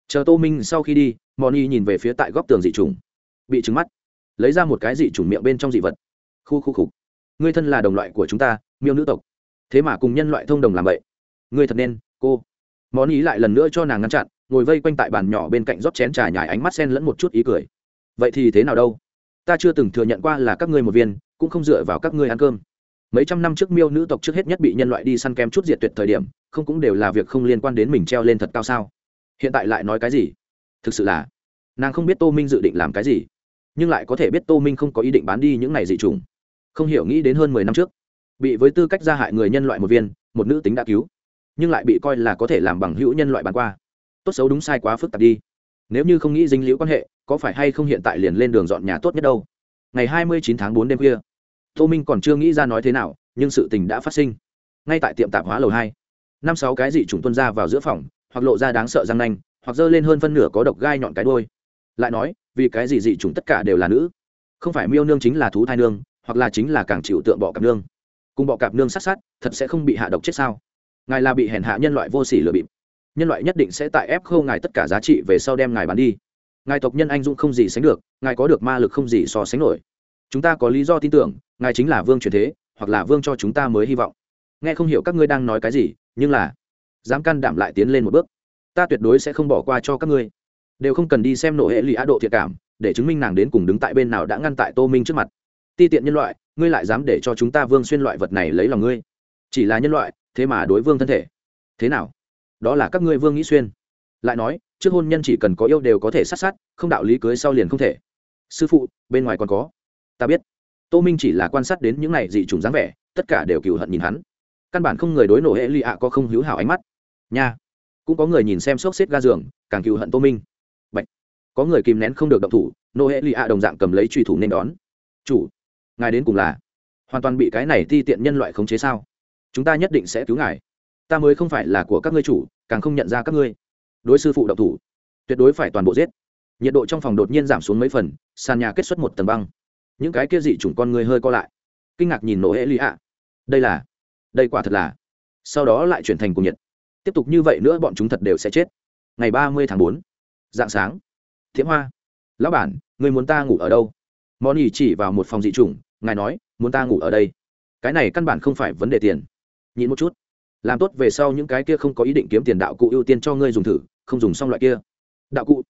Chờ tô minh sau khi đi, moni nhìn về phía tại góc tường dị chủng, bị trứng mắt, lấy ra một cái dị chủng miệng bên trong dị vật. Khu khu khục ngươi thân là đồng loại của chúng ta, miêu nữ tộc. Thế mà cùng nhân loại thông đồng làm vậy. Ngươi thật nên, cô. Moni lại lần nữa cho nàng ngăn chặn, ngồi vây quanh tại bàn nhỏ bên cạnh rót chén trà nhải ánh mắt sen lẫn một chút ý cười. Vậy thì thế nào đâu? Ta chưa từng thừa nhận qua là các ngươi một viên, cũng không dựa vào các ngươi ăn cơm mấy trăm năm trước miêu nữ tộc trước hết nhất bị nhân loại đi săn kem chút diệt tuyệt thời điểm, không cũng đều là việc không liên quan đến mình treo lên thật cao sao? Hiện tại lại nói cái gì? Thực sự là, nàng không biết tô minh dự định làm cái gì, nhưng lại có thể biết tô minh không có ý định bán đi những này dị trùng không hiểu nghĩ đến hơn mười năm trước, bị với tư cách gia hại người nhân loại một viên, một nữ tính đã cứu, nhưng lại bị coi là có thể làm bằng hữu nhân loại bán qua. Tốt xấu đúng sai quá phức tạp đi. Nếu như không nghĩ dính liễu quan hệ, có phải hay không hiện tại liền lên đường dọn nhà tốt nhất đâu? Ngày hai mươi chín tháng bốn đêm khuya tô minh còn chưa nghĩ ra nói thế nào, nhưng sự tình đã phát sinh. Ngay tại tiệm tạp hóa lầu hai, năm sáu cái dị trùng tuân ra vào giữa phòng, hoặc lộ ra đáng sợ răng nanh, hoặc dơ lên hơn phân nửa có độc gai nhọn cái đôi lại nói, vì cái gì dị chủng tất cả đều là nữ? Không phải miêu nương chính là thú thai nương, hoặc là chính là càng chịu tượng bọ cạp nương. Cùng bọ cạp nương sát sát, thật sẽ không bị hạ độc chết sao? Ngài là bị hèn hạ nhân loại vô sỉ lừa bịp. Nhân loại nhất định sẽ tại ép khâu ngài tất cả giá trị về sau đem ngài bán đi. Ngài tộc nhân anh dũng không gì sánh được, ngài có được ma lực không gì so sánh nổi chúng ta có lý do tin tưởng, ngài chính là vương truyền thế, hoặc là vương cho chúng ta mới hy vọng. Nghe không hiểu các ngươi đang nói cái gì, nhưng là, dám can đảm lại tiến lên một bước. Ta tuyệt đối sẽ không bỏ qua cho các ngươi. Đều không cần đi xem nổ hệ lụy á độ thiệt cảm, để chứng minh nàng đến cùng đứng tại bên nào đã ngăn tại tô minh trước mặt. Ti tiện nhân loại, ngươi lại dám để cho chúng ta vương xuyên loại vật này lấy lòng ngươi. Chỉ là nhân loại, thế mà đối vương thân thể. Thế nào? Đó là các ngươi vương nghĩ xuyên. Lại nói, trước hôn nhân chỉ cần có yêu đều có thể sát sát, không đạo lý cưới sau liền không thể. Sư phụ, bên ngoài còn có ta biết. Tô minh chỉ là quan sát đến những này dị trùng dáng vẻ, tất cả đều cựu hận nhìn hắn. Căn bản không người đối nổ hệ lụy ạ có không hữu hảo ánh mắt. Nha. Cũng có người nhìn xem sốc xếp ga giường, càng cựu hận tô minh. Bạch. có người kìm nén không được động thủ, nổ hệ lụy ạ đồng dạng cầm lấy truy thủ nên đón. Chủ. Ngài đến cùng là hoàn toàn bị cái này ti tiện nhân loại khống chế sao? Chúng ta nhất định sẽ cứu ngài. Ta mới không phải là của các ngươi chủ, càng không nhận ra các ngươi. Đối sư phụ động thủ, tuyệt đối phải toàn bộ giết. Nhiệt độ trong phòng đột nhiên giảm xuống mấy phần, sàn nhà kết xuất một tầng băng những cái kia dị chủng con người hơi co lại. Kinh ngạc nhìn nổ hệ lụy ạ. Đây là, đây quả thật là. Sau đó lại chuyển thành cùng nhiệt. Tiếp tục như vậy nữa bọn chúng thật đều sẽ chết. Ngày ba mươi tháng bốn dạng sáng. Thiễm hoa. Lão bản, người muốn ta ngủ ở đâu? Món ỉ chỉ vào một phòng dị chủng, ngài nói, muốn ta ngủ ở đây. Cái này căn bản không phải vấn đề tiền. Nhịn một chút. Làm tốt về sau những cái kia không có ý định kiếm tiền đạo cụ ưu tiên cho ngươi dùng thử, không dùng xong loại kia. Đạo cụ?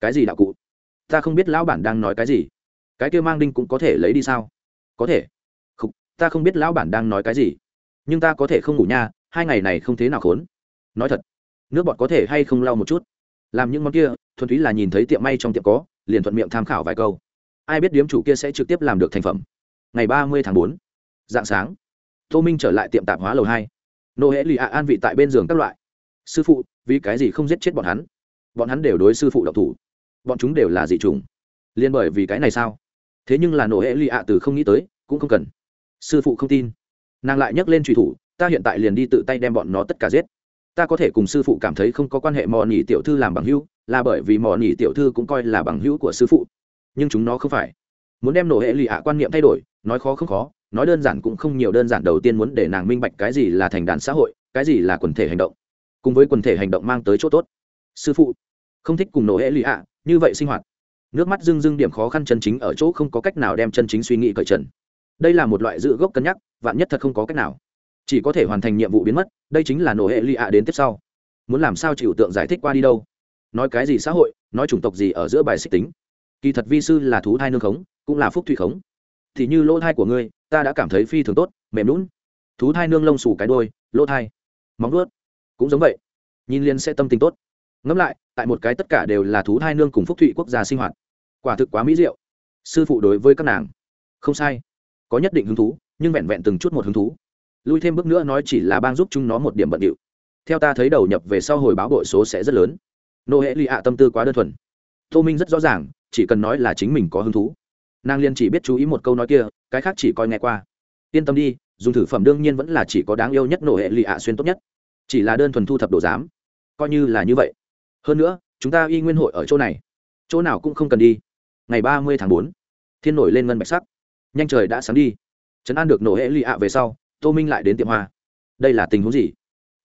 Cái gì đạo cụ? Ta không biết lão bản đang nói cái gì cái kia mang đinh cũng có thể lấy đi sao? Có thể. Không, ta không biết lão bản đang nói cái gì. Nhưng ta có thể không ngủ nha hai ngày này không thế nào khốn. Nói thật nước bọt có thể hay không lau một chút? Làm những món kia thuần túy là nhìn thấy tiệm may trong tiệm có liền thuận miệng tham khảo vài câu. Ai biết điếm chủ kia sẽ trực tiếp làm được thành phẩm. Ngày ba mươi tháng bốn dạng sáng tô minh trở lại tiệm tạp hóa lầu hai. Nô hễ lì ạ an vị tại bên giường các loại. Sư phụ vì cái gì không giết chết bọn hắn? Bọn hắn đều đối sư phụ độc thủ. Bọn chúng đều là dị t r ù n g liên bởi vì cái này sao? Thế nhưng là nổ hệ lì ạ từ không nghĩ tới, cũng không cần. Sư phụ không tin. Nàng lại nhấc lên truy thủ, ta hiện tại liền đi tự tay đem bọn nó tất cả giết. Ta có thể cùng sư phụ cảm thấy không có quan hệ mò nhỉ tiểu thư làm bằng hữu, là bởi vì mò nhỉ tiểu thư cũng coi là bằng hữu của sư phụ. Nhưng chúng nó không phải. Muốn đem nổ hệ lì ạ quan niệm thay đổi, nói khó không khó, nói đơn giản cũng không nhiều đơn giản đầu tiên muốn để nàng minh bạch cái gì là thành đàn xã hội, cái gì là quần thể hành động. Cùng với quần thể hành động mang tới chỗ tốt. Sư phụ, không thích cùng nổ hệ lì ạ, như vậy sinh hoạt nước mắt dưng dưng điểm khó khăn chân chính ở chỗ không có cách nào đem chân chính suy nghĩ cởi trần. Đây là một loại giữ gốc cân nhắc, vạn nhất thật không có cách nào. Chỉ có thể hoàn thành nhiệm vụ biến mất, đây chính là nổ hệ lụy ạ đến tiếp sau. Muốn làm sao chịu tượng giải thích qua đi đâu? Nói cái gì xã hội, nói chủng tộc gì ở giữa bài xích tính? Kỳ thật vi sư là thú thai nương khống, cũng là phúc thủy khống. Thì như lỗ thai của ngươi, ta đã cảm thấy phi thường tốt, mềm lún thú thai nương lông xù cái đôi lỗ thai. Móng vuốt. Cũng giống vậy. Nhìn liền sẽ tâm tình tốt. Ngẫm lại, tại một cái tất cả đều là thú thai nương cùng phúc thụy quốc gia sinh hoạt quả thực quá mỹ diệu. Sư phụ đối với các nàng, không sai, có nhất định hứng thú, nhưng vẹn vẹn từng chút một hứng thú. Lui thêm bước nữa nói chỉ là bang giúp chúng nó một điểm bận điệu. Theo ta thấy đầu nhập về sau hồi báo bội số sẽ rất lớn. Nô hệ lụy ạ tâm tư quá đơn thuần. Tô minh rất rõ ràng, chỉ cần nói là chính mình có hứng thú. Nàng liên chỉ biết chú ý một câu nói kia, cái khác chỉ coi nghe qua. Yên tâm đi, dùng thử phẩm đương nhiên vẫn là chỉ có đáng yêu nhất nổ hệ lụy ạ xuyên tốt nhất. Chỉ là đơn thuần thu thập đồ giám, coi như là như vậy. Hơn nữa, chúng ta y nguyên hội ở chỗ này. Chỗ nào cũng không cần đi ngày ba mươi tháng bốn, thiên nổi lên ngân bạch sắc. Nhanh trời đã sáng đi. Trấn an được nổ hệ lụy ạ về sau, tô minh lại đến tiệm hoa. Đây là tình huống gì?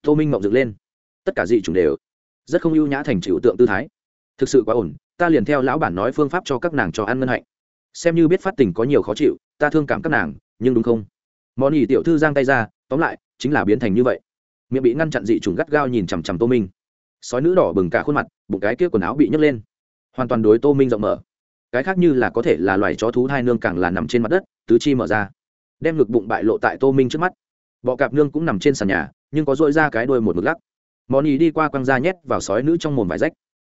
Tô minh mộng dựng lên. Tất cả dị chủng đều rất không ưu nhã thành chịu tượng tư thái. Thực sự quá ổn, ta liền theo lão bản nói phương pháp cho các nàng cho ăn ngân hạnh. Xem như biết phát tình có nhiều khó chịu, ta thương cảm các nàng, nhưng đúng không? Món ỉ tiểu thư giang tay ra, tóm lại, chính là biến thành như vậy. Miệng bị ngăn chặn dị trùng gắt gao nhìn chằm chằm tô minh. Sói nữ đỏ bừng cả khuôn mặt, bụng cái kia quần áo bị nhấc lên. Hoàn toàn đối tô minh rộng mở cái khác như là có thể là loài chó thú hai nương càng là nằm trên mặt đất, tứ chi mở ra. Đem ngực bụng bại lộ tại tô minh trước mắt. Bọ cạp nương cũng nằm trên sàn nhà, nhưng có dội ra cái đuôi một mực lắc. Món ý đi qua quăng da nhét vào sói nữ trong mồm vải rách.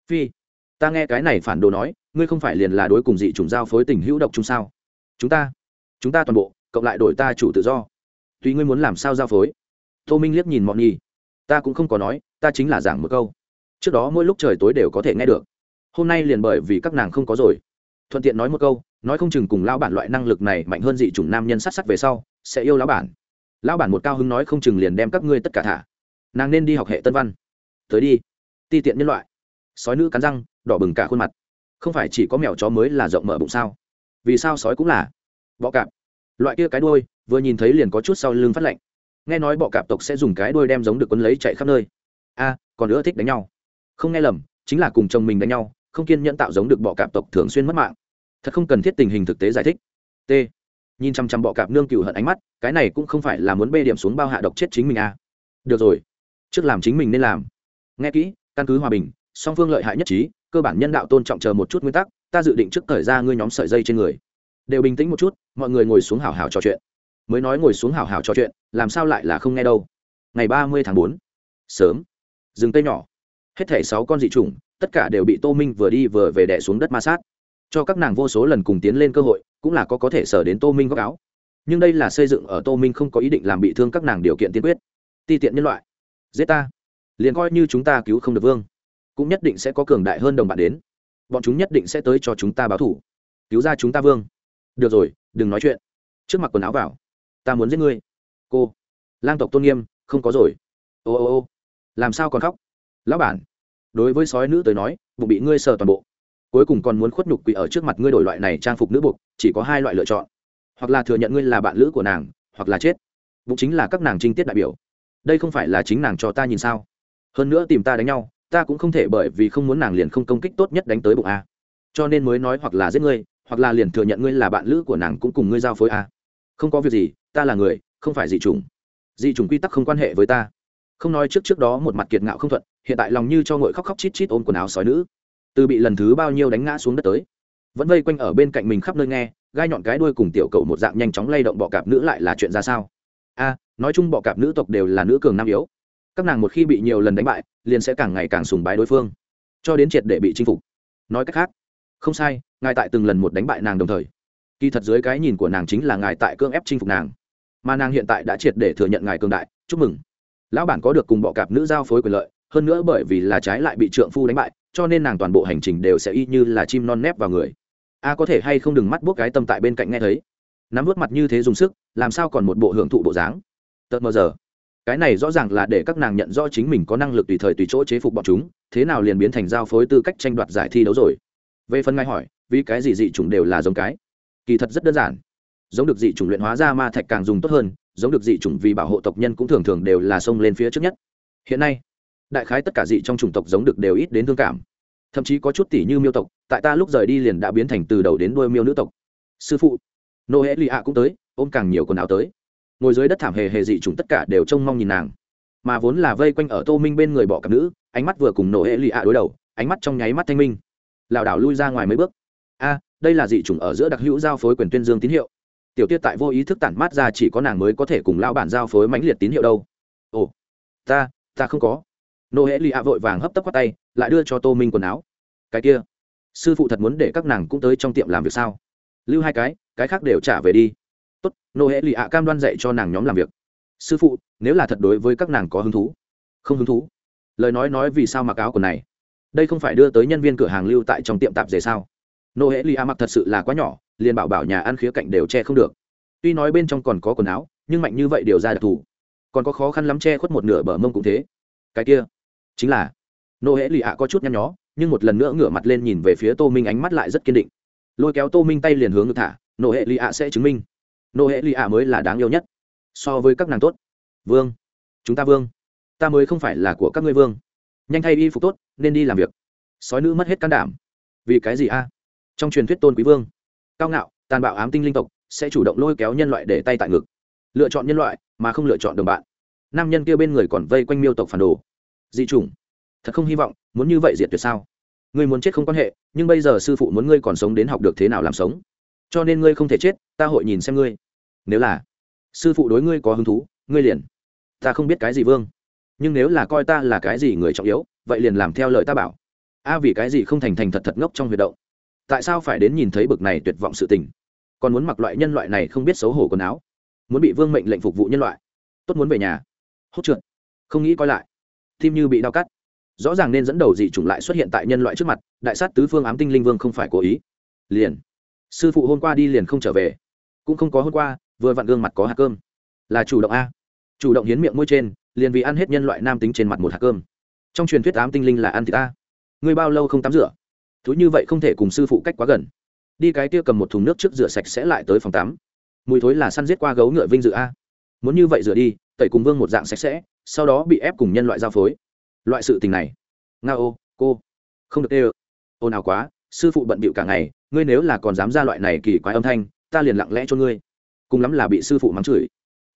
Phi, ta nghe cái này phản đồ nói, ngươi không phải liền là đối cùng dị chủng giao phối tình hữu độc chung sao? Chúng ta chúng ta toàn bộ, cộng lại đổi ta chủ tự do. Tùy ngươi muốn làm sao giao phối. Tô minh liếc nhìn mọi nhi ta cũng không có nói, ta chính là giảng một câu. Trước đó mỗi lúc trời tối đều có thể nghe được. Hôm nay liền bởi vì các nàng không có rồi thuận tiện nói một câu, nói không chừng cùng lão bản loại năng lực này mạnh hơn dị chủng nam nhân sát sắc về sau, sẽ yêu lão bản. Lão bản một cao hứng nói không chừng liền đem các ngươi tất cả thả. Nàng nên đi học hệ tân văn. Tới đi. Ti tiện nhân loại. Sói nữ cắn răng, đỏ bừng cả khuôn mặt. Không phải chỉ có mèo chó mới là rộng mở bụng sao? Vì sao sói cũng là? Bọ cạp. Loại kia cái đuôi, vừa nhìn thấy liền có chút sau lưng phát lạnh. Nghe nói bọ cạp tộc sẽ dùng cái đuôi đem giống được quấn lấy chạy khắp nơi. A, còn nữa thích đánh nhau. Không nghe lầm, chính là cùng chồng mình đánh nhau, không kiên nhẫn tạo giống được bọ cạp tộc thường xuyên mất mạng thật không cần thiết tình hình thực tế giải thích. T. Nhìn chăm chăm bọ cạp nương cựu hận ánh mắt, cái này cũng không phải là muốn bê điểm xuống bao hạ độc chết chính mình à. Được rồi, trước làm chính mình nên làm. Nghe kỹ, căn cứ hòa bình, song phương lợi hại nhất trí, cơ bản nhân đạo tôn trọng chờ một chút nguyên tắc, ta dự định trước thời ra ngươi nhóm sợi dây trên người. Đều bình tĩnh một chút, mọi người ngồi xuống hào hào trò chuyện. Mới nói ngồi xuống hào hào trò chuyện, làm sao lại là không nghe đâu. Ngày ba mươi tháng bốn, sớm. Rừng tây nhỏ. Hết thảy sáu con dị chủng, tất cả đều bị tô minh vừa đi vừa về đẻ xuống đất ma sát cho các nàng vô số lần cùng tiến lên cơ hội, cũng là có có thể sở đến tô minh góc áo. Nhưng đây là xây dựng ở tô minh không có ý định làm bị thương các nàng điều kiện tiên quyết. Ti tiện nhân loại, giết ta. Liền coi như chúng ta cứu không được vương, cũng nhất định sẽ có cường đại hơn đồng bạn đến. Bọn chúng nhất định sẽ tới cho chúng ta báo thủ. Cứu ra chúng ta vương. Được rồi, đừng nói chuyện. Trước mặt quần áo vào. Ta muốn giết ngươi. Cô. Lang tộc tôn nghiêm, không có rồi. Ô ô ô. Làm sao còn khóc? Lão bản. Đối với sói nữ tới nói, bụng bị ngươi sờ toàn bộ cuối cùng còn muốn khuất nhục quỷ ở trước mặt ngươi đổi loại này trang phục nữ buộc, chỉ có hai loại lựa chọn. Hoặc là thừa nhận ngươi là bạn lữ của nàng, hoặc là chết. Bụng chính là các nàng trinh tiết đại biểu. Đây không phải là chính nàng cho ta nhìn sao? Hơn nữa tìm ta đánh nhau, ta cũng không thể bởi vì không muốn nàng liền không công kích tốt nhất đánh tới bụng a. Cho nên mới nói hoặc là giết ngươi, hoặc là liền thừa nhận ngươi là bạn lữ của nàng cũng cùng ngươi giao phối a. Không có việc gì, ta là người, không phải dị chủng. Dị chủng quy tắc không quan hệ với ta. Không nói trước trước đó một mặt kiệt ngạo không thuận, hiện tại lòng như cho ngội khóc khóc chít chít ôm quần áo sói nữ từ bị lần thứ bao nhiêu đánh ngã xuống đất tới. Vẫn vây quanh ở bên cạnh mình khắp nơi nghe, gai nhọn cái đuôi cùng tiểu cậu một dạng nhanh chóng lay động bọ cạp nữ lại là chuyện ra sao? A, nói chung bọ cạp nữ tộc đều là nữ cường nam yếu. Các nàng một khi bị nhiều lần đánh bại, liền sẽ càng ngày càng sùng bái đối phương. Cho đến triệt để bị chinh phục. Nói cách khác, không sai, ngài tại từng lần một đánh bại nàng đồng thời. Kỳ thật dưới cái nhìn của nàng chính là ngài tại cưỡng ép chinh phục nàng. Mà nàng hiện tại đã triệt để thừa nhận ngài cường đại, chúc mừng. Lão bản có được cùng bọ cạp nữ giao phối quyền lợi, hơn nữa bởi vì là trái lại bị trượng phu đánh bại cho nên nàng toàn bộ hành trình đều sẽ y như là chim non nép vào người. A có thể hay không đừng mắt buốc cái tâm tại bên cạnh nghe thấy. Nắm vớt mặt như thế dùng sức, làm sao còn một bộ hưởng thụ bộ dáng? Tật mờ giờ. Cái này rõ ràng là để các nàng nhận rõ chính mình có năng lực tùy thời tùy chỗ chế phục bọn chúng, thế nào liền biến thành giao phối tư cách tranh đoạt giải thi đấu rồi. Về phần ngay hỏi, vì cái gì dị chủng đều là giống cái? Kỳ thật rất đơn giản. Giống được dị chủng luyện hóa ra ma thạch càng dùng tốt hơn, giống được dị chủng vì bảo hộ tộc nhân cũng thường thường đều là xông lên phía trước nhất. Hiện nay đại khái tất cả dị trong chủng tộc giống được đều ít đến thương cảm. Thậm chí có chút tỷ như miêu tộc, tại ta lúc rời đi liền đã biến thành từ đầu đến đuôi miêu nữ tộc. Sư phụ nô hễ lì ạ cũng tới, ôm càng nhiều quần áo tới. Ngồi dưới đất thảm hề hề dị chủng tất cả đều trông mong nhìn nàng. Mà vốn là vây quanh ở tô minh bên người bỏ cặp nữ, ánh mắt vừa cùng nô hệ lì ạ đối đầu, ánh mắt trong nháy mắt thanh minh. Lảo đảo lui ra ngoài mấy bước. A, đây là dị chủng ở giữa đặc hữu giao phối quyền tuyên dương tín hiệu. Tiểu tiết tại vô ý thức tản mát ra chỉ có nàng mới có thể cùng lao bản giao phối mãnh liệt tín hiệu đâu. Ồ, ta ta không có nô hễ lì ạ vội vàng hấp tấp khoác tay, lại đưa cho tô minh quần áo. Cái kia, sư phụ thật muốn để các nàng cũng tới trong tiệm làm việc sao? Lưu hai cái cái khác đều trả về đi. Tốt, nô hễ lì ạ cam đoan dạy cho nàng nhóm làm việc. Sư phụ, nếu là thật đối với các nàng có hứng thú. Không hứng thú? Lời nói nói vì sao mặc áo quần này? Đây không phải đưa tới nhân viên cửa hàng lưu tại trong tiệm tạp dề sao? Nô hễ lì ạ mặc thật sự là quá nhỏ, liền bảo bảo nhà ăn khía cạnh đều che không được. Tuy nói bên trong còn có quần áo, nhưng mạnh như vậy điều ra đặc thù. Còn có khó khăn lắm che khuất một nửa bờ mông cũng thế. Cái kia chính là nô hễ lì ạ có chút nhăn nhó, nhưng một lần nữa ngửa mặt lên nhìn về phía tô minh ánh mắt lại rất kiên định. Lôi kéo tô minh tay liền hướng ngược thả nô hệ lì ạ sẽ chứng minh. Nô hệ lì ạ mới là đáng yêu nhất. So với các nàng tốt. Vương, chúng ta vương. Ta mới không phải là của các ngươi vương. Nhanh thay y phục tốt, nên đi làm việc. Sói nữ mất hết can đảm. Vì cái gì a? Trong truyền thuyết tôn quý vương, cao ngạo, tàn bạo ám tinh linh tộc, sẽ chủ động lôi kéo nhân loại để tay tại ngực. Lựa chọn nhân loại, mà không lựa chọn đồng bạn. Nam nhân kia bên người còn vây quanh miêu tộc phản đồ dị chủng. Thật không hy vọng, muốn như vậy diệt tuyệt sao? Ngươi muốn chết không quan hệ, nhưng bây giờ sư phụ muốn ngươi còn sống đến học được thế nào làm sống? Cho nên ngươi không thể chết, ta hội nhìn xem ngươi. Nếu là sư phụ đối ngươi có hứng thú, ngươi liền, ta không biết cái gì vương. Nhưng nếu là coi ta là cái gì người trọng yếu, vậy liền làm theo lời ta bảo. A, vì cái gì không thành thành thật thật ngốc trong huyệt động? Tại sao phải đến nhìn thấy bực này tuyệt vọng sự tình? Còn muốn mặc loại nhân loại này không biết xấu hổ quần áo? Muốn bị vương mệnh lệnh phục vụ nhân loại? Tốt muốn về nhà. Hốt trượt. Không nghĩ coi lại tim như bị đau cắt. Rõ ràng nên dẫn đầu dị chủng lại xuất hiện tại nhân loại trước mặt, đại sát tứ phương ám tinh linh vương không phải cố ý. Liền. Sư phụ hôm qua đi liền không trở về. Cũng không có hôm qua, vừa vặn gương mặt có hạt cơm. Là chủ động a. Chủ động hiến miệng môi trên, liền vì ăn hết nhân loại nam tính trên mặt một hạt cơm. Trong truyền thuyết ám tinh linh là ăn thịt a. Ngươi bao lâu không tắm rửa? Thú như vậy không thể cùng sư phụ cách quá gần. Đi cái kia cầm một thùng nước trước rửa sạch sẽ lại tới phòng tắm. Mùi thối là săn giết qua gấu ngựa vinh dự a. Muốn như vậy rửa đi tẩy cùng vương một dạng sạch sẽ, sau đó bị ép cùng nhân loại giao phối. Loại sự tình này. Nga ô, cô. Không được đê ô nào quá, sư phụ bận bịu cả ngày, ngươi nếu là còn dám ra loại này kỳ quái âm thanh, ta liền lặng lẽ cho ngươi. Cùng lắm là bị sư phụ mắng chửi.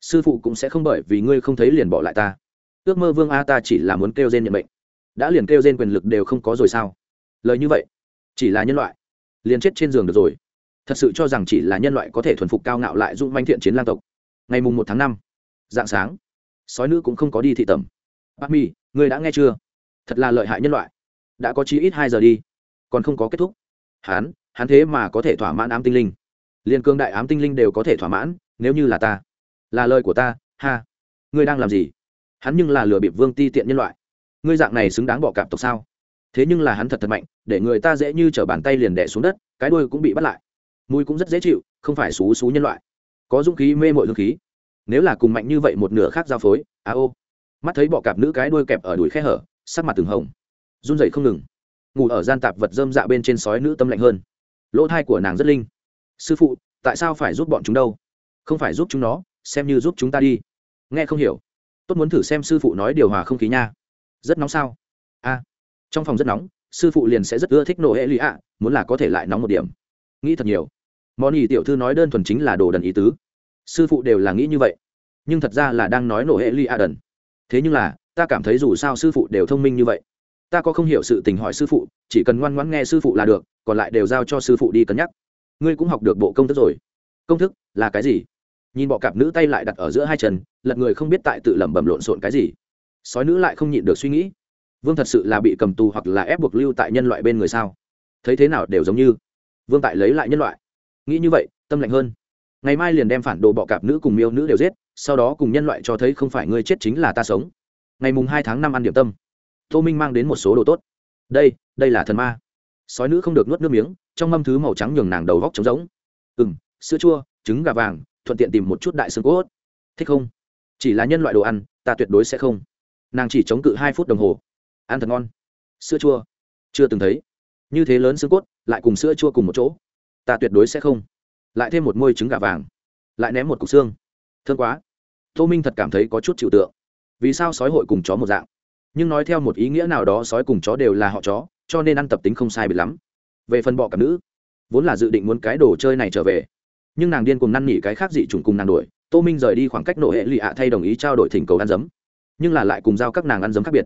Sư phụ cũng sẽ không bởi vì ngươi không thấy liền bỏ lại ta. Ước mơ vương a ta chỉ là muốn kêu gen nhận bệnh đã liền kêu gen quyền lực đều không có rồi sao? Lời như vậy, chỉ là nhân loại. Liền chết trên giường được rồi. Thật sự cho rằng chỉ là nhân loại có thể thuần phục cao ngạo lại dung manh thiện chiến lang tộc. Ngày mùng một tháng năm dạng sáng. Sói nữ cũng không có đi thị tẩm. Bác mi, ngươi đã nghe chưa? Thật là lợi hại nhân loại. Đã có chí ít hai giờ đi, còn không có kết thúc. Hắn hắn thế mà có thể thỏa mãn ám tinh linh. Liên cương đại ám tinh linh đều có thể thỏa mãn, nếu như là ta, là lời của ta, ha. Ngươi đang làm gì? Hắn nhưng là lừa bịp vương ti tiện nhân loại. Ngươi dạng này xứng đáng bỏ cạp tộc sao? Thế nhưng là hắn thật thật mạnh, để người ta dễ như t r ở bàn tay liền đẻ xuống đất, cái đôi cũng bị bắt lại. Mùi cũng rất dễ chịu, không phải xú xú nhân loại. Có dũng khí mê mội hương khí nếu là cùng mạnh như vậy một nửa khác giao phối, a ô. Mắt thấy bọ cạp nữ cái đuôi kẹp ở đùi khe hở, sắc mặt từng hồng. Run rẩy không ngừng. Ngủ ở gian tạp vật dơm dạ bên trên sói nữ tâm lạnh hơn. Lỗ thai của nàng rất linh. Sư phụ, tại sao phải giúp bọn chúng đâu? Không phải giúp chúng nó, xem như giúp chúng ta đi. Nghe không hiểu. Tốt muốn thử xem sư phụ nói điều hòa không khí nha. Rất nóng sao? A. Trong phòng rất nóng, sư phụ liền sẽ rất ưa thích nổ hệ lụy ạ muốn là có thể lại nóng một điểm. Nghĩ thật nhiều. Món ý tiểu thư nói đơn thuần chính là đồ đần ý tứ sư phụ đều là nghĩ như vậy. Nhưng thật ra là đang nói nổ hệ Ly A đần thế nhưng là, ta cảm thấy dù sao sư phụ đều thông minh như vậy. Ta có không hiểu sự tình hỏi sư phụ, chỉ cần ngoan ngoãn nghe sư phụ là được, còn lại đều giao cho sư phụ đi cân nhắc. Ngươi cũng học được bộ công thức rồi. Công thức là cái gì? Nhìn bọ cạp nữ tay lại đặt ở giữa hai chân, lật người không biết tại tự lẩm bẩm lộn xộn cái gì. Sói nữ lại không nhịn được suy nghĩ. Vương thật sự là bị cầm tù hoặc là ép buộc lưu tại nhân loại bên người sao? Thấy thế nào đều giống như vương tại lấy lại nhân loại. Nghĩ như vậy, tâm lạnh hơn ngày mai liền đem phản đồ bọ cạp nữ cùng miêu nữ đều giết, sau đó cùng nhân loại cho thấy không phải ngươi chết chính là ta sống. Ngày mùng hai tháng năm ăn điểm tâm. Tô minh mang đến một số đồ tốt. Đây đây là thần ma. Sói nữ không được nuốt nước miếng, trong mâm thứ màu trắng nhường nàng đầu góc trống rỗng. Ừ m sữa chua, trứng gà vàng, thuận tiện tìm một chút đại xương cốt. Thích không? Chỉ là nhân loại đồ ăn, ta tuyệt đối sẽ không. Nàng chỉ chống cự hai phút đồng hồ. Ăn thật ngon. Sữa chua. Chưa từng thấy. Như thế lớn xương cốt, lại cùng sữa chua cùng một chỗ. Ta tuyệt đối sẽ không lại thêm một môi trứng gà vàng, lại ném một cục xương. Thương quá. Tô minh thật cảm thấy có chút chịu tượng. Vì sao sói hội cùng chó một dạng? Nhưng nói theo một ý nghĩa nào đó sói cùng chó đều là họ chó, cho nên ăn tập tính không sai bị lắm. Về phần bọ cặp nữ, vốn là dự định muốn cái đồ chơi này trở về. Nhưng nàng điên cùng năn nỉ cái khác dị chủng cùng nàng đuổi, tô minh rời đi khoảng cách nổ hệ lụy ạ thay đồng ý trao đổi thỉnh cầu ăn dấm nhưng là lại cùng giao các nàng ăn dấm khác biệt.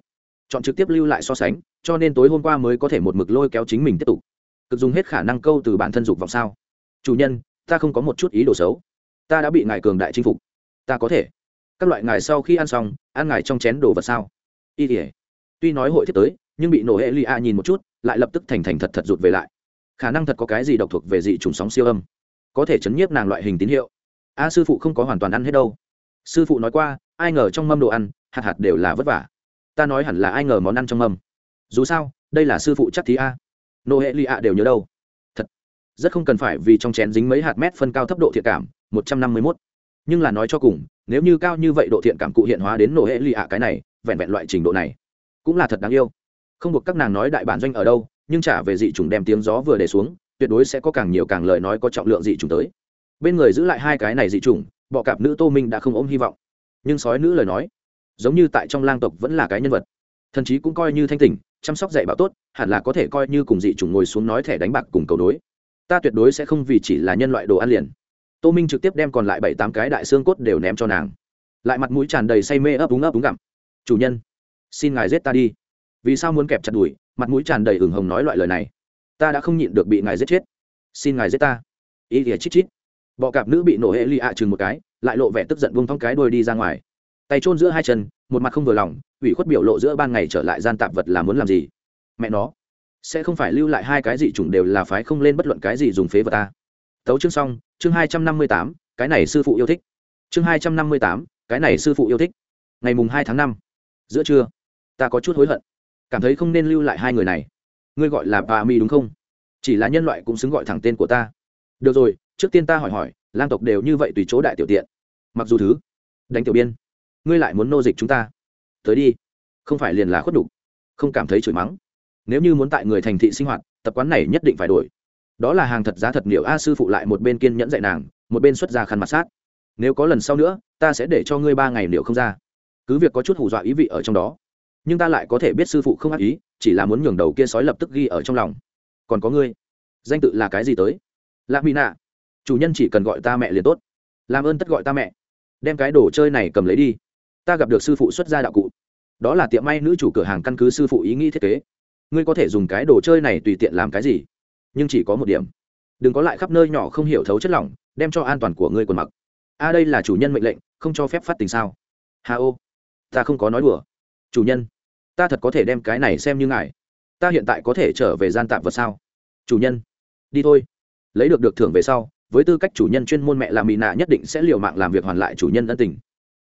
Chọn trực tiếp lưu lại so sánh, cho nên tối hôm qua mới có thể một mực lôi kéo chính mình tiếp tục. Cực dùng hết khả năng câu từ bản thân dục vọng sao? Chủ nhân ta không có một chút ý đồ xấu. Ta đã bị ngài cường đại chinh phục. Ta có thể. Các loại ngài sau khi ăn xong, ăn ngài trong chén đồ vật sao? Y tỉa tuy nói hội thiết tới, nhưng bị nổ hệ lụy a nhìn một chút, lại lập tức thành thành thật thật rụt về lại. Khả năng thật có cái gì độc thuộc về dị trùng sóng siêu âm. Có thể chấn nhiếp nàng loại hình tín hiệu. A, sư phụ không có hoàn toàn ăn hết đâu. Sư phụ nói qua, ai ngờ trong mâm đồ ăn, hạt hạt đều là vất vả. Ta nói hẳn là ai ngờ món ăn trong mâm. Dù sao, đây là sư phụ chắc thí a. Nô hệ lụy a đều nhớ đâu rất không cần phải vì trong chén dính mấy hạt mét phân cao thấp độ thiện cảm, một trăm năm mươi mốt. Nhưng là nói cho cùng, nếu như cao như vậy độ thiện cảm cụ hiện hóa đến nổ hệ lì ạ cái này, vẹn vẹn loại trình độ này, cũng là thật đáng yêu. Không buộc các nàng nói đại bản doanh ở đâu, nhưng trả về dị chủng đem tiếng gió vừa để xuống, tuyệt đối sẽ có càng nhiều càng lời nói có trọng lượng dị chủng tới. Bên người giữ lại hai cái này dị chủng, bọ cạp nữ tô minh đã không ôm hy vọng. Nhưng sói nữ lời nói, giống như tại trong lang tộc vẫn là cái nhân vật. Thần chí cũng coi như thanh tỉnh, chăm sóc dạy bảo tốt, hẳn là có thể coi như cùng dị chủng ngồi xuống nói thẻ đánh bạc cùng cầu đối ta tuyệt đối sẽ không vì chỉ là nhân loại đồ ăn liền. Tô minh trực tiếp đem còn lại bảy tám cái đại xương cốt đều ném cho nàng. Lại mặt mũi tràn đầy say mê ấp úng ấp úng gặm. Chủ nhân, xin ngài giết ta đi. Vì sao muốn kẹp chặt đùi? Mặt mũi tràn đầy ửng hồng nói loại lời này. Ta đã không nhịn được bị ngài giết chết. Xin ngài giết ta. Ý thìa chít chít. Bọ cạp nữ bị nổ hệ ly ạ chừng một cái, lại lộ vẻ tức giận vung thong cái đôi đi ra ngoài. Tay trôn giữa hai chân, một mặt không vừa lòng, ủy khuất biểu lộ giữa ban ngày trở lại gian tạp vật là muốn làm gì? Mẹ nó sẽ không phải lưu lại hai cái gì chủng đều là phái không lên bất luận cái gì dùng phế vật ta. Tấu chương xong, chương hai trăm năm mươi tám, cái này sư phụ yêu thích. Chương hai trăm năm mươi tám, cái này sư phụ yêu thích. Ngày mùng hai tháng năm, giữa trưa, ta có chút hối hận. Cảm thấy không nên lưu lại hai người này. Ngươi gọi là bà mi đúng không? Chỉ là nhân loại cũng xứng gọi thẳng tên của ta. Được rồi, trước tiên ta hỏi hỏi, lang tộc đều như vậy tùy chỗ đại tiểu tiện. Mặc dù thứ, đánh tiểu biên, ngươi lại muốn nô dịch chúng ta. Tới đi, không phải liền là khuất đục không cảm thấy chửi mắng nếu như muốn tại người thành thị sinh hoạt, tập quán này nhất định phải đổi. Đó là hàng thật giá thật liệu a sư phụ lại một bên kiên nhẫn dạy nàng, một bên xuất ra khăn mặt sát. Nếu có lần sau nữa, ta sẽ để cho ngươi ba ngày liệu không ra. Cứ việc có chút hù dọa ý vị ở trong đó, nhưng ta lại có thể biết sư phụ không ác ý, chỉ là muốn nhường đầu kia sói lập tức ghi ở trong lòng. Còn có ngươi, danh tự là cái gì tới? Lạc mỹ nạ chủ nhân chỉ cần gọi ta mẹ liền tốt. Làm ơn tất gọi ta mẹ. Đem cái đồ chơi này cầm lấy đi. Ta gặp được sư phụ xuất gia đạo cụ. Đó là tiệm may nữ chủ cửa hàng căn cứ sư phụ ý nghĩ thiết kế ngươi có thể dùng cái đồ chơi này tùy tiện làm cái gì? Nhưng chỉ có một điểm. Đừng có lại khắp nơi nhỏ không hiểu thấu chất lỏng, đem cho an toàn của ngươi quần mặc. A, đây là chủ nhân mệnh lệnh, không cho phép phát tình sao? Hà ô, ta không có nói đùa. Chủ nhân, ta thật có thể đem cái này xem như ngài. Ta hiện tại có thể trở về gian tạm vật sao? Chủ nhân, đi thôi. Lấy được được thưởng về sau, với tư cách chủ nhân chuyên môn mẹ làm mỹ nạ nhất định sẽ liều mạng làm việc hoàn lại chủ nhân ân tình.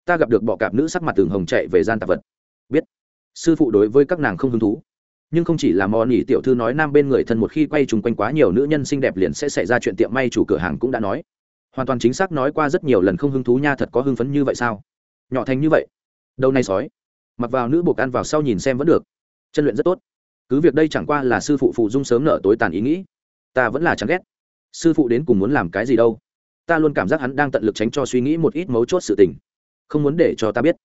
Ta gặp được bọ cạp nữ sắc mặt tường hồng chạy về gian tạp vật. Biết. Sư phụ đối với các nàng không hứng thú nhưng không chỉ là mò nỉ tiểu thư nói nam bên người thân một khi quay chung quanh quá nhiều nữ nhân xinh đẹp liền sẽ xảy ra chuyện tiệm may chủ cửa hàng cũng đã nói. Hoàn toàn chính xác nói qua rất nhiều lần không hứng thú nha thật có hưng phấn như vậy sao? Nhỏ thành như vậy. Đâu nay sói. Mặc vào nữ buộc ăn vào sau nhìn xem vẫn được. Chân luyện rất tốt. Cứ việc đây chẳng qua là sư phụ phụ dung sớm nợ tối tàn ý nghĩ. Ta vẫn là chẳng ghét. Sư phụ đến cùng muốn làm cái gì đâu. Ta luôn cảm giác hắn đang tận lực tránh cho suy nghĩ một ít mấu chốt sự tình. Không muốn để cho ta biết.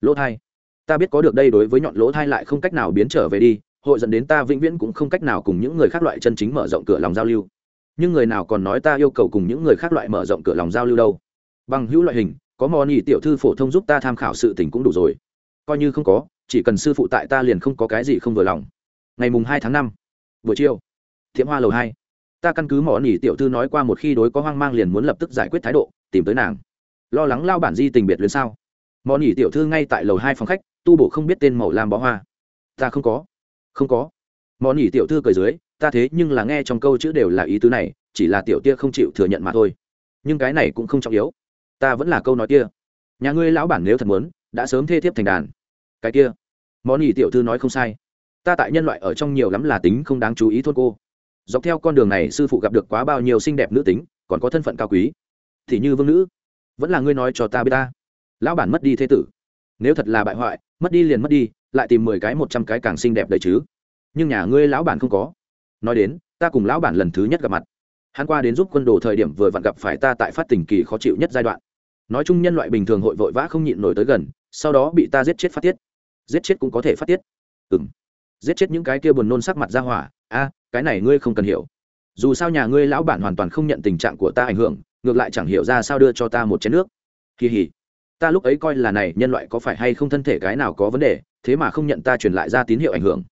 Lỗ thai. Ta biết có được đây đối với nhọn lỗ thai lại không cách nào biến trở về đi hội dẫn đến ta vĩnh viễn cũng không cách nào cùng những người khác loại chân chính mở rộng cửa lòng giao lưu. Nhưng người nào còn nói ta yêu cầu cùng những người khác loại mở rộng cửa lòng giao lưu đâu? Bằng hữu loại hình, có mò nhỉ tiểu thư phổ thông giúp ta tham khảo sự tình cũng đủ rồi. Coi như không có, chỉ cần sư phụ tại ta liền không có cái gì không vừa lòng. Ngày mùng hai tháng năm, buổi chiều, thiệm hoa lầu hai, ta căn cứ mỏ nỉ tiểu thư nói qua một khi đối có hoang mang liền muốn lập tức giải quyết thái độ, tìm tới nàng. Lo lắng lao bản di tình biệt luyến sao? Mỏ nỉ tiểu thư ngay tại lầu hai phòng khách, tu bổ không biết tên màu lam bó hoa. Ta không có không có. Món ỉ tiểu thư cười dưới, ta thế nhưng là nghe trong câu chữ đều là ý tứ này, chỉ là tiểu tia không chịu thừa nhận mà thôi. Nhưng cái này cũng không trọng yếu. Ta vẫn là câu nói kia. Nhà ngươi lão bản nếu thật muốn, đã sớm thê thiếp thành đàn. Cái kia. Món ỉ tiểu thư nói không sai. Ta tại nhân loại ở trong nhiều lắm là tính không đáng chú ý thôn cô. Dọc theo con đường này sư phụ gặp được quá bao nhiêu xinh đẹp nữ tính, còn có thân phận cao quý. Thì như vương nữ. Vẫn là ngươi nói cho ta biết ta. Lão bản mất đi thế tử. Nếu thật là bại hoại, mất đi liền mất đi lại tìm mười cái một trăm cái càng xinh đẹp đấy chứ. Nhưng nhà ngươi lão bản không có. Nói đến, ta cùng lão bản lần thứ nhất gặp mặt. Hắn qua đến giúp quân đồ thời điểm vừa vặn gặp phải ta tại phát tình kỳ khó chịu nhất giai đoạn. Nói chung nhân loại bình thường hội vội vã không nhịn nổi tới gần, sau đó bị ta giết chết phát tiết. Giết chết cũng có thể phát tiết. Ừm. Giết chết những cái kia buồn nôn sắc mặt ra hỏa. A, cái này ngươi không cần hiểu. Dù sao nhà ngươi lão bản hoàn toàn không nhận tình trạng của ta ảnh hưởng, ngược lại chẳng hiểu ra sao đưa cho ta một chén nước. Kỳ hỉ. Ta lúc ấy coi là này nhân loại có phải hay không thân thể cái nào có vấn đề thế mà không nhận ta truyền lại ra tín hiệu ảnh hưởng.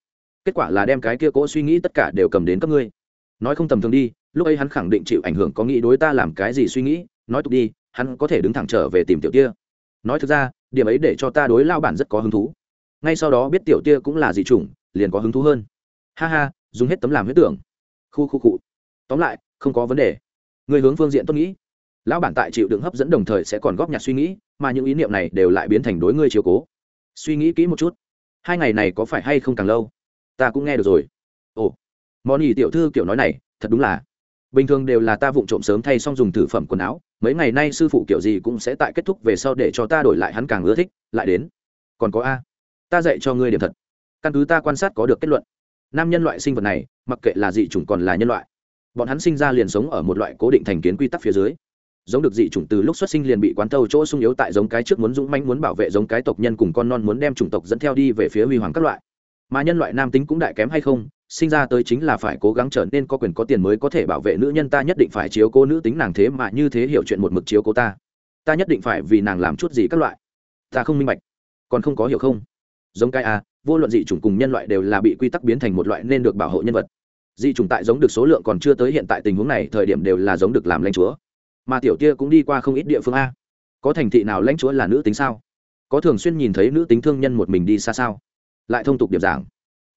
Kết quả là đem cái kia cỗ suy nghĩ tất cả đều cầm đến các ngươi. Nói không tầm thường đi, lúc ấy hắn khẳng định chịu ảnh hưởng có nghĩ đối ta làm cái gì suy nghĩ, nói tục đi, hắn có thể đứng thẳng trở về tìm tiểu tia. Nói thực ra, điểm ấy để cho ta đối lao bản rất có hứng thú. Ngay sau đó biết tiểu tia cũng là dị chủng, liền có hứng thú hơn. Ha ha, dùng hết tấm làm huyết tưởng. Khu khu cụ tóm lại, không có vấn đề. Người hướng phương diện tôi nghĩ. Lão bản tại chịu đựng hấp dẫn đồng thời sẽ còn góp nhặt suy nghĩ, mà những ý niệm này đều lại biến thành đối ngươi chiều cố suy nghĩ kỹ một chút. Hai ngày này có phải hay không càng lâu? Ta cũng nghe được rồi. Ồ món nhì tiểu thư kiểu nói này, thật đúng là. Bình thường đều là ta vụng trộm sớm thay xong dùng thử phẩm quần áo, mấy ngày nay sư phụ kiểu gì cũng sẽ tại kết thúc về sau để cho ta đổi lại hắn càng ưa thích, lại đến. Còn có a, ta dạy cho ngươi điểm thật. Căn cứ ta quan sát có được kết luận. Nam nhân loại sinh vật này, mặc kệ là dị chủng còn là nhân loại, bọn hắn sinh ra liền sống ở một loại cố định thành kiến quy tắc phía dưới giống được dị chủng từ lúc xuất sinh liền bị quán thâu chỗ sung yếu tại giống cái trước muốn dũng manh muốn bảo vệ giống cái tộc nhân cùng con non muốn đem chủng tộc dẫn theo đi về phía huy hoàng các loại. Mà nhân loại nam tính cũng đại kém hay không, sinh ra tới chính là phải cố gắng trở nên có quyền có tiền mới có thể bảo vệ nữ nhân ta nhất định phải chiếu cố nữ tính nàng thế mà như thế hiểu chuyện một mực chiếu cố ta. Ta nhất định phải vì nàng làm chút gì các loại. Ta không minh bạch, còn không có hiểu không? Giống cái a, vô luận dị chủng cùng nhân loại đều là bị quy tắc biến thành một loại nên được bảo hộ nhân vật. Dị chủng tại giống được số lượng còn chưa tới hiện tại tình huống này, thời điểm đều là giống được làm lãnh chúa mà tiểu tia cũng đi qua không ít địa phương a. Có thành thị nào lãnh chúa là nữ tính sao? Có thường xuyên nhìn thấy nữ tính thương nhân một mình đi xa sao? Lại thông tục điểm giảng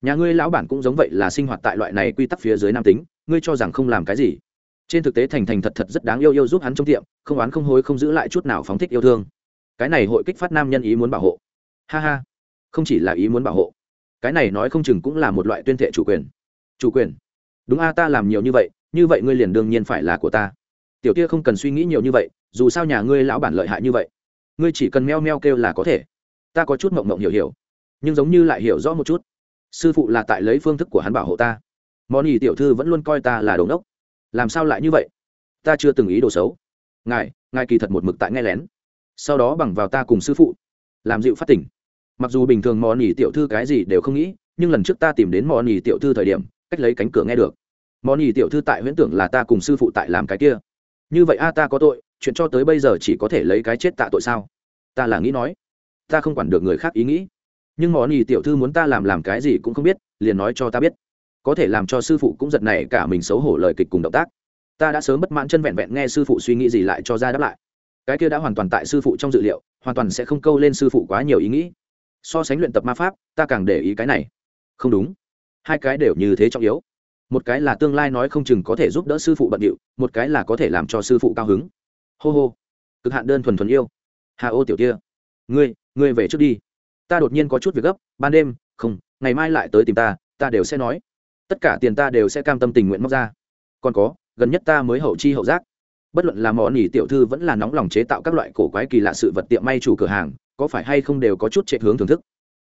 nhà ngươi lão bản cũng giống vậy là sinh hoạt tại loại này quy tắc phía dưới nam tính, ngươi cho rằng không làm cái gì? Trên thực tế thành thành thật thật rất đáng yêu yêu giúp hắn trong tiệm, không oán không hối không giữ lại chút nào phóng thích yêu thương. Cái này hội kích phát nam nhân ý muốn bảo hộ. Ha ha. Không chỉ là ý muốn bảo hộ. Cái này nói không chừng cũng là một loại tuyên thệ chủ quyền. Chủ quyền. Đúng a, ta làm nhiều như vậy như vậy ngươi liền đương nhiên phải là của ta tiểu tia không cần suy nghĩ nhiều như vậy, dù sao nhà ngươi lão bản lợi hại như vậy, ngươi chỉ cần meo meo kêu là có thể. Ta có chút mộng mộng hiểu hiểu, nhưng giống như lại hiểu rõ một chút. Sư phụ là tại lấy phương thức của hắn bảo hộ ta. Món ý tiểu thư vẫn luôn coi ta là đồ ngốc. Làm sao lại như vậy? Ta chưa từng ý đồ xấu. Ngài ngài kỳ thật một mực tại nghe lén. Sau đó bằng vào ta cùng sư phụ, làm dịu phát tỉnh mặc dù bình thường món ý tiểu thư cái gì đều không nghĩ, nhưng lần trước ta tìm đến món ý tiểu thư thời điểm, cách lấy cánh cửa nghe được. Món ý tiểu thư tại huyễn tưởng là ta cùng sư phụ tại làm cái kia như vậy a, ta có tội, chuyện cho tới bây giờ chỉ có thể lấy cái chết tạ tội sao? Ta là nghĩ nói, ta không quản được người khác ý nghĩ. Nhưng món ý tiểu thư muốn ta làm làm cái gì cũng không biết, liền nói cho ta biết. Có thể làm cho sư phụ cũng giật này cả mình xấu hổ lời kịch cùng động tác. Ta đã sớm bất mãn chân vẹn vẹn nghe sư phụ suy nghĩ gì lại cho ra đáp lại. Cái kia đã hoàn toàn tại sư phụ trong dự liệu, hoàn toàn sẽ không câu lên sư phụ quá nhiều ý nghĩ. So sánh luyện tập ma pháp, ta càng để ý cái này. Không đúng. Hai cái đều như thế trọng yếu một cái là tương lai nói không chừng có thể giúp đỡ sư phụ bận điệu, một cái là có thể làm cho sư phụ cao hứng. Hô hô. Cực hạn đơn thuần thuần yêu. Hà ô tiểu kia. Ngươi ngươi về trước đi. Ta đột nhiên có chút việc gấp, ban đêm, không, ngày mai lại tới tìm ta ta đều sẽ nói. Tất cả tiền ta đều sẽ cam tâm tình nguyện móc ra. Còn có, gần nhất ta mới hậu chi hậu giác. Bất luận là món nỉ tiểu thư vẫn là nóng lòng chế tạo các loại cổ quái kỳ lạ sự vật tiệm may chủ cửa hàng, có phải hay không đều có chút trệ hướng thưởng thức.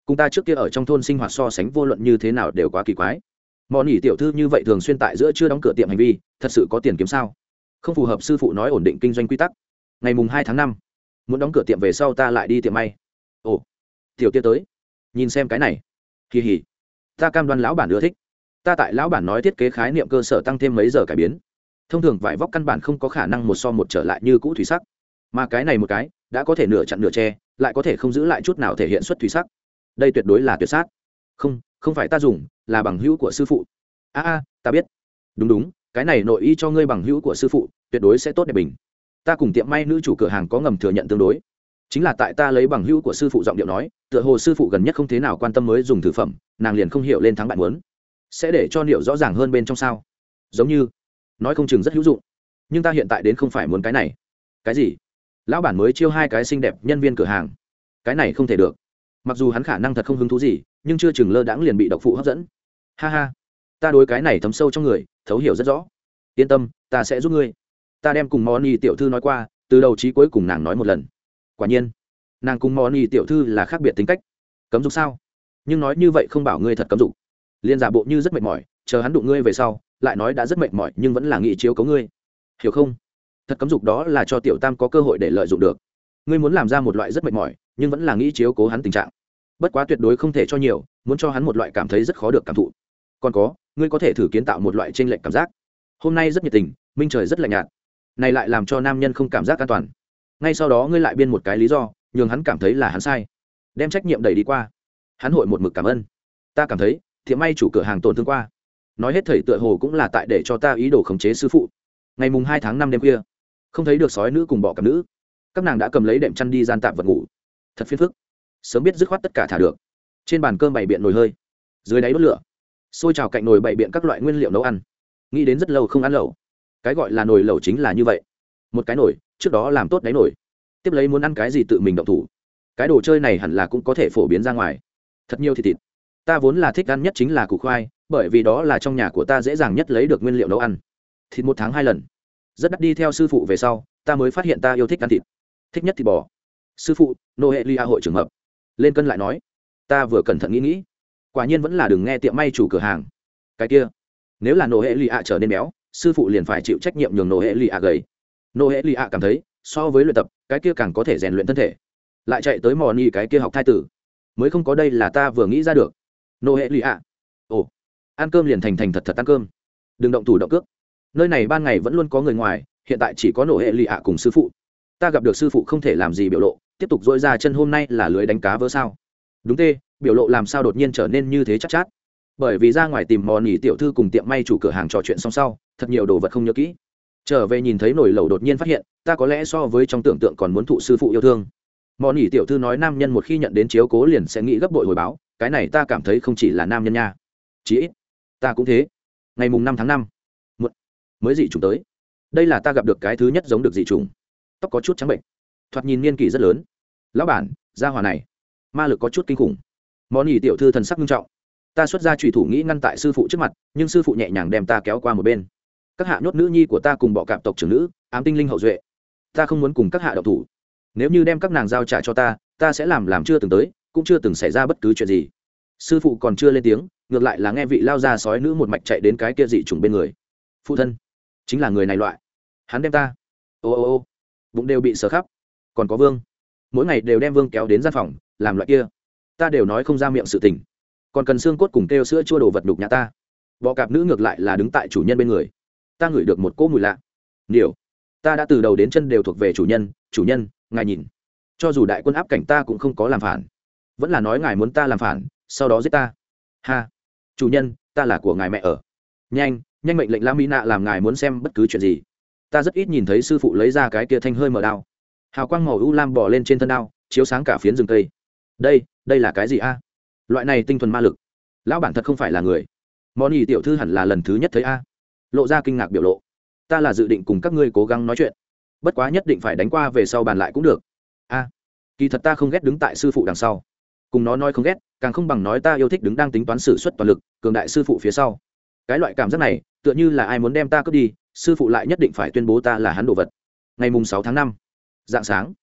Cùng ta trước kia ở trong thôn sinh hoạt so sánh vô luận như thế nào đều quá kỳ quái mọi nỉ tiểu thư như vậy thường xuyên tại giữa chưa đóng cửa tiệm hành vi, thật sự có tiền kiếm sao? Không phù hợp sư phụ nói ổn định kinh doanh quy tắc. Ngày mùng hai tháng năm, muốn đóng cửa tiệm về sau ta lại đi tiệm may. Ồ, tiểu kia tới. Nhìn xem cái này. Kỳ hỉ ta cam đoan lão bản ưa thích. Ta tại lão bản nói thiết kế khái niệm cơ sở tăng thêm mấy giờ cải biến. Thông thường vải vóc căn bản không có khả năng một so một trở lại như cũ thủy sắc. Mà cái này một cái, đã có thể nửa chặn nửa tre lại có thể không giữ lại chút nào thể hiện xuất thủy sắc. Đây tuyệt đối là tuyệt sát. Không không phải ta dùng, là bằng hữu của sư phụ. A a, ta biết. Đúng đúng, cái này nội y cho ngươi bằng hữu của sư phụ, tuyệt đối sẽ tốt đẹp bình. Ta cùng tiệm may nữ chủ cửa hàng có ngầm thừa nhận tương đối. Chính là tại ta lấy bằng hữu của sư phụ giọng điệu nói, tựa hồ sư phụ gần nhất không thế nào quan tâm mới dùng thực phẩm, nàng liền không hiểu lên thắng bạn muốn. Sẽ để cho liệu rõ ràng hơn bên trong sao? Giống như, nói không chừng rất hữu dụng. Nhưng ta hiện tại đến không phải muốn cái này. Cái gì? Lão bản mới chiêu hai cái xinh đẹp nhân viên cửa hàng. Cái này không thể được mặc dù hắn khả năng thật không hứng thú gì, nhưng chưa chừng lơ đãng liền bị độc phụ hấp dẫn. Ha ha, ta đối cái này thấm sâu trong người, thấu hiểu rất rõ. Yên tâm, ta sẽ giúp ngươi. Ta đem cùng moni tiểu thư nói qua, từ đầu chí cuối cùng nàng nói một lần. Quả nhiên, nàng cùng moni tiểu thư là khác biệt tính cách. Cấm dục sao? Nhưng nói như vậy không bảo ngươi thật cấm dục. Liên giả bộ như rất mệt mỏi, chờ hắn đụng ngươi về sau, lại nói đã rất mệt mỏi, nhưng vẫn là nghị chiếu cấu ngươi. Hiểu không? Thật cấm dục đó là cho tiểu tam có cơ hội để lợi dụng được. Ngươi muốn làm ra một loại rất mệt mỏi, nhưng vẫn là nghĩ chiếu cố hắn tình trạng bất quá tuyệt đối không thể cho nhiều, muốn cho hắn một loại cảm thấy rất khó được cảm thụ. Còn có, ngươi có thể thử kiến tạo một loại t r ê n lệch cảm giác. Hôm nay rất nhiệt tình, minh trời rất lạnh nhạt. Này lại làm cho nam nhân không cảm giác an toàn. Ngay sau đó ngươi lại biên một cái lý do, nhường hắn cảm thấy là hắn sai. Đem trách nhiệm đẩy đi qua. Hắn hội một mực cảm ơn. Ta cảm thấy thiện may chủ cửa hàng tổn thương qua. Nói hết thầy tựa hồ cũng là tại để cho ta ý đồ khống chế sư phụ. Ngày mùng hai tháng năm đêm khuya, không thấy được sói nữ cùng bỏ cặp nữ. Các nàng đã cầm lấy đệm chăn đi gian tạm vật ngủ. Thật phiền phức sớm biết dứt khoát tất cả thả được. Trên bàn cơm bày biện nồi hơi, dưới đáy đốt lửa, xôi trào cạnh nồi bày biện các loại nguyên liệu nấu ăn. Nghĩ đến rất lâu không ăn lẩu. Cái gọi là nồi lẩu chính là như vậy. Một cái nồi, trước đó làm tốt đáy nồi. Tiếp lấy muốn ăn cái gì tự mình động thủ. Cái đồ chơi này hẳn là cũng có thể phổ biến ra ngoài. Thật nhiều thịt thịt. Ta vốn là thích ăn nhất chính là củ khoai, bởi vì đó là trong nhà của ta dễ dàng nhất lấy được nguyên liệu nấu ăn. Thịt một tháng hai lần. Rất đắt đi theo sư phụ về sau, ta mới phát hiện ta yêu thích ăn thịt. Thích nhất thịt bò. Sư phụ nô hệ lia hội trường hợp lên cân lại nói, ta vừa cẩn thận nghĩ nghĩ, quả nhiên vẫn là đừng nghe tiệm may chủ cửa hàng. Cái kia, nếu là nô hệ lia trở nên béo, sư phụ liền phải chịu trách nhiệm nhường nô hệ lia gầy. Nô hệ lia cảm thấy, so với luyện tập, cái kia càng có thể rèn luyện thân thể. Lại chạy tới mò ni cái kia học thai tử, mới không có đây là ta vừa nghĩ ra được. Nô hệ lia ồ, ăn cơm liền thành thành thật thật ăn cơm. Đừng động thủ động cước. Nơi này ban ngày vẫn luôn có người ngoài, hiện tại chỉ có nổ hệ lì ạ cùng sư phụ. Ta gặp được sư phụ không thể làm gì biểu lộ tiếp tục dỗi ra chân hôm nay là lưới đánh cá vỡ sao? Đúng tê biểu lộ làm sao đột nhiên trở nên như thế chắc chát, chát bởi vì ra ngoài tìm mò nỉ tiểu thư cùng tiệm may chủ cửa hàng trò chuyện xong sau thật nhiều đồ vật không nhớ kỹ. Trở về nhìn thấy nổi lẩu đột nhiên phát hiện ta có lẽ so với trong tưởng tượng còn muốn thụ sư phụ yêu thương. Mò nỉ tiểu thư nói nam nhân một khi nhận đến chiếu cố liền sẽ nghĩ gấp bội hồi báo cái này ta cảm thấy không chỉ là nam nhân nha. Chí ít ta cũng thế. Ngày mùng năm tháng năm mới dị trùng tới. Đây là ta gặp được cái thứ nhất giống được dị trùng tóc có chút trắng bệnh. Thoạt nhìn niên kỷ rất lớn lão bản, gia hòa này, ma lực có chút kinh khủng. Món nhì tiểu thư thần sắc nghiêm trọng. Ta xuất ra trùy thủ nghĩ ngăn tại sư phụ trước mặt, nhưng sư phụ nhẹ nhàng đem ta kéo qua một bên. Các hạ nhốt nữ nhi của ta cùng bọ cạp tộc trưởng nữ, ám tinh linh hậu duệ. Ta không muốn cùng các hạ độc thủ. Nếu như đem các nàng giao trả cho ta ta sẽ làm làm chưa từng tới, cũng chưa từng xảy ra bất cứ chuyện gì. Sư phụ còn chưa lên tiếng, ngược lại là nghe vị lao ra sói nữ một mạch chạy đến cái kia dị trùng bên người. Phụ thân, chính là người này loại. Hắn đem ta. Ô ô ô, bụng đều bị sờ khắp. Còn có vương mỗi ngày đều đem vương kéo đến gian phòng, làm loại kia. Ta đều nói không ra miệng sự tình. Còn cần xương cốt cùng kêu sữa chua đồ vật đục nhà ta. Bọ cạp nữ ngược lại là đứng tại chủ nhân bên người. Ta ngửi được một cỗ mùi lạ. Điều ta đã từ đầu đến chân đều thuộc về chủ nhân chủ nhân, ngài nhìn. Cho dù đại quân áp cảnh ta cũng không có làm phản. Vẫn là nói ngài muốn ta làm phản, sau đó giết ta. Ha. Chủ nhân, ta là của ngài mẹ ở. Nhanh nhanh mệnh lệnh la mỹ nạ làm ngài muốn xem bất cứ chuyện gì. Ta rất ít nhìn thấy sư phụ lấy ra cái kia thanh hơi mở đao hào quang màu u lam bỏ lên trên thân đao, chiếu sáng cả phiến rừng cây. Đây đây là cái gì a? À? Loại này tinh thuần ma lực. Lão bản thật không phải là người. Món ỉ tiểu thư hẳn là lần thứ nhất thấy a. À? Lộ ra kinh ngạc biểu lộ. Ta là dự định cùng các ngươi cố gắng nói chuyện. Bất quá nhất định phải đánh qua về sau bàn lại cũng được. A. À? Kỳ thật ta không ghét đứng tại sư phụ đằng sau. Cùng nó nói không ghét, càng không bằng nói ta yêu thích đứng đang tính toán xử suất toàn lực, cường đại sư phụ phía sau. Cái loại cảm giác này, tựa như là ai muốn đem ta cướp đi, sư phụ lại nhất định phải tuyên bố ta là hắn đồ vật. Ngày mùng sáu tháng năm dạng sáng.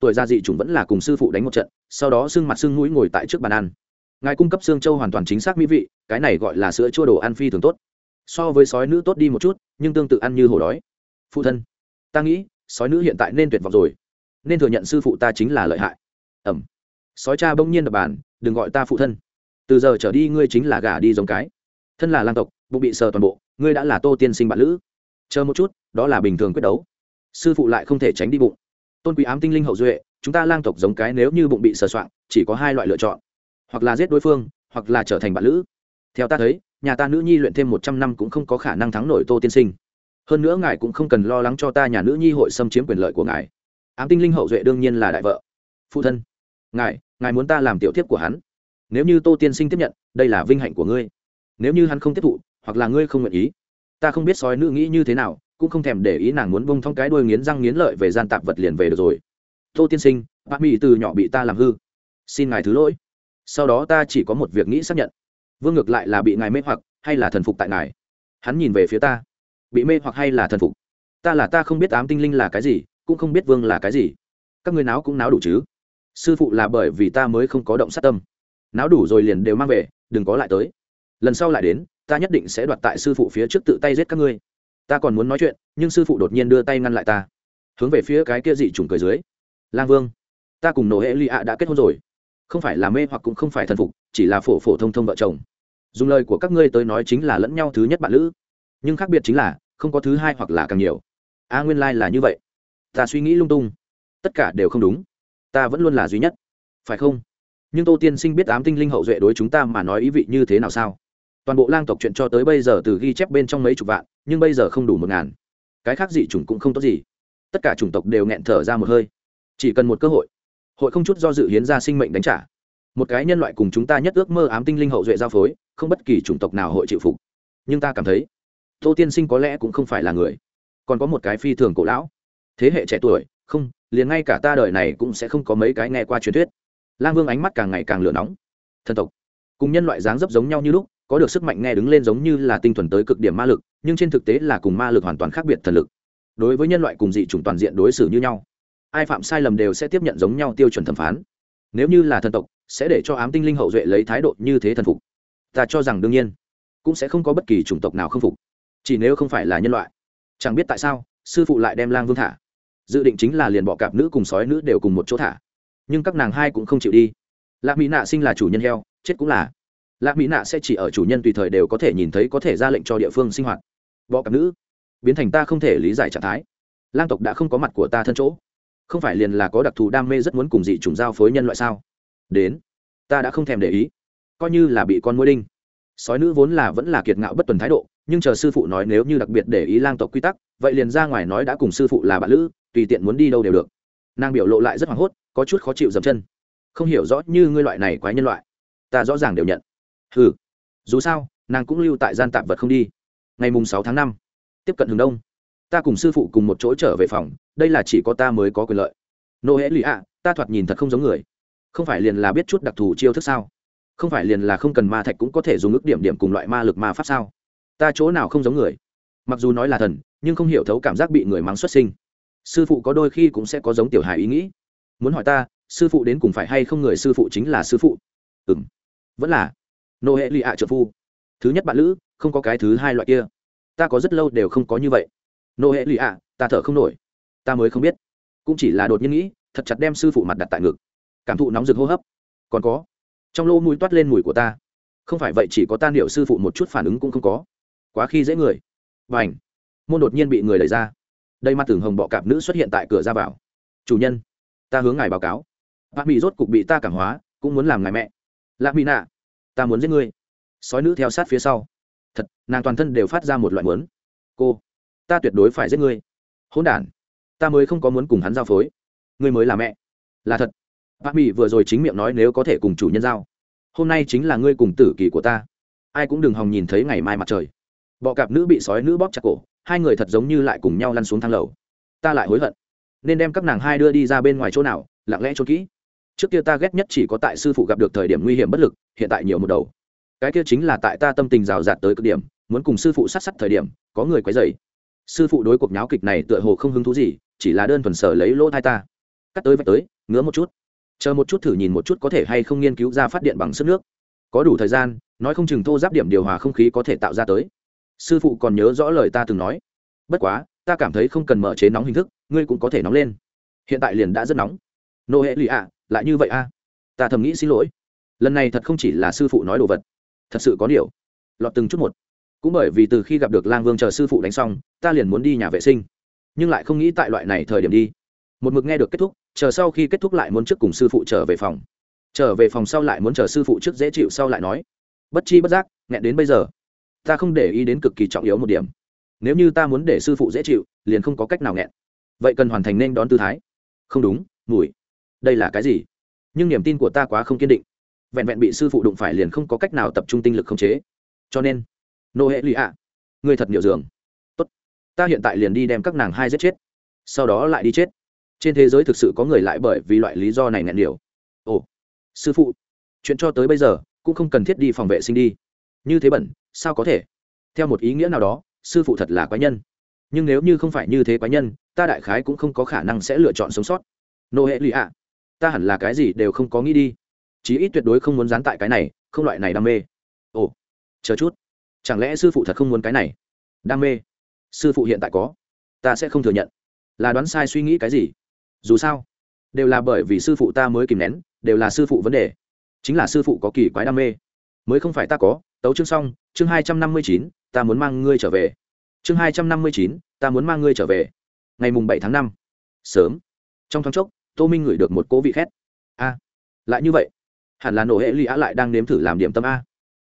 Tuổi gia dị chủng vẫn là cùng sư phụ đánh một trận, sau đó xương mặt xương mũi ngồi tại trước bàn ăn. Ngài cung cấp xương châu hoàn toàn chính xác mỹ vị, cái này gọi là sữa chua đồ ăn phi thường tốt. So với sói nữ tốt đi một chút, nhưng tương tự ăn như hổ đói. Phụ thân, ta nghĩ, sói nữ hiện tại nên tuyệt vọng rồi. Nên thừa nhận sư phụ ta chính là lợi hại. Ẩm. Sói cha bỗng nhiên đập bàn, đừng gọi ta phụ thân. Từ giờ trở đi ngươi chính là gà đi giống cái. Thân là lang tộc, bụng bị sờ toàn bộ, ngươi đã là tô tiên sinh bạn lữ. Chờ một chút, đó là bình thường quyết đấu. Sư phụ lại không thể tránh đi bụng tôn quý ám tinh linh hậu duệ, chúng ta lang tộc giống cái nếu như bụng bị sờ soạng, chỉ có hai loại lựa chọn. Hoặc là giết đối phương, hoặc là trở thành bạn lữ. Theo ta thấy, nhà ta nữ nhi luyện thêm một trăm năm cũng không có khả năng thắng nổi tô tiên sinh. Hơn nữa ngài cũng không cần lo lắng cho ta nhà nữ nhi hội xâm chiếm quyền lợi của ngài. Ám tinh linh hậu duệ đương nhiên là đại vợ. Phụ thân, ngài ngài muốn ta làm tiểu tiếp của hắn. Nếu như tô tiên sinh tiếp nhận, đây là vinh hạnh của ngươi. Nếu như hắn không tiếp thụ, hoặc là ngươi không nguyện ý. Ta không biết sói nữ nghĩ như thế nào cũng không thèm để ý nàng muốn bông thong cái đuôi nghiến răng nghiến lợi về gian tạp vật liền về được rồi. Tô tiên sinh, bác mỹ từ nhỏ bị ta làm hư. Xin ngài thứ lỗi. Sau đó ta chỉ có một việc nghĩ xác nhận. Vương ngược lại là bị ngài mê hoặc, hay là thần phục tại ngài? Hắn nhìn về phía ta. Bị mê hoặc hay là thần phục? Ta là ta không biết ám tinh linh là cái gì, cũng không biết vương là cái gì. Các người náo cũng náo đủ chứ? Sư phụ là bởi vì ta mới không có động sát tâm. Náo đủ rồi liền đều mang về, đừng có lại tới. Lần sau lại đến, ta nhất định sẽ đoạt tại sư phụ phía trước tự tay giết các ngươi ta còn muốn nói chuyện, nhưng sư phụ đột nhiên đưa tay ngăn lại ta. Hướng về phía cái kia dị trùng cười dưới. Lang vương, ta cùng nổ hệ lì ạ đã kết hôn rồi. Không phải là mê hoặc cũng không phải thần phục, chỉ là phổ phổ thông thông vợ chồng. Dùng lời của các ngươi tới nói chính là lẫn nhau thứ nhất bạn lữ. Nhưng khác biệt chính là, không có thứ hai hoặc là càng nhiều. A nguyên lai、like、là như vậy. Ta suy nghĩ lung tung. Tất cả đều không đúng. Ta vẫn luôn là duy nhất. Phải không? Nhưng tô tiên sinh biết ám tinh linh hậu duệ đối chúng ta mà nói ý vị như thế nào sao? Toàn bộ lang tộc chuyện cho tới bây giờ từ ghi chép bên trong mấy chục vạn, nhưng bây giờ không đủ một ngàn. Cái khác dị chủng cũng không tốt gì. Tất cả chủng tộc đều nghẹn thở ra một hơi. Chỉ cần một cơ hội hội không chút do dự hiến ra sinh mệnh đánh trả. Một cái nhân loại cùng chúng ta nhất ước mơ ám tinh linh hậu duệ giao phối, không bất kỳ chủng tộc nào hội chịu phục. Nhưng ta cảm thấy, tô tiên sinh có lẽ cũng không phải là người. Còn có một cái phi thường cổ lão. Thế hệ trẻ tuổi, không, liền ngay cả ta đời này cũng sẽ không có mấy cái nghe qua truyền thuyết. Lang vương ánh mắt càng ngày càng lửa nóng. Thần tộc, cùng nhân loại dáng dấp giống nhau như lúc có được sức mạnh nghe đứng lên giống như là tinh thuần tới cực điểm ma lực, nhưng trên thực tế là cùng ma lực hoàn toàn khác biệt thần lực. Đối với nhân loại cùng dị chủng toàn diện đối xử như nhau, ai phạm sai lầm đều sẽ tiếp nhận giống nhau tiêu chuẩn thẩm phán. Nếu như là thần tộc, sẽ để cho ám tinh linh hậu duệ lấy thái độ như thế thần phục. Ta cho rằng đương nhiên, cũng sẽ không có bất kỳ chủng tộc nào không phục. Chỉ nếu không phải là nhân loại. Chẳng biết tại sao, sư phụ lại đem lang vương thả. Dự định chính là liền bọ cạp nữ cùng sói nữ đều cùng một chỗ thả. Nhưng các nàng hai cũng không chịu đi. Lạc mỹ nạ sinh là chủ nhân heo, chết cũng là lạ mỹ nạ sẽ chỉ ở chủ nhân tùy thời đều có thể nhìn thấy có thể ra lệnh cho địa phương sinh hoạt. Bọ cặp nữ, biến thành ta không thể lý giải trạng thái. Lang tộc đã không có mặt của ta thân chỗ. Không phải liền là có đặc thù đam mê rất muốn cùng dị chủng giao phối nhân loại sao? Đến, ta đã không thèm để ý. Coi như là bị con mối đinh. Sói nữ vốn là vẫn là kiệt ngạo bất tuần thái độ, nhưng chờ sư phụ nói nếu như đặc biệt để ý lang tộc quy tắc, vậy liền ra ngoài nói đã cùng sư phụ là bạn lữ, tùy tiện muốn đi đâu đều được. Nàng biểu lộ lại rất hoảng hốt, có chút khó chịu dầm chân. Không hiểu rõ như ngươi loại này quái nhân loại. Ta rõ ràng đều nhận ừ dù sao, nàng cũng lưu tại gian tạm vật không đi. Ngày mùng sáu tháng năm, tiếp cận hướng đông. Ta cùng sư phụ cùng một chỗ trở về phòng, đây là chỉ có ta mới có quyền lợi. Nô hễ lụy ạ, ta thoạt nhìn thật không giống người. Không phải liền là biết chút đặc thù chiêu thức sao? Không phải liền là không cần ma thạch cũng có thể dùng ước điểm điểm cùng loại ma lực ma pháp sao? Ta chỗ nào không giống người? Mặc dù nói là thần, nhưng không hiểu thấu cảm giác bị người mắng xuất sinh. Sư phụ có đôi khi cũng sẽ có giống tiểu hài ý nghĩ. Muốn hỏi ta, sư phụ đến cùng phải hay không người sư phụ chính là sư phụ? Ừ m vẫn là nô hệ lì ạ trợ phu. Thứ nhất bạn lữ, không có cái thứ hai loại kia. Ta có rất lâu đều không có như vậy. Nô hệ lì ạ, ta thở không nổi. Ta mới không biết. Cũng chỉ là đột nhiên nghĩ, thật chặt đem sư phụ mặt đặt tại ngực. Cảm thụ nóng rực hô hấp. Còn có. Trong lỗ mũi toát lên mùi của ta. Không phải vậy chỉ có tan điệu sư phụ một chút phản ứng cũng không có. Quá khi dễ người. Và ảnh môn đột nhiên bị người đẩy ra. Đây mặt tường hồng bọ cạp nữ xuất hiện tại cửa ra vào. Chủ nhân, ta hướng ngài báo cáo. Bà bị rốt cục bị ta cảm hóa, cũng muốn làm ngài mẹ. Lạc mỹ nạ ta muốn giết ngươi. Sói nữ theo sát phía sau. Thật, nàng toàn thân đều phát ra một loại muốn. Cô, ta tuyệt đối phải giết ngươi. Hỗn đản, ta mới không có muốn cùng hắn giao phối. Ngươi mới là mẹ. Là thật. Bác mỹ vừa rồi chính miệng nói nếu có thể cùng chủ nhân giao. Hôm nay chính là ngươi cùng tử kỳ của ta. Ai cũng đừng hòng nhìn thấy ngày mai mặt trời. Bọ cạp nữ bị sói nữ bóp chặt cổ, hai người thật giống như lại cùng nhau lăn xuống thang lầu. Ta lại hối hận. Nên đem các nàng hai đưa đi ra bên ngoài chỗ nào, lặng lẽ trốn kỹ trước kia ta ghét nhất chỉ có tại sư phụ gặp được thời điểm nguy hiểm bất lực, hiện tại nhiều một đầu. Cái kia chính là tại ta tâm tình rào rạt tới cực điểm, muốn cùng sư phụ sát sát thời điểm, có người quấy dày sư phụ đối cuộc nháo kịch này tựa hồ không hứng thú gì, chỉ là đơn thuần sở lấy lỗ thai ta. Cắt tới vạch tới, ngứa một chút. Chờ một chút thử nhìn một chút có thể hay không nghiên cứu ra phát điện bằng sức nước. Có đủ thời gian, nói không chừng thô giáp điểm điều hòa không khí có thể tạo ra tới. Sư phụ còn nhớ rõ lời ta từng nói. Bất quá, ta cảm thấy không cần mở chế nóng hình thức, ngươi cũng có thể nóng lên. Hiện tại liền đã rất nóng. Nô hệ lì ạ lại như vậy a? Ta thầm nghĩ xin lỗi. Lần này thật không chỉ là sư phụ nói đồ vật, thật sự có điều. Lọt từng chút một. Cũng bởi vì từ khi gặp được lang vương chờ sư phụ đánh xong, ta liền muốn đi nhà vệ sinh. Nhưng lại không nghĩ tại loại này thời điểm đi. Một mực nghe được kết thúc, chờ sau khi kết thúc lại muốn trước cùng sư phụ trở về phòng. Trở về phòng sau lại muốn chờ sư phụ trước dễ chịu sau lại nói, bất chi bất giác, nghẹn đến bây giờ. Ta không để ý đến cực kỳ trọng yếu một điểm. Nếu như ta muốn để sư phụ dễ chịu, liền không có cách nào nghẹn. Vậy cần hoàn thành nên đón tư thái. Không đúng, mùi đây là cái gì? Nhưng niềm tin của ta quá không kiên định. Vẹn vẹn bị sư phụ đụng phải liền không có cách nào tập trung tinh lực khống chế. Cho nên nô hệ lụy ạ người thật nhiều giường. Tốt, ta hiện tại liền đi đem các nàng hai giết chết. Sau đó lại đi chết. Trên thế giới thực sự có người lại bởi vì loại lý do này nghẹn điều ồ, sư phụ, chuyện cho tới bây giờ cũng không cần thiết đi phòng vệ sinh đi. Như thế bẩn, sao có thể? Theo một ý nghĩa nào đó, sư phụ thật là quái nhân. Nhưng nếu như không phải như thế quái nhân, ta đại khái cũng không có khả năng sẽ lựa chọn sống sót. Nô hệ lụy ạ ta hẳn là cái gì đều không có nghĩ đi. Chí ít tuyệt đối không muốn dán tại cái này, không loại này đam mê. Ồ, chờ chút. Chẳng lẽ sư phụ thật không muốn cái này? Đam mê. Sư phụ hiện tại có. Ta sẽ không thừa nhận. Là đoán sai suy nghĩ cái gì? Dù sao, đều là bởi vì sư phụ ta mới kìm nén, đều là sư phụ vấn đề. Chính là sư phụ có kỳ quái đam mê. Mới không phải ta có. Tấu chương xong, chương hai trăm năm mươi chín, ta muốn mang ngươi trở về. Chương hai trăm năm mươi chín, ta muốn mang ngươi trở về. Ngày mùng bảy tháng năm. Sớm. Trong tháng chốc tô minh ngửi được một cố vị khét. A, lại như vậy, hẳn là nổ hệ ly á lại đang nếm thử làm điểm tâm a.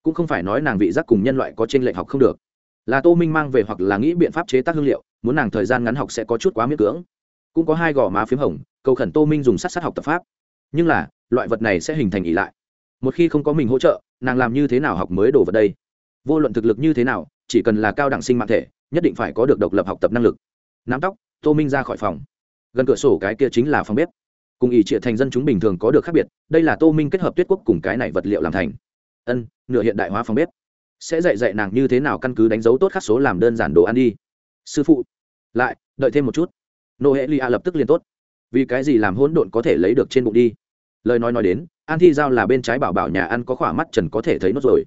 Cũng không phải nói nàng vị giác cùng nhân loại có trên lệnh học không được. Là tô minh mang về hoặc là nghĩ biện pháp chế tác hương liệu, muốn nàng thời gian ngắn học sẽ có chút quá miễn cưỡng. Cũng có hai gò má p h í m hồng, cầu khẩn tô minh dùng sát sát học tập pháp. Nhưng là, loại vật này sẽ hình thành ỉ lại. Một khi không có mình hỗ trợ, nàng làm như thế nào học mới đổ vật đây? Vô luận thực lực như thế nào, chỉ cần là cao đẳng sinh mạng thể, nhất định phải có được độc lập học tập năng lực. Nắm tóc, tô minh ra khỏi phòng gần cửa sổ cái kia chính là phòng bếp. Cùng ỷ trịa thành dân chúng bình thường có được khác biệt, đây là tô minh kết hợp tuyết quốc cùng cái này vật liệu làm thành. Ân, nửa hiện đại hóa phòng bếp. Sẽ dạy dạy nàng như thế nào căn cứ đánh dấu tốt khắc số làm đơn giản đồ ăn đi. Sư phụ, lại, đợi thêm một chút. Nô hệ lia lập tức liền tốt. Vì cái gì làm hỗn độn có thể lấy được trên bụng đi? Lời nói nói đến, an thi giao là bên trái bảo bảo nhà ăn có khỏa mắt trần có thể thấy nốt rồi.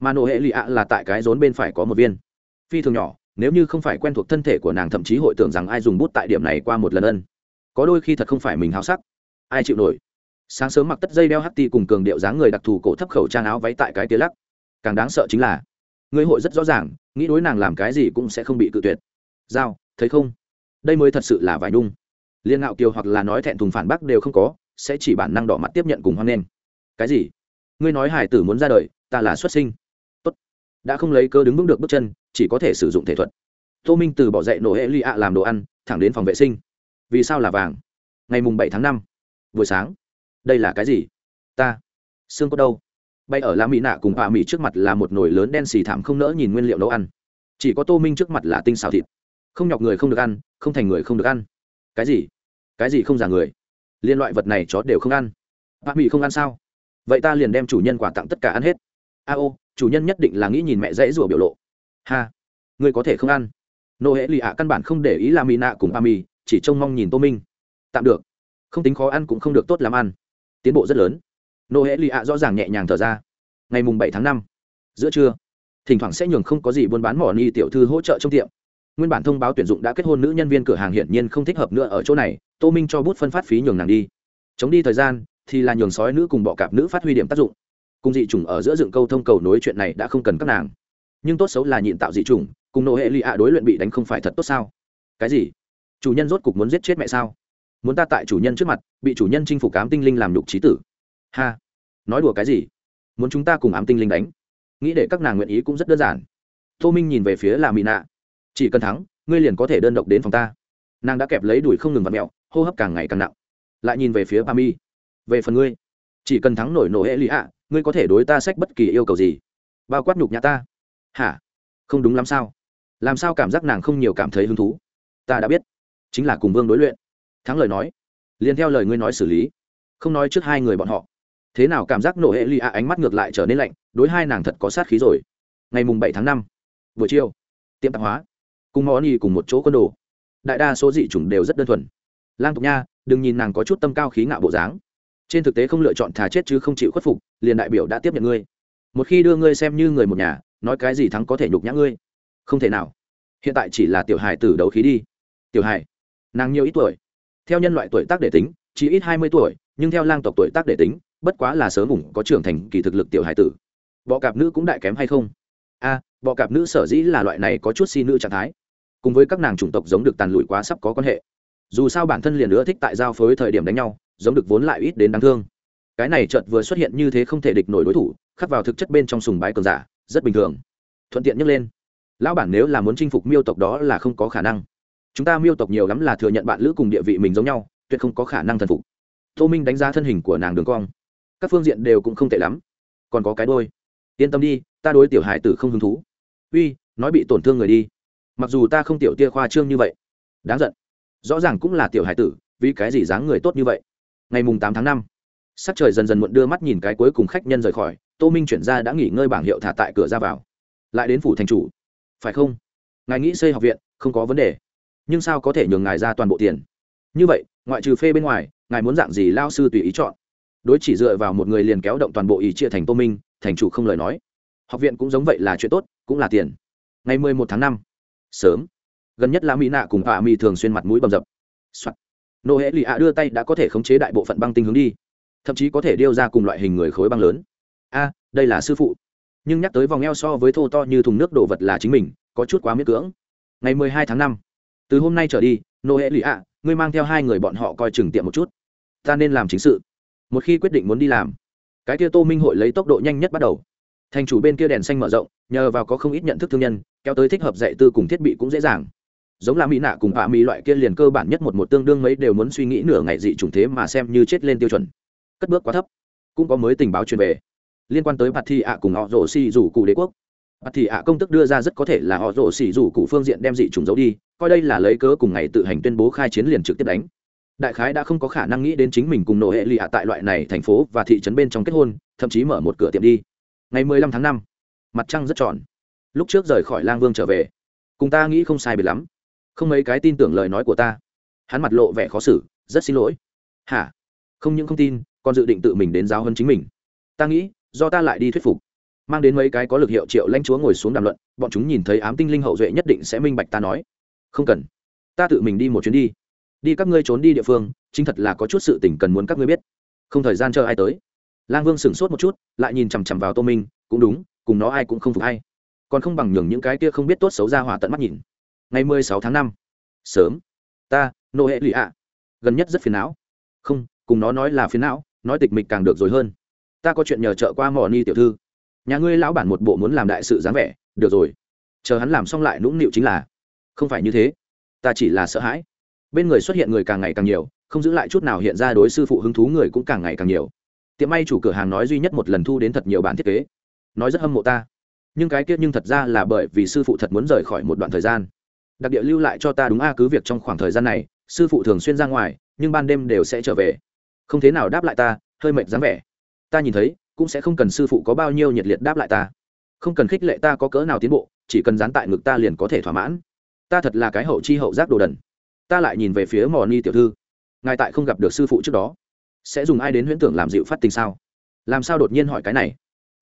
Mà nô hệ lia là tại cái rốn bên phải có một viên. Phi thường nhỏ, nếu như không phải quen thuộc thân thể của nàng, thậm chí hội tưởng rằng ai dùng bút tại điểm này qua một lần ân có đôi khi thật không phải mình háo sắc. Ai chịu nổi? Sáng sớm mặc tất dây đeo hắt ti cùng cường điệu dáng người đặc thù cổ thấp khẩu trang áo váy tại cái tía lắc. Càng đáng sợ chính là, người hội rất rõ ràng, nghĩ đối nàng làm cái gì cũng sẽ không bị cự tuyệt. Giao, thấy không? Đây mới thật sự là vải nhung. Liên ngạo kiều hoặc là nói thẹn thùng phản bác đều không có, sẽ chỉ bản năng đỏ mặt tiếp nhận cùng hoan nghênh. Cái gì? Ngươi nói hải tử muốn ra đời, ta là xuất sinh. Tốt. Đã không lấy cơ đứng vững được bước chân, chỉ có thể sử dụng thể thuật. Tô minh từ bỏ dậy nổ hệ ly ạ làm đồ ăn, thẳng đến phòng vệ sinh vì sao là vàng? Ngày mùng bảy tháng năm, buổi sáng. Đây là cái gì? Ta. Xương có đâu? Bay ở la mỹ nạ cùng bà mỹ trước mặt là một nồi lớn đen xì thảm không nỡ nhìn nguyên liệu nấu ăn. Chỉ có tô minh trước mặt là tinh xào thịt. Không nhọc người không được ăn, không thành người không được ăn. Cái gì? Cái gì không giả người? Liên loại vật này chó đều không ăn. Bà mỹ không ăn sao? Vậy ta liền đem chủ nhân quà tặng tất cả ăn hết. A ô, chủ nhân nhất định là nghĩ nhìn mẹ dãy rủa biểu lộ. Ha, ngươi có thể không ăn. Nô hệ lì ạ căn bản không để ý là mỹ nạ cùng bà mỹ chỉ trông mong nhìn tô minh. Tạm được. Không tính khó ăn cũng không được tốt làm ăn. Tiến bộ rất lớn. Nô hễ lì ạ rõ ràng nhẹ nhàng thở ra. Ngày mùng bảy tháng năm, giữa trưa, thỉnh thoảng sẽ nhường không có gì buôn bán mỏ ni tiểu thư hỗ trợ trong tiệm. Nguyên bản thông báo tuyển dụng đã kết hôn nữ nhân viên cửa hàng hiển nhiên không thích hợp nữa ở chỗ này, tô minh cho bút phân phát phí nhường nàng đi. Chống đi thời gian, thì là nhường sói nữ cùng bọ cạp nữ phát huy điểm tác dụng. Cùng dị chủng ở giữa dựng câu thông cầu nối chuyện này đã không cần các nàng. Nhưng tốt xấu là nhịn tạo dị chủng, cùng nô hệ lụy ạ đối luyện bị đánh không phải thật tốt sao? Cái gì? Chủ nhân rốt cục muốn giết chết mẹ sao? Muốn ta tại chủ nhân trước mặt, bị chủ nhân chinh phục ám tinh linh làm nhục trí tử? Ha! Nói đùa cái gì? Muốn chúng ta cùng ám tinh linh đánh? Nghĩ để các nàng nguyện ý cũng rất đơn giản. Tô minh nhìn về phía là mỹ nạ chỉ cần thắng, ngươi liền có thể đơn độc đến phòng ta. Nàng đã kẹp lấy đuổi không ngừng và mẹo, hô hấp càng ngày càng nặng. Lại nhìn về phía ba mi về phần ngươi, chỉ cần thắng nổi nổ hệ lụy ạ, ngươi có thể đối ta sách bất kỳ yêu cầu gì? Bao quát nhục nhà ta. Hả? Không đúng lắm sao? Làm sao cảm giác nàng không nhiều cảm thấy hứng thú? Ta đã biết chính là cùng vương đối luyện. Thắng lời nói, liền theo lời ngươi nói xử lý. Không nói trước hai người bọn họ. Thế nào cảm giác nổ hệ lì ạ ánh mắt ngược lại trở nên lạnh, đối hai nàng thật có sát khí rồi. Ngày mùng bảy tháng năm, buổi chiều, tiệm tạp hóa, cùng món y cùng một chỗ quân đồ. Đại đa số dị chủng đều rất đơn thuần. Lang tục nha, đừng nhìn nàng có chút tâm cao khí ngạo bộ dáng. Trên thực tế không lựa chọn thà chết chứ không chịu khuất phục, liền đại biểu đã tiếp nhận ngươi. Một khi đưa ngươi xem như người một nhà, nói cái gì thắng có thể nhục nhã ngươi? Không thể nào. Hiện tại chỉ là tiểu hài tử đấu khí đi. Tiểu hài nàng nhiều ít tuổi. Theo nhân loại tuổi tác để tính chỉ ít hai mươi tuổi nhưng theo lang tộc tuổi tác để tính bất quá là sớm ủng có trưởng thành kỳ thực lực tiểu hải tử. Bọ cạp nữ cũng đại kém hay không? A à, bọ cạp nữ sở dĩ là loại này có chút si nữ trạng thái. Cùng với các nàng chủng tộc giống được tàn lụi quá sắp có quan hệ. Dù sao bản thân liền nữa thích tại giao phối thời điểm đánh nhau giống được vốn lại ít đến đáng thương. Cái này chợt vừa xuất hiện như thế không thể địch nổi đối thủ khắc vào thực chất bên trong sùng bái cường giả rất bình thường. Thuận tiện nhắc lên. Lão bản nếu là muốn chinh phục miêu tộc đó là không có khả năng chúng ta miêu tộc nhiều lắm là thừa nhận bạn lữ cùng địa vị mình giống nhau, tuyệt không có khả năng thần phục. Tô minh đánh giá thân hình của nàng đường cong. Các phương diện đều cũng không tệ lắm. Còn có cái đôi yên tâm đi, ta đối tiểu hải tử không hứng thú. Uy, nói bị tổn thương người đi. Mặc dù ta không tiểu tia khoa trương như vậy. Đáng giận. Rõ ràng cũng là tiểu hải tử, vì cái gì dáng người tốt như vậy? Ngày mùng tám tháng năm, sắc trời dần dần muộn đưa mắt nhìn cái cuối cùng khách nhân rời khỏi, tô minh chuyển ra đã nghỉ ngơi bảng hiệu thả tại cửa ra vào. Lại đến phủ thành chủ. Phải không? Ngài nghĩ xây học viện, không có vấn đề nhưng sao có thể nhường ngài ra toàn bộ tiền? Như vậy ngoại trừ phê bên ngoài ngài muốn dạng gì lao sư tùy ý chọn? Đối chỉ dựa vào một người liền kéo động toàn bộ ý chia thành tô minh thành chủ không lời nói. Học viện cũng giống vậy là chuyện tốt cũng là tiền. Ngày mười một tháng năm sớm. Gần nhất là mỹ nạ cùng họa mỹ thường xuyên mặt mũi bầm dập, nô hễ lì ạ đưa tay đã có thể khống chế đại bộ phận băng tinh hướng đi. Thậm chí có thể điêu ra cùng loại hình người khối băng lớn. A đây là sư phụ. Nhưng nhắc tới vòng eo so với thô to như thùng nước đổ vật là chính mình có chút quá miễn cưỡng. Ngày mười hai tháng năm từ hôm nay trở đi nô hệ lụy ạ, ngươi mang theo hai người bọn họ coi chừng tiệm một chút. Ta nên làm chính sự. Một khi quyết định muốn đi làm, cái kia tô minh hội lấy tốc độ nhanh nhất bắt đầu. Thành chủ bên kia đèn xanh mở rộng, nhờ vào có không ít nhận thức thương nhân, kéo tới thích hợp dạy tư cùng thiết bị cũng dễ dàng. Giống là mỹ nạ cùng hạ mỹ loại kia liền cơ bản nhất một một tương đương mấy đều muốn suy nghĩ nửa ngày dị chủng thế mà xem như chết lên tiêu chuẩn. Cất bước quá thấp. Cũng có mới tình báo truyền về. Liên quan tới mặt thi ạ cùng họ rổ xì rủ cụ đế quốc mặt thì ạ công tức đưa ra rất có thể là họ rổ xỉ rủ cụ phương diện đem dị trùng giấu đi, coi đây là lấy cớ cùng ngày tự hành tuyên bố khai chiến liền trực tiếp đánh. Đại khái đã không có khả năng nghĩ đến chính mình cùng nổ hệ lì ạ tại loại này thành phố và thị trấn bên trong kết hôn, thậm chí mở một cửa tiệm đi. Ngày mười lăm tháng năm, mặt trăng rất tròn. Lúc trước rời khỏi lang vương trở về, cùng ta nghĩ không sai biệt lắm. Không mấy cái tin tưởng lời nói của ta. Hắn mặt lộ vẻ khó xử, rất xin lỗi. Hả? Không những không tin, còn dự định tự mình đến giáo hơn chính mình. Ta nghĩ, do ta lại đi thuyết phục mang đến mấy cái có lực hiệu triệu lãnh chúa ngồi xuống đàm luận, bọn chúng nhìn thấy ám tinh linh hậu duệ nhất định sẽ minh bạch ta nói. Không cần. Ta tự mình đi một chuyến đi. Đi các ngươi trốn đi địa phương, chính thật là có chút sự tình cần muốn các ngươi biết. Không thời gian chờ ai tới. Lang vương sửng sốt một chút, lại nhìn chằm chằm vào tô minh, cũng đúng, cùng nó ai cũng không phục hay còn không bằng nhường những cái kia không biết tốt xấu ra hỏa tận mắt nhìn. Ngày mười sáu tháng năm. Sớm. Ta, nô hệ lụy ạ. Gần nhất rất phiền não. Không, cùng nó nói là phiền não, nói tịch mịch càng được rồi hơn. Ta có chuyện nhờ trợ qua mỏ ni tiểu thư nhà ngươi lão bản một bộ muốn làm đại sự dáng vẻ, được rồi. Chờ hắn làm xong lại nũng nịu chính là, không phải như thế. Ta chỉ là sợ hãi. Bên người xuất hiện người càng ngày càng nhiều, không giữ lại chút nào hiện ra đối sư phụ hứng thú người cũng càng ngày càng nhiều. Tiệm may chủ cửa hàng nói duy nhất một lần thu đến thật nhiều bản thiết kế. Nói rất hâm mộ ta. Nhưng cái kia nhưng thật ra là bởi vì sư phụ thật muốn rời khỏi một đoạn thời gian. Đặc địa lưu lại cho ta đúng a, cứ việc trong khoảng thời gian này, sư phụ thường xuyên ra ngoài, nhưng ban đêm đều sẽ trở về. Không thế nào đáp lại ta, hơi mệt dáng vẻ. Ta nhìn thấy cũng sẽ không cần sư phụ có bao nhiêu nhiệt liệt đáp lại ta. Không cần khích lệ ta có cỡ nào tiến bộ, chỉ cần dán tại ngực ta liền có thể thỏa mãn. Ta thật là cái hậu chi hậu giác đồ đần. Ta lại nhìn về phía mò ni tiểu thư. Ngài tại không gặp được sư phụ trước đó, sẽ dùng ai đến huyễn tưởng làm dịu phát tình sao? Làm sao đột nhiên hỏi cái này?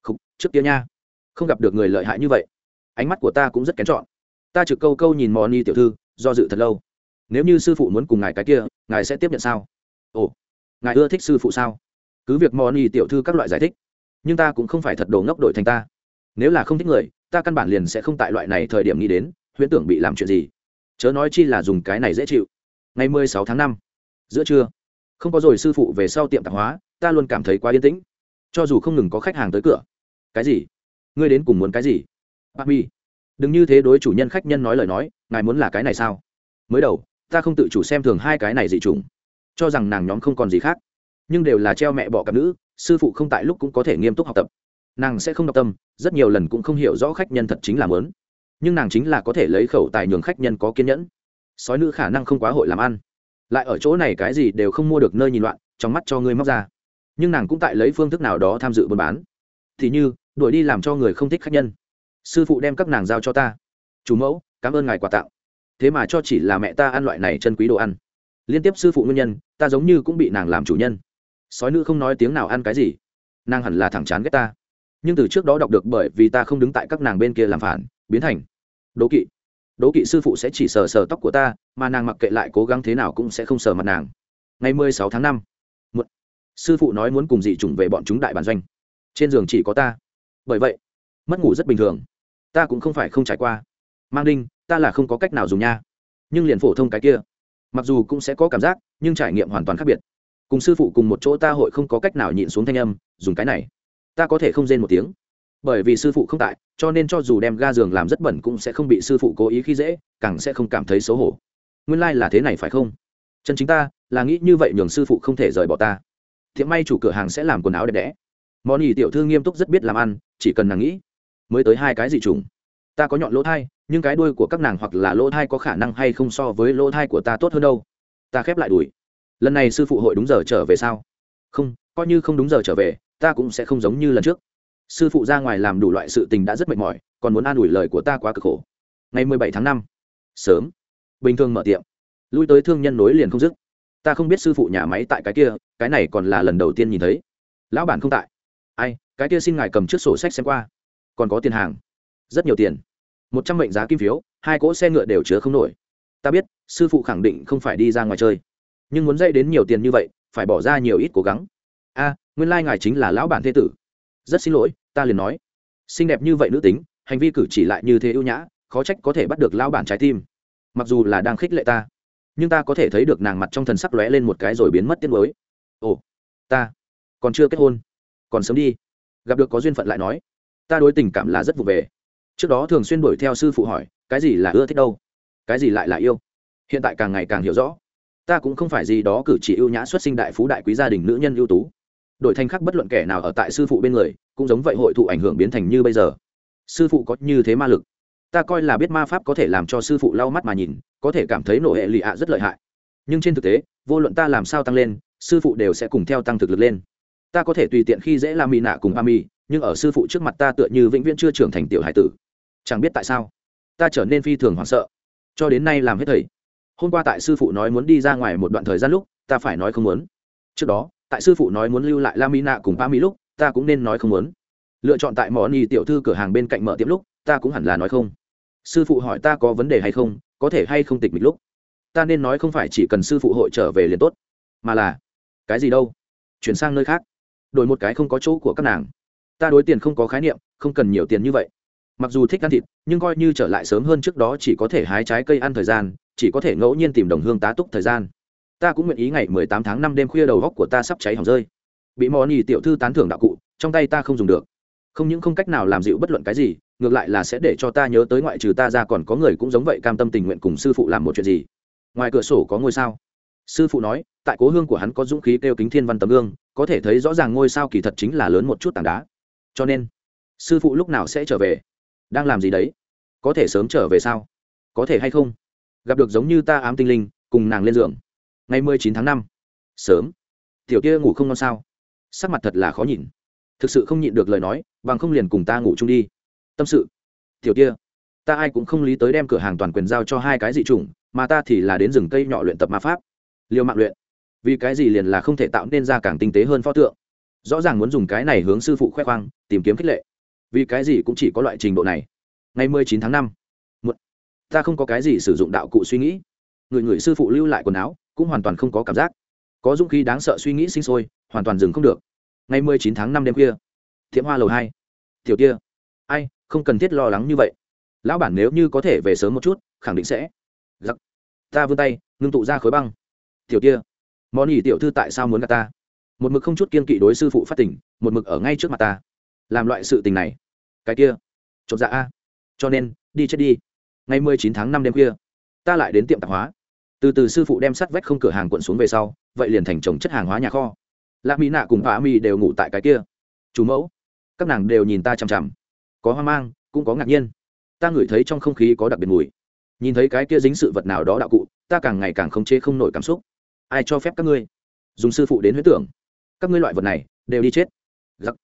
Không trước kia nha, không gặp được người lợi hại như vậy. Ánh mắt của ta cũng rất kén chọn. Ta trực câu câu nhìn mò ni tiểu thư, do dự thật lâu. Nếu như sư phụ muốn cùng ngài cái kia, ngài sẽ tiếp nhận sao? Ồ, ngài ưa thích sư phụ sao? Cứ việc mò ni tiểu thư các loại giải thích, nhưng ta cũng không phải thật đồ ngốc đội thành ta. Nếu là không thích người, ta căn bản liền sẽ không tại loại này thời điểm nghĩ đến, huyễn tưởng bị làm chuyện gì. Chớ nói chi là dùng cái này dễ chịu. Ngày mười sáu tháng năm, giữa trưa, không có rồi sư phụ về sau tiệm tạp hóa, ta luôn cảm thấy quá yên tĩnh. Cho dù không ngừng có khách hàng tới cửa. Cái gì? Ngươi đến cùng muốn cái gì? Bác mi, đừng như thế đối chủ nhân khách nhân nói lời nói, ngài muốn là cái này sao? Mới đầu, ta không tự chủ xem thường hai cái này dị trùng cho rằng nàng nhóm không còn gì khác nhưng đều là treo mẹ bỏ cặp nữ, sư phụ không tại lúc cũng có thể nghiêm túc học tập. Nàng sẽ không đọc tâm, rất nhiều lần cũng không hiểu rõ khách nhân thật chính là mớn nhưng nàng chính là có thể lấy khẩu tài nhường khách nhân có kiên nhẫn. Sói nữ khả năng không quá hội làm ăn. Lại ở chỗ này cái gì đều không mua được nơi nhìn loạn, trong mắt cho ngươi móc ra. Nhưng nàng cũng tại lấy phương thức nào đó tham dự buôn bán. Thì như, đuổi đi làm cho người không thích khách nhân. Sư phụ đem các nàng giao cho ta. Chủ mẫu, cảm ơn ngài quà tặng. Thế mà cho chỉ là mẹ ta ăn loại này chân quý đồ ăn. Liên tiếp sư phụ nguyên nhân, ta giống như cũng bị nàng làm chủ nhân sói nữ không nói tiếng nào ăn cái gì. Nàng hẳn là thẳng chán ghét ta. Nhưng từ trước đó đọc được bởi vì ta không đứng tại các nàng bên kia làm phản, biến thành. Đố kỵ. Đố kỵ sư phụ sẽ chỉ sờ sờ tóc của ta, mà nàng mặc kệ lại cố gắng thế nào cũng sẽ không sờ mặt nàng. Ngày mười sáu tháng năm một sư phụ nói muốn cùng dị chủng về bọn chúng đại bản doanh. Trên giường chỉ có ta. Bởi vậy, mất ngủ rất bình thường. Ta cũng không phải không trải qua. Mang đinh, ta là không có cách nào dùng nha. Nhưng liền phổ thông cái kia. Mặc dù cũng sẽ có cảm giác, nhưng trải nghiệm hoàn toàn khác biệt cùng sư phụ cùng một chỗ ta hội không có cách nào nhịn xuống thanh âm, dùng cái này. Ta có thể không rên một tiếng. Bởi vì sư phụ không tại, cho nên cho dù đem ga giường làm rất bẩn cũng sẽ không bị sư phụ cố ý khi dễ, càng sẽ không cảm thấy xấu hổ. Nguyên lai、like、là thế này phải không? Chân chính ta, là nghĩ như vậy nhường sư phụ không thể rời bỏ ta. Thiện may chủ cửa hàng sẽ làm quần áo đẹp đẽ. Món nhì tiểu thư nghiêm túc rất biết làm ăn, chỉ cần nàng nghĩ, mới tới hai cái gì trùng. Ta có nhọn lỗ thai, nhưng cái đuôi của các nàng hoặc là lỗ thai có khả năng hay không so với lỗ thai của ta tốt hơn đâu. Ta khép lại đùi lần này sư phụ hội đúng giờ trở về sao? Không, coi như không đúng giờ trở về, ta cũng sẽ không giống như lần trước. Sư phụ ra ngoài làm đủ loại sự tình đã rất mệt mỏi, còn muốn an ủi lời của ta quá cực khổ. Ngày mười bảy tháng năm, sớm. Bình thường mở tiệm. Lui tới thương nhân nối liền không dứt. Ta không biết sư phụ nhà máy tại cái kia, cái này còn là lần đầu tiên nhìn thấy. Lão bản không tại. Ai, cái kia xin ngài cầm trước sổ sách xem qua. Còn có tiền hàng. Rất nhiều tiền. Một trăm mệnh giá kim phiếu, hai cỗ xe ngựa đều chứa không nổi. Ta biết, sư phụ khẳng định không phải đi ra ngoài chơi nhưng muốn dây đến nhiều tiền như vậy, phải bỏ ra nhiều ít cố gắng. A, nguyên lai、like、ngài chính là lão bản thế tử. Rất xin lỗi, ta liền nói. Xinh đẹp như vậy nữ tính, hành vi cử chỉ lại như thế ưu nhã, khó trách có thể bắt được lão bản trái tim. Mặc dù là đang khích lệ ta, nhưng ta có thể thấy được nàng mặt trong thần sắc lóe lên một cái rồi biến mất tiếng mới. Ồ, ta còn chưa kết hôn, còn sớm đi. Gặp được có duyên phận lại nói. Ta đối tình cảm là rất vụ về. Trước đó thường xuyên đuổi theo sư phụ hỏi, cái gì là ưa thích đâu? Cái gì lại là yêu? Hiện tại càng ngày càng hiểu rõ ta cũng không phải gì đó cử chỉ ưu nhã xuất sinh đại phú đại quý gia đình nữ nhân ưu tú. Đổi thành khác bất luận kẻ nào ở tại sư phụ bên người, cũng giống vậy hội thụ ảnh hưởng biến thành như bây giờ. Sư phụ có như thế ma lực. Ta coi là biết ma pháp có thể làm cho sư phụ lau mắt mà nhìn, có thể cảm thấy nổ hệ lụy ạ rất lợi hại. Nhưng trên thực tế, vô luận ta làm sao tăng lên, sư phụ đều sẽ cùng theo tăng thực lực lên. Ta có thể tùy tiện khi dễ làm mì nạ cùng ba mì nhưng ở sư phụ trước mặt ta tựa như vĩnh viễn chưa trưởng thành tiểu hải tử. Chẳng biết tại sao, ta trở nên phi thường hoảng sợ. Cho đến nay làm hết thầy hôm qua tại sư phụ nói muốn đi ra ngoài một đoạn thời gian lúc, ta phải nói không muốn. Trước đó, tại sư phụ nói muốn lưu lại la Mi nạ cùng ba mỹ lúc, ta cũng nên nói không muốn. Lựa chọn tại món y tiểu thư cửa hàng bên cạnh mở tiệm lúc, ta cũng hẳn là nói không. Sư phụ hỏi ta có vấn đề hay không, có thể hay không tịch mịch lúc. Ta nên nói không phải chỉ cần sư phụ hội trở về liền tốt, mà là, cái gì đâu? Chuyển sang nơi khác. Đổi một cái không có chỗ của các nàng. Ta đối tiền không có khái niệm, không cần nhiều tiền như vậy mặc dù thích ăn thịt, nhưng coi như trở lại sớm hơn trước đó chỉ có thể hái trái cây ăn thời gian, chỉ có thể ngẫu nhiên tìm đồng hương tá túc thời gian. Ta cũng nguyện ý ngày mười tám tháng năm đêm khuya đầu góc của ta sắp cháy hỏng rơi. Bị mò nhì tiểu thư tán thưởng đạo cụ, trong tay ta không dùng được. Không những không cách nào làm dịu bất luận cái gì, ngược lại là sẽ để cho ta nhớ tới ngoại trừ ta ra còn có người cũng giống vậy cam tâm tình nguyện cùng sư phụ làm một chuyện gì. Ngoài cửa sổ có ngôi sao. Sư phụ nói, tại cố hương của hắn có dũng khí kêu kính thiên văn tấm gương, có thể thấy rõ ràng ngôi sao kỳ thật chính là lớn một chút tảng đá. Cho nên, sư phụ lúc nào sẽ trở về? Đang làm gì đấy? Có thể sớm trở về sao? Có thể hay không? Gặp được giống như ta ám tinh linh, cùng nàng lên giường. Ngày mười chín tháng năm. Sớm. Tiểu kia ngủ không ngon sao? Sắc mặt thật là khó nhìn. Thực sự không nhịn được lời nói, bằng không liền cùng ta ngủ chung đi. Tâm sự. Tiểu kia. Ta ai cũng không lý tới đem cửa hàng toàn quyền giao cho hai cái dị chủng, mà ta thì là đến rừng cây nhỏ luyện tập ma pháp. Liều mạng luyện. Vì cái gì liền là không thể tạo nên ra càng tinh tế hơn pho tượng? Rõ ràng muốn dùng cái này hướng sư phụ khoe khoang, tìm kiếm khích lệ vì cái gì cũng chỉ có loại trình độ này. Ngày mười chín tháng năm ta không có cái gì sử dụng đạo cụ suy nghĩ. Người người sư phụ lưu lại quần áo cũng hoàn toàn không có cảm giác. Có dũng khí đáng sợ suy nghĩ sinh sôi hoàn toàn dừng không được. Ngày mười chín tháng năm đêm kia, thiệm hoa lầu hai. Tiểu kia ai không cần thiết lo lắng như vậy. Lão bản nếu như có thể về sớm một chút khẳng định sẽ. Giặc. Ta vươn tay ngưng tụ ra khối băng. Tiểu kia món ỉ tiểu thư tại sao muốn gặp ta? Một mực không chút kiên kỵ đối sư phụ phát tỉnh một mực ở ngay trước mặt ta làm loại sự tình này. Cái kia, chột dạ a. Cho nên, đi chết đi. Ngày mười chín tháng năm đêm khuya, ta lại đến tiệm tạp hóa. Từ từ sư phụ đem sắt vách không cửa hàng quận xuống về sau, vậy liền thành trồng chất hàng hóa nhà kho. Lạc mỹ nạ cùng bà mỹ đều ngủ tại cái kia. Chủ mẫu, các nàng đều nhìn ta chằm chằm. Có hoang mang, cũng có ngạc nhiên. Ta ngửi thấy trong không khí có đặc biệt mùi. Nhìn thấy cái kia dính sự vật nào đó đạo cụ, ta càng ngày càng không chế không nổi cảm xúc. Ai cho phép các ngươi? Dùng sư phụ đến huyết tưởng. Các ngươi loại vật này, đều đi chết. Giặc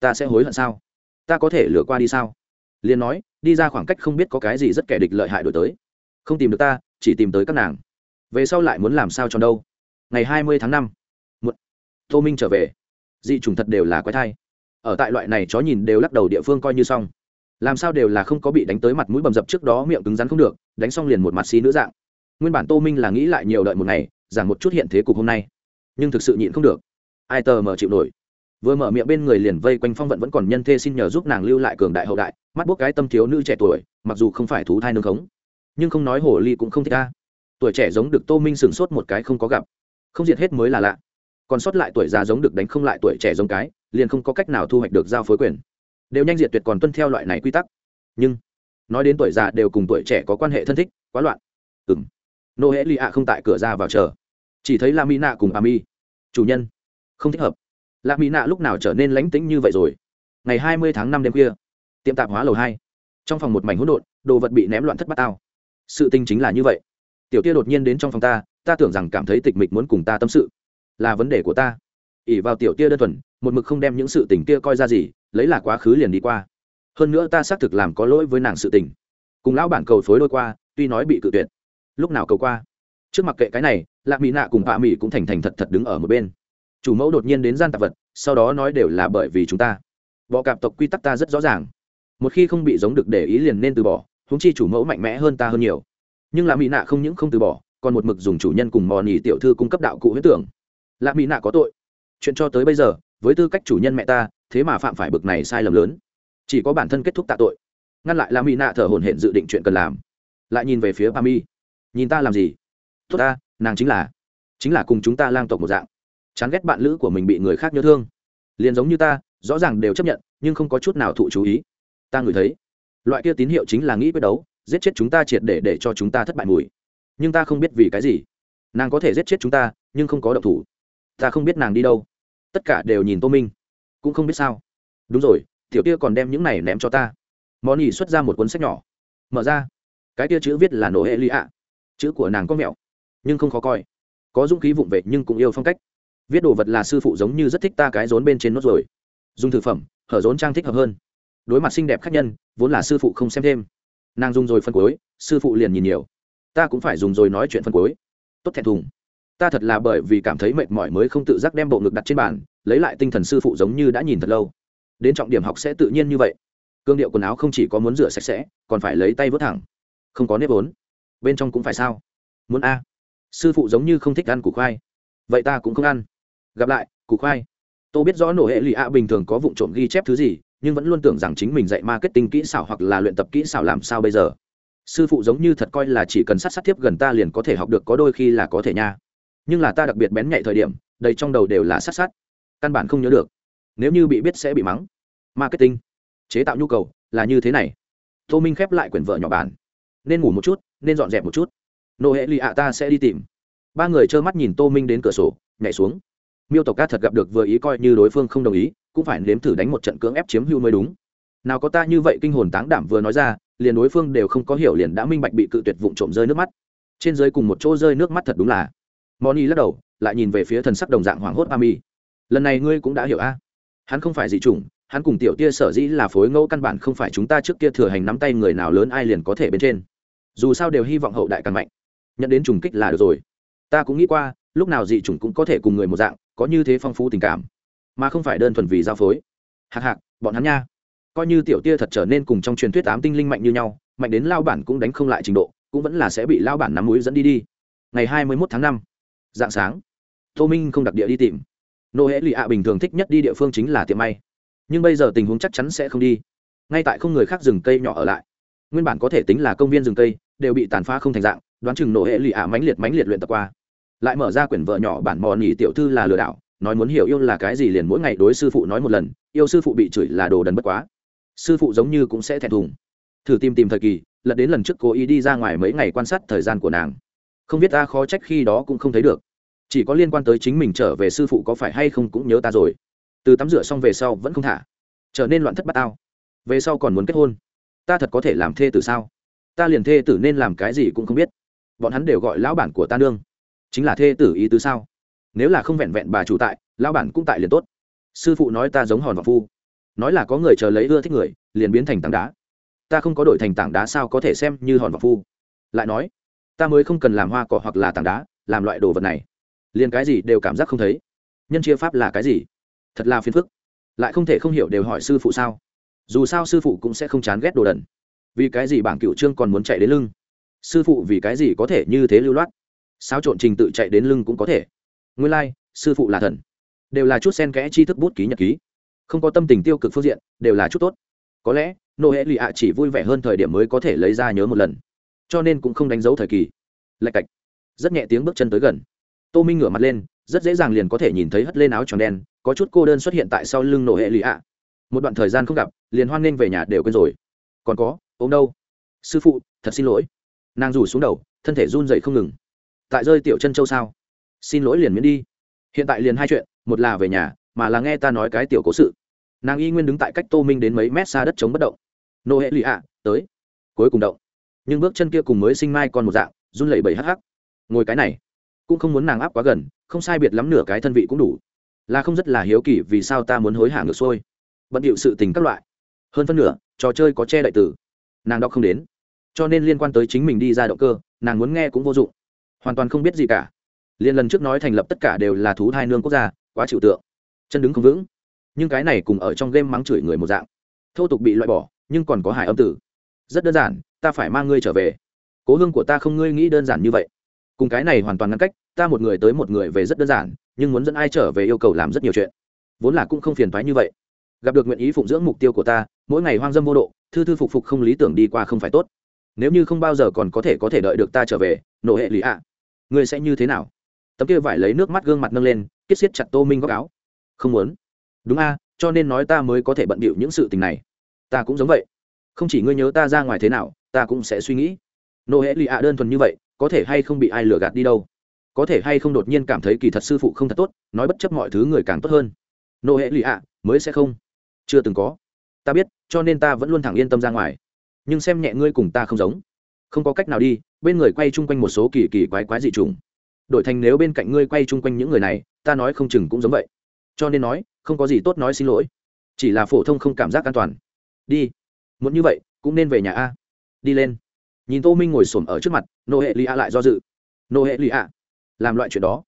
ta sẽ hối hận sao? Ta có thể lừa qua đi sao? Liền nói, đi ra khoảng cách không biết có cái gì rất kẻ địch lợi hại đổi tới. Không tìm được ta, chỉ tìm tới các nàng. Về sau lại muốn làm sao cho đâu? Ngày hai mươi tháng năm một tô minh trở về. Dị chủng thật đều là quái thai. Ở tại loại này chó nhìn đều lắc đầu địa phương coi như xong. Làm sao đều là không có bị đánh tới mặt mũi bầm dập trước đó miệng cứng rắn không được, đánh xong liền một mặt xí nữ dạng. Nguyên bản tô minh là nghĩ lại nhiều đợi một ngày giảm một chút hiện thế cục hôm nay. Nhưng thực sự nhịn không được. Ai tờ mờ chịu nổi vừa mở miệng bên người liền vây quanh phong vận vẫn còn nhân thê xin nhờ giúp nàng lưu lại cường đại hậu đại, mắt bốc cái tâm thiếu nữ trẻ tuổi, mặc dù không phải thú thai nương khống, nhưng không nói hồ ly cũng không thích ta. Tuổi trẻ giống được tô minh sửng sốt một cái không có gặp. Không diệt hết mới là lạ. Còn sót lại tuổi già giống được đánh không lại tuổi trẻ giống cái, liền không có cách nào thu hoạch được giao phối quyền. Đều nhanh diệt tuyệt còn tuân theo loại này quy tắc. Nhưng, nói đến tuổi già đều cùng tuổi trẻ có quan hệ thân thích, quá loạn. Ừng nô hễ lì ạ không tại cửa ra vào chờ. Chỉ thấy la mỹ nạ cùng a mi chủ nhân. Không thích hợp. Lạc mỹ nạ lúc nào trở nên lánh tĩnh như vậy rồi? Ngày hai mươi tháng năm đêm khuya, tiệm tạp hóa lầu hai. Trong phòng một mảnh hỗn độn, đồ vật bị ném loạn thất bát tao. Sự tình chính là như vậy. Tiểu tia đột nhiên đến trong phòng ta ta tưởng rằng cảm thấy tịch mịch muốn cùng ta tâm sự. Là vấn đề của ta. Ỉ vào tiểu tia đơn thuần, một mực không đem những sự tình kia coi ra gì, lấy là quá khứ liền đi qua. Hơn nữa ta xác thực làm có lỗi với nàng sự tình. Cùng lão bản cầu phối đôi qua, tuy nói bị cự tuyệt. Lúc nào cầu qua? Trước mặt kệ cái này lạc mỹ nạ cùng hạ mỹ cũng thành thành thật thật đứng ở một bên chủ mẫu đột nhiên đến gian tạp vật, sau đó nói đều là bởi vì chúng ta. Bọ cạp tộc quy tắc ta rất rõ ràng. Một khi không bị giống được để ý liền nên từ bỏ húng chi chủ mẫu mạnh mẽ hơn ta hơn nhiều. Nhưng là mỹ nạ không những không từ bỏ, còn một mực dùng chủ nhân cùng mò nỉ tiểu thư cung cấp đạo cụ huyết tưởng. Là mỹ nạ có tội. Chuyện cho tới bây giờ, với tư cách chủ nhân mẹ ta, thế mà phạm phải bực này sai lầm lớn. Chỉ có bản thân kết thúc tạ tội. Ngăn lại là mỹ nạ thở hổn hển dự định chuyện cần làm. Lại nhìn về phía pa mi nhìn ta làm gì? Tốt ta, nàng chính là chính là cùng chúng ta lang tộc một dạng chán ghét bạn lữ của mình bị người khác nhớ thương. Liền giống như ta, rõ ràng đều chấp nhận, nhưng không có chút nào thụ chú ý. Ta ngửi thấy, loại kia tín hiệu chính là nghĩ quyết đấu, giết chết chúng ta triệt để để cho chúng ta thất bại mùi. Nhưng ta không biết vì cái gì. Nàng có thể giết chết chúng ta, nhưng không có động thủ. Ta không biết nàng đi đâu. Tất cả đều nhìn tô minh. Cũng không biết sao. Đúng rồi, tiểu tia còn đem những này ném cho ta. Món ỉ xuất ra một cuốn sách nhỏ. Mở ra. Cái kia chữ viết là nổ hệ lụy ạ chữ của nàng có mẹo, nhưng không khó coi. Có dũng khí vụng về, nhưng cũng yêu phong cách viết đồ vật là sư phụ giống như rất thích ta cái rốn bên trên nốt rồi. Dùng thực phẩm, hở rốn trang thích hợp hơn. Đối mặt xinh đẹp khác nhân, vốn là sư phụ không xem thêm. Nàng dùng rồi phân cuối, sư phụ liền nhìn nhiều. Ta cũng phải dùng rồi nói chuyện phân cuối. Tốt thẹn thùng. Ta thật là bởi vì cảm thấy mệt mỏi mới không tự giác đem bộ ngực đặt trên bàn, lấy lại tinh thần sư phụ giống như đã nhìn thật lâu. Đến trọng điểm học sẽ tự nhiên như vậy. Cương điệu quần áo không chỉ có muốn rửa sạch sẽ, còn phải lấy tay vớt thẳng. Không có nếp vốn. Bên trong cũng phải sao? Muốn a. Sư phụ giống như không thích ăn củ khoai. Vậy ta cũng không ăn gặp lại, củ khoai. Tôi biết rõ nổ hệ lụy ạ bình thường có vụ trộm ghi chép thứ gì, nhưng vẫn luôn tưởng rằng chính mình dạy marketing kỹ xảo hoặc là luyện tập kỹ xảo làm sao bây giờ. Sư phụ giống như thật coi là chỉ cần sát sát tiếp gần ta liền có thể học được có đôi khi là có thể nha. Nhưng là ta đặc biệt bén nhạy thời điểm, đầy trong đầu đều là sát sát. Căn bản không nhớ được. Nếu như bị biết sẽ bị mắng. Marketing. Chế tạo nhu cầu, là như thế này. Tô minh khép lại quyển vợ nhỏ bản. Nên ngủ một chút, nên dọn dẹp một chút. Nô hệ lì ạ ta sẽ đi tìm. Ba người trơ mắt nhìn tô minh đến cửa sổ, nhảy xuống miêu tộc ca thật gặp được vừa ý coi như đối phương không đồng ý, cũng phải nếm thử đánh một trận cưỡng ép chiếm hưu mới đúng. Nào có ta như vậy kinh hồn táng đảm vừa nói ra, liền đối phương đều không có hiểu liền đã minh bạch bị cự tuyệt vụng trộm rơi nước mắt. Trên dưới cùng một chỗ rơi nước mắt thật đúng là. Moni lắc đầu, lại nhìn về phía thần sắc đồng dạng hoảng hốt Ami. mi lần này ngươi cũng đã hiểu a. Hắn không phải dị chủng, hắn cùng tiểu tia sở dĩ là phối ngẫu căn bản không phải chúng ta trước kia thừa hành nắm tay người nào lớn ai liền có thể bên trên. Dù sao đều hy vọng hậu đại càng mạnh. Nhận đến trùng kích là được rồi. Ta cũng nghĩ qua, lúc nào dị chủng cũng có thể cùng người một dạng có như thế phong phú tình cảm, mà không phải đơn thuần vì giao phối. Hạc hạc, bọn hắn nha. Coi như tiểu tia thật trở nên cùng trong truyền thuyết ám tinh linh mạnh như nhau, mạnh đến lao bản cũng đánh không lại trình độ, cũng vẫn là sẽ bị lao bản nắm mũi dẫn đi đi. Ngày hai mươi mốt tháng năm dạng sáng, tô minh không đặc địa đi tìm. Nô hễ lụy ạ bình thường thích nhất đi địa phương chính là tiệm may. Nhưng bây giờ tình huống chắc chắn sẽ không đi. Ngay tại không người khác rừng cây nhỏ ở lại. Nguyên bản có thể tính là công viên rừng cây, đều bị tàn phá không thành dạng, đoán chừng nổ hệ lụy ạ mãnh liệt mãnh liệt luyện tập qua lại mở ra quyển vợ nhỏ bản mò nỉ tiểu thư là lừa đảo, nói muốn hiểu yêu là cái gì liền mỗi ngày đối sư phụ nói một lần, yêu sư phụ bị chửi là đồ đần bất quá. Sư phụ giống như cũng sẽ thẹn thùng. Thử tìm tìm thời kỳ, lật đến lần trước cố ý đi ra ngoài mấy ngày quan sát thời gian của nàng. Không biết ta khó trách khi đó cũng không thấy được. Chỉ có liên quan tới chính mình trở về sư phụ có phải hay không cũng nhớ ta rồi. Từ tắm rửa xong về sau vẫn không thả. Trở nên loạn thất bát tao. Về sau còn muốn kết hôn. Ta thật có thể làm thê tử sao? Ta liền thê tử nên làm cái gì cũng không biết. Bọn hắn đều gọi lão bản của ta nương chính là thê tử ý tứ sao? Nếu là không vẹn vẹn bà chủ tại, lão bản cũng tại liền tốt. Sư phụ nói ta giống hòn và phu. Nói là có người chờ lấy ưa thích người, liền biến thành tảng đá. Ta không có đổi thành tảng đá sao có thể xem như hòn và phu? Lại nói, ta mới không cần làm hoa cỏ hoặc là tảng đá, làm loại đồ vật này. Liền cái gì đều cảm giác không thấy. Nhân chia pháp là cái gì? Thật là phiền phức. Lại không thể không hiểu đều hỏi sư phụ sao. Dù sao sư phụ cũng sẽ không chán ghét đồ đần. Vì cái gì bảng cựu trương còn muốn chạy đến lưng? Sư phụ vì cái gì có thể như thế lưu loát? Sao trộn trình tự chạy đến lưng cũng có thể. Nguyên lai、like, sư phụ là thần. Đều là chút sen kẽ chi thức bút ký nhật ký. Không có tâm tình tiêu cực phương diện đều là chút tốt. Có lẽ nô hệ lì ạ chỉ vui vẻ hơn thời điểm mới có thể lấy ra nhớ một lần. Cho nên cũng không đánh dấu thời kỳ. Lạch cạch. Rất nhẹ tiếng bước chân tới gần. Tô minh ngửa mặt lên rất dễ dàng liền có thể nhìn thấy hất lên áo tròn đen có chút cô đơn xuất hiện tại sau lưng nổ hệ lì ạ. Một đoạn thời gian không gặp liền hoan nghênh về nhà đều quên rồi. Còn có ốm đâu? Sư phụ thật xin lỗi. Nàng rủ xuống đầu thân thể run dậy không ngừng tại rơi tiểu chân châu sao? Xin lỗi liền miễn đi. Hiện tại liền hai chuyện, một là về nhà, mà là nghe ta nói cái tiểu cố sự. Nàng y nguyên đứng tại cách tô minh đến mấy mét xa đất chống bất động. Nô hệ lụy ạ, tới. Cuối cùng động. Nhưng bước chân kia cùng mới sinh mai còn một dạng, run lẩy bẩy hắc hắc. Ngồi cái này, cũng không muốn nàng áp quá gần, không sai biệt lắm nửa cái thân vị cũng đủ. Là không rất là hiếu kỳ vì sao ta muốn hối hả ngược xuôi. Bận điệu sự tình các loại. Hơn phân nửa, trò chơi có che đại tử nàng đọc không đến. Cho nên liên quan tới chính mình đi ra động cơ, nàng muốn nghe cũng vô dụng hoàn toàn không biết gì cả. Liên lần trước nói thành lập tất cả đều là thú thai nương quốc gia, quá chịu tượng. Chân đứng không vững. Nhưng cái này cùng ở trong game mắng chửi người một dạng. Thô tục bị loại bỏ, nhưng còn có hải âm tử. Rất đơn giản, ta phải mang ngươi trở về. Cố hương của ta không ngươi nghĩ đơn giản như vậy. Cùng cái này hoàn toàn ngăn cách, ta một người tới một người về rất đơn giản, nhưng muốn dẫn ai trở về yêu cầu làm rất nhiều chuyện. Vốn là cũng không phiền thoái như vậy. Gặp được nguyện ý phụng dưỡng mục tiêu của ta, mỗi ngày hoang dâm vô độ, thư thư phục phục không lý tưởng đi qua không phải tốt. Nếu như không bao giờ còn có thể có thể đợi được ta trở về, nổ hệ lý ạ ngươi sẽ như thế nào? Tấm kia vải lấy nước mắt gương mặt nâng lên kết xiết chặt tô minh góc áo. Không muốn. Đúng a, cho nên nói ta mới có thể bận bịu những sự tình này. Ta cũng giống vậy. Không chỉ ngươi nhớ ta ra ngoài thế nào, ta cũng sẽ suy nghĩ. Nô hệ lì ạ đơn thuần như vậy, có thể hay không bị ai lừa gạt đi đâu? Có thể hay không đột nhiên cảm thấy kỳ thật sư phụ không thật tốt, nói bất chấp mọi thứ người càng tốt hơn. Nô hệ lì ạ, mới sẽ không. Chưa từng có. Ta biết, cho nên ta vẫn luôn thẳng yên tâm ra ngoài. Nhưng xem nhẹ ngươi cùng ta không giống. Không có cách nào đi bên người quay chung quanh một số kỳ kỳ quái quái dị trùng. Đổi thành nếu bên cạnh ngươi quay chung quanh những người này, ta nói không chừng cũng giống vậy. Cho nên nói, không có gì tốt nói xin lỗi. Chỉ là phổ thông không cảm giác an toàn. Đi. Muốn như vậy, cũng nên về nhà a. Đi lên. Nhìn tô minh ngồi s ổ m ở trước mặt nô hệ lì a lại do dự. Nô hệ lì a làm loại chuyện đó.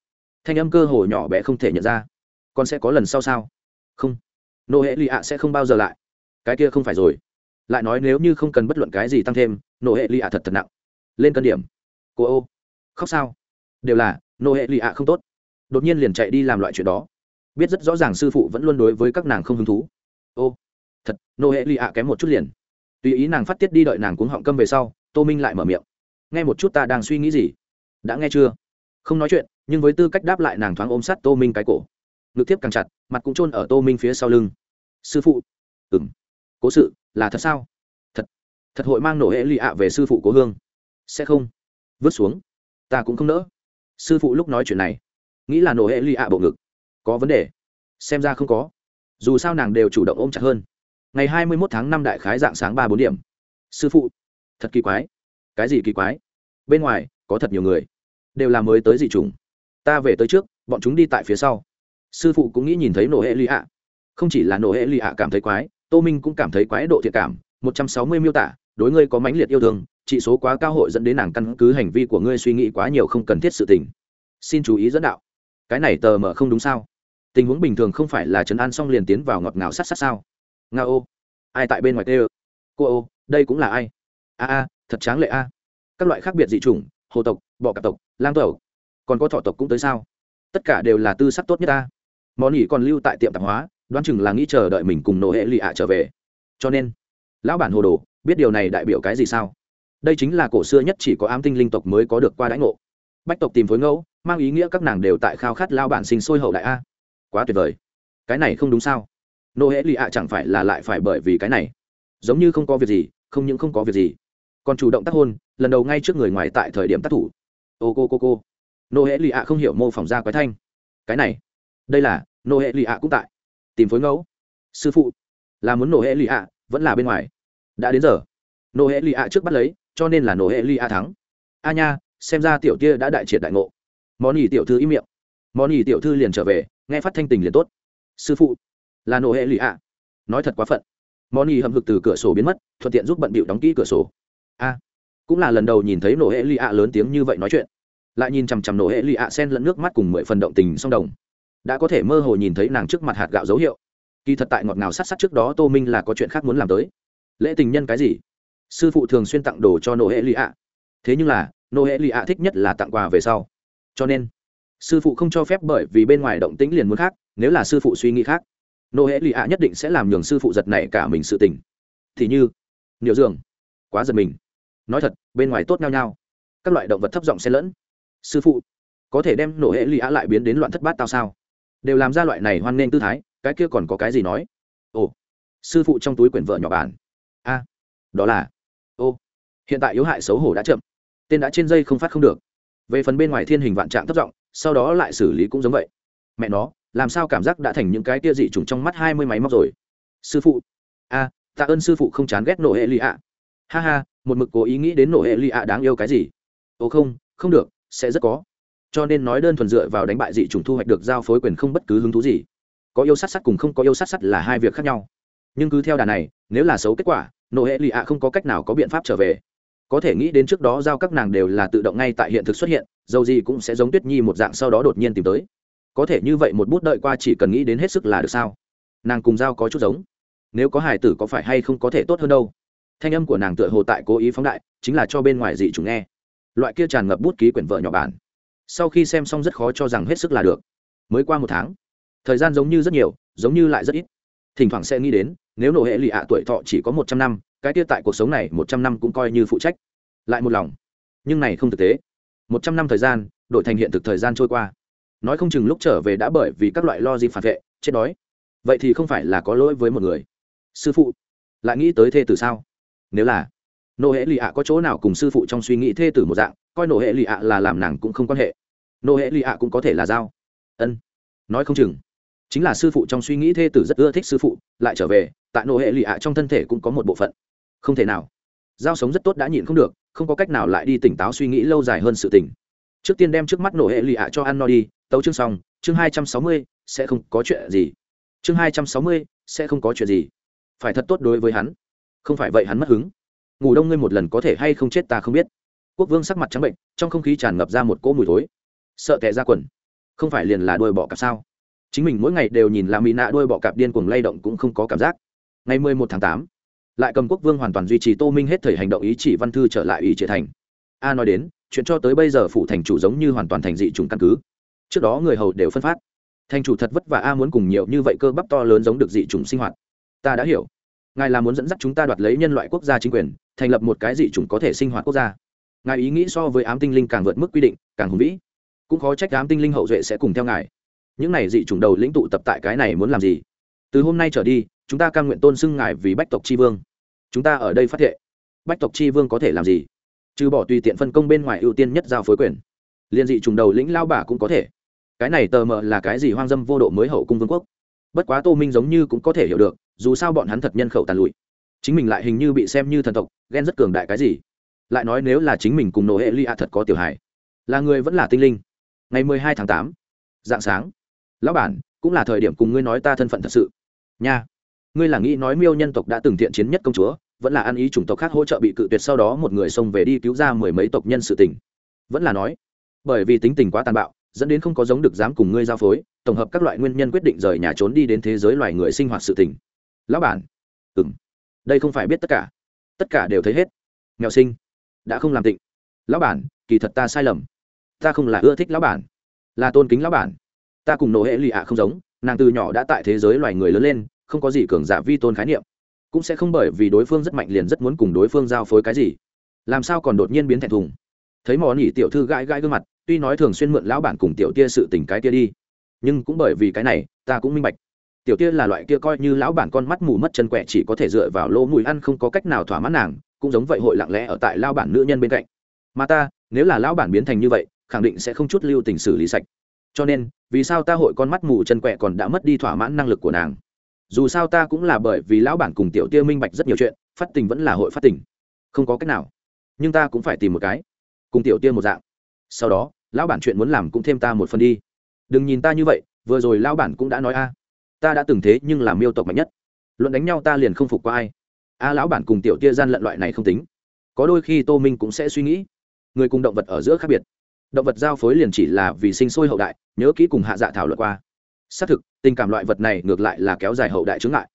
Thanh âm cơ hồ nhỏ bé không thể nhận ra. Con sẽ có lần sau sao? Không. Nô hệ lì a sẽ không bao giờ lại. Cái kia không phải rồi. Lại nói nếu như không cần bất luận cái gì tăng thêm nô hệ lì a thật thật nặng lên cân điểm. Cô ô, khóc sao? Đều là nô hệ lì a không tốt. Đột nhiên liền chạy đi làm loại chuyện đó. Biết rất rõ ràng sư phụ vẫn luôn đối với các nàng không hứng thú. Ô, thật nô hệ lì ạ kém một chút liền. Tùy ý nàng phát tiết đi đợi nàng cuống họng câm về sau, tô minh lại mở miệng. Nghe một chút ta đang suy nghĩ gì? Đã nghe chưa? Không nói chuyện, nhưng với tư cách đáp lại nàng thoáng ôm sát tô minh cái cổ. Ngực tiếp càng chặt, mặt cũng chôn ở tô minh phía sau lưng. Sư phụ. Ừng cố sự, là thật sao? Thật. Thật hội mang nổ hệ lụy ạ về sư phụ cố hương sẽ không. Vứt xuống. Ta cũng không nỡ. Sư phụ lúc nói chuyện này, nghĩ là nổ hệ ly ạ bộ ngực. Có vấn đề. Xem ra không có. Dù sao nàng đều chủ động ôm chặt hơn. Ngày hai mươi mốt tháng năm đại khái dạng sáng ba bốn điểm. Sư phụ. Thật kỳ quái. Cái gì kỳ quái? Bên ngoài, có thật nhiều người. Đều là mới tới dị chủng. Ta về tới trước, bọn chúng đi tại phía sau. Sư phụ cũng nghĩ nhìn thấy nổ hệ ly ạ. Không chỉ là nổ hệ ly ạ cảm thấy quái, tô minh cũng cảm thấy quái độ thiệt cảm. Một trăm sáu mươi miêu tả, đối ngươi có mãnh liệt yêu thương trị số quá cao hội dẫn đến nàng căn cứ hành vi của ngươi suy nghĩ quá nhiều không cần thiết sự tình. Xin chú ý dẫn đạo. Cái này tờ mở không đúng sao? Tình huống bình thường không phải là trấn an xong liền tiến vào ngọt ngào sát sát sao? Nga ô. Ai tại bên ngoài tê ơ? Cô ô, đây cũng là ai? A a, thật tráng lệ a. Các loại khác biệt dị chủng, hồ tộc, bọ cạp tộc, lang tộc. Còn có thọ tộc cũng tới sao? Tất cả đều là tư sắc tốt nhất ta. Món nghỉ còn lưu tại tiệm tạp hóa, đoán chừng là nghĩ chờ đợi mình cùng nổ hệ lì ạ trở về. Cho nên, lão bản hồ đồ, biết điều này đại biểu cái gì sao? Đây chính là cổ xưa nhất chỉ có ám tinh linh tộc mới có được qua đãi ngộ. Bách tộc tìm phối ngẫu, mang ý nghĩa các nàng đều tại khao khát lao bản sinh sôi hậu đại a. Quá tuyệt vời. Cái này không đúng sao? Nô hễ lì ạ chẳng phải là lại phải bởi vì cái này. Giống như không có việc gì, không những không có việc gì. Còn chủ động tác hôn, lần đầu ngay trước người ngoài tại thời điểm tác thủ. Ô cô cô cô. Nô hễ lì ạ không hiểu mô phỏng ra quái thanh. Cái này. Đây là, nô hễ lì ạ cũng tại. Tìm phối ngẫu. Sư phụ. Là muốn nô hễ lì ạ, vẫn là bên ngoài. Đã đến giờ. Nô hễ lì ạ trước bắt lấy cho nên là nô hệ ly a thắng. A nha, xem ra tiểu tia đã đại triệt đại ngộ. Món ỉ tiểu thư im miệng. Món ỉ tiểu thư liền trở về, nghe phát thanh tình liền tốt. Sư phụ, là nổ hệ lụy ạ nói thật quá phận. Món ỉ hầm hực từ cửa sổ biến mất, thuận tiện giúp bận bịu đóng kỹ cửa sổ. A, cũng là lần đầu nhìn thấy nổ hệ lụy ạ lớn tiếng như vậy nói chuyện. Lại nhìn chằm chằm nổ hệ lụy ạ sen lẫn nước mắt cùng mười phần động tình song đồng. Đã có thể mơ hồ nhìn thấy nàng trước mặt hạt gạo dấu hiệu. Kỳ thật tại ngọt ngào sát sát trước đó tô minh là có chuyện khác muốn làm tới. Lễ tình nhân cái gì? Sư phụ thường xuyên tặng đồ cho nô hệ lì ạ thế nhưng là nô hệ lì ạ thích nhất là tặng quà về sau. Cho nên, sư phụ không cho phép bởi vì bên ngoài động tĩnh liền muốn khác, nếu là sư phụ suy nghĩ khác nô hệ lì ạ nhất định sẽ làm nhường sư phụ giật này cả mình sự tình. Thì như nhiều giường quá giật mình. Nói thật, bên ngoài tốt nhau nhau. Các loại động vật thấp giọng xen lẫn. Sư phụ, có thể đem nổ hệ lì ạ lại biến đến loạn thất bát tao sao? Đều làm ra loại này hoan nghênh tư thái, cái kia còn có cái gì nói? Ồ, sư phụ trong túi quyển vợ nhỏ bản. A, đó là hiện tại yếu hại xấu hổ đã chậm, tên đã trên dây không phát không được. Về phần bên ngoài thiên hình vạn trạng thất vọng sau đó lại xử lý cũng giống vậy. Mẹ nó, làm sao cảm giác đã thành những cái tia dị trùng trong mắt hai mươi máy móc rồi? Sư phụ. A tạ ơn sư phụ không chán ghét nổ hệ lì ạ. Ha ha, một mực cố ý nghĩ đến nổ hệ lì ạ đáng yêu cái gì? Ồ không không được, sẽ rất có. Cho nên nói đơn thuần dựa vào đánh bại dị trùng thu hoạch được giao phối quyền không bất cứ hứng thú gì. Có yêu sát sắt cùng không có yêu sát sắt là hai việc khác nhau. Nhưng cứ theo đà này, nếu là xấu kết quả, nổ hệ lì ạ không có cách nào có biện pháp trở về có thể nghĩ đến trước đó giao các nàng đều là tự động ngay tại hiện thực xuất hiện dầu gì cũng sẽ giống tuyết nhi một dạng sau đó đột nhiên tìm tới. Có thể như vậy một bút đợi qua chỉ cần nghĩ đến hết sức là được sao? Nàng cùng giao có chút giống. Nếu có hải tử có phải hay không có thể tốt hơn đâu? Thanh âm của nàng tựa hồ tại cố ý phóng đại, chính là cho bên ngoài dị chúng nghe. Loại kia tràn ngập bút ký quyển vợ nhỏ bản. Sau khi xem xong rất khó cho rằng hết sức là được. Mới qua một tháng, thời gian giống như rất nhiều, giống như lại rất ít. Thỉnh thoảng sẽ nghĩ đến, nếu nổ hệ lụy ạ tuổi thọ chỉ có một trăm năm cái kia tại cuộc sống này một trăm năm cũng coi như phụ trách, lại một lòng. Nhưng này không thực tế. Một trăm năm thời gian, đổi thành hiện thực thời gian trôi qua. Nói không chừng lúc trở về đã bởi vì các loại lo gì phản vệ, chết đói. Vậy thì không phải là có lỗi với một người. Sư phụ, lại nghĩ tới thê tử sao? Nếu là nô hệ lì ạ có chỗ nào cùng sư phụ trong suy nghĩ thê tử một dạng, coi nô hệ lì ạ là làm nàng cũng không quan hệ. Nô hệ lì ạ cũng có thể là dao. ân. Nói không chừng. Chính là sư phụ trong suy nghĩ thê tử rất ưa thích sư phụ, lại trở về, tại nô hệ lì ạ trong thân thể cũng có một bộ phận không thể nào. Giao sống rất tốt đã nhịn không được, không có cách nào lại đi tỉnh táo suy nghĩ lâu dài hơn sự tỉnh trước tiên đem trước mắt nổ hệ lụy ạ cho ăn no đi, tấu chương xong, chương hai trăm sáu mươi, sẽ không có chuyện gì. Chương hai trăm sáu mươi, sẽ không có chuyện gì. Phải thật tốt đối với hắn. Không phải vậy hắn mất hứng. Ngủ đông ngươi một lần có thể hay không chết ta không biết. Quốc vương sắc mặt trắng bệnh, trong không khí tràn ngập ra một cỗ mùi thối. Sợ tệ ra quần. Không phải liền là đuôi bọ cạp sao? Chính mình mỗi ngày đều nhìn là mỹ nạ đuôi bọ cạp điên cuồng lay động cũng không có cảm giác. Ngày mười một tháng tám lại cầm quốc vương hoàn toàn duy trì tô minh hết thời hành động ý chỉ văn thư trở lại ý triệt thành. A nói đến, chuyện cho tới bây giờ phủ thành chủ giống như hoàn toàn thành dị trùng căn cứ. Trước đó người hầu đều phân phát. Thành chủ thật vất vả a muốn cùng nhiều như vậy cơ bắp to lớn giống được dị trùng sinh hoạt. Ta đã hiểu. Ngài là muốn dẫn dắt chúng ta đoạt lấy nhân loại quốc gia chính quyền, thành lập một cái dị trùng có thể sinh hoạt quốc gia. Ngài ý nghĩ so với ám tinh linh càng vượt mức quy định, càng hùng vĩ. Cũng khó trách ám tinh linh hậu duệ sẽ cùng theo ngài. Những này dị chủng đầu lĩnh tụ tập tại cái này muốn làm gì? Từ hôm nay trở đi, chúng ta cam nguyện tôn xưng ngài vì bách tộc tri vương chúng ta ở đây phát hiện bách tộc chi vương có thể làm gì? Trừ bỏ tùy tiện phân công bên ngoài ưu tiên nhất giao phối quyền. Liên dị trùng đầu lĩnh lao bà cũng có thể. Cái này tờ mờ là cái gì hoang dâm vô độ mới hậu cung vương quốc? Bất quá tô minh giống như cũng có thể hiểu được, dù sao bọn hắn thật nhân khẩu tàn lụi. Chính mình lại hình như bị xem như thần tộc, ghen rất cường đại cái gì? Lại nói nếu là chính mình cùng nổ hệ ly a thật có tiểu hài. Là người vẫn là tinh linh. Ngày mười hai tháng tám, dạng sáng. Lão bản, cũng là thời điểm cùng ngươi nói ta thân phận thật sự. Nha ngươi là nghĩ nói miêu nhân tộc đã từng thiện chiến nhất công chúa, vẫn là ăn ý chủng tộc khác hỗ trợ bị cự tuyệt sau đó một người xông về đi cứu ra mười mấy tộc nhân sự tình. Vẫn là nói, bởi vì tính tình quá tàn bạo, dẫn đến không có giống được dám cùng ngươi giao phối, tổng hợp các loại nguyên nhân quyết định rời nhà trốn đi đến thế giới loài người sinh hoạt sự tình. Lão bản. Ừng đây không phải biết tất cả. Tất cả đều thấy hết. Nghèo sinh. Đã không làm tịnh. Lão bản, kỳ thật ta sai lầm. Ta không là ưa thích lão bản. Là tôn kính lão bản. Ta cùng nổ hệ lì ạ không giống, nàng từ nhỏ đã tại thế giới loài người lớn lên không có gì cường giả vi tôn khái niệm, cũng sẽ không bởi vì đối phương rất mạnh liền rất muốn cùng đối phương giao phối cái gì. Làm sao còn đột nhiên biến thẹn thùng? Thấy mò nỉ tiểu thư gãi gãi gương mặt, tuy nói thường xuyên mượn lão bản cùng tiểu tia sự tình cái tia đi, nhưng cũng bởi vì cái này, ta cũng minh bạch. Tiểu tia là loại kia coi như lão bản con mắt mù mất chân quẹ chỉ có thể dựa vào lỗ mùi ăn không có cách nào thỏa mãn nàng, cũng giống vậy hội lặng lẽ ở tại lao bản nữ nhân bên cạnh. Mà ta, nếu là lão bản biến thành như vậy, khẳng định sẽ không chút lưu tình xử lý sạch. Cho nên, vì sao ta hội con mắt mù chân quẹ còn đã mất đi thỏa mãn năng lực của nàng? Dù sao ta cũng là bởi vì lão bản cùng tiểu tia minh bạch rất nhiều chuyện, phát tình vẫn là hội phát tình. Không có cách nào. Nhưng ta cũng phải tìm một cái. Cùng tiểu tia một dạng. Sau đó, lão bản chuyện muốn làm cũng thêm ta một phần đi. Đừng nhìn ta như vậy, vừa rồi lão bản cũng đã nói a. Ta đã từng thế nhưng làm miêu tộc mạnh nhất. Luận đánh nhau ta liền không phục qua ai. A, lão bản cùng tiểu tia gian lận loại này không tính. Có đôi khi tô minh cũng sẽ suy nghĩ. Người cùng động vật ở giữa khác biệt. Động vật giao phối liền chỉ là vì sinh sôi hậu đại, nhớ kỹ cùng hạ dạ thảo luận qua xác thực, tình cảm loại vật này ngược lại là kéo dài hậu đại chướng lại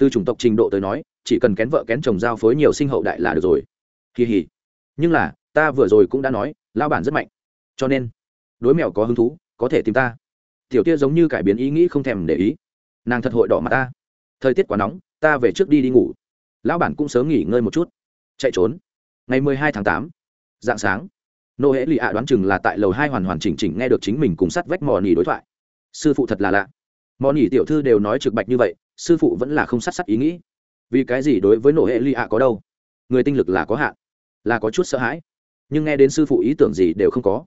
từ chủng tộc trình độ tới nói, chỉ cần kén vợ kén chồng giao phối nhiều sinh hậu đại là được rồi. Kỳ hỉ. Nhưng là, ta vừa rồi cũng đã nói lao bản rất mạnh. Cho nên, đối mèo có hứng thú, có thể tìm ta. Tiểu tia giống như cải biến ý nghĩ không thèm để ý. Nàng thật hội đỏ mặt ta. Thời tiết quá nóng, ta về trước đi đi ngủ. Lão bản cũng sớm nghỉ ngơi một chút. Chạy trốn. Ngày mười hai tháng tám, dạng sáng. Nô hễ lì ạ đoán chừng là tại lầu hai hoàn hoàn chỉnh chỉnh nghe được chính mình cùng sắt vách mò nỉ đối thoại sư phụ thật là lạ. Món ỉ tiểu thư đều nói trực bạch như vậy, sư phụ vẫn là không sát sát ý nghĩ. Vì cái gì đối với nổ hệ ly ạ có đâu? Người tinh lực là có hạn, là có chút sợ hãi. Nhưng nghe đến sư phụ ý tưởng gì đều không có,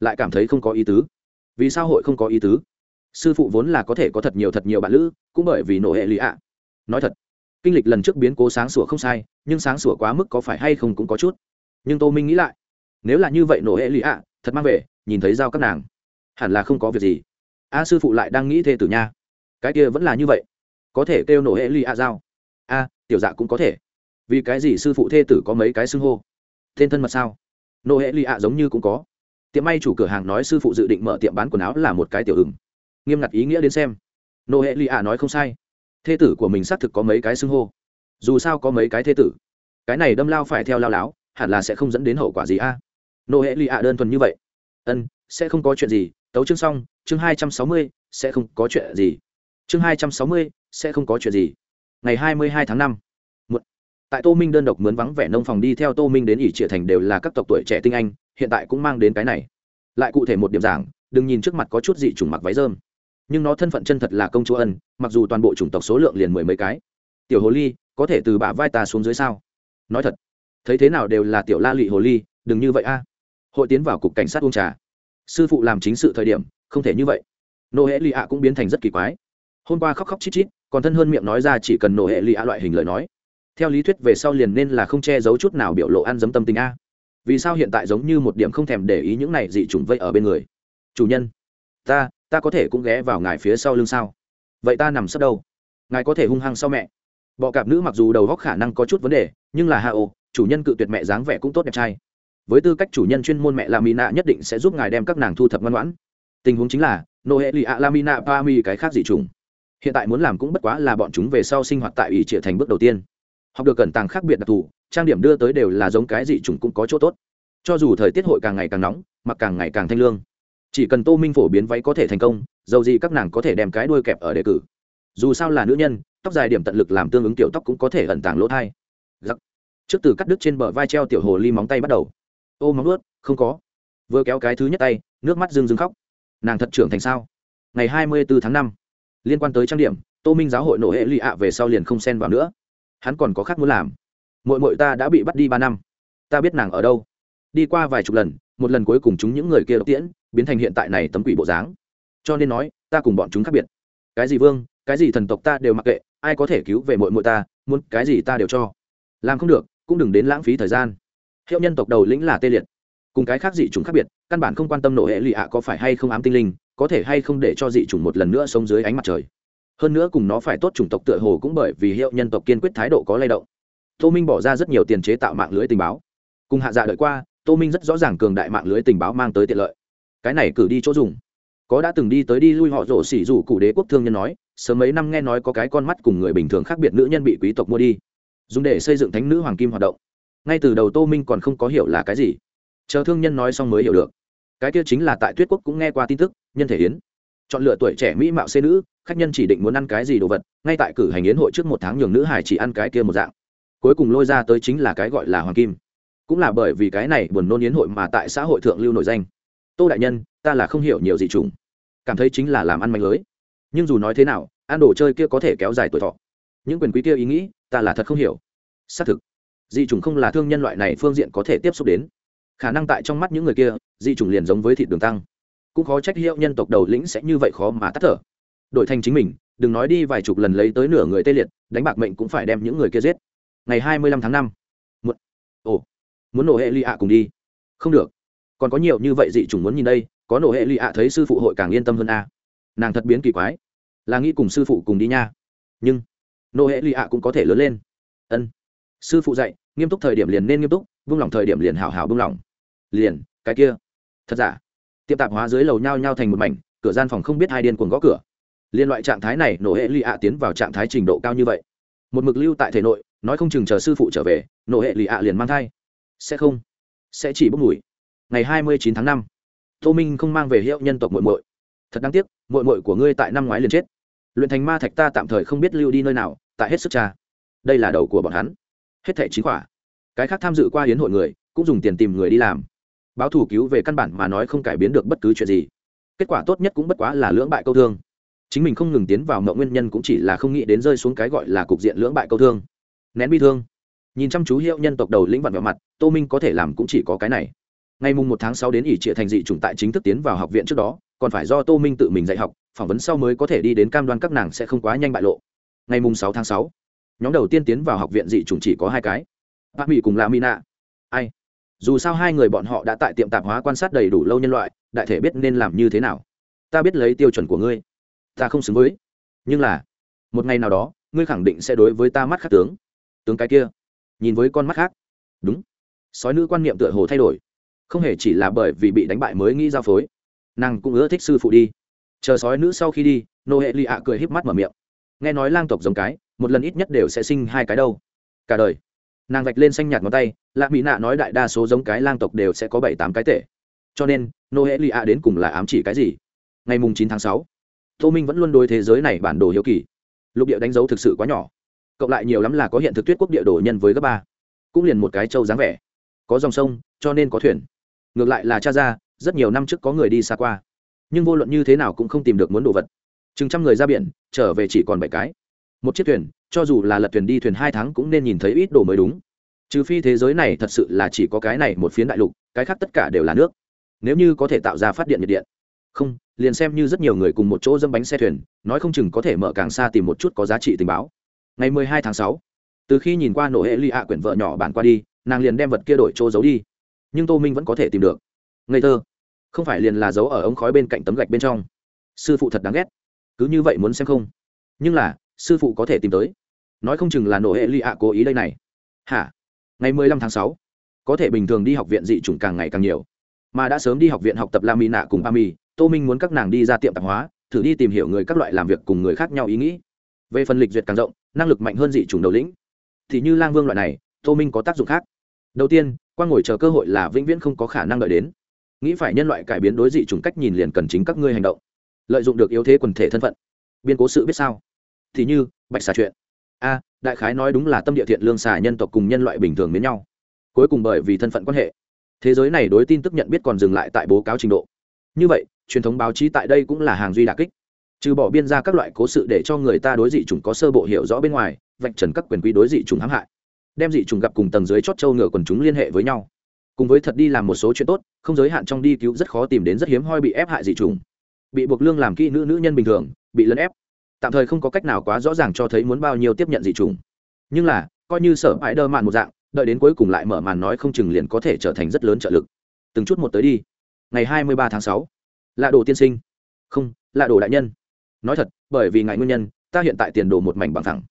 lại cảm thấy không có ý tứ. Vì sao hội không có ý tứ? Sư phụ vốn là có thể có thật nhiều thật nhiều bạn lữ, cũng bởi vì nổ hệ ly ạ. Nói thật, kinh lịch lần trước biến cố sáng sủa không sai, nhưng sáng sủa quá mức có phải hay không cũng có chút. Nhưng tô minh nghĩ lại, nếu là như vậy nổ hệ ly ạ, thật mang về, nhìn thấy giao các nàng, hẳn là không có việc gì a sư phụ lại đang nghĩ thê tử nha. Cái kia vẫn là như vậy. Có thể kêu nổ hệ ly a dao, a tiểu dạ cũng có thể. Vì cái gì sư phụ thê tử có mấy cái xưng hô? Tên thân mật sao? Nô hệ ly a giống như cũng có. Tiệm may chủ cửa hàng nói sư phụ dự định mở tiệm bán quần áo là một cái tiểu ứng nghiêm ngặt ý nghĩa đến xem. Nô hệ ly a nói không sai. Thê tử của mình xác thực có mấy cái xưng hô. Dù sao có mấy cái thê tử. Cái này đâm lao phải theo lao láo hẳn là sẽ không dẫn đến hậu quả gì a. Nô hệ lì ạ đơn thuần như vậy. Ân sẽ không có chuyện gì tấu chương xong, chương hai trăm sáu mươi, sẽ không có chuyện gì. Chương hai trăm sáu mươi, sẽ không có chuyện gì. Ngày hai mươi hai tháng năm tại tô minh đơn độc mướn vắng vẻ nông phòng đi theo tô minh đến ỷ trịa thành đều là các tộc tuổi trẻ tinh anh, hiện tại cũng mang đến cái này. Lại cụ thể một điểm giảng, đừng nhìn trước mặt có chút dị chủng mặc váy dơm nhưng nó thân phận chân thật là công chúa ân, mặc dù toàn bộ chủng tộc số lượng liền mười mấy cái. Tiểu hồ ly, có thể từ bả vai ta xuống dưới sao? Nói thật, thấy thế nào đều là tiểu la lị hồ ly, đừng như vậy a. Hội tiến vào cục cảnh sát uống trà sư phụ làm chính sự thời điểm, không thể như vậy. Nô hệ lì ạ cũng biến thành rất kỳ quái. Hôm qua khóc khóc chít chít, còn thân hơn miệng nói ra chỉ cần nô hệ lì ạ loại hình lời nói. Theo lý thuyết về sau liền nên là không che giấu chút nào biểu lộ ăn dấm tâm tình a. Vì sao hiện tại giống như một điểm không thèm để ý những này dị trùng vây ở bên người? Chủ nhân, ta ta có thể cũng ghé vào ngài phía sau lưng sao? Vậy ta nằm sấp đâu? Ngài có thể hung hăng sau mẹ. Bọ cạp nữ mặc dù đầu góc khả năng có chút vấn đề, nhưng là hạ ô, chủ nhân cự tuyệt mẹ dáng vẻ cũng tốt đẹp trai với tư cách chủ nhân chuyên môn mẹ lamina nhất định sẽ giúp ngài đem các nàng thu thập ngoan ngoãn. Tình huống chính là nô hệ lì ạ lamina pa mi cái khác dị trùng. hiện tại muốn làm cũng bất quá là bọn chúng về sau sinh hoạt tại ủy trịa thành bước đầu tiên. Học được cẩn tàng khác biệt đặc thù, trang điểm đưa tới đều là giống cái dị trùng cũng có chỗ tốt. Cho dù thời tiết hội càng ngày càng nóng, mặc càng ngày càng thanh lương. Chỉ cần tô minh phổ biến váy có thể thành công, dầu gì các nàng có thể đem cái đuôi kẹp ở đề cử. Dù sao là nữ nhân, tóc dài điểm tận lực làm tương ứng tiểu tóc cũng có thể ẩn tàng lỗ thai. Giặc trước từ cắt đứt trên bờ vai treo tiểu hồ ly móng tay bắt đầu ô móng ướt không có. Vừa kéo cái thứ nhất tay, nước mắt rưng rưng khóc. Nàng thật trưởng thành sao? Ngày hai mươi bốn tháng năm, liên quan tới trang điểm, tô minh giáo hội nổ hệ lụy ạ về sau liền không xen vào nữa. Hắn còn có khác muốn làm. Mội mội ta đã bị bắt đi ba năm. Ta biết nàng ở đâu. Đi qua vài chục lần, một lần cuối cùng chúng những người kia tiễn, biến thành hiện tại này tấm quỷ bộ dáng. Cho nên nói, ta cùng bọn chúng khác biệt. Cái gì vương, cái gì thần tộc ta đều mặc kệ, ai có thể cứu về mội mội ta, muốn cái gì ta đều cho. Làm không được, cũng đừng đến lãng phí thời gian hiệu nhân tộc đầu lĩnh là tê liệt. Cùng cái khác dị chủng khác biệt, căn bản không quan tâm nổ hệ lụy ạ có phải hay không ám tinh linh, có thể hay không để cho dị chủng một lần nữa sống dưới ánh mặt trời. Hơn nữa cùng nó phải tốt chủng tộc tựa hồ cũng bởi vì hiệu nhân tộc kiên quyết thái độ có lay động. Tô minh bỏ ra rất nhiều tiền chế tạo mạng lưới tình báo. Cùng hạ dạ đợi qua, tô minh rất rõ ràng cường đại mạng lưới tình báo mang tới tiện lợi. Cái này cử đi chỗ dùng. Có đã từng đi tới đi lui họ rổ xỉ rủ cụ đế quốc thương nhân nói, sớm mấy năm nghe nói có cái con mắt cùng người bình thường khác biệt nữ nhân bị quý tộc mua đi. Dùng để xây dựng thánh nữ hoàng kim hoạt động ngay từ đầu tô minh còn không có hiểu là cái gì. Chờ thương nhân nói xong mới hiểu được. Cái kia chính là tại tuyết quốc cũng nghe qua tin tức, nhân thể hiến chọn lựa tuổi trẻ mỹ mạo xê nữ, khách nhân chỉ định muốn ăn cái gì đồ vật, ngay tại cử hành yến hội trước một tháng nhường nữ hải chỉ ăn cái kia một dạng. Cuối cùng lôi ra tới chính là cái gọi là hoàng kim. Cũng là bởi vì cái này buồn nôn yến hội mà tại xã hội thượng lưu nổi danh. Tô đại nhân, ta là không hiểu nhiều gì trùng. Cảm thấy chính là làm ăn manh lưới. Nhưng dù nói thế nào, ăn đồ chơi kia có thể kéo dài tuổi thọ. Những quyền quý kia ý nghĩ, ta là thật không hiểu. Xác thực dị trùng không là thương nhân loại này phương diện có thể tiếp xúc đến. Khả năng tại trong mắt những người kia dị trùng liền giống với thịt đường tăng. Cũng khó trách hiệu nhân tộc đầu lĩnh sẽ như vậy khó mà tắt thở. Đổi thành chính mình, đừng nói đi vài chục lần lấy tới nửa người tê liệt, đánh bạc mệnh cũng phải đem những người kia giết. Ngày hai mươi lăm tháng năm một ồ, muốn nổ hệ lụy ạ cùng đi. Không được. Còn có nhiều như vậy dị chủng muốn nhìn đây, có nổ hệ lụy ạ thấy sư phụ hội càng yên tâm hơn a. Nàng thật biến kỳ quái. Là nghĩ cùng sư phụ cùng đi nha. Nhưng, nổ hệ lụy ạ cũng có thể lớn lên. Ân sư phụ dạy, nghiêm túc thời điểm liền nên nghiêm túc, vung lòng thời điểm liền hào hào vung lòng. Liền, cái kia. Thật giả? Tiệm tạp hóa dưới lầu nhao nhao thành một mảnh, cửa gian phòng không biết hai điên cuồng gõ cửa. Liên loại trạng thái này, nổ hệ lì ạ tiến vào trạng thái trình độ cao như vậy. Một mực lưu tại thể nội, nói không chừng chờ sư phụ trở về, nổ hệ lì ạ liền mang thai. Sẽ không. Sẽ chỉ bốc mùi. Ngày hai mươi chín tháng năm, tô minh không mang về hiệu nhân tộc muội muội. Thật đáng tiếc, muội muội của ngươi tại năm ngoái liền chết. Luyện thành ma thạch ta tạm thời không biết lưu đi nơi nào, tại hết sức cha. Đây là đầu của bọn hắn hết thẻ chính quả cái khác tham dự qua hiến hội người, cũng dùng tiền tìm người đi làm. Báo thủ cứu về căn bản mà nói không cải biến được bất cứ chuyện gì. Kết quả tốt nhất cũng bất quá là lưỡng bại câu thương. Chính mình không ngừng tiến vào mậu nguyên nhân cũng chỉ là không nghĩ đến rơi xuống cái gọi là cục diện lưỡng bại câu thương. Nén bi thương. Nhìn chăm chú hiệu nhân tộc đầu lĩnh vặn vào mặt, tô minh có thể làm cũng chỉ có cái này. Ngày mùng một tháng sáu đến ỷ trịa thành dị chủng tại chính thức tiến vào học viện trước đó, còn phải do tô minh tự mình dạy học, phỏng vấn sau mới có thể đi đến cam đoan các nàng sẽ không quá nhanh bại lộ. Ngày mùng sáu tháng sáu nhóm đầu tiên tiến vào học viện dị chủng chỉ có hai cái. Bác mỹ cùng là mina. Ai? Dù sao hai người bọn họ đã tại tiệm tạp hóa quan sát đầy đủ lâu nhân loại, đại thể biết nên làm như thế nào. Ta biết lấy tiêu chuẩn của ngươi. Ta không xứng với. Nhưng là, một ngày nào đó, ngươi khẳng định sẽ đối với ta mắt khác tướng. Tướng cái kia. Nhìn với con mắt khác. Đúng. Sói nữ quan niệm tựa hồ thay đổi. Không hề chỉ là bởi vì bị đánh bại mới nghĩ giao phối. Nàng cũng ưa thích sư phụ đi. Chờ sói nữ sau khi đi nô hệ lì ạ cười híp mắt mở miệng. Nghe nói lang tộc giống cái một lần ít nhất đều sẽ sinh hai cái đâu. Cả đời, nàng vạch lên xanh nhạt ngón tay, lạ mỹ nạ nói đại đa số giống cái lang tộc đều sẽ có bảy tám cái tệ cho nên nô hệ lì ạ đến cùng là ám chỉ cái gì? Ngày mùng chín tháng sáu, tô minh vẫn luôn đối thế giới này bản đồ hiếu kỳ. Lục địa đánh dấu thực sự quá nhỏ. Cộng lại nhiều lắm là có hiện thực tuyết quốc địa đồ nhân với gấp ba. Cũng liền một cái châu dáng vẻ. Có dòng sông, cho nên có thuyền. Ngược lại là cha ra, rất nhiều năm trước có người đi xa qua. Nhưng vô luận như thế nào cũng không tìm được muốn đồ vật. Chừng trăm người ra biển, trở về chỉ còn bảy cái một chiếc thuyền, cho dù là lật thuyền đi thuyền hai tháng cũng nên nhìn thấy ít đồ mới đúng. Trừ phi thế giới này thật sự là chỉ có cái này một phiến đại lục, cái khác tất cả đều là nước. Nếu như có thể tạo ra phát điện nhiệt điện. Không, liền xem như rất nhiều người cùng một chỗ dâm bánh xe thuyền, nói không chừng có thể mở càng xa tìm một chút có giá trị tình báo. Ngày mười hai tháng sáu, từ khi nhìn qua nổ hệ ly ạ quyển vợ nhỏ bản qua đi, nàng liền đem vật kia đổi chỗ giấu đi. Nhưng tô minh vẫn có thể tìm được. Ngây thơ, không phải liền là giấu ở ống khói bên cạnh tấm gạch bên trong. Sư phụ thật đáng ghét. Cứ như vậy muốn xem không? Nhưng là sư phụ có thể tìm tới. Nói không chừng là nổ hệ ly ạ cố ý đây này. Hả? Ngày mười lăm tháng sáu, có thể bình thường đi học viện dị chủng càng ngày càng nhiều. Mà đã sớm đi học viện học tập la mi nạ cùng pa mi tô minh muốn các nàng đi ra tiệm tạp hóa, thử đi tìm hiểu người các loại làm việc cùng người khác nhau ý nghĩ. Về phần lịch duyệt càng rộng, năng lực mạnh hơn dị chủng đầu lĩnh. Thì như lang vương loại này, tô minh có tác dụng khác. Đầu tiên quan ngồi chờ cơ hội là vĩnh viễn không có khả năng đợi đến. Nghĩ phải nhân loại cải biến đối dị chủng cách nhìn liền cần chính các ngươi hành động. Lợi dụng được yếu thế quần thể thân phận. Biên cố sự biết sao? Thì như, bạch xà chuyện. A, đại khái nói đúng là tâm địa thiện lương xà nhân tộc cùng nhân loại bình thường đến nhau. Cuối cùng bởi vì thân phận quan hệ, thế giới này đối tin tức nhận biết còn dừng lại tại bố cáo trình độ. Như vậy, truyền thống báo chí tại đây cũng là hàng duy đà kích. Trừ bỏ biên ra các loại cố sự để cho người ta đối dị chủng có sơ bộ hiểu rõ bên ngoài, vạch trần các quyền quý đối dị chủng hãm hại, đem dị chủng gặp cùng tầng dưới chót châu ngựa quần chúng liên hệ với nhau. Cùng với thật đi làm một số chuyện tốt, không giới hạn trong đi cứu rất khó tìm đến rất hiếm hoi bị ép hại dị chủng. Bị buộc lương làm kỹ nữ nữ nhân bình thường, bị lấn ép tạm thời không có cách nào quá rõ ràng cho thấy muốn bao nhiêu tiếp nhận dị trùng. nhưng là, coi như sở hãi đơ mạn một dạng, đợi đến cuối cùng lại mở màn nói không chừng liền có thể trở thành rất lớn trợ lực. Từng chút một tới đi. Ngày hai mươi ba tháng sáu. Lạ đồ tiên sinh. Không, lạ đồ đại nhân. Nói thật, bởi vì ngài nguyên nhân, ta hiện tại tiền đồ một mảnh bằng thẳng.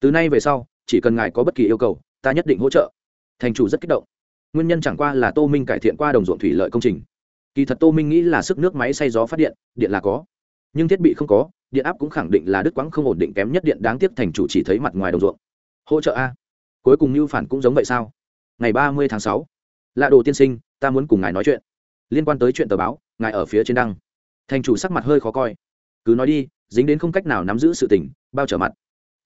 Từ nay về sau, chỉ cần ngài có bất kỳ yêu cầu, ta nhất định hỗ trợ. Thành chủ rất kích động. Nguyên nhân chẳng qua là tô minh cải thiện qua đồng ruộng thủy lợi công trình. Kỳ thật tô minh nghĩ là sức nước máy xay gió phát điện điện là có nhưng thiết bị không có, điện áp cũng khẳng định là đứt quãng không ổn định kém nhất điện đáng tiếc thành chủ chỉ thấy mặt ngoài đồng ruộng. Hỗ trợ a. Cuối cùng như phản cũng giống vậy sao? Ngày ba mươi tháng sáu. Lạ đồ tiên sinh, ta muốn cùng ngài nói chuyện. Liên quan tới chuyện tờ báo, ngài ở phía trên đăng. Thành chủ sắc mặt hơi khó coi. Cứ nói đi, dính đến không cách nào nắm giữ sự tình, bao trở mặt.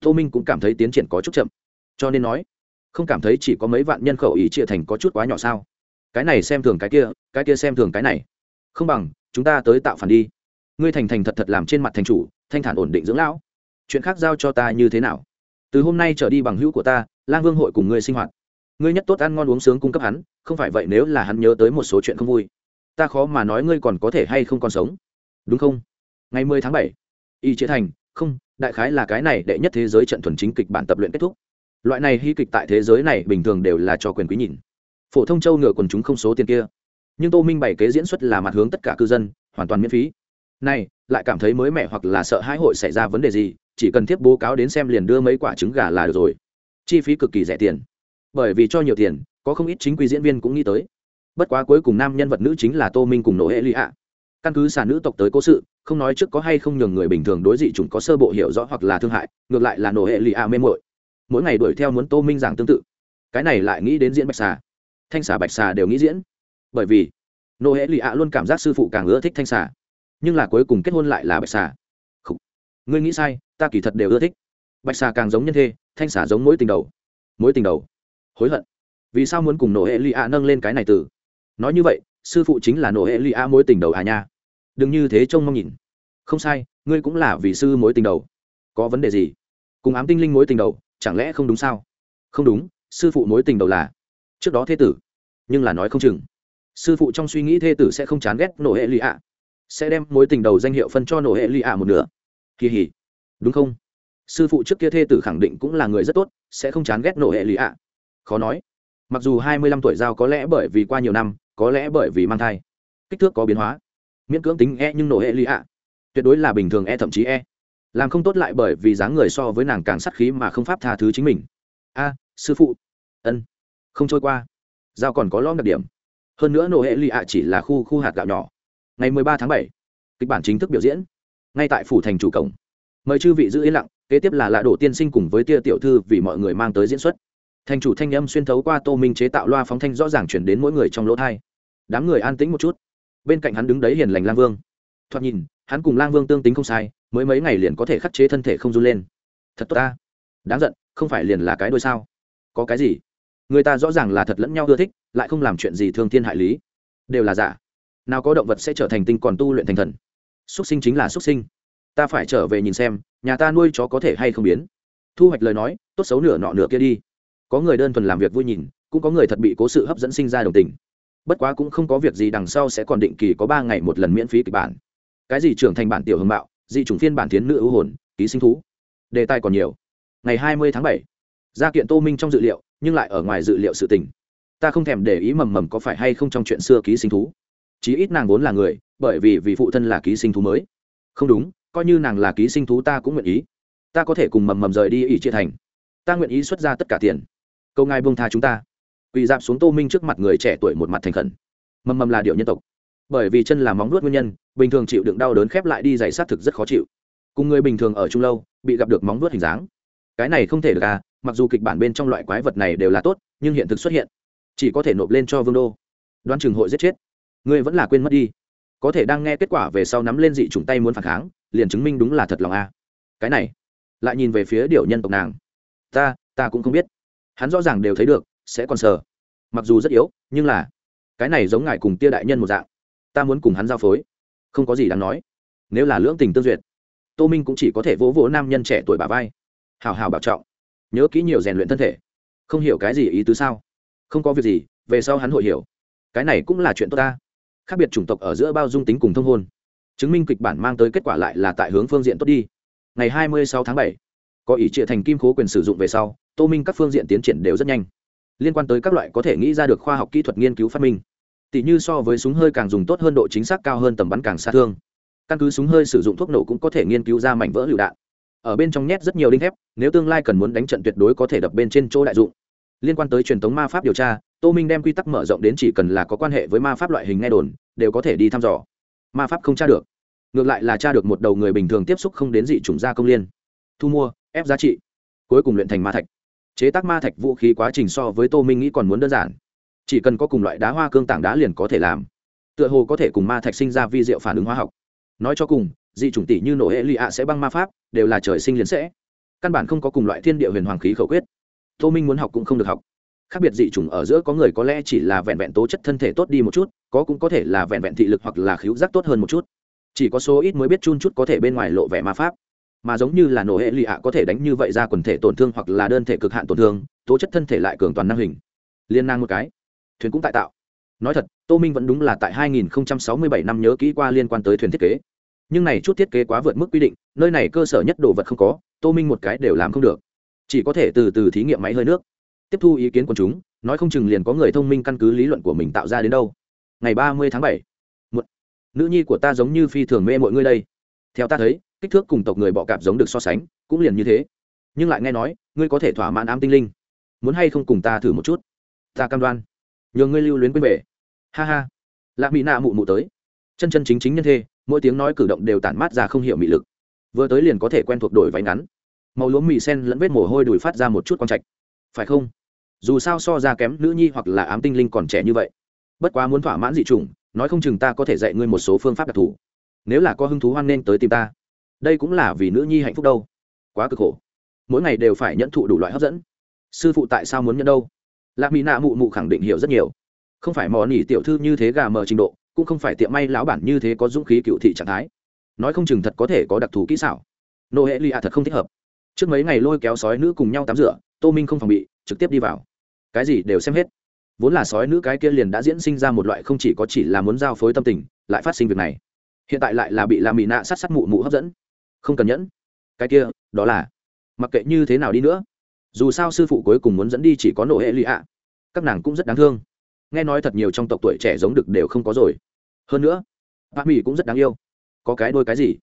Tô minh cũng cảm thấy tiến triển có chút chậm. Cho nên nói, không cảm thấy chỉ có mấy vạn nhân khẩu ý chia thành có chút quá nhỏ sao? Cái này xem thường cái kia cái kia xem thường cái này. Không bằng, chúng ta tới tạo phản đi ngươi thành thành thật thật làm trên mặt thành chủ, thanh thản ổn định dưỡng lão. Chuyện khác giao cho ta như thế nào? Từ hôm nay trở đi bằng hữu của ta, lang vương hội cùng ngươi sinh hoạt. Ngươi nhất tốt ăn ngon uống sướng cung cấp hắn, không phải vậy nếu là hắn nhớ tới một số chuyện không vui, ta khó mà nói ngươi còn có thể hay không còn sống. Đúng không? Ngày mười tháng bảy, y chế thành, không, đại khái là cái này đệ nhất thế giới trận thuần chính kịch bản tập luyện kết thúc. Loại này hy kịch tại thế giới này bình thường đều là cho quyền quý nhìn. Phổ thông châu ngựa quần chúng không số tiền kia. Nhưng tô minh bày kế diễn xuất là mặt hướng tất cả cư dân, hoàn toàn miễn phí này, lại cảm thấy mới mẻ hoặc là sợ hãi hội xảy ra vấn đề gì, chỉ cần tiếp bố cáo đến xem liền đưa mấy quả trứng gà là được rồi. Chi phí cực kỳ rẻ tiền. Bởi vì cho nhiều tiền, có không ít chính quy diễn viên cũng nghĩ tới. Bất quá cuối cùng nam nhân vật nữ chính là tô minh cùng nổ hệ lụy ạ. Căn cứ sản nữ tộc tới cố sự, không nói trước có hay không nhường người bình thường đối dị chủng có sơ bộ hiểu rõ hoặc là thương hại, ngược lại là nổ hệ lụy ạ mê mội mỗi ngày đuổi theo muốn tô minh giảng tương tự. Cái này lại nghĩ đến diễn bạch xà. Thanh xà bạch xà đều nghĩ diễn. Bởi vì nô hệ lụy ạ luôn cảm giác sư phụ càng ưa thích thanh xà nhưng là cuối cùng kết hôn lại là bạch xà. Khủ. ngươi nghĩ sai, ta kỳ thật đều ưa thích. Bạch xà càng giống nhân thê, thanh xà giống mối tình đầu. Mối tình đầu. Hối hận. Vì sao muốn cùng nổ hệ lụy a nâng lên cái này từ? Nói như vậy, sư phụ chính là nổ hệ lụy a mối tình đầu à nha. Đừng như thế trông mong nhìn. Không sai, ngươi cũng là vì sư mối tình đầu. Có vấn đề gì? Cùng ám tinh linh mối tình đầu, chẳng lẽ không đúng sao? Không đúng, sư phụ mối tình đầu là. Trước đó thế tử. Nhưng là nói không chừng. Sư phụ trong suy nghĩ thê tử sẽ không chán ghét nổ hệ lụy ạ sẽ đem mối tình đầu danh hiệu phân cho nổ hệ lì ạ một nửa. Kỳ hỉ. Đúng không? Sư phụ trước kia thê tử khẳng định cũng là người rất tốt, sẽ không chán ghét nổ hệ lì ạ. Khó nói. Mặc dù hai mươi lăm tuổi giao có lẽ bởi vì qua nhiều năm, có lẽ bởi vì mang thai. Kích thước có biến hóa. Miễn cưỡng tính e nhưng nổ hệ lì ạ. Tuyệt đối là bình thường e thậm chí e. Làm không tốt lại bởi vì dáng người so với nàng càng sắt khí mà không pháp tha thứ chính mình. A, sư phụ. Ân. Không trôi qua. Giao còn có lõm đặc điểm. Hơn nữa nổ hệ lì ạ chỉ là khu khu hạt gạo nhỏ ngày mười ba tháng bảy, kịch bản chính thức biểu diễn, ngay tại phủ thành chủ cổng. Mời chư vị giữ yên lặng, kế tiếp là lạ đổ tiên sinh cùng với tia tiểu thư vì mọi người mang tới diễn xuất. Thành chủ thanh âm xuyên thấu qua tô minh chế tạo loa phóng thanh rõ ràng chuyển đến mỗi người trong lỗ thai đám người an tĩnh một chút. Bên cạnh hắn đứng đấy hiền lành lang vương. Thoạt nhìn, hắn cùng lang vương tương tính không sai, mới mấy ngày liền có thể khắc chế thân thể không run lên. Thật tốt ta. Đáng giận, không phải liền là cái đôi sao? Có cái gì? Người ta rõ ràng là thật lẫn nhau ưa thích, lại không làm chuyện gì thương thiên hại lý. Đều là giả nào có động vật sẽ trở thành tinh còn tu luyện thành thần. Xuất sinh chính là xuất sinh. Ta phải trở về nhìn xem, nhà ta nuôi chó có thể hay không biến. Thu hoạch lời nói, tốt xấu nửa nọ nửa kia đi. Có người đơn thuần làm việc vui nhìn, cũng có người thật bị cố sự hấp dẫn sinh ra đồng tình. Bất quá cũng không có việc gì đằng sau sẽ còn định kỳ có ba ngày một lần miễn phí kịch bản. Cái gì trưởng thành bản tiểu hưng bạo dị chủng phiên bản tiến nữ ưu hồn, ký sinh thú. Đề tài còn nhiều. Ngày hai mươi tháng bảy, gia kiện tô minh trong dự liệu, nhưng lại ở ngoài dự liệu sự tình. Ta không thèm để ý mầm mầm có phải hay không trong chuyện xưa ký sinh thú chí ít nàng vốn là người, bởi vì vì phụ thân là ký sinh thú mới. Không đúng, coi như nàng là ký sinh thú ta cũng nguyện ý. Ta có thể cùng mầm mầm rời đi ỷ chia thành. Ta nguyện ý xuất ra tất cả tiền. Câu ngài bông tha chúng ta. Quỳ dạp xuống tô minh trước mặt người trẻ tuổi một mặt thành khẩn. Mầm mầm là điệu nhân tộc. Bởi vì chân là móng nuốt nguyên nhân, bình thường chịu đựng đau đớn khép lại đi giày sát thực rất khó chịu. Cùng người bình thường ở chung lâu, bị gặp được móng nuốt hình dáng. Cái này không thể được à mặc dù kịch bản bên trong loại quái vật này đều là tốt, nhưng hiện thực xuất hiện, chỉ có thể nộp lên cho vương đô. Đoan chừng hội giết chết ngươi vẫn là quên mất đi. Có thể đang nghe kết quả về sau nắm lên dị chủng tay muốn phản kháng, liền chứng minh đúng là thật lòng a. Cái này, lại nhìn về phía điều nhân tộc nàng. Ta ta cũng không biết. Hắn rõ ràng đều thấy được, sẽ còn sờ. Mặc dù rất yếu, nhưng là, cái này giống ngài cùng tia đại nhân một dạng. Ta muốn cùng hắn giao phối. Không có gì đáng nói. Nếu là lưỡng tình tương duyệt, tô minh cũng chỉ có thể vỗ vỗ nam nhân trẻ tuổi bà vai. Hào hào bảo trọng. Nhớ kỹ nhiều rèn luyện thân thể. Không hiểu cái gì ý tứ sao? Không có việc gì, về sau hắn hội hiểu. Cái này cũng là chuyện tốt ta khác biệt chủng tộc ở giữa bao dung tính cùng thông hôn. Chứng minh kịch bản mang tới kết quả lại là tại hướng phương diện tốt đi. Ngày hai mươi sáu tháng bảy, có ý trịa thành kim khố quyền sử dụng về sau, tô minh các phương diện tiến triển đều rất nhanh. Liên quan tới các loại có thể nghĩ ra được khoa học kỹ thuật nghiên cứu phát minh. Tỷ như so với súng hơi càng dùng tốt hơn độ chính xác cao hơn tầm bắn càng xa thương. Căn cứ súng hơi sử dụng thuốc nổ cũng có thể nghiên cứu ra mảnh vỡ lựu đạn. Ở bên trong nhét rất nhiều đinh thép, nếu tương lai cần muốn đánh trận tuyệt đối có thể đập bên trên chỗ đại dụng. Liên quan tới truyền thống ma pháp điều tra tô minh đem quy tắc mở rộng đến chỉ cần là có quan hệ với ma pháp loại hình nghe đồn, đều có thể đi thăm dò. Ma pháp không tra được. Ngược lại là tra được một đầu người bình thường tiếp xúc không đến dị chủng gia công liên. Thu mua, ép giá trị. Cuối cùng luyện thành ma thạch. Chế tác ma thạch vũ khí quá trình so với tô minh nghĩ còn muốn đơn giản. Chỉ cần có cùng loại đá hoa cương tảng đá liền có thể làm. Tựa hồ có thể cùng ma thạch sinh ra vi diệu phản ứng hóa học. Nói cho cùng, dị chủng tỷ như nổ hệ lụy ạ sẽ băng ma pháp, đều là trời sinh liền sẽ. Căn bản không có cùng loại thiên địa huyền hoàng khí khẩu quyết. Tô minh muốn học cũng không được học khác biệt dị chủng ở giữa có người có lẽ chỉ là vẹn vẹn tố chất thân thể tốt đi một chút, có cũng có thể là vẹn vẹn thị lực hoặc là khíu giác tốt hơn một chút. Chỉ có số ít mới biết chun chút có thể bên ngoài lộ vẻ ma pháp. Mà giống như là nổ hệ lụy ạ có thể đánh như vậy ra quần thể tổn thương hoặc là đơn thể cực hạn tổn thương, tố chất thân thể lại cường toàn năng hình. Liên năng một cái. Thuyền cũng tại tạo. Nói thật, tô minh vẫn đúng là tại 2067 năm nhớ kỹ qua liên quan tới thuyền thiết kế. Nhưng này chút thiết kế quá vượt mức quy định, nơi này cơ sở nhất đồ vật không có, tô minh một cái đều làm không được. Chỉ có thể từ từ thí nghiệm máy hơi nước tiếp thu ý kiến của chúng, nói không chừng liền có người thông minh căn cứ lý luận của mình tạo ra đến đâu. Ngày ba mươi tháng bảy một nữ nhi của ta giống như phi thường mê mọi người đây. Theo ta thấy, kích thước cùng tộc người bọ cạp giống được so sánh, cũng liền như thế. Nhưng lại nghe nói, ngươi có thể thỏa mãn ám tinh linh. Muốn hay không cùng ta thử một chút? Ta cam đoan. Nhờ ngươi lưu luyến quên về. Ha ha. Lạc mỹ nạ mụ mụ tới. Chân chân chính chính nhân thê, mỗi tiếng nói cử động đều tản mát ra không hiểu mị lực. Vừa tới liền có thể quen thuộc đổi váy ngắn. Màu lúa mì sen lẫn vết mồ hôi đùi phát ra một chút quang trạch phải không? Dù sao so ra kém nữ nhi hoặc là ám tinh linh còn trẻ như vậy. Bất quá muốn thỏa mãn dị chủng, nói không chừng ta có thể dạy ngươi một số phương pháp đặc thù. Nếu là có hứng thú hoan nên tới tìm ta. Đây cũng là vì nữ nhi hạnh phúc đâu. Quá cực khổ. Mỗi ngày đều phải nhận thụ đủ loại hấp dẫn. Sư phụ tại sao muốn nhận đâu? Lạc mỹ nạ mụ mụ khẳng định hiểu rất nhiều. Không phải mò nỉ tiểu thư như thế gà mờ trình độ, cũng không phải tiệm may lão bản như thế có dũng khí cựu thị trạng thái. Nói không chừng thật có thể có đặc thù kỹ xảo. Nô hệ lì ạ thật không thích hợp. Trước mấy ngày lôi kéo sói nữ cùng nhau tắm rửa tô minh không phòng bị, trực tiếp đi vào. Cái gì đều xem hết. Vốn là sói nữ cái kia liền đã diễn sinh ra một loại không chỉ có chỉ là muốn giao phối tâm tình, lại phát sinh việc này. Hiện tại lại là bị làm mỹ nạ sát sát mụ mụ hấp dẫn. Không cần nhẫn. Cái kia, đó là, mặc kệ như thế nào đi nữa, dù sao sư phụ cuối cùng muốn dẫn đi chỉ có nổ hệ lụy ạ. Các nàng cũng rất đáng thương. Nghe nói thật nhiều trong tộc tuổi trẻ giống được đều không có rồi. Hơn nữa bà mỹ cũng rất đáng yêu. Có cái đôi cái gì?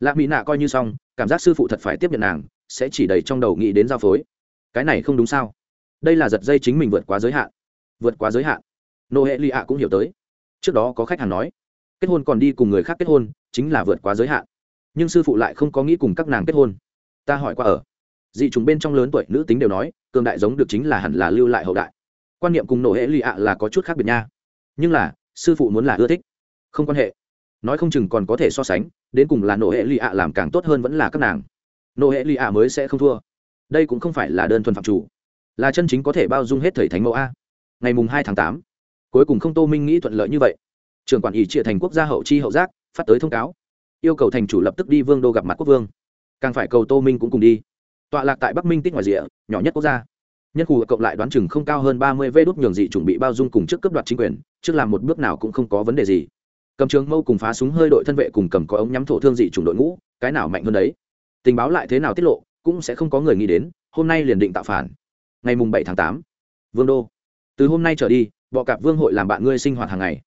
Lạ mỹ nạ coi như xong, cảm giác sư phụ thật phải tiếp nhận nàng, sẽ chỉ đầy trong đầu nghĩ đến giao phối cái này không đúng sao? Đây là giật dây chính mình vượt quá giới hạn. Vượt quá giới hạn. Nô hệ lì ạ cũng hiểu tới. Trước đó có khách hàng nói, kết hôn còn đi cùng người khác kết hôn, chính là vượt quá giới hạn. Nhưng sư phụ lại không có nghĩ cùng các nàng kết hôn. Ta hỏi qua ở. Dị chúng bên trong lớn tuổi nữ tính đều nói, cường đại giống được chính là hẳn là lưu lại hậu đại. Quan niệm cùng nổ hệ lì ạ là có chút khác biệt nha. Nhưng là, sư phụ muốn là ưa thích. Không quan hệ. Nói không chừng còn có thể so sánh, đến cùng là nổ hệ lì ạ làm càng tốt hơn vẫn là các nàng. Nổ hệ lì ạ mới sẽ không thua đây cũng không phải là đơn thuần phạm chủ, là chân chính có thể bao dung hết thầy thánh mẫu a. Ngày mùng hai tháng tám, cuối cùng không tô minh nghĩ thuận lợi như vậy. Trưởng quản ý trịa thành quốc gia hậu chi hậu giác, phát tới thông cáo. Yêu cầu thành chủ lập tức đi vương đô gặp mặt quốc vương. Càng phải cầu tô minh cũng cùng đi. Tọa lạc tại bắc minh tích ngoài rìa, nhỏ nhất quốc gia. Nhân khu cộng lại đoán chừng không cao hơn ba mươi vê đốt nhường dị chuẩn bị bao dung cùng trước cấp đoạt chính quyền, trước làm một bước nào cũng không có vấn đề gì. Cầm trường mâu cùng phá súng hơi đội thân vệ cùng cầm có ống nhắm thổ thương dị chủng đội ngũ, cái nào mạnh hơn đấy? Tình báo lại thế nào tiết lộ cũng sẽ không có người nghĩ đến, hôm nay liền định tạo phản. Ngày mùng bảy tháng tám, vương đô. Từ hôm nay trở đi, bọ cạp vương hội làm bạn ngươi sinh hoạt hàng ngày.